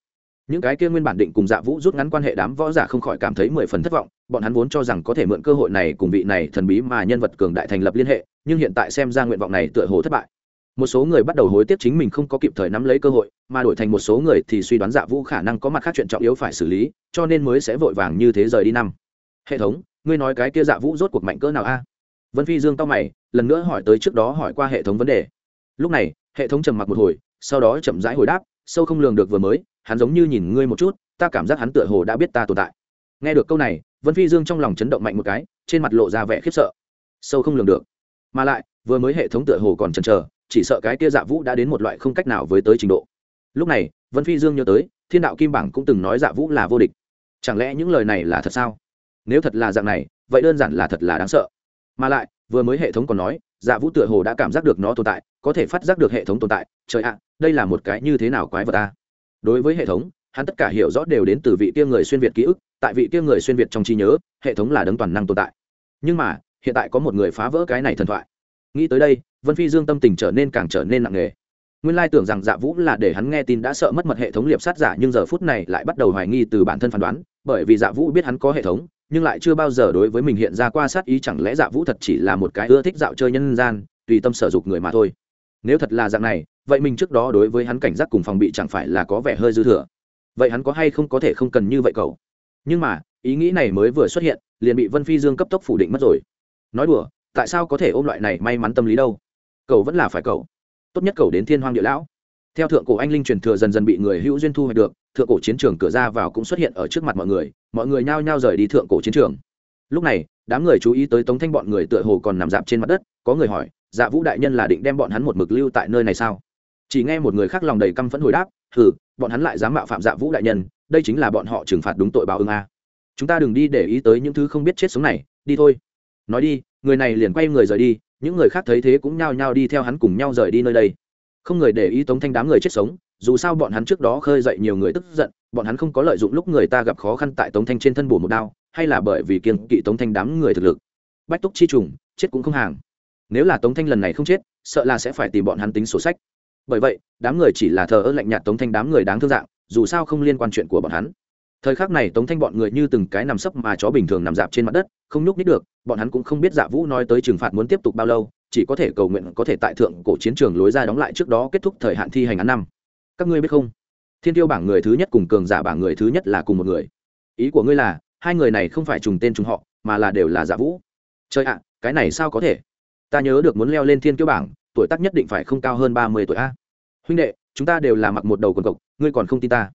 Những cái kia nguyên bản định cùng dạ vũ rút ngắn quan hệ đám võ giả không khỏi cảm thấy mười phần thất vọng, bọn hắn vốn cho rằng có thể mượn cơ hội này cùng vị này thần bí mà nhân vật cường đại thành lập liên hệ, nhưng hiện tại xem ra nguyện vọng này tựa hồ thất bại. Một số người bắt đầu hối tiếc chính mình không có kịp thời nắm lấy cơ hội, mà đổi thành một số người thì suy đoán dạ vũ khả năng có mặt khác chuyện trọng yếu phải xử lý, cho nên mới sẽ vội vàng như thế rời đi năm. Hệ thống, ngươi nói cái kia dạ vũ rốt cuộc mạnh cỡ nào a? Vân phi dương tao mày, lần nữa hỏi tới trước đó hỏi qua hệ thống vấn đề. Lúc này hệ thống trầm mặc một hồi, sau đó chậm rãi hồi đáp, sâu không lường được vừa mới, hắn giống như nhìn ngươi một chút, ta cảm giác hắn tựa hồ đã biết ta tồn tại. Nghe được câu này, vân phi dương trong lòng chấn động mạnh một cái, trên mặt lộ ra vẻ khiếp sợ. Sâu không lường được. Mà lại, vừa mới hệ thống tựa hồ còn chần chờ, chỉ sợ cái kia dạ vũ đã đến một loại không cách nào với tới trình độ. Lúc này, vân phi dương nhớ tới, thiên đạo kim bảng cũng từng nói dạ vũ là vô địch. Chẳng lẽ những lời này là thật sao? Nếu thật là dạng này, vậy đơn giản là thật là đáng sợ. Mà lại, vừa mới hệ thống còn nói dạ vũ tựa hồ đã cảm giác được nó tồn tại, có thể phát giác được hệ thống tồn tại. Trời ạ, đây là một cái như thế nào quái vật ta đối với hệ thống, hắn tất cả hiểu rõ đều đến từ vị kia người xuyên việt ký ức, tại vị kia người xuyên việt trong trí nhớ, hệ thống là đấng toàn năng tồn tại. Nhưng mà, hiện tại có một người phá vỡ cái này thần thoại. Nghĩ tới đây, vân phi dương tâm tình trở nên càng trở nên nặng nề. Nguyên lai tưởng rằng dạ vũ là để hắn nghe tin đã sợ mất mật hệ thống liệp sát giả, nhưng giờ phút này lại bắt đầu hoài nghi từ bản thân phán đoán, bởi vì dạ vũ biết hắn có hệ thống nhưng lại chưa bao giờ đối với mình hiện ra qua sát ý, chẳng lẽ dạ vũ thật chỉ là một cái ưa thích dạo chơi nhân gian, tùy tâm sở dục người mà thôi? Nếu thật là dạng này, vậy mình trước đó đối với hắn cảnh giác cùng phòng bị chẳng phải là có vẻ hơi dư thừa. Vậy hắn có hay không có thể không cần như vậy cậu? Nhưng mà, ý nghĩ này mới vừa xuất hiện, liền bị vân phi dương cấp tốc phủ định mất rồi. Nói đùa, tại sao có thể ôm loại này may mắn tâm lý đâu? Cậu vẫn là phải cậu. Tốt nhất cậu đến thiên hoang địa lão theo thượng cổ anh linh truyền thừa dần dần bị người hữu duyên thu hoạch được, thượng cổ chiến trường cửa ra vào cũng xuất hiện ở trước mặt mọi người mọi người nhao nhao rời đi thượng cổ chiến trường. Lúc này, đám người chú ý tới tống thanh bọn người tựa hồ còn nằm dạp trên mặt đất, có người hỏi dạ vũ đại nhân là định đem bọn hắn một mực lưu tại nơi này sao? Chỉ nghe một người khác lòng đầy căm phẫn hồi đáp, hừ, bọn hắn lại dám mạo phạm dạ vũ đại nhân, đây chính là bọn họ trừng phạt đúng tội báo ứng a. Chúng ta đừng đi để ý tới những thứ không biết chết sống này, đi thôi. Nói đi, người này liền quay người rời đi, những người khác thấy thế cũng nhao nhao đi theo hắn cùng nhau rời đi nơi đây không người để ý tống thanh đám người chết sống, dù sao bọn hắn trước đó khơi dậy nhiều người tức giận, bọn hắn không có lợi dụng lúc người ta gặp khó khăn tại tống thanh trên thân bổ một đao, hay là bởi vì kiên kỵ tống thanh đám người thực lực. Bách túc chi trùng, chết cũng không hàng. Nếu là tống thanh lần này không chết, sợ là sẽ phải tìm bọn hắn tính sổ sách. Bởi vậy, đám người chỉ là thờ ơ lạnh nhạt tống thanh đám người đáng thương dạng, dù sao không liên quan chuyện của bọn hắn. Thời khắc này tống thanh bọn người như từng cái nằm sấp mà chó bình thường nằm dạp trên mặt đất, không nhúc nít được, bọn hắn cũng không biết dạ vũ nói tới trừng phạt muốn tiếp tục bao lâu chỉ có thể cầu nguyện có thể tại thượng cổ chiến trường lối ra đóng lại trước đó kết thúc thời hạn thi hành án năm. Các ngươi biết không? Thiên tiêu bảng người thứ nhất cùng cường giả bảng người thứ nhất là cùng một người. Ý của ngươi là, hai người này không phải trùng tên trùng họ, mà là đều là giả vũ. Trời ạ, cái này sao có thể? Ta nhớ được muốn leo lên thiên tiêu bảng, tuổi tác nhất định phải không cao hơn ba mươi tuổi a. Huynh đệ, chúng ta đều là mặc một đầu quần cộc, ngươi còn không tin ta.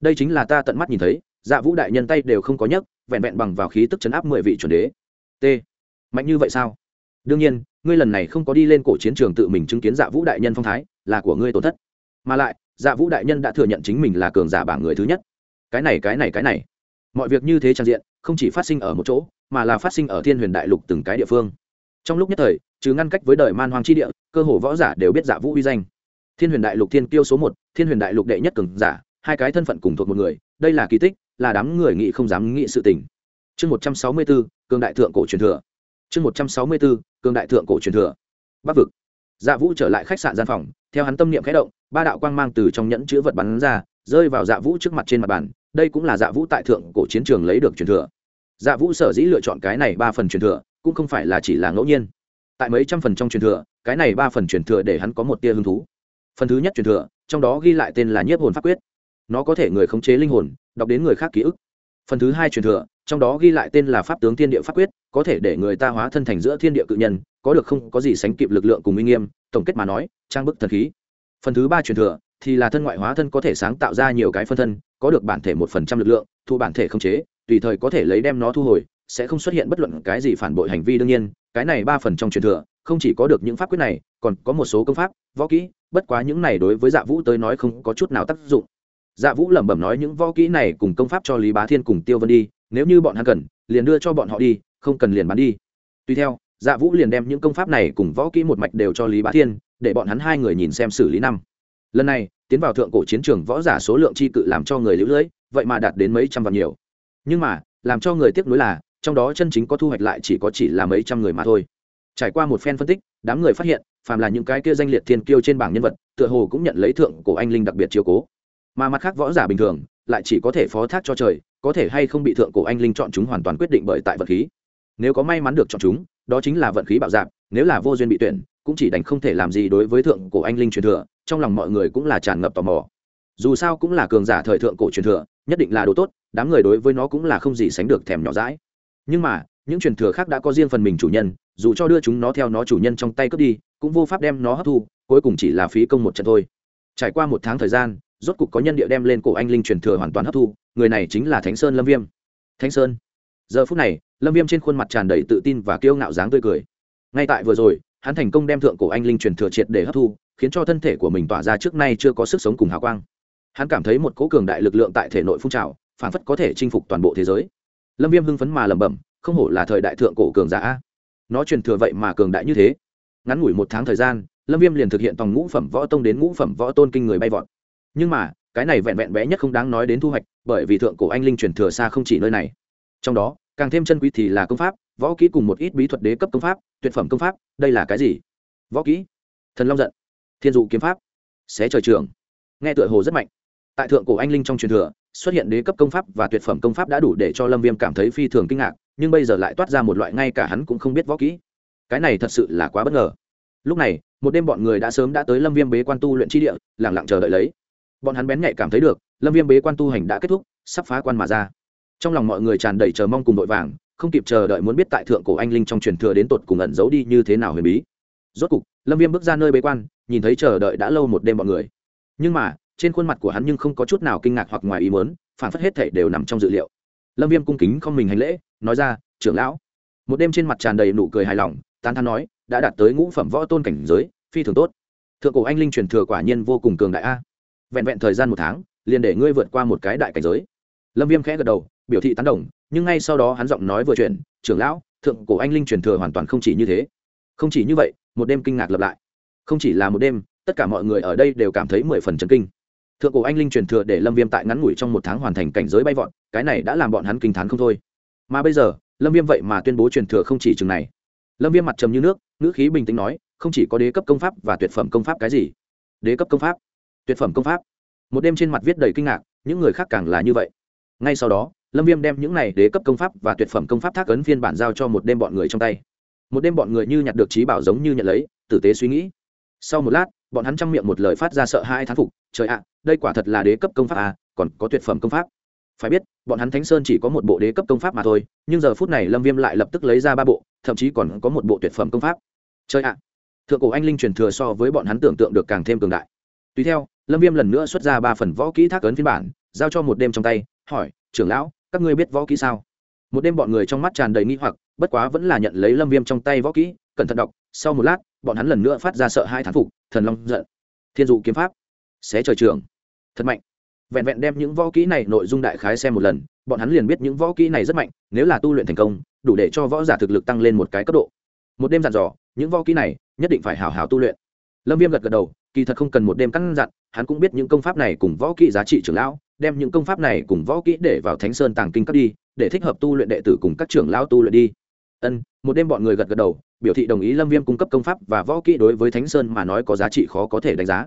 Đây chính là ta tận mắt nhìn thấy dạ vũ đại nhân tay đều không có nhấc, vẹn vẹn bằng vào khí tức chấn áp mười vị chuẩn đế. T. Mạnh như vậy sao? Đương nhiên ngươi lần này không có đi lên cổ chiến trường tự mình chứng kiến dạ vũ đại nhân phong thái, là của ngươi tổn thất. Mà lại dạ vũ đại nhân đã thừa nhận chính mình là cường giả bảng người thứ nhất. Cái này cái này cái này. Mọi việc như thế trang diện, không chỉ phát sinh ở một chỗ, mà là phát sinh ở thiên huyền đại lục từng cái địa phương. Trong lúc nhất thời, trừ ngăn cách với đời man hoang chi địa, cơ hồ võ giả đều biết dạ vũ uy danh. Thiên huyền đại lục thiên tiêu số một, thiên huyền đại lục đệ nhất cường giả, hai cái thân phận cùng thuộc một người, đây là kỳ tích, là đám người nghĩ không dám nghĩ sự tình. Chương một trăm sáu mươi bốn, cường đại thượng cổ truyền thừa chương một trăm sáu mươi bốn cường đại thượng cổ truyền thừa. Bắc vực. Dạ vũ trở lại khách sạn gian phòng, theo hắn tâm niệm khẽ động, ba đạo quang mang từ trong nhẫn chữ vật bắn ra, rơi vào dạ vũ trước mặt trên mặt bàn. Đây cũng là dạ vũ tại thượng cổ chiến trường lấy được truyền thừa. Dạ vũ sở dĩ lựa chọn cái này ba phần truyền thừa, cũng không phải là chỉ là ngẫu nhiên. Tại mấy trăm phần trong truyền thừa, cái này ba phần truyền thừa để hắn có một tia hứng thú. Phần thứ nhất truyền thừa, trong đó ghi lại tên là nhiếp hồn pháp quyết. Nó có thể người khống chế linh hồn, đọc đến người khác ký ức. Phần thứ hai truyền thừa trong đó ghi lại tên là pháp tướng thiên địa pháp quyết, có thể để người ta hóa thân thành giữa thiên địa cự nhân, có được không, có gì sánh kịp lực lượng cùng uy nghiêm, tổng kết mà nói, trang bức thần khí. Phần thứ ba truyền thừa, thì là thân ngoại hóa thân có thể sáng tạo ra nhiều cái phân thân, có được bản thể một phần trăm lực lượng, thu bản thể không chế, tùy thời có thể lấy đem nó thu hồi, sẽ không xuất hiện bất luận cái gì phản bội hành vi đương nhiên, cái này ba phần trong truyền thừa, không chỉ có được những pháp quyết này, còn có một số công pháp, võ kỹ, bất quá những này đối với dạ vũ tới nói không có chút nào tác dụng. Dạ vũ lẩm bẩm nói những võ kỹ này cùng công pháp cho lý bá thiên cùng tiêu vân đi nếu như bọn hắn cần, liền đưa cho bọn họ đi, không cần liền bán đi. Tùy theo dạ vũ liền đem những công pháp này cùng võ kỹ một mạch đều cho lý bá thiên, để bọn hắn hai người nhìn xem xử lý năm. Lần này, tiến vào thượng cổ chiến trường võ giả số lượng chi cự làm cho người lũ lưỡi vậy mà đạt đến mấy trăm vạn nhiều. Nhưng mà, làm cho người tiếc nuối là, trong đó chân chính có thu hoạch lại chỉ có chỉ là mấy trăm người mà thôi. Trải qua một phen phân tích, đám người phát hiện, phàm là những cái kia danh liệt thiên kiêu trên bảng nhân vật, tựa hồ cũng nhận lấy thượng cổ anh linh đặc biệt chiếu cố mà mặt khác võ giả bình thường lại chỉ có thể phó thác cho trời, có thể hay không bị thượng cổ anh linh chọn chúng hoàn toàn quyết định bởi tại vật khí. Nếu có may mắn được chọn chúng, đó chính là vận khí bạo dạp nếu là vô duyên bị tuyển, cũng chỉ đành không thể làm gì đối với thượng cổ anh linh truyền thừa, trong lòng mọi người cũng là tràn ngập tò mò. Dù sao cũng là cường giả thời thượng cổ truyền thừa, nhất định là đồ tốt, đám người đối với nó cũng là không gì sánh được thèm nhỏ dãi. Nhưng mà, những truyền thừa khác đã có riêng phần mình chủ nhân, dù cho đưa chúng nó theo nó chủ nhân trong tay cướp đi, cũng vô pháp đem nó hấp thu, cuối cùng chỉ là phí công một trận thôi. Trải qua một tháng thời gian rốt cục có nhân địa đem lên cổ anh linh truyền thừa hoàn toàn hấp thu, người này chính là thánh sơn lâm viêm. Thánh sơn. Giờ phút này, lâm viêm trên khuôn mặt tràn đầy tự tin và kiêu ngạo dáng tươi cười. Ngay tại vừa rồi, hắn thành công đem thượng cổ anh linh truyền thừa triệt để hấp thu, khiến cho thân thể của mình tỏa ra trước nay chưa có sức sống cùng hào quang. Hắn cảm thấy một cố cường đại lực lượng tại thể nội phun trào, phản phất có thể chinh phục toàn bộ thế giới. Lâm viêm hưng phấn mà lẩm bẩm, không hổ là thời đại thượng cổ cường giả nó truyền thừa vậy mà cường đại như thế. Ngắn ngủi một tháng thời gian, lâm viêm liền thực hiện tòng ngũ phẩm võ tông đến ngũ phẩm võ tôn kinh người bay vọt nhưng mà, cái này vẹn vẹn bé nhất không đáng nói đến thu hoạch, bởi vì thượng cổ anh linh truyền thừa xa không chỉ nơi này. Trong đó, càng thêm chân quý thì là công pháp, võ kỹ cùng một ít bí thuật đế cấp công pháp, tuyệt phẩm công pháp, đây là cái gì? Võ kỹ. Thần long giận. Thiên dụ kiếm pháp. Xé trời trường. Nghe tựa hồ rất mạnh. Tại thượng cổ anh linh trong truyền thừa, xuất hiện đế cấp công pháp và tuyệt phẩm công pháp đã đủ để cho lâm viêm cảm thấy phi thường kinh ngạc, nhưng bây giờ lại toát ra một loại ngay cả hắn cũng không biết võ kỹ. Cái này thật sự là quá bất ngờ. Lúc này, một đêm bọn người đã sớm đã tới lâm viêm bế quan tu luyện tri địa lẳng lặng chờ đợi lấy bọn hắn bén nhạy cảm thấy được, lâm viêm bế quan tu hành đã kết thúc, sắp phá quan mà ra. Trong lòng mọi người tràn đầy chờ mong cùng vội vàng, không kịp chờ đợi muốn biết tại thượng cổ anh linh trong truyền thừa đến tột cùng ẩn giấu đi như thế nào huyền bí. Rốt cục, lâm viêm bước ra nơi bế quan, nhìn thấy chờ đợi đã lâu một đêm mọi người. Nhưng mà, trên khuôn mặt của hắn nhưng không có chút nào kinh ngạc hoặc ngoài ý mớn phản phất hết thể đều nằm trong dự liệu. Lâm viêm cung kính không mình hành lễ, nói ra, trưởng lão. Một đêm trên mặt tràn đầy nụ cười hài lòng, tán thán nói, đã đạt tới ngũ phẩm võ tôn cảnh giới, phi thường tốt. Thượng cổ anh linh truyền thừa quả nhiên vô cùng cường đại a vẹn vẹn thời gian một tháng, liền để ngươi vượt qua một cái đại cảnh giới. Lâm viêm khẽ gật đầu, biểu thị tán đồng, nhưng ngay sau đó hắn giọng nói vừa chuyển, trưởng lão, thượng cổ anh linh truyền thừa hoàn toàn không chỉ như thế. Không chỉ như vậy, một đêm kinh ngạc lập lại. Không chỉ là một đêm, tất cả mọi người ở đây đều cảm thấy mười phần chấn kinh. Thượng cổ anh linh truyền thừa để lâm viêm tại ngắn ngủi trong một tháng hoàn thành cảnh giới bay vọt, cái này đã làm bọn hắn kinh t h á n không thôi. Mà bây giờ, lâm viêm vậy mà tuyên bố truyền thừa không chỉ chừng này. Lâm viêm mặt trầm như nước, ngữ khí bình tĩnh nói, không chỉ có đế cấp công pháp và tuyệt phẩm công pháp cái gì? Đế cấp công pháp? Tuyệt phẩm công pháp. Một đêm trên mặt viết đầy kinh ngạc, những người khác càng là như vậy. Ngay sau đó, lâm viêm đem những này đế cấp công pháp và tuyệt phẩm công pháp thác ấn phiên bản giao cho một đêm bọn người trong tay. Một đêm bọn người như nhặt được trí bảo giống như nhận lấy, tử tế suy nghĩ. Sau một lát, bọn hắn chăm miệng một lời phát ra sợ hai thán phục, trời ạ, đây quả thật là đế cấp công pháp à còn có tuyệt phẩm công pháp. Phải biết, bọn hắn thánh sơn chỉ có một bộ đế cấp công pháp mà thôi, nhưng giờ phút này lâm viêm lại lập tức lấy ra ba bộ, thậm chí còn có một bộ tuyệt phẩm công pháp. Chơi ạ. Thượng cổ anh linh truyền thừa so với bọn hắn tưởng tượng được càng thêm cường đại. Tùy theo lâm viêm lần nữa xuất ra ba phần võ kỹ thác ấn phiên bản, giao cho một đêm trong tay, hỏi, trưởng lão, các ngươi biết võ kỹ sao? Một đêm bọn người trong mắt tràn đầy nghi hoặc, bất quá vẫn là nhận lấy lâm viêm trong tay võ kỹ, cẩn thận đọc, sau một lát, bọn hắn lần nữa phát ra sợ hai thán phục, thần long giận. Thiên dụ kiếm pháp, xé trời trường. Thật mạnh. Vẹn vẹn đem những võ kỹ này nội dung đại khái xem một lần, bọn hắn liền biết những võ kỹ này rất mạnh, nếu là tu luyện thành công, đủ để cho võ giả thực lực tăng lên một cái cấp độ. Một đêm dặn dò, những võ kỹ này nhất định phải hào hào tu luyện. Lâm viêm gật gật đầu kỳ thật không cần một đêm căn dặn hắn cũng biết những công pháp này cùng võ kỹ giá trị trưởng lão, đem những công pháp này cùng võ kỹ để vào thánh sơn tàng kinh cấp đi, để thích hợp tu luyện đệ tử cùng các trưởng lão tu luyện đi. Ân, một đêm bọn người gật gật đầu, biểu thị đồng ý lâm viêm cung cấp công pháp và võ kỹ đối với thánh sơn mà nói có giá trị khó có thể đánh giá.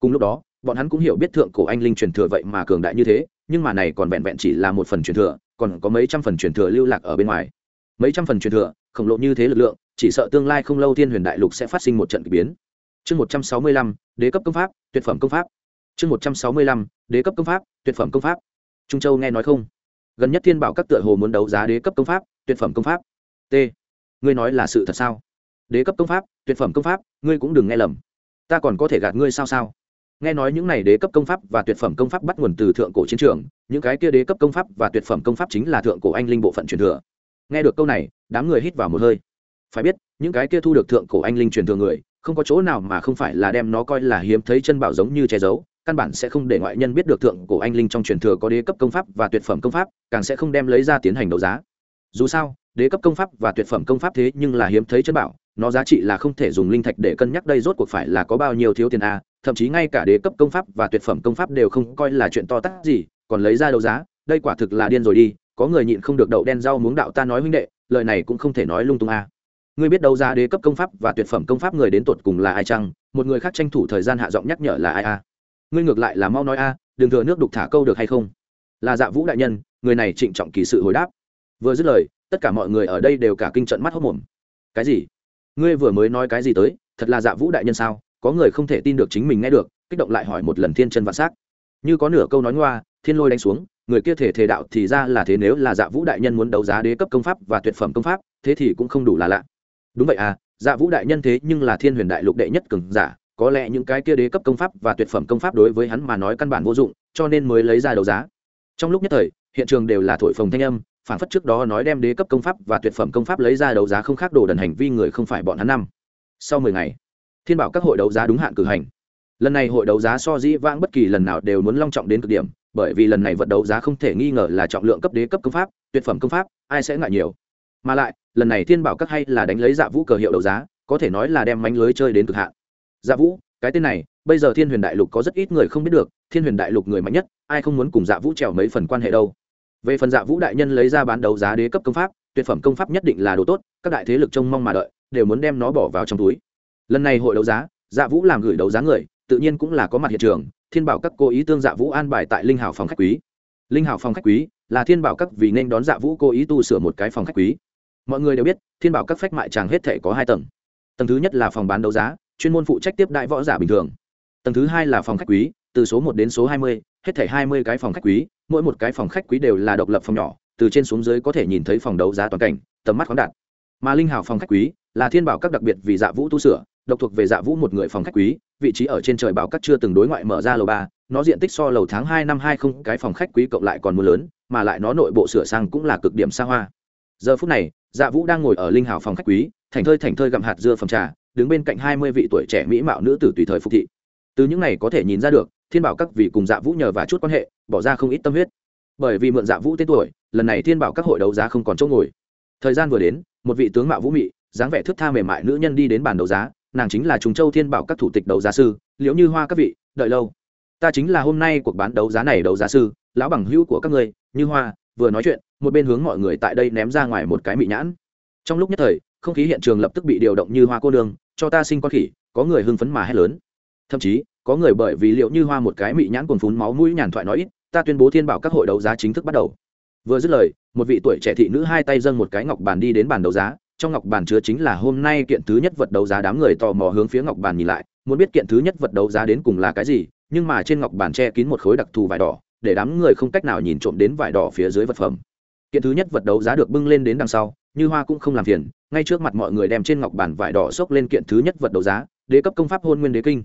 Cùng lúc đó, bọn hắn cũng hiểu biết thượng cổ anh linh truyền thừa vậy mà cường đại như thế, nhưng mà này còn vẹn vẹn chỉ là một phần truyền thừa, còn có mấy trăm phần truyền thừa lưu lạc ở bên ngoài. Mấy trăm phần truyền thừa, khổng lồ như thế lực lượng, chỉ sợ tương lai không lâu thiên huyền đại lục sẽ phát sinh một trận k ỳ biến chương một trăm sáu mươi lăm, đế cấp công pháp, tuyệt phẩm công pháp. Chương một trăm sáu mươi lăm, đế cấp công pháp, tuyệt phẩm công pháp. Trung châu nghe nói không? Gần nhất thiên bảo các tựa hồ muốn đấu giá đế cấp công pháp, tuyệt phẩm công pháp. T. Ngươi nói là sự thật sao? Đế cấp công pháp, tuyệt phẩm công pháp, ngươi cũng đừng nghe lầm. Ta còn có thể gạt ngươi sao sao? Nghe nói những này đế cấp công pháp và tuyệt phẩm công pháp bắt nguồn từ thượng cổ chiến trường, những cái kia đế cấp công pháp và tuyệt phẩm công pháp chính là thượng cổ anh linh bộ phận truyền thừa. Nghe được câu này, đám người hít vào một hơi. Phải biết, những cái kia thu được thượng cổ anh linh truyền thừa người không có chỗ nào mà không phải là đem nó coi là hiếm thấy chân bảo giống như che giấu, căn bản sẽ không để ngoại nhân biết được thượng cổ anh linh trong truyền thừa có đế cấp công pháp và tuyệt phẩm công pháp, càng sẽ không đem lấy ra tiến hành đấu giá. Dù sao, đế cấp công pháp và tuyệt phẩm công pháp thế nhưng là hiếm thấy chân bảo, nó giá trị là không thể dùng linh thạch để cân nhắc đây rốt cuộc phải là có bao nhiêu thiếu tiền a, thậm chí ngay cả đế cấp công pháp và tuyệt phẩm công pháp đều không coi là chuyện to tát gì, còn lấy ra đấu giá, đây quả thực là điên rồi đi, có người nhịn không được đậu đen rau muống đạo ta nói huynh đệ, lời này cũng không thể nói lung tung a ngươi biết đấu giá đế cấp công pháp và tuyệt phẩm công pháp người đến tột cùng là ai chăng? Một người khác tranh thủ thời gian hạ giọng nhắc nhở là ai a ngươi ngược lại là mau nói a, đừng thừa nước đục thả câu được hay không? Là dạ vũ đại nhân, người này trịnh trọng kỳ sự hồi đáp. Vừa dứt lời, tất cả mọi người ở đây đều cả kinh trận mắt hốc mồm. Cái gì? Ngươi vừa mới nói cái gì tới? Thật là dạ vũ đại nhân sao? Có người không thể tin được chính mình nghe được, kích động lại hỏi một lần thiên chân vạn s á c như có nửa câu nói ngoa, thiên lôi đánh xuống, người kia thể thể đạo thì ra là thế nếu là dạ vũ đại nhân muốn đấu giá đế cấp công pháp và tuyệt phẩm công pháp, thế thì cũng không đủ là lạ đúng vậy à dạ vũ đại nhân thế nhưng là thiên huyền đại lục đệ nhất cường giả, có lẽ những cái kia đế cấp công pháp và tuyệt phẩm công pháp đối với hắn mà nói căn bản vô dụng, cho nên mới lấy ra đấu giá. Trong lúc nhất thời, hiện trường đều là thổi phồng thanh âm phản phất trước đó nói đem đế cấp công pháp và tuyệt phẩm công pháp lấy ra đấu giá không khác đồ đần hành vi người không phải bọn hắn năm. Sau mười ngày, thiên bảo các hội đấu giá đúng hạn cử hành. Lần này hội đấu giá so dĩ vãng bất kỳ lần nào đều muốn long trọng đến cực điểm, bởi vì lần này vật đấu giá không thể nghi ngờ là trọng lượng cấp đế cấp công pháp, tuyệt phẩm công pháp, ai sẽ ngại nhiều. Mà lại lần này thiên bảo các hay là đánh lấy dạ vũ cờ hiệu đấu giá, có thể nói là đem mánh lưới chơi đến cực hạn. Dạ vũ, cái tên này, bây giờ thiên huyền đại lục có rất ít người không biết được, thiên huyền đại lục người mạnh nhất, ai không muốn cùng dạ vũ trèo mấy phần quan hệ đâu. Về phần dạ vũ đại nhân lấy ra bán đấu giá đế cấp công pháp, tuyệt phẩm công pháp nhất định là đồ tốt, các đại thế lực trông mong mà đợi, đều muốn đem nó bỏ vào trong túi. Lần này hội đấu giá dạ vũ làm gửi đấu giá người, tự nhiên cũng là có mặt hiện trường, thiên bảo các cố ý tương dạ vũ an bài tại linh hảo phòng khách quý. Linh hảo phòng khách quý là thiên bảo các vì nên đón dạ vũ cố ý tu sửa một cái phòng khách quý mọi người đều biết, thiên bảo các phách mại tràng hết thể có hai tầng. Tầng thứ nhất là phòng bán đấu giá, chuyên môn phụ trách tiếp đại võ giả bình thường. Tầng thứ hai là phòng khách quý, từ số một đến số hai mươi, hết thể hai mươi cái phòng khách quý, mỗi một cái phòng khách quý đều là độc lập phòng nhỏ, từ trên xuống dưới có thể nhìn thấy phòng đấu giá toàn cảnh, tầm mắt khoáng đạt. Mà linh hảo phòng khách quý là thiên bảo các đặc biệt vì dạ vũ tu sửa, độc thuộc về dạ vũ một người phòng khách quý, vị trí ở trên trời bảo các chưa từng đối ngoại mở ra lầu ba, nó diện tích so lầu tháng hai năm hai không, cái phòng khách quý cộng lại còn mưa lớn, mà lại nó nội bộ sửa sang cũng là cực điểm xa hoa giờ phút này dạ vũ đang ngồi ở linh hảo phòng khách quý thành thơi thành thơi gặm hạt dưa phòng trà, đứng bên cạnh hai mươi vị tuổi trẻ mỹ mạo nữ tử tùy thời phục thị. Từ những này có thể nhìn ra được, thiên bảo các vị cùng dạ vũ nhờ và chút quan hệ, bỏ ra không ít tâm huyết. Bởi vì mượn dạ vũ tên tuổi, lần này thiên bảo các hội đấu giá không còn chỗ ngồi. Thời gian vừa đến, một vị tướng mạo vũ mị, dáng vẻ thước tha mềm mại nữ nhân đi đến bàn đấu giá, nàng chính là trùng châu thiên bảo các thủ tịch đấu giá sư, liễu như hoa các vị, đợi lâu. Ta chính là hôm nay cuộc bán đấu giá này đấu giá sư, lão bằng hữu của các người như hoa vừa nói chuyện, một bên hướng mọi người tại đây ném ra ngoài một cái mị nhãn. Trong lúc nhất thời, không khí hiện trường lập tức bị điều động như hoa cô đường cho ta sinh con khỉ, có người hưng phấn mà hét lớn. Thậm chí, có người bởi vì liệu như hoa một cái mị nhãn cồn phún máu mũi nhàn thoại nói ít, ta tuyên bố thiên bảo các hội đấu giá chính thức bắt đầu. Vừa dứt lời, một vị tuổi trẻ thị nữ hai tay dâng một cái ngọc bàn đi đến bàn đấu giá, trong ngọc bàn chứa chính là hôm nay kiện thứ nhất vật đấu giá đám người tò mò hướng phía ngọc bàn nhìn lại, muốn biết kiện thứ nhất vật đấu giá đến cùng là cái gì, nhưng mà trên ngọc bàn che kín một khối đặc thù vải đỏ để đám người không cách nào nhìn trộm đến vải đỏ phía dưới vật phẩm. Kiện thứ nhất vật đấu giá được bưng lên đến đằng sau, như hoa cũng không làm phiền, ngay trước mặt mọi người đem trên ngọc bàn vải đỏ xốc lên kiện thứ nhất vật đấu giá, đế cấp công pháp hôn nguyên đế kinh.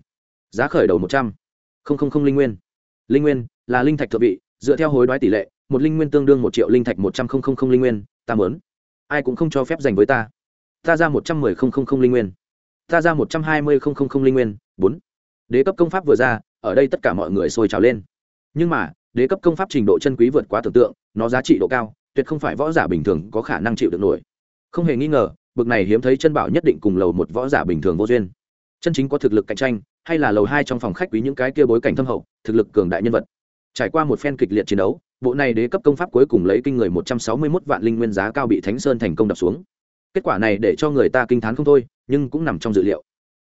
Giá khởi đầu một trăm. Linh linh nguyên. Linh nguyên là linh thạch thượng vị, dựa theo hối đoái tỷ lệ, một linh nguyên tương đương một triệu linh thạch một trăm linh linh nguyên, ta mớn ai cũng không cho phép dành với ta. Ta ra một trăm mười linh nguyên. Ta ra một trăm hai mươi linh nguyên. Bốn. Đế cấp công pháp vừa ra, ở đây tất cả mọi người sôi trào lên. Nhưng mà đế cấp công pháp trình độ chân quý vượt quá tưởng tượng, nó giá trị độ cao, tuyệt không phải võ giả bình thường có khả năng chịu được nổi. Không hề nghi ngờ, bực này hiếm thấy chân bảo nhất định cùng lầu một võ giả bình thường vô duyên. Chân chính có thực lực cạnh tranh, hay là lầu hai trong phòng khách quý những cái kia bối cảnh thâm hậu, thực lực cường đại nhân vật. Trải qua một phen kịch liệt chiến đấu, bộ này đế cấp công pháp cuối cùng lấy kinh người một trăm sáu mươi 161 vạn linh nguyên giá cao bị thánh sơn thành công đập xuống. Kết quả này để cho người ta kinh t h á n không thôi, nhưng cũng nằm trong dự liệu.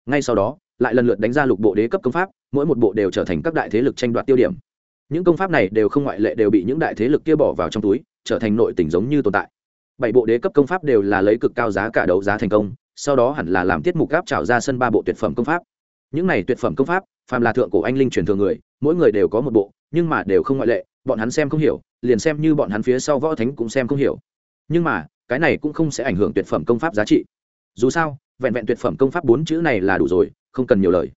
Ngay sau đó, lại lần lượt đánh ra lục bộ đế cấp công pháp, mỗi một bộ đều trở thành các đại thế lực tranh đoạt tiêu điểm những công pháp này đều không ngoại lệ đều bị những đại thế lực kia bỏ vào trong túi, trở thành nội tỉnh giống như tồn tại. Bảy bộ đế cấp công pháp đều là lấy cực cao giá cả đấu giá thành công, sau đó hẳn là làm tiết mục gáp trào ra sân ba bộ tuyệt phẩm công pháp. Những này tuyệt phẩm công pháp, phàm là thượng cổ anh linh truyền thường người, mỗi người đều có một bộ, nhưng mà đều không ngoại lệ, bọn hắn xem không hiểu, liền xem như bọn hắn phía sau võ thánh cũng xem không hiểu. Nhưng mà, cái này cũng không sẽ ảnh hưởng tuyệt phẩm công pháp giá trị. Dù sao, vẹn vẹn tuyệt phẩm công pháp bốn chữ này là đủ rồi, không cần nhiều lời.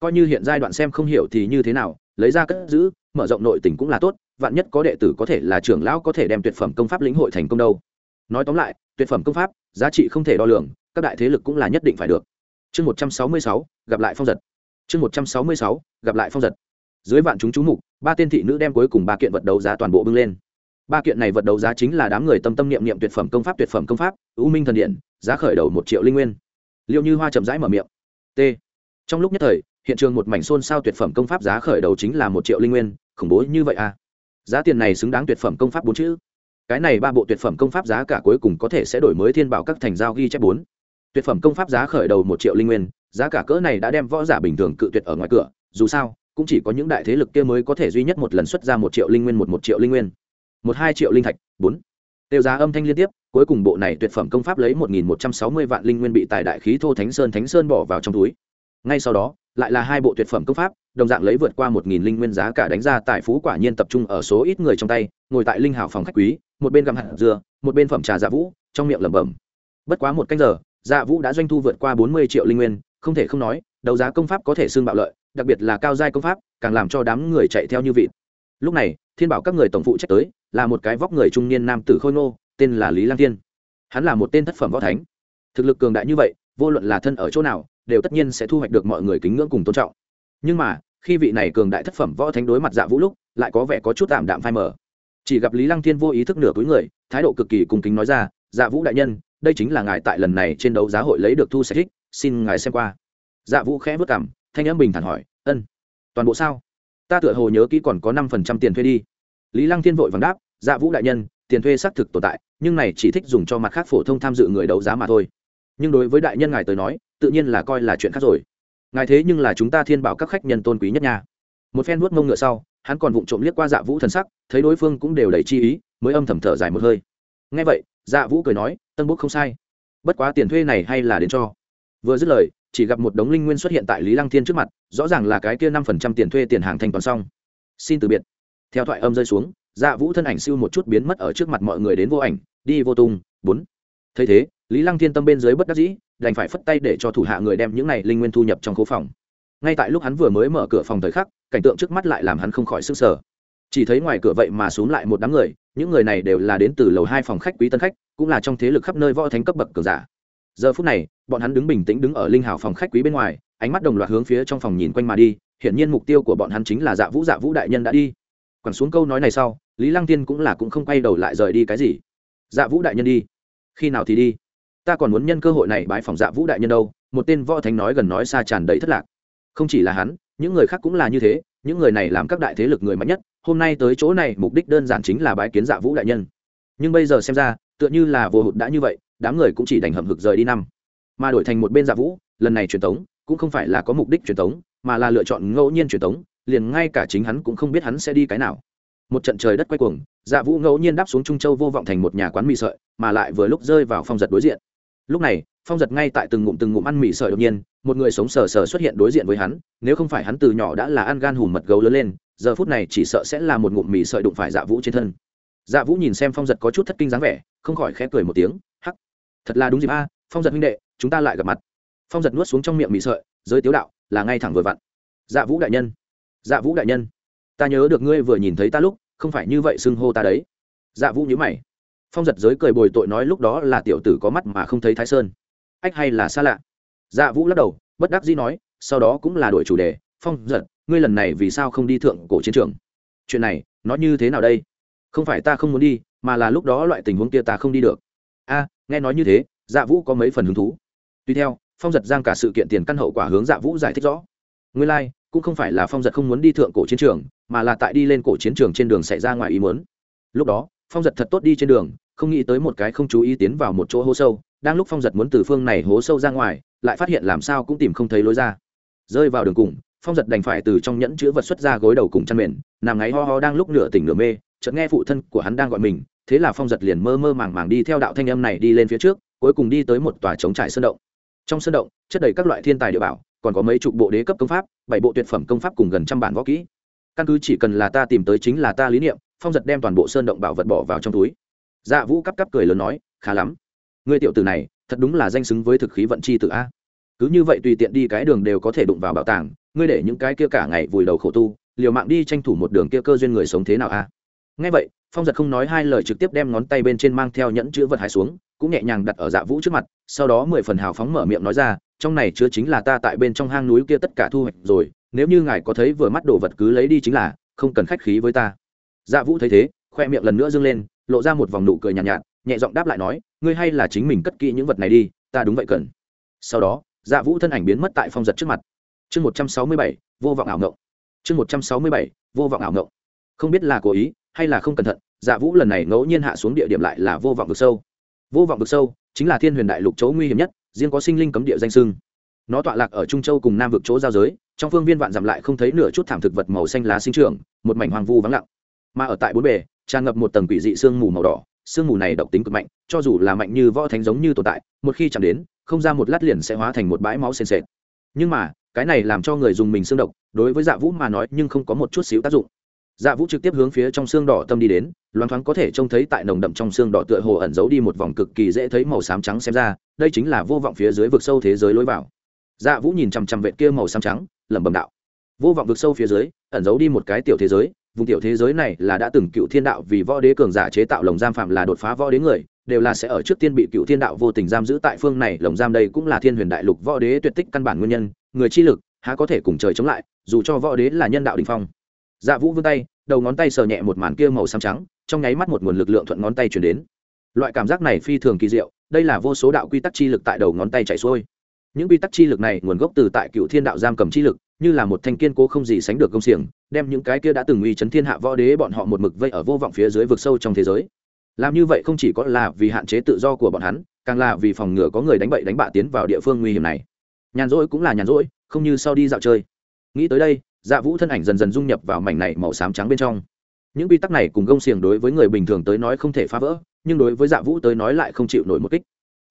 Coi như hiện giai đoạn xem không hiểu thì như thế nào, lấy ra cất giữ mở rộng nội tình cũng là tốt, vạn nhất có đệ tử có thể là trưởng lão có thể đem tuyệt phẩm công pháp lĩnh hội thành công đâu. Nói tóm lại, tuyệt phẩm công pháp, giá trị không thể đo lường, các đại thế lực cũng là nhất định phải được. Chương một trăm sáu mươi sáu, gặp lại phong giật. Chương một trăm sáu mươi sáu, gặp lại phong giật. Dưới vạn chúng chú mục, ba tên thị nữ đem cuối cùng ba kiện vật đấu giá toàn bộ bưng lên. Ba kiện này vật đấu giá chính là đám người tâm tâm niệm niệm tuyệt phẩm công pháp, tuyệt phẩm công pháp ưu minh thần điện, giá khởi đầu một triệu linh nguyên. Liệu như hoa chậm rãi mở miệng. T. Trong lúc nhất thời, hiện trường một mảnh xôn xao tuyệt phẩm công pháp giá khởi đầu chính là một triệu linh nguyên khủng bố như vậy à? Giá tiền này xứng đáng tuyệt phẩm công pháp bốn chữ. Cái này ba bộ tuyệt phẩm công pháp giá cả cuối cùng có thể sẽ đổi mới thiên bảo các thành giao ghi chép bốn. Tuyệt phẩm công pháp giá khởi đầu một triệu linh nguyên, giá cả cỡ này đã đem võ giả bình thường cự tuyệt ở ngoài cửa, dù sao, cũng chỉ có những đại thế lực kia mới có thể duy nhất một lần xuất ra một triệu linh nguyên một một triệu linh nguyên. Một hai triệu linh thạch, bốn. Tiêu giá âm thanh liên tiếp, cuối cùng bộ này tuyệt phẩm công pháp lấy một nghìn một trăm sáu mươi vạn linh nguyên bị tài đại khí thô thánh sơn thánh sơn bỏ vào trong túi. Ngay sau đó, lại là hai bộ tuyệt phẩm công pháp đồng dạng lấy vượt qua một nghìn linh nguyên giá cả đánh ra tài phú quả nhiên tập trung ở số ít người trong tay, ngồi tại linh hảo phòng khách quý, một bên gặm hạt dừa một bên phẩm trà dạ vũ, trong miệng lẩm bẩm. Bất quá một canh giờ dạ vũ đã doanh thu vượt qua bốn mươi triệu linh nguyên, không thể không nói, đấu giá công pháp có thể xương bạo lợi, đặc biệt là cao giai công pháp, càng làm cho đám người chạy theo như vịt. Lúc này, thiên bảo các người tổng phụ trách tới, là một cái vóc người trung niên nam tử khôi ngô, tên là lý lang thiên. Hắn là một tên thất phẩm võ thánh. Thực lực cường đại như vậy, vô luận là thân ở chỗ nào, đều tất nhiên sẽ thu hoạch được mọi người kính ngưỡng cùng tôn trọng nhưng mà, khi vị này cường đại thất phẩm võ thánh đối mặt dạ vũ lúc, lại có vẻ có chút tạm đạm phai mờ. Chỉ gặp lý lăng thiên vô ý thức nửa túi người, thái độ cực kỳ cung kính nói ra dạ vũ đại nhân, đây chính là ngài tại lần này trên đấu giá hội lấy được thu sạch thích, xin ngài xem qua. Dạ vũ khẽ vất cảm thanh âm bình thản hỏi, ân, toàn bộ sao? Ta tựa hồ nhớ kỹ còn có năm phần trăm tiền thuê đi. Lý lăng thiên vội vàng đáp dạ vũ đại nhân, tiền thuê xác thực tồn tại, nhưng này chỉ thích dùng cho mặt khác phổ thông tham dự người đấu giá mà thôi. Nhưng đối với đại nhân ngài tới nói, tự nhiên là coi là chuyện khác rồi ngài thế nhưng là chúng ta thiên bảo các khách nhân tôn quý nhất nha. Một phen vuốt mông ngựa sau, hắn còn vụng trộm liếc qua dạ vũ thần sắc, thấy đối phương cũng đều đầy chi ý, mới âm thầm thở dài một hơi. Ngay vậy dạ vũ cười nói, tân bốc không sai. Bất quá tiền thuê này hay là đến cho. Vừa dứt lời, chỉ gặp một đống linh nguyên xuất hiện tại lý lăng thiên trước mặt, rõ ràng là cái kia năm phần trăm tiền thuê tiền hàng thanh toán xong. Xin từ biệt. Theo thoại âm rơi xuống dạ vũ thân ảnh siêu một chút biến mất ở trước mặt mọi người đến vô ảnh, đi vô tung, bốn. Thấy thế, lý lăng thiên tâm bên dưới bất đắc dĩ đành phải phất tay để cho thủ hạ người đem những này linh nguyên thu nhập trong khu phòng. Ngay tại lúc hắn vừa mới mở cửa phòng thời khắc, cảnh tượng trước mắt lại làm hắn không khỏi sức sở chỉ thấy ngoài cửa vậy mà xuống lại một đám người, những người này đều là đến từ lầu hai phòng khách quý tân khách, cũng là trong thế lực khắp nơi võ thánh cấp bậc cường giả. Giờ phút này, bọn hắn đứng bình tĩnh đứng ở linh hào phòng khách quý bên ngoài, ánh mắt đồng loạt hướng phía trong phòng nhìn quanh mà đi, hiển nhiên mục tiêu của bọn hắn chính là dạ vũ dạ vũ đại nhân đã đi. Quẳng xuống câu nói này sau, lý lăng tiên cũng là cũng không quay đầu lại rời đi cái gì. Dạ vũ đại nhân đi. Khi nào thì đi? Ta còn muốn nhân cơ hội này bái phòng dạ vũ đại nhân đâu, một tên võ thánh nói gần nói xa tràn đầy thất lạc. Không chỉ là hắn, những người khác cũng là như thế, những người này làm các đại thế lực người mạnh nhất, hôm nay tới chỗ này mục đích đơn giản chính là bái kiến dạ vũ đại nhân. Nhưng bây giờ xem ra, tựa như là vô hụt đã như vậy, đám người cũng chỉ đành hầm hực rời đi năm. Mà đổi thành một bên dạ vũ, lần này truyền tống, cũng không phải là có mục đích truyền tống, mà là lựa chọn ngẫu nhiên truyền tống, liền ngay cả chính hắn cũng không biết hắn sẽ đi cái nào. Một trận trời đất quay cuồng dạ vũ ngẫu nhiên đáp xuống trung châu vô vọng thành một nhà quán mì sợi, mà lại vừa lúc rơi vào phong giật đối diện lúc này, phong giật ngay tại từng ngụm từng ngụm ăn mì sợi đột nhiên, một người sống sờ sờ xuất hiện đối diện với hắn, nếu không phải hắn từ nhỏ đã là ăn gan hùm mật gấu lớn lên, giờ phút này chỉ sợ sẽ là một ngụm mì sợi đụng phải dạ vũ trên thân. Dạ vũ nhìn xem phong giật có chút thất kinh dáng vẻ, không khỏi khẽ cười một tiếng, hắc, thật là đúng dịp a, phong giật huynh đệ, chúng ta lại gặp mặt. Phong giật nuốt xuống trong miệng mì sợi, giới tiếu đạo, là ngay thẳng vừa vặn. Dạ vũ đại nhân. Dạ vũ đại nhân, ta nhớ được ngươi vừa nhìn thấy ta lúc, không phải như vậy xưng hô ta đấy. Dạ vũ nhớ mày phong giật giới cười bồi tội nói lúc đó là tiểu tử có mắt mà không thấy thái sơn. Ách hay là xa lạ? Dạ vũ lắc đầu bất đắc dĩ nói sau đó cũng là đổi chủ đề phong giật ngươi lần này vì sao không đi thượng cổ chiến trường? Chuyện này nó như thế nào đây? Không phải ta không muốn đi mà là lúc đó loại tình huống kia ta không đi được. A nghe nói như thế dạ vũ có mấy phần hứng thú. Tuy theo phong giật giang cả sự kiện tiền căn hậu quả hướng dạ vũ giải thích rõ. Nguyên lai、like, cũng không phải là phong giật không muốn đi thượng cổ chiến trường mà là tại đi lên cổ chiến trường trên đường xảy ra ngoài ý muốn. Lúc đó phong giật thật tốt đi trên đường không nghĩ tới một cái không chú ý tiến vào một chỗ hố sâu, đang lúc phong giật muốn từ phương này hố sâu ra ngoài, lại phát hiện làm sao cũng tìm không thấy lối ra. Rơi vào đường cùng, phong giật đành phải từ trong nhẫn chứa vật xuất ra gối đầu cùng chăn mền, nằm ngáy ho ho đang lúc nửa tỉnh nửa mê, chợt nghe phụ thân của hắn đang gọi mình, thế là phong giật liền mơ mơ màng màng đi theo đạo thanh âm này đi lên phía trước, cuối cùng đi tới một tòa trống trải sơn động. Trong sơn động, chất đầy các loại thiên tài địa bảo, còn có mấy chục bộ đế cấp công pháp, bảy bộ tuyệt phẩm công pháp cùng gần trăm bản võ kỹ. Căn cứ chỉ cần là ta tìm tới chính là ta lý niệm, phong giật đem toàn bộ sơn động bảo vật bỏ vào trong túi dạ vũ cắp cắp cười lớn nói, khá lắm. Người tiểu tử này, thật đúng là danh xứng với thực khí vận chi tự a. Cứ như vậy tùy tiện đi cái đường đều có thể đụng vào bảo tàng, ngươi để những cái kia cả ngày vùi đầu khổ tu, liều mạng đi tranh thủ một đường kia cơ duyên người sống thế nào a? Ngay vậy, phong giật không nói hai lời trực tiếp đem ngón tay bên trên mang theo nhẫn chữ vật hải xuống, cũng nhẹ nhàng đặt ở dạ vũ trước mặt, sau đó mười phần hào phóng mở miệng nói ra, trong này chứa chính là ta tại bên trong hang núi kia tất cả thu hoạch rồi, nếu như ngài có thấy vừa mắt đồ vật cứ lấy đi chính là, không cần khách khí với ta. Dạ vũ thấy thế, khoe miệng lần nữa dâng lên lộ ra một vòng nụ cười nhàn nhạt, nhạt nhẹ giọng đáp lại nói ngươi hay là chính mình cất kỹ những vật này đi ta đúng vậy cần. Sau đó dạ vũ thân ảnh biến mất tại phong giật trước mặt. Chương một trăm sáu mươi bảy vô vọng ảo ngộng. Chương một trăm sáu mươi bảy vô vọng ảo ngộng. Không biết là cố ý hay là không cẩn thận dạ vũ lần này ngẫu nhiên hạ xuống địa điểm lại là vô vọng vực sâu. Vô vọng vực sâu chính là thiên huyền đại lục chỗ nguy hiểm nhất riêng có sinh linh cấm địa danh sưng. Nó tọa lạc ở trung châu cùng nam vực chỗ giao giới trong phương viên vạn dặm lại không thấy nửa chút thảm thực vật màu xanh lá sinh trưởng một mảnh hoang vu vắng lặng. Mà ở tại bốn bề tràn ngập một tầng quỷ dị sương mù màu đỏ, sương mù này độc tính cực mạnh, cho dù là mạnh như võ thánh giống như tồn tại, một khi chạm đến, không ra một lát liền sẽ hóa thành một bãi máu sền sệt. Nhưng mà, cái này làm cho người dùng mình xương độc, đối với dạ vũ mà nói nhưng không có một chút xíu tác dụng. Dạ vũ trực tiếp hướng phía trong xương đỏ tâm đi đến, loáng thoáng có thể trông thấy tại nồng đậm trong xương đỏ tựa hồ ẩn giấu đi một vòng cực kỳ dễ thấy màu xám trắng xem ra, đây chính là vô vọng phía dưới vực sâu thế giới lối vào. Dạ vũ nhìn chằm chằm vệ kia màu xám trắng, lẩm bẩm đạo. Vô vọng vực sâu phía dưới, ẩn giấu đi một cái tiểu thế giới vùng tiểu thế giới này là đã từng cựu thiên đạo vì võ đế cường giả chế tạo lồng giam phạm là đột phá võ đế người, đều là sẽ ở trước tiên bị cựu thiên đạo vô tình giam giữ tại phương này. Lồng giam đây cũng là thiên huyền đại lục võ đế tuyệt tích căn bản nguyên nhân, người chi lực, há có thể cùng trời chống lại, dù cho võ đế là nhân đạo đình phong. Dạ vũ vươn tay, đầu ngón tay sờ nhẹ một màn kia màu xám trắng, trong nháy mắt một nguồn lực lượng thuận ngón tay chuyển đến. Loại cảm giác này phi thường kỳ diệu, đây là vô số đạo quy tắc chi lực tại đầu ngón tay chạy xuôi. Những quy tắc chi lực này nguồn gốc từ tại cựu thiên đạo giam cầm chi lực như là một thanh kiên cố không gì sánh được công xiềng, đem những cái kia đã từng uy chấn thiên hạ võ đế bọn họ một mực vây ở vô vọng phía dưới vực sâu trong thế giới. Làm như vậy không chỉ có là vì hạn chế tự do của bọn hắn, càng là vì phòng ngừa có người đánh bậy đánh bạ tiến vào địa phương nguy hiểm này. Nhàn rỗi cũng là nhàn rỗi, không như sau đi dạo chơi. Nghĩ tới đây dạ vũ thân ảnh dần dần dung nhập vào mảnh này màu xám trắng bên trong. Những quy tắc này cùng gông xiềng đối với người bình thường tới nói không thể phá vỡ, nhưng đối với dạ vũ tới nói lại không chịu nổi một kích.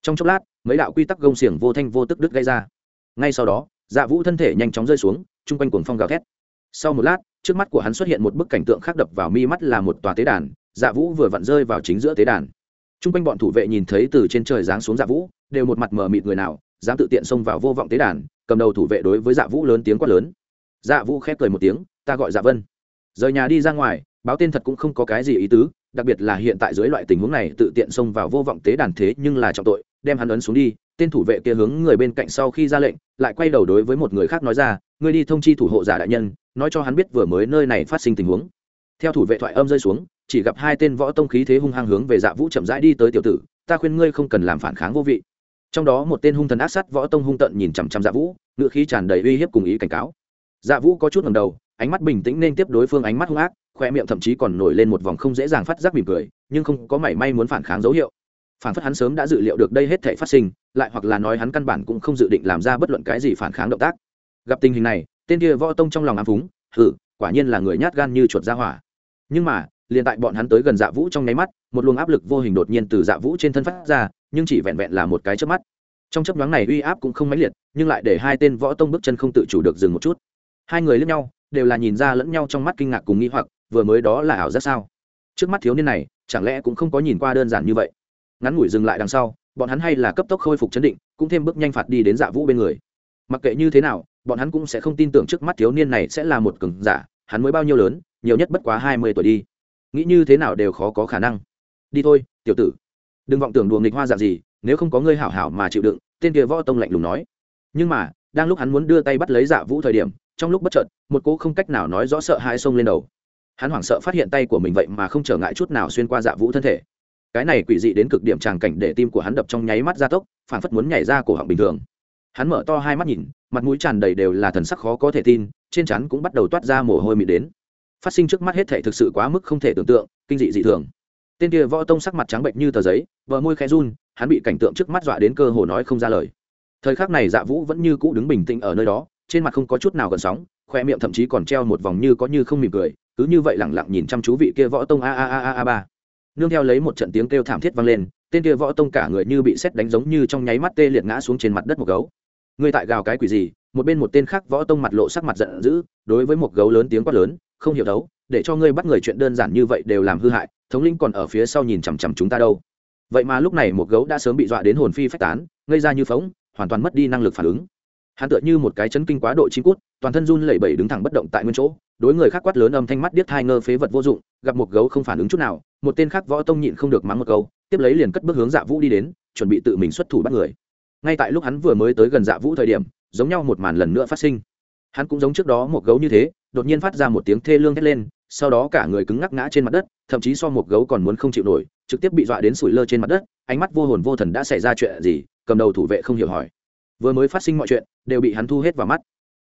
Trong chốc lát, mấy đạo quy tắc gông xiềng vô thanh vô tức đứt gây ra. Ngay sau đó dạ vũ thân thể nhanh chóng rơi xuống, chung quanh cuồng phong gào thét. Sau một lát, trước mắt của hắn xuất hiện một bức cảnh tượng khác đập vào mi mắt là một tòa tế đàn. Dạ vũ vừa vặn rơi vào chính giữa tế đàn. Chung quanh bọn thủ vệ nhìn thấy từ trên trời giáng xuống dạ vũ, đều một mặt mờ mịt người nào, dám tự tiện xông vào vô vọng tế đàn, cầm đầu thủ vệ đối với dạ vũ lớn tiếng quát lớn. Dạ vũ khép cười một tiếng, ta gọi dạ vân. Rời nhà đi ra ngoài, báo tên thật cũng không có cái gì ý tứ, đặc biệt là hiện tại dưới loại tình huống này tự tiện xông vào vô vọng tế đàn thế nhưng là trọng tội đem hắn ấn xuống đi, tên thủ vệ kia hướng người bên cạnh sau khi ra lệnh, lại quay đầu đối với một người khác nói ra, ngươi đi thông chi thủ hộ giả đại nhân, nói cho hắn biết vừa mới nơi này phát sinh tình huống. Theo thủ vệ thoại âm rơi xuống, chỉ gặp hai tên võ tông khí thế hung hăng hướng về dạ vũ chậm rãi đi tới tiểu tử, ta khuyên ngươi không cần làm phản kháng vô vị. Trong đó một tên hung thần ác sát võ tông hung tận nhìn chằm chằm dạ vũ, ngựa khí tràn đầy uy hiếp cùng ý cảnh cáo. Dạ vũ có chút ngầm đầu, ánh mắt bình tĩnh nên tiếp đối phương ánh mắt hung ác, khoe miệng thậm chí còn nổi lên một vòng không dễ dàng phát giác mỉm cười, nhưng không có mảy may muốn phản kháng dấu hiệu phản phất hắn sớm đã dự liệu được đây hết thể phát sinh, lại hoặc là nói hắn căn bản cũng không dự định làm ra bất luận cái gì phản kháng động tác. Gặp tình hình này, tên kia võ tông trong lòng ám phúng hử quả nhiên là người nhát gan như chuột ra hỏa. Nhưng mà, liền tại bọn hắn tới gần dạ vũ trong nháy mắt, một luồng áp lực vô hình đột nhiên từ dạ vũ trên thân phát ra, nhưng chỉ vẹn vẹn là một cái chớp mắt. Trong chấp nhoáng này uy áp cũng không mãnh liệt, nhưng lại để hai tên võ tông bước chân không tự chủ được dừng một chút. Hai người lẫn nhau, đều là nhìn ra lẫn nhau trong mắt kinh ngạc cùng nghi hoặc, vừa mới đó là ảo giác sao? Trước mắt thiếu niên này, chẳng lẽ cũng không có nhìn qua đơn giản như vậy? Ngắn ngủi dừng lại đằng sau, bọn hắn hay là cấp tốc khôi phục chấn định, cũng thêm bước nhanh phạt đi đến dạ vũ bên người. Mặc kệ như thế nào, bọn hắn cũng sẽ không tin tưởng trước mắt thiếu niên này sẽ là một cường giả, hắn mới bao nhiêu lớn, nhiều nhất bất quá hai mươi tuổi đi. Nghĩ như thế nào đều khó có khả năng. Đi thôi, tiểu tử. Đừng vọng tưởng đùa nghịch hoa dạng gì, nếu không có ngươi hảo hảo mà chịu đựng, tên kia võ tông lạnh lùng nói. Nhưng mà, đang lúc hắn muốn đưa tay bắt lấy dạ vũ thời điểm, trong lúc bất chợt, một cô không cách nào nói rõ sợ hai sông lên đầu. Hắn hoảng sợ phát hiện tay của mình vậy mà không trở ngại chút nào xuyên qua dạ vũ thân thể cái này quỷ dị đến cực điểm tràng cảnh để tim của hắn đập trong nháy mắt gia tốc phản phất muốn nhảy ra cổ họng bình thường. Hắn mở to hai mắt nhìn, mặt mũi tràn đầy đều là thần sắc khó có thể tin, trên chắn cũng bắt đầu toát ra mồ hôi mịt đến. Phát sinh trước mắt hết thể thực sự quá mức không thể tưởng tượng, kinh dị dị thường. Tên kia võ tông sắc mặt trắng bệnh như tờ giấy vợ môi khe run, hắn bị cảnh tượng trước mắt dọa đến cơ hồ nói không ra lời. Thời khắc này dạ vũ vẫn như cũ đứng bình tĩnh ở nơi đó, trên mặt không có chút nào gần sóng, khoe miệng thậm chí còn treo một vòng như có như không mỉm cười, cứ như vậy lẳng lặng nhìn chăm chú vị kia võ tông a a a a a ba nương theo lấy một trận tiếng kêu thảm thiết vang lên, tên kia võ tông cả người như bị xét đánh giống như trong nháy mắt tê liệt ngã xuống trên mặt đất một gấu. Người tại gào cái quỷ gì, một bên một tên khác võ tông mặt lộ sắc mặt giận dữ, đối với một gấu lớn tiếng quát lớn, không hiểu đấu, để cho ngươi bắt người chuyện đơn giản như vậy đều làm hư hại, thống linh còn ở phía sau nhìn chằm chằm chúng ta đâu. Vậy mà lúc này một gấu đã sớm bị dọa đến hồn phi phách tán, ngây ra như phóng, hoàn toàn mất đi năng lực phản ứng. Hắn tựa như một cái chấn kinh quá độ chim cút, toàn thân run lẩy bẩy đứng thẳng bất động tại nguyên chỗ, đối người khác quát lớn âm thanh mắt điếc thai ngơ phế vật vô dụng, gặp một gấu không phản ứng chút nào một tên khác võ tông nhịn không được mắng một câu, tiếp lấy liền cất bước hướng dạ vũ đi đến, chuẩn bị tự mình xuất thủ bắt người. Ngay tại lúc hắn vừa mới tới gần dạ vũ thời điểm, giống nhau một màn lần nữa phát sinh. Hắn cũng giống trước đó một gấu như thế, đột nhiên phát ra một tiếng thê lương thét lên, sau đó cả người cứng ngắc ngã trên mặt đất, thậm chí so một gấu còn muốn không chịu nổi, trực tiếp bị dọa đến sủi lơ trên mặt đất, ánh mắt vô hồn vô thần đã xảy ra chuyện gì, cầm đầu thủ vệ không hiểu hỏi. Vừa mới phát sinh mọi chuyện, đều bị hắn thu hết vào mắt.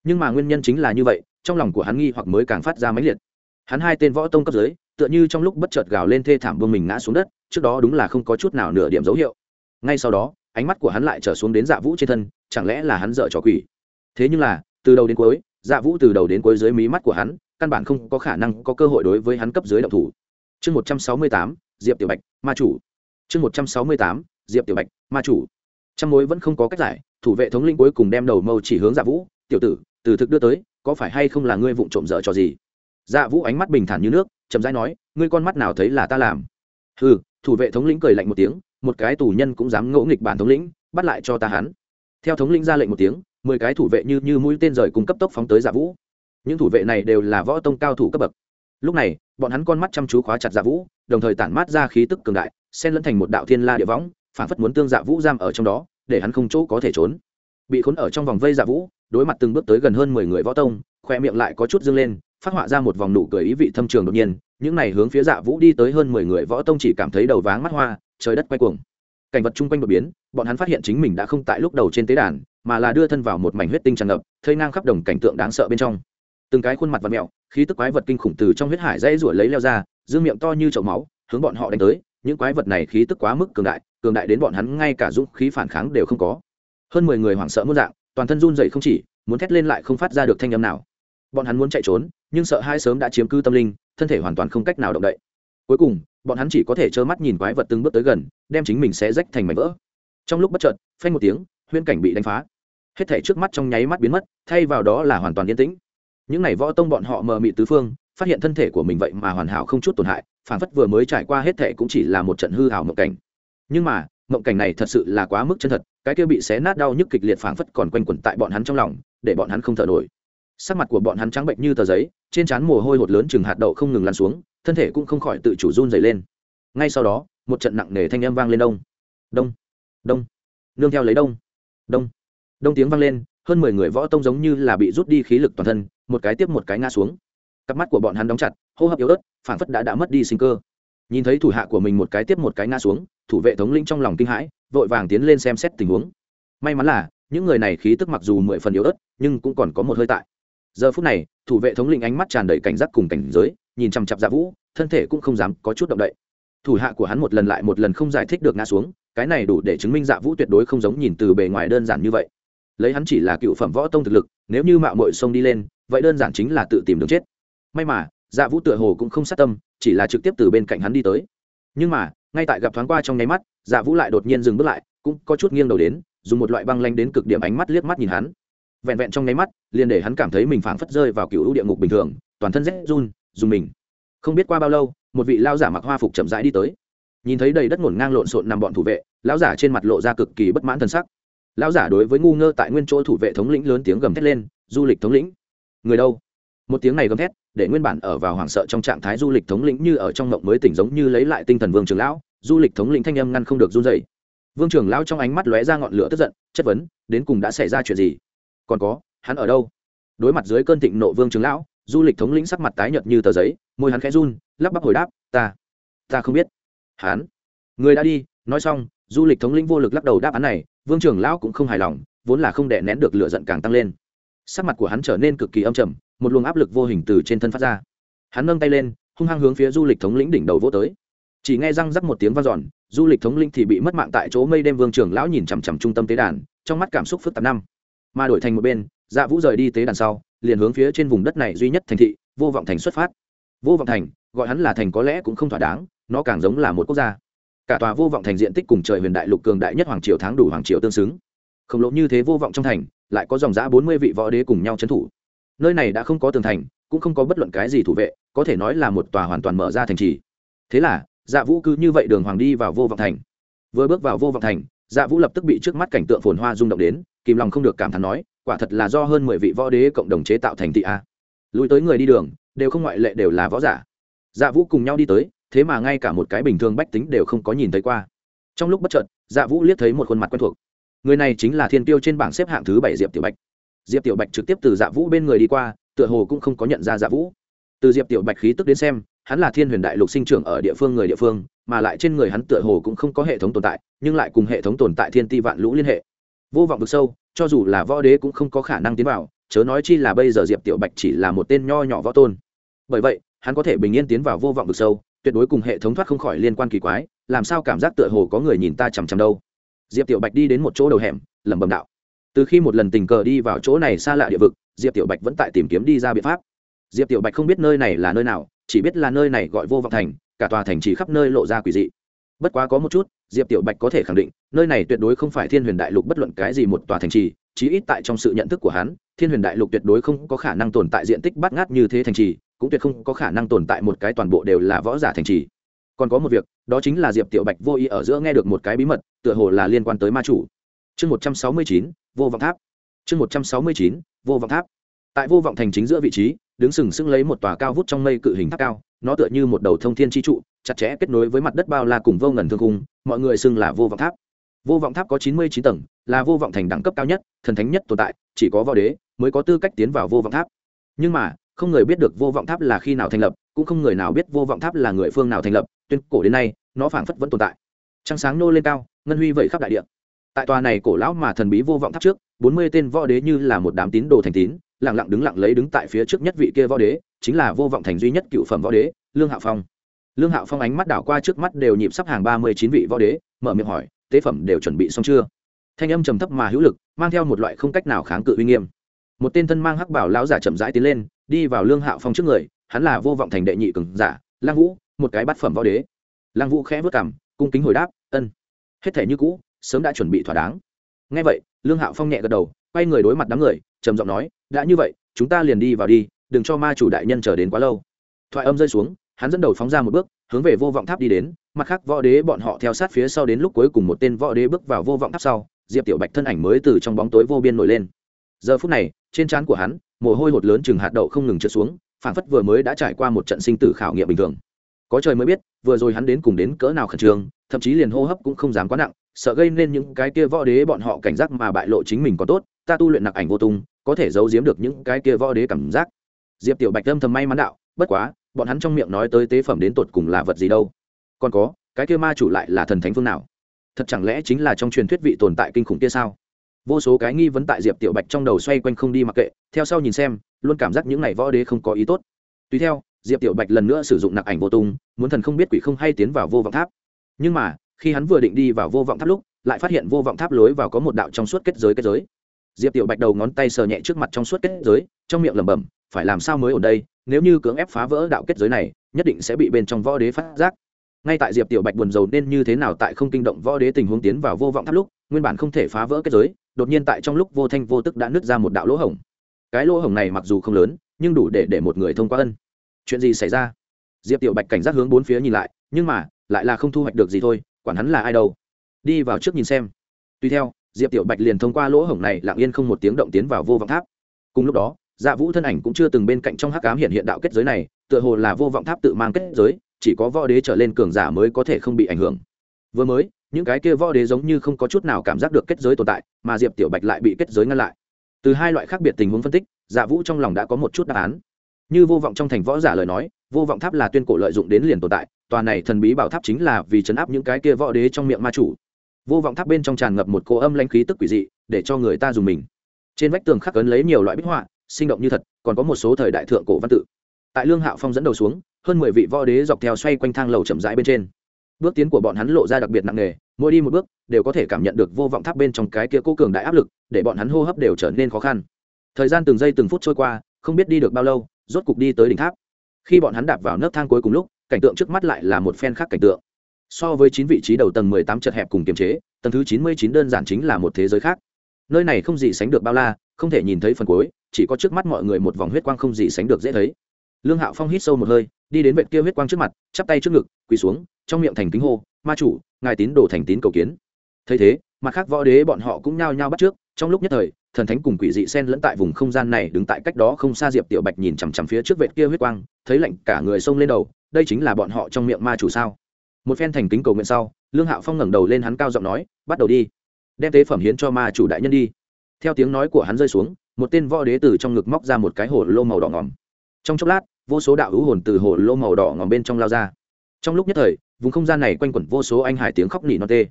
Nhưng mà nguyên nhân chính là như vậy, trong lòng của hắn nghi hoặc mới càng phát ra mãnh liệt. Hắn hai tên võ tông cấp dưới tựa như trong lúc bất chợt gào lên thê thảm vương mình ngã xuống đất, trước đó đúng là không có chút nào nửa điểm dấu hiệu. Ngay sau đó, ánh mắt của hắn lại trở xuống đến dạ vũ trên thân, chẳng lẽ là hắn dợ trò quỷ? Thế nhưng là, từ đầu đến cuối dạ vũ từ đầu đến cuối dưới mí mắt của hắn, căn bản không có khả năng có cơ hội đối với hắn cấp dưới động thủ. Chương một trăm sáu mươi tám, diệp tiểu bạch, ma chủ. Chương một trăm sáu mươi tám, diệp tiểu bạch, ma chủ. Trong mối vẫn không có cách giải, thủ vệ thống linh cuối cùng đem đầu mâu chỉ hướng dạ vũ, tiểu tử, từ thực đưa tới, có phải hay không là ngươi vụng trộm dở trò gì? Dạ vũ ánh mắt bình thản như nước chậm rãi nói, ngươi con mắt nào thấy là ta làm? Ừ thủ vệ thống lĩnh cười lạnh một tiếng, một cái tù nhân cũng dám ngỗ nghịch bản thống lĩnh, bắt lại cho ta hắn. Theo thống lĩnh ra lệnh một tiếng, mười cái thủ vệ như như mũi tên rời cùng cấp tốc phóng tới dạ vũ. Những thủ vệ này đều là võ tông cao thủ cấp bậc. Lúc này, bọn hắn con mắt chăm chú khóa chặt dạ vũ, đồng thời tản mát ra khí tức cường đại, xen lẫn thành một đạo thiên la địa võng, phản phất muốn tương dạ vũ giam ở trong đó, để hắn không chỗ có thể trốn. Bị khốn ở trong vòng vây dạ vũ, đối mặt từng bước tới gần hơn mười người võ tông, khoe miệng lại có chút dâng lên phát họa ra một vòng nụ cười ý vị thâm trường đột nhiên, những này hướng phía dạ vũ đi tới hơn mười người võ tông chỉ cảm thấy đầu váng mắt hoa, trời đất quay cuồng. Cảnh vật chung quanh đột biến, bọn hắn phát hiện chính mình đã không tại lúc đầu trên tế đàn, mà là đưa thân vào một mảnh huyết tinh tràn ngập, thây ngang khắp đồng cảnh tượng đáng sợ bên trong. Từng cái khuôn mặt vật mẹo khí tức quái vật kinh khủng từ trong huyết hải dây ruổi lấy leo ra, dương miệng to như chậu máu, hướng bọn họ đánh tới, những quái vật này khí tức quá mức cường đại cường đại đến bọn hắn ngay cả dũng khí phản kháng đều không có. Hơn mười người hoảng sợ muôn dạng, toàn thân run dậy không chỉ, muốn thét lên lại không phát ra được thanh âm nào. Bọn hắn muốn chạy trốn nhưng sợ hai sớm đã chiếm cư tâm linh, thân thể hoàn toàn không cách nào động đậy. Cuối cùng, bọn hắn chỉ có thể trơ mắt nhìn quái vật từng bước tới gần, đem chính mình sẽ rách thành mảnh vỡ. Trong lúc bất chợt, phanh một tiếng, huyễn cảnh bị đánh phá. Hết thể trước mắt trong nháy mắt biến mất, thay vào đó là hoàn toàn yên tĩnh. Những n à y võ tông bọn họ mờ mị tứ phương, phát hiện thân thể của mình vậy mà hoàn hảo không chút tổn hại, phản phất vừa mới trải qua hết thể cũng chỉ là một trận hư hảo mộng cảnh. Nhưng mà, mộng cảnh này thật sự là quá mức chân thật, cái kia bị xé nát đau nhức kịch liệt phảng phất còn quanh quẩn tại bọn hắn trong lòng, để bọn hắn không thở nổi sắc mặt của bọn hắn trắng bệnh như tờ giấy, trên trán mồ hôi hột lớn chừng hạt đậu không ngừng lăn xuống, thân thể cũng không khỏi tự chủ run dày lên. Ngay sau đó, một trận nặng nề thanh âm vang lên đông. Đông. Đông. Nương theo lấy đông. Đông. Đông tiếng vang lên, hơn mười người võ tông giống như là bị rút đi khí lực toàn thân, một cái tiếp một cái ngã xuống. Cặp mắt của bọn hắn đóng chặt, hô hấp yếu ớt phản phất đã đã mất đi sinh cơ. Nhìn thấy thủ hạ của mình một cái tiếp một cái ngã xuống, thủ vệ thống lĩnh trong lòng kinh hãi, vội vàng tiến lên xem xét tình huống. May mắn là, những người này khí tức mặc dù mười phần yếu ớt, nhưng cũng còn có một hơi tại giờ phút này, thủ vệ thống lĩnh ánh mắt tràn đầy cảnh giác cùng cảnh giới, nhìn chằm chặp dạ vũ, thân thể cũng không dám có chút động đậy. Thủ hạ của hắn một lần lại một lần không giải thích được ngã xuống, cái này đủ để chứng minh dạ vũ tuyệt đối không giống nhìn từ bề ngoài đơn giản như vậy. Lấy hắn chỉ là cựu phẩm võ tông thực lực, nếu như mạo mội sông đi lên, vậy đơn giản chính là tự tìm đường chết. May mà dạ vũ tựa hồ cũng không sát tâm, chỉ là trực tiếp từ bên cạnh hắn đi tới. Nhưng mà, ngay tại gặp thoáng qua trong nháy mắt dạ vũ lại đột nhiên dừng bước lại, cũng có chút nghiêng đầu đến, dùng một loại băng lanh đến cực điểm ánh mắt liếc mắt nhìn hắn vẹn vẹn trong nháy mắt, liền để hắn cảm thấy mình phảng phất rơi vào cựu địa ngục bình thường, toàn thân rét run, dùng mình. Không biết qua bao lâu, một vị lao giả mặc hoa phục chậm rãi đi tới. Nhìn thấy đầy đất ngổn ngang lộn xộn nằm bọn thủ vệ, lão giả trên mặt lộ ra cực kỳ bất mãn thần sắc. Lão giả đối với ngu ngơ tại nguyên chỗ thủ vệ thống lĩnh lớn tiếng gầm thét lên, du lịch thống lĩnh. Người đâu? Một tiếng này gầm thét, để nguyên bản ở vào hoảng sợ trong trạng thái du lịch thống lĩnh như ở trong mộng mới tỉnh giống như lấy lại tinh thần vương trường lão, du lịch thống lĩnh thanh âm ngăn không được run rẩy. vương trường lão trong ánh mắt lóe ra ngọn lửa tức giận, chất vấn, đến cùng đã xảy ra chuyện gì? Còn có, hắn ở đâu? Đối mặt dưới cơn thịnh nộ vương trường lão, du lịch thống lĩnh sắc mặt tái nhợt như tờ giấy, môi hắn khẽ run, lắp bắp hồi đáp, ta ta không biết. Hắn? Người đã đi, nói xong, du lịch thống lĩnh vô lực lắc đầu đáp án này, vương trường lão cũng không hài lòng, vốn là không đè nén được lửa giận càng tăng lên. Sắc mặt của hắn trở nên cực kỳ âm trầm, một luồng áp lực vô hình từ trên thân phát ra. Hắn nâng tay lên, hung hăng hướng phía du lịch thống lĩnh đỉnh đầu vỗ tới. Chỉ nghe răng rắc một tiếng v a n giòn du lịch thống lĩnh thì bị mất mạng tại chỗ mây đêm vương trường lão nhìn chằm chằm trung tâm tế đàn, trong mắt cảm xúc phức tạp năm mà đổi thành một bên dạ vũ rời đi tế đàn sau, liền hướng phía trên vùng đất này duy nhất thành thị, vô vọng thành xuất phát. Vô vọng thành, gọi hắn là thành có lẽ cũng không thỏa đáng, nó càng giống là một quốc gia. Cả tòa vô vọng thành diện tích cùng trời huyền đại lục cường đại nhất hoàng triều tháng đủ hoàng triều tương xứng. Khổng lồ như thế vô vọng trong thành, lại có dòng giã bốn mươi vị võ đế cùng nhau trấn thủ. Nơi này đã không có tường thành, cũng không có bất luận cái gì thủ vệ, có thể nói là một tòa hoàn toàn mở ra thành trì. Thế là dạ vũ cứ như vậy đường hoàng đi vào vô vọng thành. Vừa bước vào vô vọng thành dạ vũ lập tức bị trước mắt cảnh tượng phồn hoa rung động đến, kìm lòng không được cảm thán nói, quả thật là do hơn mười vị võ đế cộng đồng chế tạo thành thị a. Lùi tới người đi đường, đều không ngoại lệ đều là võ giả. Dạ vũ cùng nhau đi tới, thế mà ngay cả một cái bình thường bách tính đều không có nhìn thấy qua. Trong lúc bất chợt dạ vũ liếc thấy một khuôn mặt quen thuộc. Người này chính là thiên tiêu trên bảng xếp hạng thứ bảy diệp tiểu bạch. Diệp tiểu bạch trực tiếp từ dạ vũ bên người đi qua, tựa hồ cũng không có nhận ra dạ vũ. Từ diệp tiểu bạch khí tức đến xem hắn là thiên huyền đại lục sinh trưởng ở địa phương người địa phương, mà lại trên người hắn tựa hồ cũng không có hệ thống tồn tại, nhưng lại cùng hệ thống tồn tại thiên ti vạn lũ liên hệ. Vô vọng vực sâu, cho dù là võ đế cũng không có khả năng tiến vào, chớ nói chi là bây giờ diệp tiểu bạch chỉ là một tên nho nhỏ võ tôn. Bởi vậy, hắn có thể bình yên tiến vào vô vọng vực sâu, tuyệt đối cùng hệ thống thoát không khỏi liên quan kỳ quái, làm sao cảm giác tựa hồ có người nhìn ta chằm chằm đâu. Diệp tiểu bạch đi đến một chỗ đầu hẻm, lẩm bẩm đạo. Từ khi một lần tình cờ đi vào chỗ này xa lạ địa vực, diệp tiểu bạch vẫn tại tìm kiếm đi ra biện pháp. Diệp tiểu bạch không biết nơi này là nơi nào chỉ biết là nơi này gọi vô vọng thành, cả tòa thành chỉ khắp nơi lộ ra quỷ dị. Bất quá có một chút, diệp tiểu bạch có thể khẳng định, nơi này tuyệt đối không phải thiên huyền đại lục bất luận cái gì một tòa thành trì, chí ít tại trong sự nhận thức của hắn, thiên huyền đại lục tuyệt đối không có khả năng tồn tại diện tích bát ngát như thế thành trì, cũng tuyệt không có khả năng tồn tại một cái toàn bộ đều là võ giả thành trì. Còn có một việc, đó chính là diệp tiểu bạch vô ý ở giữa nghe được một cái bí mật, tựa hồ là liên quan tới ma chủ. Chương một trăm sáu mươi chín, vô vọng tháp. Chương một trăm sáu mươi chín, vô vọng tháp tại vô vọng thành chính giữa vị trí, đứng sừng sững lấy một tòa cao vút trong mây cự hình tháp cao, nó tựa như một đầu thông thiên chi trụ, chặt chẽ kết nối với mặt đất bao la cùng vô ngần thương cung mọi người xưng là vô vọng tháp. Vô vọng tháp có chín mươi chín tầng, là vô vọng thành đẳng cấp cao nhất, thần thánh nhất tồn tại, chỉ có võ đế mới có tư cách tiến vào vô vọng tháp. Nhưng mà, không người biết được vô vọng tháp là khi nào thành lập, cũng không người nào biết vô vọng tháp là người phương nào thành lập, tuyên cổ đến nay, nó phảng phất vẫn tồn tại. Trăng sáng nô lên cao, ngân huy vẩy khắp đại địa tại tòa này cổ lão mà thần bí vô vọng tháp trước, bốn mươi tên võ đế như là một đám tín đồ thành tín, lặng lặng đứng lặng lấy đứng tại phía trước nhất vị kia võ đế, chính là vô vọng thành duy nhất cựu phẩm võ đế, lương hạ phong. Lương hạ phong ánh mắt đảo qua trước mắt đều nhịp sắp hàng ba mươi chín vị võ đế, mở miệng hỏi, tế phẩm đều chuẩn bị xong chưa? Thanh âm trầm thấp mà hữu lực, mang theo một loại không cách nào kháng cự uy nghiêm. Một tên thân mang hắc bảo lão giả chậm rãi tiến lên, đi vào lương hạo phong trước người, hắn là vô vọng thành đệ nhị cường giả lang vũ, một cái bát phẩm võ đế. Lang vũ khẽ vất cảm cung kính hồi đáp, ân. Hết thể như cũ sớm đã chuẩn bị thỏa đáng. Ngay vậy, lương hạo phong nhẹ gật đầu, quay người đối mặt đám người, trầm giọng nói, đã như vậy, chúng ta liền đi vào đi, đừng cho ma chủ đại nhân chờ đến quá lâu. Thoại âm rơi xuống, hắn dẫn đầu phóng ra một bước, hướng về vô vọng tháp đi đến, mặt khác võ đế bọn họ theo sát phía sau đến lúc cuối cùng một tên võ đế bước vào vô vọng tháp sau, diệp tiểu bạch thân ảnh mới từ trong bóng tối vô biên nổi lên. Giờ phút này, trên trán của hắn, mồ hôi hột lớn chừng hạt đậu không ngừng trượt xuống, phảng phất vừa mới đã trải qua một trận sinh tử khảo nghiệm bình thường. Có trời mới biết, vừa rồi hắn đến cùng đến cỡ nào khẩn trương, thậm chí liền hô hấp cũng không dám quá nặng sợ gây nên những cái kia võ đế bọn họ cảnh giác mà bại lộ chính mình có tốt, ta tu luyện nặc ảnh vô tung, có thể giấu giếm được những cái kia võ đế cảm giác. Diệp tiểu bạch âm thầm may mắn đạo, bất quá, bọn hắn trong miệng nói tới tế phẩm đến tột cùng là vật gì đâu. Còn có, cái kia ma chủ lại là thần thánh phương nào? Thật chẳng lẽ chính là trong truyền thuyết vị tồn tại kinh khủng kia sao? Vô số cái nghi vấn tại diệp tiểu bạch trong đầu xoay quanh không đi mặc kệ, theo sau nhìn xem, luôn cảm giác những này võ đế không có ý tốt. Tùy theo, diệp tiểu bạch lần nữa sử dụng nặc ảnh vô tung, muốn thần không biết quỷ không hay tiến vào vô vọng tháp. Nhưng mà khi hắn vừa định đi vào vô vọng tháp lúc, lại phát hiện vô vọng tháp lối vào có một đạo trong suốt kết giới kết giới. Diệp tiểu bạch đầu ngón tay sờ nhẹ trước mặt trong suốt kết giới, trong miệng lẩm bẩm, phải làm sao mới ở đây? Nếu như cưỡng ép phá vỡ đạo kết giới này, nhất định sẽ bị bên trong võ đế phát giác. Ngay tại diệp tiểu bạch buồn rầu nên như thế nào tại không kinh động võ đế tình huống tiến vào vô vọng tháp lúc, nguyên bản không thể phá vỡ kết giới, đột nhiên tại trong lúc vô thanh vô tức đã nứt ra một đạo lỗ hổng. Cái lỗ hổng này mặc dù không lớn, nhưng đủ để để một người thông qua ân. Chuyện gì xảy ra? Diệp tiểu bạch cảnh giác hướng bốn phía nhìn lại, nhưng mà, lại là không thu hoạch được gì thôi quản hắn là ai đâu. Đi vào trước nhìn xem. Tuy theo, diệp tiểu bạch liền thông qua lỗ hổng này lặng yên không một tiếng động tiến vào vô vọng tháp. Cùng lúc đó dạ vũ thân ảnh cũng chưa từng bên cạnh trong hắc cám hiện hiện đạo kết giới này, tựa hồ là vô vọng tháp tự mang kết giới, chỉ có võ đế trở lên cường giả mới có thể không bị ảnh hưởng. Vừa mới, những cái kia võ đế giống như không có chút nào cảm giác được kết giới tồn tại, mà diệp tiểu bạch lại bị kết giới ngăn lại. Từ hai loại khác biệt tình huống phân tích dạ vũ trong lòng đã có một chút đáp án. Như vô vọng trong thành võ giả lời nói, vô vọng tháp là tuyên cổ lợi dụng đến liền tồn tại tòa này thần bí bảo tháp chính là vì chấn áp những cái kia võ đế trong miệng ma chủ. Vô vọng tháp bên trong tràn ngập một cỗ âm lãnh khí tức quỷ dị, để cho người ta dùng mình. Trên vách tường khắc ấn lấy nhiều loại bích họa, sinh động như thật, còn có một số thời đại thượng cổ văn tự. Tại lương hạo phong dẫn đầu xuống, hơn mười vị võ đế dọc theo xoay quanh thang lầu chậm rãi bên trên. Bước tiến của bọn hắn lộ ra đặc biệt nặng nề, mỗi đi một bước, đều có thể cảm nhận được vô vọng tháp bên trong cái kia cố cường đại áp lực, để bọn hắn hô hấp đều trở nên khó khăn. Thời gian từng giây từng phút trôi qua, không biết đi được bao lâu, rốt cục đi tới đỉnh tháp. Khi bọn hắn đạp vào nấc thang cuối cùng lúc cảnh tượng trước mắt lại là một phen khác cảnh tượng. So với chín vị trí đầu tầng mười tám chật hẹp cùng kiềm chế, tầng thứ chín mươi chín đơn giản chính là một thế giới khác. Nơi này không gì sánh được bao la, không thể nhìn thấy phần cuối, chỉ có trước mắt mọi người một vòng huyết quang không gì sánh được dễ thấy. Lương hạo phong hít sâu một hơi, đi đến vệt kia huyết quang trước mặt, chắp tay trước ngực, quỳ xuống, trong miệng thành kính hô, ma chủ, ngài tín đồ thành tín cầu kiến. Thấy thế, mặt khác võ đế bọn họ cũng nhao nhao bắt trước, trong lúc nhất thời, thần thánh cùng quỷ dị sen lẫn tại vùng không gian này đứng tại cách đó không xa diệp tiểu bạch nhìn chằm chằm phía trước vệt kia huyết quang, thấy lạnh cả người xông lên đầu đây chính là bọn họ trong miệng ma chủ sao? Một phen thành kính cầu nguyện sau, lương hạo phong ngẩng đầu lên hắn cao giọng nói, bắt đầu đi, đem tế phẩm hiến cho ma chủ đại nhân đi. Theo tiếng nói của hắn rơi xuống, một tên võ đế từ trong ngực móc ra một cái hồ lô màu đỏ ngỏm trong chốc lát, vô số đạo hữu hồn từ hồ lô màu đỏ ngòm bên trong lao ra. Trong lúc nhất thời, vùng không gian này quanh quẩn vô số anh hải tiếng khóc nỉ non tê.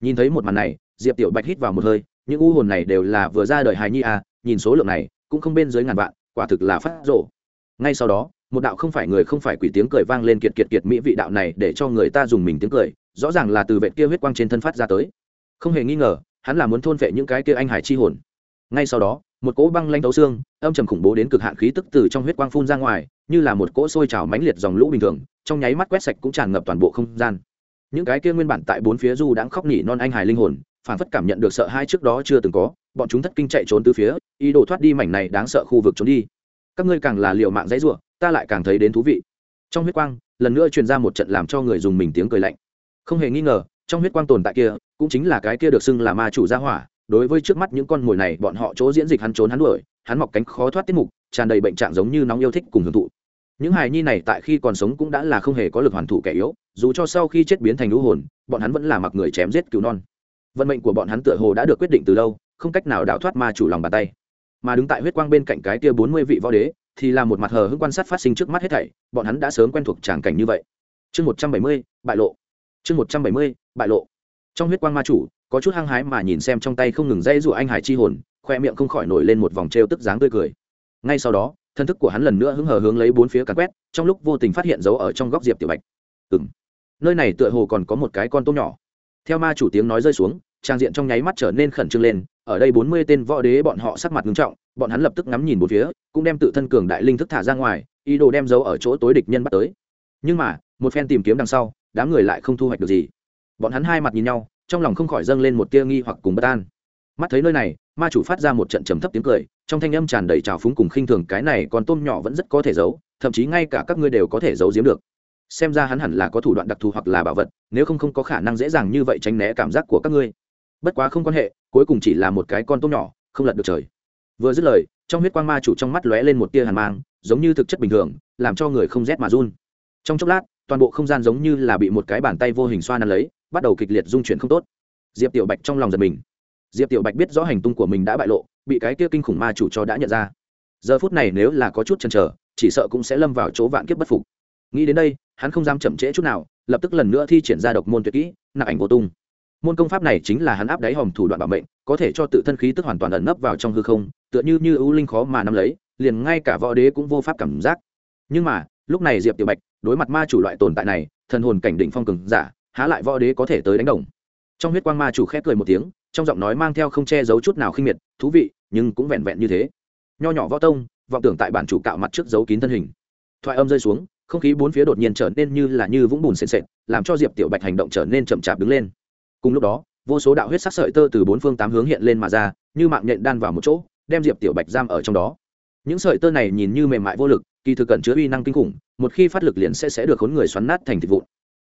Nhìn thấy một màn này, diệp tiểu bạch hít vào một hơi, những u hồn này đều là vừa ra đời hài nhi à nhìn số lượng này, cũng không bên dưới ngàn vạn, quả thực là phát rộ ngay sau đó một đạo không phải người không phải quỷ tiếng cười vang lên kiệt kiệt kiệt mỹ vị đạo này để cho người ta dùng mình tiếng cười, rõ ràng là từ vệ kia huyết quang trên thân phát ra tới. Không hề nghi ngờ, hắn là muốn thôn vệ những cái kia anh hải chi hồn. Ngay sau đó, một cỗ băng lanh tấu xương, âm trầm khủng bố đến cực hạn khí tức từ trong huyết quang phun ra ngoài, như là một cỗ sôi trào mãnh liệt dòng lũ bình thường, trong nháy mắt quét sạch cũng tràn ngập toàn bộ không gian. Những cái kia nguyên bản tại bốn phía du đãng khóc nhỉ non anh hải linh hồn phản phất cảm nhận được sợ hai trước đó chưa từng có, bọn chúng thất kinh chạy trốn từ phía, ý đồ thoát đi mảnh này đáng sợ khu vực trốn đi các ngươi càng là liệu mạng dãy rủa, ta lại càng thấy đến thú vị. Trong huyết quang, lần nữa truyền ra một trận làm cho người dùng mình tiếng cười lạnh. Không hề nghi ngờ, trong huyết quang tồn tại kia, cũng chính là cái kia được xưng là ma chủ gia hỏa, đối với trước mắt những con mồi này, bọn họ chỗ diễn dịch hắn trốn hắn đuổi, hắn mọc cánh khó thoát tiết mục, tràn đầy bệnh trạng giống như nóng yêu thích cùng hưởng thụ. Những hài nhi này tại khi còn sống cũng đã là không hề có lực hoàn thủ kẻ yếu, dù cho sau khi chết biến thành lũ hồn, bọn hắn vẫn là mặc người chém giết cứu non. Vận mệnh của bọn hắn tựa hồ đã được quyết định từ lâu không cách nào đào thoát ma chủ lòng bàn tay mà đứng tại huyết quang bên cạnh cái kia bốn mươi vị võ đế, thì là một mặt hờ hững quan sát phát sinh trước mắt hết thảy, bọn hắn đã sớm quen thuộc tràng cảnh như vậy. Chương một trăm bảy mươi, bại lộ. Chương một trăm bảy mươi, bại lộ. Trong huyết quang ma chủ, có chút hăng hái mà nhìn xem trong tay không ngừng dây rụa anh hải chi hồn, khoe miệng không khỏi nổi lên một vòng trêu tức dáng tươi cười. Ngay sau đó, thân thức của hắn lần nữa hứng hờ hướng lấy bốn phía cắn quét, trong lúc vô tình phát hiện dấu ở trong góc diệp tiểu bạch. Ừng nơi này tựa hồ còn có một cái con tôm nhỏ. Theo ma chủ tiếng nói rơi xuống, trang diện trong nháy mắt trở nên khẩn trương lên ở đây bốn mươi tên võ đế bọn họ sắc mặt nghiêm trọng, bọn hắn lập tức ngắm nhìn bốn phía, cũng đem tự thân cường đại linh thức thả ra ngoài, ý đồ đem dấu ở chỗ tối địch nhân bắt tới. Nhưng mà, một phen tìm kiếm đằng sau, đám người lại không thu hoạch được gì. Bọn hắn hai mặt nhìn nhau, trong lòng không khỏi dâng lên một tia nghi hoặc cùng bất an. Mắt thấy nơi này, ma chủ phát ra một trận trầm thấp tiếng cười, trong thanh âm tràn đầy trào phúng cùng khinh thường, cái này còn tôm nhỏ vẫn rất có thể giấu, thậm chí ngay cả các ngươi đều có thể giấu giếm được. Xem ra hắn hẳn là có thủ đoạn đặc thù hoặc là bảo vật, nếu không không có khả năng dễ dàng như vậy tránh né cảm giác của các ngươi bất quá không quan hệ, cuối cùng chỉ là một cái con tôm nhỏ, không lật được trời. Vừa dứt lời, trong huyết quang ma chủ trong mắt lóe lên một tia hàn mang, giống như thực chất bình thường, làm cho người không rét mà run. Trong chốc lát, toàn bộ không gian giống như là bị một cái bàn tay vô hình xoa nắn lấy, bắt đầu kịch liệt dung chuyển không tốt. Diệp tiểu bạch trong lòng giật mình. Diệp tiểu bạch biết rõ hành tung của mình đã bại lộ, bị cái kia kinh khủng ma chủ cho đã nhận ra. Giờ phút này nếu là có chút chần trở chỉ sợ cũng sẽ lâm vào chỗ vạn kiếp bất phục. Nghĩ đến đây, hắn không dám chậm trễ chút nào, lập tức lần nữa thi triển ra độc môn tuyệt kỹ nạp ảnh vô tung môn công pháp này chính là hắn áp đáy hòm thủ đoạn bảo mệnh, có thể cho tự thân khí tức hoàn toàn ẩn nấp vào trong hư không, tựa như như ưu linh khó mà nắm lấy, liền ngay cả võ đế cũng vô pháp cảm giác. Nhưng mà, lúc này diệp tiểu bạch, đối mặt ma chủ loại tồn tại này, thần hồn cảnh định phong cường giả, há lại võ đế có thể tới đánh đồng. Trong huyết quang ma chủ khép cười một tiếng, trong giọng nói mang theo không che giấu chút nào khinh miệt, thú vị, nhưng cũng vẹn vẹn như thế. Nho nhỏ võ tông, vọng tưởng tại bản chủ cạo mặt trước giấu kín thân hình. Thoại âm rơi xuống, không khí bốn phía đột nhiên trở nên như là như vũng bùn sền sệt, làm cho diệp tiểu bạch hành động trở nên chậm chạp đứng lên cùng lúc đó, vô số đạo huyết sắc sợi tơ từ bốn phương tám hướng hiện lên mà ra, như mạng nhện đan vào một chỗ, đem diệp tiểu bạch giam ở trong đó. Những sợi tơ này nhìn như mềm mại vô lực, kỳ thực cận chứa uy năng kinh khủng, một khi phát lực liền sẽ sẽ được khốn người xoắn nát thành thịt vụn.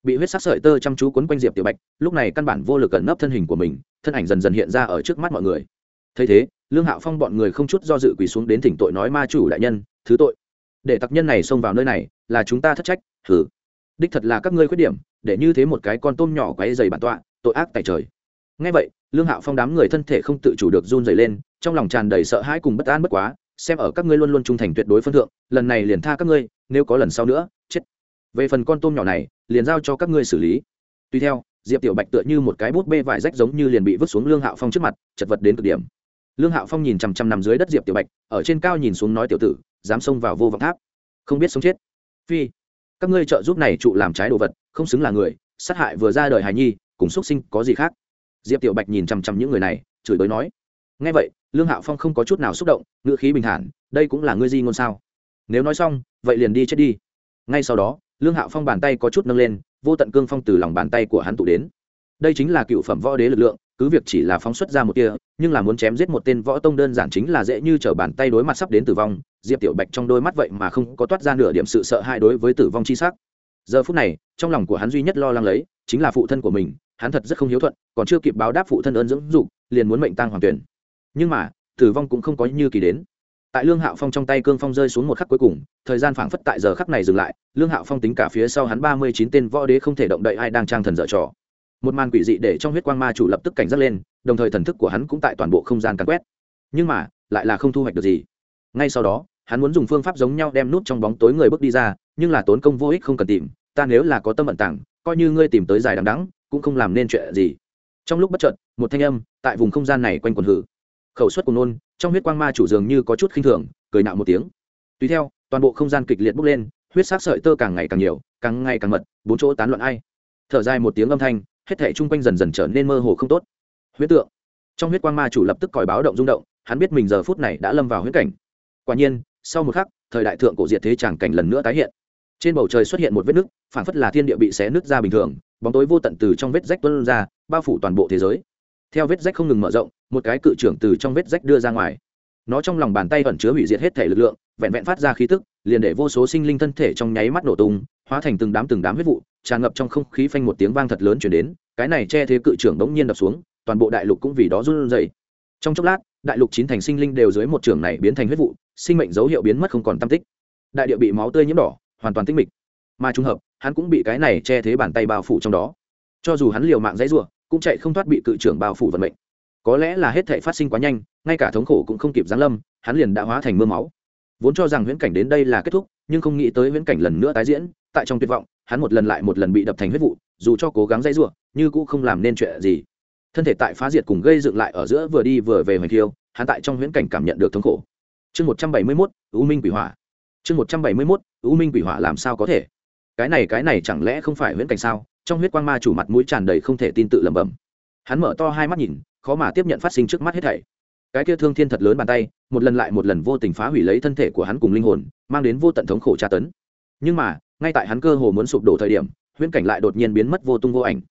Bị huyết sắc sợi tơ chăm chú quấn quanh diệp tiểu bạch, lúc này căn bản vô lực cẩn nấp thân hình của mình, thân ảnh dần dần hiện ra ở trước mắt mọi người. Thấy thế, lương hạo phong bọn người không chút do dự quỳ xuống đến thỉnh tội nói ma chủ đại nhân, thứ tội. Để tặc nhân này xông vào nơi này, là chúng ta thất trách thử đích thật là các ngươi khuyết điểm, để như thế một cái con tôm nhỏ quáy dày bản tọa tội ác tại trời. Ngay vậy, lương hạo phong đám người thân thể không tự chủ được run dày lên, trong lòng tràn đầy sợ hãi cùng bất an bất quá, xem ở các ngươi luôn luôn trung thành tuyệt đối phân thượng, lần này liền tha các ngươi, nếu có lần sau nữa, chết. Về phần con tôm nhỏ này, liền giao cho các ngươi xử lý. Tuy theo, diệp tiểu bạch tựa như một cái bút bê vải rách giống như liền bị vứt xuống lương hạo phong trước mặt, chật vật đến cực điểm. Lương hạo phong nhìn chằm chằm nằm dưới đất diệp tiểu bạch, ở trên cao nhìn xuống nói tiểu tử, dám xông vào vô vọng tháp. Không biết sống chết. Phi, các ngươi trợ giúp này trụ làm trái đồ vật, không xứng là người, sát hại vừa ra đời hài nhi cùng xuất sinh có gì khác? Diệp tiểu bạch nhìn chằm chằm những người này, chửi bới nói ngay vậy, lương hạo phong không có chút nào xúc động, ngữ khí bình thản, đây cũng là ngươi di ngôn sao? Nếu nói xong, vậy liền đi chết đi. Ngay sau đó, lương hạo phong bàn tay có chút nâng lên, vô tận cương phong từ lòng bàn tay của hắn tụ đến. Đây chính là cựu phẩm võ đế lực lượng, cứ việc chỉ là phóng xuất ra một kia nhưng là muốn chém giết một tên võ tông đơn giản chính là dễ như t r ở bàn tay đối mặt sắp đến tử vong. Diệp tiểu bạch trong đôi mắt vậy mà không có toát ra nửa điểm sự sợ hãi đối với tử vong chi sắc. Giờ phút này, trong lòng của hắn duy nhất lo lắng lấy, chính là phụ thân của mình hắn thật rất không hiếu thuận, còn chưa kịp báo đáp phụ thân ơn dưỡng dục, liền muốn mệnh tăng hoàng tuyển. Nhưng mà, tử vong cũng không có như kỳ đến. Tại lương hạo phong trong tay cương phong rơi xuống một khắc cuối cùng, thời gian phảng phất tại giờ khắc này dừng lại, lương hạo phong tính cả phía sau hắn ba mươi chín tên võ đế không thể động đậy ai đang trang thần dở trò. Một màn quỷ dị để trong huyết quang ma chủ lập tức cảnh giác lên, đồng thời thần thức của hắn cũng tại toàn bộ không gian căn quét. Nhưng mà, lại là không thu hoạch được gì. Ngay sau đó, hắn muốn dùng phương pháp giống nhau đem nút trong bóng tối người bước đi ra, nhưng là tốn công vô ích không cần tìm, ta nếu là có tâm ẩn tảng coi như ngươi tìm tới dài đằng đắng cũng không làm nên chuyện gì. Trong lúc bất chợt, một thanh âm tại vùng không gian này quanh quần hử. Khẩu suất của nôn, trong huyết quang ma chủ dường như có chút khinh thường, cười nạo một tiếng. Tùy theo, toàn bộ không gian kịch liệt bốc lên, huyết sắc sợi tơ càng ngày càng nhiều, càng ngày càng mật, bốn chỗ tán loạn ai. Thở dài một tiếng âm thanh, hết thể chung quanh dần dần trở nên mơ hồ không tốt. Huyết tượng. Trong huyết quang ma chủ lập tức còi báo động rung động, hắn biết mình giờ phút này đã lâm vào huyết cảnh. Quả nhiên, sau một khắc, thời đại thượng cổ diệt thế tràng cảnh lần nữa tái hiện trên bầu trời xuất hiện một vết nứt phản phất là thiên địa bị xé nứt ra bình thường, bóng tối vô tận từ trong vết rách tuân ra, bao phủ toàn bộ thế giới. Theo vết rách không ngừng mở rộng, một cái cự trưởng từ trong vết rách đưa ra ngoài. Nó trong lòng bàn tay ẩn chứa hủy diệt hết thể lực lượng, vẹn vẹn phát ra khí tức, liền để vô số sinh linh thân thể trong nháy mắt nổ tung, hóa thành từng đám từng đám huyết vụ, tràn ngập trong không khí phanh một tiếng vang thật lớn chuyển đến, cái này che thế cự trưởng bỗng nhiên đập xuống, toàn bộ đại lục cũng vì đó run rẩy. Trong chốc lát, đại lục chín thành sinh linh đều dưới một trưởng này biến thành huyết vụ, sinh mệnh dấu hiệu biến mất không còn tam tích. Đại địa bị máu tươi nhiễm đỏ hoàn toàn tĩnh mịch. Mà trùng hợp, hắn cũng bị cái này che thế bàn tay bao phủ trong đó. Cho dù hắn liều mạng dãy rủa, cũng chạy không thoát bị cự trưởng bao phủ vận mệnh. Có lẽ là hết thể phát sinh quá nhanh, ngay cả thống khổ cũng không kịp giáng lâm, hắn liền đã hóa thành mưa máu. Vốn cho rằng huyễn cảnh đến đây là kết thúc, nhưng không nghĩ tới huyễn cảnh lần nữa tái diễn, tại trong tuyệt vọng, hắn một lần lại một lần bị đập thành huyết vụ, dù cho cố gắng dãy rủa, như cũng không làm nên chuyện gì. Thân thể tại phá diệt cùng gây dựng lại ở giữa vừa đi vừa về hoành thiêu, hắn tại trong huyễn cảnh cảm nhận được thống khổ. Chương một trăm bảy mươi mốt ưu minh quỷ hỏa chương một trăm bảy mươi mốt ưu minh quỷ hỏa làm sao có thể? Cái này cái này chẳng lẽ không phải huyễn cảnh sao? Trong huyết quang ma chủ mặt mũi tràn đầy không thể tin tự lẩm bẩm. Hắn mở to hai mắt nhìn, khó mà tiếp nhận phát sinh trước mắt hết thảy. Cái kia thương thiên thật lớn bàn tay, một lần lại một lần vô tình phá hủy lấy thân thể của hắn cùng linh hồn, mang đến vô tận thống khổ tra tấn. Nhưng mà, ngay tại hắn cơ hồ muốn sụp đổ thời điểm, huyễn cảnh lại đột nhiên biến mất vô tung vô ảnh.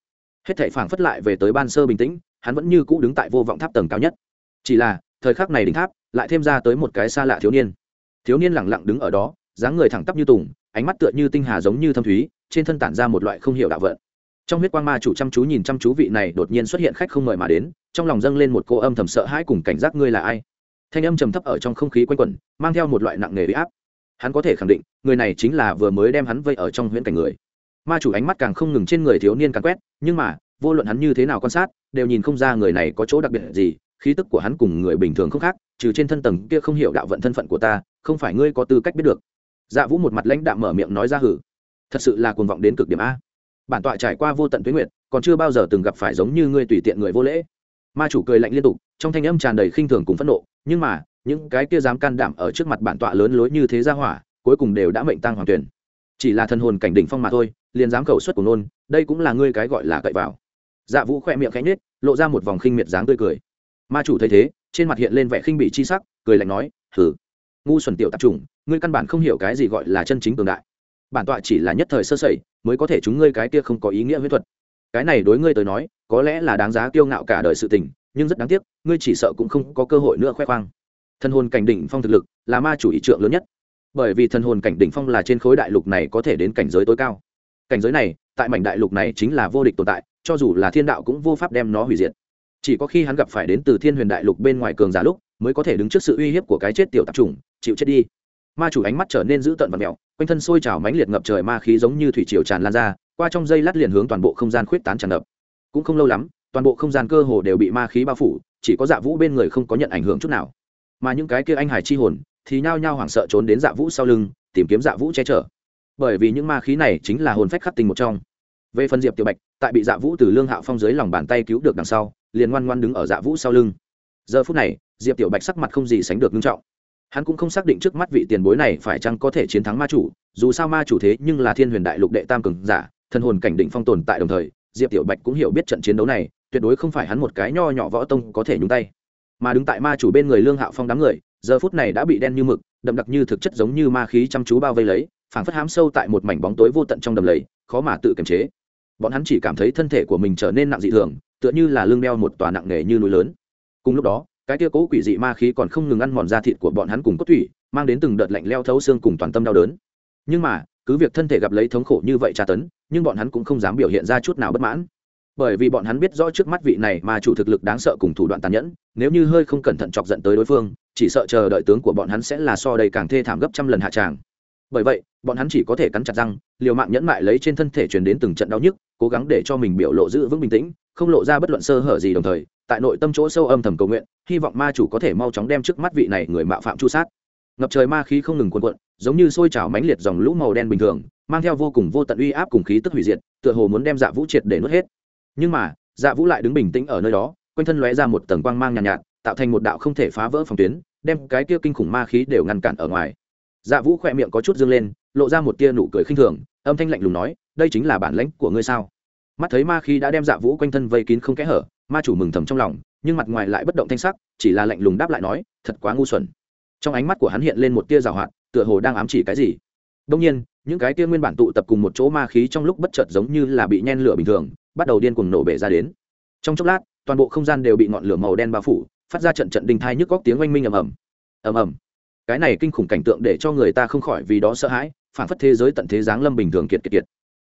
Hết thảy phảng phất lại về tới ban sơ bình tĩnh, hắn vẫn như cũ đứng tại vô vọng tháp tầng cao nhất. Chỉ là, thời khắc này đỉnh tháp lại thêm ra tới một cái xa lạ thiếu niên thiếu niên lẳng lặng đứng ở đó, dáng người thẳng tắp như tùng, ánh mắt tựa như tinh hà giống như thâm thúy, trên thân tản ra một loại không hiểu đạo vận. Trong huyết quang ma chủ chăm chú nhìn chăm chú vị này đột nhiên xuất hiện khách không mời mà đến, trong lòng dâng lên một cô âm thầm sợ hãi cùng cảnh giác ngươi là ai? Thanh âm trầm thấp ở trong không khí quanh quẩn, mang theo một loại nặng nề bị áp. Hắn có thể khẳng định, người này chính là vừa mới đem hắn vây ở trong huyễn cảnh người. Ma chủ ánh mắt càng không ngừng trên người thiếu niên càng quét, nhưng mà, vô luận hắn như thế nào quan sát, đều nhìn không ra người này có chỗ đặc biệt gì khí tức của hắn cùng người bình thường không khác, trừ trên thân tầng kia không hiểu đạo vận thân phận của ta, không phải ngươi có tư cách biết được. Dạ vũ một mặt lãnh đạm mở miệng nói ra hử. Thật sự là cuồng vọng đến cực điểm a. Bản tọa trải qua vô tận tuyến nguyện còn chưa bao giờ từng gặp phải giống như ngươi tùy tiện người vô lễ. Ma chủ cười lạnh liên tục, trong thanh âm tràn đầy khinh thường cùng phẫn nộ, nhưng mà, những cái kia dám can đảm ở trước mặt bản tọa lớn lối như thế ra hỏa, cuối cùng đều đã mệnh tăng hoàng tuyển. Chỉ là thân hồn cảnh đỉnh phong mà thôi, liền dám cầu xuất của nôn, đây cũng là ngươi cái gọi là cậy vào. Dạ vũ khoe miệng khẽ nhết lộ ra một vòng khinh miệt dáng tươi cười ma chủ thấy thế, trên mặt hiện lên vẻ khinh bị chi sắc, cười lạnh nói hử ngu xuẩn tiểu tạp trùng ngươi căn bản không hiểu cái gì gọi là chân chính cường đại. Bản tọa chỉ là nhất thời sơ sẩy, mới có thể chúng ngươi cái kia không có ý nghĩa huyết thuật. Cái này đối ngươi tới nói, có lẽ là đáng giá kiêu ngạo cả đời sự tình, nhưng rất đáng tiếc, ngươi chỉ sợ cũng không có cơ hội nữa khoe khoang. Thân hồn cảnh đỉnh phong thực lực là ma chủ ý trượng lớn nhất. Bởi vì thân hồn cảnh đỉnh phong là trên khối đại lục này có thể đến cảnh giới tối cao. Cảnh giới này, tại mảnh đại lục này chính là vô địch tồn tại, cho dù là thiên đạo cũng vô pháp đem nó hủy diệt chỉ có khi hắn gặp phải đến từ thiên huyền đại lục bên ngoài cường giả lúc, mới có thể đứng trước sự uy hiếp của cái chết tiểu tạp chủng, chịu chết đi. Ma chủ ánh mắt trở nên dữ tợn và mèo quanh thân sôi trào mãnh liệt ngập trời ma khí giống như thủy triều tràn lan ra, qua trong dây lát liền hướng toàn bộ không gian khuyết tán tràn ngập. Cũng không lâu lắm, toàn bộ không gian cơ hồ đều bị ma khí bao phủ, chỉ có dạ vũ bên người không có nhận ảnh hưởng chút nào. Mà những cái kia anh hải chi hồn thì nhao nhao hoảng sợ trốn đến dạ vũ sau lưng, tìm kiếm dạ vũ che chở. Bởi vì những ma khí này chính là hồn phách khắc tình một trong về phần diệp tiểu bạch, tại bị dạ vũ từ lương hạo phong dưới lòng bàn tay cứu được đằng sau, liền ngoan ngoan đứng ở dạ vũ sau lưng. Giờ phút này, diệp tiểu bạch sắc mặt không gì sánh được nghiêm trọng. Hắn cũng không xác định trước mắt vị tiền bối này phải chăng có thể chiến thắng ma chủ, dù sao ma chủ thế nhưng là thiên huyền đại lục đệ tam cường giả thân hồn cảnh định phong tồn tại đồng thời, diệp tiểu bạch cũng hiểu biết trận chiến đấu này, tuyệt đối không phải hắn một cái nho nhỏ võ tông có thể nhúng tay. Mà đứng tại ma chủ bên người lương hạo phong đám người, giờ phút này đã bị đen như mực, đậm đặc như thực chất giống như ma khí chăm chú bao vây lấy, phảng phất hám sâu tại một mảnh bóng tối vô tận trong đầm lầy, khó mà tự kiềm chế bọn hắn chỉ cảm thấy thân thể của mình trở nên nặng dị thường, tựa như là lưng đeo một tòa nặng nề như núi lớn. Cùng lúc đó, cái kia cố quỷ dị ma khí còn không ngừng ăn mòn da thịt của bọn hắn cùng cốt thủy, mang đến từng đợt lạnh leo thấu xương cùng toàn tâm đau đớn. Nhưng mà, cứ việc thân thể gặp lấy thống khổ như vậy tra tấn, nhưng bọn hắn cũng không dám biểu hiện ra chút nào bất mãn. Bởi vì bọn hắn biết rõ trước mắt vị này mà chủ thực lực đáng sợ cùng thủ đoạn tàn nhẫn, nếu như hơi không cẩn thận chọc giận tới đối phương, chỉ sợ chờ đợi tướng của bọn hắn sẽ là so đầy càng thê thảm gấp trăm lần hạ tràng bởi vậy bọn hắn chỉ có thể cắn chặt răng liều mạng nhẫn mại lấy trên thân thể truyền đến từng trận đau nhức cố gắng để cho mình biểu lộ giữ vững bình tĩnh không lộ ra bất luận sơ hở gì đồng thời tại nội tâm chỗ sâu âm thầm cầu nguyện hy vọng ma chủ có thể mau chóng đem trước mắt vị này người mạo phạm chu sát. Ngập trời ma khí không ngừng cuộn cuộn giống như sôi trào mãnh liệt dòng lũ màu đen bình thường mang theo vô cùng vô tận uy áp cùng khí tức hủy diệt tựa hồ muốn đem dạ vũ triệt để nuốt hết. Nhưng mà dạ vũ lại đứng bình tĩnh ở nơi đó quanh thân lóe ra một tầng quang mang nhàn nhạt, nhạt tạo thành một đạo không thể phá vỡ phòng tuyến đem cái kia kinh khủng ma khí đều ngăn cản ở ngoài dạ vũ khỏe miệng có chút dương lên, lộ ra một tia nụ cười khinh thường, âm thanh lạnh lùng nói, đây chính là bản lãnh của ngươi sao? Mắt thấy ma khí đã đem dạ vũ quanh thân vây kín không kẽ hở, ma chủ mừng thầm trong lòng, nhưng mặt ngoài lại bất động thanh sắc, chỉ là lạnh lùng đáp lại nói, thật quá ngu xuẩn. Trong ánh mắt của hắn hiện lên một tia rào hoạt, tựa hồ đang ám chỉ cái gì. Đông nhiên, những cái tia nguyên bản tụ tập cùng một chỗ ma khí trong lúc bất chợt giống như là bị nhen lửa bình thường, bắt đầu điên cuồng nổ bể ra đến. Trong chốc lát, toàn bộ không gian đều bị ngọn lửa màu đen bao phủ, phát ra trận trận đình thai nhức góc tiếng oanh minh ầm ầm. Ầm ầm cái này kinh khủng cảnh tượng để cho người ta không khỏi vì đó sợ hãi, phản phất thế giới tận thế giáng lâm bình thường kiệt kiệt kiệt.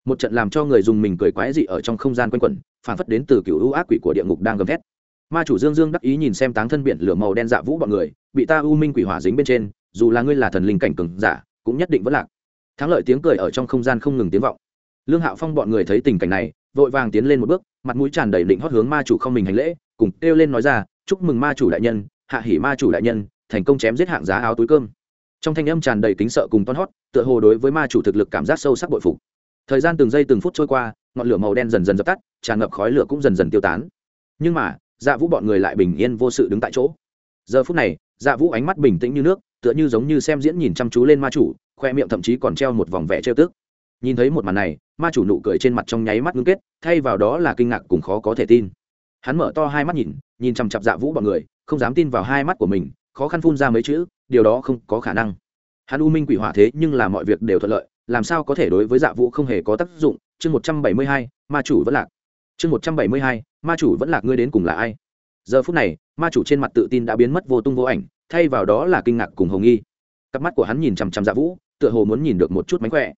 Một trận làm cho người dùng mình cười quái dị ở trong không gian quanh quẩn, phản phất đến từ cựu ưu ác quỷ của địa ngục đang gầm thét. Ma chủ dương dương đắc ý nhìn xem táng thân biển lửa màu đen dạ vũ bọn người, bị ta u minh quỷ hỏa dính bên trên, dù là ngươi là thần linh cảnh cường giả, cũng nhất định vẫn lạc. Thắng lợi tiếng cười ở trong không gian không ngừng tiếng vọng. Lương hạo phong bọn người thấy tình cảnh này, vội vàng tiến lên một bước, mặt mũi tràn đầy định hót hướng ma chủ không mình hành lễ, cùng kêu lên nói ra, chúc mừng ma chủ đại nhân, hạ hỉ ma chủ đại nhân thành công chém giết hạng giá áo túi cơm. Trong thanh âm tràn đầy kính sợ cùng ton hót, tựa hồ đối với ma chủ thực lực cảm giác sâu sắc bội phục. Thời gian từng giây từng phút trôi qua, ngọn lửa màu đen dần dần dập tắt, tràn ngập khói lửa cũng dần dần tiêu tán. Nhưng mà dạ vũ bọn người lại bình yên vô sự đứng tại chỗ. Giờ phút này dạ vũ ánh mắt bình tĩnh như nước, tựa như giống như xem diễn nhìn chăm chú lên ma chủ, khoe miệng thậm chí còn treo một vòng vẻ treo tức. Nhìn thấy một màn này, ma chủ nụ cười trên mặt trong nháy mắt ngưng kết, thay vào đó là kinh ngạc cùng khó có thể tin. Hắn mở to hai mắt nhìn nhìn chằm chặp dạ vũ bọn người, không dám tin vào hai mắt của mình khó khăn phun ra mấy chữ, điều đó không có khả năng. Hắn u minh quỷ hỏa thế nhưng là mọi việc đều thuận lợi, làm sao có thể đối với dạ vũ không hề có tác dụng? Chương một trăm bảy mươi hai, ma chủ vẫn lạc. Chương một trăm bảy mươi hai, ma chủ vẫn lạc ngươi đến cùng là ai? Giờ phút này, ma chủ trên mặt tự tin đã biến mất vô tung vô ảnh, thay vào đó là kinh ngạc cùng hồng nghi. Cặp mắt của hắn nhìn chằm chằm dạ vũ, tựa hồ muốn nhìn được một chút mánh khỏe.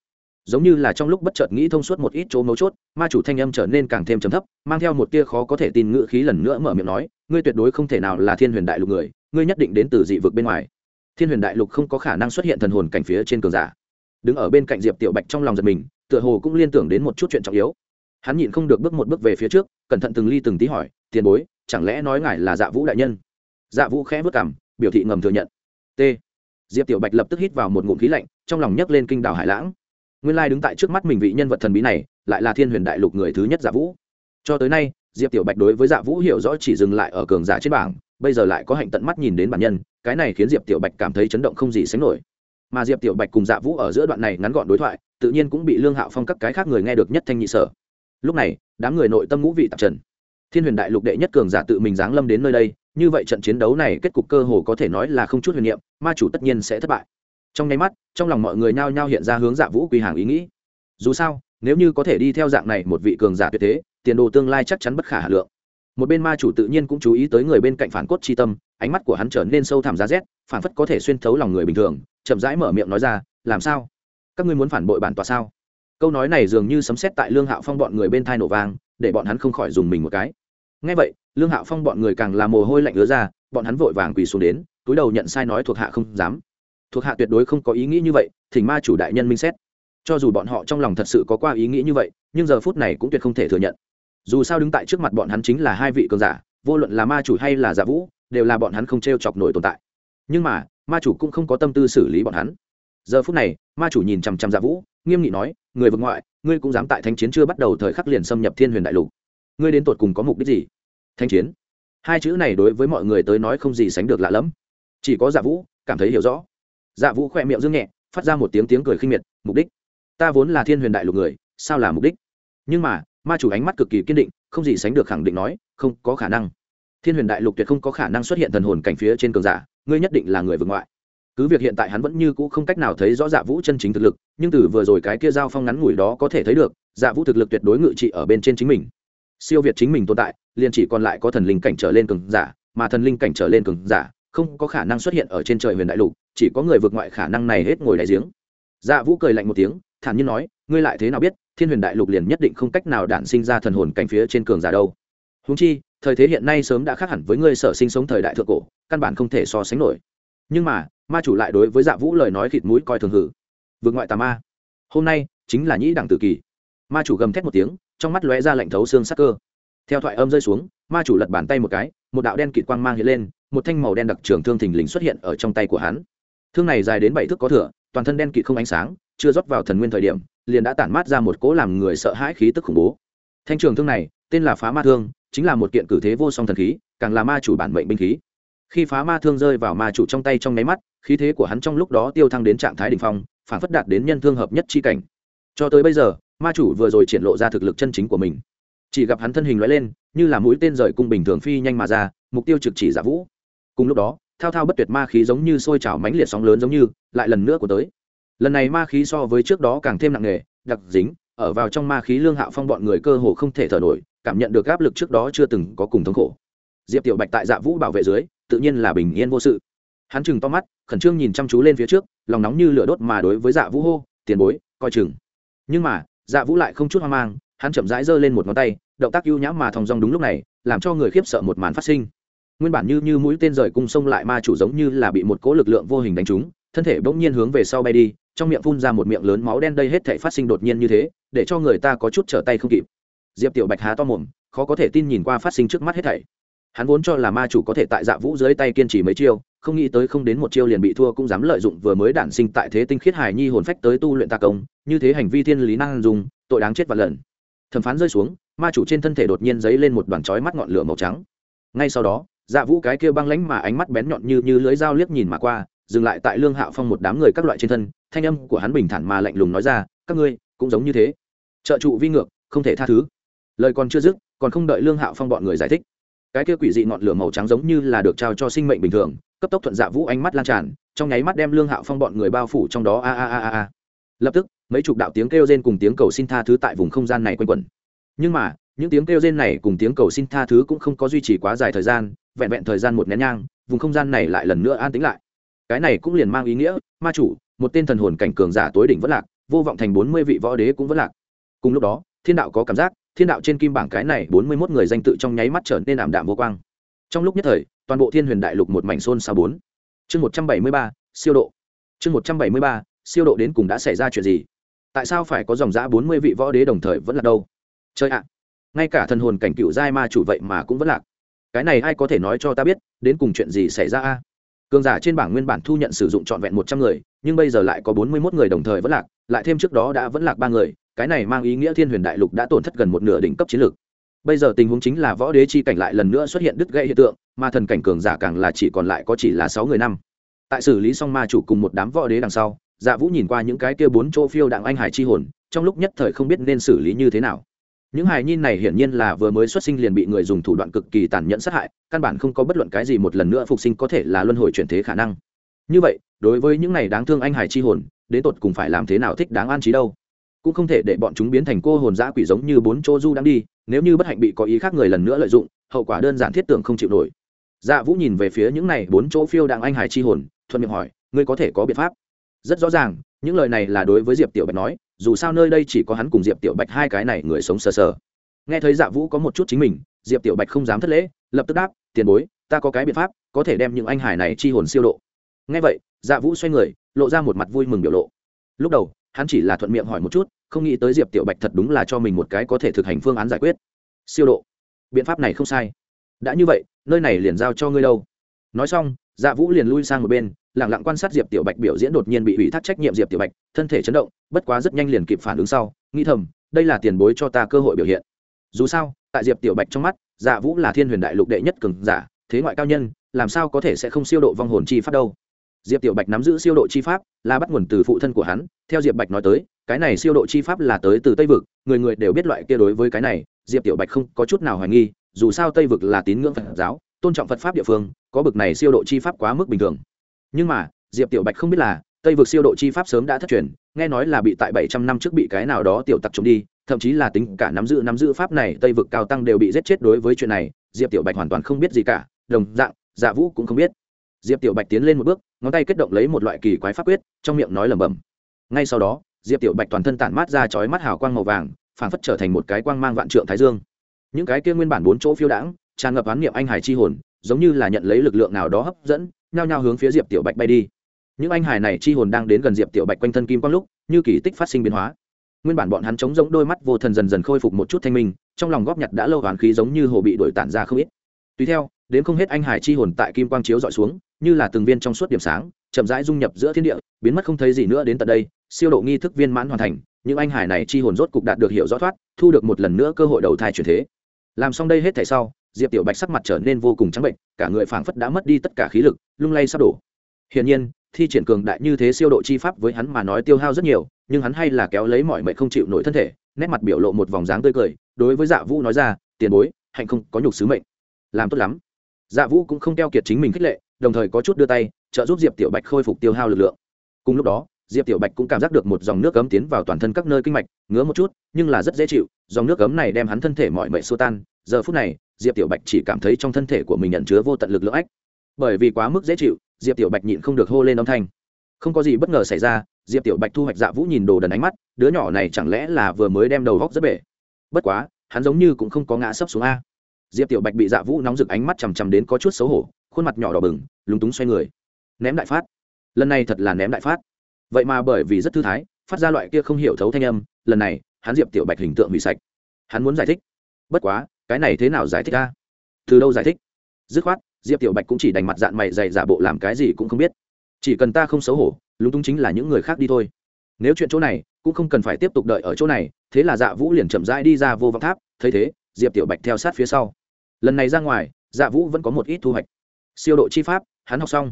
Giống như là trong lúc bất chợt nghĩ thông suốt một ít chỗ mấu chốt, ma chủ thanh âm trở nên càng thêm trầm thấp, mang theo một tia khó có thể tin ngữ khí lần nữa mở miệng nói ngươi tuyệt đối không thể nào là thiên huyền đại lục người, ngươi nhất định đến từ dị vực bên ngoài. Thiên huyền đại lục không có khả năng xuất hiện thần hồn cảnh phía trên cường giả. Đứng ở bên cạnh diệp tiểu bạch trong lòng giật mình, tựa hồ cũng liên tưởng đến một chút chuyện trọng yếu. Hắn nhịn không được bước một bước về phía trước, cẩn thận từng ly từng tí hỏi, tiền bối, chẳng lẽ nói ngài là dạ vũ đại nhân? Dạ vũ khẽ vất cảm biểu thị ngầm thừa nhận. T. Diệp tiểu bạch lập tức hít vào một ngụm khí lạnh, trong lòng nhấc lên kinh đảo hải lãng. Nguyên lai đứng tại trước mắt mình vị nhân vật thần bí này, lại là thiên huyền đại lục người thứ nhất dạ vũ. Cho tới nay diệp tiểu bạch đối với dạ vũ hiểu rõ chỉ dừng lại ở cường giả trên bảng, bây giờ lại có hạnh tận mắt nhìn đến bản nhân, cái này khiến diệp tiểu bạch cảm thấy chấn động không gì sánh nổi. Mà diệp tiểu bạch cùng dạ vũ ở giữa đoạn này ngắn gọn đối thoại, tự nhiên cũng bị lương hạo phong các cái khác người nghe được nhất thanh nhị sở. Lúc này, đám người nội tâm ngũ vị tạp trần. Thiên huyền đại lục đệ nhất cường giả tự mình giáng lâm đến nơi đây, như vậy trận chiến đấu này kết cục cơ hồ có thể nói là không chút huyền niệm, ma chủ tất nhiên sẽ thất bại. Trong nháy mắt, trong lòng mọi người nhao nhao hiện ra hướng dạ vũ quy hàng ý nghĩ. Dù sao nếu như có thể đi theo dạng này một vị cường giả tuyệt thế, tiền đồ tương lai chắc chắn bất khả hà lượng. Một bên ma chủ tự nhiên cũng chú ý tới người bên cạnh phản cốt chi tâm, ánh mắt của hắn trở nên sâu thẳm giá rét, phản phất có thể xuyên thấu lòng người bình thường, chậm rãi mở miệng nói ra, làm sao? Các ngươi muốn phản bội bản tòa sao? Câu nói này dường như sấm xét tại lương hạo phong bọn người bên thai nổ vang, để bọn hắn không khỏi dùng mình một cái. Ngay vậy, lương hạo phong bọn người càng làm mồ hôi lạnh ứa ra, bọn hắn vội vàng quỳ xuống đến, túi đầu nhận sai nói thuộc hạ không dám. Thuộc hạ tuyệt đối không có ý nghĩ như vậy, thỉnh ma chủ đại nhân minh xét cho dù bọn họ trong lòng thật sự có qua ý nghĩ như vậy, nhưng giờ phút này cũng tuyệt không thể thừa nhận. Dù sao đứng tại trước mặt bọn hắn chính là hai vị cường giả, vô luận là ma chủ hay là giả vũ, đều là bọn hắn không t r e o chọc nổi tồn tại. Nhưng mà, ma chủ cũng không có tâm tư xử lý bọn hắn. Giờ phút này, ma chủ nhìn chằm chằm giả vũ, nghiêm nghị nói, người vực ngoại, ngươi cũng dám tại thanh chiến chưa bắt đầu thời khắc liền xâm nhập thiên huyền đại lục. Ngươi đến tột cùng có mục đích gì? Thanh chiến? Hai chữ này đối với mọi người tới nói không gì sánh được lạ lẫm. Chỉ có giả vũ cảm thấy hiểu rõ. Dạ vũ khỏe miệng dương nhẹ, phát ra một tiếng tiếng cười khinh miệt, mục đích? Ta vốn là thiên huyền đại lục người, sao là mục đích? Nhưng mà, ma chủ ánh mắt cực kỳ kiên định, không gì sánh được khẳng định nói, không có khả năng. Thiên huyền đại lục tuyệt không có khả năng xuất hiện thần hồn cảnh phía trên cường giả, ngươi nhất định là người vượt ngoại. Cứ việc hiện tại hắn vẫn như cũ không cách nào thấy rõ dạ vũ chân chính thực lực, nhưng từ vừa rồi cái kia giao phong ngắn ngủi đó có thể thấy được dạ vũ thực lực tuyệt đối ngự trị ở bên trên chính mình. Siêu việt chính mình tồn tại, liền chỉ còn lại có thần linh cảnh trở lên cường giả, mà thần linh cảnh trở lên cường giả, không có khả năng xuất hiện ở trên trời huyền đại lục, chỉ có người vượt ngoại khả năng này hết ngồi đại giếng. Dạ vũ cười lạnh một tiếng thản nhiên nói, ngươi lại thế nào biết, thiên huyền đại lục liền nhất định không cách nào đản sinh ra thần hồn cảnh phía trên cường giả đâu. Húng chi, thời thế hiện nay sớm đã khác hẳn với ngươi sở sinh sống thời đại thượng cổ, căn bản không thể so sánh nổi. Nhưng mà, ma chủ lại đối với dạ vũ lời nói khịt mũi coi thường hử. Vượt ngoại tà ma, hôm nay chính là nhĩ đẳng tử kỳ. Ma chủ gầm thét một tiếng, trong mắt lóe ra lạnh thấu xương sắc cơ. Theo thoại âm rơi xuống, ma chủ lật bàn tay một cái, một đạo đen kịt quang mang hiện lên, một thanh màu đen đặc trường thương thình lình xuất hiện ở trong tay của hắn. Thương này dài đến bảy thước có thửa toàn thân đen kịt không ánh sáng chưa rót vào thần nguyên thời điểm, liền đã tản mát ra một cỗ làm người sợ hãi khí tức khủng bố. Thanh trường thương này, tên là phá ma thương, chính là một kiện cử thế vô song thần khí, càng là ma chủ bản mệnh binh khí. Khi phá ma thương rơi vào ma chủ trong tay trong nháy mắt, khí thế của hắn trong lúc đó tiêu thăng đến trạng thái đ ỉ n h phong, phản phất đạt đến nhân thương hợp nhất chi cảnh. Cho tới bây giờ, ma chủ vừa rồi triển lộ ra thực lực chân chính của mình. Chỉ gặp hắn thân hình loại lên, như là mũi tên rời cung bình thường phi nhanh mà ra, mục tiêu trực chỉ giả vũ. Cùng lúc đó, thao thao bất tuyệt ma khí giống như sôi trào mãnh liệt sóng lớn giống như, lại lần nữa của tới lần này ma khí so với trước đó càng thêm nặng nề, đặc dính, ở vào trong ma khí lương hạo phong bọn người cơ hồ không thể thở nổi, cảm nhận được áp lực trước đó chưa từng có cùng thống khổ. Diệp tiểu bạch tại dạ vũ bảo vệ dưới, tự nhiên là bình yên vô sự. Hắn chừng to mắt, khẩn trương nhìn chăm chú lên phía trước, lòng nóng như lửa đốt mà đối với dạ vũ hô, tiền bối, coi chừng. Nhưng mà dạ vũ lại không chút hoang mang, hắn chậm rãi giơ lên một ngón tay, động tác ưu nhãm mà thòng dong đúng lúc này, làm cho người khiếp sợ một màn phát sinh. Nguyên bản như như mũi tên rời cung sông lại ma chủ giống như là bị một cỗ lực lượng vô hình đánh trúng, thân thể bỗng nhiên hướng về sau bay đi trong miệng phun ra một miệng lớn máu đen, đây hết thể phát sinh đột nhiên như thế, để cho người ta có chút trở tay không kịp. Diệp tiểu bạch há to mồm, khó có thể tin nhìn qua phát sinh trước mắt hết thảy. Hắn vốn cho là ma chủ có thể tại dạ vũ dưới tay kiên trì mấy chiêu, không nghĩ tới không đến một chiêu liền bị thua, cũng dám lợi dụng vừa mới đản sinh tại thế tinh khiết hài nhi hồn phách tới tu luyện ta công, như thế hành vi thiên lý năng dùng, tội đáng chết và lần. Thẩm phán rơi xuống, ma chủ trên thân thể đột nhiên dấy lên một đoàn chói mắt ngọn lửa màu trắng. Ngay sau đó dạ vũ cái kia băng lánh mà ánh mắt bén nhọn như như lưới dao liếc nhìn mà qua, dừng lại tại lương hạo phong một đám người các loại trên thân thanh âm của hắn bình thản mà lạnh lùng nói ra, các ngươi cũng giống như thế. Trợ trụ vi ngược, không thể tha thứ. Lời còn chưa dứt, còn không đợi lương hạo phong bọn người giải thích, cái kia quỷ dị ngọn lửa màu trắng giống như là được trao cho sinh mệnh bình thường, cấp tốc thuận dạ vũ ánh mắt lan tràn, trong nháy mắt đem lương hạo phong bọn người bao phủ trong đó. A a a a a. Lập tức, mấy chục đạo tiếng kêu rên cùng tiếng cầu xin tha thứ tại vùng không gian này quanh quẩn. Nhưng mà, những tiếng kêu rên này cùng tiếng cầu xin tha thứ cũng không có duy trì quá dài thời gian, vẹn vẹn thời gian một nén nhang, vùng không gian này lại lần nữa an tĩnh lại. Cái này cũng liền mang ý nghĩa, ma chủ một tên thần hồn cảnh cường giả tối đỉnh vẫn lạc, vô vọng thành bốn mươi vị võ đế cũng vẫn lạc. Cùng lúc đó, thiên đạo có cảm giác, thiên đạo trên kim bảng cái này bốn mươi mốt người danh tự trong nháy mắt trở nên ảm đạm vô quang. Trong lúc nhất thời, toàn bộ thiên huyền đại lục một mảnh xôn xa bốn. Chương một trăm bảy mươi ba, siêu độ. Chương một trăm bảy mươi ba, siêu độ đến cùng đã xảy ra chuyện gì? Tại sao phải có dòng giã bốn mươi vị võ đế đồng thời vẫn là đâu? Chơi ạ! Ngay cả thần hồn cảnh cựu giai ma chủ vậy mà cũng vẫn lạc. Cái này ai có thể nói cho ta biết, đến cùng chuyện gì xảy ra a? Cường giả trên bảng nguyên bản thu nhận sử dụng trọn vẹn một trăm người nhưng bây giờ lại có bốn mươi mốt người đồng thời vẫn lạc, lại thêm trước đó đã vẫn lạc ba người, cái này mang ý nghĩa thiên huyền đại lục đã tổn thất gần một nửa đỉnh cấp chiến lược. Bây giờ tình huống chính là võ đế chi cảnh lại lần nữa xuất hiện đứt gãy hiện tượng, mà thần cảnh cường giả càng là chỉ còn lại có chỉ là sáu người năm. Tại xử lý xong ma chủ cùng một đám võ đế đằng sau dạ vũ nhìn qua những cái kia bốn chỗ phiêu đặng anh hải chi hồn, trong lúc nhất thời không biết nên xử lý như thế nào. Những hài nhi này hiển nhiên là vừa mới xuất sinh liền bị người dùng thủ đoạn cực kỳ tàn nhẫn sát hại, căn bản không có bất luận cái gì một lần nữa phục sinh có thể là luân hồi chuyển thế khả năng. Như vậy đối với những này đáng thương anh hải chi hồn, đến tột cùng phải làm thế nào thích đáng an trí đâu. Cũng không thể để bọn chúng biến thành cô hồn dã quỷ giống như bốn chỗ du đang đi, nếu như bất hạnh bị có ý khác người lần nữa lợi dụng, hậu quả đơn giản thiết tưởng không chịu nổi. Dạ vũ nhìn về phía những này bốn chỗ phiêu đang anh hải chi hồn, thuận miệng hỏi, ngươi có thể có biện pháp? Rất rõ ràng, những lời này là đối với diệp tiểu bạch nói, dù sao nơi đây chỉ có hắn cùng diệp tiểu bạch hai cái này người sống sờ sờ. Nghe thấy dạ vũ có một chút chính mình, diệp tiểu bạch không dám thất lễ, lập tức đáp, tiền bối, ta có cái biện pháp, có thể đem những anh hải này chi hồn siêu độ nghe vậy dạ vũ xoay người, lộ ra một mặt vui mừng biểu lộ. Lúc đầu, hắn chỉ là thuận miệng hỏi một chút, không nghĩ tới diệp tiểu bạch thật đúng là cho mình một cái có thể thực hành phương án giải quyết. Siêu độ. Biện pháp này không sai. Đã như vậy, nơi này liền giao cho ngươi đâu. Nói xong dạ vũ liền lui sang một bên lẳng lặng quan sát diệp tiểu bạch biểu diễn đột nhiên bị ủy thác trách nhiệm diệp tiểu bạch, thân thể chấn động, bất quá rất nhanh liền kịp phản ứng sau, nghĩ thầm, đây là tiền bối cho ta cơ hội biểu hiện. Dù sao, tại diệp tiểu bạch trong mắt dạ vũ là thiên huyền đại lục đệ nhất cường giả, thế ngoại cao nhân, làm sao có thể sẽ không siêu độ vong hồn chi pháp đâu? Diệp tiểu bạch nắm giữ siêu độ chi pháp, là bắt nguồn từ phụ thân của hắn. Theo diệp bạch nói tới, cái này siêu độ chi pháp là tới từ tây vực. Người người đều biết loại kia đối với cái này, diệp tiểu bạch không có chút nào hoài nghi. Dù sao tây vực là tín ngưỡng phật giáo, tôn trọng phật pháp địa phương, có bực này siêu độ chi pháp quá mức bình thường. Nhưng mà, diệp tiểu bạch không biết là, tây vực siêu độ chi pháp sớm đã thất truyền, nghe nói là bị tại bảy trăm năm trước bị cái nào đó tiểu tặc trộm đi, thậm chí là tính cả nắm giữ nắm giữ pháp này, tây vực cao tăng đều bị giết chết đối với chuyện này. Diệp tiểu bạch hoàn toàn không biết gì cả, đồng dạng dạ vũ cũng không biết diệp tiểu bạch tiến lên một bước, ngón tay kết động lấy một loại kỳ quái pháp quyết, trong miệng nói lẩm bẩm. Ngay sau đó, diệp tiểu bạch toàn thân tản mát ra chói mắt hào quang màu vàng phản phất trở thành một cái quang mang vạn trượng thái dương. Những cái kia nguyên bản bốn chỗ phiêu đãng, tràn ngập án niệm anh hải chi hồn, giống như là nhận lấy lực lượng nào đó hấp dẫn, nhao nhao hướng phía diệp tiểu bạch bay đi. Những anh hải này chi hồn đang đến gần diệp tiểu bạch quanh thân kim quang lúc, như kỳ tích phát sinh biến hóa. Nguyên bản bọn hắn chống giống đôi mắt vô thần dần dần khôi phục một chút thanh minh, trong lòng góp nhặt đã lâu hoàn khí giống như hồ bị đổi tản ra không ít. Tùy theo, đến không hết anh hải chi hồn tại kim quang chiếu dọi xuống như là từng viên trong suốt điểm sáng, chậm rãi dung nhập giữa thiên địa, biến mất không thấy gì nữa đến tận đây, siêu độ nghi thức viên mãn hoàn thành, những anh hải này chi hồn rốt cục đạt được hiệu rõ thoát, thu được một lần nữa cơ hội đầu thai chuyển thế. Làm xong đây hết thảy sau, diệp tiểu bạch sắc mặt trở nên vô cùng trắng bệnh, cả người phảng phất đã mất đi tất cả khí lực, lung lay sắp đổ. Hiển nhiên, thi triển cường đại như thế siêu độ chi pháp với hắn mà nói tiêu hao rất nhiều, nhưng hắn hay là kéo lấy mọi mệnh không chịu nổi thân thể, nét mặt biểu lộ một vòng dáng tươi cười, đối với dạ vũ nói ra, tiền bối, hạnh không có nhục sứ mệnh. Làm tốt lắm. Dạ vũ cũng không keo kiệt chính mình khích lệ đồng thời có chút đưa tay, trợ giúp diệp tiểu bạch khôi phục tiêu hao lực lượng. Cùng lúc đó, diệp tiểu bạch cũng cảm giác được một dòng nước cấm tiến vào toàn thân các nơi kinh mạch, ngứa một chút, nhưng là rất dễ chịu, dòng nước cấm này đem hắn thân thể mọi mệnh xô tan. Giờ phút này, diệp tiểu bạch chỉ cảm thấy trong thân thể của mình nhận chứa vô tận lực lượng ách. Bởi vì quá mức dễ chịu, diệp tiểu bạch nhịn không được hô lên âm thanh. Không có gì bất ngờ xảy ra, diệp tiểu bạch thu hoạch dạ vũ nhìn đồ đần ánh mắt, đứa nhỏ này chẳng lẽ là vừa mới đem đầu góc rất bể? Bất quá, hắn giống như cũng không có ngã sấp xuống a. Diệp tiểu bạch bị dạ vũ nóng rực ánh mắt chằm chằm đến có chút xấu hổ khuôn mặt nhỏ đỏ bừng, lúng túng xoay người. Ném đại phát. Lần này thật là ném đại phát. Vậy mà bởi vì rất thư thái, phát ra loại kia không hiểu thấu thanh âm, lần này, hắn diệp tiểu bạch hình tượng bị sạch. Hắn muốn giải thích. Bất quá, cái này thế nào giải thích ta? Từ đâu giải thích? Dứt khoát, diệp tiểu bạch cũng chỉ đành mặt dạng mày dày giả bộ làm cái gì cũng không biết. Chỉ cần ta không xấu hổ, lúng túng chính là những người khác đi thôi. Nếu chuyện chỗ này, cũng không cần phải tiếp tục đợi ở chỗ này, thế là dạ vũ liền chậm rãi đi ra vô vọng tháp, thấy thế, diệp tiểu bạch theo sát phía sau. Lần này ra ngoài dạ vũ vẫn có một ít thu hoạch siêu độ chi pháp, hắn học xong.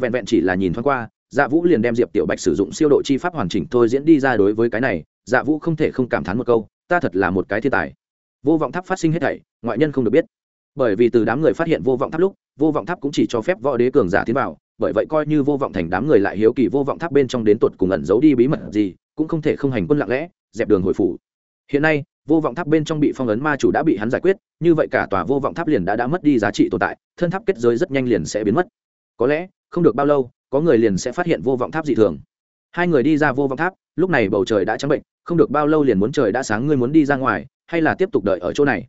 Vẹn vẹn chỉ là nhìn thoáng qua dạ vũ liền đem diệp tiểu bạch sử dụng siêu độ chi pháp hoàn chỉnh thôi diễn đi ra đối với cái này dạ vũ không thể không cảm thán một câu, ta thật là một cái thiên tài. Vô vọng tháp phát sinh hết thảy, ngoại nhân không được biết. Bởi vì từ đám người phát hiện vô vọng tháp lúc, vô vọng tháp cũng chỉ cho phép võ đế cường giả tiến vào, bởi vậy coi như vô vọng thành đám người lại hiếu kỳ vô vọng tháp bên trong đến tột cùng ẩn giấu đi bí mật gì, cũng không thể không hành quân lặng lẽ, dẹp đường hồi phủ. Hiện nay vô vọng tháp bên trong bị phong ấn ma chủ đã bị hắn giải quyết, như vậy cả tòa vô vọng tháp liền đã đã mất đi giá trị tồn tại, thân tháp kết giới rất nhanh liền sẽ biến mất. Có lẽ, không được bao lâu, có người liền sẽ phát hiện vô vọng tháp dị thường. Hai người đi ra vô vọng tháp, lúc này bầu trời đã trắng bệnh, không được bao lâu liền muốn trời đã sáng, ngươi muốn đi ra ngoài, hay là tiếp tục đợi ở chỗ này?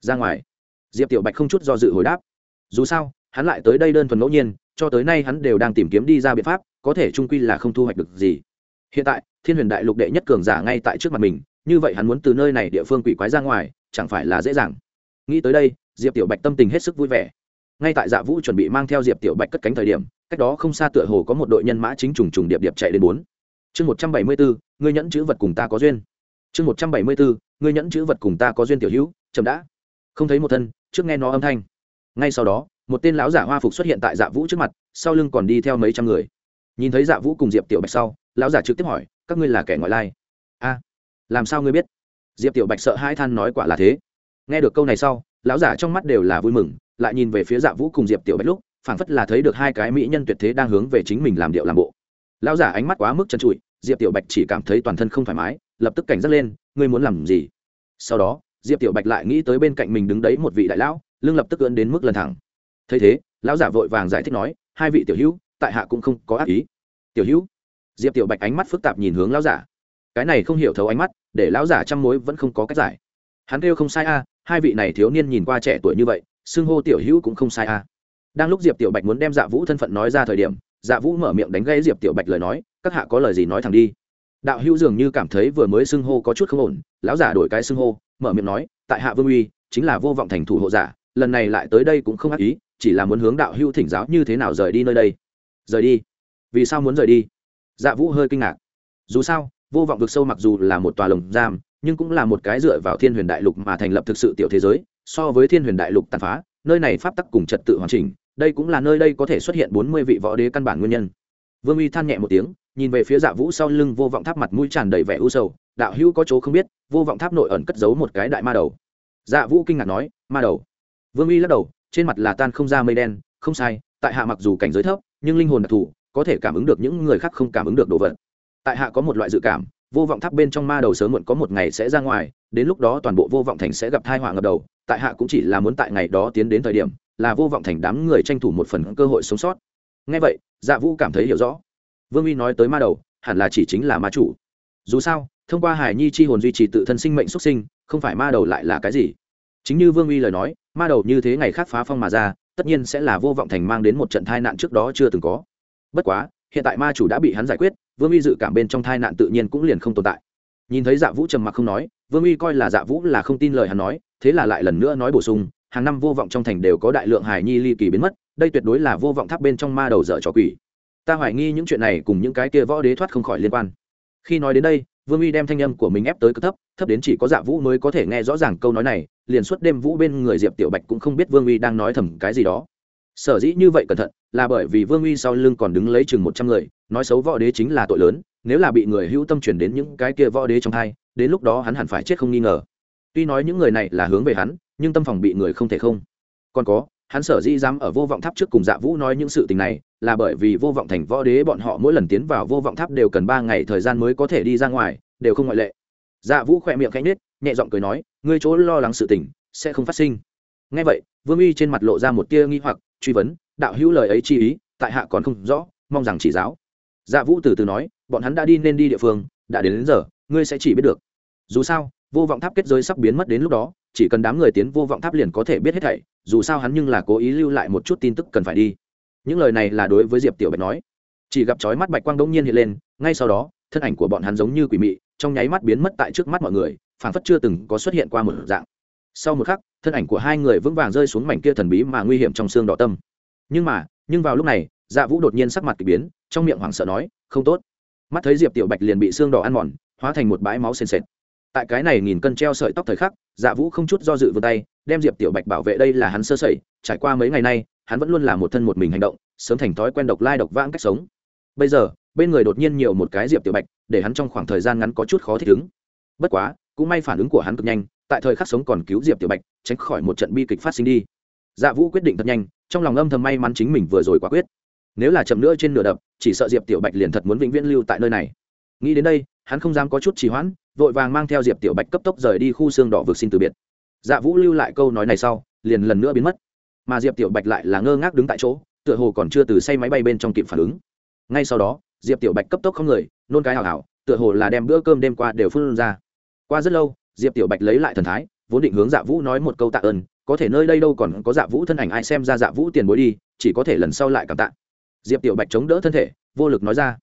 Ra ngoài. Diệp tiểu bạch không chút do dự hồi đáp. Dù sao, hắn lại tới đây đơn thuần ngẫu nhiên, cho tới nay hắn đều đang tìm kiếm đi ra biện pháp, có thể trung quy là không thu hoạch được gì. Hiện tại, thiên huyền đại lục đệ nhất cường giả ngay tại trước mặt mình như vậy hắn muốn từ nơi này địa phương quỷ quái ra ngoài, chẳng phải là dễ dàng. Nghĩ tới đây, diệp tiểu bạch tâm tình hết sức vui vẻ. Ngay tại dạ vũ chuẩn bị mang theo diệp tiểu bạch cất cánh thời điểm, cách đó không xa tựa hồ có một đội nhân mã chính trùng trùng điệp điệp chạy đến bốn. Chương một trăm bảy mươi bốn, ngươi nhẫn chữ vật cùng ta có duyên. Chương một trăm bảy mươi bốn, ngươi nhẫn chữ vật cùng ta có duyên tiểu hữu, chậm đã. Không thấy một thân, trước nghe nó âm thanh. Ngay sau đó, một tên lão giả hoa phục xuất hiện tại dạ vũ trước mặt, sau lưng còn đi theo mấy trăm người. Nhìn thấy dạ vũ cùng diệp tiểu bạch sau, lão giả trực tiếp hỏi, các ngươi là kẻ ngoại lai? A làm sao ngươi biết? Diệp tiểu bạch sợ hai than nói quả là thế. Nghe được câu này sau, lão giả trong mắt đều là vui mừng, lại nhìn về phía dạ vũ cùng diệp tiểu bạch lúc, phảng phất là thấy được hai cái mỹ nhân tuyệt thế đang hướng về chính mình làm điệu làm bộ. Lão giả ánh mắt quá mức chân trụi, diệp tiểu bạch chỉ cảm thấy toàn thân không thoải mái, lập tức cảnh giác lên, ngươi muốn làm gì? Sau đó, diệp tiểu bạch lại nghĩ tới bên cạnh mình đứng đấy một vị đại lão, lưng lập tức ưỡn đến mức lần thẳng. Thấy thế, lão giả vội vàng giải thích nói, hai vị tiểu hữu, tại hạ cũng không có ác ý. Tiểu hữu? Diệp tiểu bạch ánh mắt phức tạp nhìn hướng lão giả cái này không hiểu thấu ánh mắt, để lão giả trăm mối vẫn không có cách giải. Hắn kêu không sai a, hai vị này thiếu niên nhìn qua trẻ tuổi như vậy, xưng hô tiểu hữu cũng không sai a. Đang lúc diệp tiểu bạch muốn đem dạ vũ thân phận nói ra thời điểm dạ vũ mở miệng đánh gây diệp tiểu bạch lời nói, các hạ có lời gì nói thẳng đi. Đạo hữu dường như cảm thấy vừa mới xưng hô có chút không ổn, lão giả đổi cái xưng hô, mở miệng nói, tại hạ vương uy, chính là vô vọng thành thủ hộ giả, lần này lại tới đây cũng không ác ý, chỉ là muốn hướng đạo hữu thỉnh giáo như thế nào rời đi nơi đây. Rời đi? Vì sao muốn rời đi? Dạ vũ hơi kinh ngạc. Dù sao vô vọng vực sâu mặc dù là một tòa lồng giam, nhưng cũng là một cái dựa vào thiên huyền đại lục mà thành lập thực sự tiểu thế giới, so với thiên huyền đại lục tàn phá, nơi này pháp tắc cùng trật tự hoàn chỉnh, đây cũng là nơi đây có thể xuất hiện bốn mươi vị võ đế căn bản nguyên nhân. Vương uy than nhẹ một tiếng, nhìn về phía dạ vũ sau lưng vô vọng tháp mặt mũi tràn đầy vẻ u sầu, đạo hữu có chỗ không biết, vô vọng tháp nội ẩn cất giấu một cái đại ma đầu. Dạ vũ kinh ngạc nói, ma đầu. Vương uy lắc đầu, trên mặt là tan không ra mây đen, không sai, tại hạ mặc dù cảnh giới thấp, nhưng linh hồn đặc thù, có thể cảm ứng được những người khác không cảm ứng được đồ vật tại hạ có một loại dự cảm, vô vọng tháp bên trong ma đầu sớm muộn có một ngày sẽ ra ngoài, đến lúc đó toàn bộ vô vọng thành sẽ gặp thai họa ngập đầu. Tại hạ cũng chỉ là muốn tại ngày đó tiến đến thời điểm, là vô vọng thành đám người tranh thủ một phần cơ hội sống sót. Ngay vậy dạ vũ cảm thấy hiểu rõ. Vương uy nói tới ma đầu, hẳn là chỉ chính là ma chủ. Dù sao, thông qua hải nhi chi hồn duy trì tự thân sinh mệnh xuất sinh, không phải ma đầu lại là cái gì? Chính như vương uy lời nói, ma đầu như thế ngày khác phá phong mà ra, tất nhiên sẽ là vô vọng thành mang đến một trận tai nạn trước đó chưa từng có. Bất quá, hiện tại ma chủ đã bị hắn giải quyết vương uy dự cảm bên trong tai nạn tự nhiên cũng liền không tồn tại. Nhìn thấy dạ vũ trầm mặc không nói, vương uy coi là dạ vũ là không tin lời hắn nói, thế là lại lần nữa nói bổ sung, hàng năm vô vọng trong thành đều có đại lượng hài nhi ly kỳ biến mất, đây tuyệt đối là vô vọng tháp bên trong ma đầu dở trò quỷ. Ta hoài nghi những chuyện này cùng những cái kia võ đế thoát không khỏi liên quan. Khi nói đến đây, vương uy đem thanh âm của mình ép tới cực thấp thấp đến chỉ có dạ vũ mới có thể nghe rõ ràng câu nói này, liền suốt đêm vũ bên người diệp tiểu bạch cũng không biết vương uy đang nói thầm cái gì đó. Sở dĩ như vậy cẩn thận, là bởi vì vương uy sau lưng còn đứng lấy chừng một trăm người nói xấu võ đế chính là tội lớn nếu là bị người hữu tâm chuyển đến những cái kia võ đế trong thai, đến lúc đó hắn hẳn phải chết không nghi ngờ. Tuy nói những người này là hướng về hắn nhưng tâm phòng bị người không thể không. Còn có hắn sở dĩ dám ở vô vọng tháp trước cùng dạ vũ nói những sự tình này là bởi vì vô vọng thành võ đế bọn họ mỗi lần tiến vào vô vọng tháp đều cần ba ngày thời gian mới có thể đi ra ngoài đều không ngoại lệ. Dạ vũ khỏe miệng khẽ nết nhẹ giọng cười nói ngươi chỗ lo lắng sự tình sẽ không phát sinh. Ngay vậy vương uy trên mặt lộ ra một tia nghi hoặc truy vấn đạo hữu lời ấy chi ý tại hạ còn không rõ mong rằng chỉ giáo dạ vũ từ từ nói bọn hắn đã đi nên đi địa phương đã đến, đến giờ ngươi sẽ chỉ biết được. Dù sao vô vọng tháp kết giới sắp biến mất đến lúc đó chỉ cần đám người tiến vô vọng tháp liền có thể biết hết thảy dù sao hắn nhưng là cố ý lưu lại một chút tin tức cần phải đi. Những lời này là đối với diệp tiểu bạch nói. Chỉ gặp chói mắt bạch quang đống nhiên hiện lên ngay sau đó thân ảnh của bọn hắn giống như quỷ mị trong nháy mắt biến mất tại trước mắt mọi người phảng phất chưa từng có xuất hiện qua một dạng. Sau một khắc thân ảnh của hai người vững vàng rơi xuống mảnh kia thần bí mà nguy hiểm trong xương đỏ tâm. Nhưng mà nhưng vào lúc này dạ vũ đột nhiên sắc mặt k ỳ biến, trong miệng hoảng sợ nói, không tốt. Mắt thấy diệp tiểu bạch liền bị xương đỏ ăn mòn, hóa thành một bãi máu sền sệt. Tại cái này nghìn cân treo sợi tóc thời khắc dạ vũ không chút do dự vươn tay, đem diệp tiểu bạch bảo vệ đây là hắn sơ sẩy, trải qua mấy ngày nay, hắn vẫn luôn là một thân một mình hành động, sớm thành thói quen độc lai độc vãng cách sống. Bây giờ, bên người đột nhiên nhiều một cái diệp tiểu bạch, để hắn trong khoảng thời gian ngắn có chút khó thích ứng. Bất quá, cũng may phản ứng của hắn cực nhanh, tại thời khắc sống còn cứu diệp tiểu bạch, tránh khỏi một trận bi kịch phát sinh đi. Dạ vũ quyết định thật nhanh, trong lòng âm thầm may mắn chính mình vừa rồi quả quyết nếu là chậm nữa trên nửa đập, chỉ sợ diệp tiểu bạch liền thật muốn vĩnh viễn lưu tại nơi này. Nghĩ đến đây, hắn không dám có chút trì hoãn, vội vàng mang theo diệp tiểu bạch cấp tốc rời đi khu xương đỏ vực xin từ biệt. Dạ vũ lưu lại câu nói này sau, liền lần nữa biến mất. Mà diệp tiểu bạch lại là ngơ ngác đứng tại chỗ, tựa hồ còn chưa từ say máy bay bên trong kịp phản ứng. Ngay sau đó, diệp tiểu bạch cấp tốc không người, nôn cái hào hào, tựa hồ là đem bữa cơm đêm qua đều phun ra. Qua rất lâu, diệp tiểu bạch lấy lại thần thái, vốn định hướng dạ vũ nói một câu tạ ơn, có thể nơi đây đâu còn có dạ vũ thân ảnh ai xem ra dạ vũ tiền bối đi, chỉ có thể lần sau lại cảm tạ diệp tiểu bạch chống đỡ thân thể, vô lực nói ra.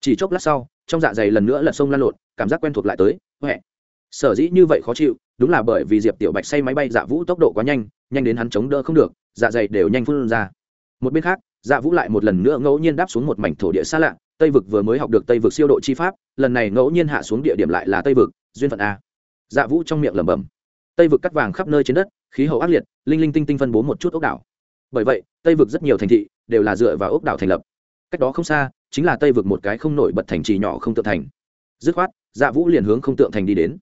Chỉ chốc lát sau, trong dạ dày lần nữa lật sông lan lộn, cảm giác quen thuộc lại tới huệ sở dĩ như vậy khó chịu, đúng là bởi vì diệp tiểu bạch say máy bay dạ vũ tốc độ quá nhanh nhanh đến hắn chống đỡ không được dạ dày đều nhanh phun ra. Một bên khác dạ vũ lại một lần nữa ngẫu nhiên đáp xuống một mảnh thổ địa xa lạ, tây vực vừa mới học được tây vực siêu độ chi pháp, lần này ngẫu nhiên hạ xuống địa điểm lại là tây vực, duyên phận a. Dạ vũ trong miệng lẩm bẩm. Tây vực cắt vàng khắp nơi trên đất, khí hậu ác liệt, linh linh tinh tinh phân bố một chút ốc đảo. Bởi vậy, tây vực rất nhiều thành thị đều là dựa vào ốc đảo thành lập. Cách đó không xa, chính là tây vực một cái không nổi bật thành trì nhỏ không tượng thành. Dứt khoát dạ vũ liền hướng không tượng thành đi đến.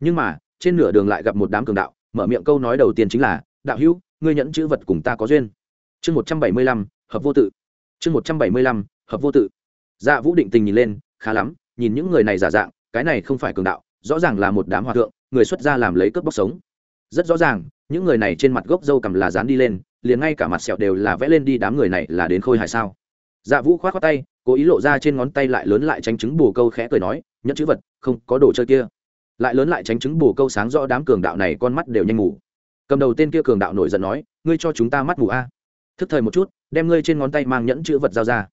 Nhưng mà, trên nửa đường lại gặp một đám cường đạo, mở miệng câu nói đầu tiên chính là, đạo hữu, ngươi nhẫn chữ vật cùng ta có duyên. Chương một trăm bảy mươi lăm, hợp vô tự. Chương một trăm bảy mươi lăm, hợp vô tự. Dạ vũ định tình nhìn lên, khá lắm, nhìn những người này giả dạng, cái này không phải cường đạo, rõ ràng là một đám hòa thượng, người xuất gia làm lấy cướp bóc sống. Rất rõ ràng, những người này trên mặt gốc dâu cầm là dán đi lên liền ngay cả mặt sẹo đều là vẽ lên đi đám người này là đến khôi hài sao? Dạ vũ khoát khoát tay, cố ý lộ ra trên ngón tay lại lớn lại tránh chứng bù câu khẽ cười nói, nhẫn chữ vật, không, có đồ chơi kia. Lại lớn lại tránh chứng bù câu sáng rõ đám cường đạo này con mắt đều nhanh ngủ. Cầm đầu tên kia cường đạo nổi giận nói, ngươi cho chúng ta mắt ngủ a. Thức thời một chút, đem ngươi trên ngón tay mang nhẫn chữ vật giao ra.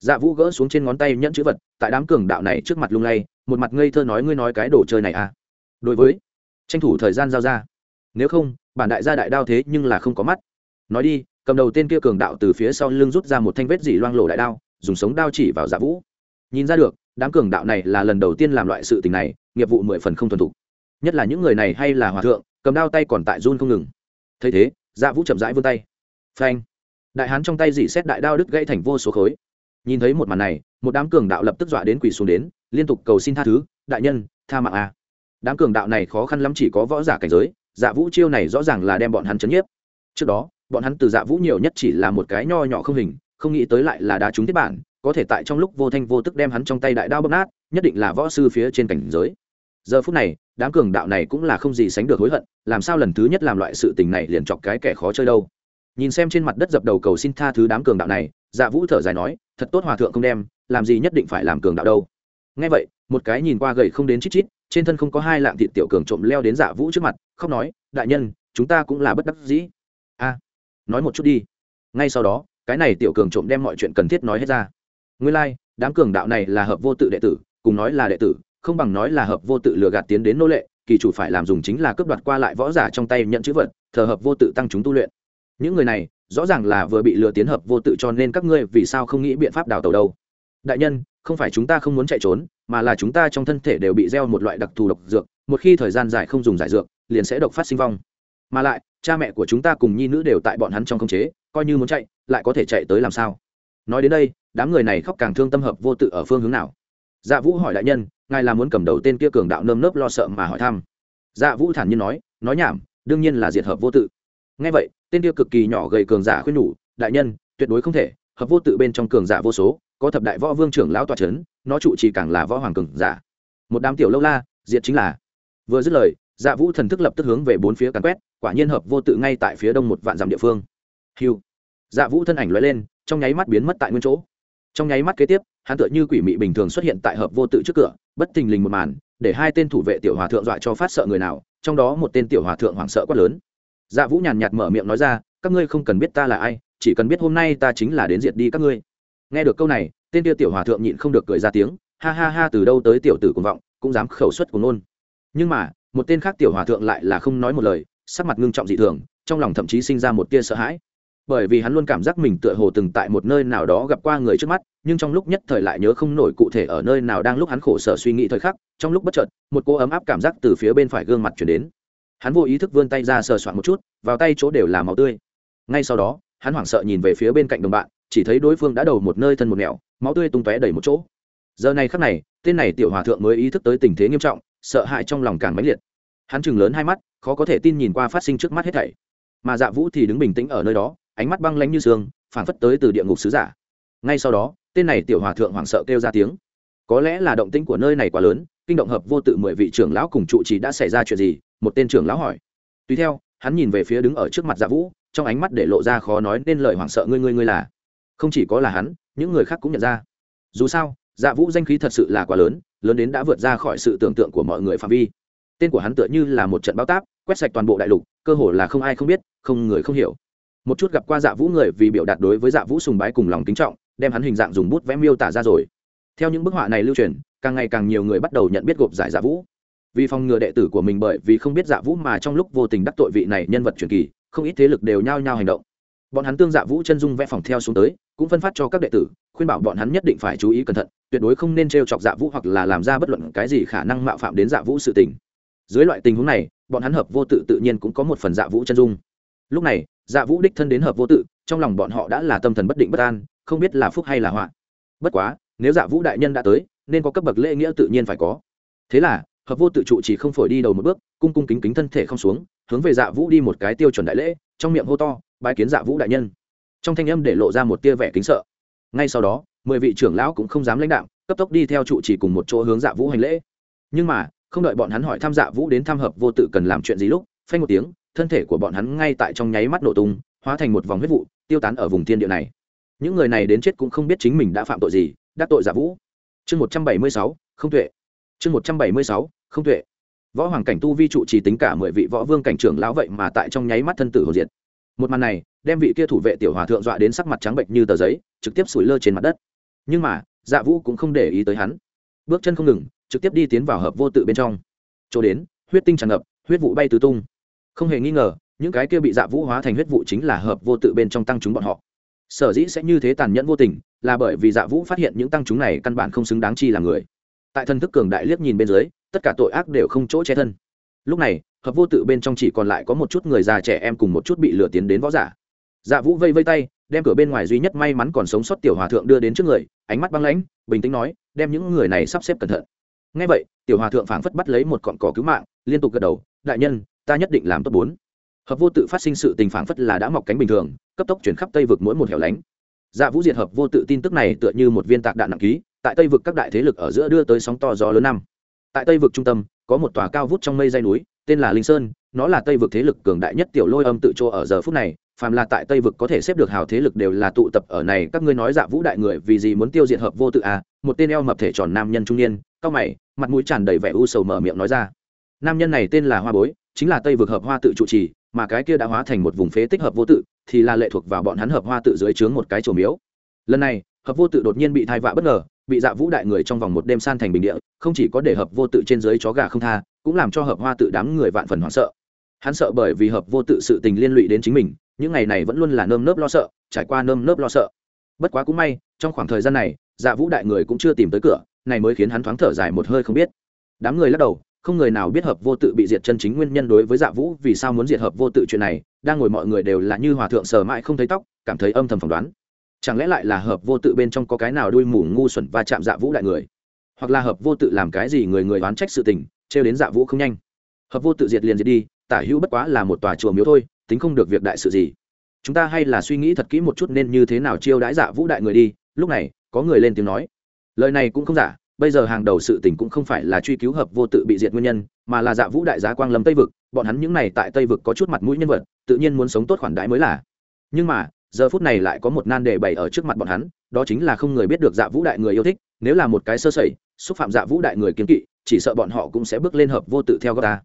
Dạ vũ gỡ xuống trên ngón tay nhẫn chữ vật, tại đám cường đạo này trước mặt lung lay, một mặt ngây thơ nói, ngươi nói cái đồ chơi này a? Đối với tranh thủ thời gian giao ra. Nếu không, bản đại gia đại đao thế nhưng là không có mắt nói đi, cầm đầu tên kia cường đạo từ phía sau lưng rút ra một thanh vết dỉ loang lổ đại đao, dùng sống đao chỉ vào dạ vũ. Nhìn ra được, đám cường đạo này là lần đầu tiên làm loại sự tình này, nghiệp vụ mười phần không thuần thục. Nhất là những người này hay là hòa thượng, cầm đao tay còn tại run không ngừng. Thấy thế dạ vũ chậm rãi vươn tay. Phanh. Đại hán trong tay dỉ xét đại đao đứt gãy thành vô số khối. Nhìn thấy một màn này, một đám cường đạo lập tức dọa đến quỳ xuống đến, liên tục cầu xin tha thứ, đại nhân, tha mạng a. Đám cường đạo này khó khăn lắm chỉ có võ giả cảnh giới dạ vũ chiêu này rõ ràng là đem bọn hắn chấn nhiếp. Trước đó bọn hắn từ dạ vũ nhiều nhất chỉ là một cái nho nhỏ không hình, không nghĩ tới lại là đá trúng tiếp bản, có thể tại trong lúc vô thanh vô tức đem hắn trong tay đại đao bóp nát, nhất định là võ sư phía trên cảnh giới. Giờ phút này, đám cường đạo này cũng là không gì sánh được hối hận, làm sao lần thứ nhất làm loại sự tình này liền chọc cái kẻ khó chơi đâu. Nhìn xem trên mặt đất dập đầu cầu xin tha thứ đám cường đạo này dạ vũ thở dài nói, thật tốt hòa thượng không đem, làm gì nhất định phải làm cường đạo đâu. Ngay vậy, một cái nhìn qua gầy không đến chít chít, trên thân không có hai lạng thịt tiểu cường trộm leo đến dạ vũ trước mặt, khóc nói, đại nhân, chúng ta cũng là bất đắc dĩ. A nói một chút đi. Ngay sau đó cái này tiểu cường trộm đem mọi chuyện cần thiết nói hết ra. Nguyên lai、like, đám cường đạo này là hợp vô tự đệ tử cùng nói là đệ tử không bằng nói là hợp vô tự lừa gạt tiến đến nô lệ kỳ chủ phải làm dùng chính là cướp đoạt qua lại võ giả trong tay nhận chữ vật thờ hợp vô tự tăng chúng tu luyện. Những người này rõ ràng là vừa bị lừa tiến hợp vô tự cho nên các ngươi vì sao không nghĩ biện pháp đào tàu đâu. Đại nhân không phải chúng ta không muốn chạy trốn mà là chúng ta trong thân thể đều bị gieo một loại đặc thù độc dược một khi thời gian dài không dùng giải dược liền sẽ độc phát sinh vong mà lại, cha mẹ của chúng ta cùng nhi nữ đều tại bọn hắn trong khống chế, coi như muốn chạy, lại có thể chạy tới làm sao? Nói đến đây, đám người này khóc càng thương tâm hợp vô tự ở phương hướng nào? Dạ vũ hỏi đại nhân, ngài là muốn cầm đầu tên kia cường đạo nơm nớp lo sợ mà hỏi thăm. Dạ vũ thản nhiên nói nói nhảm, đương nhiên là diệt hợp vô tự. Ngay vậy, tên kia cực kỳ nhỏ gầy cường giả khuyên nhủ, đại nhân, tuyệt đối không thể, hợp vô tự bên trong cường giả vô số, có thập đại võ vương trưởng lão tòa c h ấ n nó trụ chỉ càng là võ hoàng cường giả. Một đám tiểu lâu la, diệt chính là. Vừa dứt lời dạ vũ thần thức lập tức hướng về bốn phía càn quét quả nhiên hợp vô tự ngay tại phía đông một vạn dặm địa phương. Hiu. Dạ vũ thân ảnh l lên, trong nháy mắt biến mất tại nguyên chỗ. Trong nháy mắt kế tiếp, hắn tựa như quỷ mị bình thường xuất hiện tại hợp vô tự trước cửa, bất thình lình một màn, để hai tên thủ vệ tiểu hòa thượng dọa cho phát sợ người nào, trong đó một tên tiểu hòa thượng hoảng sợ quát lớn. Dạ vũ nhàn nhạt mở miệng nói ra, các ngươi không cần biết ta là ai, chỉ cần biết hôm nay ta chính là đến diệt đi các ngươi. Nghe được câu này, tên kia tiểu hòa thượng nhịn không được cười ra tiếng, ha ha ha từ đâu tới tiểu tử cuồng vọng, cũng dám khẩu suất cuồng nôn nhưng mà, một tên khác tiểu hòa thượng lại là không nói một lời sắc mặt ngưng trọng dị thường, trong lòng thậm chí sinh ra một tia sợ hãi. Bởi vì hắn luôn cảm giác mình tựa hồ từng tại một nơi nào đó gặp qua người trước mắt, nhưng trong lúc nhất thời lại nhớ không nổi cụ thể ở nơi nào đang lúc hắn khổ sở suy nghĩ thời khắc, trong lúc bất chợt, một cô ấm áp cảm giác từ phía bên phải gương mặt chuyển đến. Hắn vô ý thức vươn tay ra sờ soạn một chút, vào tay chỗ đều là máu tươi. Ngay sau đó, hắn hoảng sợ nhìn về phía bên cạnh đồng bạn, chỉ thấy đối phương đã đầu một nơi thân một nẻo, máu tươi tung tóe đầy một chỗ. Giờ này khắc này, tên này tiểu hòa thượng mới ý thức tới tình thế nghiêm trọng, sợ hãi trong lòng càng mãnh liệt hắn chừng lớn hai mắt, khó có thể tin nhìn qua phát sinh trước mắt hết thảy. Mà dạ vũ thì đứng bình tĩnh ở nơi đó, ánh mắt băng lánh như sương phản phất tới từ địa ngục sứ giả. Ngay sau đó, tên này tiểu hòa thượng hoảng sợ kêu ra tiếng. Có lẽ là động tĩnh của nơi này quá lớn, kinh động hợp vô tự mười vị trưởng lão cùng trụ trì đã xảy ra chuyện gì? Một tên trưởng lão hỏi. Tùy theo, hắn nhìn về phía đứng ở trước mặt dạ vũ, trong ánh mắt để lộ ra khó nói nên lời hoảng sợ ngươi ngươi ngươi là. Không chỉ có là hắn, những người khác cũng nhận ra. Dù sao dạ vũ danh khí thật sự là quá lớn lớn đến đã vượt ra khỏi sự tưởng tượng của mọi người phạm vi tên của hắn tựa như là một trận bao táp, quét sạch toàn bộ đại lục, cơ hồ là không ai không biết, không người không hiểu. Một chút gặp qua dạ vũ người vì biểu đạt đối với dạ vũ sùng bái cùng lòng kính trọng, đem hắn hình dạng dùng bút vẽ miêu tả ra rồi. Theo những bức họa này lưu truyền, càng ngày càng nhiều người bắt đầu nhận biết gộp giải dạ vũ. Vì phòng ngừa đệ tử của mình bởi vì không biết dạ vũ mà trong lúc vô tình đắc tội vị này nhân vật truyền kỳ, không ít thế lực đều nhao nhao hành động. Bọn hắn tương dạ vũ chân dung vẽ phòng theo xuống tới, cũng phân phát cho các đệ tử, khuyên bảo bọn hắn nhất định phải chú ý cẩn thận, tuyệt đối không nên t r e o chọc dạ vũ hoặc là làm ra bất luận cái gì khả năng mạo phạm đến dạ vũ sự tình dưới loại tình huống này, bọn hắn hợp vô tự tự nhiên cũng có một phần dạ vũ chân dung. Lúc này dạ vũ đích thân đến hợp vô tự, trong lòng bọn họ đã là tâm thần bất định bất an, không biết là phúc hay là họa. Bất quá, nếu dạ vũ đại nhân đã tới, nên có cấp bậc lễ nghĩa tự nhiên phải có. Thế là, hợp vô tự trụ chỉ không phổi đi đầu một bước, cung cung kính kính thân thể không xuống, hướng về dạ vũ đi một cái tiêu chuẩn đại lễ, trong miệng hô to, bái kiến dạ vũ đại nhân. Trong thanh âm để lộ ra một tia vẻ kính sợ. Ngay sau đó, mười vị trưởng lão cũng không dám lãnh đạo, cấp tốc đi theo trụ chỉ cùng một chỗ hướng dạ vũ hành lễ. Nhưng mà không đợi bọn hắn hỏi tham dạ vũ đến tham hợp vô tự cần làm chuyện gì lúc, phanh một tiếng, thân thể của bọn hắn ngay tại trong nháy mắt nổ tung, hóa thành một vòng huyết vụ, tiêu tán ở vùng thiên địa này. Những người này đến chết cũng không biết chính mình đã phạm tội gì, đắc tội dạ vũ. Chương một trăm bảy mươi sáu, không tuệ. Chương một trăm bảy mươi sáu, không tuệ. Võ hoàng cảnh tu vi trụ chỉ tính cả mười vị võ vương cảnh trưởng lão vậy mà tại trong nháy mắt thân tử hồ diệt. Một màn này, đem vị kia thủ vệ tiểu hòa thượng dọa đến sắc mặt trắng bệnh như tờ giấy, trực tiếp sủi lơ trên mặt đất. Nhưng mà dạ vũ cũng không để ý tới hắn. Bước chân không ngừng trực tiếp đi tiến vào hợp vô tự bên trong. Chỗ đến, huyết tinh tràn ngập, huyết vụ bay tứ tung. Không hề nghi ngờ, những cái kia bị dạ vũ hóa thành huyết vụ chính là hợp vô tự bên trong tăng chúng bọn họ. Sở dĩ sẽ như thế tàn nhẫn vô tình, là bởi vì dạ vũ phát hiện những tăng chúng này căn bản không xứng đáng chi là người. Tại thân thức cường đại liếc nhìn bên dưới, tất cả tội ác đều không chỗ che thân. Lúc này, hợp vô tự bên trong chỉ còn lại có một chút người già trẻ em cùng một chút bị lừa tiến đến võ giả. Dạ vũ vây vây tay, đem cửa bên ngoài duy nhất may mắn còn sống sót tiểu hòa thượng đưa đến trước người, ánh mắt băng lãnh, bình tĩnh nói, đem những người này sắp xếp cẩn thận ngay vậy, tiểu hòa thượng phảng phất bắt lấy một cọn cỏ cứu mạng, liên tục gật đầu, đại nhân, ta nhất định làm tốt bốn. Hợp vô tự phát sinh sự tình phảng phất là đã mọc cánh bình thường, cấp tốc chuyển khắp tây vực mỗi một hẻo lánh. Dạ vũ diệt hợp vô tự tin tức này tựa như một viên tạc đạn nặng ký, tại tây vực các đại thế lực ở giữa đưa tới sóng to gió lớn năm. Tại tây vực trung tâm, có một tòa cao vút trong mây dây núi, tên là linh sơn, nó là tây vực thế lực cường đại nhất tiểu lôi âm tự chỗ ở giờ phút này, phàm là tại tây vực có thể xếp được hào thế lực đều là tụ tập ở này, các ngươi nói dạ vũ đại người vì gì muốn tiêu diệt hợp vô tự à? Một tên eo mập thể tròn nam nhân trung niên, cao mày mặt mũi tràn đầy vẻ u sầu mở miệng nói ra. Nam nhân này tên là hoa bối, chính là tây vực hợp hoa tự trụ trì, mà cái kia đã hóa thành một vùng phế tích hợp vô tự, thì là lệ thuộc vào bọn hắn hợp hoa tự dưới trướng một cái trổ miếu. Lần này, hợp vô tự đột nhiên bị thai vạ bất ngờ, bị dạ vũ đại người trong vòng một đêm san thành bình địa, không chỉ có để hợp vô tự trên dưới chó gà không tha, cũng làm cho hợp hoa tự đám người vạn phần hoảng sợ. Hắn sợ bởi vì hợp vô tự sự tình liên lụy đến chính mình, những ngày này vẫn luôn là nơm nớp lo sợ, trải qua nơm nớp lo sợ. Bất quá cũng may, trong khoảng thời gian này dạ vũ đại người cũng chưa tìm tới cửa này mới khiến hắn thoáng thở dài một hơi không biết. Đám người lắc đầu, không người nào biết hợp vô tự bị diệt chân chính nguyên nhân đối với dạ vũ vì sao muốn diệt hợp vô tự chuyện này, đang ngồi mọi người đều là như hòa thượng sờ mãi không thấy tóc, cảm thấy âm thầm phỏng đoán. Chẳng lẽ lại là hợp vô tự bên trong có cái nào đuôi mù ngu xuẩn và chạm dạ vũ đại người? Hoặc là hợp vô tự làm cái gì người người oán trách sự tình, trêu đến dạ vũ không nhanh? Hợp vô tự diệt liền diệt đi, tả hữu bất quá là một tòa chùa miếu thôi, tính không được việc đại sự gì. Chúng ta hay là suy nghĩ thật kỹ một chút nên như thế nào chiêu đãi dạ vũ đại người đi, lúc này, có người lên tiếng nói lời này cũng không giả, bây giờ hàng đầu sự tình cũng không phải là truy cứu hợp vô tự bị diệt nguyên nhân, mà là dạ vũ đại giá quang lâm tây vực, bọn hắn những này tại tây vực có chút mặt mũi nhân vật, tự nhiên muốn sống tốt khoản đãi mới là. Nhưng mà, giờ phút này lại có một nan đề bày ở trước mặt bọn hắn, đó chính là không người biết được dạ vũ đại người yêu thích, nếu là một cái sơ sẩy, xúc phạm dạ vũ đại người kiến kỵ, chỉ sợ bọn họ cũng sẽ bước lên hợp vô tự theo gota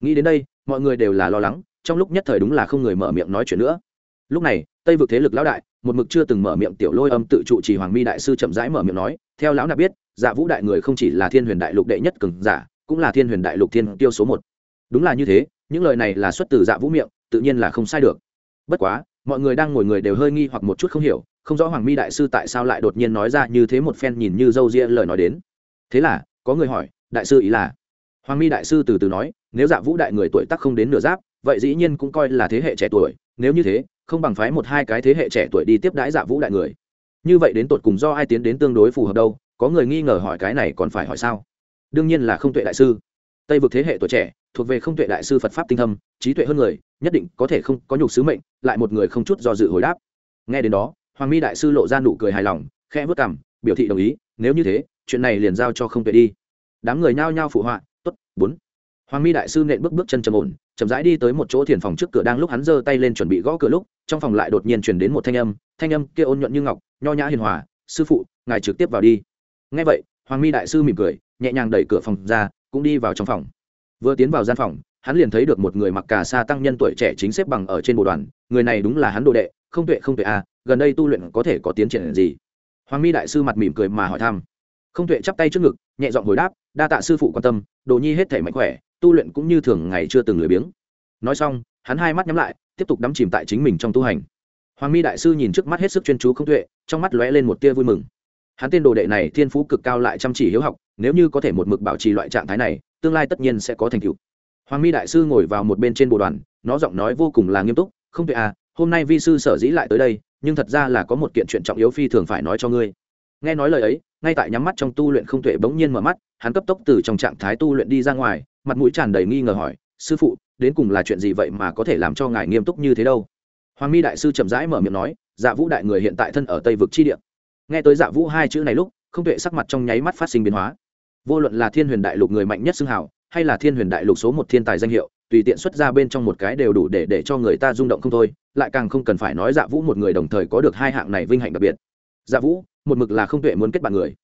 nghĩ đến đây, mọi người đều là lo lắng, trong lúc nhất thời đúng là không người mở miệng nói chuyện nữa. Lúc này tây vực thế lực lão đại, một mực chưa từng mở miệng tiểu lôi âm tự trụ trì hoàng mi đại sư chậm rãi mở miệng nói, theo lão nạp biết dạ vũ đại người không chỉ là thiên huyền đại lục đệ nhất cường giả, cũng là thiên huyền đại lục thiên tiêu số một. Đúng là như thế, những lời này là xuất từ dạ vũ miệng, tự nhiên là không sai được. Bất quá, mọi người đang ngồi người đều hơi nghi hoặc một chút không hiểu, không rõ hoàng mi đại sư tại sao lại đột nhiên nói ra như thế một phen nhìn như dâu ria lời nói đến. Thế là, có người hỏi, đại sư ý là? Hoàng mi đại sư từ từ nói, nếu dạ vũ đại người tuổi tác không đến nửa giáp, vậy dĩ nhiên cũng coi là thế hệ trẻ tuổi, nếu như thế không bằng phái một hai cái thế hệ trẻ tuổi đi tiếp đãi dạ vũ đại người. Như vậy đến tột cùng do ai tiến đến tương đối phù hợp đâu, có người nghi ngờ hỏi cái này còn phải hỏi sao? Đương nhiên là không tuệ đại sư. Tây vực thế hệ tuổi trẻ, thuộc về không tuệ đại sư phật pháp tinh thâm, trí tuệ hơn người, nhất định có thể không có nhục sứ mệnh, lại một người không chút do dự hồi đáp. Nghe đến đó, hoàng mi đại sư lộ ra nụ cười hài lòng, khẽ vớt cảm biểu thị đồng ý, nếu như thế, chuyện này liền giao cho không tuệ đi. Đám người nhao nhao phụ họa t ố t bốn hoàng mi đại sư nện bước bước chân trầm ổn, chậm rãi đi tới một chỗ thiền phòng trước cửa đang lúc hắn giơ tay lên chuẩn bị gõ cửa lúc, trong phòng lại đột nhiên chuyển đến một thanh âm thanh âm kia ôn nhuận như ngọc, nho nhã hiền hòa, sư phụ, ngài trực tiếp vào đi. Ngay vậy, hoàng mi đại sư mỉm cười, nhẹ nhàng đẩy cửa phòng ra, cũng đi vào trong phòng. Vừa tiến vào gian phòng, hắn liền thấy được một người mặc cà sa tăng nhân tuổi trẻ chính xếp bằng ở trên bộ đoàn, người này đúng là hắn đồ đệ, không tuệ không tuệ à gần đây tu luyện có thể có tiến triển gì? Hoàng mi đại sư mặt mỉm cười mà hỏi thăm. Không tuệ chắp tay trước ngực, nhẹ giọng hồi đáp, đa tạ sư phụ quan tâm, đồ nhi hết thể mạnh khỏe tu luyện cũng như thường ngày chưa từng lười biếng. Nói xong, hắn hai mắt nhắm lại, tiếp tục đắm chìm tại chính mình trong tu hành. Hoàng mi đại sư nhìn trước mắt hết sức chuyên chú không tuệ, trong mắt lóe lên một tia vui mừng. Hắn tên đồ đệ này thiên phú cực cao lại chăm chỉ hiếu học, nếu như có thể một mực bảo trì loại trạng thái này, tương lai tất nhiên sẽ có thành tựu. Hoàng mi đại sư ngồi vào một bên trên bộ đoàn, nó giọng nói vô cùng là nghiêm túc, không tuệ à hôm nay vi sư sở dĩ lại tới đây, nhưng thật ra là có một kiện chuyện trọng yếu phi thường phải nói cho ngươi. Nghe nói lời ấy, ngay tại nhắm mắt trong tu luyện không tuệ bỗng nhiên mở mắt, hắn cấp tốc từ trong trạng thái tu luyện đi ra ngoài mặt mũi tràn đầy nghi ngờ hỏi, sư phụ, đến cùng là chuyện gì vậy mà có thể làm cho ngài nghiêm túc như thế đâu? Hoàng mi đại sư chậm rãi mở miệng nói dạ vũ đại người hiện tại thân ở tây vực chi địa. Nghe tới dạ vũ hai chữ này lúc, không tuệ sắc mặt trong nháy mắt phát sinh biến hóa. Vô luận là thiên huyền đại lục người mạnh nhất xưng hào, hay là thiên huyền đại lục số một thiên tài danh hiệu, tùy tiện xuất ra bên trong một cái đều đủ để để cho người ta rung động không thôi, lại càng không cần phải nói dạ vũ một người đồng thời có được hai hạng này vinh hạnh đặc biệt. Dạ vũ, một mực là không tuệ muốn kết bạn người.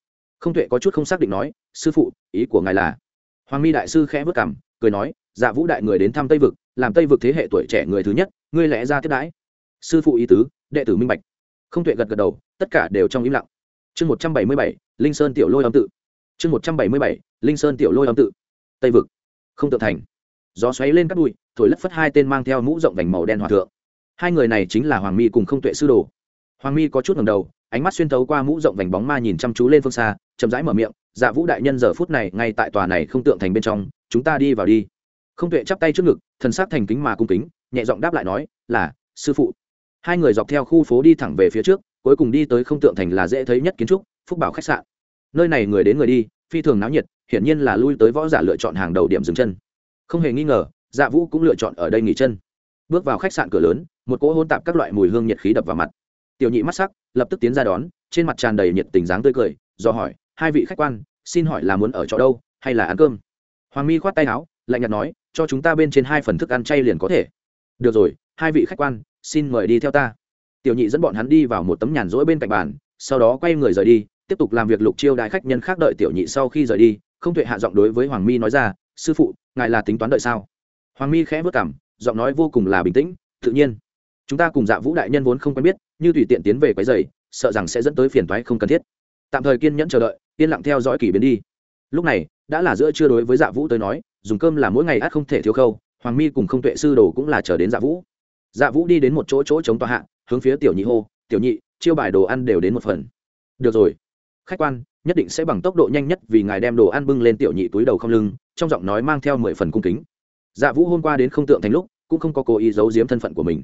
Không tuệ có chút không xác định nói, sư phụ, ý của ngài là hoàng mi đại sư khẽ vất cảm cười nói dạ vũ đại người đến thăm tây vực, làm tây vực thế hệ tuổi trẻ người thứ nhất, ngươi lẽ ra tiếp đãi. Sư phụ ý tứ, đệ tử minh bạch. Không tuệ gật gật đầu, tất cả đều trong im lặng. Chương một trăm bảy mươi bảy, linh sơn tiểu lôi âm tự. Chương một trăm bảy mươi bảy, linh sơn tiểu lôi âm tự. Tây vực. Không tự thành. Gió xoáy lên các bụi, thổi lất phất hai tên mang theo mũ rộng vành màu đen hòa thượng. Hai người này chính là hoàng mi cùng không tuệ sư đồ. Hoàng mi có chút ngầm đầu, ánh mắt xuyên thấu qua mũ rộng vành bóng ma nhìn chăm chú lên phương xa, chậm rãi mở miệng dạ vũ đại nhân giờ phút này ngay tại tòa này không tượng thành bên trong, chúng ta đi vào đi. Không tuệ chắp tay trước ngực, thần sắc thành kính mà cung kính, nhẹ giọng đáp lại nói, là, sư phụ. Hai người dọc theo khu phố đi thẳng về phía trước, cuối cùng đi tới không tượng thành là dễ thấy nhất kiến trúc, phúc bảo khách sạn. Nơi này người đến người đi, phi thường náo nhiệt, hiển nhiên là lui tới võ giả lựa chọn hàng đầu điểm dừng chân. Không hề nghi ngờ dạ vũ cũng lựa chọn ở đây nghỉ chân. Bước vào khách sạn cửa lớn, một cỗ hôn tạp các loại mùi hương nhiệt khí đập vào mặt. Tiểu nhị mắt sắc, lập tức tiến ra đón, trên mặt tràn đầy nhiệt tình dáng tươi cười, do hỏi hai vị khách quan, xin hỏi là muốn ở chỗ đâu, hay là ăn cơm? Hoàng mi khoát tay áo, lạnh nhạt nói, cho chúng ta bên trên hai phần thức ăn chay liền có thể. Được rồi, hai vị khách quan, xin mời đi theo ta. Tiểu nhị dẫn bọn hắn đi vào một tấm nhàn rỗi bên cạnh bàn, sau đó quay người rời đi, tiếp tục làm việc lục chiêu đại khách nhân khác đợi tiểu nhị sau khi rời đi. Không tuệ hạ giọng đối với hoàng mi nói ra, sư phụ, ngài là tính toán đợi sao? Hoàng mi khẽ vất cảm, giọng nói vô cùng là bình tĩnh, tự nhiên. Chúng ta cùng dạ vũ đại nhân vốn không quen biết, như tùy tiện tiến về quái dày sợ rằng sẽ dẫn tới phiền toái không cần thiết tạm thời kiên nhẫn chờ đợi, yên lặng theo dõi kỳ biến đi. Lúc này, đã là giữa trưa đối với dạ vũ tới nói, dùng cơm là mỗi ngày ắt không thể thiếu khâu, hoàng mi cùng không tuệ sư đồ cũng là chờ đến dạ vũ. Dạ vũ đi đến một chỗ chỗ chống tòa hạ, hướng phía tiểu nhị hô, tiểu nhị, chiêu bài đồ ăn đều đến một phần. Được rồi. Khách quan, nhất định sẽ bằng tốc độ nhanh nhất vì ngài đem đồ ăn bưng lên tiểu nhị túi đầu không lưng, trong giọng nói mang theo mười phần cung kính. Dạ vũ hôm qua đến không tượng thành lúc, cũng không có cố ý giấu giếm thân phận của mình.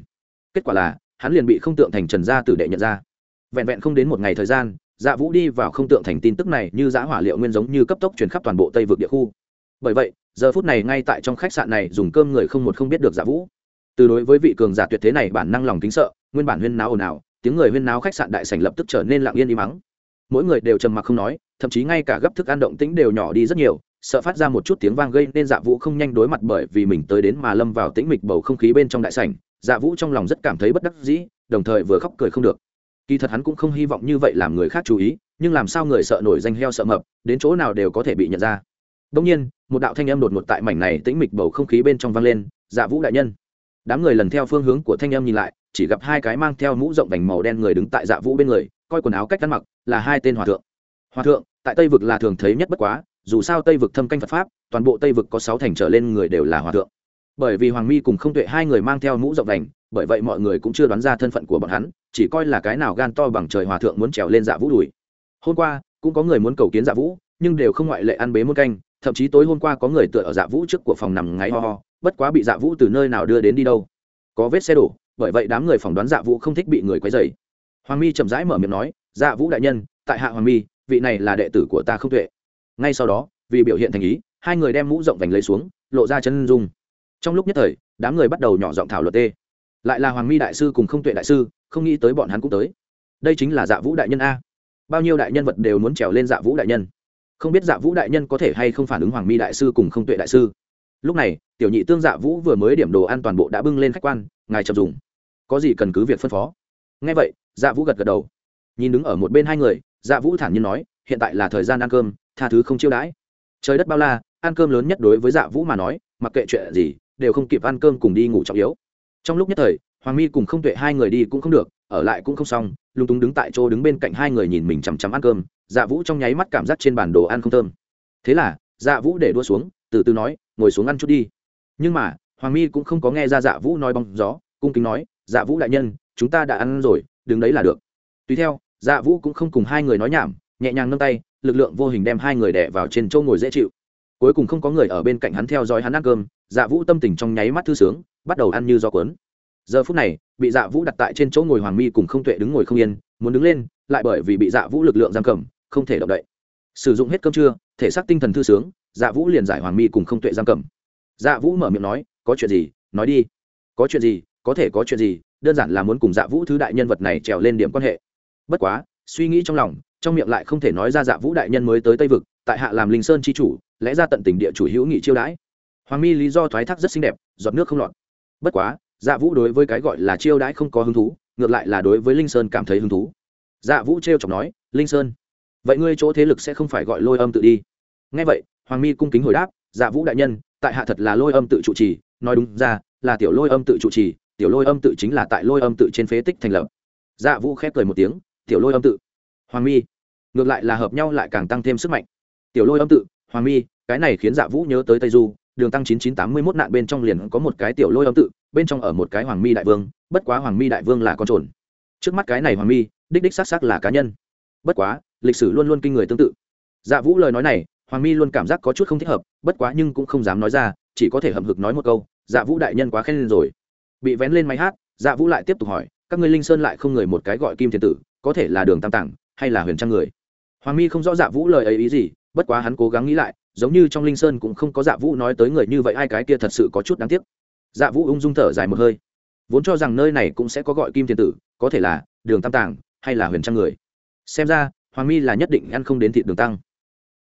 Kết quả là, hắn liền bị không tượng thành trần gia tử đệ nhận ra. Vẹn vẹn không đến một ngày thời gian dạ vũ đi vào không tượng thành tin tức này như giã hỏa liệu nguyên giống như cấp tốc truyền khắp toàn bộ tây vực địa khu. Bởi vậy, giờ phút này ngay tại trong khách sạn này dùng cơm người không một không biết được dạ vũ. Từ đối với vị cường giả tuyệt thế này bản năng lòng kính sợ, nguyên bản huyên náo ồn ào, tiếng người huyên náo khách sạn đại sảnh lập tức trở nên lặng yên im mắng mỗi người đều trầm mặc không nói, thậm chí ngay cả gấp thức ăn động tĩnh đều nhỏ đi rất nhiều, sợ phát ra một chút tiếng vang gây nên dạ vũ không nhanh đối mặt bởi vì mình tới đến mà lâm vào tĩnh mịch bầu không khí bên trong đại sảnh. Dạ vũ trong lòng rất cảm thấy bất đắc dĩ, đồng thời vừa khóc cười không được kỳ thật hắn cũng không hy vọng như vậy làm người khác chú ý, nhưng làm sao người sợ nổi danh heo sợ mập, đến chỗ nào đều có thể bị nhận ra. Đông nhiên, một đạo thanh âm đột ngột tại mảnh này tĩnh mịch bầu không khí bên trong vang lên dạ vũ đại nhân. Đám người lần theo phương hướng của thanh âm nhìn lại, chỉ gặp hai cái mang theo mũ rộng vành màu đen người đứng tại dạ vũ bên người, coi quần áo cách ăn mặc là hai tên hòa thượng. Hòa thượng, tại tây vực là thường thấy nhất bất quá, dù sao tây vực thâm canh phật pháp, toàn bộ tây vực có sáu thành trở lên người đều là hòa thượng. Bởi vì hoàng mi cùng không tuệ hai người mang theo mũ rộng vành bởi vậy mọi người cũng chưa đoán ra thân phận của bọn hắn, chỉ coi là cái nào gan to bằng trời hòa thượng muốn trèo lên dạ vũ đùi. Hôm qua, cũng có người muốn cầu kiến dạ vũ, nhưng đều không ngoại lệ ăn bế muôn canh, thậm chí tối hôm qua có người tựa ở dạ vũ trước của phòng nằm ngáy ho ho, bất quá bị dạ vũ từ nơi nào đưa đến đi đâu. Có vết xe đổ, bởi vậy đám người phỏng đoán dạ vũ không thích bị người quấy dày hoàng mi chậm rãi mở miệng nói dạ vũ đại nhân, tại hạ hoàng mi, vị này là đệ tử của ta không tuệ. Ngay sau đó, vì biểu hiện thành ý, hai người đem mũ rộng vành lấy xuống, lộ ra chân dung. Trong lúc nhất thời, đám người bắt đầu nhỏ giọng thảo luật tê lại là hoàng mi đại sư cùng không tuệ đại sư, không nghĩ tới bọn hắn cũng tới. Đây chính là dạ vũ đại nhân a. Bao nhiêu đại nhân vật đều muốn trèo lên dạ vũ đại nhân. Không biết dạ vũ đại nhân có thể hay không phản ứng hoàng mi đại sư cùng không tuệ đại sư. Lúc này, tiểu nhị tương dạ vũ vừa mới điểm đồ ăn toàn bộ đã bưng lên khách quan, ngài chậm dùng. Có gì cần cứ việc phân phó. Ngay vậy dạ vũ gật gật đầu. Nhìn đứng ở một bên hai người dạ vũ thản nhiên nói, hiện tại là thời gian ăn cơm, tha thứ không chiêu đãi. Trời đất bao la, ăn cơm lớn nhất đối với dạ vũ mà nói, mặc kệ chuyện gì, đều không kịp ăn cơm cùng đi ngủ trọng yếu trong lúc nhất thời, hoàng mi cùng không tuệ hai người đi cũng không được, ở lại cũng không xong, lúng túng đứng tại chỗ đứng bên cạnh hai người nhìn mình chằm chằm ăn cơm. Dạ vũ trong nháy mắt cảm giác trên bản đồ ăn không thơm. Thế là dạ vũ để đua xuống, từ từ nói, ngồi xuống ăn chút đi. Nhưng mà, hoàng mi cũng không có nghe ra dạ vũ nói bóng gió, cung kính nói dạ vũ đại nhân, chúng ta đã ăn rồi, đứng đấy là được. Tùy theo dạ vũ cũng không cùng hai người nói nhảm, nhẹ nhàng nâng tay, lực lượng vô hình đem hai người đẻ vào trên chỗ ngồi dễ chịu. Cuối cùng không có người ở bên cạnh hắn theo dõi hắn ăn cơm dạ vũ tâm tình trong nháy mắt thư sướng bắt đầu ăn như do cuốn. Giờ phút này, bị dạ vũ đặt tại trên chỗ ngồi hoàng mi cùng không tuệ đứng ngồi không yên, muốn đứng lên, lại bởi vì bị dạ vũ lực lượng giam cầm, không thể động đậy. Sử dụng hết cơm trưa, thể xác tinh thần thư sướng dạ vũ liền giải hoàng mi cùng không tuệ giam cầm. Dạ vũ mở miệng nói, có chuyện gì? Nói đi. Có chuyện gì? Có thể có chuyện gì? Đơn giản là muốn cùng dạ vũ thứ đại nhân vật này trèo lên điểm quan hệ. Bất quá, suy nghĩ trong lòng, trong miệng lại không thể nói ra dạ vũ đại nhân mới tới tây vực, tại hạ làm linh sơn c h i chủ, lẽ ra tận tình địa chủ hữu nghị chiêu đãi. Hoàng mi lý do thoái thác rất xinh đẹp, giọt nước không lọt bất quá dạ vũ đối với cái gọi là chiêu đãi không có hứng thú, ngược lại là đối với linh sơn cảm thấy hứng thú. Dạ vũ t r e o chọc nói, linh sơn, vậy ngươi chỗ thế lực sẽ không phải gọi lôi âm tự đi? Ngay vậy, hoàng mi cung kính hồi đáp dạ vũ đại nhân, tại hạ thật là lôi âm tự trụ trì, nói đúng ra, là tiểu lôi âm tự trụ trì, tiểu lôi âm tự chính là tại lôi âm tự trên phế tích thành lập. Dạ vũ khép cười một tiếng, tiểu lôi âm tự. Hoàng mi, ngược lại là hợp nhau lại càng tăng thêm sức mạnh. Tiểu lôi âm tự, hoàng mi, cái này khiến dạ vũ nhớ tới tây du đường tăng chín chín tám mươi mốt nạn bên trong liền có một cái tiểu lôi âm tự, bên trong ở một cái hoàng mi đại vương, bất quá hoàng mi đại vương là con trồn. Trước mắt cái này hoàng mi, đích đích xác xác là cá nhân. Bất quá, lịch sử luôn luôn kinh người tương tự. Dạ vũ lời nói này, hoàng mi luôn cảm giác có chút không thích hợp, bất quá nhưng cũng không dám nói ra, chỉ có thể hậm hực nói một câu dạ vũ đại nhân quá khen lên rồi. Bị vén lên máy hát dạ vũ lại tiếp tục hỏi, các ngươi linh sơn lại không người một cái gọi kim thiên tử, có thể là đường tam tạng hay là huyền trang người? Hoàng mi không rõ dạ vũ lời ấy ý gì, bất quá hắn cố gắng nghĩ lại giống như trong linh sơn cũng không có dạ vũ nói tới người như vậy, ai cái kia thật sự có chút đáng tiếc. Dạ vũ ung dung thở dài một hơi. Vốn cho rằng nơi này cũng sẽ có gọi kim thiên tử, có thể là đường tam tàng hay là huyền trang người. Xem ra, hoàng mi là nhất định ăn không đến thịt đường tăng.